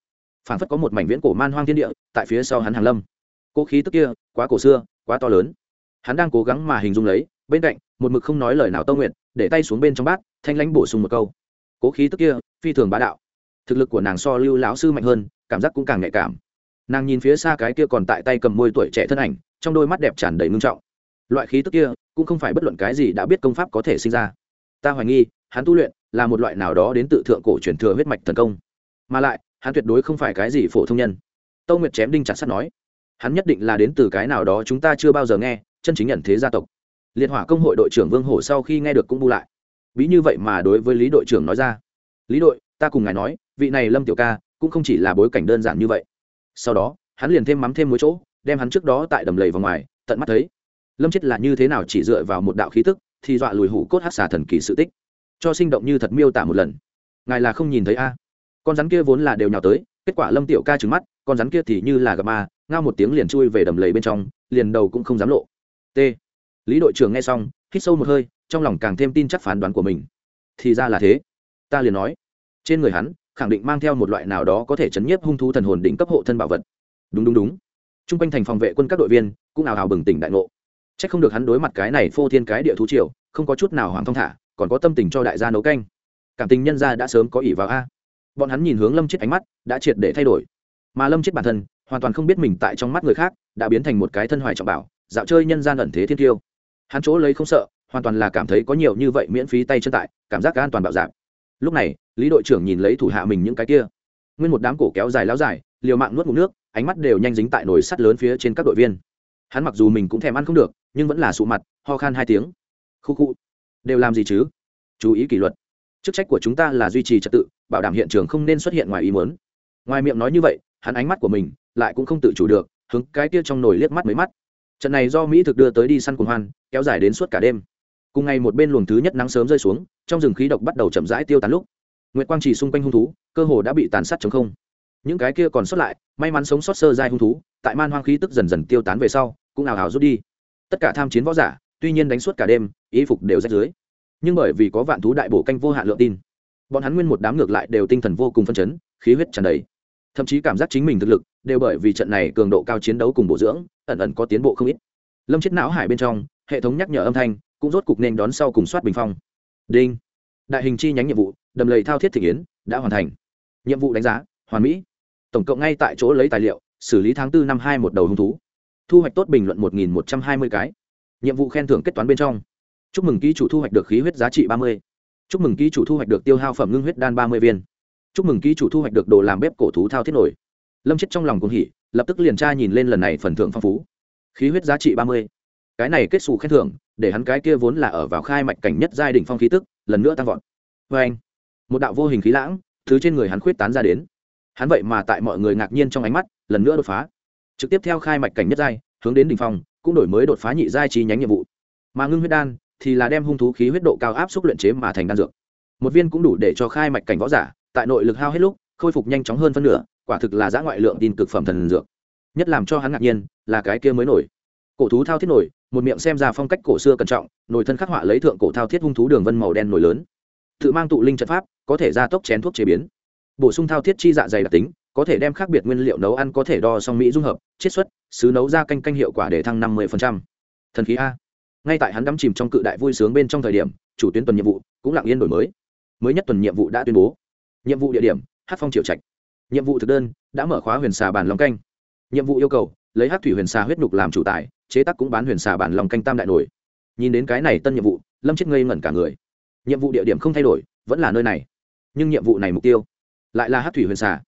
phảng phất có một mảnh viễn cổ man hoang thiên địa, tại phía sau hắn hàng lâm. Cỗ khí tức kia, quá cổ xưa, quá to lớn. Hắn đang cố gắng mà hình dung lấy, bên cạnh, một mực không nói lời nào tâu nguyện để tay xuống bên trong bát, thanh lãnh bổ sung một câu. Cố khí tức kia, phi thường bá đạo. Thực lực của nàng so lưu lão sư mạnh hơn, cảm giác cũng càng nhạy cảm. Nàng nhìn phía xa cái kia còn tại tay cầm môi tuổi trẻ thân ảnh, trong đôi mắt đẹp tràn đầy ngưng trọng. Loại khí tức kia, cũng không phải bất luận cái gì đã biết công pháp có thể sinh ra. Ta hoài nghi, hắn tu luyện là một loại nào đó đến tự thượng cổ truyền thừa huyết mạch thần công. Mà lại hắn tuyệt đối không phải cái gì phổ thông nhân. Tâu nguyệt chém đinh chặt sắt nói, hắn nhất định là đến từ cái nào đó chúng ta chưa bao giờ nghe, chân chính nhận thế gia tộc. Liệt hỏa công hội đội trưởng vương hổ sau khi nghe được cũng bu lại. Bí như vậy mà đối với lý đội trưởng nói ra. Lý đội, ta cùng ngài nói, vị này lâm tiểu ca cũng không chỉ là bối cảnh đơn giản như vậy. Sau đó, hắn liền thêm mắm thêm mỗi chỗ, đem hắn trước đó tại đầm lầy vào ngoài, tận mắt thấy. Lâm chết là như thế nào chỉ dựa vào một đạo khí tức, thì dọa lùi hủ cốt hát xà thần kỳ sự tích. Cho sinh động như thật miêu tả một lần. Ngài là không nhìn thấy a? Con rắn kia vốn là đều nhào tới, kết quả lâm tiểu ca trứng mắt, con rắn kia thì như là gặp ma, ngao một tiếng liền chui về đầm lầy bên trong, liền đầu cũng không dám lộ. T. Lý đội trưởng nghe xong, hít sâu một hơi, trong lòng càng thêm tin chắc phán đoán của mình. Thì ra là thế. Ta liền nói. Trên người hắn, khẳng định mang theo một loại nào đó có thể chấn nhiếp hung thú thần hồn đỉnh cấp hộ thân bảo vật. Đúng đúng đúng. T r u n g quanh thành phòng vệ quân các đội viên cũng ào ào bừng tỉnh đại ngộ. C h ắ c không được hắn đối mặt cái này phô thiên cái địa thú triều, không có chút nào hoàng thong thả, còn có tâm tình cho đại gia nấu canh. Cảm tình nhân gia đã sớm có ỷ vào a bọn hắn nhìn hướng lâm chết ánh mắt, đã triệt để thay đổi. Mà lâm chết bản thân, hoàn toàn không biết mình tại trong mắt người khác, đã biến thành một cái thân hoài trọng bảo, dạo chơi nhân gian ẩn thế thiên tiêu hắn chỗ lấy không sợ, hoàn toàn là cảm thấy có nhiều như vậy miễn phí tay chân tại, cảm giác an toàn bạo dạp lúc này, lý đội trưởng nhìn lấy thủ hạ mình những cái kia. Nguyên một đám cổ kéo dài láo dài, liều mạng nuốt ngụm nước, ánh mắt đều nhanh dính tại nồi sắt lớn phía trên các đội viên. Hắn mặc dù mình cũng thèm ăn không được, nhưng vẫn là sụ mặt, ho khan hai tiếng. Khu khu. Đều làm gì chứ? Chú ý kỷ luật. Chức trách của chúng ta là duy trì trật tự bảo đảm hiện trường không nên xuất hiện ngoài ý muốn. Ngoài miệng nói như vậy, hắn ánh mắt của mình lại cũng không tự chủ được hứng cái kia trong nồi liếc mắt mấy mắt. Trận này do mỹ thực đưa tới đi săn cùng hoan, kéo dài đến suốt cả đêm. Cùng ngày một bên luồng thứ nhất nắng sớm rơi xuống, trong rừng khí độc bắt đầu chậm rãi tiêu tán lúc. Nguyệt quang chỉ xung quanh hung thú, cơ hồ đã bị tàn sát chống không. Những cái kia còn sót lại, may mắn sống sót sơ giai hung thú, tại man hoang khí tức dần dần tiêu tán về sau, cũng ào ào rút đi. Tất cả tham chiến võ giả, tuy nhiên đánh suốt cả đêm ý phục đều rách dưới. Nhưng bởi vì có vạn thú đại bổ canh vô hạn lượng tin bọn hắn nguyên một đám ngược lại đều tinh thần vô cùng phân chấn, khí huyết tràn đầy. Thậm chí cảm giác chính mình thực lực đều bởi vì trận này cường độ cao chiến đấu cùng bổ dưỡng, ẩn ẩn có tiến bộ không ít. Lâm chết não hải bên trong, hệ thống nhắc nhở âm thanh cũng rốt cục nên đón sau cùng soát bình phong. Đinh. Đại hình chi nhánh nhiệm vụ, đầm lầy thao thiết thị yến, đã hoàn thành. Nhiệm vụ đánh giá, hoàn mỹ. Tổng cộng ngay tại chỗ lấy tài liệu, xử lý tháng 4 năm hai một đầu hung thú. Thu hoạch tốt bình luận một nghìn một trăm hai mươi cái. Nhiệm vụ khen thưởng kết toán bên trong. Chúc mừng ký chủ thu hoạch được khí huyết giá trị ba mươi chúc mừng ký chủ thu hoạch được tiêu hao phẩm ngưng huyết đan ba mươi viên. Chúc mừng ký chủ thu hoạch được đồ làm bếp cổ thú thao thiết nổi. Lâm chết trong lòng cuồng hỉ, lập tức liền tra nhìn lên lần này phần thưởng phong phú. Khí huyết giá trị ba mươi. Cái này kết xù khen thưởng, để hắn cái kia vốn là ở vào khai mạch cảnh nhất giai đình phong khí tức, lần nữa tăng vọt. Vê anh, một đạo vô hình khí lãng, thứ trên người hắn khuyết tán ra đến. Hắn vậy mà tại mọi người ngạc nhiên trong ánh mắt, lần nữa đột phá. Trực tiếp theo khai mạch cảnh nhất giai, hướng đến đ ỉ n h phong, cũng đổi mới đột phá nhị giai trí nhánh nhiệm vụ. Mà ngưng huyết đan thì là đem hung thú khí huyết độ cao áp xúc luyện chế mà thành đan dược. Một viên cũng đủ để cho khai mạch cảnh võ giả, tại nội lực hao hết lúc, khôi phục nhanh chóng hơn phân nửa, quả thực là giã ngoại lượng tin cực phẩm thần dược. Nhất làm cho hắn ngạc nhiên, là cái kia mới nổi. Cổ thú thao thiết nổi, một miệng xem ra phong cách cổ xưa cẩn trọng, nổi thân khắc họa lấy thượng cổ thao thiết hung thú đường vân màu đen nổi lớn. Tự mang tụ linh trận pháp, có thể gia tốc chén thuốc chế biến. Bổ sung thao thiết chi dạ dày đặc tính, có thể đem khác biệt nguyên liệu nấu ăn có thể đo song mỹ dung hợp, chiết xuất, xứ nấu ra canh canh hiệu quả để thăng năm mươi thần khí a ngay tại hắn đắm chìm trong cự đại vui sướng bên trong thời điểm, chủ tuyến tuần nhiệm vụ cũng lặng yên đổi mới. Mới nhất tuần nhiệm vụ đã tuyên bố. Nhiệm vụ địa điểm, hát phong triệu trạch. Nhiệm vụ thực đơn, đã mở khóa huyền xà bản lòng canh. Nhiệm vụ yêu cầu, lấy hát thủy huyền xà huyết nhục làm chủ tài chế tác cũng bán huyền xà bản lòng canh tam đại nổi nhìn đến cái này tân nhiệm vụ, lâm chết ngây ngẩn cả người. Nhiệm vụ địa điểm không thay đổi, vẫn là nơi này. Nhưng nhiệm vụ này mục tiêu lại là hát thủy huyền xà.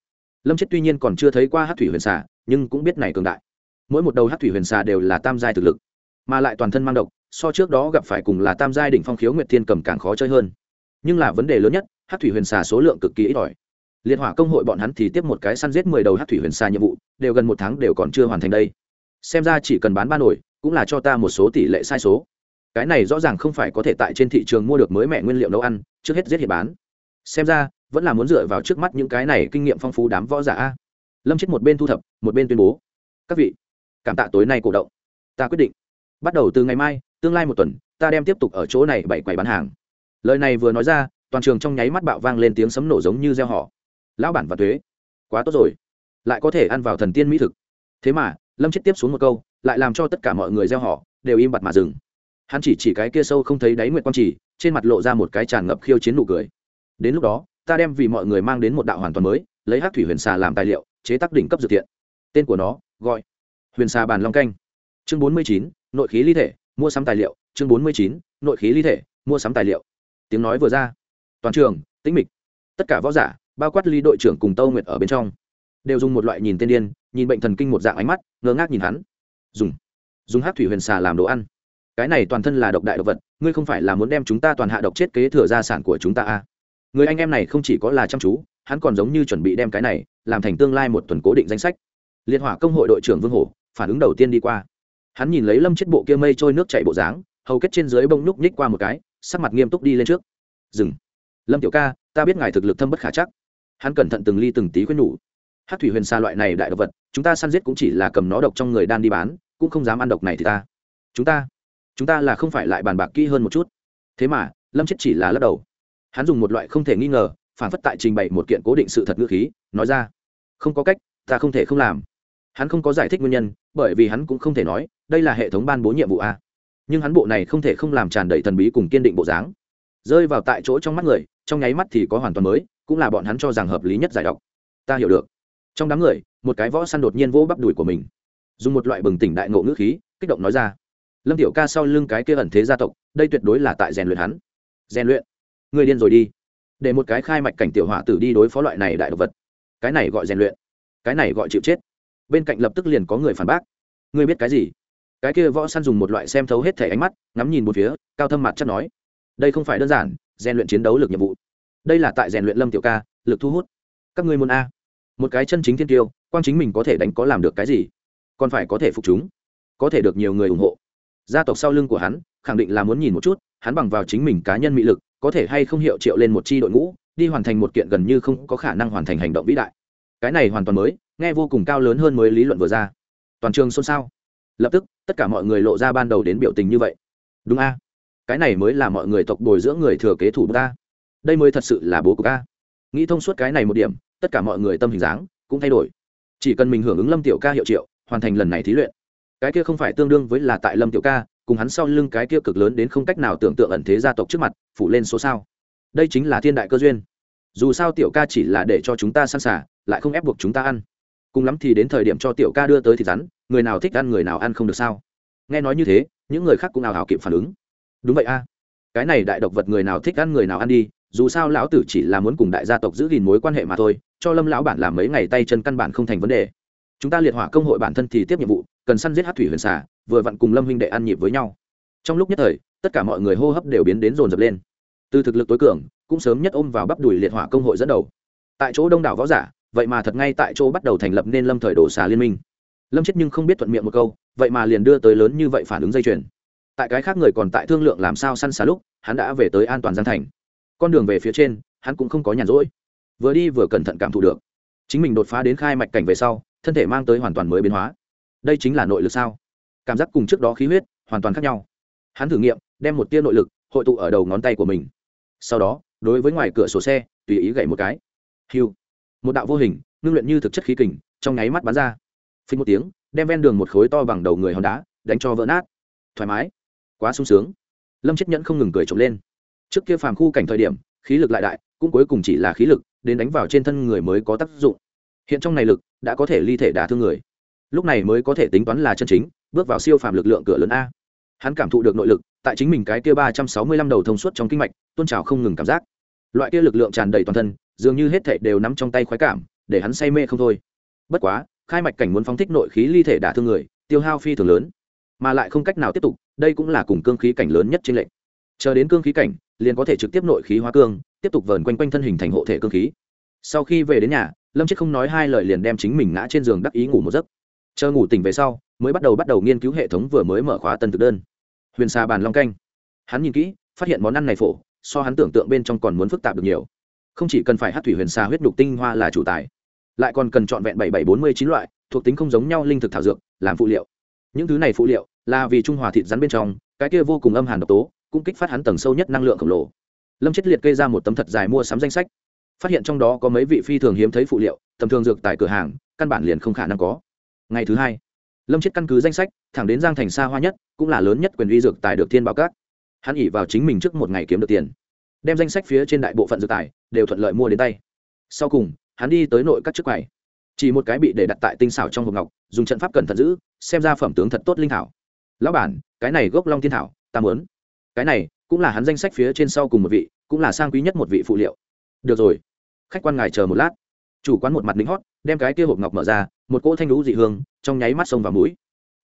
Lâm chết tuy nhiên còn chưa thấy qua hát thủy huyền xà, nhưng cũng biết này cường đại. Mỗi một đầu hát thủy huyền xà đều là tam giai thực lực mà lại toàn thân mang độc, so trước đó gặp phải cùng là tam giai đỉnh phong khiếu nguyệt thiên cầm càng khó chơi hơn. Nhưng là vấn đề lớn nhất hát thủy huyền xà số lượng cực kỳ ít ỏi. Liệt hỏa công hội bọn hắn thì tiếp một cái săn giết mười đầu hát thủy huyền xà nhiệm vụ, đều gần một tháng đều còn chưa hoàn thành đây. Xem ra chỉ cần bán ba nổi, cũng là cho ta một số tỷ lệ sai số. Cái này rõ ràng không phải có thể tại trên thị trường mua được mới mẹ nguyên liệu nấu ăn, trước hết giết hiện bán. Xem ra, vẫn là muốn dựa vào trước mắt những cái này kinh nghiệm phong phú đám võ giả a. lâm chết một bên thu thập, một bên tuyên bố. Các vị, cảm tạ tối nay cổ động. Ta quyết định bắt đầu từ ngày mai, tương lai một tuần, ta đem tiếp tục ở chỗ này bảy quầy bán hàng. Lời này vừa nói ra, toàn trường trong nháy mắt bạo vang lên tiếng sấm nổ giống như gieo họ. Lão bản và thuế, quá tốt rồi. Lại có thể ăn vào thần tiên mỹ thực. Thế mà, lâm chết tiếp xuống một câu, lại làm cho tất cả mọi người gieo họ, đều im bặt mà dừng. Hắn chỉ chỉ cái kia sâu không thấy đáy nguyệt quang chỉ, trên mặt lộ ra một cái tràn ngập khiêu chiến nụ cười. Đến lúc đó, ta đem vì mọi người mang đến một đạo hoàn toàn mới, lấy hát thủy huyền xà làm tài liệu, chế tác đỉnh cấp dược thiện. Tên của nó, gọi huyền xà bàn long canh. Chương bốn mươi chín nội khí ly thể, mua sắm tài liệu, chương bốn mươi chín, nội khí ly thể, mua sắm tài liệu. Tiếng nói vừa ra. Toàn trường, tĩnh mịch. Tất cả võ giả, bao quát ly đội trưởng cùng tâu nguyệt ở bên trong, đều dùng một loại nhìn tên điên, nhìn bệnh thần kinh một dạng ánh mắt, ngơ ngác nhìn hắn. Dùng. Dùng hát thủy huyền xà làm đồ ăn. Cái này toàn thân là độc đại độc vật, ngươi không phải là muốn đem chúng ta toàn hạ độc chết kế thừa gia sản của chúng ta à. người anh em này không chỉ có là chăm chú, hắn còn giống như chuẩn bị đem cái này, làm thành tương lai một tuần cố định danh sách. Liên hỏa công hội đội trưởng vương hổ, phản ứng đầu tiên đi qua hắn nhìn lấy lâm chết bộ kia mây trôi nước chảy bộ dáng, hầu kết trên dưới bông nhúc nhích qua một cái, sắc mặt nghiêm túc đi lên trước. Dừng. Lâm tiểu ca, ta biết ngài thực lực thâm bất khả chắc. Hắn cẩn thận từng ly từng tí khuyên nhủ. Hát thủy huyền xa loại này đại độc vật, chúng ta săn giết cũng chỉ là cầm nó độc trong người đan đi bán, cũng không dám ăn độc này thì ta. Chúng ta? Chúng ta là không phải lại bàn bạc kỹ hơn một chút. Thế mà, lâm chết chỉ là lắc đầu. Hắn dùng một loại không thể nghi ngờ, phản phất tại trình bày một kiện cố định sự thật ngữ khí, nói ra, không có cách, ta không thể không làm hắn không có giải thích nguyên nhân, bởi vì hắn cũng không thể nói, đây là hệ thống ban bố nhiệm vụ a. Nhưng hắn bộ này không thể không làm tràn đầy thần bí cùng kiên định bộ dáng. Rơi vào tại chỗ trong mắt người, trong nháy mắt thì có hoàn toàn mới, cũng là bọn hắn cho rằng hợp lý nhất giải độc. Ta hiểu được. Trong đám người, một cái võ săn đột nhiên vỗ bắp đùi của mình. Dùng một loại bừng tỉnh đại ngộ ngữ khí, kích động nói ra. Lâm tiểu ca sau lưng cái kia ẩn thế gia tộc, đây tuyệt đối là tại rèn luyện hắn. Rèn luyện? Người điên rồi đi. Để một cái khai mạch cảnh tiểu hỏa tử đi đối phó loại này đại độc vật. Cái này gọi rèn luyện. Cái này gọi chịu chết bên cạnh lập tức liền có người phản bác. Ngươi biết cái gì? Cái kia võ săn dùng một loại xem thấu hết thể ánh mắt, ngắm nhìn một phía, cao thâm mặt chắc nói. Đây không phải đơn giản, rèn luyện chiến đấu lực nhiệm vụ. Đây là tại rèn luyện lâm tiểu ca, lực thu hút. Các ngươi muốn a. Một cái chân chính thiên tiêu, quang chính mình có thể đánh có làm được cái gì? Còn phải có thể phục chúng. Có thể được nhiều người ủng hộ. Gia tộc sau lưng của hắn, khẳng định là muốn nhìn một chút, hắn bằng vào chính mình cá nhân mỹ lực, có thể hay không hiệu triệu lên một chi đội ngũ, đi hoàn thành một kiện gần như không có khả năng hoàn thành hành động vĩ đại cái này hoàn toàn mới, nghe vô cùng cao lớn hơn mới lý luận vừa ra. Toàn trường xôn xao. Lập tức, tất cả mọi người lộ ra ban đầu đến biểu tình như vậy. Đúng a. Cái này mới là mọi người tộc bồi dưỡng người thừa kế thủ ta đây mới thật sự là bố của ca nghĩ thông suốt cái này một điểm, tất cả mọi người tâm hình dáng cũng thay đổi. Chỉ cần mình hưởng ứng lâm tiểu ca hiệu triệu, hoàn thành lần này thí luyện. Cái kia không phải tương đương với là tại lâm tiểu ca, cùng hắn sau lưng cái kia cực lớn đến không cách nào tưởng tượng ẩn thế gia tộc trước mặt, phủ lên số sao. Đây chính là thiên đại cơ duyên. Dù sao tiểu ca chỉ là để cho chúng ta săn xả lại không ép buộc chúng ta ăn. Cùng lắm thì đến thời điểm cho tiểu ca đưa tới thịt rắn, người nào thích ăn người nào ăn không được sao? Nghe nói như thế, những người khác cũng ào ào kịp phản ứng. Đúng vậy a. Cái này đại độc vật người nào thích ăn người nào ăn đi, dù sao lão tử chỉ là muốn cùng đại gia tộc giữ gìn mối quan hệ mà thôi, cho lâm lão bản làm mấy ngày tay chân căn bản không thành vấn đề. Chúng ta liệt hỏa công hội bản thân thì tiếp nhiệm vụ, cần săn giết hát thủy huyền xà, vừa vặn cùng lâm huynh đệ ăn nhịp với nhau. Trong lúc nhất thời, tất cả mọi người hô hấp đều biến đến rồn rập lên. Từ thực lực tối cường, cũng sớm nhất ôm vào bắp đùi liệt hỏa công hội dẫn đầu. Tại chỗ đông đảo võ giả vậy mà thật ngay tại chỗ bắt đầu thành lập nên lâm thời đổ xà liên minh. Lâm chết nhưng không biết thuận miệng một câu, vậy mà liền đưa tới lớn như vậy phản ứng dây chuyền. Tại cái khác người còn tại thương lượng làm sao săn xà lúc, hắn đã về tới an toàn giang thành. Con đường về phía trên, hắn cũng không có nhàn rỗi. Vừa đi vừa cẩn thận cảm thụ được. Chính mình đột phá đến khai mạch cảnh về sau, thân thể mang tới hoàn toàn mới biến hóa. Đây chính là nội lực sao? Cảm giác cùng trước đó khí huyết, hoàn toàn khác nhau. Hắn thử nghiệm, đem một tia nội lực, hội tụ ở đầu ngón tay của mình. Sau đó, đối với ngoài cửa sổ xe, tùy ý gậy một cái. Hiu một đạo vô hình, ngưng luyện như thực chất khí kình, trong nháy mắt bắn ra. Phình một tiếng, đem ven đường một khối to bằng đầu người hòn đá, đánh cho vỡ nát. Thoải mái. Quá sung sướng. Lâm chết nhẫn không ngừng cười trộm lên. Trước kia phàm khu cảnh thời điểm, khí lực lại đại, cũng cuối cùng chỉ là khí lực, đến đánh vào trên thân người mới có tác dụng. Hiện trong này lực, đã có thể ly thể đả thương người. Lúc này mới có thể tính toán là chân chính, bước vào siêu phàm lực lượng cửa lớn a. Hắn cảm thụ được nội lực, tại chính mình cái kia ba trăm sáu mươi lăm đầu thông suốt trong kinh mạch, tôn trào không ngừng cảm giác. Loại kia lực lượng tràn đầy toàn thân dường như hết thảy đều nắm trong tay khoái cảm, để hắn say mê không thôi. Bất quá, khai mạch cảnh muốn phóng thích nội khí ly thể đả thương người, tiêu hao phi thường lớn. Mà lại không cách nào tiếp tục, đây cũng là cùng cương khí cảnh lớn nhất trên lệnh chờ đến cương khí cảnh, liền có thể trực tiếp nội khí hóa cương, tiếp tục vờn quanh quanh thân hình thành hộ thể cương khí. Sau khi về đến nhà, lâm chết không nói hai lời liền đem chính mình ngã trên giường đắc ý ngủ một giấc. Chờ ngủ tỉnh về sau, mới bắt đầu bắt đầu nghiên cứu hệ thống vừa mới mở khóa tân thực đơn. Huyền xa bàn long canh. Hắn nhìn kỹ, phát hiện món ăn này phổ, so hắn tưởng tượng bên trong còn muốn phức tạp được nhiều không chỉ cần phải hát thủy huyền xà huyết đục tinh hoa là chủ tài, lại còn cần chọn vẹn bảy bảy bốn mươi chín loại, thuộc tính không giống nhau linh thực thảo dược, làm phụ liệu. Những thứ này phụ liệu là vì trung hòa thịt rắn bên trong, cái kia vô cùng âm hàn độc tố, cũng kích phát hắn tầng sâu nhất năng lượng khổng lồ. Lâm chết liệt kê ra một tấm thật dài mua sắm danh sách. Phát hiện trong đó có mấy vị phi thường hiếm thấy phụ liệu, tầm thường dược tại cửa hàng, căn bản liền không khả năng có. Ngày thứ hai, lâm chết căn cứ danh sách, thẳng đến giang thành xa hoa nhất, cũng là lớn nhất quyền uy dược tài được thiên bảo cát hắn ỉ vào chính mình trước một ngày kiếm được tiền đem danh sách phía trên đại bộ phận dược tài đều thuận lợi mua đến tay. Sau cùng, hắn đi tới nội các chức quầy. Chỉ một cái bị để đặt tại tinh xảo trong hộp ngọc, dùng trận pháp cẩn thận giữ, xem ra phẩm tướng thật tốt linh thảo. Lão bản, cái này gốc long thiên thảo, ta muốn. Cái này cũng là hắn danh sách phía trên sau cùng một vị, cũng là sang quý nhất một vị phụ liệu. Được rồi. Khách quan ngài chờ một lát. Chủ quán một mặt lính hót, đem cái kia hộp ngọc mở ra, một cỗ thanh lũ dị hương trong nháy mắt sông vào mũi.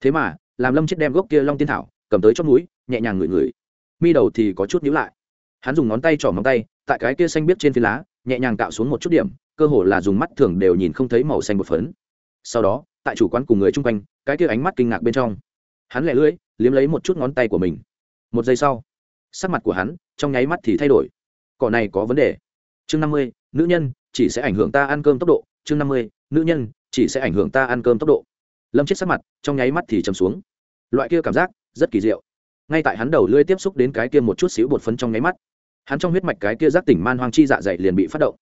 Thế mà, làm lâm chết đem gốc kia long tiên thảo cầm tới chót mũi, nhẹ nhàng ngửi ngửi. Mi đầu thì có chút nhíu lại hắn dùng ngón tay trỏ ngón tay, tại cái kia xanh biết trên phi lá, nhẹ nhàng cạo xuống một chút điểm, cơ hồ là dùng mắt thường đều nhìn không thấy màu xanh bột phấn. Sau đó, tại chủ quán cùng người chung quanh, cái kia ánh mắt kinh ngạc bên trong, hắn lẻ lưỡi, liếm lấy một chút ngón tay của mình. Một giây sau, sắc mặt của hắn, trong nháy mắt thì thay đổi. Cỏ này có vấn đề. Chương năm mươi, nữ nhân, chỉ sẽ ảnh hưởng ta ăn cơm tốc độ. Chương năm mươi, nữ nhân, chỉ sẽ ảnh hưởng ta ăn cơm tốc độ. Lâm chết sắc mặt, trong nháy mắt thì chầm xuống. Loại kia cảm giác, rất kỳ diệu ngay tại hắn đầu lưỡi tiếp xúc đến cái kia một chút xíu bột phấn trong nháy mắt. Hắn trong huyết mạch cái kia giác tỉnh man hoang chi dạ dày liền bị phát động.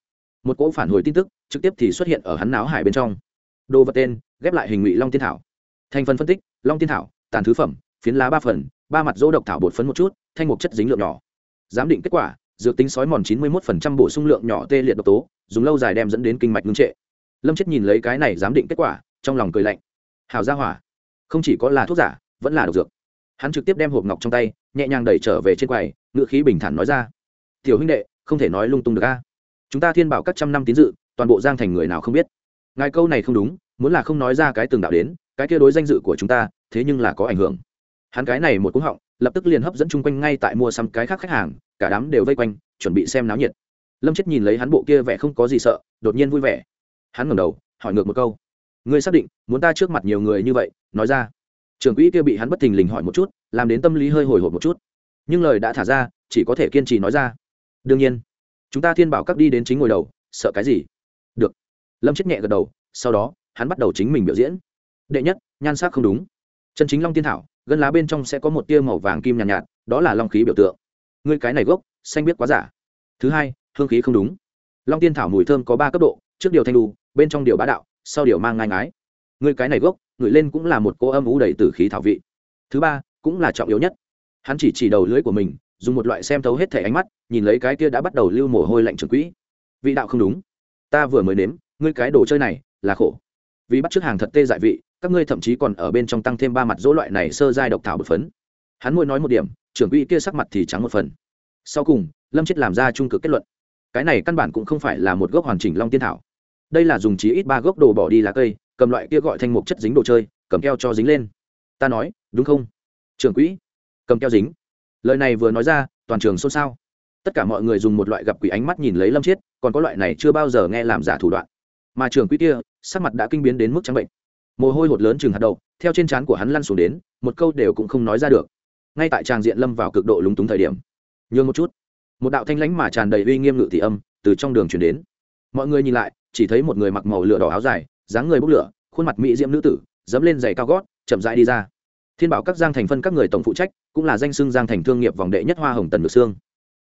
Một cỗ phản hồi tin tức trực tiếp thì xuất hiện ở hắn não hải bên trong. Đồ vật tên, ghép lại hình ngụy long tiên thảo. Thành phần phân tích, long tiên thảo, tàn thứ phẩm, phiến lá ba phần, ba mặt dỗ độc thảo bột phấn một chút, thanh mục chất dính lượng nhỏ. Giám định kết quả, dược tính sói mòn chín mươi một bổ sung lượng nhỏ tê liệt độc tố, dùng lâu dài đem dẫn đến kinh mạch ngưng trệ. Lâm chết nhìn lấy cái này giám định kết quả, trong lòng cười lạnh. Hào ra hỏa, không chỉ có là thuốc giả, vẫn là độc dược hắn trực tiếp đem hộp ngọc trong tay, nhẹ nhàng đẩy trở về trên quầy ngự khí bình thản nói ra. Tiểu huynh đệ, không thể nói lung tung được a. Chúng ta thiên bảo các trăm năm tín dự, toàn bộ giang thành người nào không biết. Ngài câu này không đúng, muốn là không nói ra cái từng đạo đến, cái kia đối danh dự của chúng ta, thế nhưng là có ảnh hưởng. Hắn cái này một cú họng, lập tức liền hấp dẫn chung quanh ngay tại mua sắm cái khác khách hàng, cả đám đều vây quanh, chuẩn bị xem náo nhiệt. Lâm chết nhìn lấy hắn bộ kia vẻ không có gì sợ, đột nhiên vui vẻ. Hắn ngẩng đầu, hỏi ngược một câu. Ngươi xác định, muốn ta trước mặt nhiều người như vậy? nói ra trưởng quỹ kia bị hắn bất thình lình hỏi một chút làm đến tâm lý hơi hồi hộp một chút. Nhưng lời đã thả ra chỉ có thể kiên trì nói ra. Đương nhiên chúng ta thiên bảo các đi đến chính ngồi đầu sợ cái gì? Được. Lâm chết nhẹ gật đầu sau đó hắn bắt đầu chính mình biểu diễn. Đệ nhất nhan sắc không đúng. Chân chính long tiên thảo gân lá bên trong sẽ có một tia màu vàng kim nhàn nhạt, nhạt đó là long khí biểu tượng. Ngươi cái này gốc xanh biết quá giả. Thứ hai hương khí không đúng. Long tiên thảo mùi thơm có ba cấp độ trước điều thanh đu bên trong điều bá đạo sau điều mang ngai ngái người cái này gốc, ngửi lên cũng là một cô âm ú đầy t khí thảo vị. Thứ ba, cũng là trọng yếu nhất. Hắn chỉ chỉ đầu lưỡi của mình, dùng một loại xem thấu hết thẻ ánh mắt, nhìn lấy cái kia đã bắt đầu lưu mồ hôi lạnh trường quỹ. Vị đạo không đúng. Ta vừa mới nếm, ngươi cái đồ chơi này, là khổ. Vì bắt t r ư ớ c hàng thật tê dại vị, các ngươi thậm chí còn ở bên trong tăng thêm ba mặt dỗ loại này sơ giai độc thảo bột phấn. Hắn môi nói một điểm, trưởng quỹ kia sắc mặt thì trắng một phần. Sau cùng, lâm chết làm ra trung cực kết luận. Cái này căn bản cũng không phải là một gốc hoàn chỉnh long tiên thảo. Đây là dùng chí ít ba gốc đồ bỏ đi lá cây cầm loại kia gọi thành mục chất dính đồ chơi, cầm keo cho dính lên. Ta nói, đúng không? Trưởng quỹ, cầm keo dính. Lời này vừa nói ra, toàn trường xôn xao. Tất cả mọi người dùng một loại gặp quỷ ánh mắt nhìn lấy lâm chiết, còn có loại này chưa bao giờ nghe làm giả thủ đoạn. Mà trưởng quỹ kia, sắc mặt đã kinh biến đến mức trắng bệnh. Mồ hôi hột lớn chừng hạt đậu, theo trên trán của hắn lăn xuống đến, một câu đều cũng không nói ra được. Ngay tại tràng diện lâm vào cực độ lúng túng thời điểm, nhường một chút. Một đạo thanh lãnh mà tràn đầy uy nghiêm ngự thị âm từ trong đường chuyển đến. Mọi người nhìn lại, chỉ thấy một người mặc màu lửa đỏ áo dài dáng người bốc lửa, khuôn mặt mỹ diễm nữ tử, dẫm lên giày cao gót, chậm rãi đi ra. Thiên bảo các giang thành phân các người tổng phụ trách, cũng là danh xưng giang thành thương nghiệp vòng đệ nhất hoa hồng tần được xương.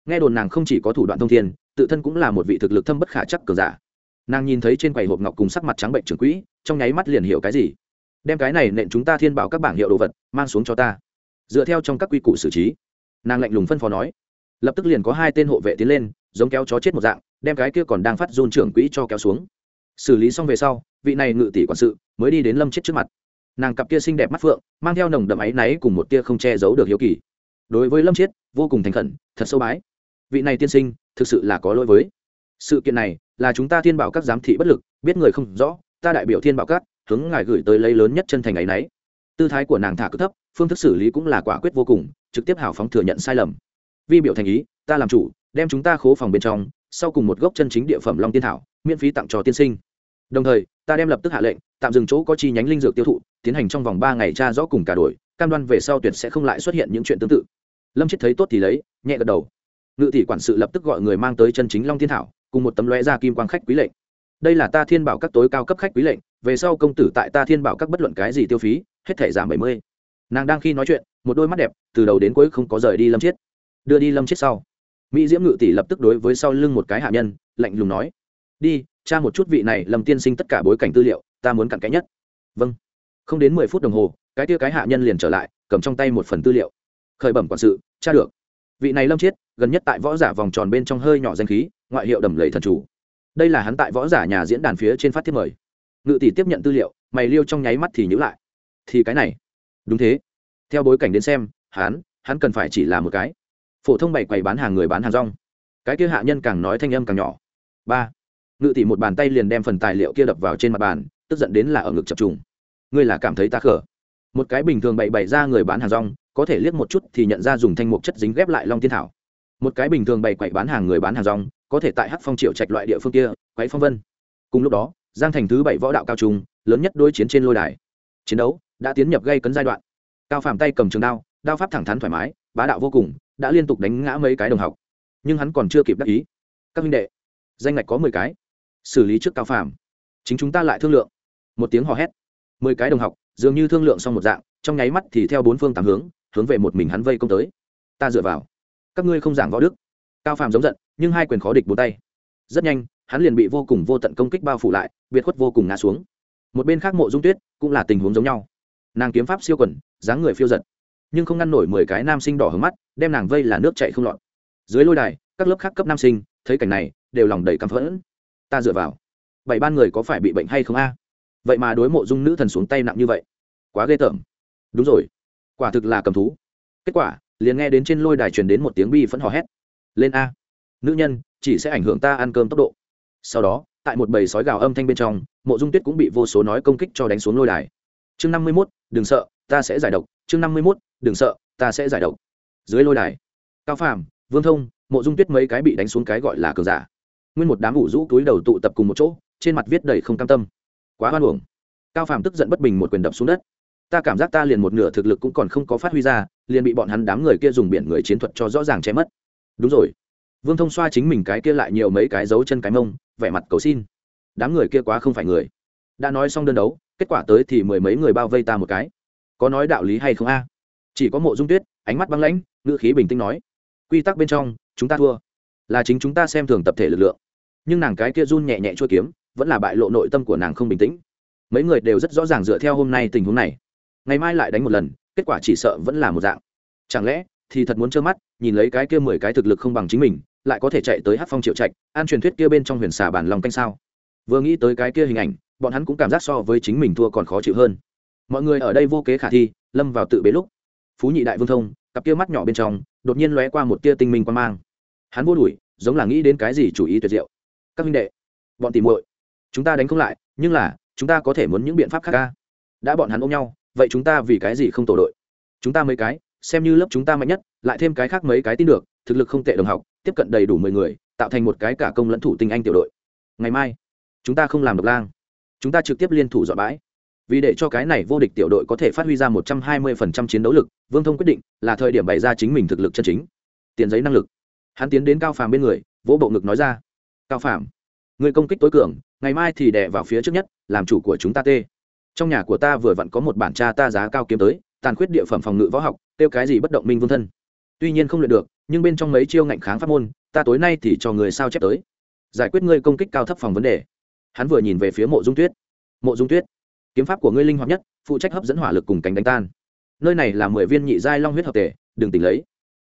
Nghe đồn nàng không chỉ có thủ đoạn thông thiên, tự thân cũng là một vị thực lực thâm bất khả chắc cờ giả. Nàng nhìn thấy trên quầy hộp ngọc cùng sắc mặt trắng bệnh trưởng quỹ, trong nháy mắt liền hiểu cái gì. Đem cái này nện chúng ta thiên bảo các bảng hiệu đồ vật, mang xuống cho ta. Dựa theo trong các quy củ xử trí, nàng lạnh lùng phân phó nói. Lập tức liền có hai tên hộ vệ tiến lên, giống kéo chó chết một dạng, đem cái kia còn đang phát run trưởng quỹ cho kéo xuống. Xử lý xong về sau vị này ngự tỷ quản sự mới đi đến lâm chết trước mặt nàng cặp kia xinh đẹp mắt phượng mang theo nồng đậm áy náy cùng một tia không che giấu được hiếu kỳ đối với lâm chết vô cùng thành khẩn thật sâu bái vị này tiên sinh thực sự là có lỗi với sự kiện này là chúng ta thiên bảo các giám thị bất lực biết người không rõ ta đại biểu thiên bảo các hướng ngài gửi tới lấy lớn nhất chân thành ấy nấy tư thái của nàng thả cực thấp phương thức xử lý cũng là quả quyết vô cùng trực tiếp hào phóng thừa nhận sai lầm vi biểu thành ý ta làm chủ đem chúng ta khố phòng bên trong sau cùng một gốc chân chính địa phẩm long tiên thảo miễn phí tặng cho tiên sinh đồng thời, ta đem lập tức hạ lệnh, tạm dừng chỗ có chi nhánh linh dược tiêu thụ, tiến hành trong vòng ba ngày tra rõ cùng cả đội cam đoan về sau tuyệt sẽ không lại xuất hiện những chuyện tương tự. Lâm chết thấy tốt thì lấy, nhẹ gật đầu. Ngự tỷ quản sự lập tức gọi người mang tới chân chính long thiên thảo, cùng một tấm lóe ra kim quang khách quý lệnh. Đây là ta thiên bảo các tối cao cấp khách quý lệnh, về sau công tử tại ta thiên bảo các bất luận cái gì tiêu phí, hết thể giảm bảy mươi. Nàng đang khi nói chuyện, một đôi mắt đẹp, từ đầu đến cuối không có rời đi lâm chiết đưa đi lâm chiết sau. Mỹ diễm ngự tỷ lập tức đối với sau lưng một cái hạ nhân, lạnh lùng nói, đi tra một chút vị này lâm tiên sinh tất cả bối cảnh tư liệu, ta muốn cặn kẽ nhất. Vâng. Không đến mười phút đồng hồ, cái tia cái hạ nhân liền trở lại, cầm trong tay một phần tư liệu. Khởi bẩm quản sự, tra được. Vị này lâm chiết, gần nhất tại võ giả vòng tròn bên trong hơi nhỏ danh khí, ngoại hiệu đầm lầy thần chủ. Đây là hắn tại võ giả nhà diễn đàn phía trên phát thiết mời. Ngự tỷ tiếp nhận tư liệu, mày liêu trong nháy mắt thì nhữ lại. Thì cái này. Đúng thế. Theo bối cảnh đến xem, hắn hắn cần phải chỉ là một cái. Phổ thông bày quầy bán hàng người bán hàng rong. Cái kia hạ nhân càng nói thanh âm càng nhỏ. Ba ngự tỷ một bàn tay liền đem phần tài liệu kia đập vào trên mặt bàn, tức giận đến là ở ngực chập trùng. Ngươi là cảm thấy ta khở một cái bình thường bậy bậy ra người bán hàng rong, có thể liếc một chút thì nhận ra dùng thanh mục chất dính ghép lại long tiên thảo. Một cái bình thường bày quậy bán hàng người bán hàng rong, có thể tại hắc phong triệu trạch loại địa phương kia, quấy phong vân. Cùng lúc đó, giang thành thứ bảy võ đạo cao trung, lớn nhất đối chiến trên lôi đài. Chiến đấu đã tiến nhập gây cấn giai đoạn. Cao phàm tay cầm trường đao đao pháp thẳng thắn thoải mái, bá đạo vô cùng, đã liên tục đánh ngã mấy cái đồng học. Nhưng hắn còn chưa kịp đắc ý. Các minh đệ, danh ngạch có mười cái xử lý trước cao phàm. Chính chúng ta lại thương lượng. Một tiếng hò hét. Mười cái đồng học, dường như thương lượng xong một dạng, trong nháy mắt thì theo bốn phương tám hướng hướng về một mình hắn vây công tới. Ta dựa vào. Các ngươi không giảng võ đức. Cao phàm giống giận, nhưng hai quyền khó địch bốn tay. Rất nhanh, hắn liền bị vô cùng vô tận công kích bao phủ lại, biệt khuất vô cùng ngã xuống. Một bên khác mộ dung tuyết, cũng là tình huống giống nhau. Nàng kiếm pháp siêu quẩn, dáng người phiêu giật, nhưng không ngăn nổi mười cái nam sinh đỏ hướng mắt, đem nàng vây là nước chạy không lọt. Dưới lôi đài, các lớp khác cấp nam sinh, thấy cảnh này, đều lòng đầy căm phẫn ta dựa vào. Bảy ban người có phải bị bệnh hay không a? Vậy mà đối mộ dung nữ thần xuống tay nặng như vậy. Quá ghê tởm. Đúng rồi. Quả thực là cầm thú. Kết quả, liền nghe đến trên lôi đài truyền đến một tiếng bi phẫn hò hét. Lên a. Nữ nhân, chỉ sẽ ảnh hưởng ta ăn cơm tốc độ. Sau đó, tại một bầy sói gào âm thanh bên trong, mộ dung tuyết cũng bị vô số nói công kích cho đánh xuống lôi đài. Chương năm mươi mốt, đừng sợ, ta sẽ giải độc. Chương năm mươi mốt, đừng sợ, ta sẽ giải độc. Dưới lôi đài, cao phàm, vương thông, mộ dung tuyết mấy cái bị đánh xuống cái gọi là cờ giả nguyên một đám ủ rũ túi đầu tụ tập cùng một chỗ, trên mặt viết đầy không cam tâm. Quá hoan hưởng cao phàm tức giận bất bình một quyền đập xuống đất. Ta cảm giác ta liền một nửa thực lực cũng còn không có phát huy ra, liền bị bọn hắn đám người kia dùng biển người chiến thuật cho rõ ràng che mất. Đúng rồi. Vương thông xoa chính mình cái kia lại nhiều mấy cái dấu chân cái mông, vẻ mặt cầu xin. Đám người kia quá không phải người. Đã nói xong đơn đấu, kết quả tới thì mười mấy người bao vây ta một cái. Có nói đạo lý hay không a? Chỉ có mộ dung tuyết, ánh mắt băng lãnh, ngữ khí bình tĩnh nói. Quy tắc bên trong, chúng ta thua. Là chính chúng ta xem thường tập thể lực lượng nhưng nàng cái kia run nhẹ nhẹ chua kiếm, vẫn là bại lộ nội tâm của nàng không bình tĩnh. Mấy người đều rất rõ ràng dựa theo hôm nay tình huống này. Ngày mai lại đánh một lần, kết quả chỉ sợ vẫn là một dạng. Chẳng lẽ, thì thật muốn trơ mắt, nhìn lấy cái kia mười cái thực lực không bằng chính mình, lại có thể chạy tới hát phong triệu trạch, an truyền thuyết kia bên trong huyền xà bản lòng canh sao? Vừa nghĩ tới cái kia hình ảnh, bọn hắn cũng cảm giác so với chính mình thua còn khó chịu hơn. Mọi người ở đây vô kế khả thi, lâm vào tự bế lúc. Phú nhị đại vương thông, cặp kia mắt nhỏ bên trong, đột nhiên lóe qua một tia tinh minh quan mang. Hắn vô đùi giống là nghĩ đến cái gì chủ ý tuyệt diệu các huynh đệ, bọn tìm muội, chúng ta đánh không lại, nhưng là, chúng ta có thể muốn những biện pháp khác ca. Đã bọn hắn ôm nhau, vậy chúng ta vì cái gì không tổ đội? Chúng ta mấy cái, xem như lớp chúng ta mạnh nhất, lại thêm cái khác mấy cái tin được, thực lực không tệ đồng học, tiếp cận đầy đủ mười người, tạo thành một cái cả công lẫn thủ tinh anh tiểu đội. Ngày mai, chúng ta không làm độc lang. Chúng ta trực tiếp liên thủ dọn bãi. Vì để cho cái này vô địch tiểu đội có thể phát huy ra một trăm hai mươi phần trăm chiến đấu lực, vương thông quyết định là thời điểm bày ra chính mình thực lực chân chính. Tiền giấy năng lực. Hắn tiến đến cao phàm bên người, vỗ bộ ngực nói ra cao Phạm, người công kích tối cường ngày mai thì đè vào phía trước nhất làm chủ của chúng ta tê. Trong nhà của ta vừa vặn có một bản cha ta giá cao kiếm tới tàn khuyết địa phẩm phòng ngự võ học tiêu cái gì bất động minh vương thân. Tuy nhiên không luyện được nhưng bên trong mấy chiêu ngạnh kháng pháp môn ta tối nay thì cho người sao chép tới. Giải quyết ngươi công kích cao thấp phòng vấn đề. Hắn vừa nhìn về phía mộ dung tuyết. Mộ dung tuyết kiếm pháp của ngươi linh hoạt nhất phụ trách hấp dẫn hỏa lực cùng cánh đánh tan. Nơi này là mười viên nhị giai long huyết hợp tề đừng tỉnh lấy.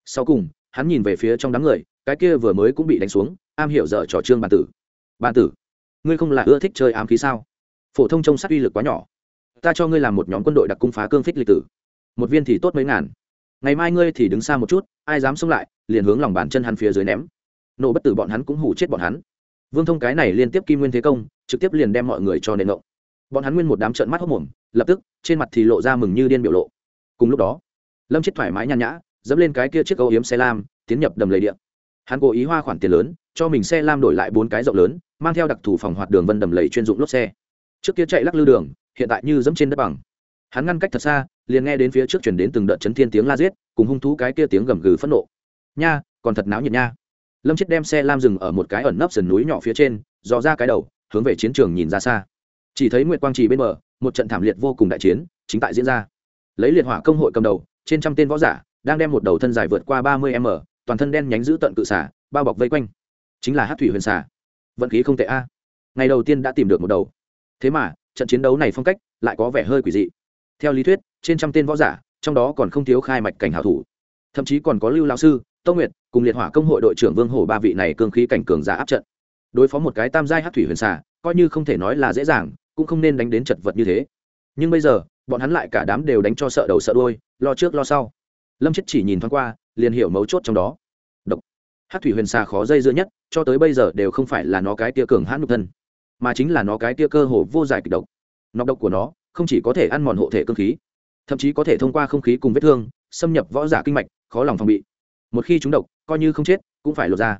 Sau cùng hắn nhìn về phía trong đám người cái kia vừa mới cũng bị đánh xuống am hiểu dở trò trương bàn tử. Bàn tử, ngươi không là ưa thích chơi ám khí sao? Phổ thông trông sát uy lực quá nhỏ. Ta cho ngươi làm một nhóm quân đội đặc cung phá cương phích lịch tử. Một viên thì tốt mấy ngàn. Ngày mai ngươi thì đứng xa một chút, ai dám xông lại, liền hướng lòng bàn chân hắn phía dưới ném. Nổ bất tử bọn hắn cũng hủ chết bọn hắn. Vương thông cái này liên tiếp kim nguyên thế công, trực tiếp liền đem mọi người cho nện ngộng. Bọn hắn nguyên một đám trợn mắt hốc mồm, lập tức, trên mặt thì lộ ra mừng như điên biểu lộ. Cùng lúc đó, lâm chết thoải mái nhàn nhã, dẫm lên cái kia chiếc âu yếm xe lam, tiến nhập đầm lầy điện. Hắn cố ý hoa khoản tiền lớn cho mình xe lam đổi lại bốn cái rộng lớn, mang theo đặc thù phòng hoạt đường vân đầm lầy chuyên dụng lốp xe. Trước kia chạy lắc lư đường, hiện tại như dẫm trên đất bằng. Hắn ngăn cách thật xa, liền nghe đến phía trước chuyển đến từng đợt chấn thiên tiếng la giết, cùng hung thú cái kia tiếng gầm gừ phẫn nộ. Nha, còn thật náo nhiệt nha. Lâm chết đem xe lam dừng ở một cái ẩn nấp sườn núi nhỏ phía trên, dò ra cái đầu, hướng về chiến trường nhìn ra xa. Chỉ thấy nguyệt quang trì bên bờ, một trận thảm liệt vô cùng đại chiến chính tại diễn ra. Lấy liệt hỏa công hội cầm đầu, trên trăm tên võ giả đang đem một đầu thân dài vượt qua ba mươi m, toàn thân đen nhánh giữ tận cự xả, bao bọc vây quanh chính là hát thủy huyền xà. Vận khí không tệ a. Ngày đầu tiên đã tìm được một đầu. Thế mà, trận chiến đấu này phong cách lại có vẻ hơi quỷ dị. Theo lý thuyết, trên trăm tên võ giả, trong đó còn không thiếu khai mạch cảnh hảo thủ. Thậm chí còn có lưu lao sư tô nguyệt cùng liệt hỏa công hội đội trưởng vương hổ ba vị này cương khí cảnh cường giả áp trận. Đối phó một cái tam giai hát thủy huyền xà, coi như không thể nói là dễ dàng, cũng không nên đánh đến chật vật như thế. Nhưng bây giờ, bọn hắn lại cả đám đều đánh cho sợ đầu sợ đôi lo trước lo sau. Lâm chết chỉ nhìn thoáng qua, liền hiểu mấu chốt trong đó. Độc. Hát thủy huyền xà khó dây dưa nhất cho tới bây giờ đều không phải là nó cái tia cường hãn nhục thân, mà chính là nó cái tia cơ hồ vô giải kịch độc. Nọc độc của nó không chỉ có thể ăn mòn hộ thể cơ khí, thậm chí có thể thông qua không khí cùng vết thương xâm nhập võ giả kinh mạch, khó lòng phòng bị. Một khi chúng độc, coi như không chết, cũng phải lột ra.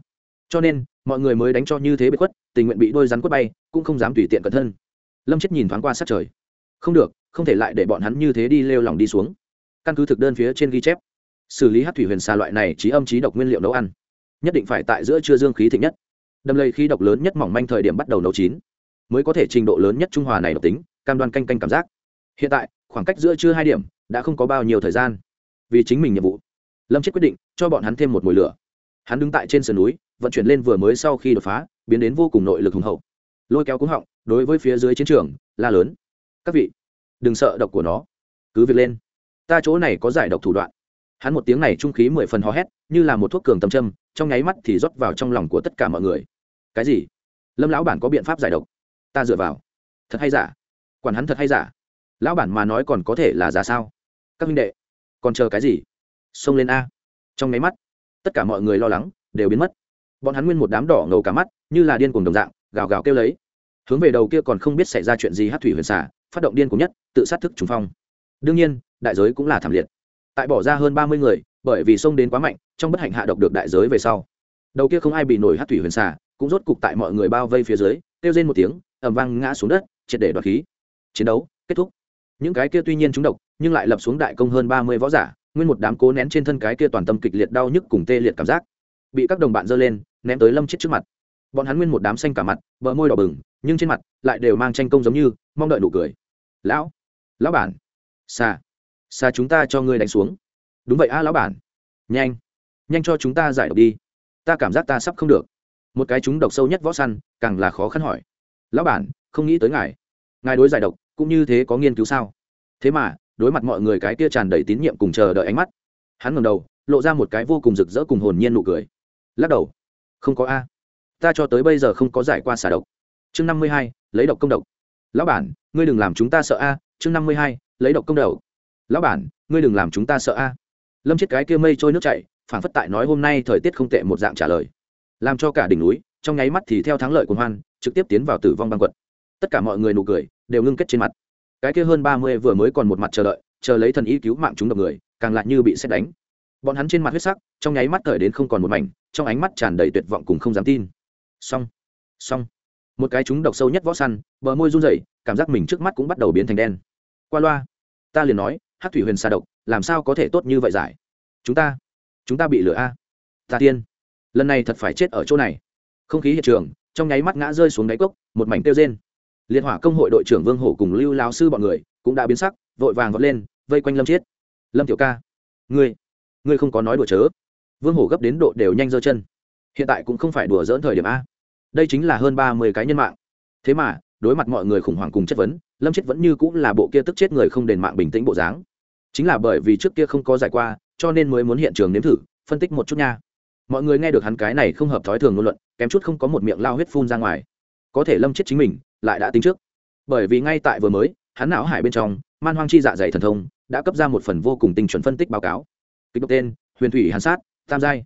Cho nên, mọi người mới đánh cho như thế bị khuất, tình nguyện bị đôi rắn quất bay, cũng không dám tùy tiện cẩn thân. Lâm chết nhìn thoáng qua sát trời. Không được, không thể lại để bọn hắn như thế đi lêu lỏng đi xuống. Căn cứ thực đơn phía trên ghi chép, xử lý hát thủy huyền xà loại này trí âm trí độc nguyên liệu nấu ăn nhất định phải tại giữa trưa dương khí thịnh nhất. Đâm lây khí độc lớn nhất mỏng manh thời điểm bắt đầu nấu chín, mới có thể trình độ lớn nhất trung hòa này độc tính, cam đoan canh canh cảm giác. Hiện tại, khoảng cách giữa trưa hai điểm đã không có bao nhiêu thời gian. Vì chính mình nhiệm vụ, lâm chết quyết định cho bọn hắn thêm một mùi lửa. Hắn đứng tại trên sườn núi, vận chuyển lên vừa mới sau khi đột phá, biến đến vô cùng nội lực hùng hậu. Lôi kéo cúng họng, đối với phía dưới chiến trường, la lớn. Các vị, đừng sợ độc của nó. Cứ việc lên. Ta chỗ này có giải độc thủ đoạn hắn một tiếng này trung khí mười phần hò hét, như là một thuốc cường tầm châm, trong nháy mắt thì rót vào trong lòng của tất cả mọi người. Cái gì? Lâm lão bản có biện pháp giải độc? Ta dựa vào. Thật hay giả? Quản hắn thật hay giả? Lão bản mà nói còn có thể là giả sao? Các minh đệ, còn chờ cái gì? Xông lên a. Trong nháy mắt, tất cả mọi người lo lắng, đều biến mất. Bọn hắn nguyên một đám đỏ ngầu cả mắt, như là điên cùng đồng dạng, gào gào kêu lấy. Hướng về đầu kia còn không biết xảy ra chuyện gì hát thủy huyền xả phát động điên cùng nhất, tự sát thức trùng phong. Đương nhiên, đại giới cũng là thảm liệt tại bỏ ra hơn ba mươi người bởi vì sông đến quá mạnh trong bất hạnh hạ độc được đại giới về sau. Đầu kia không ai bị nổi hát thủy huyền xà, cũng rốt cục tại mọi người bao vây phía dưới kêu rên một tiếng ẩm vang ngã xuống đất triệt để đoạt khí. Chiến đấu kết thúc. Những cái kia tuy nhiên trúng độc nhưng lại lập xuống đại công hơn ba mươi võ giả nguyên một đám cố nén trên thân cái kia toàn tâm kịch liệt đau nhức cùng tê liệt cảm giác. Bị các đồng bạn giơ lên ném tới lâm chết trước mặt. Bọn hắn nguyên một đám xanh cả mặt bờ môi đỏ bừng nhưng trên mặt lại đều mang tranh công giống như mong đợi nụ cười. Lão lão bản. Xa xa chúng ta cho ngươi đánh xuống. Đúng vậy a lão bản. Nhanh. Nhanh cho chúng ta giải độc đi. Ta cảm giác ta sắp không được. Một cái chúng độc sâu nhất võ săn, càng là khó khăn hỏi. Lão bản, không nghĩ tới ngài. Ngài đối giải độc, cũng như thế có nghiên cứu sao? Thế mà, đối mặt mọi người cái kia tràn đầy tín nhiệm cùng chờ đợi ánh mắt. Hắn ngầm đầu, lộ ra một cái vô cùng rực rỡ cùng hồn nhiên nụ cười. Lắc đầu. Không có a. Ta cho tới bây giờ không có giải qua xả độc. Chương năm mươi hai, lấy độc công độc. Lão bản, ngươi đừng làm chúng ta sợ a. Chương năm mươi hai, lấy độc công đầu lão bản, ngươi đừng làm chúng ta sợ a. Lâm chết cái kia mây trôi nước chảy phản phất tại nói hôm nay thời tiết không tệ một dạng trả lời. Làm cho cả đỉnh núi, trong nháy mắt thì theo thắng lợi của hoan, trực tiếp tiến vào tử vong băng quật. Tất cả mọi người nụ cười, đều ngưng kết trên mặt. Cái kia hơn ba mươi vừa mới còn một mặt chờ đợi, chờ lấy thần y cứu mạng chúng độc người, càng lại như bị xét đánh. Bọn hắn trên mặt huyết sắc, trong nháy mắt thời đến không còn một mảnh, trong ánh mắt tràn đầy tuyệt vọng cùng không dám tin. Xong xong. Một cái chúng độc sâu nhất võ săn, bờ môi run rẩy, cảm giác mình trước mắt cũng bắt đầu biến thành đen. Qua loa, ta liền nói hát thủy huyền xà độc, làm sao có thể tốt như vậy giải? Chúng ta chúng ta bị lừa a. Ta tiên, lần này thật phải chết ở chỗ này. Không khí hiện trường, trong nháy mắt ngã rơi xuống đáy cốc, một mảnh tiêu rên. Liệt hỏa công hội đội trưởng vương hổ cùng lưu lao sư bọn người cũng đã biến sắc, vội vàng vọt lên, vây quanh lâm chiết. Lâm tiểu ca, ngươi ngươi không có nói đùa chớ. Vương hổ gấp đến độ đều nhanh giơ chân. Hiện tại cũng không phải đùa dỡn thời điểm a. Đây chính là hơn ba mươi cái nhân mạng. Thế mà, đối mặt mọi người khủng hoảng cùng chất vấn, lâm chết vẫn như cũng là bộ kia tức chết người không đền mạng bình tĩnh bộ dáng chính là bởi vì trước kia không có giải qua, cho nên mới muốn hiện trường nếm thử, phân tích một chút nha. Mọi người nghe được hắn cái này không hợp thói thường ngôn luận, kém chút không có một miệng lao huyết phun ra ngoài. Có thể lâm chết chính mình, lại đã tính trước. Bởi vì ngay tại vừa mới, hắn não hải bên trong, man hoang chi dạ dày thần thông, đã cấp ra một phần vô cùng tinh chuẩn phân tích báo cáo. Kịch độc tên, huyền thủy hàn sát, tam giai.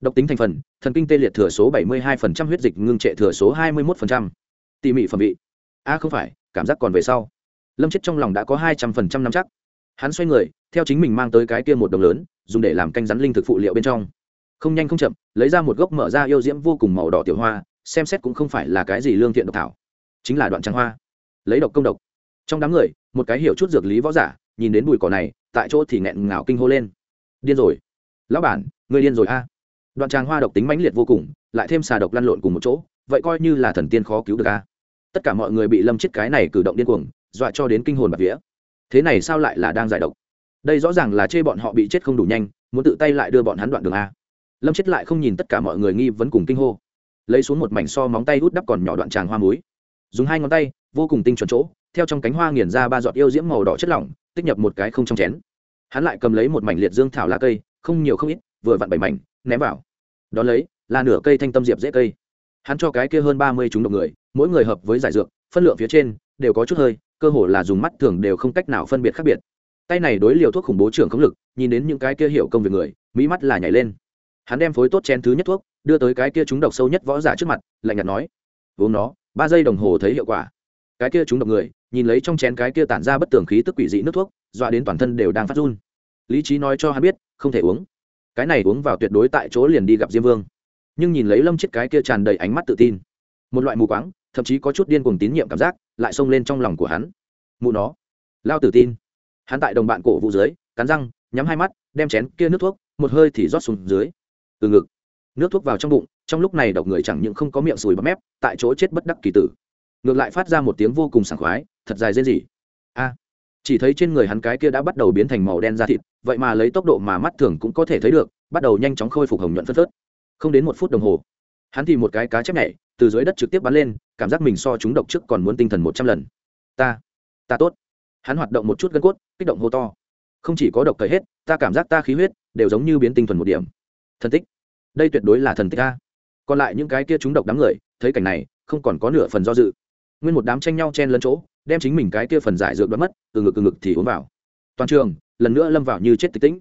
Độc tính thành phần, thần kinh tê liệt thừa số 72% huyết dịch ngưng trệ thừa số 21%. tỉ mỉ phẩm vị. A không phải, cảm giác còn về sau. Lâm chết trong lòng đã có hai trăm phần trăm chắc hắn xoay người, theo chính mình mang tới cái kia một đồng lớn, dùng để làm canh rắn linh thực phụ liệu bên trong. Không nhanh không chậm, lấy ra một gốc mở ra yêu diễm vô cùng màu đỏ tiểu hoa, xem xét cũng không phải là cái gì lương thiện độc thảo, chính là đoạn trắng hoa. Lấy độc công độc. Trong đám người, một cái hiểu chút dược lý võ giả, nhìn đến bụi cỏ này, tại chỗ thì nghẹn ngào kinh hô lên. Điên rồi. Lão bản, người điên rồi a. Đoạn tràng hoa độc tính mãnh liệt vô cùng, lại thêm xà độc lăn lộn cùng một chỗ, vậy coi như là thần tiên khó cứu được a. Tất cả mọi người bị lâm chết cái này cử động điên cuồng, dọa cho đến kinh hồn bạc vía thế này sao lại là đang giải độc? Đây rõ ràng là chê bọn họ bị chết không đủ nhanh, muốn tự tay lại đưa bọn hắn đoạn đường a. Lâm chết lại không nhìn tất cả mọi người nghi vấn cùng kinh hô. Lấy xuống một mảnh so móng tay hút đắp còn nhỏ đoạn tràng hoa muối. Dùng hai ngón tay, vô cùng tinh chuẩn chỗ, theo trong cánh hoa nghiền ra ba giọt yêu diễm màu đỏ chất lỏng, tích nhập một cái không trong chén. Hắn lại cầm lấy một mảnh liệt dương thảo lá cây, không nhiều không ít, vừa vặn bảy mảnh, ném vào. Đ ó lấy, là nửa cây thanh tâm diệp dễ cây. Hắn cho cái kia hơn ba mươi chúng độc người, mỗi người hợp với giải dược, phân lượng phía trên, đều có chút hơi cơ hồ là dùng mắt thường đều không cách nào phân biệt khác biệt. Tay này đối liều thuốc khủng bố trưởng không lực, nhìn đến những cái kia hiểu công việc người, mỹ mắt là nhảy lên. Hắn đem phối tốt chén thứ nhất thuốc, đưa tới cái kia chúng độc sâu nhất võ giả trước mặt, lạnh nhạt nói, uống nó, ba giây đồng hồ thấy hiệu quả. Cái kia chúng độc người, nhìn lấy trong chén cái kia tản ra bất tường khí tức quỷ dị nước thuốc, dọa đến toàn thân đều đang phát run. Lý trí nói cho hắn biết, không thể uống. Cái này uống vào tuyệt đối tại chỗ liền đi gặp diêm vương. Nhưng nhìn lấy lâm chết cái kia tràn đầy ánh mắt tự tin, một loại mù quáng, thậm chí có chút điên cuồng tín nhiệm cảm giác lại xông lên trong lòng của hắn. Mụ nó. Lao tự tin. Hắn tại đồng bạn cổ vũ dưới, cắn răng, nhắm hai mắt, đem chén kia nước thuốc, một hơi thì rót xuống dưới. Từ ngực. Nước thuốc vào trong bụng, trong lúc này độc người chẳng những không có miệng sùi bắp mép, tại chỗ chết bất đắc kỳ tử. Ngược lại phát ra một tiếng vô cùng sảng khoái, thật dài dên gì a. Chỉ thấy trên người hắn cái kia đã bắt đầu biến thành màu đen da thịt, vậy mà lấy tốc độ mà mắt thường cũng có thể thấy được, bắt đầu nhanh chóng khôi phục hồng nhuận phất phớt không đến một phút đồng hồ, hắn thì một cái cá chép nhảy từ dưới đất trực tiếp bắn lên, cảm giác mình so chúng độc trước còn muốn tinh thần một trăm lần. Ta ta tốt. Hắn hoạt động một chút gân cốt, kích động hô to. Không chỉ có độc cởi hết, ta cảm giác ta khí huyết đều giống như biến tinh thuần một điểm. Thần tích. Đây tuyệt đối là thần tích a. Còn lại những cái kia chúng độc đám người, thấy cảnh này, không còn có nửa phần do dự. Nguyên một đám tranh nhau chen lẫn chỗ, đem chính mình cái kia phần giải dược đã mất, từ ngực từ ngực thì uống vào. Toàn trường, lần nữa lâm vào như chết tịch tĩnh.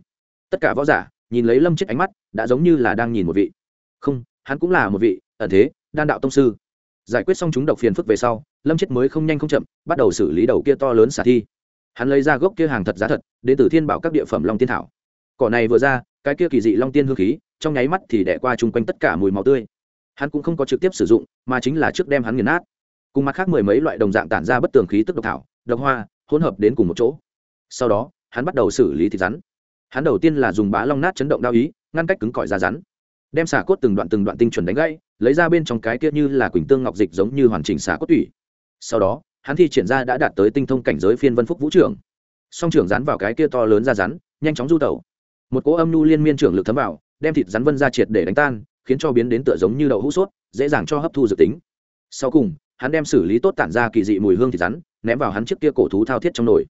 Tất cả võ giả, nhìn lấy lâm chết ánh mắt, đã giống như là đang nhìn một vị. Không, hắn cũng là một vị, ẩn thế đan đạo tông sư. Giải quyết xong chúng độc phiền phức về sau, lâm chết mới không nhanh không chậm, bắt đầu xử lý đầu kia to lớn xả thi. Hắn lấy ra gốc kia hàng thật giá thật, đến từ thiên bảo các địa phẩm long tiên thảo. Cỏ này vừa ra, cái kia kỳ dị long tiên hương khí, trong nháy mắt thì đẻ qua chung quanh tất cả mùi màu tươi. Hắn cũng không có trực tiếp sử dụng, mà chính là trước đem hắn nghiền nát. Cùng mặt khác mười mấy loại đồng dạng tản ra bất tường khí tức độc thảo, độc hoa, hỗn hợp đến cùng một chỗ. Sau đó, hắn bắt đầu xử lý thịt rắn. Hắn đầu tiên là dùng bá long nát chấn động đao ý, ngăn cách cứng cỏi ra rắn đem xả cốt từng đoạn từng đoạn tinh chuẩn đánh gãy, lấy ra bên trong cái kia như là quỳnh tương ngọc dịch giống như hoàn chỉnh xả cốt tủy. Sau đó, hắn thi triển ra đã đạt tới tinh thông cảnh giới phiên vân phúc vũ trưởng song trưởng dán vào cái kia to lớn ra rắn, nhanh chóng du tẩu. Một cỗ âm nhu liên miên trưởng lực thấm vào, đem thịt rắn vân ra triệt để đánh tan, khiến cho biến đến tựa giống như đậu hũ sốt, dễ dàng cho hấp thu dự tính. Sau cùng, hắn đem xử lý tốt tản ra kỳ dị mùi hương thịt rắn, ném vào hắn chiếc kia cổ thú thao thiết trong nồi.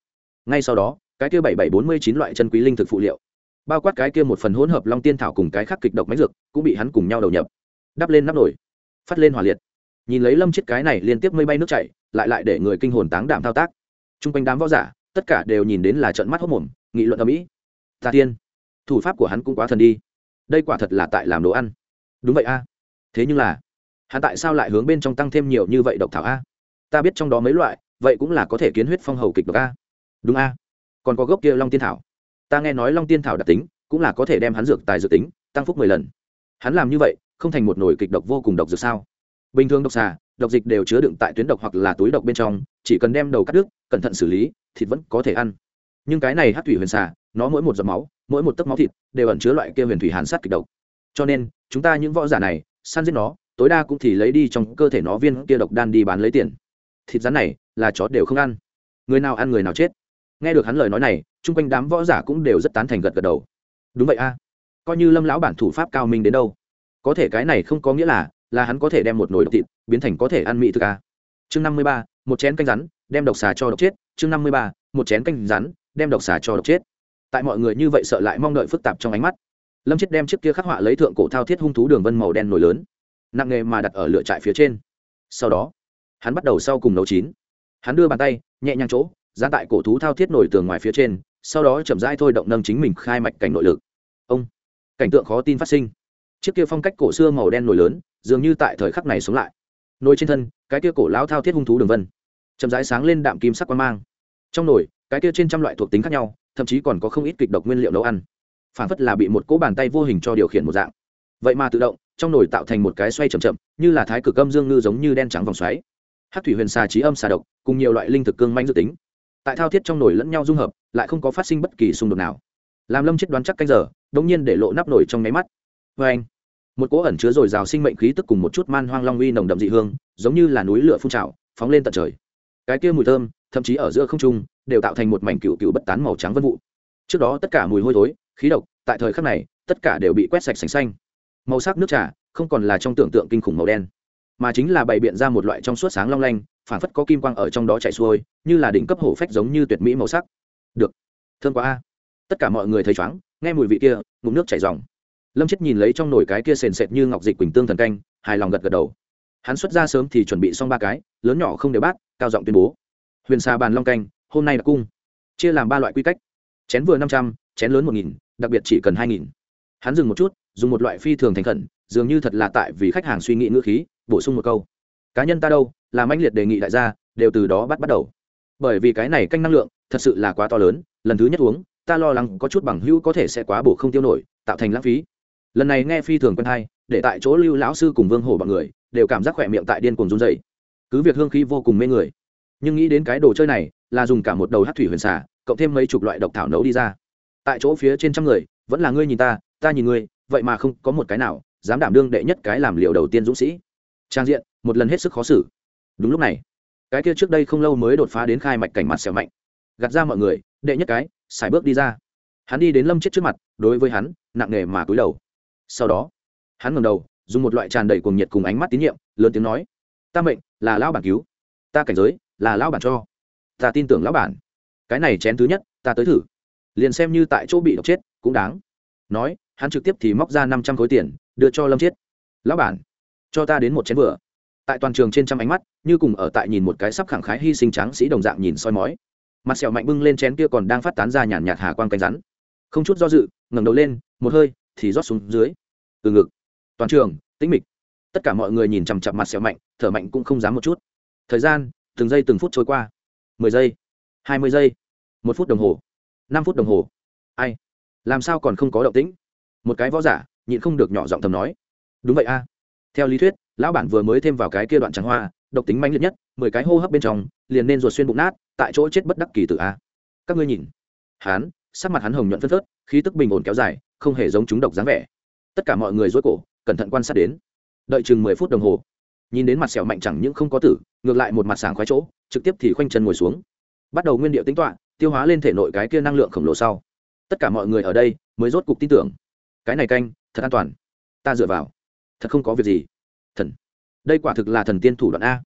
Ngay sau đó, cái kia bảy bảy bốn mươi chín loại chân quý linh thực phụ liệu bao quát cái kia một phần hỗn hợp long tiên thảo cùng cái khắc kịch độc máy dược, cũng bị hắn cùng nhau đầu nhập. Đắp lên nắp nổi phát lên hỏa liệt. Nhìn lấy lâm chiếc cái này liên tiếp mây bay nước chảy, lại lại để người kinh hồn táng đảm thao tác. T r u n g quanh đám võ giả, tất cả đều nhìn đến là trận mắt hốc mồm, nghị luận ở mỹ tà tiên, thủ pháp của hắn cũng quá thần đi. Đây quả thật là tại làm đồ ăn. Đúng vậy a. Thế nhưng là, hắn tại sao lại hướng bên trong tăng thêm nhiều như vậy độc thảo a? Ta biết trong đó mấy loại, vậy cũng là có thể kiến huyết phong hầu kịch độc a. Đúng a. Còn có gốc kia long tiên thảo ta nghe nói long tiên thảo đặc tính, cũng là có thể đem hắn dược tài dự tính, tăng phúc mười lần. Hắn làm như vậy, không thành một nồi kịch độc vô cùng độc dược sao? Bình thường độc xà, độc dịch đều chứa đựng tại tuyến độc hoặc là túi độc bên trong, chỉ cần đem đầu cắt đứt, cẩn thận xử lý, thịt vẫn có thể ăn. Nhưng cái này hát thủy huyền xà, nó mỗi một giọt máu, mỗi một tấc máu thịt đều ẩn chứa loại kia huyền thủy hàn sát kịch độc. Cho nên, chúng ta những võ giả này, săn giết nó, tối đa cũng thì lấy đi trong cơ thể nó viên kia độc đan đi bán lấy tiền. Thịt rắn này là chó đều không ăn. Người nào ăn người nào chết nghe được hắn lời nói này, chung quanh đám võ giả cũng đều rất tán thành gật gật đầu. Đúng vậy a. Coi như lâm lão bản thủ pháp cao minh đến đâu, có thể cái này không có nghĩa là là hắn có thể đem một nồi độc thịt biến thành có thể ăn mỹ thực a. Chương năm mươi ba, một chén canh rắn, đem độc xà cho độc chết. Chương năm mươi ba, một chén canh rắn, đem độc xà cho độc chết. Tại mọi người như vậy sợ lại mong đợi phức tạp trong ánh mắt, lâm chết đem chiếc kia khắc họa lấy thượng cổ thao thiết hung thú đường vân màu đen nổi lớn, nặng nghề mà đặt ở lửa trại phía trên. Sau đó, hắn bắt đầu sau cùng nấu chín. Hắn đưa bàn tay, nhẹ nhàng chỗ giá tại cổ thú thao thiết nổi tường ngoài phía trên, sau đó chậm rãi thôi động nâng chính mình khai mạch cảnh nội lực. Ông, cảnh tượng khó tin phát sinh. Chiếc kia phong cách cổ xưa màu đen nổi lớn, dường như tại thời khắc này sống lại. Nồi trên thân, cái kia cổ lão thao thiết hung thú đường vân, chậm rãi sáng lên đạm kim sắc quan mang. Trong nồi, cái kia trên trăm loại thuộc tính khác nhau, thậm chí còn có không ít kịch độc nguyên liệu nấu ăn. Phản phất là bị một cỗ bàn tay vô hình cho điều khiển một dạng. Vậy mà tự động, trong nồi tạo thành một cái xoay chậm chậm, như là thái cực âm dương ngư giống như đen trắng vòng xoáy. Hát thủy huyền xà trí âm xà độc, cùng nhiều loại linh thực cương manh dự tính tại thao thiết trong nồi lẫn nhau dung hợp, lại không có phát sinh bất kỳ xung đột nào. Làm lâm chết đoán chắc canh giờ, đống nhiên để lộ nắp nồi trong máy mắt. Vê anh, một cỗ ẩn chứa dồi dào sinh mệnh khí tức cùng một chút man hoang long uy nồng đậm dị hương, giống như là núi lửa phun trào, phóng lên tận trời. Cái kia mùi thơm, thậm chí ở giữa không trung, đều tạo thành một mảnh cựu cựu bất tán màu trắng vân vụ. Trước đó tất cả mùi hôi thối, khí độc, tại thời khắc này, tất cả đều bị quét sạch sành xanh. Màu sắc nước trà, không còn là trong tưởng tượng kinh khủng màu đen mà chính là bày biện ra một loại trong suốt sáng long lanh phản phất có kim quang ở trong đó chạy xuôi, như là đỉnh cấp hổ phách giống như tuyệt mỹ màu sắc. Được. Thương quá a. Tất cả mọi người thấy chóng, nghe mùi vị kia, ngụm nước chảy dòng lâm chết nhìn lấy trong nồi cái kia sền sệt như ngọc dịch quỳnh tương thần canh, hài lòng gật gật đầu. Hắn xuất ra sớm thì chuẩn bị xong ba cái, lớn nhỏ không đều bát, cao giọng tuyên bố. Huyền xà bàn long canh, hôm nay là cung. Chia làm ba loại quy cách. Chén vừa năm trăm, chén lớn một nghìn, đặc biệt chỉ cần hai nghìn. Hắn dừng một chút, dùng một loại phi thường thành khẩn, dường như thật là tại vì khách hàng suy nghĩ ngữ khí bổ sung một câu. Cá nhân ta đâu là anh liệt đề nghị đại gia, đều từ đó bắt bắt đầu. Bởi vì cái này canh năng lượng, thật sự là quá to lớn, lần thứ nhất uống, ta lo lắng có chút bằng hữu có thể sẽ quá bổ không tiêu nổi, tạo thành lãng phí. Lần này nghe phi thường quen hay, để tại chỗ lưu lão sư cùng vương hổ bọn người, đều cảm giác khỏe miệng tại điên cuồng run dày cứ việc hương khí vô cùng mê người, nhưng nghĩ đến cái đồ chơi này, là dùng cả một đầu hát thủy huyền xả cộng thêm mấy chục loại độc thảo nấu đi ra. Tại chỗ phía trên trăm người, vẫn là ngươi nhìn ta ta nhìn ngươi, vậy mà không có một cái nào dám đảm đương đệ nhất cái làm liệu đầu tiên dũng sĩ trang diện, một lần hết sức khó xử. Đúng lúc này, cái kia trước đây không lâu mới đột phá đến khai mạch cảnh mặt xẻo mạnh. Gạt ra mọi người, đệ nhất cái, xài bước đi ra. Hắn đi đến lâm chết trước mặt, đối với hắn, nặng nề mà cúi đầu. Sau đó, hắn ngầm đầu, dùng một loại tràn đầy cuồng nhiệt cùng ánh mắt tín nhiệm, lớn tiếng nói, ta mệnh là lão bản cứu. Ta cảnh giới là lão bản cho. Ta tin tưởng lão bản. Cái này chén thứ nhất, ta tới thử. Liền xem như tại chỗ bị độc chết, cũng đáng. Nói, hắn trực tiếp thì móc ra năm trăm khối tiền, đưa cho lâm chết. Lão bản cho ta đến một chén vừa. Tại toàn trường trên trăm ánh mắt, như cùng ở tại nhìn một cái sắp khẳng khái hy sinh tráng sĩ đồng dạng nhìn soi mói. Mặt sẹo mạnh bưng lên chén kia còn đang phát tán ra nhàn nhạt hà quang canh rắn. Không chút do dự, ngẩng đầu lên, một hơi, thì rót xuống dưới. Từ ngực. Toàn trường, tĩnh mịch. Tất cả mọi người nhìn chằm chặp mặt sẹo mạnh, thở mạnh cũng không dám một chút. Thời gian, từng giây từng phút trôi qua. Mười giây, hai mươi giây, một phút đồng hồ, năm phút đồng hồ. Ai? Làm sao còn không có động tĩnh? Một cái võ giả, nhịn không được nhỏ giọng thầm nói. Đúng vậy a theo lý thuyết, lão bản vừa mới thêm vào cái kia đoạn trắng hoa, độc tính manh liệt nhất, mười cái hô hấp bên trong, liền nên ruột xuyên bụng nát, tại chỗ chết bất đắc kỳ tử a. Các ngươi nhìn. Hán, sắc mặt hắn hồng nhuận phân phớt, khí tức bình ổn kéo dài, không hề giống chúng độc dáng vẻ. Tất cả mọi người dối cổ, cẩn thận quan sát đến. Đợi chừng mười phút đồng hồ, nhìn đến mặt sẹo mạnh chẳng những không có tử, ngược lại một mặt sảng khoái chỗ, trực tiếp thì khoanh chân ngồi xuống. Bắt đầu nguyên điệu tính toạ tiêu hóa lên thể nội cái kia năng lượng khổng lồ sau. Tất cả mọi người ở đây mới rốt cục tin tưởng. Cái này canh, thật an toàn. Ta dựa vào thật không có việc gì. Thần. Đây quả thực là thần tiên thủ đoạn a.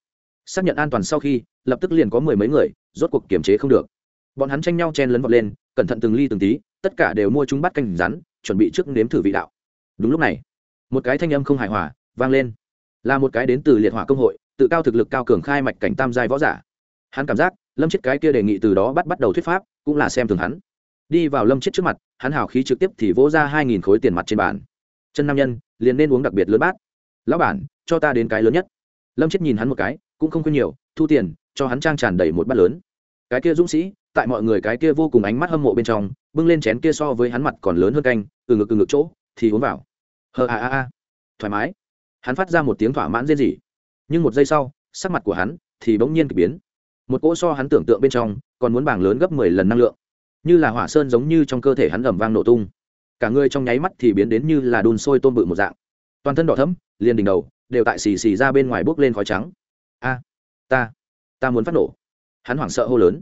Xác nhận an toàn sau khi, lập tức liền có mười mấy người, rốt cuộc kiềm chế không được. Bọn hắn tranh nhau chen lấn vọt lên, cẩn thận từng ly từng tí, tất cả đều mua chúng bắt canh rắn, chuẩn bị trước nếm thử vị đạo. Đúng lúc này, một cái thanh âm không hài hòa vang lên. Là một cái đến từ liệt hỏa công hội, tự cao thực lực cao cường khai mạch cảnh tam giai võ giả. Hắn cảm giác, lâm chết cái kia đề nghị từ đó bắt bắt đầu thuyết pháp, cũng là xem thường hắn. Đi vào lâm chết trước mặt, hắn hào khí trực tiếp thì vỗ ra hai nghìn khối tiền mặt trên bàn chân nam nhân, liền nên uống đặc biệt lớn bát. Lão bản, cho ta đến cái lớn nhất. Lâm chết nhìn hắn một cái, cũng không khuyên nhiều, thu tiền, cho hắn trang tràn đầy một bát lớn. Cái kia dũng sĩ, tại mọi người cái kia vô cùng ánh mắt hâm mộ bên trong, bưng lên chén kia so với hắn mặt còn lớn hơn canh, từ ngực từ ngực chỗ, thì uống vào. Hờ a a a. Thoải mái. Hắn phát ra một tiếng thỏa mãn riêng gì nhưng một giây sau, sắc mặt của hắn thì bỗng nhiên k ỳ biến. Một cỗ so hắn tưởng tượng bên trong, còn muốn bảng lớn gấp mười lần năng lượng. Như là hỏa sơn giống như trong cơ thể hắn ẩm vang nổ tung cả người trong nháy mắt thì biến đến như là đun sôi tôm bự một dạng. Toàn thân đỏ thấm liền đỉnh đầu, đều tại xì xì ra bên ngoài bốc lên khói trắng. A, ta ta muốn phát nổ. Hắn hoảng sợ hô lớn,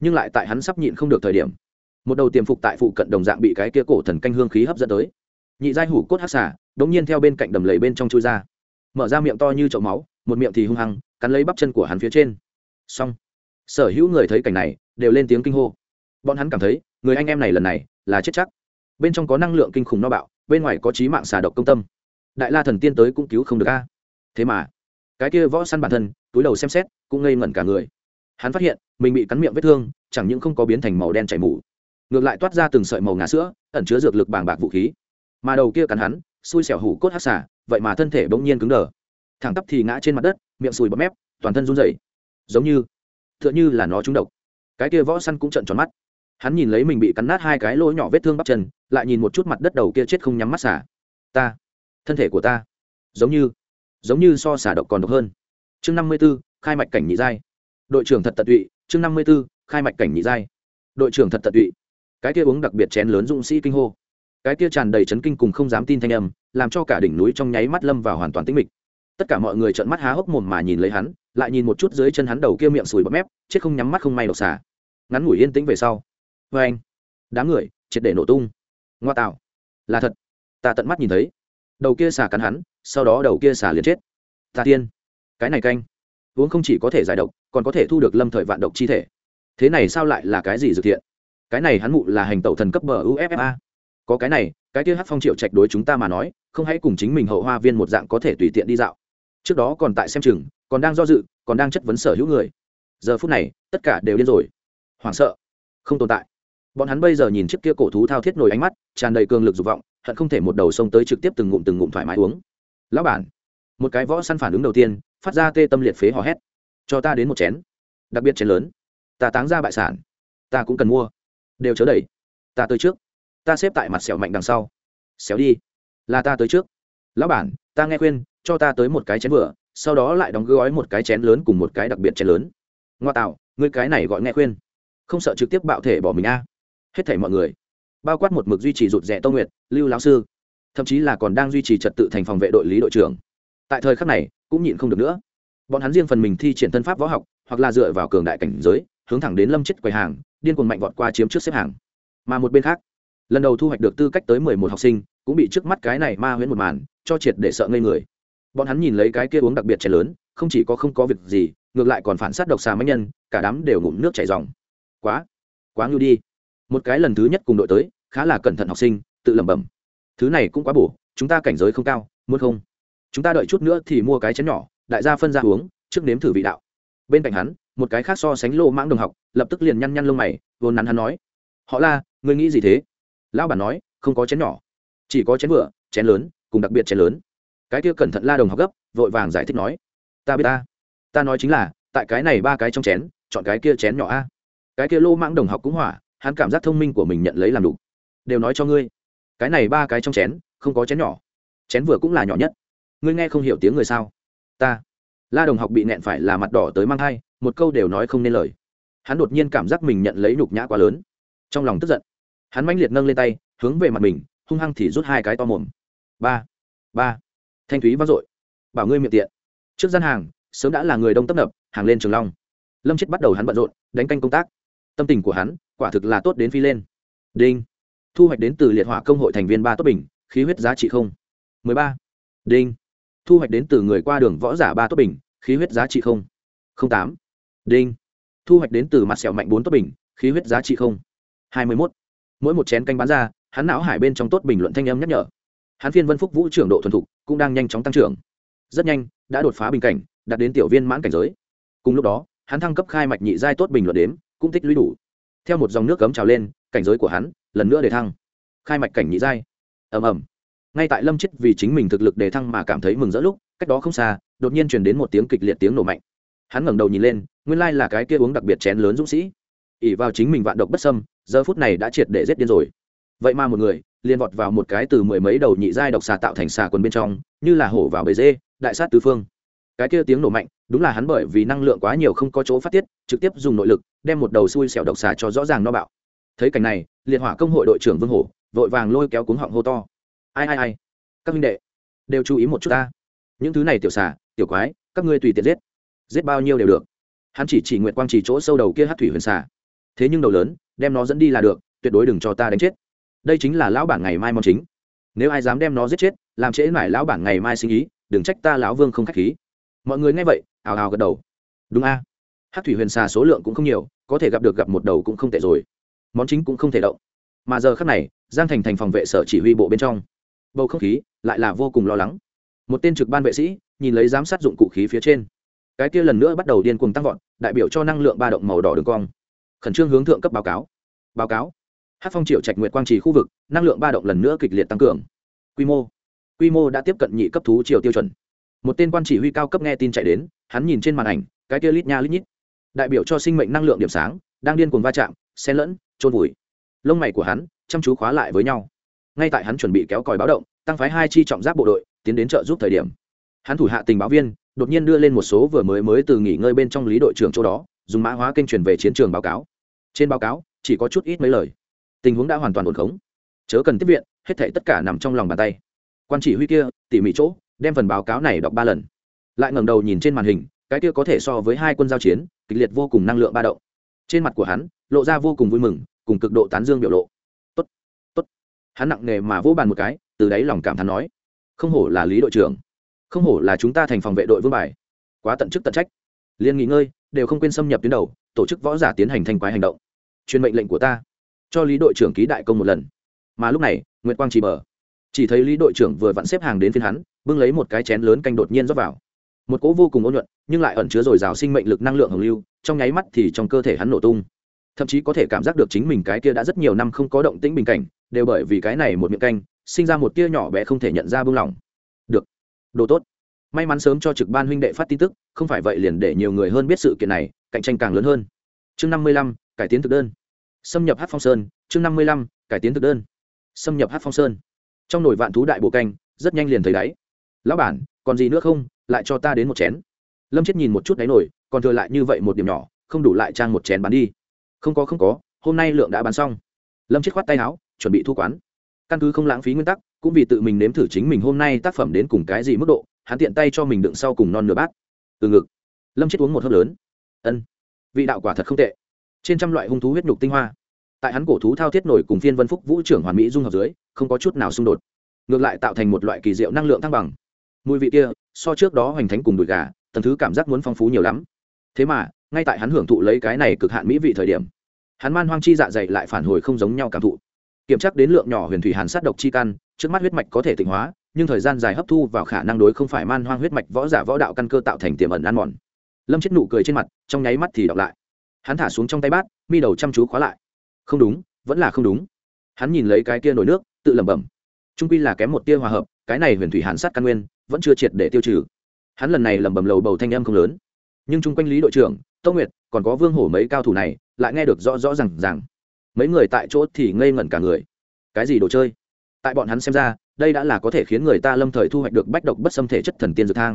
nhưng lại tại hắn sắp nhịn không được thời điểm, một đầu tiềm phục tại phụ cận đồng dạng bị cái kia cổ thần canh hương khí hấp dẫn tới. Nhị giai hủ cốt hát xả đống nhiên theo bên cạnh đầm lầy bên trong chui ra. Mở ra miệng to như chậu máu, một miệng thì hung hăng, cắn lấy bắp chân của hắn phía trên. Xong. Sở hữu người thấy cảnh này, đều lên tiếng kinh hô. Bọn hắn cảm thấy, người anh em này lần này là chết chắc bên trong có năng lượng kinh khủng no bạo, bên ngoài có trí mạng xà độc công tâm. Đại la thần tiên tới cũng cứu không được a. Thế mà, cái kia võ săn bản thân, túi đầu xem xét, cũng ngây ngẩn cả người. Hắn phát hiện, mình bị cắn miệng vết thương, chẳng những không có biến thành màu đen chảy mù, ngược lại toát ra từng sợi màu ngà sữa, ẩn chứa dược lực bàng bạc vũ khí. Mà đầu kia cắn hắn, xui xẻo hủ cốt hát xả vậy mà thân thể bỗng nhiên cứng đờ. Thẳng tắp thì ngã trên mặt đất, miệng sùi bọt mép, toàn thân run rẩy. Giống như t h ư ợ n h ư là nó trúng độc. Cái kia võ săn cũng trận tròn mắt hắn nhìn lấy mình bị cắn nát hai cái lỗ nhỏ vết thương bắp chân, lại nhìn một chút mặt đất đầu kia chết không nhắm mắt xả. Ta, thân thể của ta, giống như giống như so xả độc còn độc hơn. Chương năm mươi b ố khai mạch cảnh nhị giai. Đội trưởng thật tận tụy, chương năm mươi b ố khai mạch cảnh nhị giai. Đội trưởng thật tận tụy. Cái kia uống đặc biệt chén lớn dũng sĩ kinh hô. Cái kia tràn đầy chấn kinh cùng không dám tin thanh âm, làm cho cả đỉnh núi trong nháy mắt lâm vào hoàn toàn tĩnh mịch. Tất cả mọi người trợn mắt há hốc mồm mà nhìn lấy hắn, lại nhìn một chút dưới chân hắn đầu kia miệng sùi bọt mép, chết không nhắm mắt không may độc xả. Ngắn ngủi yên tĩnh về sau vê anh. Đám người, triệt để nổ tung. Ngoa tạo. Là thật. Ta tận mắt nhìn thấy. Đầu kia xả cắn hắn, sau đó đầu kia xả liền chết. Ta tiên. Cái này canh. Uống không chỉ có thể giải độc, còn có thể thu được lâm thời vạn độc chi thể. Thế này sao lại là cái gì dự thiện? Cái này hắn mụ là hành tẩu thần cấp bờ uffa có cái này, cái kia hát phong triệu trạch đối chúng ta mà nói, không hãy cùng chính mình hậu hoa viên một dạng có thể tùy tiện đi dạo. Trước đó còn tại xem chừng, còn đang do dự, còn đang chất vấn sở hữu người. Giờ phút này, tất cả đều điên rồi. Hoảng sợ. Không tồn tại bọn hắn bây giờ nhìn chiếc kia cổ thú thao thiết nổi ánh mắt, tràn đầy cường lực dục vọng, hận không thể một đầu sông tới trực tiếp từng ngụm từng ngụm thoải mái uống. Lão bản, một cái võ săn phản ứng đầu tiên, phát ra tê tâm liệt phế hò hét. Cho ta đến một chén, đặc biệt chén lớn. Ta táng ra bại sản, ta cũng cần mua. Đều chớ đẩy, ta tới trước. Ta xếp tại mặt sẹo mạnh đằng sau. Xéo đi, là ta tới trước. Lão bản, ta nghe khuyên, cho ta tới một cái chén vừa, sau đó lại đóng gói một cái chén lớn cùng một cái đặc biệt chén lớn. Ngoa tạo, ngươi cái này gọi nghe khuyên. Không sợ trực tiếp bạo thể bỏ mình a hết thảy mọi người. Bao quát một mực duy trì rụt rẻ tông nguyệt, lưu lão sư, thậm chí là còn đang duy trì trật tự thành phòng vệ đội lý đội trưởng. Tại thời khắc này, cũng nhịn không được nữa. Bọn hắn riêng phần mình thi triển thân pháp võ học, hoặc là dựa vào cường đại cảnh giới, hướng thẳng đến lâm chết quầy hàng, điên cuồng mạnh vọt qua chiếm trước xếp hàng. Mà một bên khác, lần đầu thu hoạch được tư cách tới mười một học sinh, cũng bị trước mắt cái này ma huyễn một màn, cho triệt để sợ ngây người. Bọn hắn nhìn lấy cái kia uống đặc biệt trẻ lớn, không chỉ có không có việc gì, ngược lại còn phản sát độc xà mãnh nhân, cả đám đều ngụm nước chảy dòng. Quá quá ngưu đi một cái lần thứ nhất cùng đội tới, khá là cẩn thận học sinh, tự lẩm bẩm. Thứ này cũng quá bổ, chúng ta cảnh giới không cao, muốn không? Chúng ta đợi chút nữa thì mua cái chén nhỏ, đại gia phân ra uống, trước nếm thử vị đạo. Bên cạnh hắn, một cái khác so sánh lô mãng đồng học, lập tức liền nhăn nhăn lông mày, vốn nắn hắn nói. Họ la, ngươi nghĩ gì thế? Lão bản nói, không có chén nhỏ. Chỉ có chén vừa, chén lớn, cùng đặc biệt chén lớn. Cái kia cẩn thận la đồng học gấp, vội vàng giải thích nói. Ta biết ta. Ta nói chính là, tại cái này ba cái trong chén, chọn cái kia chén nhỏ a. Cái kia lô mãng đồng học cũng hỏa hắn cảm giác thông minh của mình nhận lấy làm đủ. Đều nói cho ngươi, cái này ba cái trong chén, không có chén nhỏ. Chén vừa cũng là nhỏ nhất. Ngươi nghe không hiểu tiếng người sao? Ta. La đồng học bị nẹn phải là mặt đỏ tới mang thai, một câu đều nói không nên lời. Hắn đột nhiên cảm giác mình nhận lấy nhục nhã quá lớn. Trong lòng tức giận, hắn mãnh liệt nâng lên tay, hướng về mặt mình, hung hăng thì rút hai cái to mồm. Ba. Ba. Thanh thúy vang dội. Bảo ngươi miệng tiện. Trước gian hàng, sớm đã là người đông tấp nập, hàng lên trường long. Lâm chết bắt đầu hắn bận rộn, đánh canh công tác. Tâm tình của hắn quả thực là tốt đến phi lên. Đinh. Thu hoạch đến từ liệt hỏa công hội thành viên ba tốt bình, khí huyết giá trị không. Mười ba. Đinh. Thu hoạch đến từ người qua đường võ giả ba tốt bình, khí huyết giá trị không. Không tám. Đinh. Thu hoạch đến từ mặt sẹo mạnh bốn tốt bình, khí huyết giá trị không. Hai mươi mốt. Mỗi một chén canh bán ra, hắn não hải bên trong tốt bình luận thanh âm nhắc nhở. Hắn phiên vân phúc vũ trưởng độ thuần thục, cũng đang nhanh chóng tăng trưởng. Rất nhanh, đã đột phá bình cảnh, đạt đến tiểu viên mãn cảnh giới. Cùng lúc đó, hắn thăng cấp khai mạch nhị giai tốt bình luận đếm, cũng tích lũy đủ theo một dòng nước cấm trào lên, cảnh giới của hắn lần nữa để thăng. Khai mạch cảnh nhị giai. Ầm ầm. Ngay tại lâm chết vì chính mình thực lực đề thăng mà cảm thấy mừng rỡ lúc, cách đó không xa, đột nhiên truyền đến một tiếng kịch liệt tiếng nổ mạnh. Hắn ngẩng đầu nhìn lên, nguyên lai là cái kia uống đặc biệt chén lớn dũng sĩ. Ỉ vào chính mình vạn độc bất sâm giờ phút này đã triệt để giết điên rồi. Vậy mà một người, liền vọt vào một cái từ mười mấy đầu nhị giai độc xà tạo thành xà quần bên trong, như là hổ vào bể dê, đại sát tứ phương. Cái kia tiếng nổ mạnh đúng là hắn bởi vì năng lượng quá nhiều không có chỗ phát tiết, trực tiếp dùng nội lực, đem một đầu xui xẻo độc xà cho rõ ràng no bạo. Thấy cảnh này, liệt hỏa công hội đội trưởng vương hổ, vội vàng lôi kéo cuống họng hô to. Ai ai ai, các minh đệ, đều chú ý một chút ta. Những thứ này tiểu xà, tiểu quái, các ngươi tùy tiện giết. Giết bao nhiêu đều được. Hắn chỉ chỉ nguyện quang chỉ chỗ sâu đầu kia hát thủy huyền xà. Thế nhưng đầu lớn, đem nó dẫn đi là được, tuyệt đối đừng cho ta đánh chết. Đây chính là lão bản ngày mai mong chính. Nếu ai dám đem nó giết chết, làm trễ mải lão bản ngày mai sinh ý, đừng trách ta lão vương không k h á c h khí. Mọi người nghe vậy ào ào gật đầu. Đúng a. Hát thủy huyền xà số lượng cũng không nhiều, có thể gặp được gặp một đầu cũng không tệ rồi. Món chính cũng không thể động. Mà giờ khác này, giang thành thành phòng vệ sở chỉ huy bộ bên trong. Bầu không khí lại là vô cùng lo lắng. Một tên trực ban vệ sĩ nhìn lấy giám sát dụng cụ khí phía trên. Cái kia lần nữa bắt đầu điên cuồng tăng vọt, đại biểu cho năng lượng ba động màu đỏ đường cong. Khẩn trương hướng thượng cấp báo cáo. Báo cáo. Hát phong triệu trạch nguyệt quang trì khu vực, năng lượng ba động lần nữa kịch liệt tăng cường. Quy mô. Quy mô đã tiếp cận nhị cấp thú triều tiêu chuẩn. Một tên quan chỉ huy cao cấp nghe tin chạy đến hắn nhìn trên màn ảnh, cái kia lít nha lít nhít. Đại biểu cho sinh mệnh năng lượng điểm sáng, đang điên cuồng va chạm, xen lẫn trôn vùi. Lông mày của hắn chăm chú khóa lại với nhau. Ngay tại hắn chuẩn bị kéo còi báo động, tăng phái hai chi trọng giáp bộ đội tiến đến trợ giúp thời điểm. Hắn thủ hạ tình báo viên đột nhiên đưa lên một số vừa mới mới từ nghỉ ngơi bên trong lý đội trưởng chỗ đó, dùng mã hóa kênh truyền về chiến trường báo cáo. Trên báo cáo, chỉ có chút ít mấy lời. Tình huống đã hoàn toàn ổn khống. Chớ cần tiếp viện, hết thể tất cả nằm trong lòng bàn tay. Quan chỉ huy kia, tỉ mỉ chỗ, đem phần báo cáo này đọc ba lần lại ngẩng đầu nhìn trên màn hình, cái kia có thể so với hai quân giao chiến, kịch liệt vô cùng năng lượng ba động. Trên mặt của hắn, lộ ra vô cùng vui mừng, cùng cực độ tán dương biểu lộ. Tốt tốt. Hắn nặng nề mà vỗ bàn một cái, từ đáy lòng cảm thán nói, không hổ là lý đội trưởng, không hổ là chúng ta thành phòng vệ đội vương bài. Quá tận chức tận trách. Liên nghỉ ngơi, đều không quên xâm nhập tuyến đầu, tổ chức võ giả tiến hành thanh quái hành động. Truyền mệnh lệnh của ta, cho lý đội trưởng ký đại công một lần. Mà lúc này nguyễn quang chỉ bờ. Chỉ thấy lý đội trưởng vừa vặn xếp hàng đến phiên hắn, bưng lấy một cái chén lớn canh đột nhiên rót vào một cỗ vô cùng ôn nhuận, nhưng lại ẩn chứa dồi dào sinh mệnh lực năng lượng hồng lưu, trong nháy mắt thì trong cơ thể hắn nổ tung. Thậm chí có thể cảm giác được chính mình cái kia đã rất nhiều năm không có động tĩnh bình cảnh, đều bởi vì cái này một miệng canh, sinh ra một tia nhỏ bé không thể nhận ra buông lỏng. Được. Đồ tốt. May mắn sớm cho trực ban huynh đệ phát tin tức, không phải vậy liền để nhiều người hơn biết sự kiện này, cạnh tranh càng lớn hơn. Chương năm mươi lăm, cải tiến thực đơn. Xâm nhập hát phong sơn, chương năm mươi lăm, cải tiến thực đơn. Xâm nhập hát phong sơn. Trong nồi vạn thú đại bộ canh, rất nhanh liền thấy đáy. Lão bản, còn gì nữa không? Lại cho ta đến một chén. Lâm chết nhìn một chút đáy nồi, còn thừa lại như vậy một điểm nhỏ, không đủ lại trang một chén bán đi. Không có không có, hôm nay lượng đã bán xong. Lâm chết khoát tay áo, chuẩn bị thu quán. Căn cứ không lãng phí nguyên tắc, cũng vì tự mình nếm thử chính mình hôm nay tác phẩm đến cùng cái gì mức độ, hắn tiện tay cho mình đựng sau cùng non nửa bát. Từ ngực, lâm chết uống một hớp lớn. Ân, vị đạo quả thật không tệ. Trên trăm loại hung thú huyết nhục tinh hoa. Tại hắn cổ thú thao thiết nổi cùng phiên vân phúc vũ trưởng hoàn mỹ dung hợp dưới, không có chút nào xung đột. Ngược lại tạo thành một loại kỳ diệu năng lượng thăng bằng. Mùi vị kia so trước đó hoành thánh cùng đùi gà, tầng thứ cảm giác muốn phong phú nhiều lắm. Thế mà, ngay tại hắn hưởng thụ lấy cái này cực hạn mỹ vị thời điểm, hắn man hoang chi dạ dày lại phản hồi không giống nhau cảm thụ. Kiểm tra đến lượng nhỏ huyền thủy hàn sát độc chi căn, trước mắt huyết mạch có thể tịnh hóa, nhưng thời gian dài hấp thu vào khả năng đối không phải man hoang huyết mạch võ giả võ đạo căn cơ tạo thành tiềm ẩn ăn mòn. Lâm chết nụ cười trên mặt, trong nháy mắt thì đọc lại. Hắn thả xuống trong tay bát, mi đầu chăm chú khóa lại. Không đúng, vẫn là không đúng. Hắn nhìn lấy cái kia nổi nước, tự lẩm bẩm. Trung quy là kém một tia hòa hợp, cái này huyền thủy hàn sát căn nguyên vẫn chưa triệt để tiêu trừ. Hắn lần này lẩm bẩm lầu bầu thanh âm không lớn. Nhưng chung quanh lý đội trưởng tông nguyệt, còn có vương hổ mấy cao thủ này, lại nghe được rõ rõ r à n g rằng mấy người tại chỗ thì ngây ngẩn cả người. Cái gì đồ chơi? Tại bọn hắn xem ra, đây đã là có thể khiến người ta lâm thời thu hoạch được bách độc bất xâm thể chất thần tiên dược thang.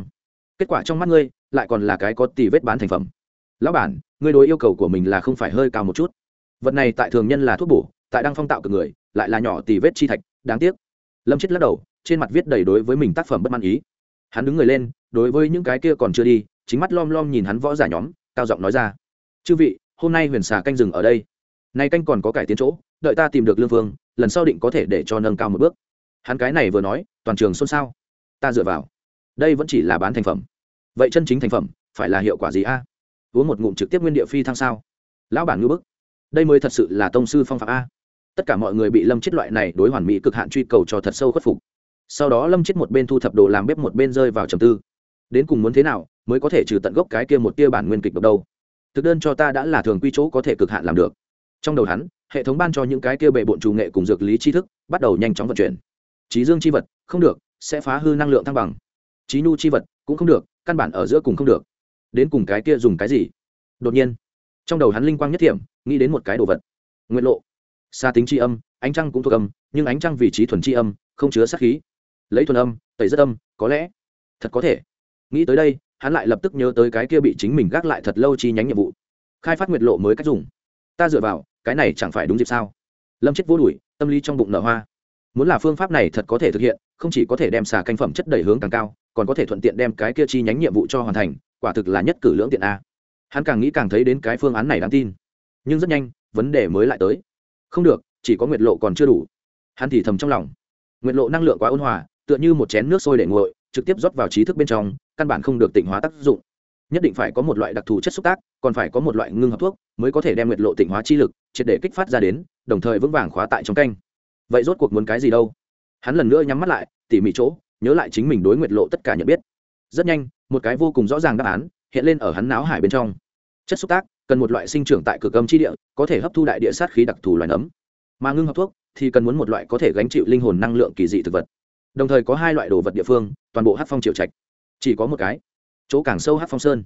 Kết quả trong mắt ngươi, lại còn là cái có tỷ vết bán thành phẩm. Lão bản, ngươi đối yêu cầu của mình là không phải hơi cao một chút. Vật này tại thường nhân là thuốc bổ, tại đang phong tạo cực người, lại là nhỏ tỷ vết chi thạch, đáng tiếc. Lâm chết lắc đầu trên mặt viết đầy đối với mình tác phẩm bất mãn ý. Hắn đứng người lên, đối với những cái kia còn chưa đi, chính mắt lom lom nhìn hắn võ giả nhóm, cao giọng nói ra. Chư vị, hôm nay huyền xà canh rừng ở đây. Nay canh còn có cải tiến chỗ, đợi ta tìm được lương vương, lần sau định có thể để cho nâng cao một bước. Hắn cái này vừa nói, toàn trường xôn xao. Ta dựa vào. Đây vẫn chỉ là bán thành phẩm. Vậy chân chính thành phẩm, phải là hiệu quả gì a? Uống một ngụm trực tiếp nguyên địa phi thăng sao? Lão bản ngư bức. Đây mới thật sự là tông sư phong phạm a. Tất cả mọi người bị lâm chết loại này đối hoàn mỹ cực hạn truy cầu cho thật sâu khuất phục sau đó lâm chết một bên thu thập đồ làm bếp một bên rơi vào trầm tư. đến cùng muốn thế nào mới có thể trừ tận gốc cái kia một tia bản nguyên kịch độc đâu? thực đơn cho ta đã là thường quy chỗ có thể cực hạn làm được. trong đầu hắn, hệ thống ban cho những cái kia bệ bộn trù nghệ cùng dược lý tri thức bắt đầu nhanh chóng vận chuyển. trí dương chi vật, không được, sẽ phá hư năng lượng thăng bằng. trí nhu chi vật cũng không được, căn bản ở giữa cùng không được. đến cùng cái kia dùng cái gì? đột nhiên, trong đầu hắn linh quang nhất thiểm, nghĩ đến một cái đồ vật. nguyện lộ. xa tính c âm, ánh trăng cũng thuộc âm, nhưng ánh trăng vị trí thuần c âm, không chứa sát khí lấy thuần âm, tẩy rất âm, có lẽ thật có thể. Nghĩ tới đây, hắn lại lập tức nhớ tới cái kia bị chính mình gác lại thật lâu chi nhánh nhiệm vụ. Khai phát nguyệt lộ mới cách dùng. Ta dựa vào, cái này chẳng phải đúng dịp sao? Lâm chết vô đùi tâm lý trong bụng nở hoa. Muốn là phương pháp này thật có thể thực hiện, không chỉ có thể đem xà canh phẩm chất đẩy hướng càng cao, còn có thể thuận tiện đem cái kia chi nhánh nhiệm vụ cho hoàn thành, quả thực là nhất cử lưỡng tiện a. Hắn càng nghĩ càng thấy đến cái phương án này đáng tin. Nhưng rất nhanh, vấn đề mới lại tới. Không được, chỉ có nguyệt lộ còn chưa đủ. Hắn thì thầm trong lòng. Nguyệt lộ năng lượng quá ôn hòa tựa như một chén nước sôi để nguội, trực tiếp rót vào trí thức bên trong, căn bản không được tịnh hóa tác dụng. Nhất định phải có một loại đặc thù chất xúc tác, còn phải có một loại ngưng hợp thuốc mới có thể đem nguyệt lộ tịnh hóa chi lực, triệt để kích phát ra đến, đồng thời vững vàng khóa tại trong canh. Vậy rốt cuộc muốn cái gì đâu? Hắn lần nữa nhắm mắt lại, tỉ mỉ chỗ, nhớ lại chính mình đối nguyệt lộ tất cả nhận biết. Rất nhanh, một cái vô cùng rõ ràng đáp án hiện lên ở hắn náo hải bên trong. Chất xúc tác cần một loại sinh trưởng tại cực âm chi địa, có thể hấp thu đại địa sát khí đặc thù loài nấm. Mà ngưng hợp thuốc thì cần muốn một loại có thể gánh chịu linh hồn năng lượng kỳ dị thực vật đồng thời có hai loại đồ vật địa phương, toàn bộ hát phong triệu trạch. Chỉ có một cái. Chỗ càng sâu hát phong sơn.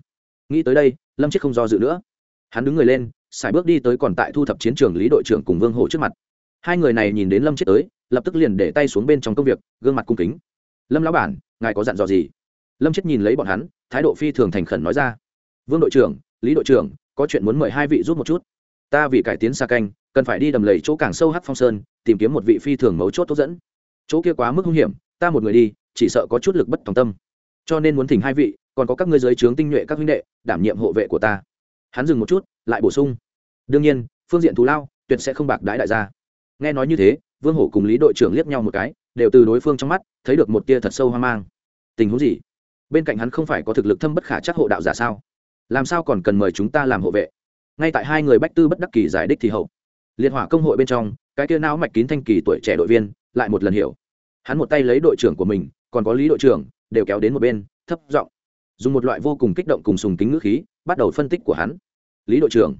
Nghĩ tới đây, lâm chết không do dự nữa. Hắn đứng người lên xài bước đi tới còn tại thu thập chiến trường lý đội trưởng cùng vương hồ trước mặt. Hai người này nhìn đến lâm chết tới, lập tức liền để tay xuống bên trong công việc, gương mặt cung kính. Lâm lão bản, ngài có dặn dò gì? Lâm chết nhìn lấy bọn hắn, thái độ phi thường thành khẩn nói ra. Vương đội trưởng, lý đội trưởng, có chuyện muốn mời hai vị rút một chút. Ta vì cải tiến xa canh, cần phải đi đầm lầy chỗ càng sâu hát phong sơn, tìm kiếm một vị phi thường mấu chốt tốt dẫn chỗ kia quá mức hung hiểm, ta một người đi, chỉ sợ có chút lực bất tòng tâm. Cho nên muốn thỉnh hai vị, còn có các ngươi giới trướng tinh nhuệ các huynh đệ, đảm nhiệm hộ vệ của ta. Hắn dừng một chút, lại bổ sung. Đương nhiên, phương diện thù lao, tuyệt sẽ không bạc đái đại gia. Nghe nói như thế, vương hổ cùng lý đội trưởng liếc nhau một cái, đều từ đối phương trong mắt, thấy được một tia thật sâu hoang mang. Tình huống gì? Bên cạnh hắn không phải có thực lực thâm bất khả chắc hộ đạo giả sao? Làm sao còn cần mời chúng ta làm hộ vệ? Ngay tại hai người bách tư bất đắc kỳ giải đích thì hậu. Liệt hỏa công hội bên trong, cái tia não mạch kín thanh kỳ tuổi trẻ đội viên lại một lần hiểu. Hắn một tay lấy đội trưởng của mình, còn có lý đội trưởng, đều kéo đến một bên, thấp giọng. Dùng một loại vô cùng kích động cùng sùng kính ngữ khí, bắt đầu phân tích của hắn. Lý đội trưởng,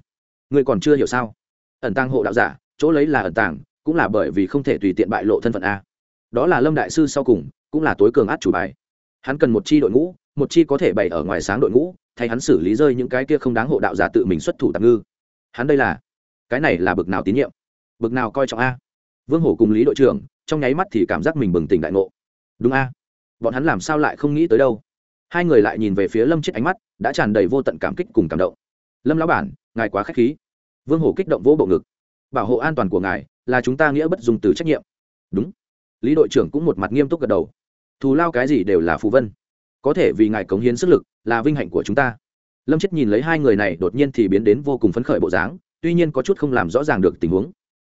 người còn chưa hiểu sao? Ẩn tàng hộ đạo giả, chỗ lấy là ẩn tàng, cũng là bởi vì không thể tùy tiện bại lộ thân phận a. Đó là lâm đại sư sau cùng, cũng là tối cường át chủ bài. Hắn cần một chi đội ngũ, một chi có thể bày ở ngoài sáng đội ngũ, thay hắn xử lý rơi những cái kia không đáng hộ đạo giả tự mình xuất thủ tạm ngư. Hắn đây là, cái này là bực nào tín nhiệm? Bực nào coi trọng a? Vương hổ cùng lý đội trưởng trong nháy mắt thì cảm giác mình bừng tỉnh đại ngộ. Đúng a. Bọn hắn làm sao lại không nghĩ tới đâu? Hai người lại nhìn về phía lâm chết ánh mắt, đã tràn đầy vô tận cảm kích cùng cảm động. Lâm lão bản, ngài quá k h á c h khí. Vương hổ kích động vỗ bộ ngực. Bảo hộ an toàn của ngài là chúng ta nghĩa bất dùng từ trách nhiệm. Đúng. Lý đội trưởng cũng một mặt nghiêm túc gật đầu. Thù lao cái gì đều là phù vân. Có thể vì ngài cống hiến sức lực là vinh hạnh của chúng ta. Lâm chết nhìn lấy hai người này đột nhiên thì biến đến vô cùng phấn khởi bộ dáng, tuy nhiên có chút không làm rõ ràng được tình huống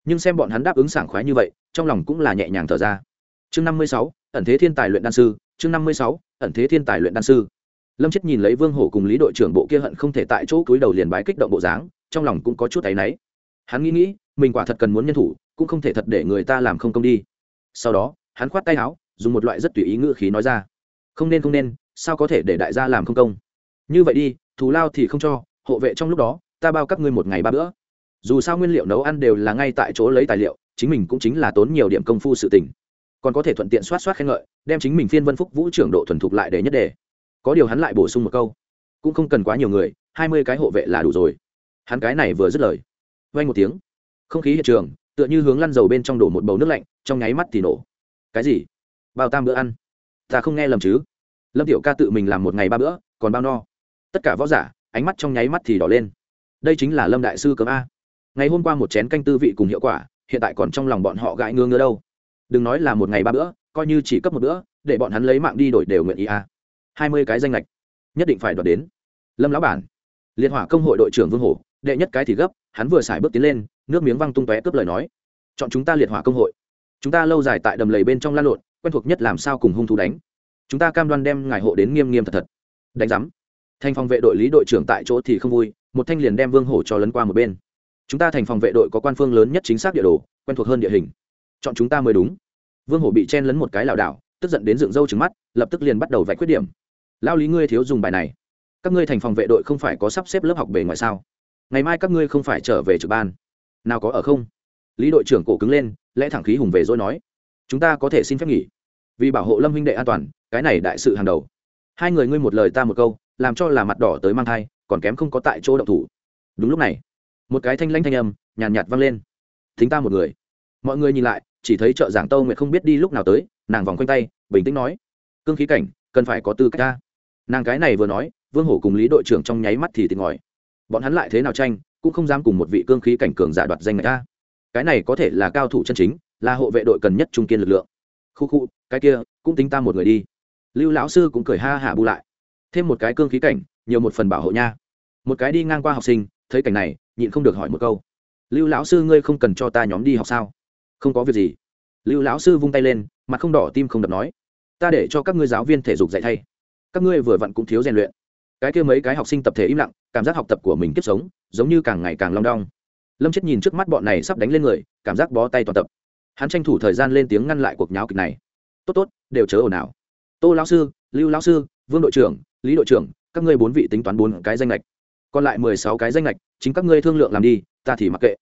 nhưng xem bọn hắn đáp ứng sảng khoái như vậy, trong lòng cũng là nhẹ nhàng thở ra. Chương năm mươi sáu, ẩn thế thiên tài luyện đan sư, chương năm mươi sáu, ẩn thế thiên tài luyện đan sư. Lâm chết nhìn lấy vương hổ cùng lý đội trưởng bộ kia hận không thể tại chỗ cúi đầu liền bái kích động bộ dáng, trong lòng cũng có chút áy náy. Hắn nghĩ nghĩ, mình quả thật cần muốn nhân thủ, cũng không thể thật để người ta làm không công đi. Sau đó, hắn khoát tay áo, dùng một loại rất tùy ý ngữ khí nói ra. Không nên không nên, sao có thể để đại gia làm không công? Như vậy đi, thù lao thì không cho, hộ vệ trong lúc đó, ta bao các ngươi một ngày ba bữa dù sao nguyên liệu nấu ăn đều là ngay tại chỗ lấy tài liệu, chính mình cũng chính là tốn nhiều điểm công phu sự tình. Còn có thể thuận tiện soát soát khen ngợi, đem chính mình phiên vân phúc vũ trưởng độ thuần thục lại để nhất đề. Có điều hắn lại bổ sung một câu, cũng không cần quá nhiều người, hai mươi cái hộ vệ là đủ rồi. Hắn cái này vừa dứt lời vay một tiếng. Không khí hiện trường, tựa như hướng lăn dầu bên trong đổ một bầu nước lạnh, trong nháy mắt thì nổ. Cái gì? Bao tam bữa ăn? Ta không nghe lầm chứ? Lâm tiểu ca tự mình làm một ngày ba bữa, còn bao no. Tất cả võ giả, ánh mắt trong nháy mắt thì đỏ lên. Đây chính là lâm đại sư cấm a ngày hôm qua một chén canh tư vị cùng hiệu quả, hiện tại còn trong lòng bọn họ gãi ngứa ngứa đâu. Đừng nói là một ngày ba bữa, coi như chỉ cấp một bữa, để bọn hắn lấy mạng đi đổi đều nguyện ý a hai mươi cái danh lệch nhất định phải đoạt đến. Lâm lão bản. Liệt hỏa công hội đội trưởng vương hổ, đệ nhất cái thì gấp, hắn vừa xài bước tiến lên, nước miếng văng tung tóe cướp lời nói. Chọn chúng ta liệt hỏa công hội. Chúng ta lâu dài tại đầm lầy bên trong lan lộn, quen thuộc nhất làm sao cùng hung thủ đánh. Chúng ta cam đoan đem ngài hộ đến nghiêm nghiêm thật thật. Đánh giám. Thanh phòng vệ đội lý đội trưởng tại chỗ thì không vui, một thanh liền đem vương hổ cho lấn qua một bên chúng ta thành phòng vệ đội có quan phương lớn nhất chính xác địa đồ, quen thuộc hơn địa hình. Chọn chúng ta mới đúng. Vương hổ bị chen lấn một cái lảo đảo, tức giận đến dựng râu trứng mắt, lập tức liền bắt đầu vạch khuyết điểm. Lao lý ngươi thiếu dùng bài này. Các ngươi thành phòng vệ đội không phải có sắp xếp lớp học bề ngoài sao? Ngày mai các ngươi không phải trở về trực ban. Nào có ở không? Lý đội trưởng cổ cứng lên, lẽ thẳng khí hùng về rồi nói, chúng ta có thể xin phép nghỉ. Vì bảo hộ lâm huynh đệ an toàn, cái này đại sự hàng đầu. Hai người ngươi một lời ta một câu, làm cho là mặt đỏ tới mang thai, còn kém không có tại chỗ động thủ. Đúng lúc này một cái thanh lanh thanh âm nhàn nhạt, vang lên. Thính ta một người. Mọi người nhìn lại chỉ thấy trợ giảng tâu nguyệt không biết đi lúc nào tới nàng vòng quanh tay bình tĩnh nói cương khí cảnh cần phải có tư cách ta. Nàng cái này vừa nói vương hổ cùng lý đội trưởng trong nháy mắt thì tỉnh ngòi bọn hắn lại thế nào tranh cũng không dám cùng một vị cương khí cảnh cường giả đoạt danh người ta. Cái này có thể là cao thủ chân chính là hộ vệ đội cần nhất trung kiên lực lượng. Khu khu cái kia cũng tính ta một người đi. Lưu lão sư cũng cười ha hả bu lại. Thêm một cái cương khí cảnh nhiều một phần bảo hộ nha. Một cái đi ngang qua học sinh thấy cảnh này nhịn không được hỏi một câu. Lưu lão sư, ngươi không cần cho ta nhóm đi học sao? Không có việc gì. Lưu lão sư vung tay lên, mặt không đỏ tim không đập nói. Ta để cho các ngươi giáo viên thể dục dạy thay. Các ngươi vừa vặn cũng thiếu rèn luyện. Cái kia mấy cái học sinh tập thể im lặng, cảm giác học tập của mình kiếp sống, giống như càng ngày càng long đong. Lâm chết nhìn trước mắt bọn này sắp đánh lên người, cảm giác bó tay toàn tập. Hắn tranh thủ thời gian lên tiếng ngăn lại cuộc nháo kịch này. Tốt tốt, đều chớ ồn ào. Tô lão sư, lưu lão sư, vương đội trưởng, lý đội trưởng, các ngươi bốn vị tính toán bốn cái danh lệch còn lại mười sáu cái danh lệch chính các ngươi thương lượng làm đi, ta thì mặc kệ.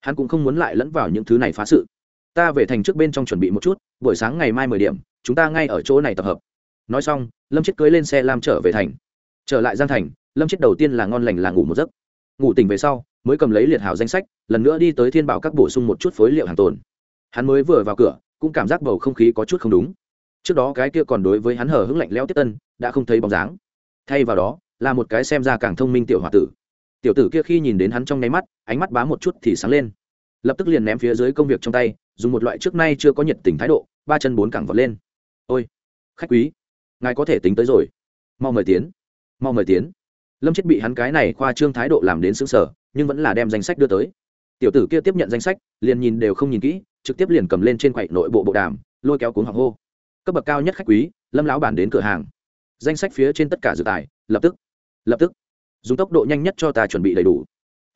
Hắn cũng không muốn lại lẫn vào những thứ này phá sự. Ta về thành trước bên trong chuẩn bị một chút, buổi sáng ngày mai mười điểm, chúng ta ngay ở chỗ này tập hợp. Nói xong, lâm chết cưới lên xe lam trở về thành. Trở lại giang thành, lâm chết đầu tiên là ngon lành là ngủ một giấc. Ngủ tỉnh về sau, mới cầm lấy liệt hảo danh sách, lần nữa đi tới thiên bảo các bổ sung một chút phối liệu hàng tồn. Hắn mới vừa vào cửa, cũng cảm giác bầu không khí có chút không đúng. Trước đó cái kia còn đối với hắn hờ hững lạnh lẽo tiếp tân, đã không thấy bóng dáng. Thay vào đó là một cái xem ra càng thông minh tiểu h o a tử. Tiểu tử kia khi nhìn đến hắn trong nháy mắt, ánh mắt bá một chút thì sáng lên. Lập tức liền ném phía dưới công việc trong tay, dùng một loại trước nay chưa có nhiệt tình thái độ, ba chân bốn cẳng vọt lên. Ôi, khách quý, ngài có thể tính tới rồi. Mau mời tiến, mau mời tiến. Lâm chết bị hắn cái này khoa trương thái độ làm đến xứng sở nhưng vẫn là đem danh sách đưa tới. Tiểu tử kia tiếp nhận danh sách, liền nhìn đều không nhìn kỹ, trực tiếp liền cầm lên trên quậy nội bộ bộ đàm, lôi kéo cuốn hoàng hô. Cấp bậc cao nhất khách quý, lâm lão bản đến cửa hàng. Danh sách phía trên tất cả dự tài, lập tức lập tức, dùng tốc độ nhanh nhất cho ta chuẩn bị đầy đủ.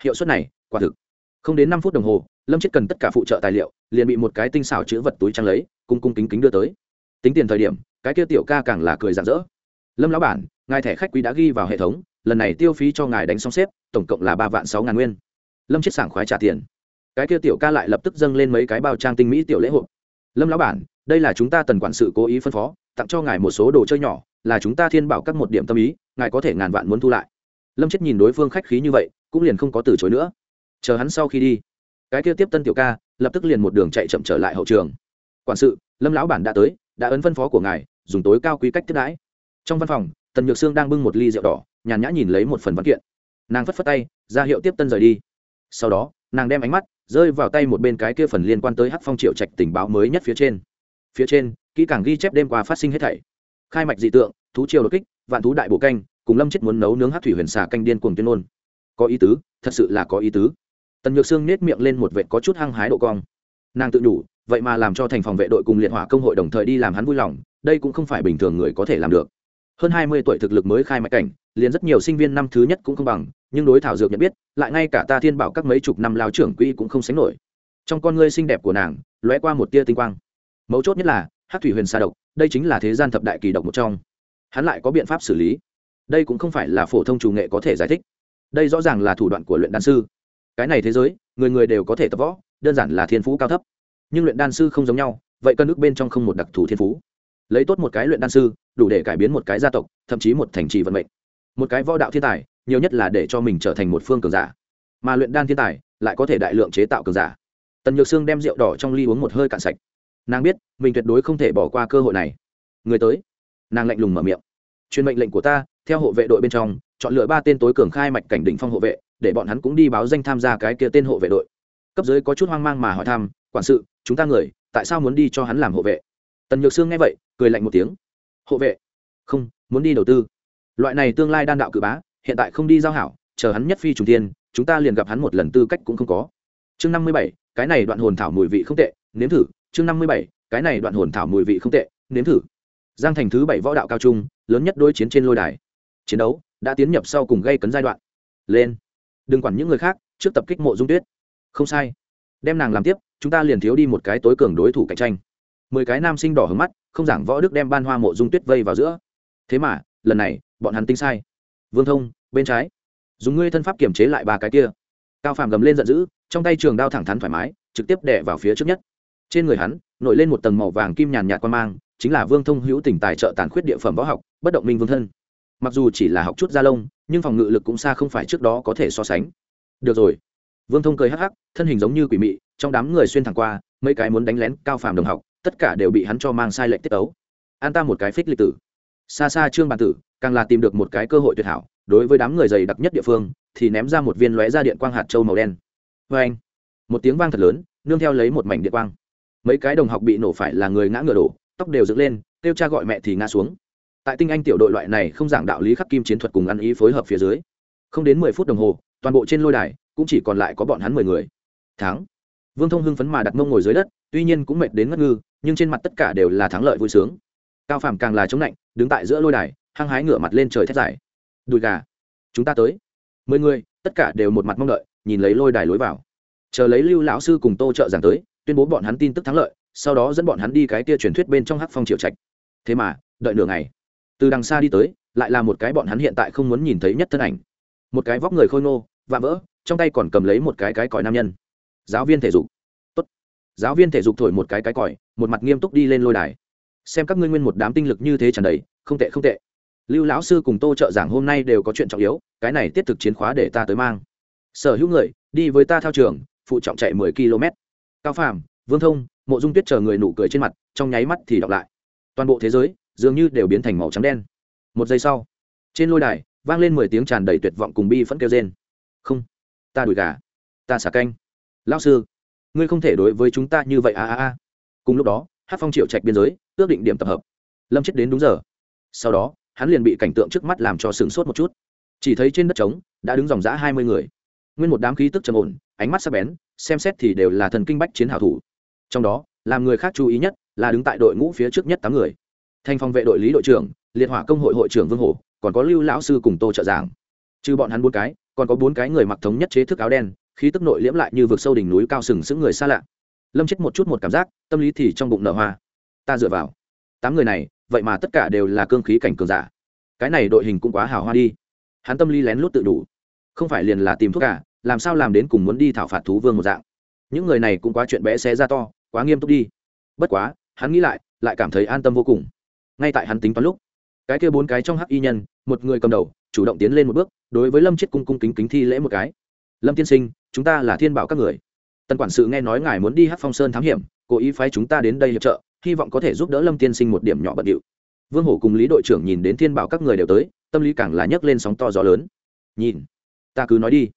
Hiệu suất này, quả thực. Không đến năm phút đồng hồ, lâm chết cần tất cả phụ trợ tài liệu, liền bị một cái tinh xảo chữ vật túi trăng lấy, cung cung kính kính đưa tới. Tính tiền thời điểm, cái kia tiểu ca càng là cười rạng rỡ. Lâm lão bản, ngài thẻ khách quý đã ghi vào hệ thống, lần này tiêu phí cho ngài đánh xong xếp, tổng cộng là ba vạn sáu ngàn nguyên. Lâm chết sảng khoái trả tiền. Cái kia tiểu ca lại lập tức dâng lên mấy cái bao trang tinh mỹ tiểu lễ hội. Lâm lão bản, đây là chúng ta tần quản sự cố ý phân phó, tặng cho ngài một số đồ chơi nhỏ, là chúng ta thiên bảo các một điểm tâm ý ngài có thể ngàn vạn muốn thu lại. Lâm chết nhìn đối phương khách khí như vậy, cũng liền không có từ chối nữa. Chờ hắn sau khi đi, cái kia tiếp tân tiểu ca, lập tức liền một đường chạy chậm trở lại hậu trường. Quản sự, lâm lão bản đã tới, đã ấn phân phó của ngài, dùng tối cao quý cách tiếp đãi. Trong văn phòng, tần nhược sương đang bưng một ly rượu đỏ, nhàn nhã nhìn lấy một phần văn kiện. Nàng phất phất tay, ra hiệu tiếp tân rời đi. Sau đó, nàng đem ánh mắt rơi vào tay một bên cái kia phần liên quan tới hắc phong triệu trạch tình báo mới nhất phía trên. Phía trên, kỹ càng ghi chép đêm qua phát sinh hết thảy. Khai mạch dị tượng, thú triều đột kích, vạn thú đại bộ canh cùng lâm chết muốn nấu nướng hát thủy huyền xà canh điên cuồng tuyên ngôn. Có ý tứ, thật sự là có ý tứ. Tần nhược sương nết miệng lên một vệt có chút hăng hái độ cong. Nàng tự đủ vậy mà làm cho thành phòng vệ đội cùng liệt hỏa công hội đồng thời đi làm hắn vui lòng, đây cũng không phải bình thường người có thể làm được. Hơn hai mươi tuổi thực lực mới khai mạch cảnh, liền rất nhiều sinh viên năm thứ nhất cũng không bằng, nhưng đối thảo dược nhận biết, lại ngay cả ta thiên bảo các mấy chục năm lao trưởng quỹ cũng không sánh nổi. Trong con ngươi xinh đẹp của nàng, lóe qua một tia tinh quang. Mấu chốt nhất là, hát thủy huyền xa độc, đây chính là thế gian thập đại kỳ độc một trong. Hắn lại có biện pháp xử lý đây cũng không phải là phổ thông chủ nghệ có thể giải thích. Đây rõ ràng là thủ đoạn của luyện đan sư. Cái này thế giới, người người đều có thể tập võ, đơn giản là thiên phú cao thấp. Nhưng luyện đan sư không giống nhau, vậy cân ước bên trong không một đặc thù thiên phú. Lấy tốt một cái luyện đan sư, đủ để cải biến một cái gia tộc, thậm chí một thành trì vận mệnh. Một cái võ đạo thiên tài, nhiều nhất là để cho mình trở thành một phương cường giả. Mà luyện đan thiên tài, lại có thể đại lượng chế tạo cường giả. Tần nhược sương đem rượu đỏ trong ly uống một hơi cạn sạch. Nàng biết, mình tuyệt đối không thể bỏ qua cơ hội này. Người tới. Nàng lạnh lùng mở miệng. Truyền mệnh lệnh của ta theo hộ vệ đội bên trong, chọn lựa ba tên tối cường khai mạch cảnh đỉnh phong hộ vệ, để bọn hắn cũng đi báo danh tham gia cái kia tên hộ vệ đội. Cấp dưới có chút hoang mang mà hỏi thăm, quản sự, chúng ta người, tại sao muốn đi cho hắn làm hộ vệ? Tần nhược sương nghe vậy, cười lạnh một tiếng. Hộ vệ? Không, muốn đi đầu tư. Loại này tương lai đan đạo cự bá, hiện tại không đi giao hảo, chờ hắn nhất phi trùng tiên chúng ta liền gặp hắn một lần tư cách cũng không có. Chương năm mươi bảy, cái này đoạn hồn thảo mùi vị không tệ, nếm thử. Chương năm mươi bảy, cái này đoạn hồn thảo mùi vị không tệ, nếm thử. Giang thành thứ bảy võ đạo cao trung, lớn nhất đối chiến trên lôi đài chiến đấu, đã tiến nhập sau cùng gây cấn giai đoạn. Lên. Đừng quản những người khác, trước tập kích mộ dung tuyết. Không sai. Đem nàng làm tiếp, chúng ta liền thiếu đi một cái tối cường đối thủ cạnh tranh. Mười cái nam sinh đỏ hướng mắt, không giảng võ đức đem ban hoa mộ dung tuyết vây vào giữa. Thế mà, lần này, bọn hắn tính sai. Vương thông, bên trái. Dùng ngươi thân pháp kiểm chế lại ba cái kia. Cao phàm gầm lên giận dữ, trong tay trường đao thẳng thắn thoải mái, trực tiếp đẻ vào phía trước nhất. Trên người hắn, nổi lên một tầng màu vàng kim nhàn nhạt quan mang, chính là vương thông hữu tỉnh tài trợ tàn khuyết địa phẩm võ học, bất động minh vương thân mặc dù chỉ là học chút gia lông, nhưng phòng ngự lực cũng xa không phải trước đó có thể so sánh. Được rồi. Vương thông cười hắc hắc, thân hình giống như quỷ mị, trong đám người xuyên thẳng qua, mấy cái muốn đánh lén cao phàm đồng học, tất cả đều bị hắn cho mang sai lệnh tiết ấu. An ta một cái phích lịch tử. Xa xa trương bàn tử, càng là tìm được một cái cơ hội tuyệt hảo, đối với đám người dày đặc nhất địa phương, thì ném ra một viên lóe ra điện quang hạt châu màu đen. Vê anh. Một tiếng vang thật lớn, nương theo lấy một mảnh điện quang. Mấy cái đồng học bị nổ phải là người ngã ngựa đổ, tóc đều dựng lên, kêu cha gọi mẹ thì ngã xuống tại tinh anh tiểu đội loại này không giảng đạo lý khắc kim chiến thuật cùng ăn ý phối hợp phía dưới, không đến mười phút đồng hồ, toàn bộ trên lôi đài cũng chỉ còn lại có bọn hắn mười người. Thắng. Vương thông hưng phấn mà đặt mông ngồi dưới đất, tuy nhiên cũng mệt đến ngất ngư, nhưng trên mặt tất cả đều là thắng lợi vui sướng. Cao phàm càng là chống lạnh, đứng tại giữa lôi đài, hăng hái ngửa mặt lên trời thét dài. Đùi gà. Chúng ta tới. Mười người, tất cả đều một mặt mong đợi, nhìn lấy lôi đài lối vào. Chờ lấy lưu lão sư cùng tô trợ giảng tới, tuyên bố bọn hắn tin tức thắng lợi, sau đó dẫn bọn hắn đi cái kia truyền thuyết bên trong hắc phong triệu trạch. Thế mà, đợi nửa ngày từ đằng xa đi tới, lại là một cái bọn hắn hiện tại không muốn nhìn thấy nhất thân ảnh. Một cái vóc người khôi ngô vạ vỡ, trong tay còn cầm lấy một cái cái còi nam nhân. Giáo viên thể dục. Tốt. giáo viên thể dục thổi một cái cái còi, một mặt nghiêm túc đi lên lôi đài. Xem các ngươi nguyên một đám tinh lực như thế tràn đầy, không tệ không tệ. Lưu lão sư cùng tô trợ giảng hôm nay đều có chuyện trọng yếu, cái này tiết thực chiến khóa để ta tới mang. Sở hữu người, đi với ta theo trường, phụ trọng chạy mười km. Cao phàm, vương thông, mộ dung tuyết chờ người nụ cười trên mặt, trong nháy mắt thì đọc lại. Toàn bộ thế giới dường như đều biến thành màu trắng đen. Một giây sau, trên lôi đài vang lên mười tiếng tràn đầy tuyệt vọng cùng bi phẫn kêu rên. Không, ta đuổi gà, ta xả canh. Lao sư, ngươi không thể đối với chúng ta như vậy à à à. Cùng lúc đó, hát phong triệu trạch biên giới ước định điểm tập hợp. Lâm chết đến đúng giờ. Sau đó, hắn liền bị cảnh tượng trước mắt làm cho sửng sốt một chút. Chỉ thấy trên đất trống đã đứng dòng dã hai mươi người. Nguyên một đám khí tức trầm ổn, ánh mắt sắc bén, xem xét thì đều là thần kinh bách chiến hảo thủ. Trong đó, làm người khác chú ý nhất là đứng tại đội ngũ phía trước nhất tám người thành phòng vệ đội lý đội trưởng, liệt hỏa công hội hội trưởng vương hổ còn có lưu lão sư cùng tô trợ giảng. Trừ bọn hắn bốn cái, còn có bốn cái người mặc thống nhất chế thức áo đen, khí tức nội liễm lại như vực sâu đỉnh núi cao sừng sững người xa lạ. Lâm chết một chút một cảm giác, tâm lý thì trong bụng nở hoa. Ta dựa vào. Tám người này, vậy mà tất cả đều là cương khí cảnh cường giả. Cái này đội hình cũng quá hào hoa đi. Hắn tâm lý lén lút tự đủ. Không phải liền là tìm thuốc cả làm sao làm đến cùng muốn đi thảo phạt thú vương một dạng. Những người này cũng quá chuyện bé xé ra to, quá nghiêm túc đi. Bất quá, hắn nghĩ lại lại cảm thấy an tâm vô cùng ngay tại hắn tính toán lúc. Cái kia bốn cái trong hắc y nhân, một người cầm đầu, chủ động tiến lên một bước, đối với lâm chết cung cung kính kính thi lễ một cái. Lâm tiên sinh, chúng ta là thiên bảo các người. Tần quản sự nghe nói ngài muốn đi hắc phong sơn thám hiểm, cố ý phái chúng ta đến đây hiệp trợ, hy vọng có thể giúp đỡ lâm tiên sinh một điểm nhỏ bận điệu. Vương hổ cùng lý đội trưởng nhìn đến thiên bảo các người đều tới, tâm lý càng là nhấc lên sóng to gió lớn. Nhìn, ta cứ nói đi.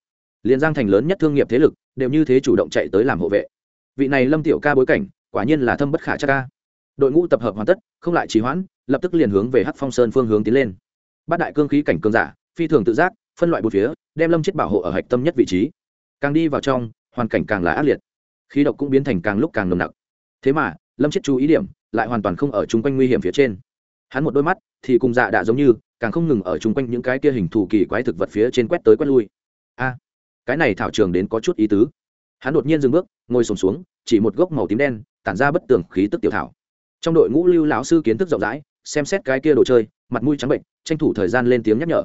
Liền giang thành lớn nhất thương nghiệp thế lực, đều như thế chủ động chạy tới làm hộ vệ. Vị này lâm tiểu ca bối cảnh, quả nhiên là thâm bất khả chắc ca đội ngũ tập hợp hoàn tất không lại trì hoãn lập tức liền hướng về hắc phong sơn phương hướng tiến lên. Bát đại cương khí cảnh cường giả phi thường tự giác phân loại bốn phía đem lâm chết bảo hộ ở hạch tâm nhất vị trí. Càng đi vào trong hoàn cảnh càng là ác liệt. Khí độc cũng biến thành càng lúc càng nồng nặc. Thế mà lâm chết chú ý điểm lại hoàn toàn không ở chung quanh nguy hiểm phía trên. Hắn một đôi mắt thì cùng dạ đã giống như càng không ngừng ở chung quanh những cái kia hình thù kỳ quái thực vật phía trên quét tới quét lui. A cái này thảo trường đến có chút ý tứ. Hắn đột nhiên dừng bước ngồi sùng xuống, xuống chỉ một gốc màu tím đen tản ra bất tường khí tức tiểu thảo trong đội ngũ lưu lão sư kiến thức rộng rãi, xem xét cái kia đồ chơi, mặt mũi trắng bệnh, tranh thủ thời gian lên tiếng nhắc nhở.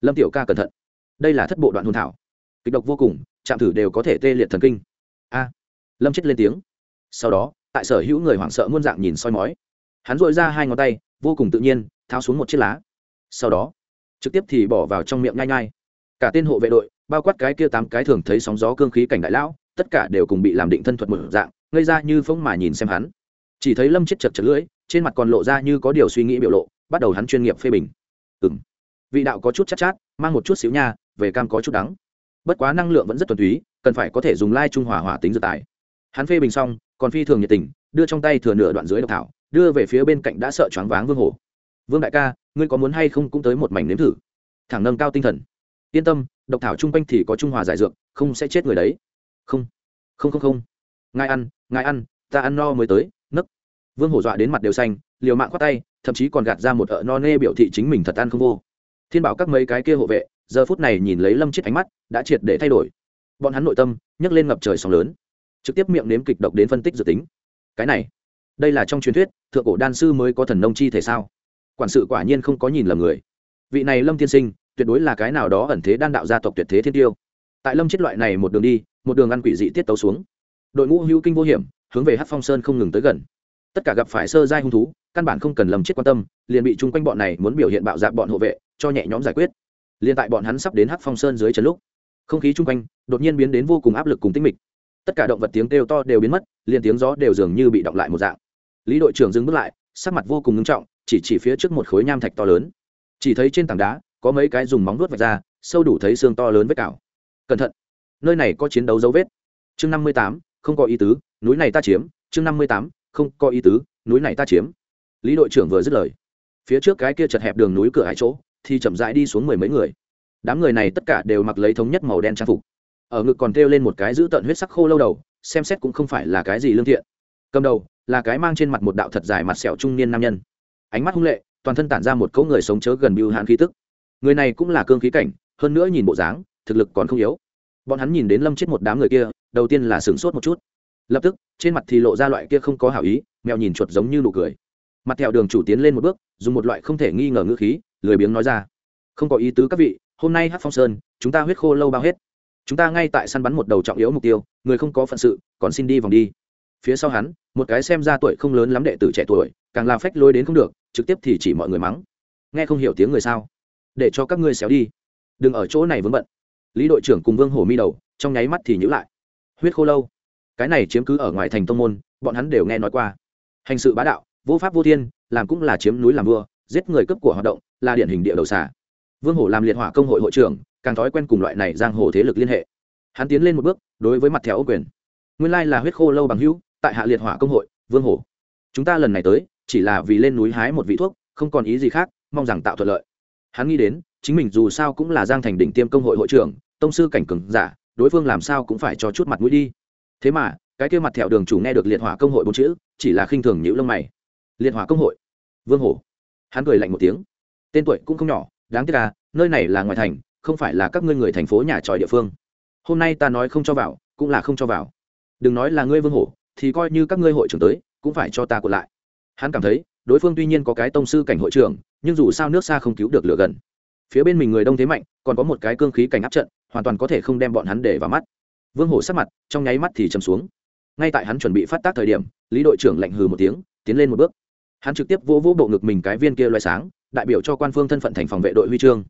Lâm tiểu ca cẩn thận. Đây là thất bộ đoạn hồn thảo. Kịch độc vô cùng chạm thử đều có thể tê liệt thần kinh. A. Lâm chết lên tiếng. Sau đó, tại sở hữu người hoảng sợ muôn dạng nhìn soi mói. Hắn dội ra hai ngón tay, vô cùng tự nhiên, tháo xuống một chiếc lá. Sau đó, trực tiếp thì bỏ vào trong miệng ngay ngay cả tên hộ vệ đội, bao quát cái kia tám cái thường thấy sóng gió cương khí cảnh đại lão, tất cả đều cùng bị làm định thân thuật một dạng, ngây ra như phông mà nhìn xem hắn chỉ thấy lâm chết chật chật lưỡi trên mặt còn lộ ra như có điều suy nghĩ biểu lộ bắt đầu hắn chuyên nghiệp phê bình. Ừ m vị đạo có chút chắc chát, chát mang một chút xíu nha về cam có chút đắng. Bất quá năng lượng vẫn rất thuần túy cần phải có thể dùng lai trung hòa hỏa tính dự tài. Hắn phê bình xong còn phi thường nhiệt tình đưa trong tay thừa nửa đoạn dưới độc thảo đưa về phía bên cạnh đã sợ choáng váng vương hổ vương đại ca ngươi có muốn hay không cũng tới một mảnh nếm thử? Thẳng nâng cao tinh thần. Yên tâm độc thảo chung quanh thì có trung hòa giải dược không sẽ chết người đấy. Không không không không. Ngài ăn ngài ăn ta ăn no mới tới vương hổ dọa đến mặt đều xanh, liều mạng khoác tay, thậm chí còn gạt ra một ợ no nê biểu thị chính mình thật ăn không vô. Thiên bảo các mấy cái kia hộ vệ, giờ phút này nhìn lấy lâm chết ánh mắt, đã triệt để thay đổi. Bọn hắn nội tâm, nhấc lên ngập trời sóng lớn. Trực tiếp miệng nếm kịch độc đến phân tích dự tính. Cái này, đây là trong truyền thuyết, thượng cổ đan sư mới có thần nông chi thể sao? Quản sự quả nhiên không có nhìn lầm người. Vị này lâm tiên sinh, tuyệt đối là cái nào đó ẩn thế đan đạo gia tộc tuyệt thế thiên tiêu. Tại lâm chết loại này một đường đi, một đường ăn quỷ dị tiết tấu xuống. Đội ngũ hữu kinh vô hiểm, hướng về hát phong sơn không ngừng tới gần tất cả gặp phải sơ giai hung thú, căn bản không cần lầm chết quan tâm, liền bị chung quanh bọn này muốn biểu hiện bạo dạn bọn hộ vệ, cho nhẹ nhõm giải quyết. Liền tại bọn hắn sắp đến hắc phong sơn dưới chân lúc, không khí chung quanh đột nhiên biến đến vô cùng áp lực cùng tinh mịch. Tất cả động vật tiếng kêu to đều biến mất, liền tiếng gió đều dường như bị động lại một dạng. Lý đội trưởng dừng bước lại, sắc mặt vô cùng nghiêm trọng, chỉ chỉ phía trước một khối nham thạch to lớn. Chỉ thấy trên tảng đá, có mấy cái dùng móng vuốt vạch ra, sâu đủ thấy xương to lớn vết cào. Cẩn thận, nơi này có chiến đấu dấu vết. Chương năm mươi tám, không có ý tứ, núi này ta chiếm. Chương năm mươi tám không có ý tứ, núi này ta chiếm. Lý đội trưởng vừa dứt lời, phía trước cái kia chật hẹp đường núi cửa hai chỗ, thì chậm rãi đi xuống mười mấy người. Đám người này tất cả đều mặc lấy thống nhất màu đen trang phục. Ở ngực còn treo lên một cái giữ tận huyết sắc khô lâu đầu, xem xét cũng không phải là cái gì lương thiện. Cầm đầu là cái mang trên mặt một đạo thật dài mặt sẹo trung niên nam nhân. Ánh mắt hung lệ, toàn thân tản ra một cỗ người sống chớ gần bưu hạn khí tức. Người này cũng là cương khí cảnh, hơn nữa nhìn bộ dáng, thực lực còn không yếu. Bọn hắn nhìn đến lâm chết một đám người kia, đầu tiên là sửng sốt một chút lập tức, trên mặt thì lộ ra loại kia không có hảo ý, mèo nhìn chuột giống như nụ cười. Mặt theo đường chủ tiến lên một bước, dùng một loại không thể nghi ngờ ngữ khí, lười biếng nói ra. Không có ý tứ các vị, hôm nay hát phong sơn, chúng ta huyết khô lâu bao hết. Chúng ta ngay tại săn bắn một đầu trọng yếu mục tiêu, người không có phận sự, còn xin đi vòng đi. Phía sau hắn, một cái xem ra tuổi không lớn lắm đệ tử trẻ tuổi, càng làm phách lôi đến không được, trực tiếp thì chỉ mọi người mắng. Nghe không hiểu tiếng người sao? Để cho các ngươi xéo đi. Đừng ở chỗ này vướng bận. Lý đội trưởng cùng vương hổ mi đầu, trong nháy mắt thì nhữ lại. Huyết khô lâu cái này chiếm cứ ở ngoài thành tông môn, bọn hắn đều nghe nói qua. Hành sự bá đạo, vô pháp vô thiên, làm cũng là chiếm núi làm vua, giết người cấp của hoạt động, là điển hình địa đầu xả vương hổ làm liệt hỏa công hội hội trưởng, càng thói quen cùng loại này giang hồ thế lực liên hệ. Hắn tiến lên một bước, đối với mặt theo quyền. Nguyên lai là huyết khô lâu bằng hữu, tại hạ liệt hỏa công hội, vương hổ. Chúng ta lần này tới, chỉ là vì lên núi hái một vị thuốc, không còn ý gì khác, mong rằng tạo thuận lợi. Hắn nghĩ đến, chính mình dù sao cũng là giang thành đỉnh tiêm công hội hội trưởng, tông sư cảnh cường giả, đối phương làm sao cũng phải cho chút mặt mũi đi thế mà, cái kia mặt thẹo đường chủ nghe được liệt hỏa công hội bốn chữ, chỉ là khinh thường nhữ lông mày. Liệt hỏa công hội? Vương hổ. Hắn cười lạnh một tiếng. Tên tuổi cũng không nhỏ, đáng tiếc là nơi này là ngoài thành, không phải là các ngươi người thành phố nhà tròi địa phương. Hôm nay ta nói không cho vào, cũng là không cho vào. Đừng nói là ngươi vương hổ, thì coi như các ngươi hội trưởng tới, cũng phải cho ta còn lại. Hắn cảm thấy, đối phương tuy nhiên có cái tông sư cảnh hội trưởng, nhưng dù sao nước xa không cứu được lửa gần. Phía bên mình người đông thế mạnh, còn có một cái cương khí cảnh áp trận, hoàn toàn có thể không đem bọn hắn để vào mắt vương hổ sắc mặt trong nháy mắt thì chầm xuống. Ngay tại hắn chuẩn bị phát tác thời điểm, lý đội trưởng lạnh hừ một tiếng, tiến lên một bước. Hắn trực tiếp vỗ vỗ bộ ngực mình cái viên kia loay sáng, đại biểu cho quan phương thân phận thành phòng vệ đội huy chương.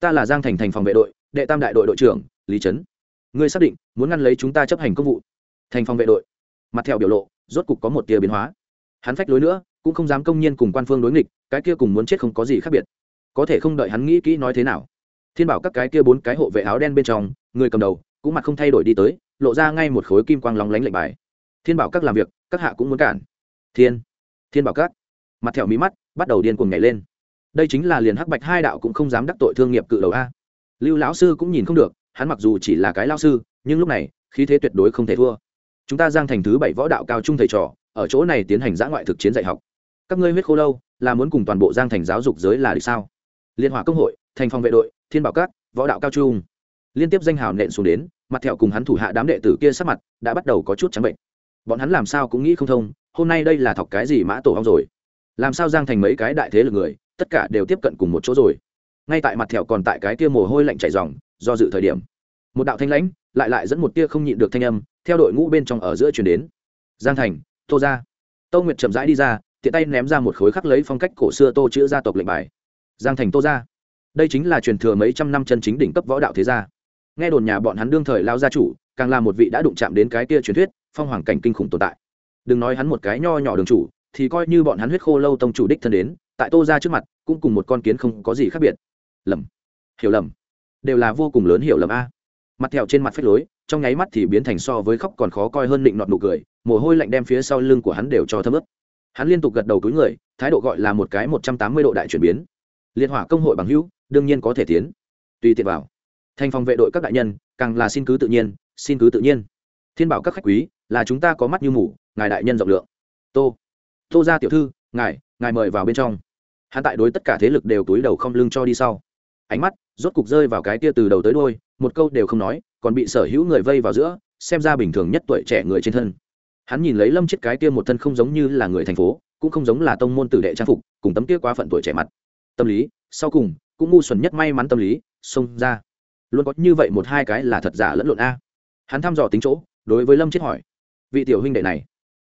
Ta là giang thành thành phòng vệ đội, đệ tam đại đội đội trưởng, lý trấn. Ngươi xác định, muốn ngăn lấy chúng ta chấp hành công vụ. Thành phòng vệ đội. Mặt theo biểu lộ, rốt cục có một tia biến hóa. Hắn phách lối nữa, cũng không dám công nhiên cùng quan phương đối nghịch, cái kia cùng muốn chết không có gì khác biệt. Có thể không đợi hắn nghĩ kỹ nói thế nào. Thiên bảo các cái kia bốn cái hộ vệ áo đen bên trong, người cầm đầu cũng mặt không thay đổi đi tới lộ ra ngay một khối kim quang lóng lánh lệnh bài. Thiên bảo các làm việc các hạ cũng muốn cản. Thiên thiên bảo các. Mặt thẹo mí mắt bắt đầu điên cuồng nhảy lên. Đây chính là liền hắc bạch hai đạo cũng không dám đắc tội thương nghiệp cự đầu a. Lưu lão sư cũng nhìn không được hắn mặc dù chỉ là cái lao sư nhưng lúc này khí thế tuyệt đối không thể thua. Chúng ta giang thành thứ bảy võ đạo cao trung thầy trò ở chỗ này tiến hành giã ngoại thực chiến dạy học. Các ngươi huyết khô lâu là muốn cùng toàn bộ giang thành giáo dục giới là được sao? Liên hòa công hội thành phòng vệ đội thiên bảo Các, võ đạo cao trung liên tiếp danh hào nện xuống đến, mặt thẹo cùng hắn thủ hạ đám đệ tử kia sắc mặt đã bắt đầu có chút trắng bệnh. Bọn hắn làm sao cũng nghĩ không thông, hôm nay đây là thọc cái gì mã tổ hong rồi? Làm sao giang thành mấy cái đại thế lực người, tất cả đều tiếp cận cùng một chỗ rồi? Ngay tại mặt thẹo còn tại cái tia mồ hôi lạnh chảy dòng do dự thời điểm, một đạo thanh lãnh lại lại dẫn một tia không nhịn được thanh âm theo đội ngũ bên trong ở giữa chuyển đến. Giang thành, tô ra tô nguyệt chậm rãi đi ra, tiện tay ném ra một khối khắc lấy phong cách cổ xưa tô chữ gia tộc lệnh bài. Giang thành, tô ra đây chính là truyền thừa mấy trăm năm chân chính đỉnh cấp võ đạo thế gia nghe đồn nhà bọn hắn đương thời lao gia chủ, càng là một vị đã đụng chạm đến cái tia truyền thuyết, phong hoàng cảnh kinh khủng tồn tại. Đừng nói hắn một cái nho nhỏ đường chủ, thì coi như bọn hắn huyết khô lâu tông chủ đích thân đến, tại tô ra trước mặt, cũng cùng một con kiến không có gì khác biệt. Lầm. Hiểu lầm. Đều là vô cùng lớn hiểu lầm a. Mặt thẹo trên mặt phách lối, trong nháy mắt thì biến thành so với khóc còn khó coi hơn định nọt nụ cười, mồ hôi lạnh đem phía sau lưng của hắn đều cho thấm ướt. hắn liên tục gật đầu túi người, thái độ gọi là một cái một trăm tám mươi độ đại chuyển biến. Liên hỏa công hội bằng hữu, đương nhiên có thể tiến. Tùy tiện vào thành phòng vệ đội các đại nhân, càng là xin cứ tự nhiên, xin cứ tự nhiên. Thiên bảo các khách quý, là chúng ta có mắt như mủ ngài đại nhân rộng lượng. Tô tô ra tiểu thư, ngài ngài mời vào bên trong. Hắn tại đối tất cả thế lực đều túi đầu không lưng cho đi sau. Ánh mắt, rốt cục rơi vào cái tia từ đầu tới đôi một câu đều không nói, còn bị sở hữu người vây vào giữa, xem ra bình thường nhất tuổi trẻ người trên thân. Hắn nhìn lấy lâm chết cái kia một thân không giống như là người thành phố, cũng không giống là tông môn tử đệ trang phục, cùng tấm kia quá phận tuổi trẻ mặt. Tâm lý, sau cùng, cũng ngu xuẩn nhất may mắn tâm lý, xông ra luôn có như vậy một hai cái là thật giả lẫn lộn a. Hắn thăm dò tính chỗ, đối với lâm chết hỏi, vị tiểu huynh đệ này,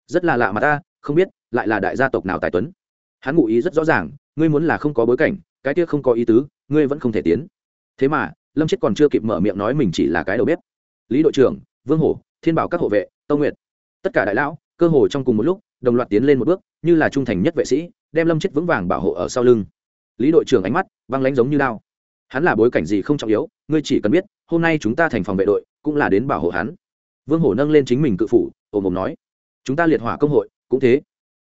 rất là lạ mà ta, không biết, lại là đại gia tộc nào tài tuấn? Hắn ngụ ý rất rõ ràng, ngươi muốn là không có bối cảnh, cái kia không có ý tứ, ngươi vẫn không thể tiến. Thế mà, lâm chết còn chưa kịp mở miệng nói mình chỉ là cái đầu bếp. Lý đội trưởng, vương hổ, thiên bảo các hộ vệ, tâu nguyệt, tất cả đại lão, cơ hồ trong cùng một lúc, đồng loạt tiến lên một bước, như là trung thành nhất vệ sĩ, đem lâm chết vững vàng bảo hộ ở sau lưng. Lý đội trưởng ánh mắt văng lánh giống như đao. Hắn là bối cảnh gì không trọng yếu ngươi chỉ cần biết, hôm nay chúng ta thành phòng vệ đội, cũng là đến bảo hộ hắn. Vương hổ nâng lên chính mình cự phủ, ồm ồm nói, chúng ta liệt hỏa công hội, cũng thế.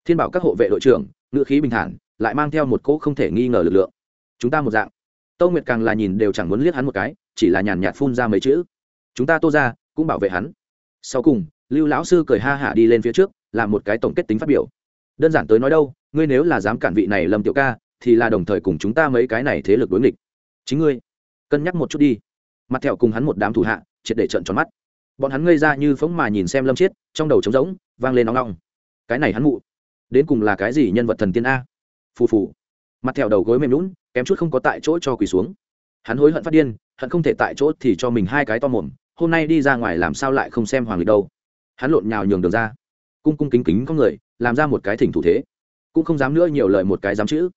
Thiên bảo các hộ vệ đội trưởng ngự khí bình thản, lại mang theo một cỗ không thể nghi ngờ lực lượng. Chúng ta một dạng. Tâu nguyệt càng là nhìn đều chẳng muốn liếc hắn một cái, chỉ là nhàn nhạt phun ra mấy chữ. Chúng ta tô ra, cũng bảo vệ hắn. Sau cùng, lưu lão sư cười ha hả đi lên phía trước, làm một cái tổng kết tính phát biểu. Đơn giản tới nói đâu, ngươi nếu là dám cản vị này lâm tiểu ca, thì là đồng thời cùng chúng ta mấy cái này thế lực đối nghịch. Chính ngươi cân nhắc một chút đi. Mặt thẹo cùng hắn một đám thủ hạ, triệt để trận tròn mắt. Bọn hắn ngây ra như phóng mà nhìn xem lâm chiết, trong đầu trống rỗng, vang lên nóng nóng cái này hắn mụ, đến cùng là cái gì nhân vật thần tiên a? Phù phù. Mặt thẹo đầu gối mềm lún kém chút không có tại chỗ cho quỳ xuống. Hắn hối hận phát điên, hận không thể tại chỗ thì cho mình hai cái to mồm, hôm nay đi ra ngoài làm sao lại không xem hoàng lịch đâu. Hắn lộn nhào nhường đường ra. Cung cung kính kính có người, làm ra một cái thỉnh thủ thế. Cũng không dám nữa nhiều lời một cái dám chữ.